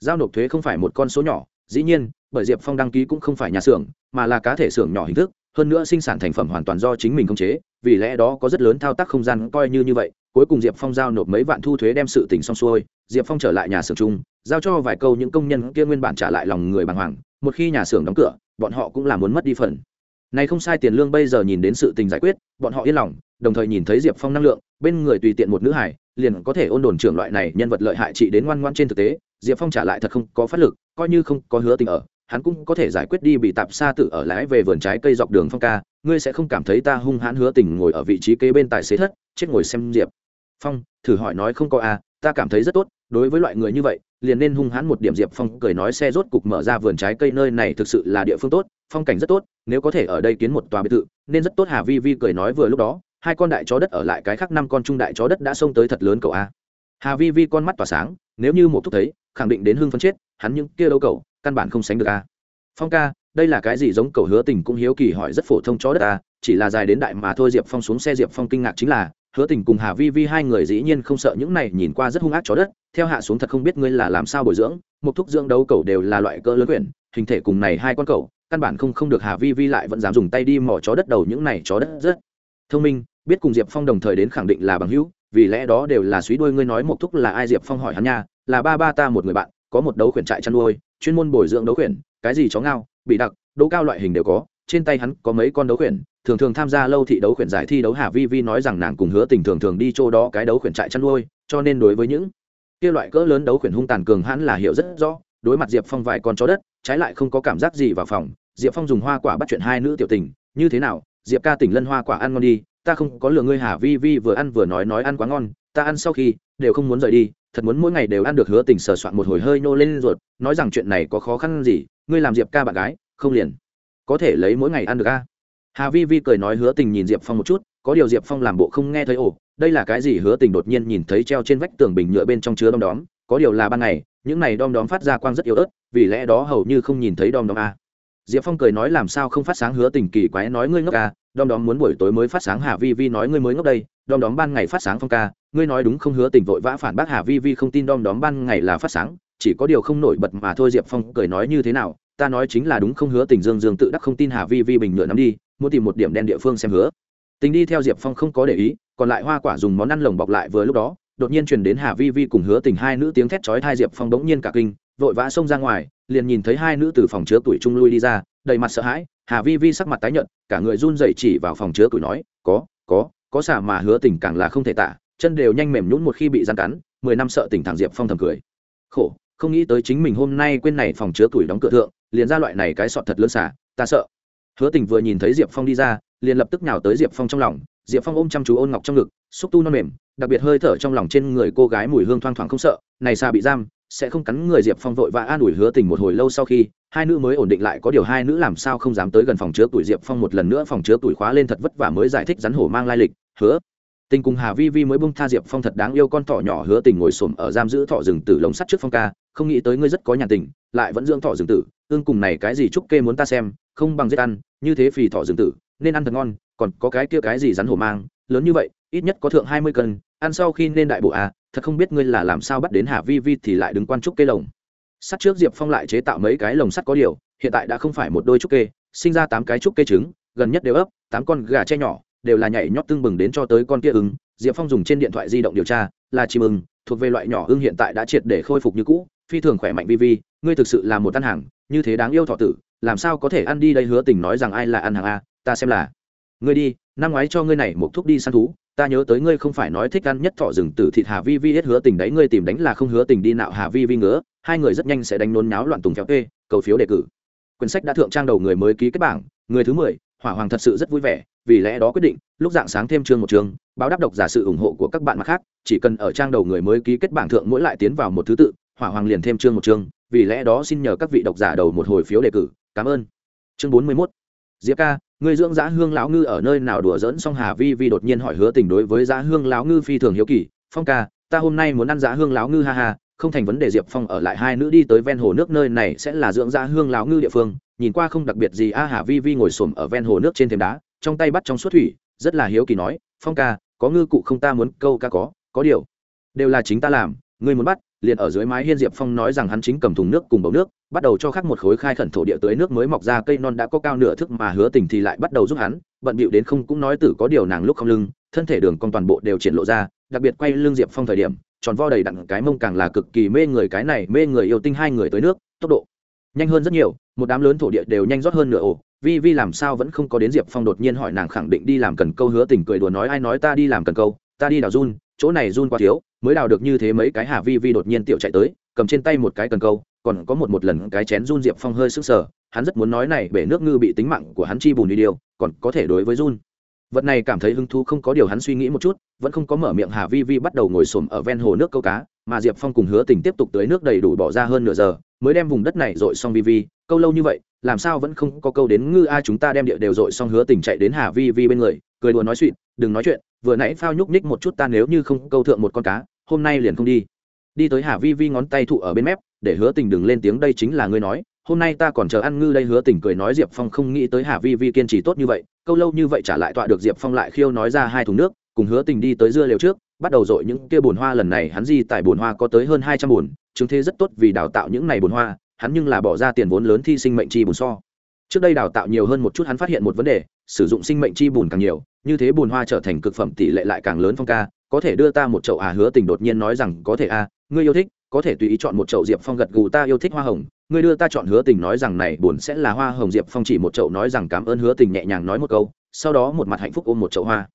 Speaker 1: Giao nộp thuế không phải một con số nhỏ, dĩ nhiên, bởi diệp phong đăng ký cũng không phải nhà xưởng, mà là cá thể xưởng nhỏ hình thức, hơn nữa sinh sản thành phẩm hoàn toàn do chính mình khống chế, vì lẽ đó có rất lớn thao tác không gian coi như như vậy. Cuối cùng diệp phong giao nộp mấy vạn thu thuế đem sự tỉnh xong xuôi, diệp phong trở lại nhà xưởng chung, giao cho vài câu những công nhân kia nguyên bản trả lại lòng người bàng hoàng, một khi nhà xưởng đóng cửa, bọn họ cũng là muốn mất đi phần này không sai tiền lương bây giờ nhìn đến sự tình giải quyết, bọn họ yên lòng, đồng thời nhìn thấy diệp phong năng lượng, bên người tùy tiện một nữ hải, liền có thể ôn đồn trưởng loại này nhân vật lợi hại trị đến ngoan ngoan trên thực tế, diệp phong trả lại thật không có phát lực, coi như không có hứa tình ở, hắn cũng có thể giải quyết đi bị tạp xa tự ở lái về vườn trái cây dọc đường phong ca, ngươi sẽ không cảm thấy ta hung hãn hứa tình ngồi ở vị trí kế bên tài xế thất, chết ngồi xem diệp. Phong, thử hỏi nói không có à ta cảm thấy rất tốt, đối với loại người như vậy, liền nên hung hãn một điểm diệp phong cười nói xe rốt cục mở ra vườn trái cây nơi này thực sự là địa phương tốt, phong cảnh rất tốt, nếu có thể ở đây kiến một tòa biệt thự, nên rất tốt hà vi vi cười nói vừa lúc đó, hai con đại chó đất ở lại cái khác năm con trung đại chó đất đã xông tới thật lớn cậu a. Hà vi vi con mắt tỏa sáng, nếu như một thúc thấy, khẳng định đến hưng phấn chết, hắn những kia đâu cậu, căn bản không sánh được a. Phong ca, đây là cái gì giống cậu hứa tình cũng hiếu kỳ hỏi rất phổ thông chó đất a, chỉ là dài đến đại mà thôi diệp phong xuống xe diệp phong kinh ngạc chính là hứa tình cùng hà vi vi hai người dĩ nhiên không sợ những này nhìn qua rất hung ác chó đất, theo hạ xuống thật không biết ngươi là làm sao bồi dưỡng một thúc dưỡng đấu cẩu đều là loại cỡ lớn quyển hình thể cùng này hai con cẩu căn bản không không được hà vi vi lại vẫn dám dùng tay đi mỏ chó đất đầu những này chó đất rất thông minh, biết cùng diệp phong đồng thời đến khẳng định là bằng hữu, vì lẽ đó đều là suý đuôi ngươi nói một thúc là ai diệp phong hỏi hắn nha, là ba ba ta một người bạn, có một đấu khuyển trại chăn nuôi, chuyên môn bồi dưỡng đấu khuyển, cái gì chó ngao, bị đặc đấu cao loại hình đều có, trên tay hắn có mấy con đấu khuyển thường thường tham gia lâu thị đấu khuyển giải thi đấu hà vi vi nói rằng nàng cùng hứa tình thường thường đi chỗ đó cái đấu khuyển trại chăn nuôi, cho nên đối với những kia loại cỡ lớn đấu khuyển hung tàn cường hãn là hiểu rất rõ. Đối mặt diệp phong vài con chó đất, trái lại không có cảm giác gì vào phòng. Diệp phong dùng hoa quả bắt chuyện hai nữ tiểu tình. Như thế nào? Diệp ca tỉnh lân hoa quả ăn ngon đi. Ta không có lừa ngươi hà vi vi vừa ăn vừa nói nói ăn quá ngon. Ta ăn sau khi, đều không muốn rời đi. Thật muốn mỗi ngày đều ăn được hứa tình sờ soạn một hồi hơi nô lên ruột. Nói rằng chuyện này có khó khăn gì? Ngươi làm diệp ca bạn gái, không liền? Có thể lấy mỗi ngày ăn được a? Hà vi vi cười nói hứa tình nhìn diệp phong một chút có điều diệp phong làm bộ không nghe thấy ồ đây là cái gì? Hứa tình đột nhiên nhìn thấy treo trên vách tường bình nhựa bên trong chứa đom đóm có điều là ban ngày những này đom đóm phát ra quang rất yếu ớt vì lẽ đó hầu như không nhìn thấy đom đóm a. Diệp phong cười nói làm sao không phát sáng hứa tình kỳ quái nói ngươi ngốc à, đom đóm muốn buổi tối mới phát sáng hà vi vi nói ngươi mới ngốc đây đom đóm ban ngày phát sáng phong ca ngươi nói đúng không? Hứa tình vội vã phản bác hà vi vi không tin đom đóm ban ngày là phát sáng chỉ có điều không nổi bật mà thôi. Diệp phong cười nói như thế nào ta nói chính là đúng không hứa tình dương dương tự đắc không tin hà vi vi bình nửa nắm đi, muốn tìm một điểm đen địa phương xem hứa. Tình đi theo diệp phong không có để ý, còn lại hoa quả dùng món ăn lồng bọc lại vừa lúc đó, đột nhiên truyền đến hà vi vi cùng hứa tình hai nữ tiếng thét chói thai diệp phong bỗng nhiên cả kinh, vội vã xông ra ngoài, liền nhìn thấy hai nữ từ phòng chứa tuổi trung lui đi ra, đầy mặt sợ hãi, hà vi vi sắc mặt tái nhợt, cả người run rẩy chỉ vào phòng chứa tuổi nói, có có có xả mà hứa tình càng là không thể tả, chân đều nhanh mềm nhũn một khi bị gian cắn, mười năm sợ tỉnh thẳng diệp phong thầm cười. Khổ không nghĩ tới chính mình hôm nay quên này phòng chứa tuổi đóng cửa thượng, liền ra loại này cái sọt thật lớn xả, ta sợ. Hứa tình vừa nhìn thấy diệp phong đi ra, liền lập tức nhào tới diệp phong trong lòng, diệp phong ôm chăm chú ôn ngọc trong ngực, xúc tu non mềm, đặc biệt hơi thở trong lòng trên người cô gái mùi hương thoang thoảng không sợ, này xa bị giam, sẽ không cắn người diệp phong vội và an ủi hứa tình một hồi lâu sau khi, hai nữ mới ổn định lại, có điều hai nữ làm sao không dám tới gần phòng chứa tuổi diệp phong một lần nữa, phòng chứa tuổi khóa lên thật vất vả mới giải thích rắn hổ mang lai lịch, hứa tình cùng hà vi vi mới bông tha diệp phong thật đáng yêu con thỏ nhỏ hứa tình ngồi xổm ở giam giữ thỏ rừng tử lồng sắt trước phong ca, không nghĩ tới ngươi rất có nhà tình, lại vẫn dưỡng thỏ rừng tử, ương cùng này cái gì trúc kê muốn ta xem, không bằng giết ăn, như thế phì thỏ rừng tử, nên ăn thật ngon, còn có cái kia cái gì rắn hổ mang, lớn như vậy, ít nhất có thượng hai mươi cân, ăn sau khi nên đại bộ à thật không biết ngươi là làm sao bắt đến hà vi vi thì lại đứng quan trúc kê lồng. Sắt trước diệp phong lại chế tạo mấy cái lồng sắt có điều, hiện tại đã không phải một đôi trúc kê, sinh ra tám cái trúc kê trứng, gần nhất đều ấp, tám con gà che nhỏ đều là nhảy nhót tương bừng đến cho tới con kia ứng diệp phong dùng trên điện thoại di động điều tra, là chim ưng, thuộc về loại nhỏ ưng hiện tại đã triệt để khôi phục như cũ, phi thường khỏe mạnh vi vi, ngươi thực sự là một ăn hàng, như thế đáng yêu thọ tử, làm sao có thể ăn đi đây hứa tình nói rằng ai là ăn hàng a, ta xem là. Ngươi đi, năm ngoái cho ngươi này một thuốc đi săn thú, ta nhớ tới ngươi không phải nói thích ăn nhất thọ rừng tử thịt hà vi vi hết hứa tình đấy, ngươi tìm đánh là không hứa tình đi nạo hà vi vi ngứa, hai người rất nhanh sẽ đánh nôn nháo loạn tùng kéo kê, cầu phiếu đề cử. Quyển sách đã thượng trang đầu người mới ký kết bảng, người thứ mười hỏa hoàng thật sự rất vui vẻ, vì lẽ đó quyết định, lúc dạng sáng thêm chương một chương, báo đáp độc giả sự ủng hộ của các bạn mặt khác, chỉ cần ở trang đầu người mới ký kết bảng thượng mỗi lại tiến vào một thứ tự, hỏa hoàng liền thêm chương một chương, vì lẽ đó xin nhờ các vị độc giả đầu một hồi phiếu đề cử, cảm ơn. Chương bốn mươi mốt. Diệp ca người dưỡng giã hương lão ngư ở nơi nào đùa dỡn xong hà vi vi đột nhiên hỏi hứa tình đối với giá hương lão ngư phi thường hiếu kỳ, phong ca, ta hôm nay muốn ăn giá hương lão ngư ha ha, không thành vấn đề diệp phong ở lại hai nữ đi tới ven hồ nước nơi này sẽ là dưỡng giã hương lão ngư địa phương nhìn qua không đặc biệt gì, a hà vi vi ngồi xổm ở ven hồ nước trên thềm đá, trong tay bắt trong suốt thủy, rất là hiếu kỳ nói, phong ca, có ngư cụ không ta muốn, câu ca có có điều, đều là chính ta làm, ngươi muốn bắt, liền ở dưới mái hiên diệp phong nói rằng hắn chính cầm thùng nước cùng bầu nước, bắt đầu cho khắc một khối khai khẩn thổ địa tới nước mới mọc ra, cây non đã có cao nửa thức mà hứa tình thì lại bắt đầu giúp hắn, bận bịu đến không cũng nói tử có điều nàng lúc không lưng, thân thể đường con toàn bộ đều triển lộ ra, đặc biệt quay lưng diệp phong thời điểm, tròn vo đầy đặn cái mông càng là cực kỳ mê người, cái này mê người yêu tinh hai người tới nước, tốc độ nhanh hơn rất nhiều một đám lớn thổ địa đều nhanh rót hơn nửa ổ. Vi vi làm sao vẫn không có đến diệp phong đột nhiên hỏi nàng khẳng định đi làm cần câu hứa tình cười đùa nói ai nói ta đi làm cần câu, ta đi đào run, chỗ này run quá thiếu, mới đào được như thế mấy cái hà vi vi đột nhiên tiểu chạy tới, cầm trên tay một cái cần câu, còn có một một lần cái chén run diệp phong hơi sức sở hắn rất muốn nói này bể nước ngư bị tính mạng của hắn chi bùn đi điều, còn có thể đối với run. Vật này cảm thấy hứng thú không có điều hắn suy nghĩ một chút, vẫn không có mở miệng hà vi vi bắt đầu ngồi xổm ở ven hồ nước câu cá, mà diệp phong cùng hứa tình tiếp tục tới nước đầy đủ bỏ ra hơn nửa giờ mới đem vùng đất này dội xong vi vi, câu lâu như vậy, làm sao vẫn không có câu đến ngư a chúng ta đem địa đều dội xong hứa tình chạy đến hà vi vi bên người, cười đùa nói chuyện đừng nói chuyện, vừa nãy phao nhúc nhích một chút ta nếu như không câu thượng một con cá, hôm nay liền không đi. Đi tới hà vi vi ngón tay thụ ở bên mép, để hứa tình đừng lên tiếng, đây chính là ngươi nói, hôm nay ta còn chờ ăn ngư đây. Hứa tình cười nói, diệp phong không nghĩ tới hà vi vi kiên trì tốt như vậy, câu lâu như vậy trả lại tọa được diệp phong lại khiêu nói ra hai thùng nước, cùng hứa tình đi tới dưa liều trước, bắt đầu dội những kia bồn hoa lần này hắn di tại bồn hoa có tới hơn hai trăm bồn chứng thế rất tốt vì đào tạo những này bồn hoa hắn nhưng là bỏ ra tiền vốn lớn thi sinh mệnh chi bùn so. Trước đây đào tạo nhiều hơn một chút hắn phát hiện một vấn đề sử dụng sinh mệnh chi bùn càng nhiều như thế bùn hoa trở thành cực phẩm tỷ lệ lại càng lớn phong ca có thể đưa ta một chậu à hứa tình đột nhiên nói rằng có thể a à, ngươi yêu thích có thể tùy ý chọn một chậu diệp phong gật gù ta yêu thích hoa hồng ngươi đưa ta chọn hứa tình nói rằng này buồn sẽ là hoa hồng. Diệp phong chỉ một chậu nói rằng cảm ơn hứa tình nhẹ nhàng nói một câu. Sau đó một mặt hạnh phúc ôm một chậu hoa.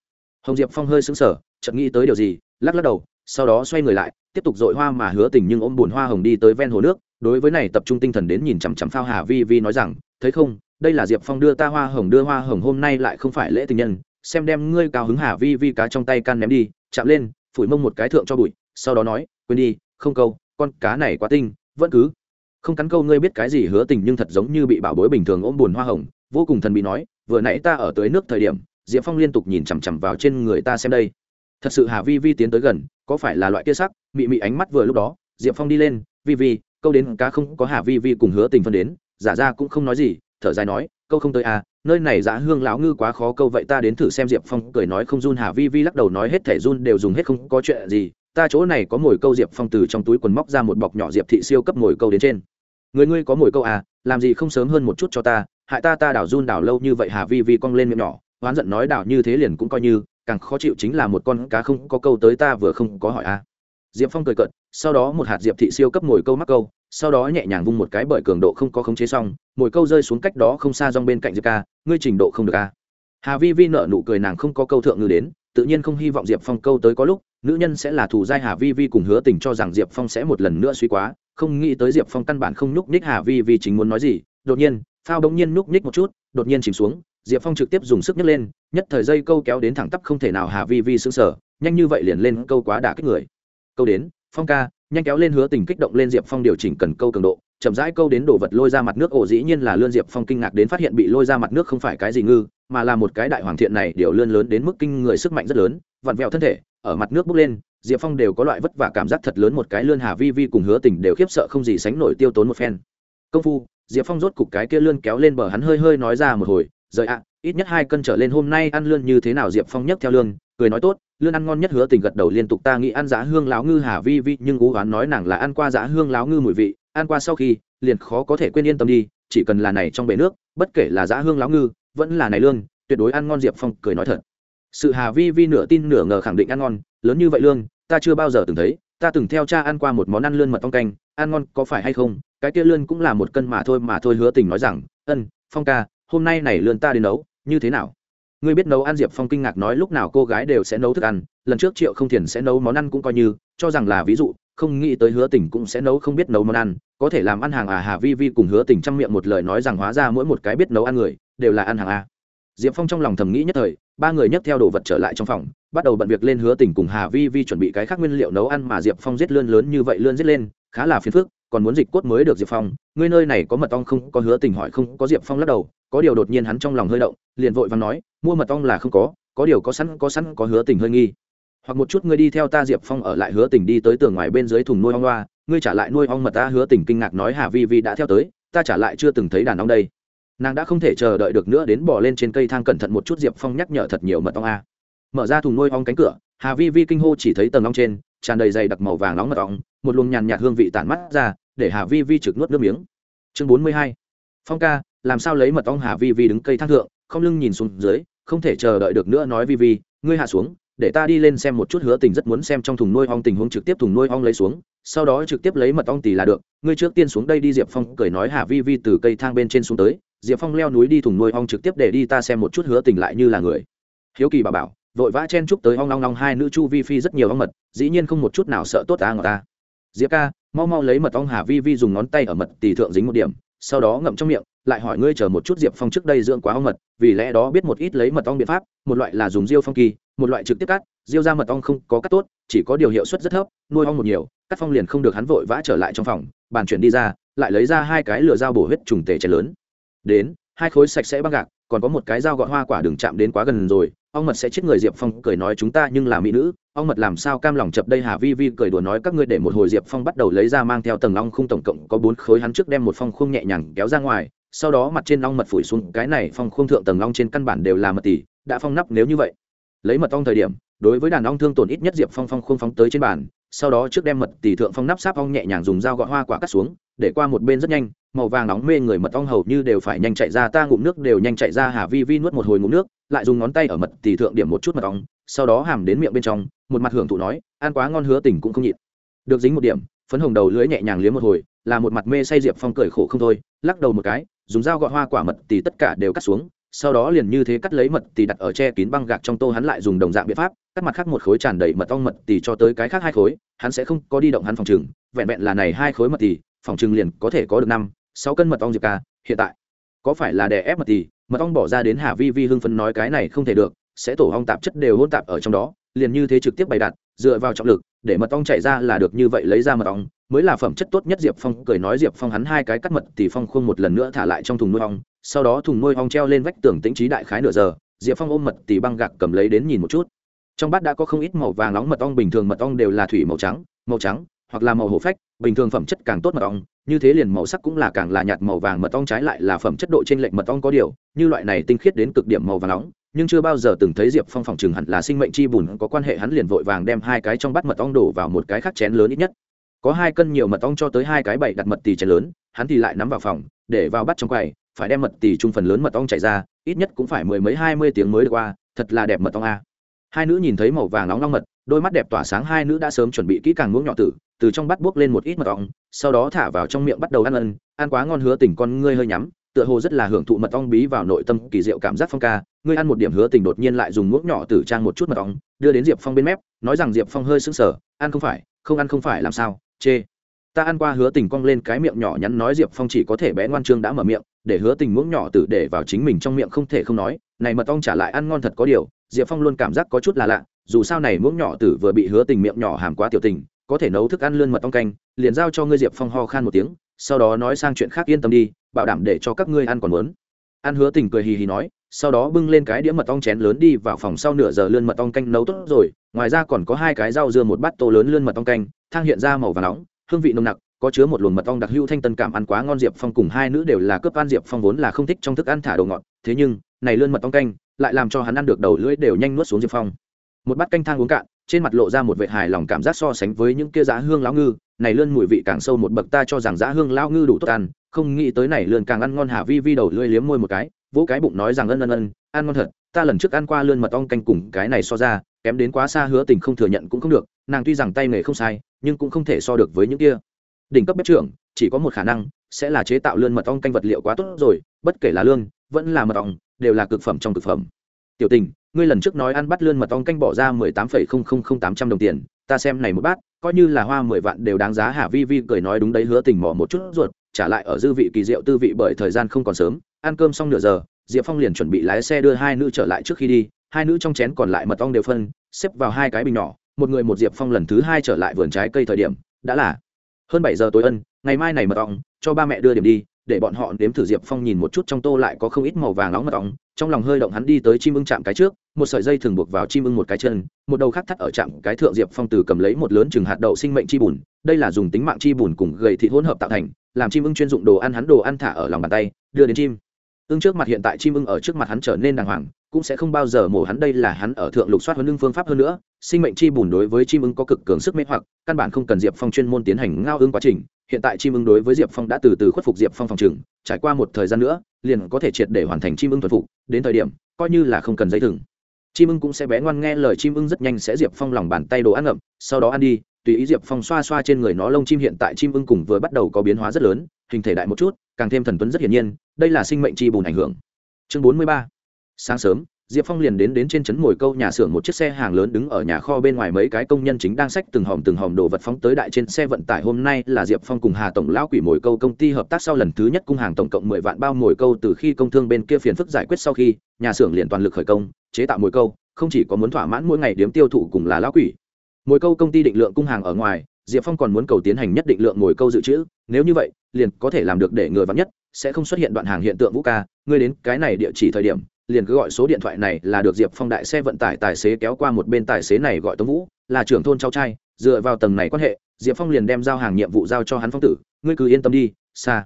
Speaker 1: Hồng diệp phong hơi sững sờ chợt nghĩ tới điều gì lắc lắc đầu sau đó xoay người lại, tiếp tục dội hoa mà hứa tình nhưng ôm bùn hoa hồng đi tới ven hồ nước, đối với này tập trung tinh thần đến nhìn chằm chằm phao hà vi vi nói rằng, thấy không, đây là diệp phong đưa ta hoa hồng, đưa hoa hồng hôm nay lại không phải lễ tình nhân, xem đem ngươi cao hứng hà vi vi cá trong tay can ném đi, chạm lên, phủi mông một cái thượng cho bụi, sau đó nói, quên đi, không câu, con cá này quá tinh, vẫn cứ không cắn câu, ngươi biết cái gì hứa tình nhưng thật giống như bị bảo bối bình thường ôm buồn hoa hồng, vô cùng thần bị nói, vừa nãy ta ở tới nước thời điểm, diệp phong liên tục nhìn chằm chằm vào trên người ta xem đây thật sự hà vi vi tiến tới gần, có phải là loại kia sắc, mị mị ánh mắt vừa lúc đó, diệp phong đi lên, vi vi, câu đến cá không có hà vi vi cùng hứa tình phân đến, giả ra cũng không nói gì, thở dài nói, câu không tới à nơi này giá hương lão ngư quá khó câu, vậy ta đến thử xem. Diệp phong cười nói không run, hà vi vi lắc đầu nói hết thẻ run đều dùng hết, không có chuyện gì, ta chỗ này có mồi câu, diệp phong từ trong túi quần móc ra một bọc nhỏ diệp thị siêu cấp mồi câu đến trên. Người ngươi có mồi câu à làm gì không sớm hơn một chút cho ta, hại ta ta đảo run đảo lâu như vậy. Hà vi vi cong lên miệng nhỏ, oán giận nói, đảo như thế liền cũng coi như càng khó chịu chính là một con cá không có câu tới ta vừa không có hỏi à diệp phong cười cợt, sau đó một hạt diệp thị siêu cấp mồi câu mắc câu, sau đó nhẹ nhàng vung một cái bởi cường độ không có khống chế xong, mồi câu rơi xuống cách đó không xa dòng bên cạnh diệp ca, ngươi trình độ không được a. Hà vi vi nợ nụ cười nàng không có câu thượng ngư đến, tự nhiên không hy vọng diệp phong câu tới có lúc, nữ nhân sẽ là thủ giai hà vi vi cùng hứa tình cho rằng diệp phong sẽ một lần nữa suy quá, không nghĩ tới diệp phong căn bản không nhúc nhích hà vi vi chính muốn nói gì, đột nhiên, phao đ ỗ n g nhiên nhúc nhích một chút, đột nhiên chìm xuống diệp phong trực tiếp dùng sức nhấc lên, nhất thời dây câu kéo đến thẳng tắp không thể nào hà vi vi xứng sở nhanh như vậy liền lên câu quá đả kích người. Câu đến, phong ca, nhanh kéo lên hứa tình kích động lên diệp phong điều chỉnh cần câu cường độ, chậm rãi câu đến đổ vật lôi ra mặt nước, ổ dĩ nhiên là lươn diệp phong kinh ngạc đến phát hiện bị lôi ra mặt nước không phải cái gì ngư, mà là một cái đại hoàng thiện này, điều lươn lớn đến mức kinh người sức mạnh rất lớn, vặn vẹo thân thể, ở mặt nước bốc lên, diệp phong đều có loại vất vả cảm giác thật lớn một cái lươn hà vi vi cùng hứa tình đều khiếp sợ không gì sánh nổi tiêu tốn một phen. Công phu, diệp phong rốt cục cái kia lươn kéo lên bờ hắn hơi hơi nói ra một hồi rời ạ, ít nhất hai cân trở lên hôm nay ăn lươn như thế nào diệp phong nhấc theo lương cười nói tốt, lươn ăn ngon nhất hứa tình gật đầu liên tục ta nghĩ ăn giá hương láo ngư hà vi vi, nhưng cố gắng nói nàng là ăn qua giá hương láo ngư mùi vị, ăn qua sau khi, liền khó có thể quên yên tâm đi, chỉ cần là này trong bể nước, bất kể là giá hương láo ngư, vẫn là này lương tuyệt đối ăn ngon diệp phong cười nói thật. Sự hà vi vi nửa tin nửa ngờ khẳng định ăn ngon, lớn như vậy lương ta chưa bao giờ từng thấy, ta từng theo cha ăn qua một món ăn lươn mật ong canh, ăn ngon có phải hay không, cái kia lươn cũng là một cân mà thôi mà thôi hứa tình nói rằng, ân, phong ca hôm nay này lươn ta đến nấu, như thế nào? Ngươi biết nấu ăn diệp phong kinh ngạc nói lúc nào cô gái đều sẽ nấu thức ăn, lần trước triệu không thiền sẽ nấu món ăn cũng coi như, cho rằng là ví dụ, không nghĩ tới hứa tình cũng sẽ nấu không biết nấu món ăn, có thể làm ăn hàng à hà vi vi cùng hứa tình trong miệng một lời nói rằng hóa ra mỗi một cái biết nấu ăn người, đều là ăn hàng a diệp phong trong lòng thầm nghĩ nhất thời, ba người nhấc theo đồ vật trở lại trong phòng, bắt đầu bận việc lên hứa tình cùng hà vi vi chuẩn bị cái khác nguyên liệu nấu ăn mà diệp phong giết lươn lớn như vậy lươn giết lên khá là phiền phức, còn muốn dịch cốt mới được diệp phong, ngươi nơi này có mật ong không? Có hứa tình hỏi không? Có diệp phong lắc đầu, có điều đột nhiên hắn trong lòng hơi động, liền vội và nói, mua mật ong là không có có điều có sẵn có sẵn, có hứa tình hơi nghi. Hoặc một chút ngươi đi theo ta diệp phong ở lại hứa tình đi tới tường ngoài bên dưới thùng nuôi ong loa, ngươi trả lại nuôi ong mật ta hứa tình kinh ngạc nói, hà vi vi đã theo tới, ta trả lại chưa từng thấy đàn ong đây. Nàng đã không thể chờ đợi được nữa đến bỏ lên trên cây thang cẩn thận một chút diệp phong nhắc nhở thật nhiều mật ong a. Mở ra thùng nuôi ong cánh cửa, hà vi vi kinh hô chỉ thấy tầng ong trên tràn đầy dày đặc màu vàng nóng mật ong, một luồng nhàn nhạt hương vị tản mắt ra, để hà vi vi trực nuốt nước miếng. Chương bốn mươi hai. Phong ca, làm sao lấy mật ong hà vi vi đứng cây thang thượng, không lưng nhìn xuống dưới, không thể chờ đợi được nữa nói vi vi, ngươi hạ xuống, để ta đi lên xem một chút hứa tình rất muốn xem trong thùng nuôi ong tình huống trực tiếp thùng nuôi ong lấy xuống, sau đó trực tiếp lấy mật ong tỷ là được. Ngươi trước tiên xuống đây đi, diệp phong cười nói hà vi vi từ cây thang bên trên xuống tới. Diệp phong leo núi đi thùng nuôi ong trực tiếp để đi ta xem một chút hứa tình lại như là người. Hiếu kỳ bà bảo vội vã chen chúc tới ong long long hai nữ chu vi phi rất nhiều ong mật, dĩ nhiên không một chút nào sợ tốt ta ngọt ta. Diệp ca, mau mau lấy mật ong hà vi vi dùng ngón tay ở mật tỷ thượng dính một điểm, sau đó ngậm trong miệng, lại hỏi ngươi chờ một chút diệp phong trước đây dưỡng quá ong mật, vì lẽ đó biết một ít lấy mật ong biện pháp, một loại là dùng diêu phong kỳ, một loại trực tiếp cắt, diêu ra mật ong không có cắt tốt, chỉ có điều hiệu suất rất thấp, nuôi ong một nhiều, cắt phong liền không được hắn vội vã trở lại trong phòng, bàn chuyển đi ra, lại lấy ra hai cái lửa dao bổ huyết trùng tề chén lớn. Đến hai khối sạch sẽ băng gạc, còn có một cái dao gọt hoa quả đừng chạm đến quá gần rồi, Ông mật sẽ chết người diệp phong cười nói chúng ta nhưng là mỹ nữ, ông mật làm sao cam lòng chập đây hà vi vi cười đùa nói các ngươi để một hồi diệp phong bắt đầu lấy ra mang theo tầng long khung tổng cộng có bốn khối hắn trước đem một phong khung nhẹ nhàng kéo ra ngoài, sau đó mặt trên long mật phủi xuống, cái này phong khung thượng tầng long trên căn bản đều là mật tỷ đã phong nắp nếu như vậy. Lấy mật ong thời điểm đối với đàn ong thương tổn ít nhất diệp phong phong không phóng tới trên bàn, sau đó trước đem mật tỷ thượng phong nắp sáp ong nhẹ nhàng dùng dao gọt hoa quả cắt xuống, để qua một bên rất nhanh, màu vàng nóng mê người mật ong hầu như đều phải nhanh chạy ra, ta ngụm nước đều nhanh chạy ra, hà vi vi nuốt một hồi ngụm nước, lại dùng ngón tay ở mật tỷ thượng điểm một chút mật ong, sau đó hàm đến miệng bên trong, một mặt hưởng thụ nói, ăn quá ngon hứa tình cũng không nhịn. Được dính một điểm, phấn hồng đầu lưới nhẹ nhàng liếm một hồi, là một mặt mê say diệp phong cười khổ không thôi, lắc đầu một cái, dùng dao gọt hoa quả mật tỷ tất cả đều cắt xuống sau đó liền như thế cắt lấy mật tì đặt ở che kín băng gạc trong tô hắn lại dùng đồng dạng biện pháp, cắt mặt khác một khối tràn đầy mật ong mật tì cho tới cái khác hai khối, hắn sẽ không có đi động hắn phòng trừng, vẹn vẹn là này hai khối mật tì phòng trừng liền có thể có được năm, sáu cân mật ong diệp ca, hiện tại. Có phải là đè ép mật tì mật ong bỏ ra đến hà vi vi hưng phấn nói cái này không thể được, sẽ tổ ong tạp chất đều hôn tạp ở trong đó, liền như thế trực tiếp bày đặt, dựa vào trọng lực, để mật ong chảy ra là được như vậy lấy ra mật ong mới là phẩm chất tốt nhất diệp phong. Cười nói diệp phong hắn hai cái cắt mật thì phong khuôn một lần nữa thả lại trong thùng nuôi ong. Sau đó thùng nuôi ong treo lên vách tường tĩnh trí đại khái nửa giờ, diệp phong ôm mật thì băng gạc cầm lấy đến nhìn một chút. Trong bát đã có không ít màu vàng nóng mật ong, bình thường mật ong đều là thủy màu trắng màu trắng, hoặc là màu hổ phách, bình thường phẩm chất càng tốt mật ong. Như thế liền màu sắc cũng là càng là nhạt màu vàng, mật ong trái lại là phẩm chất độ trên lệnh mật ong có điều. Như loại này tinh khiết đến cực điểm màu vàng nóng, nhưng chưa bao giờ từng thấy diệp phong phòng chừng hẳn là sinh mệnh chi bùn, có quan hệ hắn liền vội vàng đem hai cái trong bát mật ong đổ vào một cái khác chén lớn ít nhất có hai cân nhiều mật ong cho tới hai cái bảy đặt mật tì chén lớn, hắn thì lại nắm vào phòng, để vào bắt trong quầy, phải đem mật tì chung phần lớn mật ong chạy ra, ít nhất cũng phải mười mấy hai mươi tiếng mới được qua, thật là đẹp mật ong a. Hai nữ nhìn thấy màu vàng nóng long mật, đôi mắt đẹp tỏa sáng, hai nữ đã sớm chuẩn bị kỹ càng muỗng nhỏ tử, từ trong bắt buốc lên một ít mật ong, sau đó thả vào trong miệng bắt đầu ăn ân, ăn quá ngon hứa tỉnh con ngươi hơi nhắm, tựa hồ rất là hưởng thụ mật ong bí vào nội tâm, kỳ diệu cảm giác phong ca, ngươi ăn một điểm hứa tình đột nhiên lại dùng muỗng nhỏ tử trang một chút mật ong, đưa đến diệp phong bên mép, nói rằng diệp phong hơi sững sờ, ăn không phải, không ăn không phải làm sao? Chê. Ta ăn qua hứa tình cong lên cái miệng nhỏ nhắn nói diệp phong chỉ có thể bé ngoan trương đã mở miệng, để hứa tình muỗng nhỏ tử để vào chính mình trong miệng không thể không nói, này mật ong trả lại ăn ngon thật có điều, diệp phong luôn cảm giác có chút là lạ, dù sao này muỗng nhỏ tử vừa bị hứa tình miệng nhỏ hàm quá tiểu tình, có thể nấu thức ăn lươn mật ong canh, liền giao cho ngươi diệp phong ho khan một tiếng, sau đó nói sang chuyện khác yên tâm đi, bảo đảm để cho các ngươi ăn còn muốn. Ăn hứa tình cười hì hì nói sau đó bưng lên cái đĩa mật ong chén lớn đi vào phòng sau nửa giờ lươn mật ong canh nấu tốt rồi. Ngoài ra còn có hai cái rau dưa một bát tô lớn lươn mật ong canh, thang hiện ra màu và nóng, hương vị nồng nặc, có chứa một luồng mật ong đặc hữu thanh tân cảm ăn quá ngon diệp phong cùng hai nữ đều là cướp ăn diệp phong vốn là không thích trong thức ăn thả đồ ngọt, thế nhưng, này lươn mật ong canh lại làm cho hắn ăn được đầu lưỡi đều nhanh nuốt xuống diệp phong. Một bát canh thang uống cạn, trên mặt lộ ra một vệ hài lòng cảm giác so sánh với những kia giá hương lão ngư, này lươn mùi vị càng sâu một bậc ta cho rằng giá hương lão ngư đủ tốt ăn, không nghĩ tới này lươn càng ăn ngon hà vi vi đầu lưỡi liếm môi một cái vỗ cái bụng nói rằng, ân ân ân, ăn ngon thật, ta lần trước ăn qua lươn mật ong canh cùng cái này so ra, kém đến quá xa hứa tình không thừa nhận cũng không được, nàng tuy rằng tay nghề không sai, nhưng cũng không thể so được với những kia. Đỉnh cấp bếp trưởng, chỉ có một khả năng, sẽ là chế tạo lươn mật ong canh vật liệu quá tốt rồi, bất kể là lương, vẫn là mật ong, đều là cực phẩm trong cực phẩm. Tiểu tình, ngươi lần trước nói ăn bắt lươn mật ong canh bỏ ra mười tám phẩy không không không tám trăm đồng tiền, ta xem này một bát, coi như là hoa mười vạn đều đáng giá. Hà vi vi cười nói đúng đấy, hứa tình mỏ một chút ruột, trả lại ở dư vị kỳ diệu tư vị bởi thời gian không còn sớm ăn cơm xong nửa giờ, diệp phong liền chuẩn bị lái xe đưa hai nữ trở lại trước khi đi, hai nữ trong chén còn lại mật ong đều phân, xếp vào hai cái bình nhỏ, một người một diệp phong lần thứ hai trở lại vườn trái cây thời điểm, đã là hơn bảy giờ tối ân, ngày mai này mật ong, cho ba mẹ đưa điểm đi, để bọn họ nếm thử diệp phong nhìn một chút trong tô lại có không ít màu vàng nóng mật ong, trong lòng hơi động hắn đi tới chim ưng chạm cái trước, một sợi dây thường buộc vào chim ưng một cái chân, một đầu khác thắt ở chạm cái thượng diệp phong từ cầm lấy một lớn chừng hạt đậu sinh mệnh chi bùn, đây là dùng tính mạng chi bùn cùng gầy thịt hỗn hợp tạo thành, làm chim ưng chuyên dụng đồ ăn hắn đồ ăn thả ở lòng bàn tay, đưa đến chim ưng trước mặt hiện tại chim ưng ở trước mặt hắn trở nên đàng hoàng, cũng sẽ không bao giờ mổ hắn đây là hắn ở thượng lục soát huấn lương phương pháp hơn nữa. Sinh mệnh chi bùn đối với chim ưng có cực cường sức mê hoặc, căn bản không cần diệp phong chuyên môn tiến hành ngao ưng quá trình. Hiện tại chim ưng đối với diệp phong đã từ từ khuất phục diệp phong phòng trừng trải qua một thời gian nữa, liền có thể triệt để hoàn thành chim ưng thuần phục, đến thời điểm, coi như là không cần giấy thừng. Chim ưng cũng sẽ bé ngoan nghe lời chim ưng rất nhanh sẽ diệp phong lòng bàn tay đồ ăn ngậm, sau đó ăn đi. Tùy ý diệp phong xoa xoa trên người nó lông chim hiện tại chim ưng cùng vừa bắt đầu có biến hóa rất lớn, hình thể đại một chút càng thêm thần tuấn rất hiển nhiên, đây là sinh mệnh chi bùn ảnh hưởng. Chương bốn mươi ba. Sáng sớm, diệp phong liền đến đến trên trấn mồi câu nhà xưởng một chiếc xe hàng lớn đứng ở nhà kho bên ngoài mấy cái công nhân chính đang xách từng hòm từng hòm đồ vật phóng tới đại trên xe vận tải. Hôm nay là diệp phong cùng hà tổng lão quỷ mồi câu công ty hợp tác sau lần thứ nhất cung hàng tổng cộng mười vạn bao mồi câu từ khi công thương bên kia phiền phức giải quyết sau khi, nhà xưởng liền toàn lực khởi công, chế tạo mồi câu, không chỉ có muốn thỏa mãn mỗi ngày điếm tiêu thụ cùng là lão quỷ. Mồi câu công ty định lượng cung hàng ở ngoài diệp phong còn muốn cầu tiến hành nhất định lượng ngồi câu dự trữ, nếu như vậy, liền có thể làm được để người vắng nhất, sẽ không xuất hiện đoạn hàng hiện tượng vũ ca. Ngươi đến cái này địa chỉ thời điểm, liền cứ gọi số điện thoại này là được diệp phong đại xe vận tải tài xế kéo qua một bên tài xế này gọi tống vũ, là trưởng thôn cháu trai, dựa vào tầng này quan hệ, diệp phong liền đem giao hàng nhiệm vụ giao cho hắn phong tử, ngươi cứ yên tâm đi xa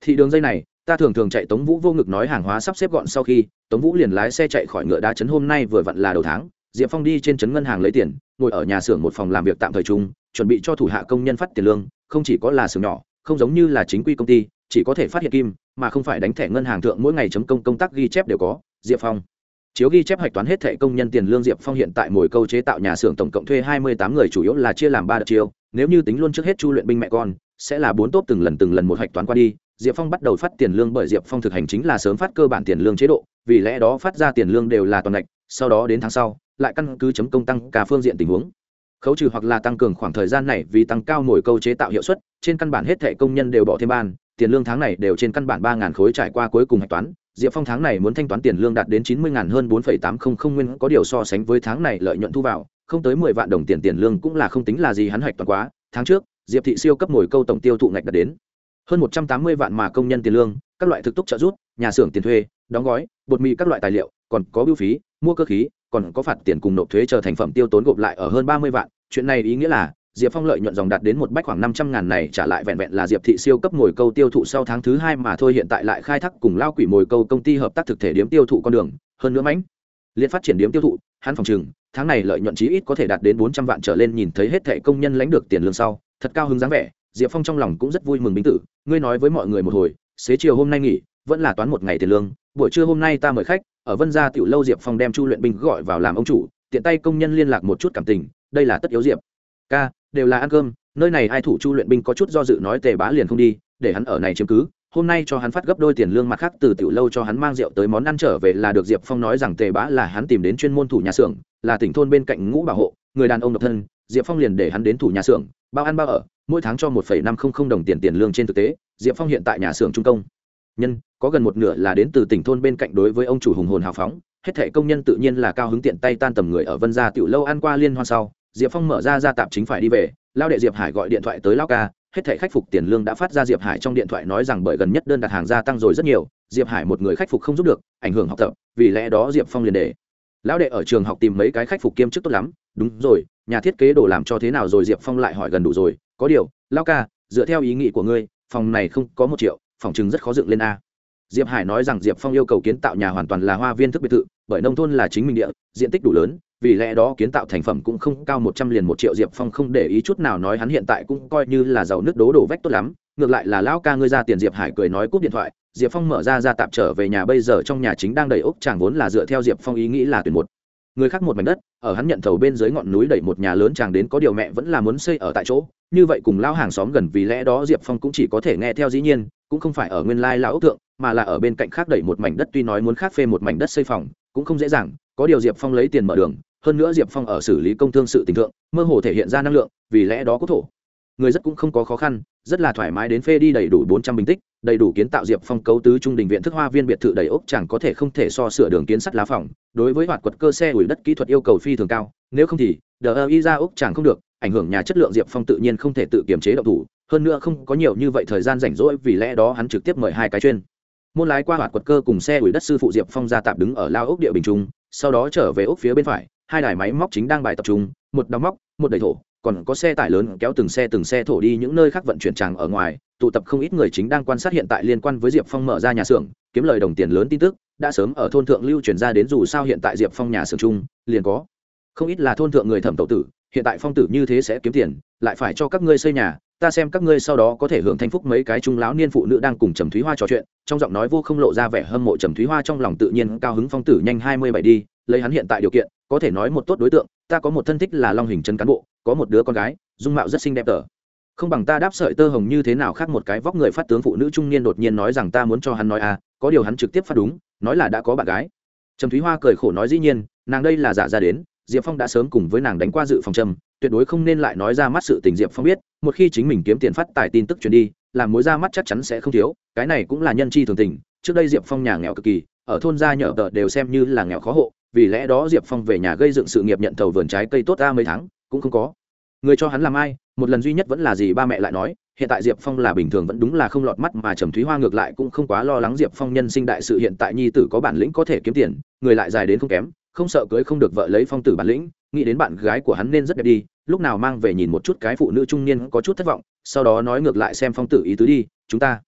Speaker 1: thị đường dây này, ta thường thường chạy tống vũ vô ngực nói hàng hóa sắp xếp gọn sau khi, tống vũ liền lái xe chạy khỏi ngựa đá chấn hôm nay vừa vặn là đầu tháng, diệp phong đi trên trấn ngân hàng lấy tiền, ngồi ở nhà xưởng một phòng làm việc tạm thời chung chuẩn bị cho thủ hạ công nhân phát tiền lương, không chỉ có là xưởng nhỏ, không giống như là chính quy công ty, chỉ có thể phát hiện kim, mà không phải đánh thẻ ngân hàng thượng mỗi ngày chấm công công tác ghi chép đều có, diệp phong. Chiếu ghi chép hạch toán hết thẻ công nhân tiền lương, diệp phong hiện tại mồi câu chế tạo nhà xưởng tổng cộng thuê hai mươi tám người chủ yếu là chia làm ba đợt chiêu, nếu như tính luôn trước hết chu luyện binh mẹ con, sẽ là bốn tốt từng lần từng lần một hạch toán qua đi. Diệp phong bắt đầu phát tiền lương bởi diệp phong thực hành chính là sớm phát cơ bản tiền lương chế độ, vì lẽ đó phát ra tiền lương đều là toàn ngạch, sau đó đến tháng sau, lại căn cứ chấm công tăng cả phương diện tình huống khấu trừ hoặc là tăng cường khoảng thời gian này vì tăng cao nổi câu chế tạo hiệu suất, trên căn bản hết thẻ công nhân đều bỏ thêm ban, tiền lương tháng này đều trên căn bản ba khối trải qua cuối cùng hạch toán. Diệp phong tháng này muốn thanh toán tiền lương đạt đến chín mươi hơn bốn tám trăm linh nguyên có điều so sánh với tháng này lợi nhuận thu vào, không tới mười vạn đồng tiền tiền lương cũng là không tính là gì hắn hạch toán quá. Tháng trước, diệp thị siêu cấp mồi câu tổng tiêu thụ ngạch đạt đến hơn một trăm tám mươi vạn mà công nhân tiền lương, các loại thực túc trợ rút nhà xưởng tiền thuê, đóng gói, bột mì các loại tài liệu, còn có biêu phí, mua cơ khí, còn có phạt tiền cùng nộp thuế chờ thành phẩm tiêu tốn gộp lại ở hơn ba mươi vạn chuyện này ý nghĩa là, diệp phong lợi nhuận dòng đạt đến một bách khoảng năm trăm ngàn này trả lại vẹn vẹn là diệp thị siêu cấp mồi câu tiêu thụ sau tháng thứ hai mà thôi, hiện tại lại khai thác cùng lao quỷ mồi câu công ty hợp tác thực thể điếm tiêu thụ con đường. Hơn nữa mãnh liên phát triển điếm tiêu thụ, hắn phòng chừng tháng này lợi nhuận chí ít có thể đạt đến bốn trăm vạn trở lên, nhìn thấy hết thẻ công nhân lãnh được tiền lương sau, thật cao hứng dáng vẻ, diệp phong trong lòng cũng rất vui mừng bính tử. Ngươi nói với mọi người một hồi, xế chiều hôm nay nghỉ, vẫn là toán một ngày tiền lương, buổi trưa hôm nay ta mời khách, ở vân gia tiểu lâu diệp phong đem chu luyện binh gọi vào làm ông chủ, tiện tay công nhân liên lạc một chút cảm tình đây là tất yếu diệp ca đều là ăn cơm nơi này ai thủ chu luyện binh có chút do dự nói tề bá liền không đi để hắn ở này chiếm cứ hôm nay cho hắn phát gấp đôi tiền lương mặt khác từ tiểu lâu cho hắn mang rượu tới món ăn trở về là được diệp phong nói rằng tề bá là hắn tìm đến chuyên môn thủ nhà xưởng là tỉnh thôn bên cạnh ngũ bảo hộ người đàn ông độc thân diệp phong liền để hắn đến thủ nhà xưởng bao ăn bao ở mỗi tháng cho một năm không không đồng tiền tiền lương trên thực tế diệp phong hiện tại nhà xưởng trung công nhân có gần một nửa là đến từ tỉnh thôn bên cạnh đối với ông chủ hùng hồn hào phóng hết thệ công nhân tự nhiên là cao hứng tiện tay tan tầm người ở vân gia tiểu lâu ăn qua liên hoan sau diệp phong mở ra ra tạp chính phải đi về lao đệ diệp hải gọi điện thoại tới lao ca hết thảy khách phục tiền lương đã phát ra diệp hải trong điện thoại nói rằng bởi gần nhất đơn đặt hàng gia tăng rồi rất nhiều diệp hải một người khách phục không giúp được ảnh hưởng học tập vì lẽ đó diệp phong liền đề, lão đệ ở trường học tìm mấy cái khách phục kiêm chức tốt lắm đúng rồi nhà thiết kế đồ làm cho thế nào rồi diệp phong lại hỏi gần đủ rồi có điều lao ca dựa theo ý nghĩ của ngươi phòng này không có một triệu phòng chừng rất khó dựng lên a. Diệp hải nói rằng diệp phong yêu cầu kiến tạo nhà hoàn toàn là hoa viên thức biệt thự bởi nông thôn là chính mình địa diện tích đủ lớn vì lẽ đó kiến tạo thành phẩm cũng không cao một trăm liền một triệu diệp phong không để ý chút nào nói hắn hiện tại cũng coi như là giàu nước đố đổ vách tốt lắm, ngược lại là lão ca ngươi ra tiền diệp hải cười nói cúp điện thoại, diệp phong mở ra ra tạm trở về nhà bây giờ trong nhà chính đang đầy ốc chàng vốn là dựa theo diệp phong ý nghĩ là tuyển một. Người khác một mảnh đất, ở hắn nhận thầu bên dưới ngọn núi đẩy một nhà lớn chàng đến có điều mẹ vẫn là muốn xây ở tại chỗ, như vậy cùng lão hàng xóm gần vì lẽ đó diệp phong cũng chỉ có thể nghe theo dĩ nhiên, cũng không phải ở nguyên lai lão ốc thượng, mà là ở bên cạnh khác đẩy một mảnh đất tuy nói muốn khác phê một mảnh đất xây phòng, cũng không dễ dàng, có điều diệp phong lấy tiền mở đường hơn nữa diệp phong ở xử lý công thương sự tình thượng, mơ hồ thể hiện ra năng lượng, vì lẽ đó quốc thổ. Người rất cũng không có khó khăn, rất là thoải mái đến phê đi đầy đủ bốn trăm bình tích, đầy đủ kiến tạo diệp phong cấu tứ trung đình viện thức hoa viên biệt thự đầy ốc chẳng có thể không thể so sửa đường kiến sắt lá phòng đối với hoạt quật cơ xe ủi đất kỹ thuật yêu cầu phi thường cao, nếu không thì, đờ ơ y ra ốc chẳng không được, ảnh hưởng nhà chất lượng diệp phong tự nhiên không thể tự kiềm chế độc thủ, hơn nữa không có nhiều như vậy thời gian rảnh rỗi, vì lẽ đó hắn trực tiếp mời hai cái chuyên. Môn lái qua hoạt quật cơ cùng xe ủi đất sư phụ diệp phong ra tạm đứng ở lao ốc địa bình trung, sau đó trở về ốc phía bên phải hai đài máy móc chính đang bài tập trung, một đóng móc, một đẩy thổ, còn có xe tải lớn kéo từng xe từng xe thổ đi những nơi khác vận chuyển tràng ở ngoài, tụ tập không ít người chính đang quan sát hiện tại liên quan với diệp phong mở ra nhà xưởng, kiếm lời đồng tiền lớn tin tức, đã sớm ở thôn thượng lưu truyền ra đến dù sao hiện tại diệp phong nhà xưởng chung, liền có không ít là thôn thượng người thẩm tẩu tử, hiện tại phong tử như thế sẽ kiếm tiền, lại phải cho các ngươi xây nhà, ta xem các ngươi sau đó có thể hưởng thanh phúc mấy cái trung lão niên phụ nữ đang cùng trầm thúy hoa trò chuyện, trong giọng nói vô không lộ ra vẻ hâm mộ trầm thúy hoa trong lòng tự nhiên cao hứng phong tử nhanh hai mươi bảy đi lấy hắn hiện tại điều kiện, có thể nói một tốt đối tượng, ta có một thân thích là long hình chân cán bộ, có một đứa con gái, dung mạo rất xinh đẹp tở không bằng ta đáp sợi tơ hồng như thế nào khác một cái vóc người phát tướng phụ nữ trung niên đột nhiên nói rằng ta muốn cho hắn nói à có điều hắn trực tiếp phát đúng, nói là đã có bạn gái. Trầm thúy hoa cười khổ nói dĩ nhiên, nàng đây là giả ra đến, diệp phong đã sớm cùng với nàng đánh qua dự phòng trầm, tuyệt đối không nên lại nói ra mắt sự tình diệp phong biết, một khi chính mình kiếm tiền phát tài tin tức truyền đi, làm mối ra mắt chắc chắn sẽ không thiếu, cái này cũng là nhân chi thường tình, trước đây diệp phong nhà nghèo cực kỳ, ở thôn gia nhở tờ đều xem như là nghèo khó hộ vì lẽ đó diệp phong về nhà gây dựng sự nghiệp nhận thầu vườn trái cây tốt ta mấy tháng, cũng không có. Người cho hắn làm ai, một lần duy nhất vẫn là gì ba mẹ lại nói, hiện tại diệp phong là bình thường vẫn đúng là không lọt mắt mà trầm thúy hoa ngược lại cũng không quá lo lắng diệp phong nhân sinh đại sự hiện tại nhi tử có bản lĩnh có thể kiếm tiền, người lại dài đến không kém, không sợ cưới không được vợ lấy phong tử bản lĩnh, nghĩ đến bạn gái của hắn nên rất đẹp đi, lúc nào mang về nhìn một chút cái phụ nữ trung niên có chút thất vọng, sau đó nói ngược lại xem phong tử ý tứ đi, chúng ta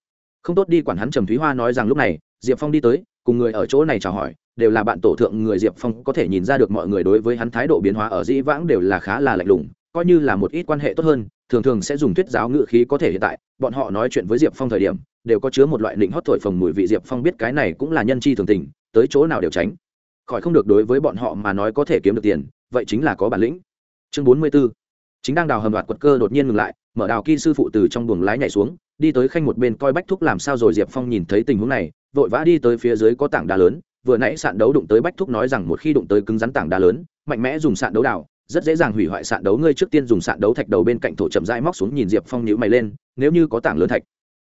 Speaker 1: không tốt đi, quản hắn trầm thúy hoa nói rằng lúc này, diệp phong đi tới cùng người ở chỗ này chào hỏi, đều là bạn tổ thượng người diệp phong có thể nhìn ra được mọi người đối với hắn thái độ biến hóa ở dĩ vãng đều là khá là lạnh lùng, coi như là một ít quan hệ tốt hơn, thường thường sẽ dùng thuyết giáo ngự khí có thể hiện tại, bọn họ nói chuyện với diệp phong thời điểm, đều có chứa một loại định hót thổi phồng mùi vị diệp phong biết cái này cũng là nhân chi thường tình, tới chỗ nào đều tránh. Khỏi không được đối với bọn họ mà nói có thể kiếm được tiền, vậy chính là có bản lĩnh. Chương bốn mươi b ố chính đang đào hầm đoạt quật cơ đột nhiên ngừng lại, mở đào kỳ sư phụ từ trong buồng lái nhảy xuống, đi tới khanh một bên coi bách thúc làm sao rồi diệp phong nhìn thấy tình huống này vội vã đi tới phía dưới có tảng đá lớn, vừa nãy sạn đấu đụng tới bách thúc nói rằng một khi đụng tới cứng rắn tảng đá lớn, mạnh mẽ dùng sạn đấu đào rất dễ dàng hủy hoại sạn đấu. Ngươi trước tiên dùng sạn đấu thạch đầu bên cạnh thổ chậm rãi móc xuống nhìn diệp phong nhíu mày lên, nếu như có tảng lớn thạch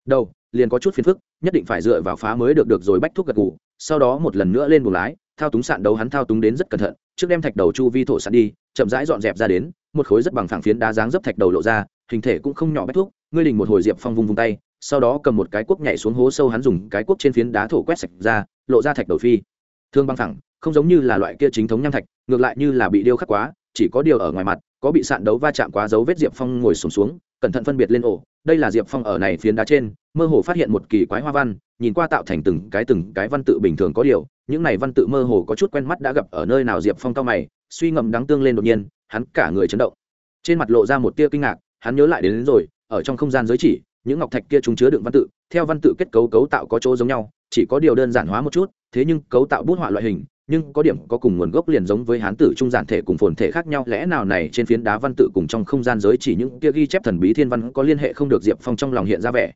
Speaker 1: đầu, liền có chút phiền phức, nhất định phải dựa vào phá mới được được rồi bách thúc gật gù, sau đó một lần nữa lên buồng lái, thao túng sạn đấu hắn thao túng đến rất cẩn thận, trước đem thạch đầu chu vi thổ sạn đi, chậm rãi dọn dẹp ra đến, một khối rất bằng phẳng phiến đá dáng dấp thạch đầu lộ ra, hình thể cũng không nhỏ bách thuốc ngươi đình một hồi diệp phong vung vung tay sau đó cầm một cái cuốc nhảy xuống hố sâu hắn dùng cái cuốc trên phiến đá thổ quét sạch ra lộ ra thạch đầu phi. Thương băng thẳng không giống như là loại kia chính thống nham thạch ngược lại như là bị điêu khắc quá chỉ có điều ở ngoài mặt có bị sạn đấu va chạm quá dấu vết diệp phong ngồi sùng xuống, xuống cẩn thận phân biệt lên ổ đây là diệp phong ở này phiến đá trên mơ hồ phát hiện một kỳ quái hoa văn nhìn qua tạo thành từng cái từng cái văn tự bình thường có điều những này văn tự mơ hồ có chút quen mắt đã gặp ở nơi nào diệp phong cao mày suy ngầm đáng tương lên đột nhiên hắn cả người chấn động. Trên mặt lộ ra một tia kinh ngạc hắn nhớ lại đến, đến rồi ở trong không gian giới chỉ những ngọc thạch kia chúng chứa đựng văn tự, theo văn tự kết cấu cấu tạo có chỗ giống nhau, chỉ có điều đơn giản hóa một chút, thế nhưng cấu tạo bút họa loại hình, nhưng có điểm có cùng nguồn gốc liền giống với hán tử trung giản thể cùng phồn thể khác nhau, lẽ nào này trên phiến đá văn tự cùng trong không gian giới chỉ những kia ghi chép thần bí thiên văn có liên hệ không được diệp phong trong lòng hiện ra vẻ.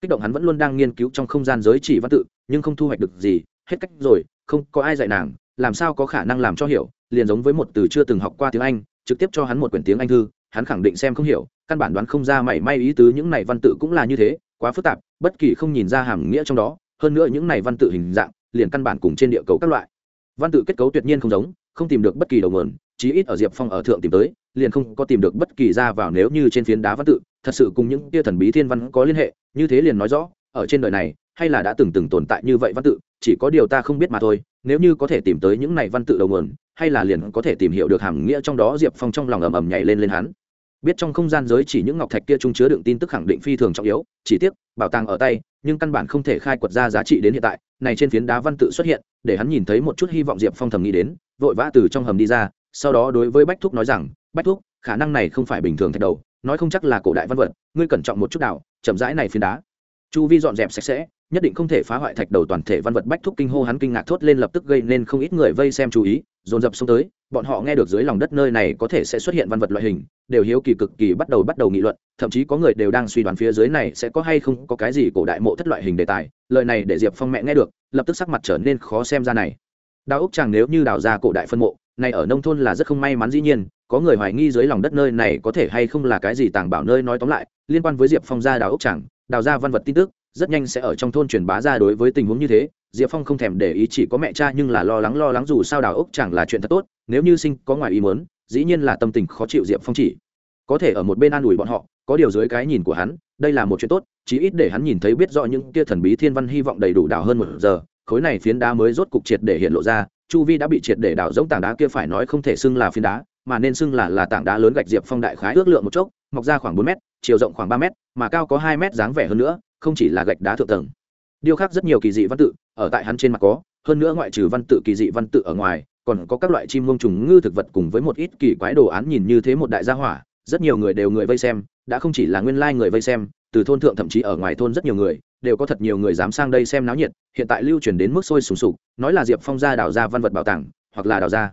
Speaker 1: Kích động hắn vẫn luôn đang nghiên cứu trong không gian giới chỉ văn tự, nhưng không thu hoạch được gì, hết cách rồi, không có ai dạy nàng, làm sao có khả năng làm cho hiểu, liền giống với một từ chưa từng học qua tiếng anh, trực tiếp cho hắn một quyển tiếng anh thư hắn khẳng định xem không hiểu, căn bản đoán không ra mảy may ý tứ những này văn tự cũng là như thế, quá phức tạp, bất kỳ không nhìn ra hàm nghĩa trong đó, hơn nữa những này văn tự hình dạng, liền căn bản cùng trên địa cầu các loại. Văn tự kết cấu tuyệt nhiên không giống, không tìm được bất kỳ đầu nguồn, chí ít ở diệp phong ở thượng tìm tới, liền không có tìm được bất kỳ ra vào nếu như trên phiến đá văn tự, thật sự cùng những tia thần bí thiên văn có liên hệ, như thế liền nói rõ, ở trên đời này, hay là đã từng từng tồn tại như vậy văn tự, chỉ có điều ta không biết mà thôi nếu như có thể tìm tới những này văn tự đầu nguồn, hay là liền có thể tìm hiểu được hàm nghĩa trong đó diệp phong trong lòng ầm ầm nhảy lên lên hắn. Biết trong không gian giới chỉ những ngọc thạch kia trung chứa đựng tin tức khẳng định phi thường trọng yếu, chỉ tiếc, bảo tàng ở tay, nhưng căn bản không thể khai quật ra giá trị đến hiện tại, này trên phiến đá văn tự xuất hiện, để hắn nhìn thấy một chút hy vọng diệp phong thầm nghĩ đến, vội vã từ trong hầm đi ra, sau đó đối với bách thúc nói rằng, bách thúc, khả năng này không phải bình thường thạch đầu, nói không chắc là cổ đại văn vật, ngươi cẩn trọng một chút nào, chậm rãi này phiến đá. Chu vi dọn dẹp sạch sẽ nhất định không thể phá hoại thạch đầu toàn thể văn vật bách thúc kinh hô hắn kinh ngạc thốt lên lập tức gây nên không ít người vây xem chú ý, dồn dập xuống tới, bọn họ nghe được dưới lòng đất nơi này có thể sẽ xuất hiện văn vật loại hình, đều hiếu kỳ cực kỳ bắt đầu bắt đầu nghị luận, thậm chí có người đều đang suy đoán phía dưới này sẽ có hay không có cái gì cổ đại mộ thất loại hình đề tài, lời này để diệp phong mẹ nghe được, lập tức sắc mặt trở nên khó xem ra này. Đào úc chàng nếu như đào ra cổ đại phân mộ, này ở nông thôn là rất không may mắn dĩ nhiên, có người hoài nghi dưới lòng đất nơi này có thể hay không là cái gì tàng bảo nơi nói tóm lại, liên quan với diệp phong gia đào úc chàng đào ra văn vật tin tức rất nhanh sẽ ở trong thôn truyền bá ra đối với tình huống như thế. Diệp phong không thèm để ý chỉ có mẹ cha nhưng là lo lắng lo lắng dù sao đào ốc chẳng là chuyện thật tốt, nếu như sinh có ngoài ý muốn, dĩ nhiên là tâm tình khó chịu diệp phong chỉ. Có thể ở một bên an ủi bọn họ, có điều dưới cái nhìn của hắn, đây là một chuyện tốt, chí ít để hắn nhìn thấy biết rõ những kia thần bí thiên văn hy vọng đầy đủ đào hơn một giờ, khối này phiến đá mới rốt cục triệt để hiện lộ ra, chu vi đã bị triệt để đào giống tảng đá kia phải nói không thể xưng là phiến đá, mà nên xưng là là tảng đá lớn gạch diệp phong đại khái ước lượng một chốc, mọc ra khoảng bốn mét, chiều rộng khoảng ba mét, mà cao có hai mét dáng vẻ hơn nữa không chỉ là gạch đá thượng tầng. Điêu khắc rất nhiều kỳ dị văn tự, ở tại hắn trên mặt có, hơn nữa ngoại trừ văn tự kỳ dị văn tự ở ngoài, còn có các loại chim mông trùng ngư thực vật cùng với một ít kỳ quái đồ án nhìn như thế một đại gia hỏa, rất nhiều người đều người vây xem, đã không chỉ là nguyên lai người vây xem, từ thôn thượng thậm chí ở ngoài thôn rất nhiều người, đều có thật nhiều người dám sang đây xem náo nhiệt, hiện tại lưu truyền đến mức sôi sùng sục, nói là diệp phong gia đào ra văn vật bảo tàng, hoặc là đào ra.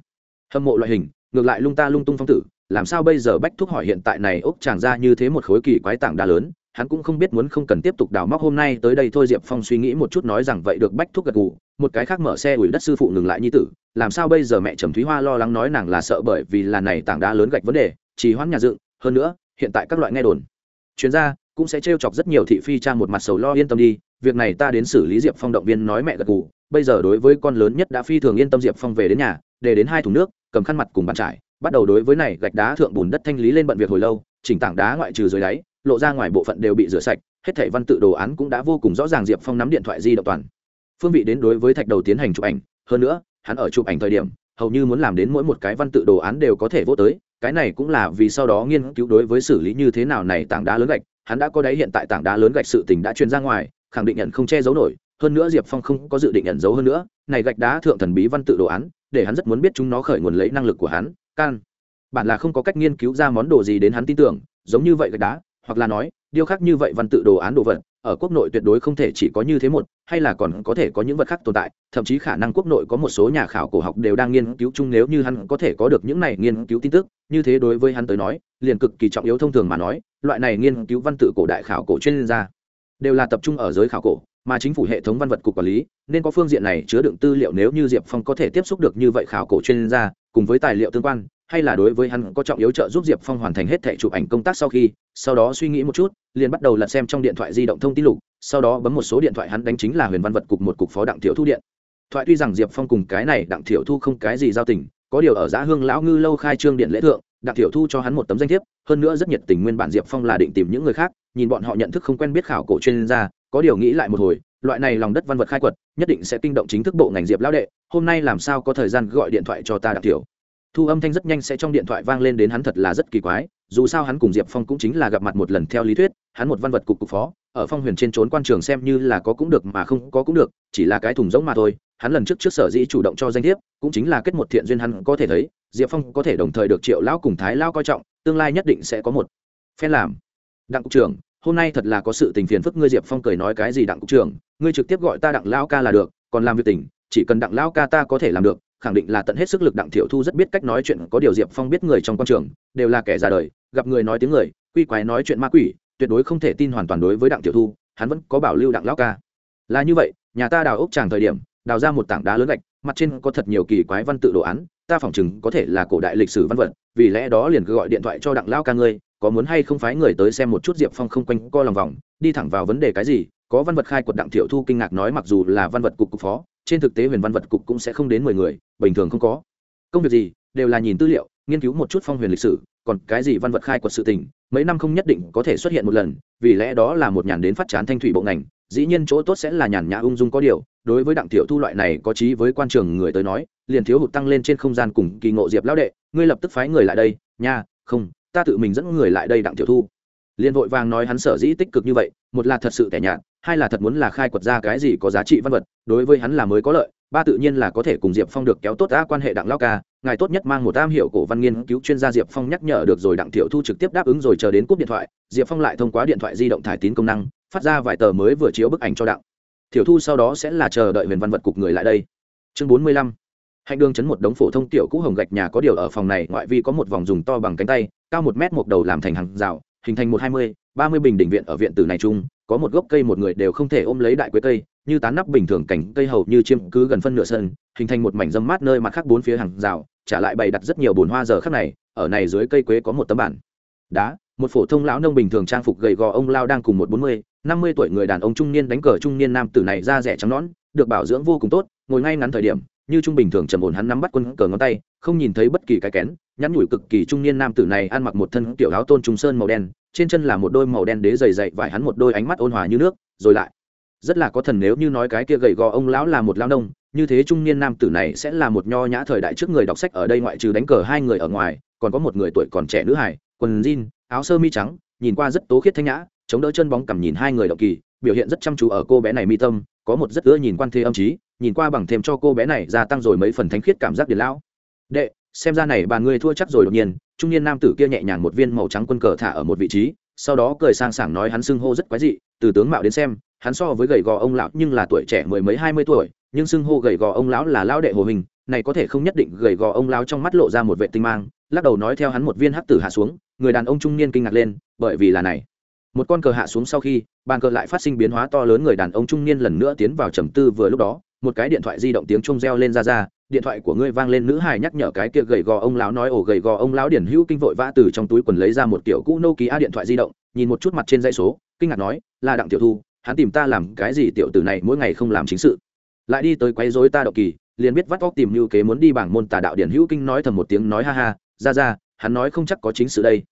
Speaker 1: Hâm mộ loại hình, ngược lại lung ta lung tung phong tử, làm sao bây giờ bách thúc hỏi hiện tại này ốc tràn ra như thế một khối kỳ quái tảng đá lớn hắn cũng không biết muốn không cần tiếp tục đào móc hôm nay tới đây thôi, diệp phong suy nghĩ một chút nói rằng vậy được, bách thuốc gật gù, một cái khác mở xe ủi đất sư phụ ngừng lại như tử. Làm sao bây giờ mẹ trầm thúy hoa lo lắng nói nàng là sợ bởi vì là này tảng đá lớn gạch vấn đề, trì hoãn nhà dựng. Hơn nữa, hiện tại các loại nghe đồn, chuyên gia cũng sẽ trêu chọc rất nhiều thị phi trang một mặt sầu lo yên tâm đi. Việc này ta đến xử lý, diệp phong động viên nói mẹ gật gù. Bây giờ đối với con lớn nhất đã phi thường yên tâm, diệp phong về đến nhà, để đến hai thùng nước, cầm khăn mặt cùng bàn trải, bắt đầu đối với này gạch đá thượng bùn đất thanh lý lên bận việc hồi lâu, chỉnh tảng đá ngoại trừ dưới đáy lộ ra ngoài bộ phận đều bị rửa sạch, hết thảy văn tự đồ án cũng đã vô cùng rõ ràng diệp phong nắm điện thoại di động toàn. Phương vị đến đối với thạch đầu tiến hành chụp ảnh, hơn nữa, hắn ở chụp ảnh thời điểm, hầu như muốn làm đến mỗi một cái văn tự đồ án đều có thể vô tới, cái này cũng là vì sau đó nghiên cứu đối với xử lý như thế nào này tảng đá lớn gạch, hắn đã có đấy hiện tại tảng đá lớn gạch sự tình đã truyền ra ngoài, khẳng định nhận không che giấu nổi, hơn nữa diệp phong không có dự định nhận giấu hơn nữa, này gạch đá thượng thần bí văn tự đồ án, để hắn rất muốn biết chúng nó khởi nguồn lấy năng lực của hắn, can. Bản là không có cách nghiên cứu ra món đồ gì đến hắn tin tưởng, giống như vậy gạch đá hoặc là nói điêu khắc như vậy văn tự đồ án đồ vật, ở quốc nội tuyệt đối không thể chỉ có như thế một, hay là còn có thể có những vật khác tồn tại, thậm chí khả năng quốc nội có một số nhà khảo cổ học đều đang nghiên cứu chung nếu như hắn có thể có được những này nghiên cứu tin tức, như thế đối với hắn tới nói, liền cực kỳ trọng yếu thông thường mà nói, loại này nghiên cứu văn tự cổ đại khảo cổ chuyên gia đều là tập trung ở giới khảo cổ, mà chính phủ hệ thống văn vật cục quản lý, nên có phương diện này chứa đựng tư liệu nếu như diệp phong có thể tiếp xúc được như vậy khảo cổ chuyên gia, cùng với tài liệu tương quan hay là đối với hắn có trọng yếu trợ giúp diệp phong hoàn thành hết thẻ chụp ảnh công tác sau khi, sau đó suy nghĩ một chút, liền bắt đầu lật xem trong điện thoại di động thông tin lục, sau đó bấm một số điện thoại hắn đánh chính là huyền văn vật cục một cục phó đặng thiểu thu điện. Thoại tuy rằng diệp phong cùng cái này đặng thiểu thu không cái gì giao tình, có điều ở giá hương lão ngư lâu khai trương điện lễ thượng, đặng thiểu thu cho hắn một tấm danh thiếp, hơn nữa rất nhiệt tình nguyên bản diệp phong là định tìm những người khác, nhìn bọn họ nhận thức không quen biết khảo cổ chuyên gia, có điều nghĩ lại một hồi, loại này lòng đất văn vật khai quật, nhất định sẽ kinh động chính thức bộ ngành diệp lão đệ, hôm nay làm sao có thời gian gọi điện thoại cho ta đặng thiểu thu âm thanh rất nhanh sẽ trong điện thoại vang lên đến hắn thật là rất kỳ quái, dù sao hắn cùng diệp phong cũng chính là gặp mặt một lần theo lý thuyết, hắn một văn vật cục cục phó, ở phong huyền trên trốn quan trường xem như là có cũng được mà không có cũng được, chỉ là cái thùng giống mà thôi, hắn lần trước trước sở dĩ chủ động cho danh thiếp, cũng chính là kết một thiện duyên hắn có thể thấy, diệp phong có thể đồng thời được triệu lão cùng thái lão coi trọng, tương lai nhất định sẽ có một phen làm. Đặng cục trưởng, hôm nay thật là có sự tình phiền phức ngươi, diệp phong cười nói cái gì đặng cục trưởng, ngươi trực tiếp gọi ta đặng lão ca là được, còn làm việc tỉnh chỉ cần đặng lão ca ta có thể làm được khẳng định là tận hết sức lực đặng thiểu thu rất biết cách nói chuyện, có điều diệp phong biết người trong quan trường đều là kẻ già đời, gặp người nói tiếng người, quy quái nói chuyện ma quỷ, tuyệt đối không thể tin hoàn toàn đối với đặng tiểu thu, hắn vẫn có bảo lưu đặng lão ca. Là như vậy, nhà ta đào ốc tràng thời điểm, đào ra một tảng đá lớn gạch, mặt trên có thật nhiều kỳ quái văn tự đồ án, ta phỏng chừng có thể là cổ đại lịch sử văn vật, vì lẽ đó liền gọi điện thoại cho đặng lão ca ngươi, có muốn hay không phái người tới xem một chút diệp phong không quanh co lòng vòng, đi thẳng vào vấn đề cái gì, có văn vật khai quật đặng Tiểu thu kinh ngạc nói mặc dù là văn vật cục cục phó trên thực tế huyền văn vật cục cũng sẽ không đến mười người, bình thường không có. Công việc gì, đều là nhìn tư liệu, nghiên cứu một chút phong huyền lịch sử, còn cái gì văn vật khai quật sự tình, mấy năm không nhất định có thể xuất hiện một lần, vì lẽ đó là một nhàn đến phát chán thanh thủy bộ ngành, dĩ nhiên chỗ tốt sẽ là nhàn nhã ung dung có điều, đối với đặng tiểu thu loại này có trí với quan trường người tới nói, liền thiếu hụt tăng lên trên không gian cùng kỳ ngộ diệp lão đệ, ngươi lập tức phái người lại đây, nha, không, ta tự mình dẫn người lại đây đặng tiểu thu. Liền vội vàng nói hắn sở dĩ tích cực như vậy, một là thật sự tẻ nhạt hai là thật muốn là khai quật ra cái gì có giá trị văn vật, đối với hắn là mới có lợi, ba tự nhiên là có thể cùng diệp phong được kéo tốt đã quan hệ đặng lao ca, ngài tốt nhất mang một tam hiệu cổ văn nghiên cứu chuyên gia diệp phong nhắc nhở được rồi đặng thiệu thu trực tiếp đáp ứng rồi chờ đến cúp điện thoại, diệp phong lại thông qua điện thoại di động thải tín công năng, phát ra vài tờ mới vừa chiếu bức ảnh cho đặng. Thiệu thu sau đó sẽ là chờ đợi huyền văn vật cục người lại đây. Chương bốn mươi lăm. Hạnh đường chấn một đống phổ thông tiểu cũ hồng gạch nhà có điều ở phòng này, ngoại vi có một vòng dùng to bằng cánh tay, cao một mét một đầu làm thành hàng rào hình thành một hai mươi, ba mươi bình đỉnh viện ở viện tử này chung, có một gốc cây một người đều không thể ôm lấy đại quế cây, như tán nắp bình thường cảnh cây hầu như chiêm cứ gần phân nửa sân, hình thành một mảnh dâm mát nơi mặt khác bốn phía hàng rào, trả lại bày đặt rất nhiều bồn hoa giờ khác này, ở này dưới cây quế có một tấm bản. Đá, một phổ thông lão nông bình thường trang phục gầy gò ông lao đang cùng một bốn mươi, năm mươi tuổi người đàn ông trung niên đánh cờ trung niên nam tử này da rẻ trắng nõn, được bảo dưỡng vô cùng tốt, ngồi ngay ngắn thời điểm như trung bình thường trầm ổn hắn nắm bắt quân cờ ngón tay, không nhìn thấy bất kỳ cái kén, nhắn nhủi cực kỳ trung niên nam tử này ăn mặc một thân tiểu áo tôn trung sơn màu đen, trên chân là một đôi màu đen đế dày dày vải hắn một đôi ánh mắt ôn hòa như nước, rồi lại. Rất là có thần nếu như nói cái kia gầy gò ông lão là một lao nông, như thế trung niên nam tử này sẽ là một nho nhã thời đại trước người đọc sách ở đây ngoại trừ đánh cờ hai người ở ngoài, còn có một người tuổi còn trẻ nữ hải quần jean, áo sơ mi trắng, nhìn qua rất tố khiết thanh nhã, chống đỡ chân bóng cầm nhìn hai người động kỳ, biểu hiện rất chăm chú ở cô bé này mi tâm, có một rất ưa nhìn quan thế âm trí nhìn qua bằng thêm cho cô bé này gia tăng rồi mấy phần thánh khiết cảm giác điền lão. Đệ, xem ra này bà ngươi thua chắc rồi đột nhiên. Trung niên nam tử kia nhẹ nhàng một viên màu trắng quân cờ thả ở một vị trí, sau đó cười sang sảng nói hắn xưng hô rất quái dị, từ tướng mạo đến xem, hắn so với gầy gò ông lão nhưng là tuổi trẻ mười mấy hai mươi tuổi, nhưng xưng hô gầy gò ông lão là lão đệ hồ hình, này có thể không nhất định gầy gò ông lão trong mắt lộ ra một vệ tinh mang. Lắc đầu nói theo hắn một viên hắc tử hạ xuống, người đàn ông trung niên kinh ngạc lên, bởi vì là này. Một con cờ hạ xuống sau khi, bàn cờ lại phát sinh biến hóa to lớn, người đàn ông trung niên lần nữa tiến vào trầm tư vừa lúc đó một cái điện thoại di động tiếng trung reo lên ra ra, điện thoại của ngươi vang lên nữ hài nhắc nhở cái kia gầy gò ông lão nói ổ gầy gò ông lão điển hữu kinh vội vã từ trong túi quần lấy ra một kiểu cũ nô ký a điện thoại di động, nhìn một chút mặt trên dãy số, kinh ngạc nói, là đặng tiểu thu, hắn tìm ta làm cái gì tiểu tử này mỗi ngày không làm chính sự? Lại đi tới quấy rối ta đậu kỳ, liền biết vắt óc tìm như kế muốn đi bảng môn tà đạo điển hữu kinh nói thầm một tiếng nói ha ha, ra ra, hắn nói không chắc có chính sự đây.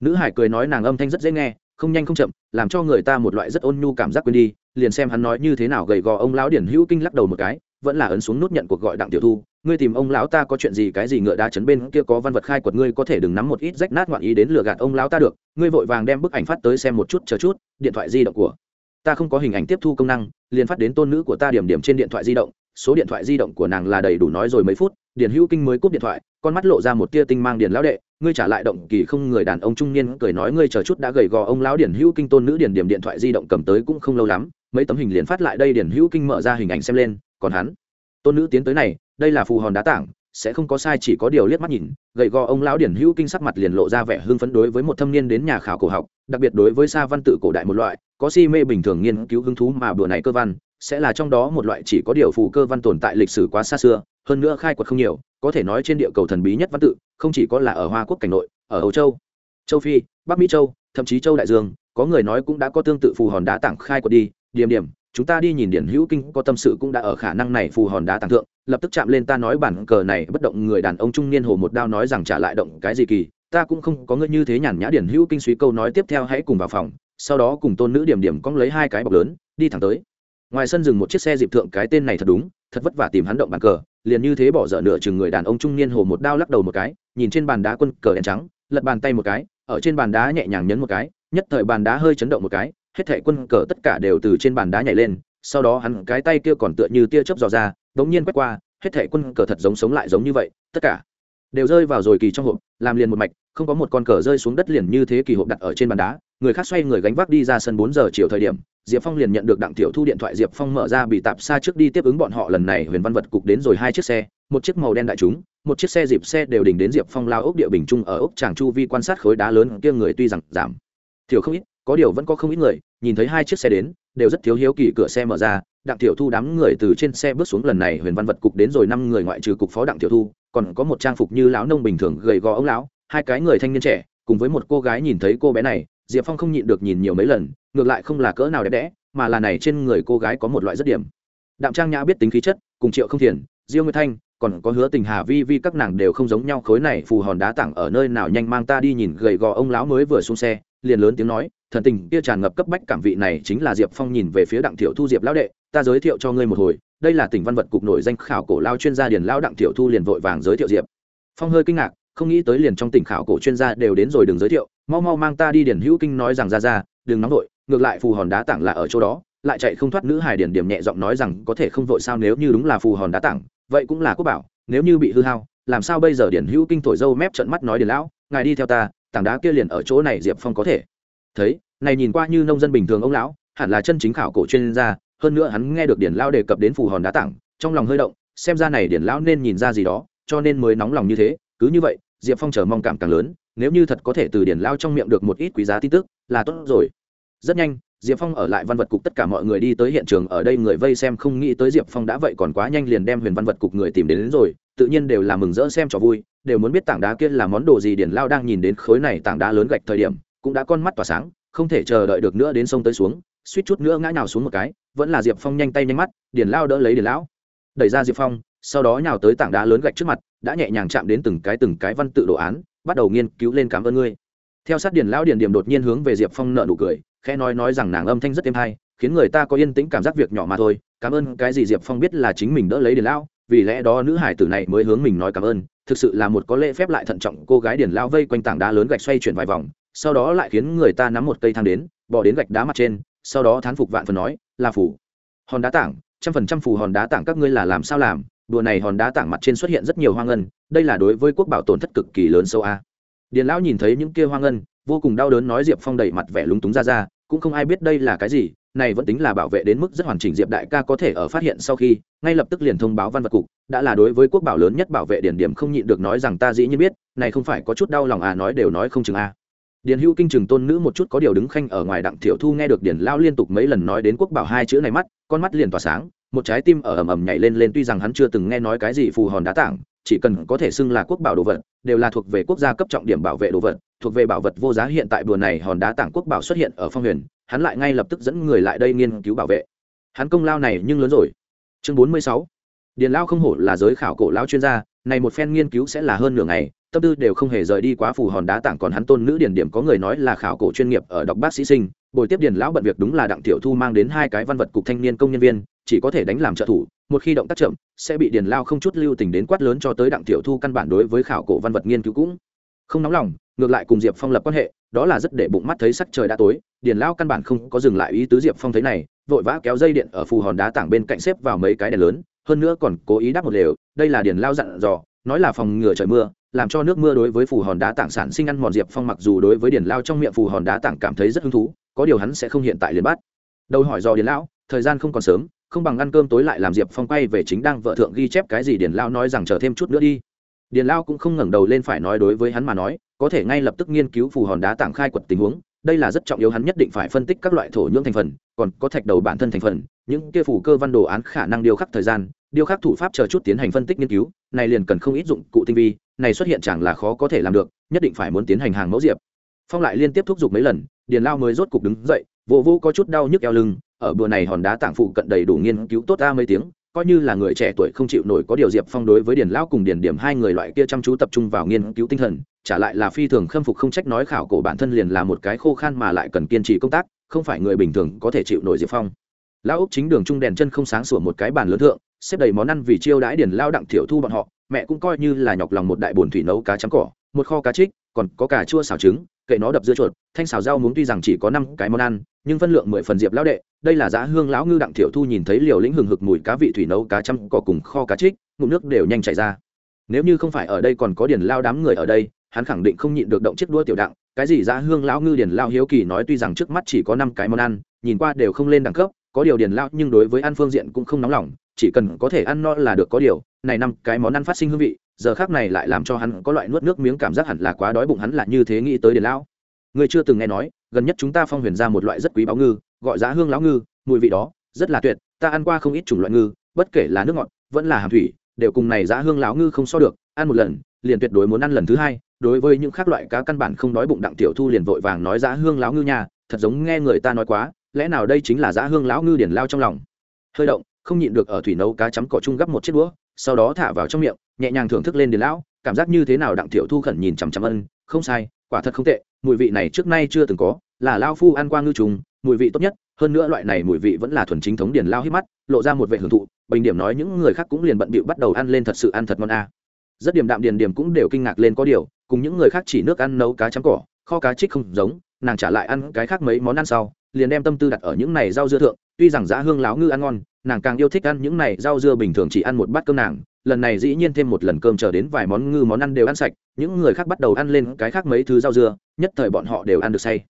Speaker 1: Nữ hải cười nói nàng âm thanh rất dễ nghe, không nhanh không chậm, làm cho người ta một loại rất ôn nhu cảm giác quên đi liền xem hắn nói như thế nào gầy gò ông lão điển hữu kinh lắc đầu một cái, vẫn là ấn xuống nút nhận cuộc gọi đặng tiểu thu, ngươi tìm ông lão ta có chuyện gì, cái gì ngựa đá chấn bên kia có văn vật khai quật, ngươi có thể đừng nắm một ít rách nát ngoạn ý đến lừa gạt ông lão ta được, ngươi vội vàng đem bức ảnh phát tới xem một chút, chờ chút, điện thoại di động của ta không có hình ảnh tiếp thu công năng, liền phát đến tôn nữ của ta điểm điểm trên điện thoại di động số điện thoại di động của nàng là đầy đủ nói rồi mấy phút, điền hữu kinh mới cúp điện thoại, con mắt lộ ra một tia tinh mang điền lão đệ, ngươi trả lại động kỳ không người đàn ông trung niên cười nói ngươi chờ chút đã gầy gò ông lão điền hữu kinh tôn nữ điền điểm điện thoại di động cầm tới cũng không lâu lắm, mấy tấm hình liền phát lại đây điền hữu kinh mở ra hình ảnh xem lên, còn hắn, tôn nữ tiến tới này, đây là phù hòn đá tảng, sẽ không có sai chỉ có điều liếc mắt nhìn, gầy gò ông lão điển hữu kinh sắc mặt liền lộ ra vẻ hưng phấn đối với một thâm niên đến nhà khảo cổ học, đặc biệt đối với sa văn tự cổ đại một loại, có si mê bình thường nghiên cứu hứng thú mà bữa này cơ văn sẽ là trong đó một loại chỉ có điều phù cơ văn tồn tại lịch sử quá xa xưa, hơn nữa khai quật không nhiều, có thể nói trên địa cầu thần bí nhất văn tự, không chỉ có là ở hoa quốc cảnh nội, ở âu châu châu phi, bắc mỹ châu, thậm chí châu đại dương, có người nói cũng đã có tương tự phù hòn đá tảng khai quật đi, điểm điểm, chúng ta đi nhìn điển hữu kinh có tâm sự cũng đã ở khả năng này phù hòn đá tàng thượng, lập tức chạm lên ta nói bản cờ này bất động người đàn ông trung niên hồ một đao nói rằng trả lại động cái gì kỳ, ta cũng không có ngươi như thế nhàn nhã điển hữu kinh suy câu nói tiếp theo hãy cùng vào phòng, sau đó cùng tôn nữ điểm điểm cong lấy hai cái bọc lớn, đi thẳng tới ngoài sân dừng một chiếc xe dịp thượng cái tên này thật đúng, thật vất vả tìm hắn động bàn cờ, liền như thế bỏ dở nửa chừng người đàn ông trung niên hồ một đao lắc đầu một cái, nhìn trên bàn đá quân cờ đen trắng, lật bàn tay một cái, ở trên bàn đá nhẹ nhàng nhấn một cái, nhất thời bàn đá hơi chấn động một cái, hết thảy quân cờ tất cả đều từ trên bàn đá nhảy lên, sau đó hắn cái tay kia còn tựa như tia chớp dò ra, đống nhiên quét qua, hết thảy quân cờ thật giống sống lại giống như vậy, tất cả đều rơi vào rồi kỳ trong hộp, làm liền một mạch, không có một con cờ rơi xuống đất liền như thế kỳ hộp đặt ở trên bàn đá, người khác xoay người gánh vác đi ra sân bốn giờ chiều thời điểm diệp phong liền nhận được đặng tiểu thu điện thoại. Diệp phong mở ra bị tạp xa trước đi tiếp ứng bọn họ. Lần này huyền văn vật cục đến rồi hai chiếc xe, một chiếc màu đen đại chúng, một chiếc xe dịp xe đều đỉnh đến diệp phong lao ốc địa bình trung ở ốc tràng chu vi quan sát khối đá lớn kia người tuy rằng giảm. Thiểu không ít, có điều vẫn có không ít người, nhìn thấy hai chiếc xe đến, đều rất thiếu hiếu kỳ cửa xe mở ra. Đặng tiểu thu đám người từ trên xe bước xuống. Lần này huyền văn vật cục đến rồi năm người ngoại trừ cục phó đặng tiểu thu, còn có một trang phục như lão nông bình thường gầy gò ông lão, hai cái người thanh niên trẻ, cùng với một cô gái nhìn thấy cô bé này. Diệp phong không nhịn được nhìn nhiều mấy lần ngược lại không là cỡ nào đẹp đẽ, mà là này trên người cô gái có một loại rất điểm. Đạm trang nhã biết tính khí chất, cùng triệu không thiền, diêu nguyệt thanh, còn có hứa tình hà, vi vi các nàng đều không giống nhau khối này phù hòn đá tặng ở nơi nào nhanh mang ta đi nhìn gầy gò ông lão mới vừa xuống xe, liền lớn tiếng nói, thần tình kia tràn ngập cấp bách cảm vị này chính là diệp phong nhìn về phía đặng thiệu thu diệp lão đệ, ta giới thiệu cho ngươi một hồi, đây là tỉnh văn vật cục nổi danh khảo cổ lao chuyên gia điền lao đặng thiệu thu liền vội vàng giới thiệu diệp. Phong hơi kinh ngạc, không nghĩ tới liền trong tỉnh khảo cổ chuyên gia đều đến rồi đừng giới thiệu, mau mau mang ta đi điền hữu kinh nói rằng ra ra, đừng nóng vội ngược lại phù hòn đá tảng là ở chỗ đó, lại chạy không thoát nữ hải điển điểm nhẹ giọng nói rằng có thể không vội sao nếu như đúng là phù hòn đá tảng, vậy cũng là quốc bảo, nếu như bị hư hao, làm sao bây giờ điển hữu kinh thổi dâu mép trận mắt nói điền lão, ngài đi theo ta, tảng đá kia liền ở chỗ này diệp phong có thể. Thấy, này nhìn qua như nông dân bình thường ông lão, hẳn là chân chính khảo cổ chuyên gia, hơn nữa hắn nghe được điển lão đề cập đến phù hòn đá tảng, trong lòng hơi động, xem ra này điển lão nên nhìn ra gì đó, cho nên mới nóng lòng như thế, cứ như vậy, diệp phong chờ mong cảm càng lớn, nếu như thật có thể từ điển lao trong miệng được một ít quý giá tin tức, là tốt rồi rất nhanh diệp phong ở lại văn vật cục tất cả mọi người đi tới hiện trường. Ở đây người vây xem không nghĩ tới diệp phong đã vậy còn quá nhanh liền đem huyền văn vật cục người tìm đến, đến rồi. Tự nhiên đều là mừng rỡ xem trò vui đều muốn biết tảng đá kia là món đồ gì. Điển lao đang nhìn đến khối này tảng đá lớn gạch thời điểm cũng đã con mắt tỏa sáng không thể chờ đợi được nữa đến sông tới xuống. Suýt chút nữa ngã nào xuống một cái vẫn là diệp phong nhanh tay nhanh mắt điển lao đỡ lấy điển lão. Đẩy ra diệp phong sau đó nhào tới tảng đá lớn gạch trước mặt đã nhẹ nhàng chạm đến từng cái từng cái văn tự đồ án bắt đầu nghiên cứu lên cảm ơn ngươi theo sát điền lão điền điểm đột nhiên hướng về diệp phong nợ nụ cười, khẽ nói nói rằng nàng âm thanh rất êm hay, khiến người ta có yên tĩnh cảm giác việc nhỏ mà thôi. Cảm ơn cái gì diệp phong biết là chính mình đỡ lấy điền lão, vì lẽ đó nữ hải tử này mới hướng mình nói cảm ơn. Thực sự là một có lễ phép lại thận trọng, cô gái điền lão vây quanh tảng đá lớn gạch xoay chuyển vài vòng, sau đó lại khiến người ta nắm một cây thang đến, bỏ đến gạch đá mặt trên, sau đó thán phục vạn phần nói, là phủ hòn đá tảng, trăm phần trăm phù hòn đá tảng các ngươi là làm sao làm? Đùa này hòn đá tảng mặt trên xuất hiện rất nhiều hoa ngân, đây là đối với quốc bảo tổn thất cực kỳ lớn sâu a điền lão nhìn thấy những kia hoa ngân, vô cùng đau đớn nói diệp phong đầy mặt vẻ lúng túng ra ra, cũng không ai biết đây là cái gì, này vẫn tính là bảo vệ đến mức rất hoàn chỉnh diệp đại ca có thể ở phát hiện sau khi, ngay lập tức liền thông báo văn vật cục, đã là đối với quốc bảo lớn nhất bảo vệ điển điểm không nhịn được nói rằng ta dĩ nhiên biết, này không phải có chút đau lòng à nói đều nói không chừng a à. điền hữu kinh chừng tôn nữ một chút có điều đứng khanh ở ngoài đặng thiểu thu nghe được Điền lao liên tục mấy lần nói đến quốc bảo hai chữ này mắt, con mắt liền tỏa sáng, một trái tim ở ầm ầm nhảy lên lên tuy rằng hắn chưa từng nghe nói cái gì phù hòn đá tảng chỉ cần có thể xưng là quốc bảo đồ vật, đều là thuộc về quốc gia cấp trọng điểm bảo vệ đồ vật, thuộc về bảo vật vô giá. Hiện tại bùa này hòn đá tảng quốc bảo xuất hiện ở phong huyền, hắn lại ngay lập tức dẫn người lại đây nghiên cứu bảo vệ. Hắn công lao này nhưng lớn rồi. Chương bốn mươi sáu. Điền lao không hổ là giới khảo cổ lao chuyên gia, này một phen nghiên cứu sẽ là hơn nửa ngày, tâm tư đều không hề rời đi quá phù hòn đá tảng. Còn hắn tôn nữ điển điểm có người nói là khảo cổ chuyên nghiệp ở đọc bác sĩ sinh, buổi tiếp điền lão bận việc đúng là đặng tiểu thu mang đến hai cái văn vật cục thanh niên công nhân viên, chỉ có thể đánh làm trợ thủ một khi động tác chậm, sẽ bị điền lao không chút lưu tình đến quát lớn cho tới đặng tiểu thu căn bản đối với khảo cổ văn vật nghiên cứu cũng không nóng lòng, ngược lại cùng diệp phong lập quan hệ, đó là rất để bụng mắt thấy sắc trời đã tối, điền lao căn bản không có dừng lại ý tứ diệp phong thấy này, vội vã kéo dây điện ở phù hòn đá tảng bên cạnh xếp vào mấy cái đèn lớn, hơn nữa còn cố ý đáp một lều, đây là điền lao dặn dò, nói là phòng ngừa trời mưa, làm cho nước mưa đối với phù hòn đá tảng sản sinh ăn mòn diệp phong mặc dù đối với điền lao trong miệng phù hòn đá tảng cảm thấy rất hứng thú, có điều hắn sẽ không hiện tại liền bắt đầu hỏi do điền lão thời gian không còn sớm không bằng ăn cơm tối lại làm diệp phong quay về chính đang vợ thượng ghi chép cái gì, điền lao nói rằng chờ thêm chút nữa đi. Điền lao cũng không ngẩng đầu lên phải nói đối với hắn mà nói, có thể ngay lập tức nghiên cứu phù hòn đá tảng khai quật tình huống, đây là rất trọng yếu, hắn nhất định phải phân tích các loại thổ nhưỡng thành phần, còn có thạch đầu bản thân thành phần, những kia phủ cơ văn đồ án khả năng điêu khắc thời gian, điêu khắc thủ pháp chờ chút tiến hành phân tích nghiên cứu, này liền cần không ít dụng cụ tinh vi, này xuất hiện chẳng là khó có thể làm được, nhất định phải muốn tiến hành hàng mẫu diệp. Phong lại liên tiếp thúc giục mấy lần điền lao mới rốt cục đứng dậy, vô vô có chút đau nhức eo lưng, ở bữa này hòn đá tảng phụ cận đầy đủ nghiên cứu tốt ra mấy tiếng, coi như là người trẻ tuổi không chịu nổi có điều diệp phong đối với điền lão cùng điền điểm hai người loại kia chăm chú tập trung vào nghiên cứu tinh thần, trả lại là phi thường khâm phục không trách nói khảo cổ bản thân liền là một cái khô khan mà lại cần kiên trì công tác, không phải người bình thường có thể chịu nổi diệp phong. Lão úc chính đường trung đèn chân không sáng sủa một cái bàn lớn thượng, xếp đầy món ăn vì chiêu đãi điền lao đặng thiểu thu bọn họ, mẹ cũng coi như là nhọc lòng một đại bồn thủy nấu cá trắng cỏ, một kho cá trích còn có cả chua xào trứng, kệ nó đập dưa chuột, thanh xào rau muống tuy rằng chỉ có năm cái món ăn, nhưng phân lượng mười phần diệp lão đệ, đây là giá hương lão ngư đặng thiểu thu nhìn thấy liều lĩnh hừng hực mùi cá vị thủy nấu cá chăm cỏ cùng kho cá trích, ngụm nước đều nhanh chảy ra. Nếu như không phải ở đây còn có điền lao đám người ở đây, hắn khẳng định không nhịn được động chiếc đua tiểu đặng, cái gì giá hương lão ngư điền lao hiếu kỳ nói tuy rằng trước mắt chỉ có năm cái món ăn, nhìn qua đều không lên đẳng cấp, có điều điền lao nhưng đối với ăn phương diện cũng không nóng lòng, chỉ cần có thể ăn no là được có điều, này năm cái món ăn phát sinh hương vị giờ khác này lại làm cho hắn có loại nuốt nước miếng cảm giác hẳn là quá đói bụng hắn là như thế nghĩ tới điền lao người chưa từng nghe nói, gần nhất chúng ta phong huyền ra một loại rất quý báo ngư, gọi giá hương lão ngư, mùi vị đó, rất là tuyệt, ta ăn qua không ít chủng loại ngư, bất kể là nước ngọt, vẫn là hàm thủy, đều cùng này giá hương lão ngư không so được, ăn một lần, liền tuyệt đối muốn ăn lần thứ hai, đối với những khác loại cá căn bản không đói bụng đặng tiểu thu liền vội vàng nói giá hương lão ngư nhà thật giống nghe người ta nói quá, lẽ nào đây chính là giá hương lão ngư điển lao trong lòng. Hơi động, không nhịn được ở thủy nấu cá chấm cỏ chung gấp một chiếc đũa sau đó thả vào trong miệng, nhẹ nhàng thưởng thức lên điền lão, cảm giác như thế nào đặng tiểu thu khẩn nhìn chằm chằm ân, không sai, quả thật không tệ, mùi vị này trước nay chưa từng có, là lao phu ăn qua ngư trùng, mùi vị tốt nhất, hơn nữa loại này mùi vị vẫn là thuần chính thống điển lao hít mắt, lộ ra một vệ hưởng thụ, bình điểm nói những người khác cũng liền bận bịu bắt đầu ăn lên thật sự ăn thật ngon a. Rất điểm đạm điền điểm cũng đều kinh ngạc lên có điều, cùng những người khác chỉ nước ăn nấu cá chấm cỏ, kho cá trích không giống, nàng trả lại ăn cái khác mấy món ăn sau, liền đem tâm tư đặt ở những này rau dưa thượng, tuy rằng giá hương láo ngư ăn ngon nàng càng yêu thích ăn những này rau dưa bình thường chỉ ăn một bát cơm nàng. Lần này dĩ nhiên thêm một lần cơm chờ đến vài món ngư món ăn đều ăn sạch, những người khác bắt đầu ăn lên cái khác mấy thứ rau dưa, nhất thời bọn họ đều ăn được say.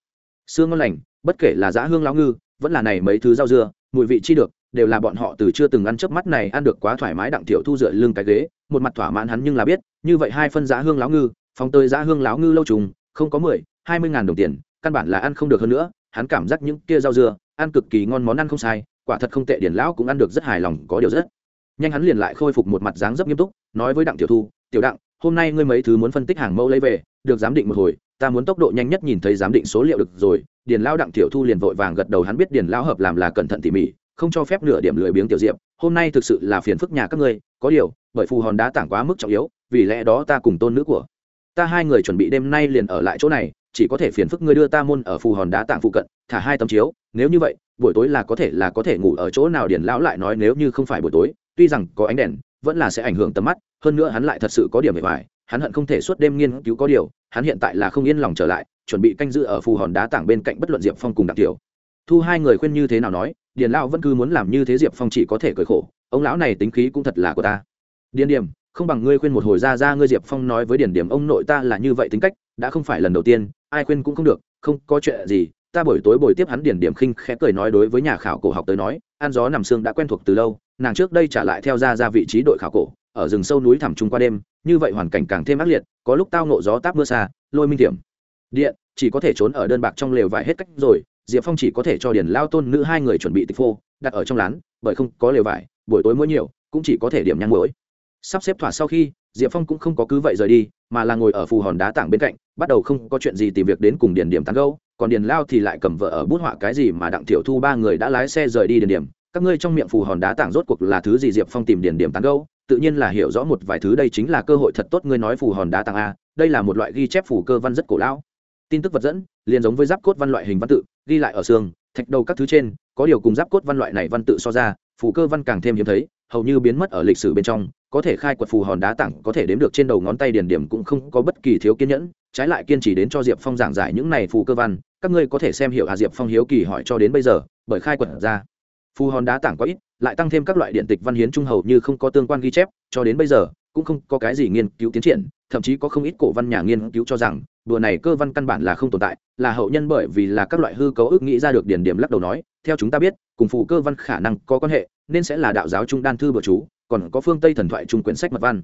Speaker 1: Xương ngon lành, bất kể là giá hương láo ngư, vẫn là này mấy thứ rau dưa, mùi vị chi được, đều là bọn họ từ chưa từng ăn trước mắt này ăn được quá thoải mái đặng tiểu thu dựa lưng cái ghế, một mặt thỏa mãn hắn nhưng là biết, như vậy hai phân giá hương láo ngư, phóng tới giá hương láo ngư lâu trùng, không có mười, hai mươi ngàn đồng tiền, căn bản là ăn không được hơn nữa, hắn cảm giác những kia rau dưa, ăn cực kỳ ngon món ăn không sai quả thật không tệ điển lão cũng ăn được rất hài lòng, có điều rất. Nhanh hắn liền lại khôi phục một mặt dáng rất nghiêm túc, nói với đặng tiểu thu, tiểu đặng, hôm nay ngươi mấy thứ muốn phân tích hàng mẫu lấy về, được giám định một hồi, ta muốn tốc độ nhanh nhất nhìn thấy giám định số liệu được rồi. Điền lao đặng tiểu thu liền vội vàng gật đầu, hắn biết điền lao hợp làm là cẩn thận tỉ mỉ, không cho phép nửa điểm lười biếng tiểu diệp, hôm nay thực sự là phiền phức nhà các ngươi, có điều, bởi phù hòn đá tảng quá mức trọng yếu, vì lẽ đó ta cùng tôn nữ của ta hai người chuẩn bị đêm nay liền ở lại chỗ này, chỉ có thể phiền phức ngươi đưa ta môn ở phù hòn đá tảng phụ cận, thả hai tấm chiếu, nếu như vậy buổi tối là có thể là có thể ngủ ở chỗ nào điền lão lại nói nếu như không phải buổi tối, tuy rằng có ánh đèn, vẫn là sẽ ảnh hưởng tầm mắt, hơn nữa hắn lại thật sự có điểm bề ngoài hắn hận không thể suốt đêm nghiên cứu có điều, hắn hiện tại là không yên lòng trở lại, chuẩn bị canh giữ ở phù hòn đá tảng bên cạnh bất luận diệp phong cùng đặc tiểu. Thu hai người khuyên như thế nào nói, điền lão vẫn cứ muốn làm như thế diệp phong chỉ có thể cười khổ, ông lão này tính khí cũng thật là của ta. Điền điểm, không bằng ngươi khuyên một hồi ra ra ngươi diệp phong nói với điền điểm ông nội ta là như vậy tính cách, đã không phải lần đầu tiên, ai khuyên cũng không được, không có chuyện gì ta buổi tối buổi tiếp hắn điển điểm khinh khẽ cười nói đối với nhà khảo cổ học tới nói an gió nằm xương đã quen thuộc từ lâu, nàng trước đây trả lại theo ra ra vị trí đội khảo cổ, ở rừng sâu núi thẳm trung qua đêm, như vậy hoàn cảnh càng thêm ác liệt, có lúc tao nộ gió táp mưa xa, lôi minh tiệm. Điện, chỉ có thể trốn ở đơn bạc trong lều vải hết cách rồi, diệp phong chỉ có thể cho điền lao tôn nữ hai người chuẩn bị tịch phô, đặt ở trong lán, bởi không có lều vải, buổi tối mỗi nhiều, cũng chỉ có thể điểm nhang mũi sắp xếp thỏa sau khi diệp phong cũng không có cứ vậy rời đi, mà là ngồi ở phù hòn đá tảng bên cạnh, bắt đầu không có chuyện gì tìm việc đến cùng điền điểm tán gâu còn điền lao thì lại cầm vợ ở bút họa cái gì mà đặng tiểu thu ba người đã lái xe rời đi điền điểm. Các ngươi trong miệng phù hòn đá tảng rốt cuộc là thứ gì? Diệp phong tìm điền điểm tán gâu tự nhiên là hiểu rõ một vài thứ, đây chính là cơ hội thật tốt ngươi nói phù hòn đá tảng a, đây là một loại ghi chép phù cơ văn rất cổ lão. Tin tức vật dẫn, liền giống với giáp cốt văn loại hình văn tự, ghi lại ở xương, thạch đầu các thứ trên, có điều cùng giáp cốt văn loại này văn tự so ra, phù cơ văn càng thêm hiếm thấy, hầu như biến mất ở lịch sử bên trong có thể khai quật phù hòn đá tặng có thể đếm được trên đầu ngón tay điển điểm cũng không có bất kỳ thiếu kiên nhẫn. Trái lại kiên trì đến cho diệp phong giảng giải những này phù cơ văn, các ngươi có thể xem hiểu hà diệp phong hiếu kỳ hỏi cho đến bây giờ, bởi khai quật ra. Phù hòn đá tảng có ít, lại tăng thêm các loại điện tịch văn hiến trung hầu như không có tương quan ghi chép, cho đến bây giờ, cũng không có cái gì nghiên cứu tiến triển, thậm chí có không ít cổ văn nhà nghiên cứu cho rằng, đùa này cơ văn căn bản là không tồn tại, là hậu nhân bởi vì là các loại hư cấu ước nghĩ ra được điển điểm lắc đầu nói, theo chúng ta biết, cùng phù cơ văn khả năng có quan hệ, nên sẽ là đạo giáo trung đan thư bừa chú còn có phương tây thần thoại chung quyển sách mật văn.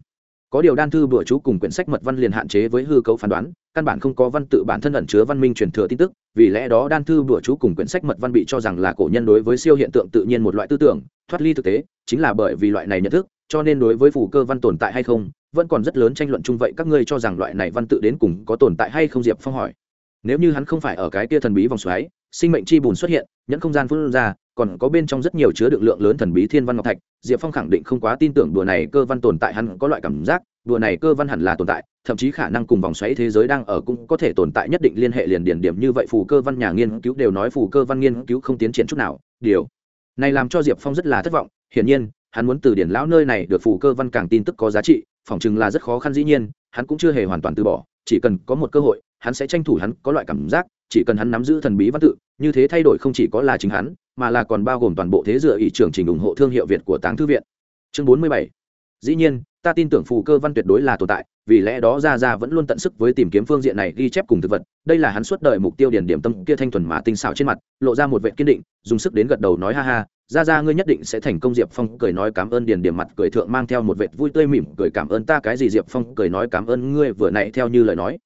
Speaker 1: Có điều đan thư bừa chú cùng quyển sách mật văn liền hạn chế với hư cấu phán đoán, căn bản không có văn tự bản thân ẩn chứa văn minh truyền thừa tin tức, vì lẽ đó đan thư bừa chú cùng quyển sách mật văn bị cho rằng là cổ nhân đối với siêu hiện tượng tự nhiên một loại tư tưởng, thoát ly thực tế, chính là bởi vì loại này nhận thức, cho nên đối với phù cơ văn tồn tại hay không, vẫn còn rất lớn tranh luận chung vậy các ngươi cho rằng loại này văn tự đến cùng có tồn tại hay không diệp phong hỏi. Nếu như hắn không phải ở cái kia thần bí vòng xoáy, sinh mệnh chi bùn xuất hiện, nhẫn không gian phun ra còn có bên trong rất nhiều chứa đựng lượng lớn thần bí thiên văn ngọc thạch, diệp phong khẳng định không quá tin tưởng đùa này cơ văn tồn tại hắn có loại cảm giác, đùa này cơ văn hẳn là tồn tại, thậm chí khả năng cùng vòng xoáy thế giới đang ở cũng có thể tồn tại nhất định liên hệ liền điển điểm như vậy phù cơ văn nhà nghiên cứu đều nói phù cơ văn nghiên cứu không tiến triển chút nào, điều này làm cho diệp phong rất là thất vọng, hiển nhiên, hắn muốn từ điển lão nơi này được phù cơ văn càng tin tức có giá trị, phỏng chừng là rất khó khăn dĩ nhiên, hắn cũng chưa hề hoàn toàn từ bỏ, chỉ cần có một cơ hội, hắn sẽ tranh thủ hắn có loại cảm giác, chỉ cần hắn nắm giữ thần bí văn tự, như thế thay đổi không chỉ có là chính hắn mà là còn bao gồm toàn bộ thế dựa ý trưởng trình ủng hộ thương hiệu việt của táng thư viện. Chương bốn mươi bảy. Dĩ nhiên, ta tin tưởng phù cơ văn tuyệt đối là tồn tại, vì lẽ đó ra ra vẫn luôn tận sức với tìm kiếm phương diện này ghi chép cùng thực vật. Đây là hắn suốt đời mục tiêu điển điểm tâm kia thanh thuần mà tinh xảo trên mặt, lộ ra một vẻ kiên định, dùng sức đến gật đầu nói ha ha ra ra ngươi nhất định sẽ thành công. Diệp phong cười nói, cảm ơn điền điểm mặt cười thượng mang theo một vệt vui tươi mỉm cười, cảm ơn ta cái gì? Diệp phong cười nói, cảm ơn ngươi vừa nãy theo như lời nói.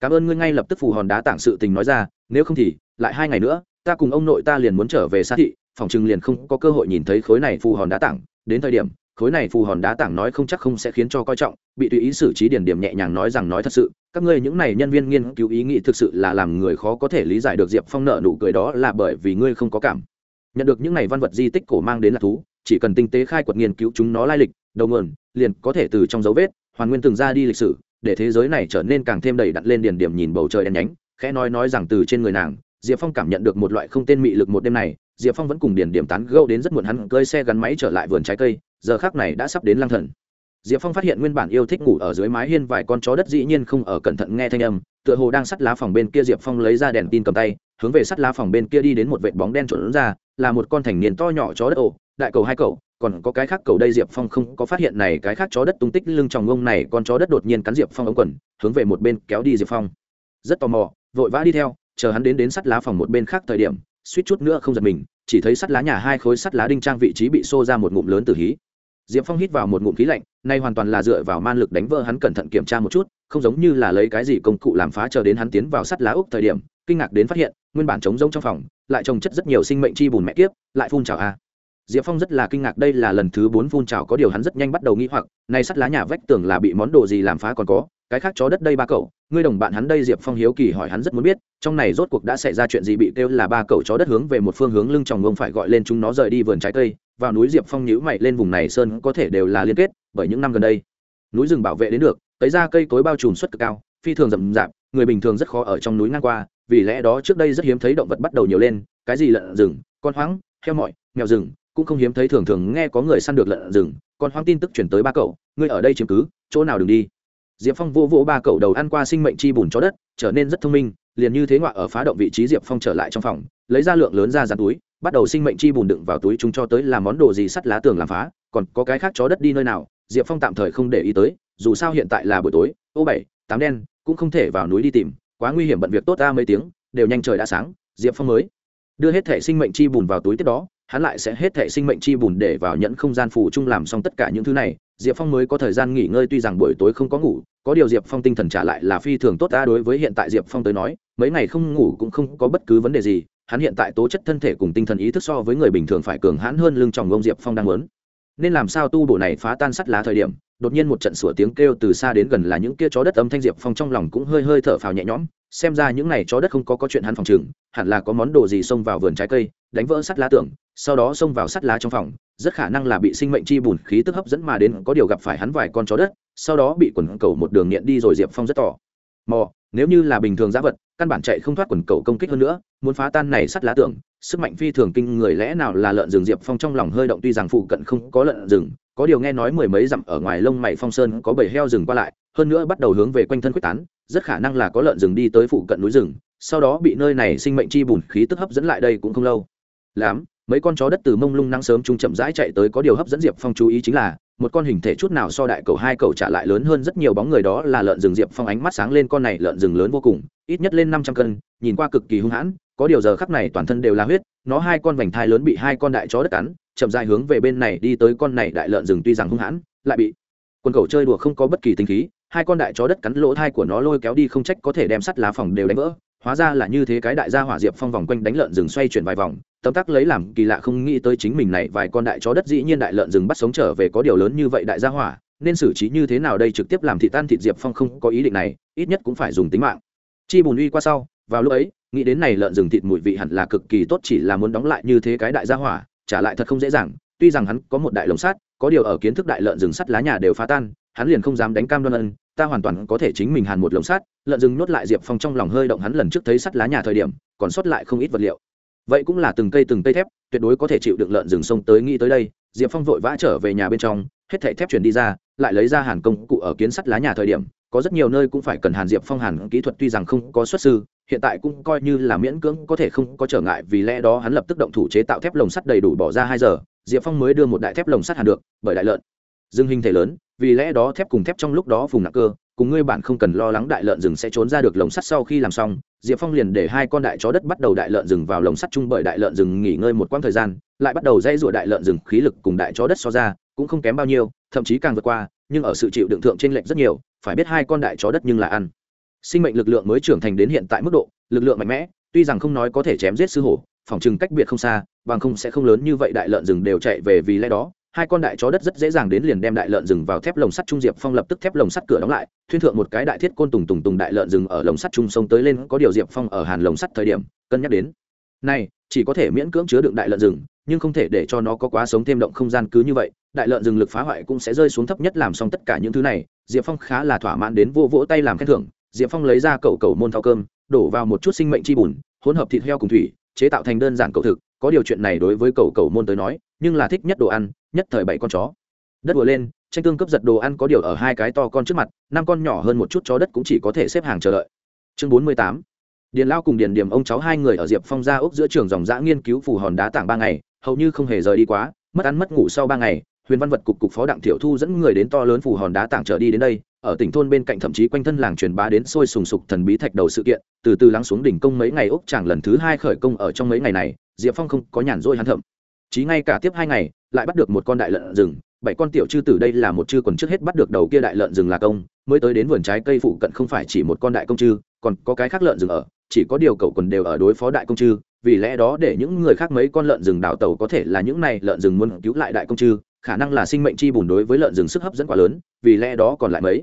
Speaker 1: Cảm ơn ngươi ngay lập tức phù hòn đá tảng sự tình nói ra, nếu không thì lại hai ngày nữa ta cùng ông nội ta liền muốn trở về xa thị, phòng chừng liền không có cơ hội nhìn thấy khối này phù hòn đá tảng. Đến thời điểm, khối này phù hòn đá tảng nói không chắc không sẽ khiến cho coi trọng, bị tùy ý xử trí điển điểm nhẹ nhàng nói rằng nói thật sự, các ngươi những này nhân viên nghiên cứu ý nghĩ thực sự là làm người khó có thể lý giải được diệp phong nợ nụ cười đó là bởi vì ngươi không có cảm nhận được những này văn vật di tích cổ mang đến là thú, chỉ cần tinh tế khai quật nghiên cứu chúng nó lai lịch, đầu nguồn, liền có thể từ trong dấu vết, hoàn nguyên từng ra đi lịch sử, để thế giới này trở nên càng thêm đầy đặn lên điển điểm nhìn bầu trời đen nhánh, khẽ nói nói rằng từ trên người nàng diệp phong cảm nhận được một loại không tên mị lực một đêm này, diệp phong vẫn cùng Điền điểm tán gâu đến rất muộn hắn cơi xe gắn máy trở lại vườn trái cây, giờ khác này đã sắp đến lang thần. Diệp phong phát hiện nguyên bản yêu thích ngủ ở dưới mái hiên vài con chó đất dĩ nhiên không ở cẩn thận nghe thanh âm, tựa hồ đang sắt lá phòng bên kia diệp phong lấy ra đèn tin cầm tay, hướng về sắt lá phòng bên kia đi đến một vệt bóng đen trộn ra, là một con thành niên to nhỏ chó đất. Ổ đại cầu hai cầu, còn có cái khác cầu đây diệp phong không có phát hiện này, cái khác chó đất tung tích lưng tròng ngông này, con chó đất đột nhiên cắn diệp phong ống quần, hướng về một bên kéo đi diệp phong. Rất tò mò, vội vã đi theo chờ hắn đến đến sắt lá phòng một bên khác thời điểm, suýt chút nữa không giật mình, chỉ thấy sắt lá nhà hai khối sắt lá đinh trang vị trí bị xô ra một ngụm lớn từ hí. Diệp phong hít vào một ngụm khí lạnh, nay hoàn toàn là dựa vào man lực đánh vỡ hắn cẩn thận kiểm tra một chút, không giống như là lấy cái gì công cụ làm phá chờ đến hắn tiến vào sắt lá úc thời điểm, kinh ngạc đến phát hiện, nguyên bản trống rông trong phòng, lại trồng chất rất nhiều sinh mệnh chi bùn mẹ kiếp, lại phun trào a diệp phong rất là kinh ngạc, đây là lần thứ bốn phun trào, có điều hắn rất nhanh bắt đầu nghĩ hoặc nay sắt lá nhà vách tưởng là bị món đồ gì làm phá còn có, cái khác chó đất đây ba cậu, ngươi đồng bạn hắn đây, diệp phong hiếu kỳ hỏi hắn rất muốn biết, trong này rốt cuộc đã xảy ra chuyện gì bị kêu là ba cậu chó đất hướng về một phương hướng lưng tròng ông phải gọi lên chúng nó rời đi vườn trái cây, vào núi diệp phong nhữ mày lên vùng này sơn có thể đều là liên kết, bởi những năm gần đây, núi rừng bảo vệ đến được tới ra cây cối bao trùm suất cực cao, phi thường rậm rạp, người bình thường rất khó ở trong núi ngang qua, vì lẽ đó trước đây rất hiếm thấy động vật bắt đầu nhiều lên, cái gì lợn rừng, con hoáng, heo mọi mèo rừng cũng không hiếm thấy thường thường nghe có người săn được lợn rừng, còn hoang tin tức chuyển tới ba cậu, ngươi ở đây chiếm cứ, chỗ nào đừng đi. Diệp phong vô vỗ ba cậu đầu ăn qua sinh mệnh chi bùn chó đất, trở nên rất thông minh, liền như thế ngoại ở phá động vị trí diệp phong trở lại trong phòng, lấy ra lượng lớn ra dán túi, bắt đầu sinh mệnh chi bùn đựng vào túi chúng cho tới làm món đồ gì sắt lá tường làm phá, còn có cái khác chó đất đi nơi nào, diệp phong tạm thời không để ý tới, dù sao hiện tại là buổi tối, ô bảy, tám đen, cũng không thể vào núi đi tìm, quá nguy hiểm bận việc tốt ra mấy tiếng, đều nhanh trời đã sáng, diệp phong mới đưa hết thẻ sinh mệnh chi bùn vào túi tiếp đó hắn lại sẽ hết thẻ sinh mệnh chi bùn để vào nhẫn không gian phủ chung làm xong tất cả những thứ này. Diệp phong mới có thời gian nghỉ ngơi, tuy rằng buổi tối không có ngủ, có điều diệp phong tinh thần trả lại là phi thường tốt ta đối với hiện tại diệp phong tới nói, mấy ngày không ngủ cũng không có bất cứ vấn đề gì. Hắn hiện tại tố chất thân thể cùng tinh thần ý thức so với người bình thường phải cường hãn hơn lưng tròng ông diệp phong đang muốn. Nên làm sao tu bổ này phá tan sắt lá thời điểm, đột nhiên một trận sủa tiếng kêu từ xa đến gần là những kia chó đất âm thanh diệp phong trong lòng cũng hơi hơi thở phào nhẹ nhõm. Xem ra những này chó đất không có có chuyện hắn phòng chừng hẳn là có món đồ gì xông vào vườn trái cây, đánh vỡ sắt lá tưởng sau đó xông vào sắt lá trong phòng, rất khả năng là bị sinh mệnh chi bùn khí tức hấp dẫn mà đến, có điều gặp phải hắn vài con chó đất, sau đó bị quần cầu một đường nghiện đi rồi diệp phong rất tỏ. Mò, nếu như là bình thường giá vật, căn bản chạy không thoát quần cầu công kích hơn nữa, muốn phá tan này sắt lá tưởng, sức mạnh phi thường kinh người lẽ nào là lợn rừng? Diệp phong trong lòng hơi động, tuy rằng phụ cận không có lợn rừng, có điều nghe nói mười mấy dặm ở ngoài lông mày phong sơn có bầy heo rừng qua lại, hơn nữa bắt đầu hướng về quanh thân quyết tán, rất khả năng là có lợn rừng đi tới phụ cận núi rừng, sau đó bị nơi này sinh mệnh chi bùn khí tức hấp dẫn lại đây cũng không lâu. Lắm mấy con chó đất từ mông lung nắng sớm chúng chậm rãi chạy tới có điều hấp dẫn diệp phong chú ý chính là, một con hình thể chút nào so đại cầu hai cầu trả lại lớn hơn rất nhiều bóng người đó là lợn rừng diệp phong ánh mắt sáng lên con này lợn rừng lớn vô cùng, ít nhất lên năm trăm cân, nhìn qua cực kỳ hung hãn, có điều giờ khắc này toàn thân đều là huyết, nó hai con vành thai lớn bị hai con đại chó đất cắn, chậm dài hướng về bên này đi tới con này đại lợn rừng tuy rằng hung hãn, lại bị quân cầu chơi đùa không có bất kỳ tính khí, hai con đại chó đất cắn lỗ thai của nó lôi kéo đi không trách có thể đem sắt lá phòng đều đánh vỡ hóa ra là như thế cái đại gia hỏa diệp phong vòng quanh đánh lợn rừng xoay chuyển vài vòng, tấm tắc lấy làm kỳ lạ không nghĩ tới chính mình này vài con đại chó đất dĩ nhiên đại lợn rừng bắt sống trở về có điều lớn như vậy đại gia hỏa, nên xử trí như thế nào đây trực tiếp làm thị tan thịt diệp phong không có ý định này, ít nhất cũng phải dùng tính mạng. Chi bùn uy qua sau, vào lúc ấy, nghĩ đến này lợn rừng thịt mùi vị hẳn là cực kỳ tốt chỉ là muốn đóng lại như thế cái đại gia hỏa, trả lại thật không dễ dàng, tuy rằng hắn có một đại lồng sắt, có điều ở kiến thức đại lợn rừng sắt lá nhà đều phá tan, hắn liền không dám đánh cam đoan ân ta hoàn toàn có thể chính mình hàn một lồng sắt, lợn rừng nhốt lại diệp phong trong lòng hơi động hắn lần trước thấy sắt lá nhà thời điểm, còn sót lại không ít vật liệu. Vậy cũng là từng cây từng cây thép, tuyệt đối có thể chịu đựng lợn rừng sông tới nghĩ tới đây, diệp phong vội vã trở về nhà bên trong, hết thảy thép chuyển đi ra, lại lấy ra hàn công cụ ở kiến sắt lá nhà thời điểm, có rất nhiều nơi cũng phải cần hàn diệp phong hàn kỹ thuật tuy rằng không có xuất sư, hiện tại cũng coi như là miễn cưỡng có thể không có trở ngại vì lẽ đó hắn lập tức động thủ chế tạo thép lồng sắt đầy đủ bỏ ra hai giờ, diệp phong mới đưa một đại thép lồng sắt hàn được, bởi đại lợn. Dương hình thể lớn vì lẽ đó thép cùng thép trong lúc đó vùng nặng cơ, cùng ngươi bạn không cần lo lắng đại lợn rừng sẽ trốn ra được lồng sắt sau khi làm xong. Diệp phong liền để hai con đại chó đất bắt đầu đại lợn rừng vào lồng sắt chung bởi đại lợn rừng nghỉ ngơi một quãng thời gian, lại bắt đầu dây rụa đại lợn rừng khí lực cùng đại chó đất so ra, cũng không kém bao nhiêu, thậm chí càng vượt qua, nhưng ở sự chịu đựng thượng trên lệnh rất nhiều, phải biết hai con đại chó đất nhưng là ăn. Sinh mệnh lực lượng mới trưởng thành đến hiện tại mức độ, lực lượng mạnh mẽ, tuy rằng không nói có thể chém giết sư hổ, phòng chừng cách biệt không xa, bằng không sẽ không lớn như vậy đại lợn rừng đều chạy về vì lẽ đó hai con đại chó đất rất dễ dàng đến liền đem đại lợn rừng vào thép lồng sắt trung diệp phong lập tức thép lồng sắt cửa đóng lại thuyên thượng một cái đại thiết côn tùng tùng tùng đại lợn rừng ở lồng sắt trung sông tới lên có điều diệp phong ở hàn lồng sắt thời điểm cân nhắc đến này chỉ có thể miễn cưỡng chứa đựng đại lợn rừng nhưng không thể để cho nó có quá sống thêm động không gian cứ như vậy đại lợn rừng lực phá hoại cũng sẽ rơi xuống thấp nhất làm xong tất cả những thứ này diệp phong khá là thỏa mãn đến vô vỗ tay làm khen thưởng diệp phong lấy ra cậu cầu môn thao cơm đổ vào một chút sinh mệnh chi bùn hỗn hợp thịt heo cùng thủy chế tạo thành đơn giản cầu thực có điều chuyện này đối với cầu cầu môn tới nói nhưng là thích nhất đồ ăn nhất thời bảy con chó. Đất vừa lên, tranh tương cướp giật đồ ăn có điều ở hai cái to con trước mặt, năm con nhỏ hơn một chút chó đất cũng chỉ có thể xếp hàng chờ đợi. Chương bốn mươi tám. Điền lao cùng điền điểm ông cháu hai người ở diệp phong gia ốc giữa trường dòng giã nghiên cứu phủ hòn đá tảng ba ngày, hầu như không hề rời đi quá, mất ăn mất ngủ sau ba ngày, huyền văn vật cục cục phó đặng thiểu thu dẫn người đến to lớn phủ hòn đá tảng trở đi đến đây, ở tỉnh thôn bên cạnh thậm chí quanh thân làng truyền bá đến sôi sùng sục thần bí thạch đầu sự kiện, từ từ lắng xuống đỉnh công mấy ngày ốc chẳng lần thứ hai khởi công ở trong mấy ngày này, diệp phong không có nhàn rỗi hắn thậm chí ngay cả tiếp hai ngày lại bắt được một con đại lợn rừng, bảy con tiểu chư tử đây là một chư còn trước hết bắt được đầu kia đại lợn rừng là công, mới tới đến vườn trái cây phụ cận không phải chỉ một con đại công chư, còn có cái khác lợn rừng ở, chỉ có điều cậu còn đều ở đối phó đại công chư, vì lẽ đó để những người khác mấy con lợn rừng đào tàu có thể là những này lợn rừng muốn cứu lại đại công chư, khả năng là sinh mệnh chi bùn đối với lợn rừng sức hấp dẫn quá lớn, vì lẽ đó còn lại mấy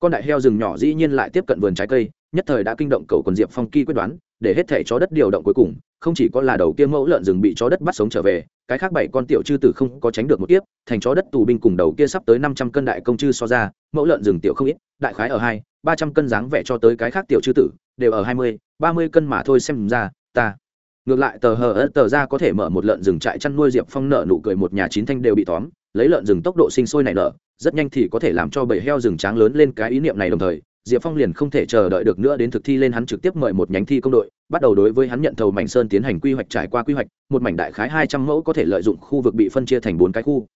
Speaker 1: con đại heo rừng nhỏ dĩ nhiên lại tiếp cận vườn trái cây, nhất thời đã kinh động cầu quần diệp phong kỳ quyết đoán, để hết thể chó đất điều động cuối cùng, không chỉ có là đầu kia mẫu lợn rừng bị chó đất bắt sống trở về cái khác bảy con tiểu chư tử không có tránh được một tiếp thành chó đất tù binh cùng đầu kia sắp tới năm trăm cân đại công chư so ra, mẫu lợn rừng tiểu không ít, đại khái ở hai, ba trăm cân dáng vẻ cho tới cái khác tiểu chư tử, đều ở hai mươi, ba mươi cân mà thôi xem ra, ta. Ngược lại tờ hờ ớt tờ ra có thể mở một lợn rừng trại chăn nuôi diệp phong nợ nụ cười một nhà chín thanh đều bị tóm, lấy lợn rừng tốc độ sinh sôi này nợ rất nhanh thì có thể làm cho bầy heo rừng tráng lớn lên cái ý niệm này đồng thời diệp phong liền không thể chờ đợi được nữa đến thực thi lên hắn trực tiếp mời một nhánh thi công đội, bắt đầu đối với hắn nhận thầu mảnh sơn tiến hành quy hoạch trải qua quy hoạch, một mảnh đại khái hai trăm mẫu có thể lợi dụng khu vực bị phân chia thành bốn cái khu.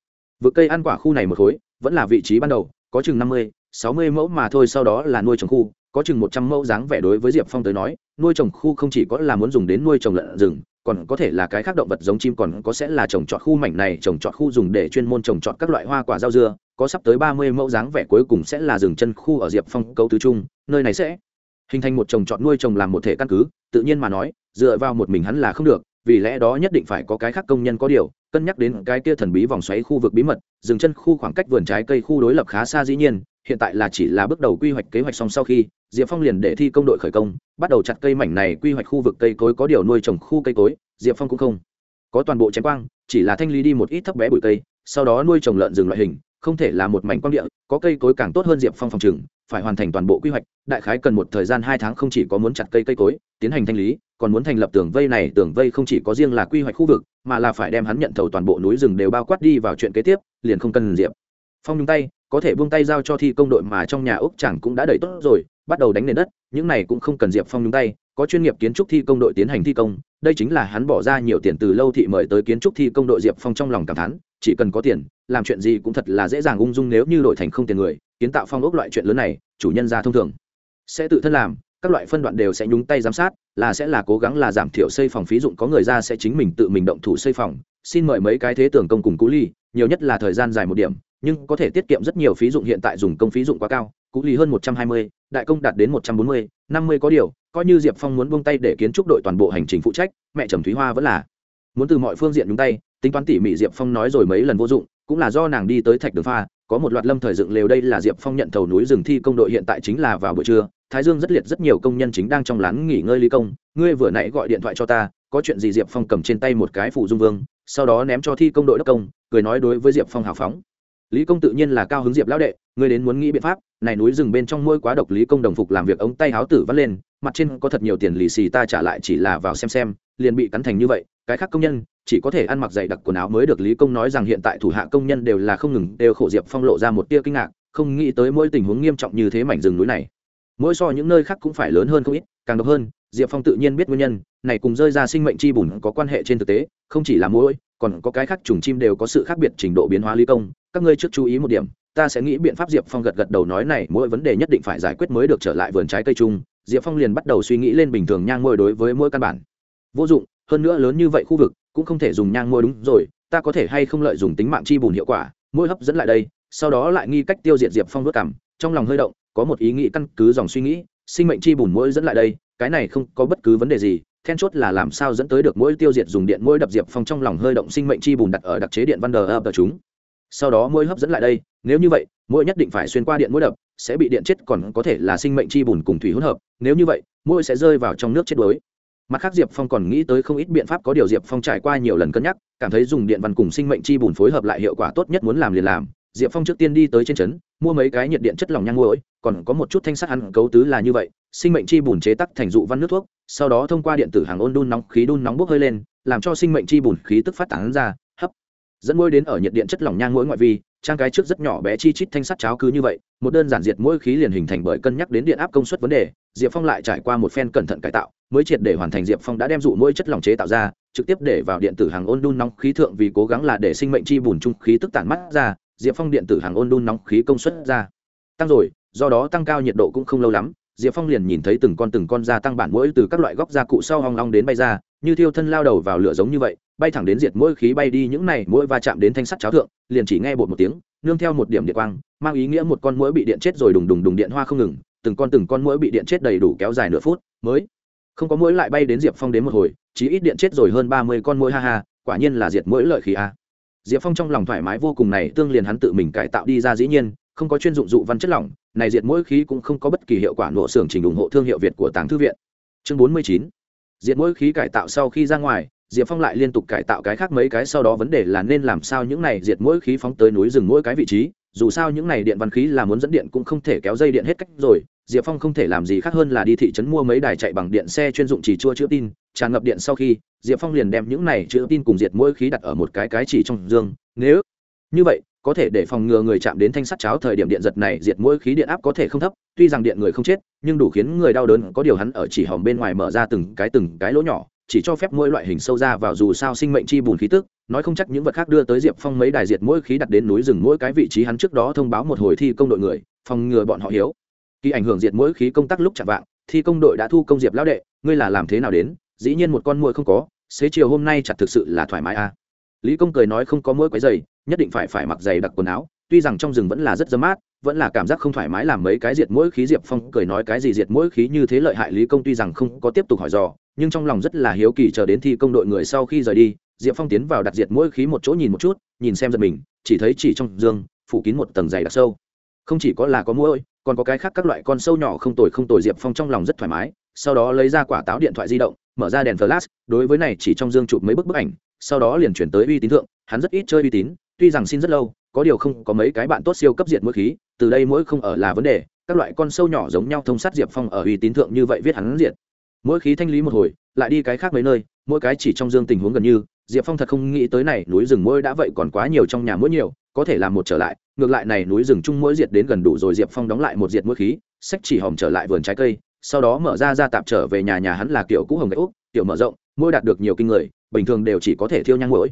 Speaker 1: Vực cây ăn quả khu này một khối, vẫn là vị trí ban đầu, có chừng năm mươi, sáu mươi mẫu mà thôi, sau đó là nuôi trồng khu, có chừng một trăm mẫu dáng vẻ đối với diệp phong tới nói, nuôi trồng khu không chỉ có là muốn dùng đến nuôi trồng lợn rừng, còn có thể là cái khác động vật giống chim, còn có sẽ là trồng trọt khu mảnh này, trồng trọt khu dùng để chuyên môn trồng trọt các loại hoa quả rau dưa có sắp tới ba mươi mẫu dáng vẻ cuối cùng sẽ là rừng chân khu ở diệp phong cấu tứ trung, nơi này sẽ hình thành một trồng trọt nuôi trồng làm một thể căn cứ, tự nhiên mà nói, dựa vào một mình hắn là không được, vì lẽ đó nhất định phải có cái khác công nhân có điều, cân nhắc đến cái kia thần bí vòng xoáy khu vực bí mật dừng chân khu khoảng cách vườn trái cây khu đối lập khá xa dĩ nhiên, hiện tại là chỉ là bước đầu quy hoạch kế hoạch xong sau khi, diệp phong liền để thi công đội khởi công, bắt đầu chặt cây mảnh này quy hoạch khu vực cây cối có điều nuôi trồng khu cây cối, diệp phong cũng không có toàn bộ chém quang, chỉ là thanh lý đi một ít thấp bé bụi cây, sau đó nuôi trồng lợn rừng loại hình không thể là một mảnh quang địa, có cây cối càng tốt hơn diệp phong phòng trừng, phải hoàn thành toàn bộ quy hoạch, đại khái cần một thời gian hai tháng không chỉ có muốn chặt cây cây cối, tiến hành thanh lý, còn muốn thành lập tường vây này, tường vây không chỉ có riêng là quy hoạch khu vực, mà là phải đem hắn nhận thầu toàn bộ núi rừng đều bao quát đi vào chuyện kế tiếp, liền không cần diệp phong nhung tay, có thể buông tay giao cho thi công đội mà trong nhà úc chẳng cũng đã đầy tốt rồi, bắt đầu đánh nền đất, những này cũng không cần diệp phong nhung tay, có chuyên nghiệp kiến trúc thi công đội tiến hành thi công, đây chính là hắn bỏ ra nhiều tiền từ lâu thị mời tới kiến trúc thi công đội diệp phong trong lòng cảm thán, chỉ cần có tiền làm chuyện gì cũng thật là dễ dàng ung dung nếu như đổi thành không tiền người, kiến tạo phong ốc loại chuyện lớn này, chủ nhân ra thông thường. Sẽ tự thân làm, các loại phân đoạn đều sẽ nhúng tay giám sát, là sẽ là cố gắng là giảm thiểu xây phòng phí dụng, có người ra sẽ chính mình tự mình động thủ xây phòng. Xin mời mấy cái thế tưởng công cùng cú ly, nhiều nhất là thời gian dài một điểm, nhưng có thể tiết kiệm rất nhiều phí dụng, hiện tại dùng công phí dụng quá cao, cú ly hơn một trăm hai mươi, đại công đạt đến một trăm bốn mươi, năm mươi có điều, coi như diệp phong muốn buông tay để kiến trúc đội toàn bộ hành trình phụ trách, mẹ trầm thúy hoa vẫn là muốn từ mọi phương diện nhúng tay, tính toán tỉ mỉ diệp phong nói rồi mấy lần vô dụng cũng là do nàng đi tới thạch đường pha, có một loạt lâm thời dựng lều đây là diệp phong nhận thầu núi rừng thi công đội hiện tại chính là vào buổi trưa, thái dương rất liệt rất nhiều công nhân chính đang trong lán nghỉ ngơi ly công, ngươi vừa nãy gọi điện thoại cho ta, có chuyện gì diệp phong cầm trên tay một cái phụ dung vương, sau đó ném cho thi công đội đốc công, cười nói đối với diệp phong hào phóng. Lý công tự nhiên là cao hứng diệp lão đệ, ngươi đến muốn nghĩ biện pháp, này núi rừng bên trong môi quá độc lý công đồng phục làm việc ống tay háo tử vắt lên, mặt trên có thật nhiều tiền lì xì ta trả lại chỉ là vào xem xem liền bị cắn thành như vậy, cái khác công nhân, chỉ có thể ăn mặc dày đặc quần áo mới được lý công nói rằng hiện tại thủ hạ công nhân đều là không ngừng, đều khổ diệp phong lộ ra một tia kinh ngạc, không nghĩ tới mỗi tình huống nghiêm trọng như thế mảnh rừng núi này. Mỗi so những nơi khác cũng phải lớn hơn không ít, càng độc hơn, diệp phong tự nhiên biết nguyên nhân, này cùng rơi ra sinh mệnh chi bùn có quan hệ trên thực tế, không chỉ là mỗi, còn có cái khác trùng chim đều có sự khác biệt trình độ biến hóa lý công, các ngươi trước chú ý một điểm, ta sẽ nghĩ biện pháp diệp phong gật gật đầu nói này, mỗi vấn đề nhất định phải giải quyết mới được trở lại vườn trái cây chung, diệp phong liền bắt đầu suy nghĩ lên bình thường nhang môi đối với mỗi căn bản vô dụng, hơn nữa lớn như vậy khu vực, cũng không thể dùng nhang môi đúng rồi, ta có thể hay không lợi dùng tính mạng chi bùn hiệu quả mỗi hấp dẫn lại đây, sau đó lại nghi cách tiêu diệt diệp phong vớt cảm, trong lòng hơi động, có một ý nghĩ căn cứ dòng suy nghĩ, sinh mệnh chi bùn mỗi dẫn lại đây, cái này không có bất cứ vấn đề gì, then chốt là làm sao dẫn tới được mỗi tiêu diệt dùng điện mỗi đập diệp phong trong lòng hơi động sinh mệnh chi bùn đặt ở đặc chế điện văn đờ ập chúng. Sau đó mỗi hấp dẫn lại đây, nếu như vậy, mỗi nhất định phải xuyên qua điện mỗi đập, sẽ bị điện chết còn có thể là sinh mệnh chi bùn cùng thủy hỗn hợp, nếu như vậy, mỗi sẽ rơi vào trong nước chết đuối mặt khác diệp phong còn nghĩ tới không ít biện pháp có điều diệp phong trải qua nhiều lần cân nhắc, cảm thấy dùng điện văn cùng sinh mệnh chi bùn phối hợp lại hiệu quả tốt nhất muốn làm liền làm. Diệp phong trước tiên đi tới trên trấn, mua mấy cái nhiệt điện chất lỏng nhang mũi còn có một chút thanh sắt ăn cấu tứ là như vậy, sinh mệnh chi bùn chế tắc thành dụ văn nước thuốc, sau đó thông qua điện tử hàng ôn đun nóng khí đun nóng bốc hơi lên, làm cho sinh mệnh chi bùn khí tức phát tán ra dẫn môi đến ở nhiệt điện chất lỏng nhang mỗi ngoại vi, trang cái trước rất nhỏ bé chi chít thanh sắt cháo cứ như vậy, một đơn giản diệt mỗi khí liền hình thành bởi cân nhắc đến điện áp công suất vấn đề, diệp phong lại trải qua một phen cẩn thận cải tạo, mới triệt để hoàn thành diệp phong đã đem dụ mỗi chất lỏng chế tạo ra, trực tiếp để vào điện tử hàng ôn đun nóng khí thượng vì cố gắng là để sinh mệnh chi bùn trung khí tức tản mắt ra, diệp phong điện tử hàng ôn đun nóng khí công suất ra. Tăng rồi, do đó tăng cao nhiệt độ cũng không lâu lắm diệp phong liền nhìn thấy từng con từng con da tăng bản mũi từ các loại góc da cụ sau hong long đến bay ra, như thiêu thân lao đầu vào lửa giống như vậy, bay thẳng đến diệt mỗi khí bay đi những này mỗi va chạm đến thanh sắt cháo thượng, liền chỉ nghe bột một tiếng, nương theo một điểm điện quang, mang ý nghĩa một con mũi bị điện chết rồi đùng đùng đùng điện hoa không ngừng, từng con từng con mũi bị điện chết đầy đủ kéo dài nửa phút, mới. Không có mũi lại bay đến diệp phong đến một hồi chỉ ít điện chết rồi hơn ba mươi con mũi ha ha, quả nhiên là diệt mũi lợi khí a. Diệp phong trong lòng thoải mái vô cùng này, tương liền hắn tự mình cải tạo đi ra dĩ nhiên không có chuyên dụng dụ văn chất lỏng, này diệt mỗi khí cũng không có bất kỳ hiệu quả nổ xưởng trình ủng hộ thương hiệu việt của tàng thư viện. Chương bốn mươi chín. Diệt mỗi khí cải tạo sau khi ra ngoài, diệp phong lại liên tục cải tạo cái khác mấy cái, sau đó vấn đề là nên làm sao những này diệt mỗi khí phóng tới núi rừng mỗi cái vị trí, dù sao những này điện văn khí là muốn dẫn điện cũng không thể kéo dây điện hết cách rồi, diệp phong không thể làm gì khác hơn là đi thị trấn mua mấy đài chạy bằng điện xe chuyên dụng chỉ chua chữa tin, tràn ngập điện sau khi, diệp phong liền đem những này chữa tin cùng diệt mỗi khí đặt ở một cái cái chỉ trong dương, nếu như vậy có thể để phòng ngừa người chạm đến thanh sắt cháo thời điểm điện giật này, diệt mỗi khí điện áp có thể không thấp, tuy rằng điện người không chết, nhưng đủ khiến người đau đớn, có điều hắn ở chỉ hòm bên ngoài mở ra từng cái từng cái lỗ nhỏ, chỉ cho phép mỗi loại hình sâu ra vào dù sao sinh mệnh chi bùn khí tức, nói không chắc những vật khác đưa tới diệp phong mấy đài diệt mỗi khí đặt đến núi rừng mỗi cái vị trí hắn trước đó thông báo một hồi thi công đội người, phòng ngừa bọn họ hiếu khi ảnh hưởng diệt mỗi khí công tác lúc chạm vạng, thi công đội đã thu công diệp lão đệ, ngươi là làm thế nào đến dĩ nhiên một con muỗi không có, xế chiều hôm nay chặt thực sự là thoải mái a à. lý công cười nói không có mũi quấy dày nhất định phải phải mặc giày đặc quần áo, tuy rằng trong rừng vẫn là rất dơ mát, vẫn là cảm giác không thoải mái làm mấy cái diệt mỗi khí diệp phong cười nói cái gì diệt mỗi khí như thế lợi hại lý công tuy rằng không có tiếp tục hỏi dò, nhưng trong lòng rất là hiếu kỳ chờ đến thi công đội người sau khi rời đi, diệp phong tiến vào đặt diệt mỗi khí một chỗ nhìn một chút, nhìn xem giật mình, chỉ thấy chỉ trong dương phủ kín một tầng dày đặc sâu. Không chỉ có là có mũi còn có cái khác các loại con sâu nhỏ không tồi không tồi diệp phong trong lòng rất thoải mái, sau đó lấy ra quả táo điện thoại di động, mở ra đèn flash, đối với này chỉ trong dương chụp mấy bức bức ảnh, sau đó liền chuyển tới uy tín thượng, hắn rất ít chơi uy tín tuy rằng xin rất lâu, có điều không có mấy cái bạn tốt siêu cấp diệt mũi khí, từ đây mỗi không ở là vấn đề, các loại con sâu nhỏ giống nhau thông sát diệp phong ở uy tín thượng như vậy viết hắn diệt. Mỗi khí thanh lý một hồi, lại đi cái khác mấy nơi, mỗi cái chỉ trong dương tình huống gần như, diệp phong thật không nghĩ tới này, núi rừng mỗi đã vậy còn quá nhiều trong nhà mỗi nhiều, có thể làm một trở lại, ngược lại này núi rừng chung mỗi diệt đến gần đủ rồi, diệp phong đóng lại một diệt mỗi khí sách chỉ hòm trở lại vườn trái cây, sau đó mở ra ra tạp trở về nhà nhà hắn là kiểu cũ hồng gậy úc kiểu mở rộng mỗi đạt được nhiều kinh người, bình thường đều chỉ có thể thiêu nhang mỗi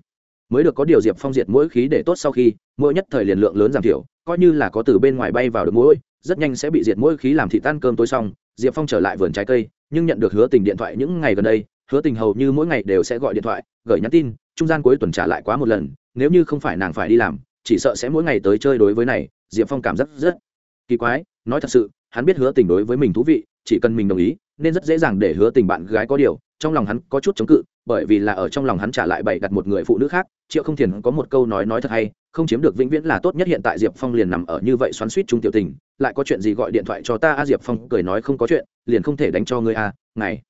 Speaker 1: mới được có điều diệp phong diệt mỗi khí để tốt sau khi, mỗi nhất thời liền lượng lớn giảm thiểu, coi như là có từ bên ngoài bay vào được mỗi, rất nhanh sẽ bị diệt mỗi khí làm thị tan cơm tối xong, diệp phong trở lại vườn trái cây, nhưng nhận được hứa tình điện thoại những ngày gần đây, hứa tình hầu như mỗi ngày đều sẽ gọi điện thoại, gửi nhắn tin, trung gian cuối tuần trả lại quá một lần, nếu như không phải nàng phải đi làm, chỉ sợ sẽ mỗi ngày tới chơi đối với này, diệp phong cảm giác rất kỳ quái, nói thật sự, hắn biết hứa tình đối với mình thú vị, chỉ cần mình đồng ý, nên rất dễ dàng để hứa tình bạn gái có điều, trong lòng hắn có chút chống cự bởi vì là ở trong lòng hắn trả lại bày đặt một người phụ nữ khác, triệu không thiền có một câu nói nói thật hay, không chiếm được vĩnh viễn là tốt nhất hiện tại diệp phong liền nằm ở như vậy xoắn suýt chung tiểu tình, lại có chuyện gì gọi điện thoại cho ta a? Diệp phong cười nói không có chuyện, liền không thể đánh cho ngươi a, ngày,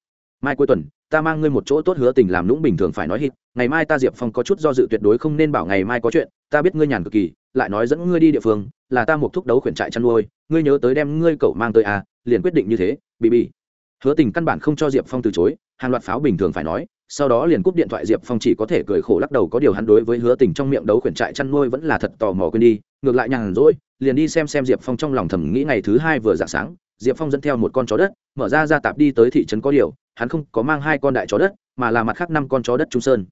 Speaker 1: mai cuối tuần, ta mang ngươi một chỗ tốt hứa tình làm lũng bình thường phải nói hít, ngày mai ta diệp phong có chút do dự tuyệt đối không nên bảo ngày mai có chuyện, ta biết ngươi nhàn cực kỳ, lại nói dẫn ngươi đi địa phương, là ta một thúc đấu khuyển trại chăn nuôi, ngươi nhớ tới đem ngươi cậu mang tới a, liền quyết định như thế bị bị hứa tình căn bản không cho diệp phong từ chối, hàng loạt pháo bình thường phải nói sau đó liền cúp điện thoại diệp phong chỉ có thể cười khổ lắc đầu có điều hắn đối với hứa tình trong miệng đấu khuyển trại chăn nuôi vẫn là thật tò mò quên đi, ngược lại nhàn rỗi, liền đi xem xem diệp phong trong lòng thầm nghĩ ngày thứ hai vừa dạng sáng, diệp phong dẫn theo một con chó đất, mở ra ra tạp đi tới thị trấn có điều, hắn không có mang hai con đại chó đất, mà là mặt khác năm con chó đất trung sơn.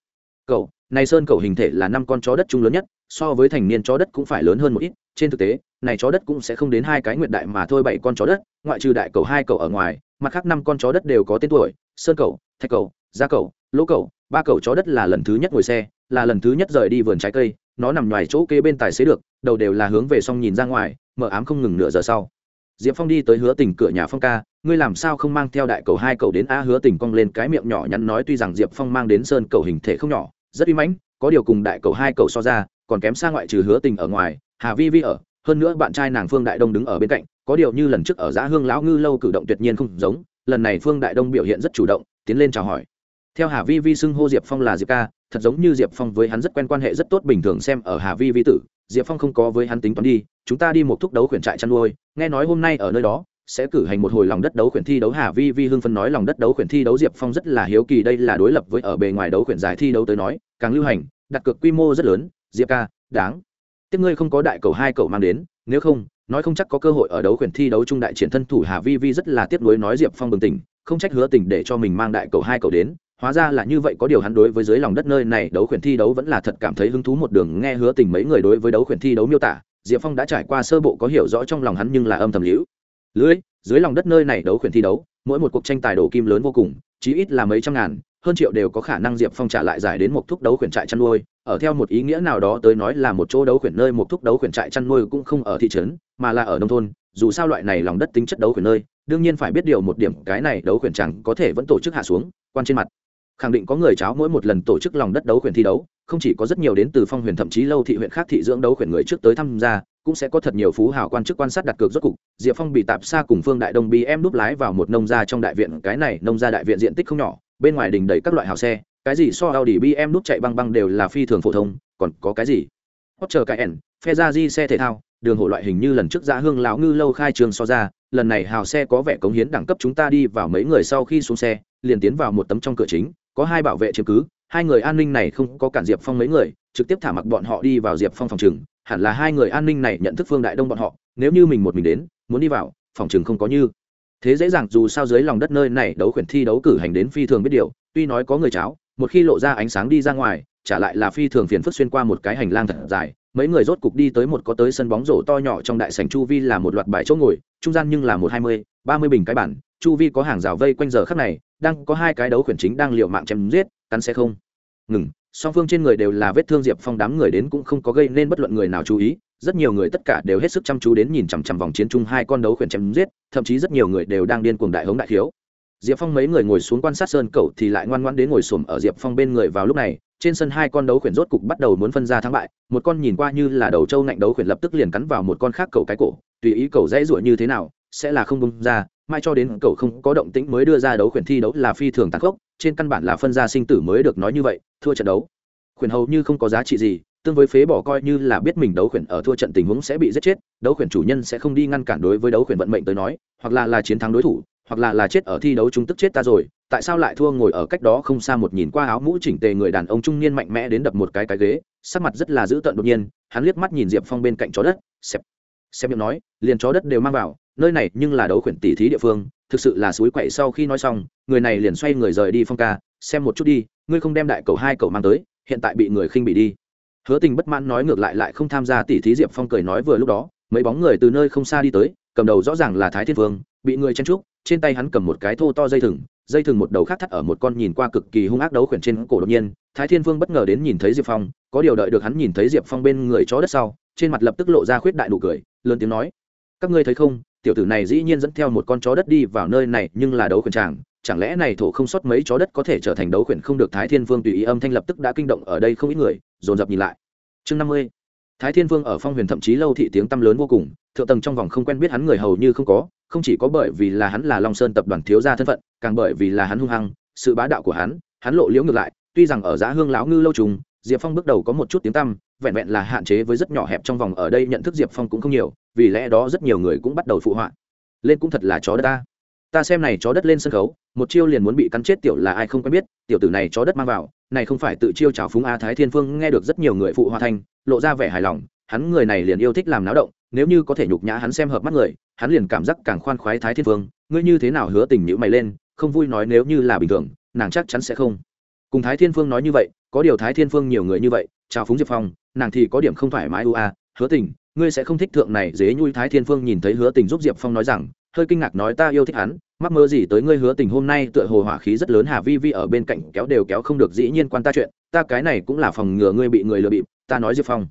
Speaker 1: Cậu, này sơn cậu hình thể là năm con chó đất trung lớn nhất, so với thành niên chó đất cũng phải lớn hơn một ít, trên thực tế, này chó đất cũng sẽ không đến hai cái nguyện đại mà thôi bảy con chó đất, ngoại trừ đại cầu hai cầu ở ngoài, mặt khác năm con chó đất đều có tên tuổi, sơn cầu thạch cầu gia cầu lỗ cầu, ba cầu chó đất là lần thứ nhất ngồi xe, là lần thứ nhất rời đi vườn trái cây, nó nằm ngoài chỗ kế bên tài xế được, đầu đều là hướng về xong nhìn ra ngoài mở ám không ngừng nửa giờ sau. Diệp phong đi tới hứa tình cửa nhà phong ca, ngươi làm sao không mang theo đại cầu hai cầu đến a hứa tình cong lên cái miệng nhỏ nhắn nói tuy rằng diệp phong mang đến sơn cầu hình thể không nhỏ, rất uy mãnh, có điều cùng đại cầu hai cầu so ra, còn kém xa ngoại trừ hứa tình ở ngoài, hà vi vi ở, hơn nữa bạn trai nàng phương đại đông đứng ở bên cạnh, có điều như lần trước ở giã hương lão ngư lâu cử động tuyệt nhiên không giống, lần này phương đại đông biểu hiện rất chủ động, tiến lên chào hỏi theo hà vi vi xưng hô diệp phong là diệp ca, thật giống như diệp phong với hắn rất quen quan hệ rất tốt bình thường xem ở hà vi vi tử. Diệp phong không có với hắn tính toán đi, chúng ta đi một thúc đấu khuyển trại chăn nuôi, nghe nói hôm nay ở nơi đó sẽ cử hành một hồi lòng đất đấu khuyển thi đấu. Hà vi vi hưng phân nói lòng đất đấu khuyển thi đấu diệp phong rất là hiếu kỳ, đây là đối lập với ở bề ngoài đấu khuyển giải thi đấu tới nói, càng lưu hành, đặt cược quy mô rất lớn. Diệp ca, đáng. Tiếc ngươi không có đại cầu hai cậu mang đến, nếu không, nói không chắc có cơ hội ở đấu khuyển thi đấu trung đại triển thân thủ. Hà vi vi rất là tiếc nuối nói diệp phong bừng tỉnh, không trách hứa tình để cho mình mang đại cầu hai cậu đến hóa ra là như vậy có điều hắn đối với dưới lòng đất nơi này đấu khuyển thi đấu vẫn là thật cảm thấy hứng thú một đường nghe hứa tình mấy người đối với đấu khuyển thi đấu miêu tả, diệp phong đã trải qua sơ bộ có hiểu rõ trong lòng hắn nhưng là âm thầm liễu. Lưới, dưới lòng đất nơi này đấu khuyển thi đấu, mỗi một cuộc tranh tài đổ kim lớn vô cùng, chí ít là mấy trăm ngàn, hơn triệu đều có khả năng diệp phong trả lại giải đến một thúc đấu khuyển trại chăn nuôi. Ở theo một ý nghĩa nào đó tới nói là một chỗ đấu khuyển nơi, một thúc đấu khuyển trại chăn nuôi cũng không ở thị trấn, mà là ở nông thôn. Dù sao loại này lòng đất tính chất đấu khuyển nơi, đương nhiên phải biết điều một điểm, cái này đấu khuyển chẳng có thể vẫn tổ chức hạ xuống, quan trên mặt khẳng định có người cháo mỗi một lần tổ chức lòng đất đấu khuyển thi đấu, không chỉ có rất nhiều đến từ phong huyền thậm chí lâu thị huyện khác thị dưỡng đấu khuyển người trước tới tham gia, cũng sẽ có thật nhiều phú hào quan chức quan sát đặt cược rốt cục. Diệp phong bị tạp xa cùng phương đại đông bi em đúp lái vào một nông gia trong đại viện, cái này nông gia đại viện diện tích không nhỏ, bên ngoài đình đầy các loại hào xe, cái gì so Audi em đúp chạy băng băng đều là phi thường phổ thông, còn có cái gì? Hot chờ cái ẻn, phe ra di xe thể thao, đường hộ loại hình như lần trước ra hương lão ngư lâu khai trường so ra, lần này hào xe có vẻ cống hiến đẳng cấp chúng ta đi vào mấy người sau khi xuống xe, liền tiến vào một tấm trong cửa chính có hai bảo vệ chiếm cứ, hai người an ninh này không có cản diệp phong mấy người, trực tiếp thả mặc bọn họ đi vào diệp phong phòng chừng hẳn là hai người an ninh này nhận thức phương đại đông bọn họ, nếu như mình một mình đến, muốn đi vào, phòng chừng không có như. Thế dễ dàng dù sao dưới lòng đất nơi này đấu khuyển thi đấu cử hành đến phi thường biết điều, tuy nói có người cháo, một khi lộ ra ánh sáng đi ra ngoài, trả lại là phi thường phiền phức xuyên qua một cái hành lang thật dài, mấy người rốt cục đi tới một có tới sân bóng rổ to nhỏ trong đại sảnh chu vi là một loạt bài chỗ ngồi, trung gian nhưng là một hai mươi, ba mươi bình cái bản chu vi có hàng rào vây quanh giờ khắc này đang có hai cái đấu khuyển chính đang liều mạng chém giết, cắn sẽ không. Ngừng, song phương trên người đều là vết thương diệp phong đám người đến cũng không có gây nên bất luận người nào chú ý, rất nhiều người tất cả đều hết sức chăm chú đến nhìn chằm chằm vòng chiến chung hai con đấu khuyển chém giết, thậm chí rất nhiều người đều đang điên cuồng đại hống đại thiếu diệp phong mấy người ngồi xuống quan sát sơn cầu thì lại ngoan ngoan đến ngồi xổm ở diệp phong bên người vào lúc này, trên sân hai con đấu khuyển rốt cục bắt đầu muốn phân ra thắng bại, một con nhìn qua như là đầu trâu ngạnh đấu khuyển lập tức liền cắn vào một con khác cẩu cái cổ, tùy ý cẩu dãy ruột như thế nào, sẽ là không bông ra mai cho đến cậu không có động tĩnh mới đưa ra đấu khuyển thi đấu là phi thường tàn khốc, trên căn bản là phân ra sinh tử mới được nói như vậy, thua trận đấu. Khuyển hầu như không có giá trị gì, tương với phế bỏ coi như là biết mình đấu khuyển ở thua trận tình huống sẽ bị giết chết, đấu khuyển chủ nhân sẽ không đi ngăn cản đối với đấu khuyển vận mệnh tới nói, hoặc là là chiến thắng đối thủ, hoặc là là chết ở thi đấu chúng tức chết ta rồi, tại sao lại thua ngồi ở cách đó không xa một nhìn qua áo mũ chỉnh tề người đàn ông trung niên mạnh mẽ đến đập một cái cái ghế, sắc mặt rất là dữ tợn đột nhiên, hắn liếc mắt nhìn diệp phong bên cạnh chó đất, xẹp xem miệng nói, liền chó đất đều mang vào nơi này nhưng là đấu khuyển tỷ thí địa phương, thực sự là suối quậy sau khi nói xong, người này liền xoay người rời đi phong ca, xem một chút đi, ngươi không đem đại cầu hai cầu mang tới, hiện tại bị người khinh bị đi. Hứa tình bất mãn nói ngược lại lại không tham gia tỷ thí diệp phong cười nói vừa lúc đó, mấy bóng người từ nơi không xa đi tới, cầm đầu rõ ràng là thái thiên vương, bị người chen trúc trên tay hắn cầm một cái thô to dây thừng dây thừng một đầu khác thắt ở một con nhìn qua cực kỳ hung ác đấu khuyển trên cổ đột nhiên, thái thiên vương bất ngờ đến nhìn thấy diệp phong, có điều đợi được hắn nhìn thấy diệp phong bên người chó đất sau, trên mặt lập tức lộ ra khuyết đại nụ cười, lớn tiếng nói, các ngươi thấy không tiểu tử này dĩ nhiên dẫn theo một con chó đất đi vào nơi này, nhưng là đấu khuyển tràng chẳng lẽ này thổ không sót mấy chó đất có thể trở thành đấu khuyển không được thái thiên vương tùy ý âm thanh lập tức đã kinh động ở đây không ít người, dồn dập nhìn lại. Chương năm mươi. Thái thiên vương ở phong huyền thậm chí lâu thị tiếng tăm lớn vô cùng, thượng tầng trong vòng không quen biết hắn người hầu như không có, không chỉ có bởi vì là hắn là long sơn tập đoàn thiếu gia thân phận, càng bởi vì là hắn hung hăng, sự bá đạo của hắn hắn lộ liễu ngược lại, tuy rằng ở giá hương lão ngư lâu trùng diệp phong bước đầu có một chút tiếng tăm, vẹn vẹn là hạn chế với rất nhỏ hẹp trong vòng ở đây nhận thức diệp phong cũng không nhiều, vì lẽ đó rất nhiều người cũng bắt đầu phụ họa. Lên cũng thật là chó đất ta. Ta xem này chó đất lên sân khấu, một chiêu liền muốn bị cắn chết tiểu là ai không quen biết, tiểu tử này chó đất mang vào, này không phải tự chiêu trào phúng a thái thiên phương, nghe được rất nhiều người phụ họa thanh lộ ra vẻ hài lòng, hắn người này liền yêu thích làm náo động, nếu như có thể nhục nhã hắn xem hợp mắt người, hắn liền cảm giác càng khoan khoái thái thiên phương, ngươi như thế nào hứa tình nhữ mày lên, không vui nói nếu như là bình thường, nàng chắc chắn sẽ không. Cùng thái thiên phương nói như vậy có điều thái thiên phương nhiều người như vậy, chào phúng diệp phong, nàng thì có điểm không thoải mái u a. Hứa tình, ngươi sẽ không thích thượng này dế nhui thái thiên phương nhìn thấy hứa tình giúp diệp phong nói rằng, hơi kinh ngạc nói ta yêu thích hắn, mắc mơ gì tới ngươi hứa tình hôm nay tựa hồ hỏa khí rất lớn hà vi vi ở bên cạnh kéo đều kéo không được dĩ nhiên quan ta chuyện, ta cái này cũng là phòng ngừa ngươi bị người lừa bịp, ta nói diệp phong.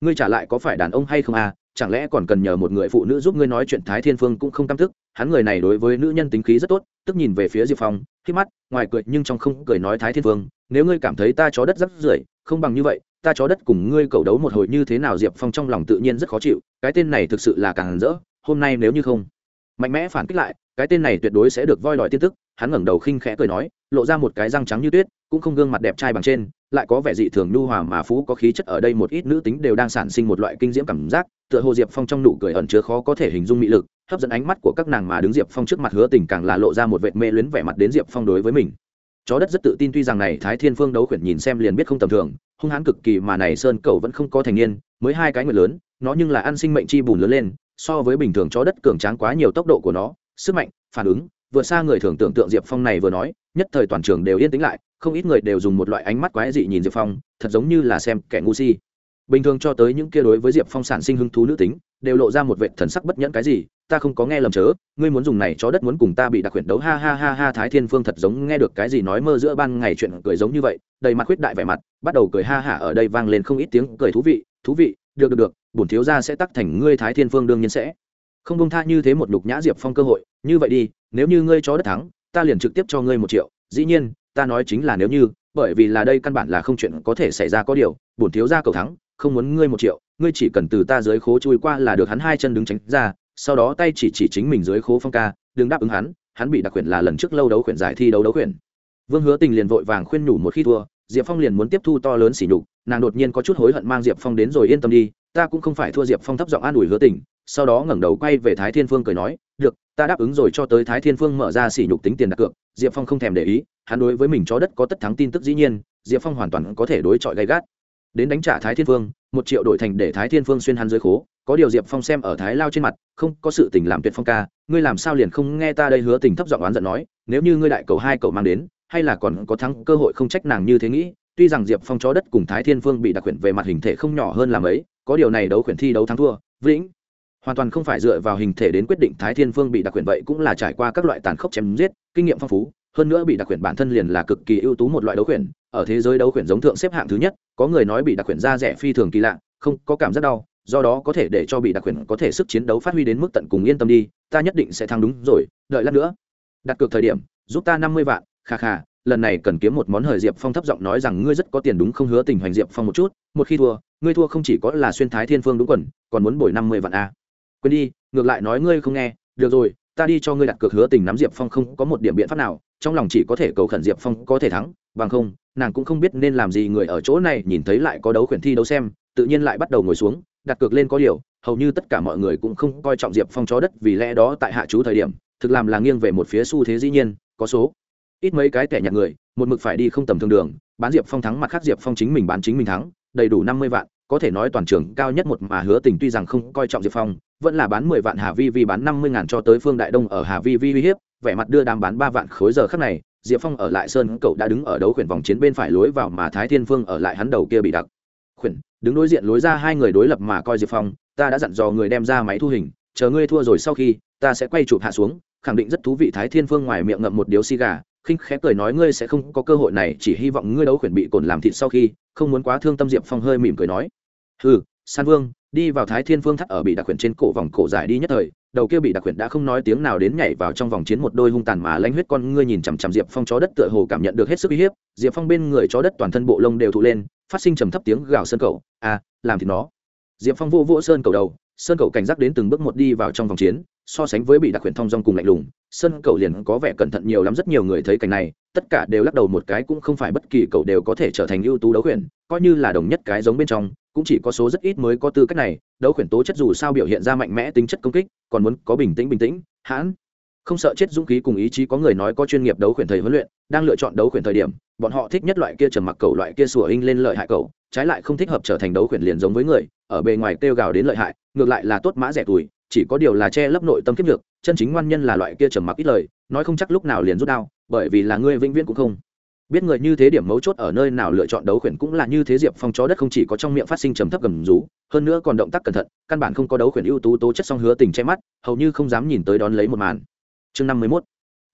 Speaker 1: Ngươi trả lại có phải đàn ông hay không à chẳng lẽ còn cần nhờ một người phụ nữ giúp ngươi nói chuyện thái thiên phương cũng không căm thức hắn người này đối với nữ nhân tính khí rất tốt, tức nhìn về phía diệp phong khi mắt, ngoài cười nhưng trong không cười nói thái thiên vương, nếu ngươi cảm thấy ta chó đất rắc rưởi, không bằng như vậy, ta chó đất cùng ngươi cầu đấu một hồi như thế nào diệp phong trong lòng tự nhiên rất khó chịu, cái tên này thực sự là càng rỡ, hôm nay nếu như không mạnh mẽ phản kích lại, cái tên này tuyệt đối sẽ được voi đòi tin tức, hắn ngẩng đầu khinh khẽ cười nói, lộ ra một cái răng trắng như tuyết, cũng không gương mặt đẹp trai bằng trên lại có vẻ dị thường nhu hòa mà phú có khí chất ở đây một ít nữ tính đều đang sản sinh một loại kinh diễm cảm giác, tựa hồ diệp phong trong nụ cười ẩn chứa khó có thể hình dung mỹ lực, hấp dẫn ánh mắt của các nàng mà đứng diệp phong trước mặt hứa tình càng là lộ ra một vệt mê luyến vẻ mặt đến diệp phong đối với mình. Chó đất rất tự tin tuy rằng này thái thiên phương đấu khuyển nhìn xem liền biết không tầm thường, hung hãn cực kỳ mà này sơn cầu vẫn không có thành niên, mới hai cái người lớn, nó nhưng là ăn sinh mệnh chi bùn lớn lên, so với bình thường chó đất cường tráng quá nhiều tốc độ của nó, sức mạnh, phản ứng, vượt xa người thường tưởng tượng diệp phong này vừa nói nhất thời toàn trường đều yên tĩnh lại, không ít người đều dùng một loại ánh mắt quái dị nhìn diệp phong, thật giống như là xem kẻ ngu si. Bình thường cho tới những kia đối với diệp phong sản sinh hứng thú nữ tính, đều lộ ra một vệ thần sắc bất nhẫn cái gì, ta không có nghe lầm chớ, ngươi muốn dùng này cho đất muốn cùng ta bị đặc quyền đấu, ha ha ha ha, thái thiên phương thật giống nghe được cái gì nói mơ giữa ban ngày chuyện cười giống như vậy, đầy mặt khuyết đại vẻ mặt, bắt đầu cười ha hả ở đây vang lên không ít tiếng cười thú vị thú vị, được được được, bổn thiếu gia sẽ tắc thành ngươi thái thiên phương đương nhiên sẽ. Không bông tha như thế một nhục nhã diệp phong cơ hội, như vậy đi, nếu như ngươi chó đất thắng ta liền trực tiếp cho ngươi một triệu, dĩ nhiên, ta nói chính là nếu như, bởi vì là đây căn bản là không chuyện có thể xảy ra có điều, bổn thiếu gia cầu thắng, không muốn ngươi một triệu, ngươi chỉ cần từ ta dưới khố chui qua là được hắn hai chân đứng tránh ra, sau đó tay chỉ chỉ chính mình dưới khố phong ca, đừng đáp ứng hắn hắn bị đặc quyền là lần trước lâu đấu quyền giải thi đấu đấu quyền. Vương hứa tình liền vội vàng khuyên nhủ một khi thua, diệp phong liền muốn tiếp thu to lớn xỉ nhục, nàng đột nhiên có chút hối hận mang diệp phong đến rồi yên tâm đi, ta cũng không phải thua diệp phong thấp giọng an ủi hứa tình sau đó ngẩng đầu quay về thái thiên phương cười nói, được, ta đáp ứng rồi cho tới thái thiên phương mở ra xỉ nhục tính tiền đặt cược, diệp phong không thèm để ý, hắn đối với mình chó đất có tất thắng tin tức dĩ nhiên, diệp phong hoàn toàn có thể đối chọi gay gắt. Đến đánh trả thái thiên phương, một triệu đổi thành để thái thiên phương xuyên hắn dưới khố, có điều diệp phong xem ở thái lao trên mặt, không có sự tình làm tuyệt phong ca, ngươi làm sao liền không nghe ta đây hứa tình thấp giọng oán giận nói, nếu như ngươi đại cầu hai cậu mang đến, hay là còn có thắng cơ hội không trách nàng như thế nghĩ, tuy rằng diệp phong chó đất cùng thái thiên phương bị đặc quyền về mặt hình thể không nhỏ hơn làm ấy, có điều này đấu quyền thi đấu thắng thua, vĩnh hoàn toàn không phải dựa vào hình thể đến quyết định thái thiên phương bị đặc quyền vậy cũng là trải qua các loại tàn khốc chém giết, kinh nghiệm phong phú, hơn nữa bị đặc quyền bản thân liền là cực kỳ ưu tú một loại đấu quyền, ở thế giới đấu quyền giống thượng xếp hạng thứ nhất, có người nói bị đặc quyền da rẻ phi thường kỳ lạ, không có cảm giác đau, do đó có thể để cho bị đặc quyền có thể sức chiến đấu phát huy đến mức tận cùng yên tâm đi, ta nhất định sẽ thắng đúng rồi, đợi lát nữa. Đặt cược thời điểm, giúp ta năm mươi vạn, kha kha, lần này cần kiếm một món hời diệp phong thấp giọng nói rằng ngươi rất có tiền đúng không hứa tình hoành diệp phong một chút, một khi thua, ngươi thua không chỉ có là xuyên thái thiên phương đúng quần, còn muốn bồi năm mươi vạn a quên đi, ngược lại nói ngươi không nghe, được rồi, ta đi cho ngươi đặt cược hứa tình nắm diệp phong không có một điểm biện pháp nào, trong lòng chỉ có thể cầu khẩn diệp phong có thể thắng, bằng không, nàng cũng không biết nên làm gì, người ở chỗ này nhìn thấy lại có đấu khuyển thi đấu xem, tự nhiên lại bắt đầu ngồi xuống, đặt cược lên có điều, hầu như tất cả mọi người cũng không coi trọng diệp phong chó đất vì lẽ đó tại hạ chú thời điểm, thực làm là nghiêng về một phía xu thế dĩ nhiên, có số, ít mấy cái tẻ nhặt người, một mực phải đi không tầm thường đường, bán diệp phong thắng mặt khác diệp phong chính mình bán chính mình thắng, đầy đủ năm mươi vạn có thể nói toàn trường cao nhất một mà hứa tình tuy rằng không coi trọng diệp phong, vẫn là bán mười vạn hà vi vi bán năm mươi ngàn cho tới phương đại đông ở hà vi vi uy hiếp, vẻ mặt đưa đàm bán ba vạn khối giờ khắc này, diệp phong ở lại sơn cậu đã đứng ở đấu khuyển vòng chiến bên phải lối vào mà thái thiên phương ở lại hắn đầu kia bị đặc. Khuyển, đứng đối diện lối ra hai người đối lập mà coi diệp phong, ta đã dặn dò người đem ra máy thu hình, chờ ngươi thua rồi sau khi, ta sẽ quay chụp hạ xuống, khẳng định rất thú vị thái thiên phương ngoài miệng ngậm một điếu xi gà khinh khẽ cười nói ngươi sẽ không có cơ hội này, chỉ hy vọng ngươi đấu khuyển bị cồn làm thịt sau khi, không muốn quá thương tâm diệp phong hơi mỉm cười nói. Ừ san vương, đi vào thái thiên phương thắt ở bị đặc khuyển trên cổ vòng cổ giải đi nhất thời, đầu kia bị đặc khuyển đã không nói tiếng nào đến nhảy vào trong vòng chiến một đôi hung tàn mà lanh huyết con ngươi nhìn chằm chằm diệp phong chó đất tựa hồ cảm nhận được hết sức uy hiếp, diệp phong bên người chó đất toàn thân bộ lông đều thụ lên, phát sinh trầm thấp tiếng gào sơn cầu à làm thì nó. Diệp phong vô vỗ sơn cầu đầu sơn cầu cảnh giác đến từng bước một đi vào trong vòng chiến, so sánh với bị đặc quyền thông dong cùng lạnh lùng, sơn cầu liền có vẻ cẩn thận nhiều lắm, rất nhiều người thấy cảnh này, tất cả đều lắc đầu một cái, cũng không phải bất kỳ cậu đều có thể trở thành ưu tú đấu quyền, coi như là đồng nhất cái giống bên trong, cũng chỉ có số rất ít mới có tư cách này, đấu quyền tố chất dù sao biểu hiện ra mạnh mẽ tính chất công kích, còn muốn có bình tĩnh bình tĩnh, hãn. Không sợ chết dũng khí cùng ý chí có người nói có chuyên nghiệp đấu quyền thầy huấn luyện, đang lựa chọn đấu quyền thời điểm, bọn họ thích nhất loại kia trầm mặc cầu loại kia sủa in lên lợi hại cầu trái lại không thích hợp trở thành đấu quyền liền giống với người, ở bề ngoài kêu gào đến lợi hại ngược lại là tốt mã rẻ tuổi, chỉ có điều là che lấp nội tâm kiếp nhược, chân chính ngoan nhân là loại kia trầm mặc ít lời, nói không chắc lúc nào liền rút đao, bởi vì là ngươi vĩnh viễn cũng không biết người như thế điểm mấu chốt ở nơi nào lựa chọn đấu khuyển cũng là như thế diệp phong chó đất không chỉ có trong miệng phát sinh trầm thấp gầm rú, hơn nữa còn động tác cẩn thận, căn bản không có đấu khuyển ưu tú tố chất song hứa tình che mắt, hầu như không dám nhìn tới đón lấy một màn. Chương năm mươi mốt.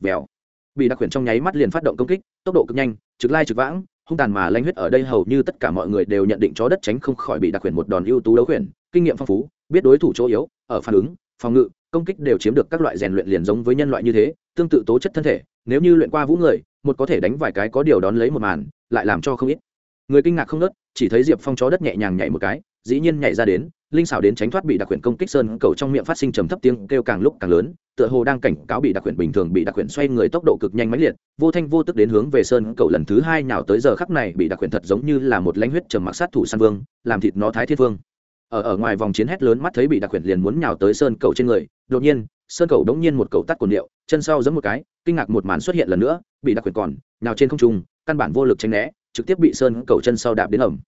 Speaker 1: Vèo. Bị đặc khuyển trong nháy mắt liền phát động công kích, tốc độ cực nhanh, trực lai trực vãng, hung tàn mà lanh huyết ở đây hầu như tất cả mọi người đều nhận định chó đất tránh không khỏi bị đặc khuyển một đòn ưu tú đấu khuyển, kinh nghiệm phong phú biết đối thủ chỗ yếu, ở phản ứng, phòng ngự, công kích đều chiếm được các loại rèn luyện liền giống với nhân loại như thế, tương tự tố chất thân thể, nếu như luyện qua vũ người, một có thể đánh vài cái có điều đón lấy một màn, lại làm cho không ít. Người kinh ngạc không nớt, chỉ thấy diệp phong chó đất nhẹ nhàng nhảy một cái, dĩ nhiên nhảy ra đến, linh xảo đến tránh thoát bị đặc quyền công kích sơn cầu trong miệng phát sinh trầm thấp tiếng kêu càng lúc càng lớn, tựa hồ đang cảnh cáo bị đặc quyền bình thường, bị đặc quyền xoay người tốc độ cực nhanh mãnh liệt, vô thanh vô tức đến hướng về sơn cầu lần thứ hai nào tới giờ khắc này bị đặc quyền thật giống như là một lãnh huyết trầm mặc sát thủ san vương, làm thịt nó thái thiên vương ở ở ngoài vòng chiến hét lớn mắt thấy bị đặc quyền liền muốn nhào tới sơn cầu trên người. Đột nhiên, sơn cầu đống nhiên một cầu tắt cồn điệu chân sau giẫm một cái, kinh ngạc một màn xuất hiện lần nữa, bị đặc quyền còn nhào trên không trung, căn bản vô lực tránh né, trực tiếp bị sơn cầu chân sau đạp đến ẩm.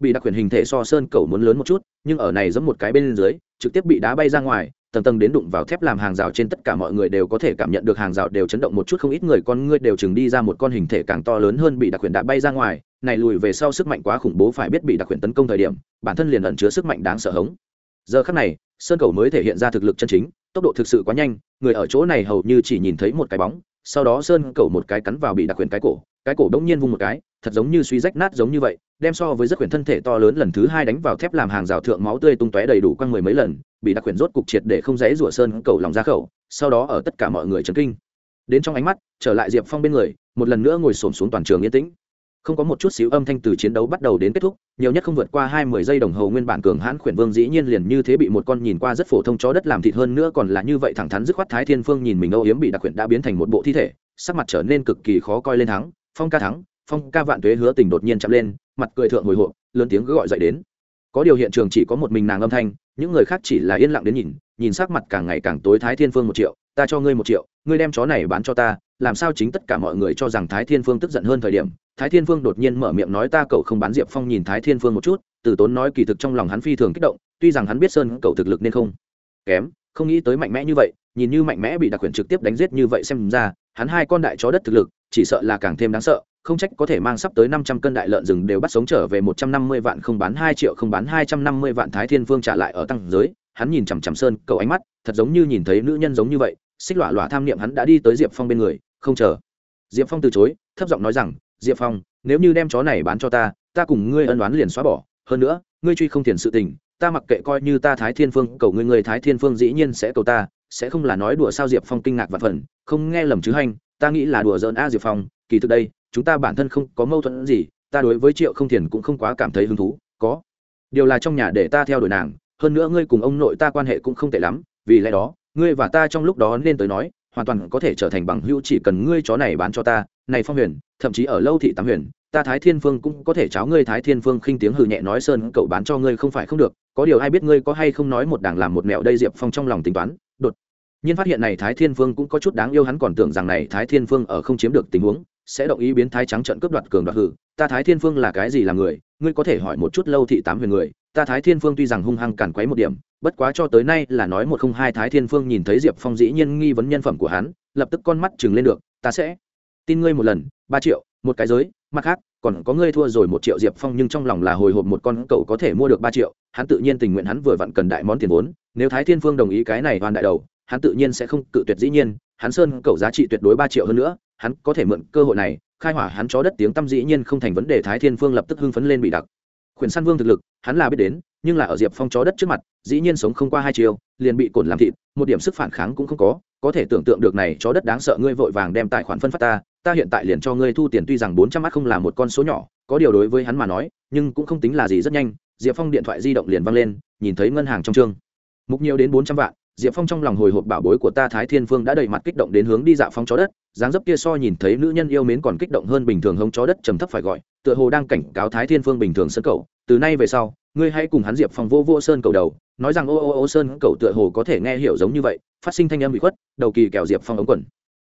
Speaker 1: Bị đặc quyền hình thể so sơn cầu muốn lớn một chút, nhưng ở này giẫm một cái bên dưới trực tiếp bị đá bay ra ngoài, tầng tầng đến đụng vào thép làm hàng rào trên tất cả mọi người đều có thể cảm nhận được hàng rào đều chấn động một chút không ít người con ngươi đều chừng đi ra một con hình thể càng to lớn hơn bị đặc quyền đã bay ra ngoài, này lùi về sau sức mạnh quá khủng bố phải biết bị đặc quyền tấn công thời điểm, bản thân liền ẩn chứa sức mạnh đáng sợ hống. Giờ khắc này sơn cầu mới thể hiện ra thực lực chân chính, tốc độ thực sự quá nhanh, người ở chỗ này hầu như chỉ nhìn thấy một cái bóng, sau đó sơn cầu một cái cắn vào bị đặc quyền cái cổ cái cổ đống nhiên vung một cái, thật giống như suy rách nát giống như vậy đem so với rất quyền thân thể to lớn lần thứ hai đánh vào thép làm hàng rào thượng máu tươi tung tóe đầy đủ quăng mười mấy lần, bị đặc quyền rốt cục triệt để không dãy rủa sơn cầu lòng ra khẩu, sau đó ở tất cả mọi người chấn kinh. Đến trong ánh mắt, trở lại diệp phong bên người, một lần nữa ngồi xổm xuống toàn trường yên tĩnh. Không có một chút xíu âm thanh từ chiến đấu bắt đầu đến kết thúc, nhiều nhất không vượt qua hai mươi giây đồng hồ nguyên bản cường hãn khuyển vương dĩ nhiên liền như thế bị một con nhìn qua rất phổ thông chó đất làm thịt hơn nữa còn là như vậy thẳng thắn dứt khoát thái thiên phương nhìn mình âu yếm bị đặc quyển đã biến thành một bộ thi thể, sắc mặt trở nên cực kỳ khó coi lên thắng, phong ca thắng, phong ca vạn tuế hứa tình đột nhiên chậm lên mặt cười thượng hồi hộp, lớn tiếng gọi dậy đến. Có điều hiện trường chỉ có một mình nàng âm thanh, những người khác chỉ là yên lặng đến nhìn nhìn sắc mặt càng ngày càng tối thái thiên phương một triệu, ta cho ngươi một triệu, ngươi đem chó này bán cho ta, làm sao chính tất cả mọi người cho rằng thái thiên phương tức giận hơn thời điểm? Thái thiên phương đột nhiên mở miệng nói, ta cậu không bán diệp phong nhìn thái thiên phương một chút. Từ tốn nói, kỳ thực trong lòng hắn phi thường kích động, tuy rằng hắn biết sơn cậu thực lực nên không kém, không nghĩ tới mạnh mẽ như vậy, nhìn như mạnh mẽ bị đặc quyền trực tiếp đánh giết như vậy xem ra, hắn hai con đại chó đất thực lực, chỉ sợ là càng thêm đáng sợ không trách có thể mang sắp tới năm trăm cân đại lợn rừng đều bắt sống trở về một trăm năm mươi vạn không bán hai triệu, không bán hai trăm năm mươi vạn thái thiên Vương trả lại ở tăng giới. Hắn nhìn chằm chằm sơn cầu ánh mắt, thật giống như nhìn thấy nữ nhân giống như vậy. Xích lọa lọa tham niệm hắn đã đi tới diệp phong bên người, không chờ. Diệp phong từ chối, thấp giọng nói rằng, diệp phong, nếu như đem chó này bán cho ta ta cùng ngươi ân đoán liền xóa bỏ. Hơn nữa, ngươi truy không tiền sự tình, ta mặc kệ coi như ta thái thiên phương cầu ngươi người thái thiên phương dĩ nhiên sẽ cầu ta, sẽ không là nói đùa sao? Diệp phong kinh ngạc và phần, không nghe lầm chứ hành ta nghĩ là đùa giỡn a diệp phong, kỳ thực đây chúng ta bản thân không có mâu thuẫn gì, ta đối với triệu không thiền cũng không quá cảm thấy hứng thú, có. Điều là trong nhà để ta theo đuổi nàng, hơn nữa ngươi cùng ông nội ta quan hệ cũng không tệ lắm, vì lẽ đó, ngươi và ta trong lúc đó nên tới nói, hoàn toàn có thể trở thành bằng hữu chỉ cần ngươi chó này bán cho ta, này phong huyền, thậm chí ở lâu thị tám huyền, ta thái thiên phương cũng có thể cháo ngươi thái thiên phương khinh tiếng hừ nhẹ nói sơn cậu bán cho ngươi không phải không được, có điều ai biết ngươi có hay không nói một đảng làm một mẹo đây diệp phong trong lòng tính toán, đột nhiên phát hiện này thái thiên phương cũng có chút đáng yêu hắn còn tưởng rằng này thái thiên phương ở không chiếm được tình huống sẽ động ý biến thái trắng trận cướp đoạt cường đoạt hử. Ta thái thiên phương là cái gì là người? Ngươi có thể hỏi một chút lâu thị tám huyền người. Ta thái thiên phương tuy rằng hung hăng càn quấy một điểm, bất quá cho tới nay là nói một không hai thái thiên phương nhìn thấy diệp phong dĩ nhiên nghi vấn nhân phẩm của hắn, lập tức con mắt chừng lên được. Ta sẽ tin ngươi một lần, ba triệu, một cái giới, mặt khác, còn có ngươi thua rồi một triệu diệp phong nhưng trong lòng là hồi hộp một con cậu có thể mua được ba triệu. Hắn tự nhiên tình nguyện hắn vừa vặn cần đại món tiền vốn. Nếu thái thiên phương đồng ý cái này hoàn đại đầu, hắn tự nhiên sẽ không cự tuyệt dĩ nhiên hắn sơn cậu giá trị tuyệt đối ba triệu hơn nữa, hắn có thể mượn cơ hội này, khai hỏa hắn chó đất tiếng tâm dĩ nhiên không thành vấn đề, thái thiên phương lập tức hưng phấn lên bị đặc. Khuyển săn vương thực lực, hắn là biết đến, nhưng là ở diệp phong chó đất trước mặt, dĩ nhiên sống không qua hai chiều, liền bị cồn làm thịt, một điểm sức phản kháng cũng không có có thể tưởng tượng được này chó đất đáng sợ, ngươi vội vàng đem tài khoản phân phát ta ta hiện tại liền cho ngươi thu tiền, tuy rằng bốn trăm mắt không là một con số nhỏ, có điều đối với hắn mà nói, nhưng cũng không tính là gì rất nhanh, diệp phong điện thoại di động liền văng lên, nhìn thấy ngân hàng trong chương. Mục nhiều đến bốn trăm vạn diệp phong trong lòng hồi hộp bảo bối của ta thái thiên phương đã đầy mặt kích động đến hướng đi dạ phong chó đất, dáng dấp kia so nhìn thấy nữ nhân yêu mến còn kích động hơn bình thường hông chó đất trầm thấp phải gọi, tựa hồ đang cảnh cáo thái thiên phương bình thường sân cầu từ nay về sau, ngươi hãy cùng hắn diệp phong vô vô sơn cầu đầu, nói rằng ô ô ô sơn cầu tựa hồ có thể nghe hiểu giống như vậy, phát sinh thanh âm bị khuất, đầu kỳ kẹo diệp phong ống quần.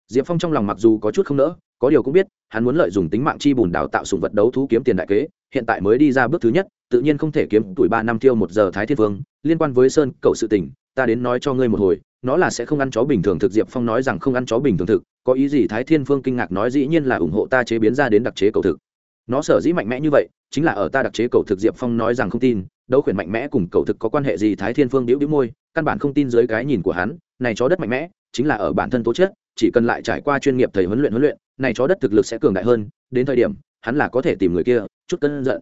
Speaker 1: Diệp phong trong lòng mặc dù có chút không nỡ, có điều cũng biết, hắn muốn lợi dụng tính mạng chi bùn đào tạo sùng vật đấu thú kiếm tiền đại kế, hiện tại mới đi ra bước thứ nhất, tự nhiên không thể kiếm tuổi ba năm tiêu một giờ thái thiên vương liên quan với sơn cầu sự tình ta đến nói cho ngươi một hồi, nó là sẽ không ăn chó bình thường thực, diệp phong nói rằng không ăn chó bình thường thực, có ý gì thái thiên phương kinh ngạc nói dĩ nhiên là ủng hộ ta chế biến ra đến đặc chế cầu thực. Nó sở dĩ mạnh mẽ như vậy, chính là ở ta đặc chế cầu thực, diệp phong nói rằng không tin, đấu khuyển mạnh mẽ cùng cầu thực có quan hệ gì thái thiên phương đĩu đĩu môi, căn bản không tin dưới cái nhìn của hắn, này chó đất mạnh mẽ, chính là ở bản thân tố chất, chỉ cần lại trải qua chuyên nghiệp thầy huấn luyện huấn luyện, này chó đất thực lực sẽ cường đại hơn, đến thời điểm, hắn là có thể tìm người kia, chút cân giận.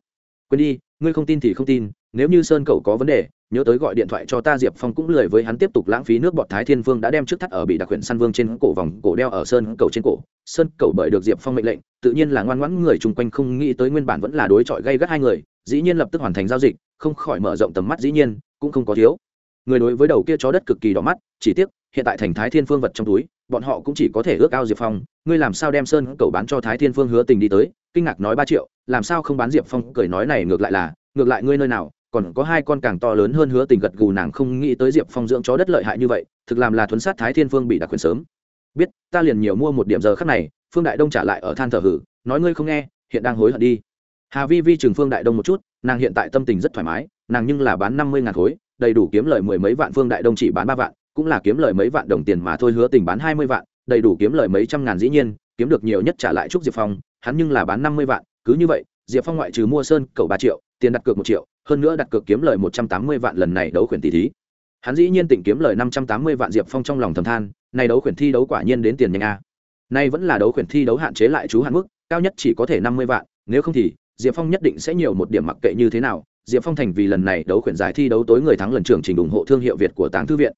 Speaker 1: Quên đi, ngươi không tin thì không tin, nếu như sơn cậu có vấn đề nhớ tới gọi điện thoại cho ta diệp phong cũng lười với hắn tiếp tục lãng phí nước bọt thái thiên vương đã đem trước thắt ở bị đặc huyện săn vương trên cổ vòng cổ đeo ở sơn cầu trên cổ. Sơn cầu bởi được diệp phong mệnh lệnh, tự nhiên là ngoan ngoãn người chung quanh không nghĩ tới nguyên bản vẫn là đối chọi gây gắt hai người, dĩ nhiên lập tức hoàn thành giao dịch, không khỏi mở rộng tầm mắt dĩ nhiên, cũng không có thiếu. Người đối với đầu kia chó đất cực kỳ đỏ mắt, chỉ tiếc, hiện tại thành thái thiên phương vật trong túi, bọn họ cũng chỉ có thể ước ao diệp phong, ngươi làm sao đem sơn cầu bán cho thái thiên phương hứa tình đi tới, kinh ngạc nói ba triệu, làm sao không bán diệp phong, cười nói này ngược lại là, ngược lại ngươi nơi nào còn có hai con càng to lớn hơn hứa tình gật gù nàng không nghĩ tới diệp phong dưỡng chó đất lợi hại như vậy, thực làm là thuấn sát thái thiên phương bị đặc quyền sớm. Biết, ta liền nhiều mua một điểm giờ khác này, phương đại đông trả lại ở than thở hử, nói ngươi không nghe, hiện đang hối hận đi. Hà vi vi chừng phương đại đông một chút, nàng hiện tại tâm tình rất thoải mái, nàng nhưng là bán năm mươi ngàn khối, đầy đủ kiếm lời mười mấy vạn, phương đại đông chỉ bán ba vạn, cũng là kiếm lời mấy vạn đồng tiền mà thôi, hứa tình bán hai mươi vạn, đầy đủ kiếm lời mấy trăm ngàn dĩ nhiên, kiếm được nhiều nhất trả lại trúc diệp phong, hắn nhưng là bán năm mươi vạn, cứ như vậy, diệp phong ngoại trừ mua sơn, cầu ba triệu, tiền đặt cược một triệu hơn nữa đặt cược kiếm lời một trăm tám mươi vạn lần này đấu khuyển tỷ thí. Hắn dĩ nhiên tỉnh kiếm lời năm trăm tám mươi vạn diệp phong trong lòng thầm than, này đấu khuyển thi đấu quả nhiên đến tiền nhanh a. Nay vẫn là đấu khuyển thi đấu hạn chế lại chú hạn mức, cao nhất chỉ có thể năm mươi vạn, nếu không thì, diệp phong nhất định sẽ nhiều một điểm mặc kệ như thế nào. Diệp phong thành vì lần này đấu khuyển giải thi đấu tối người thắng lần trưởng trình ủng hộ thương hiệu việt của tàng thư viện.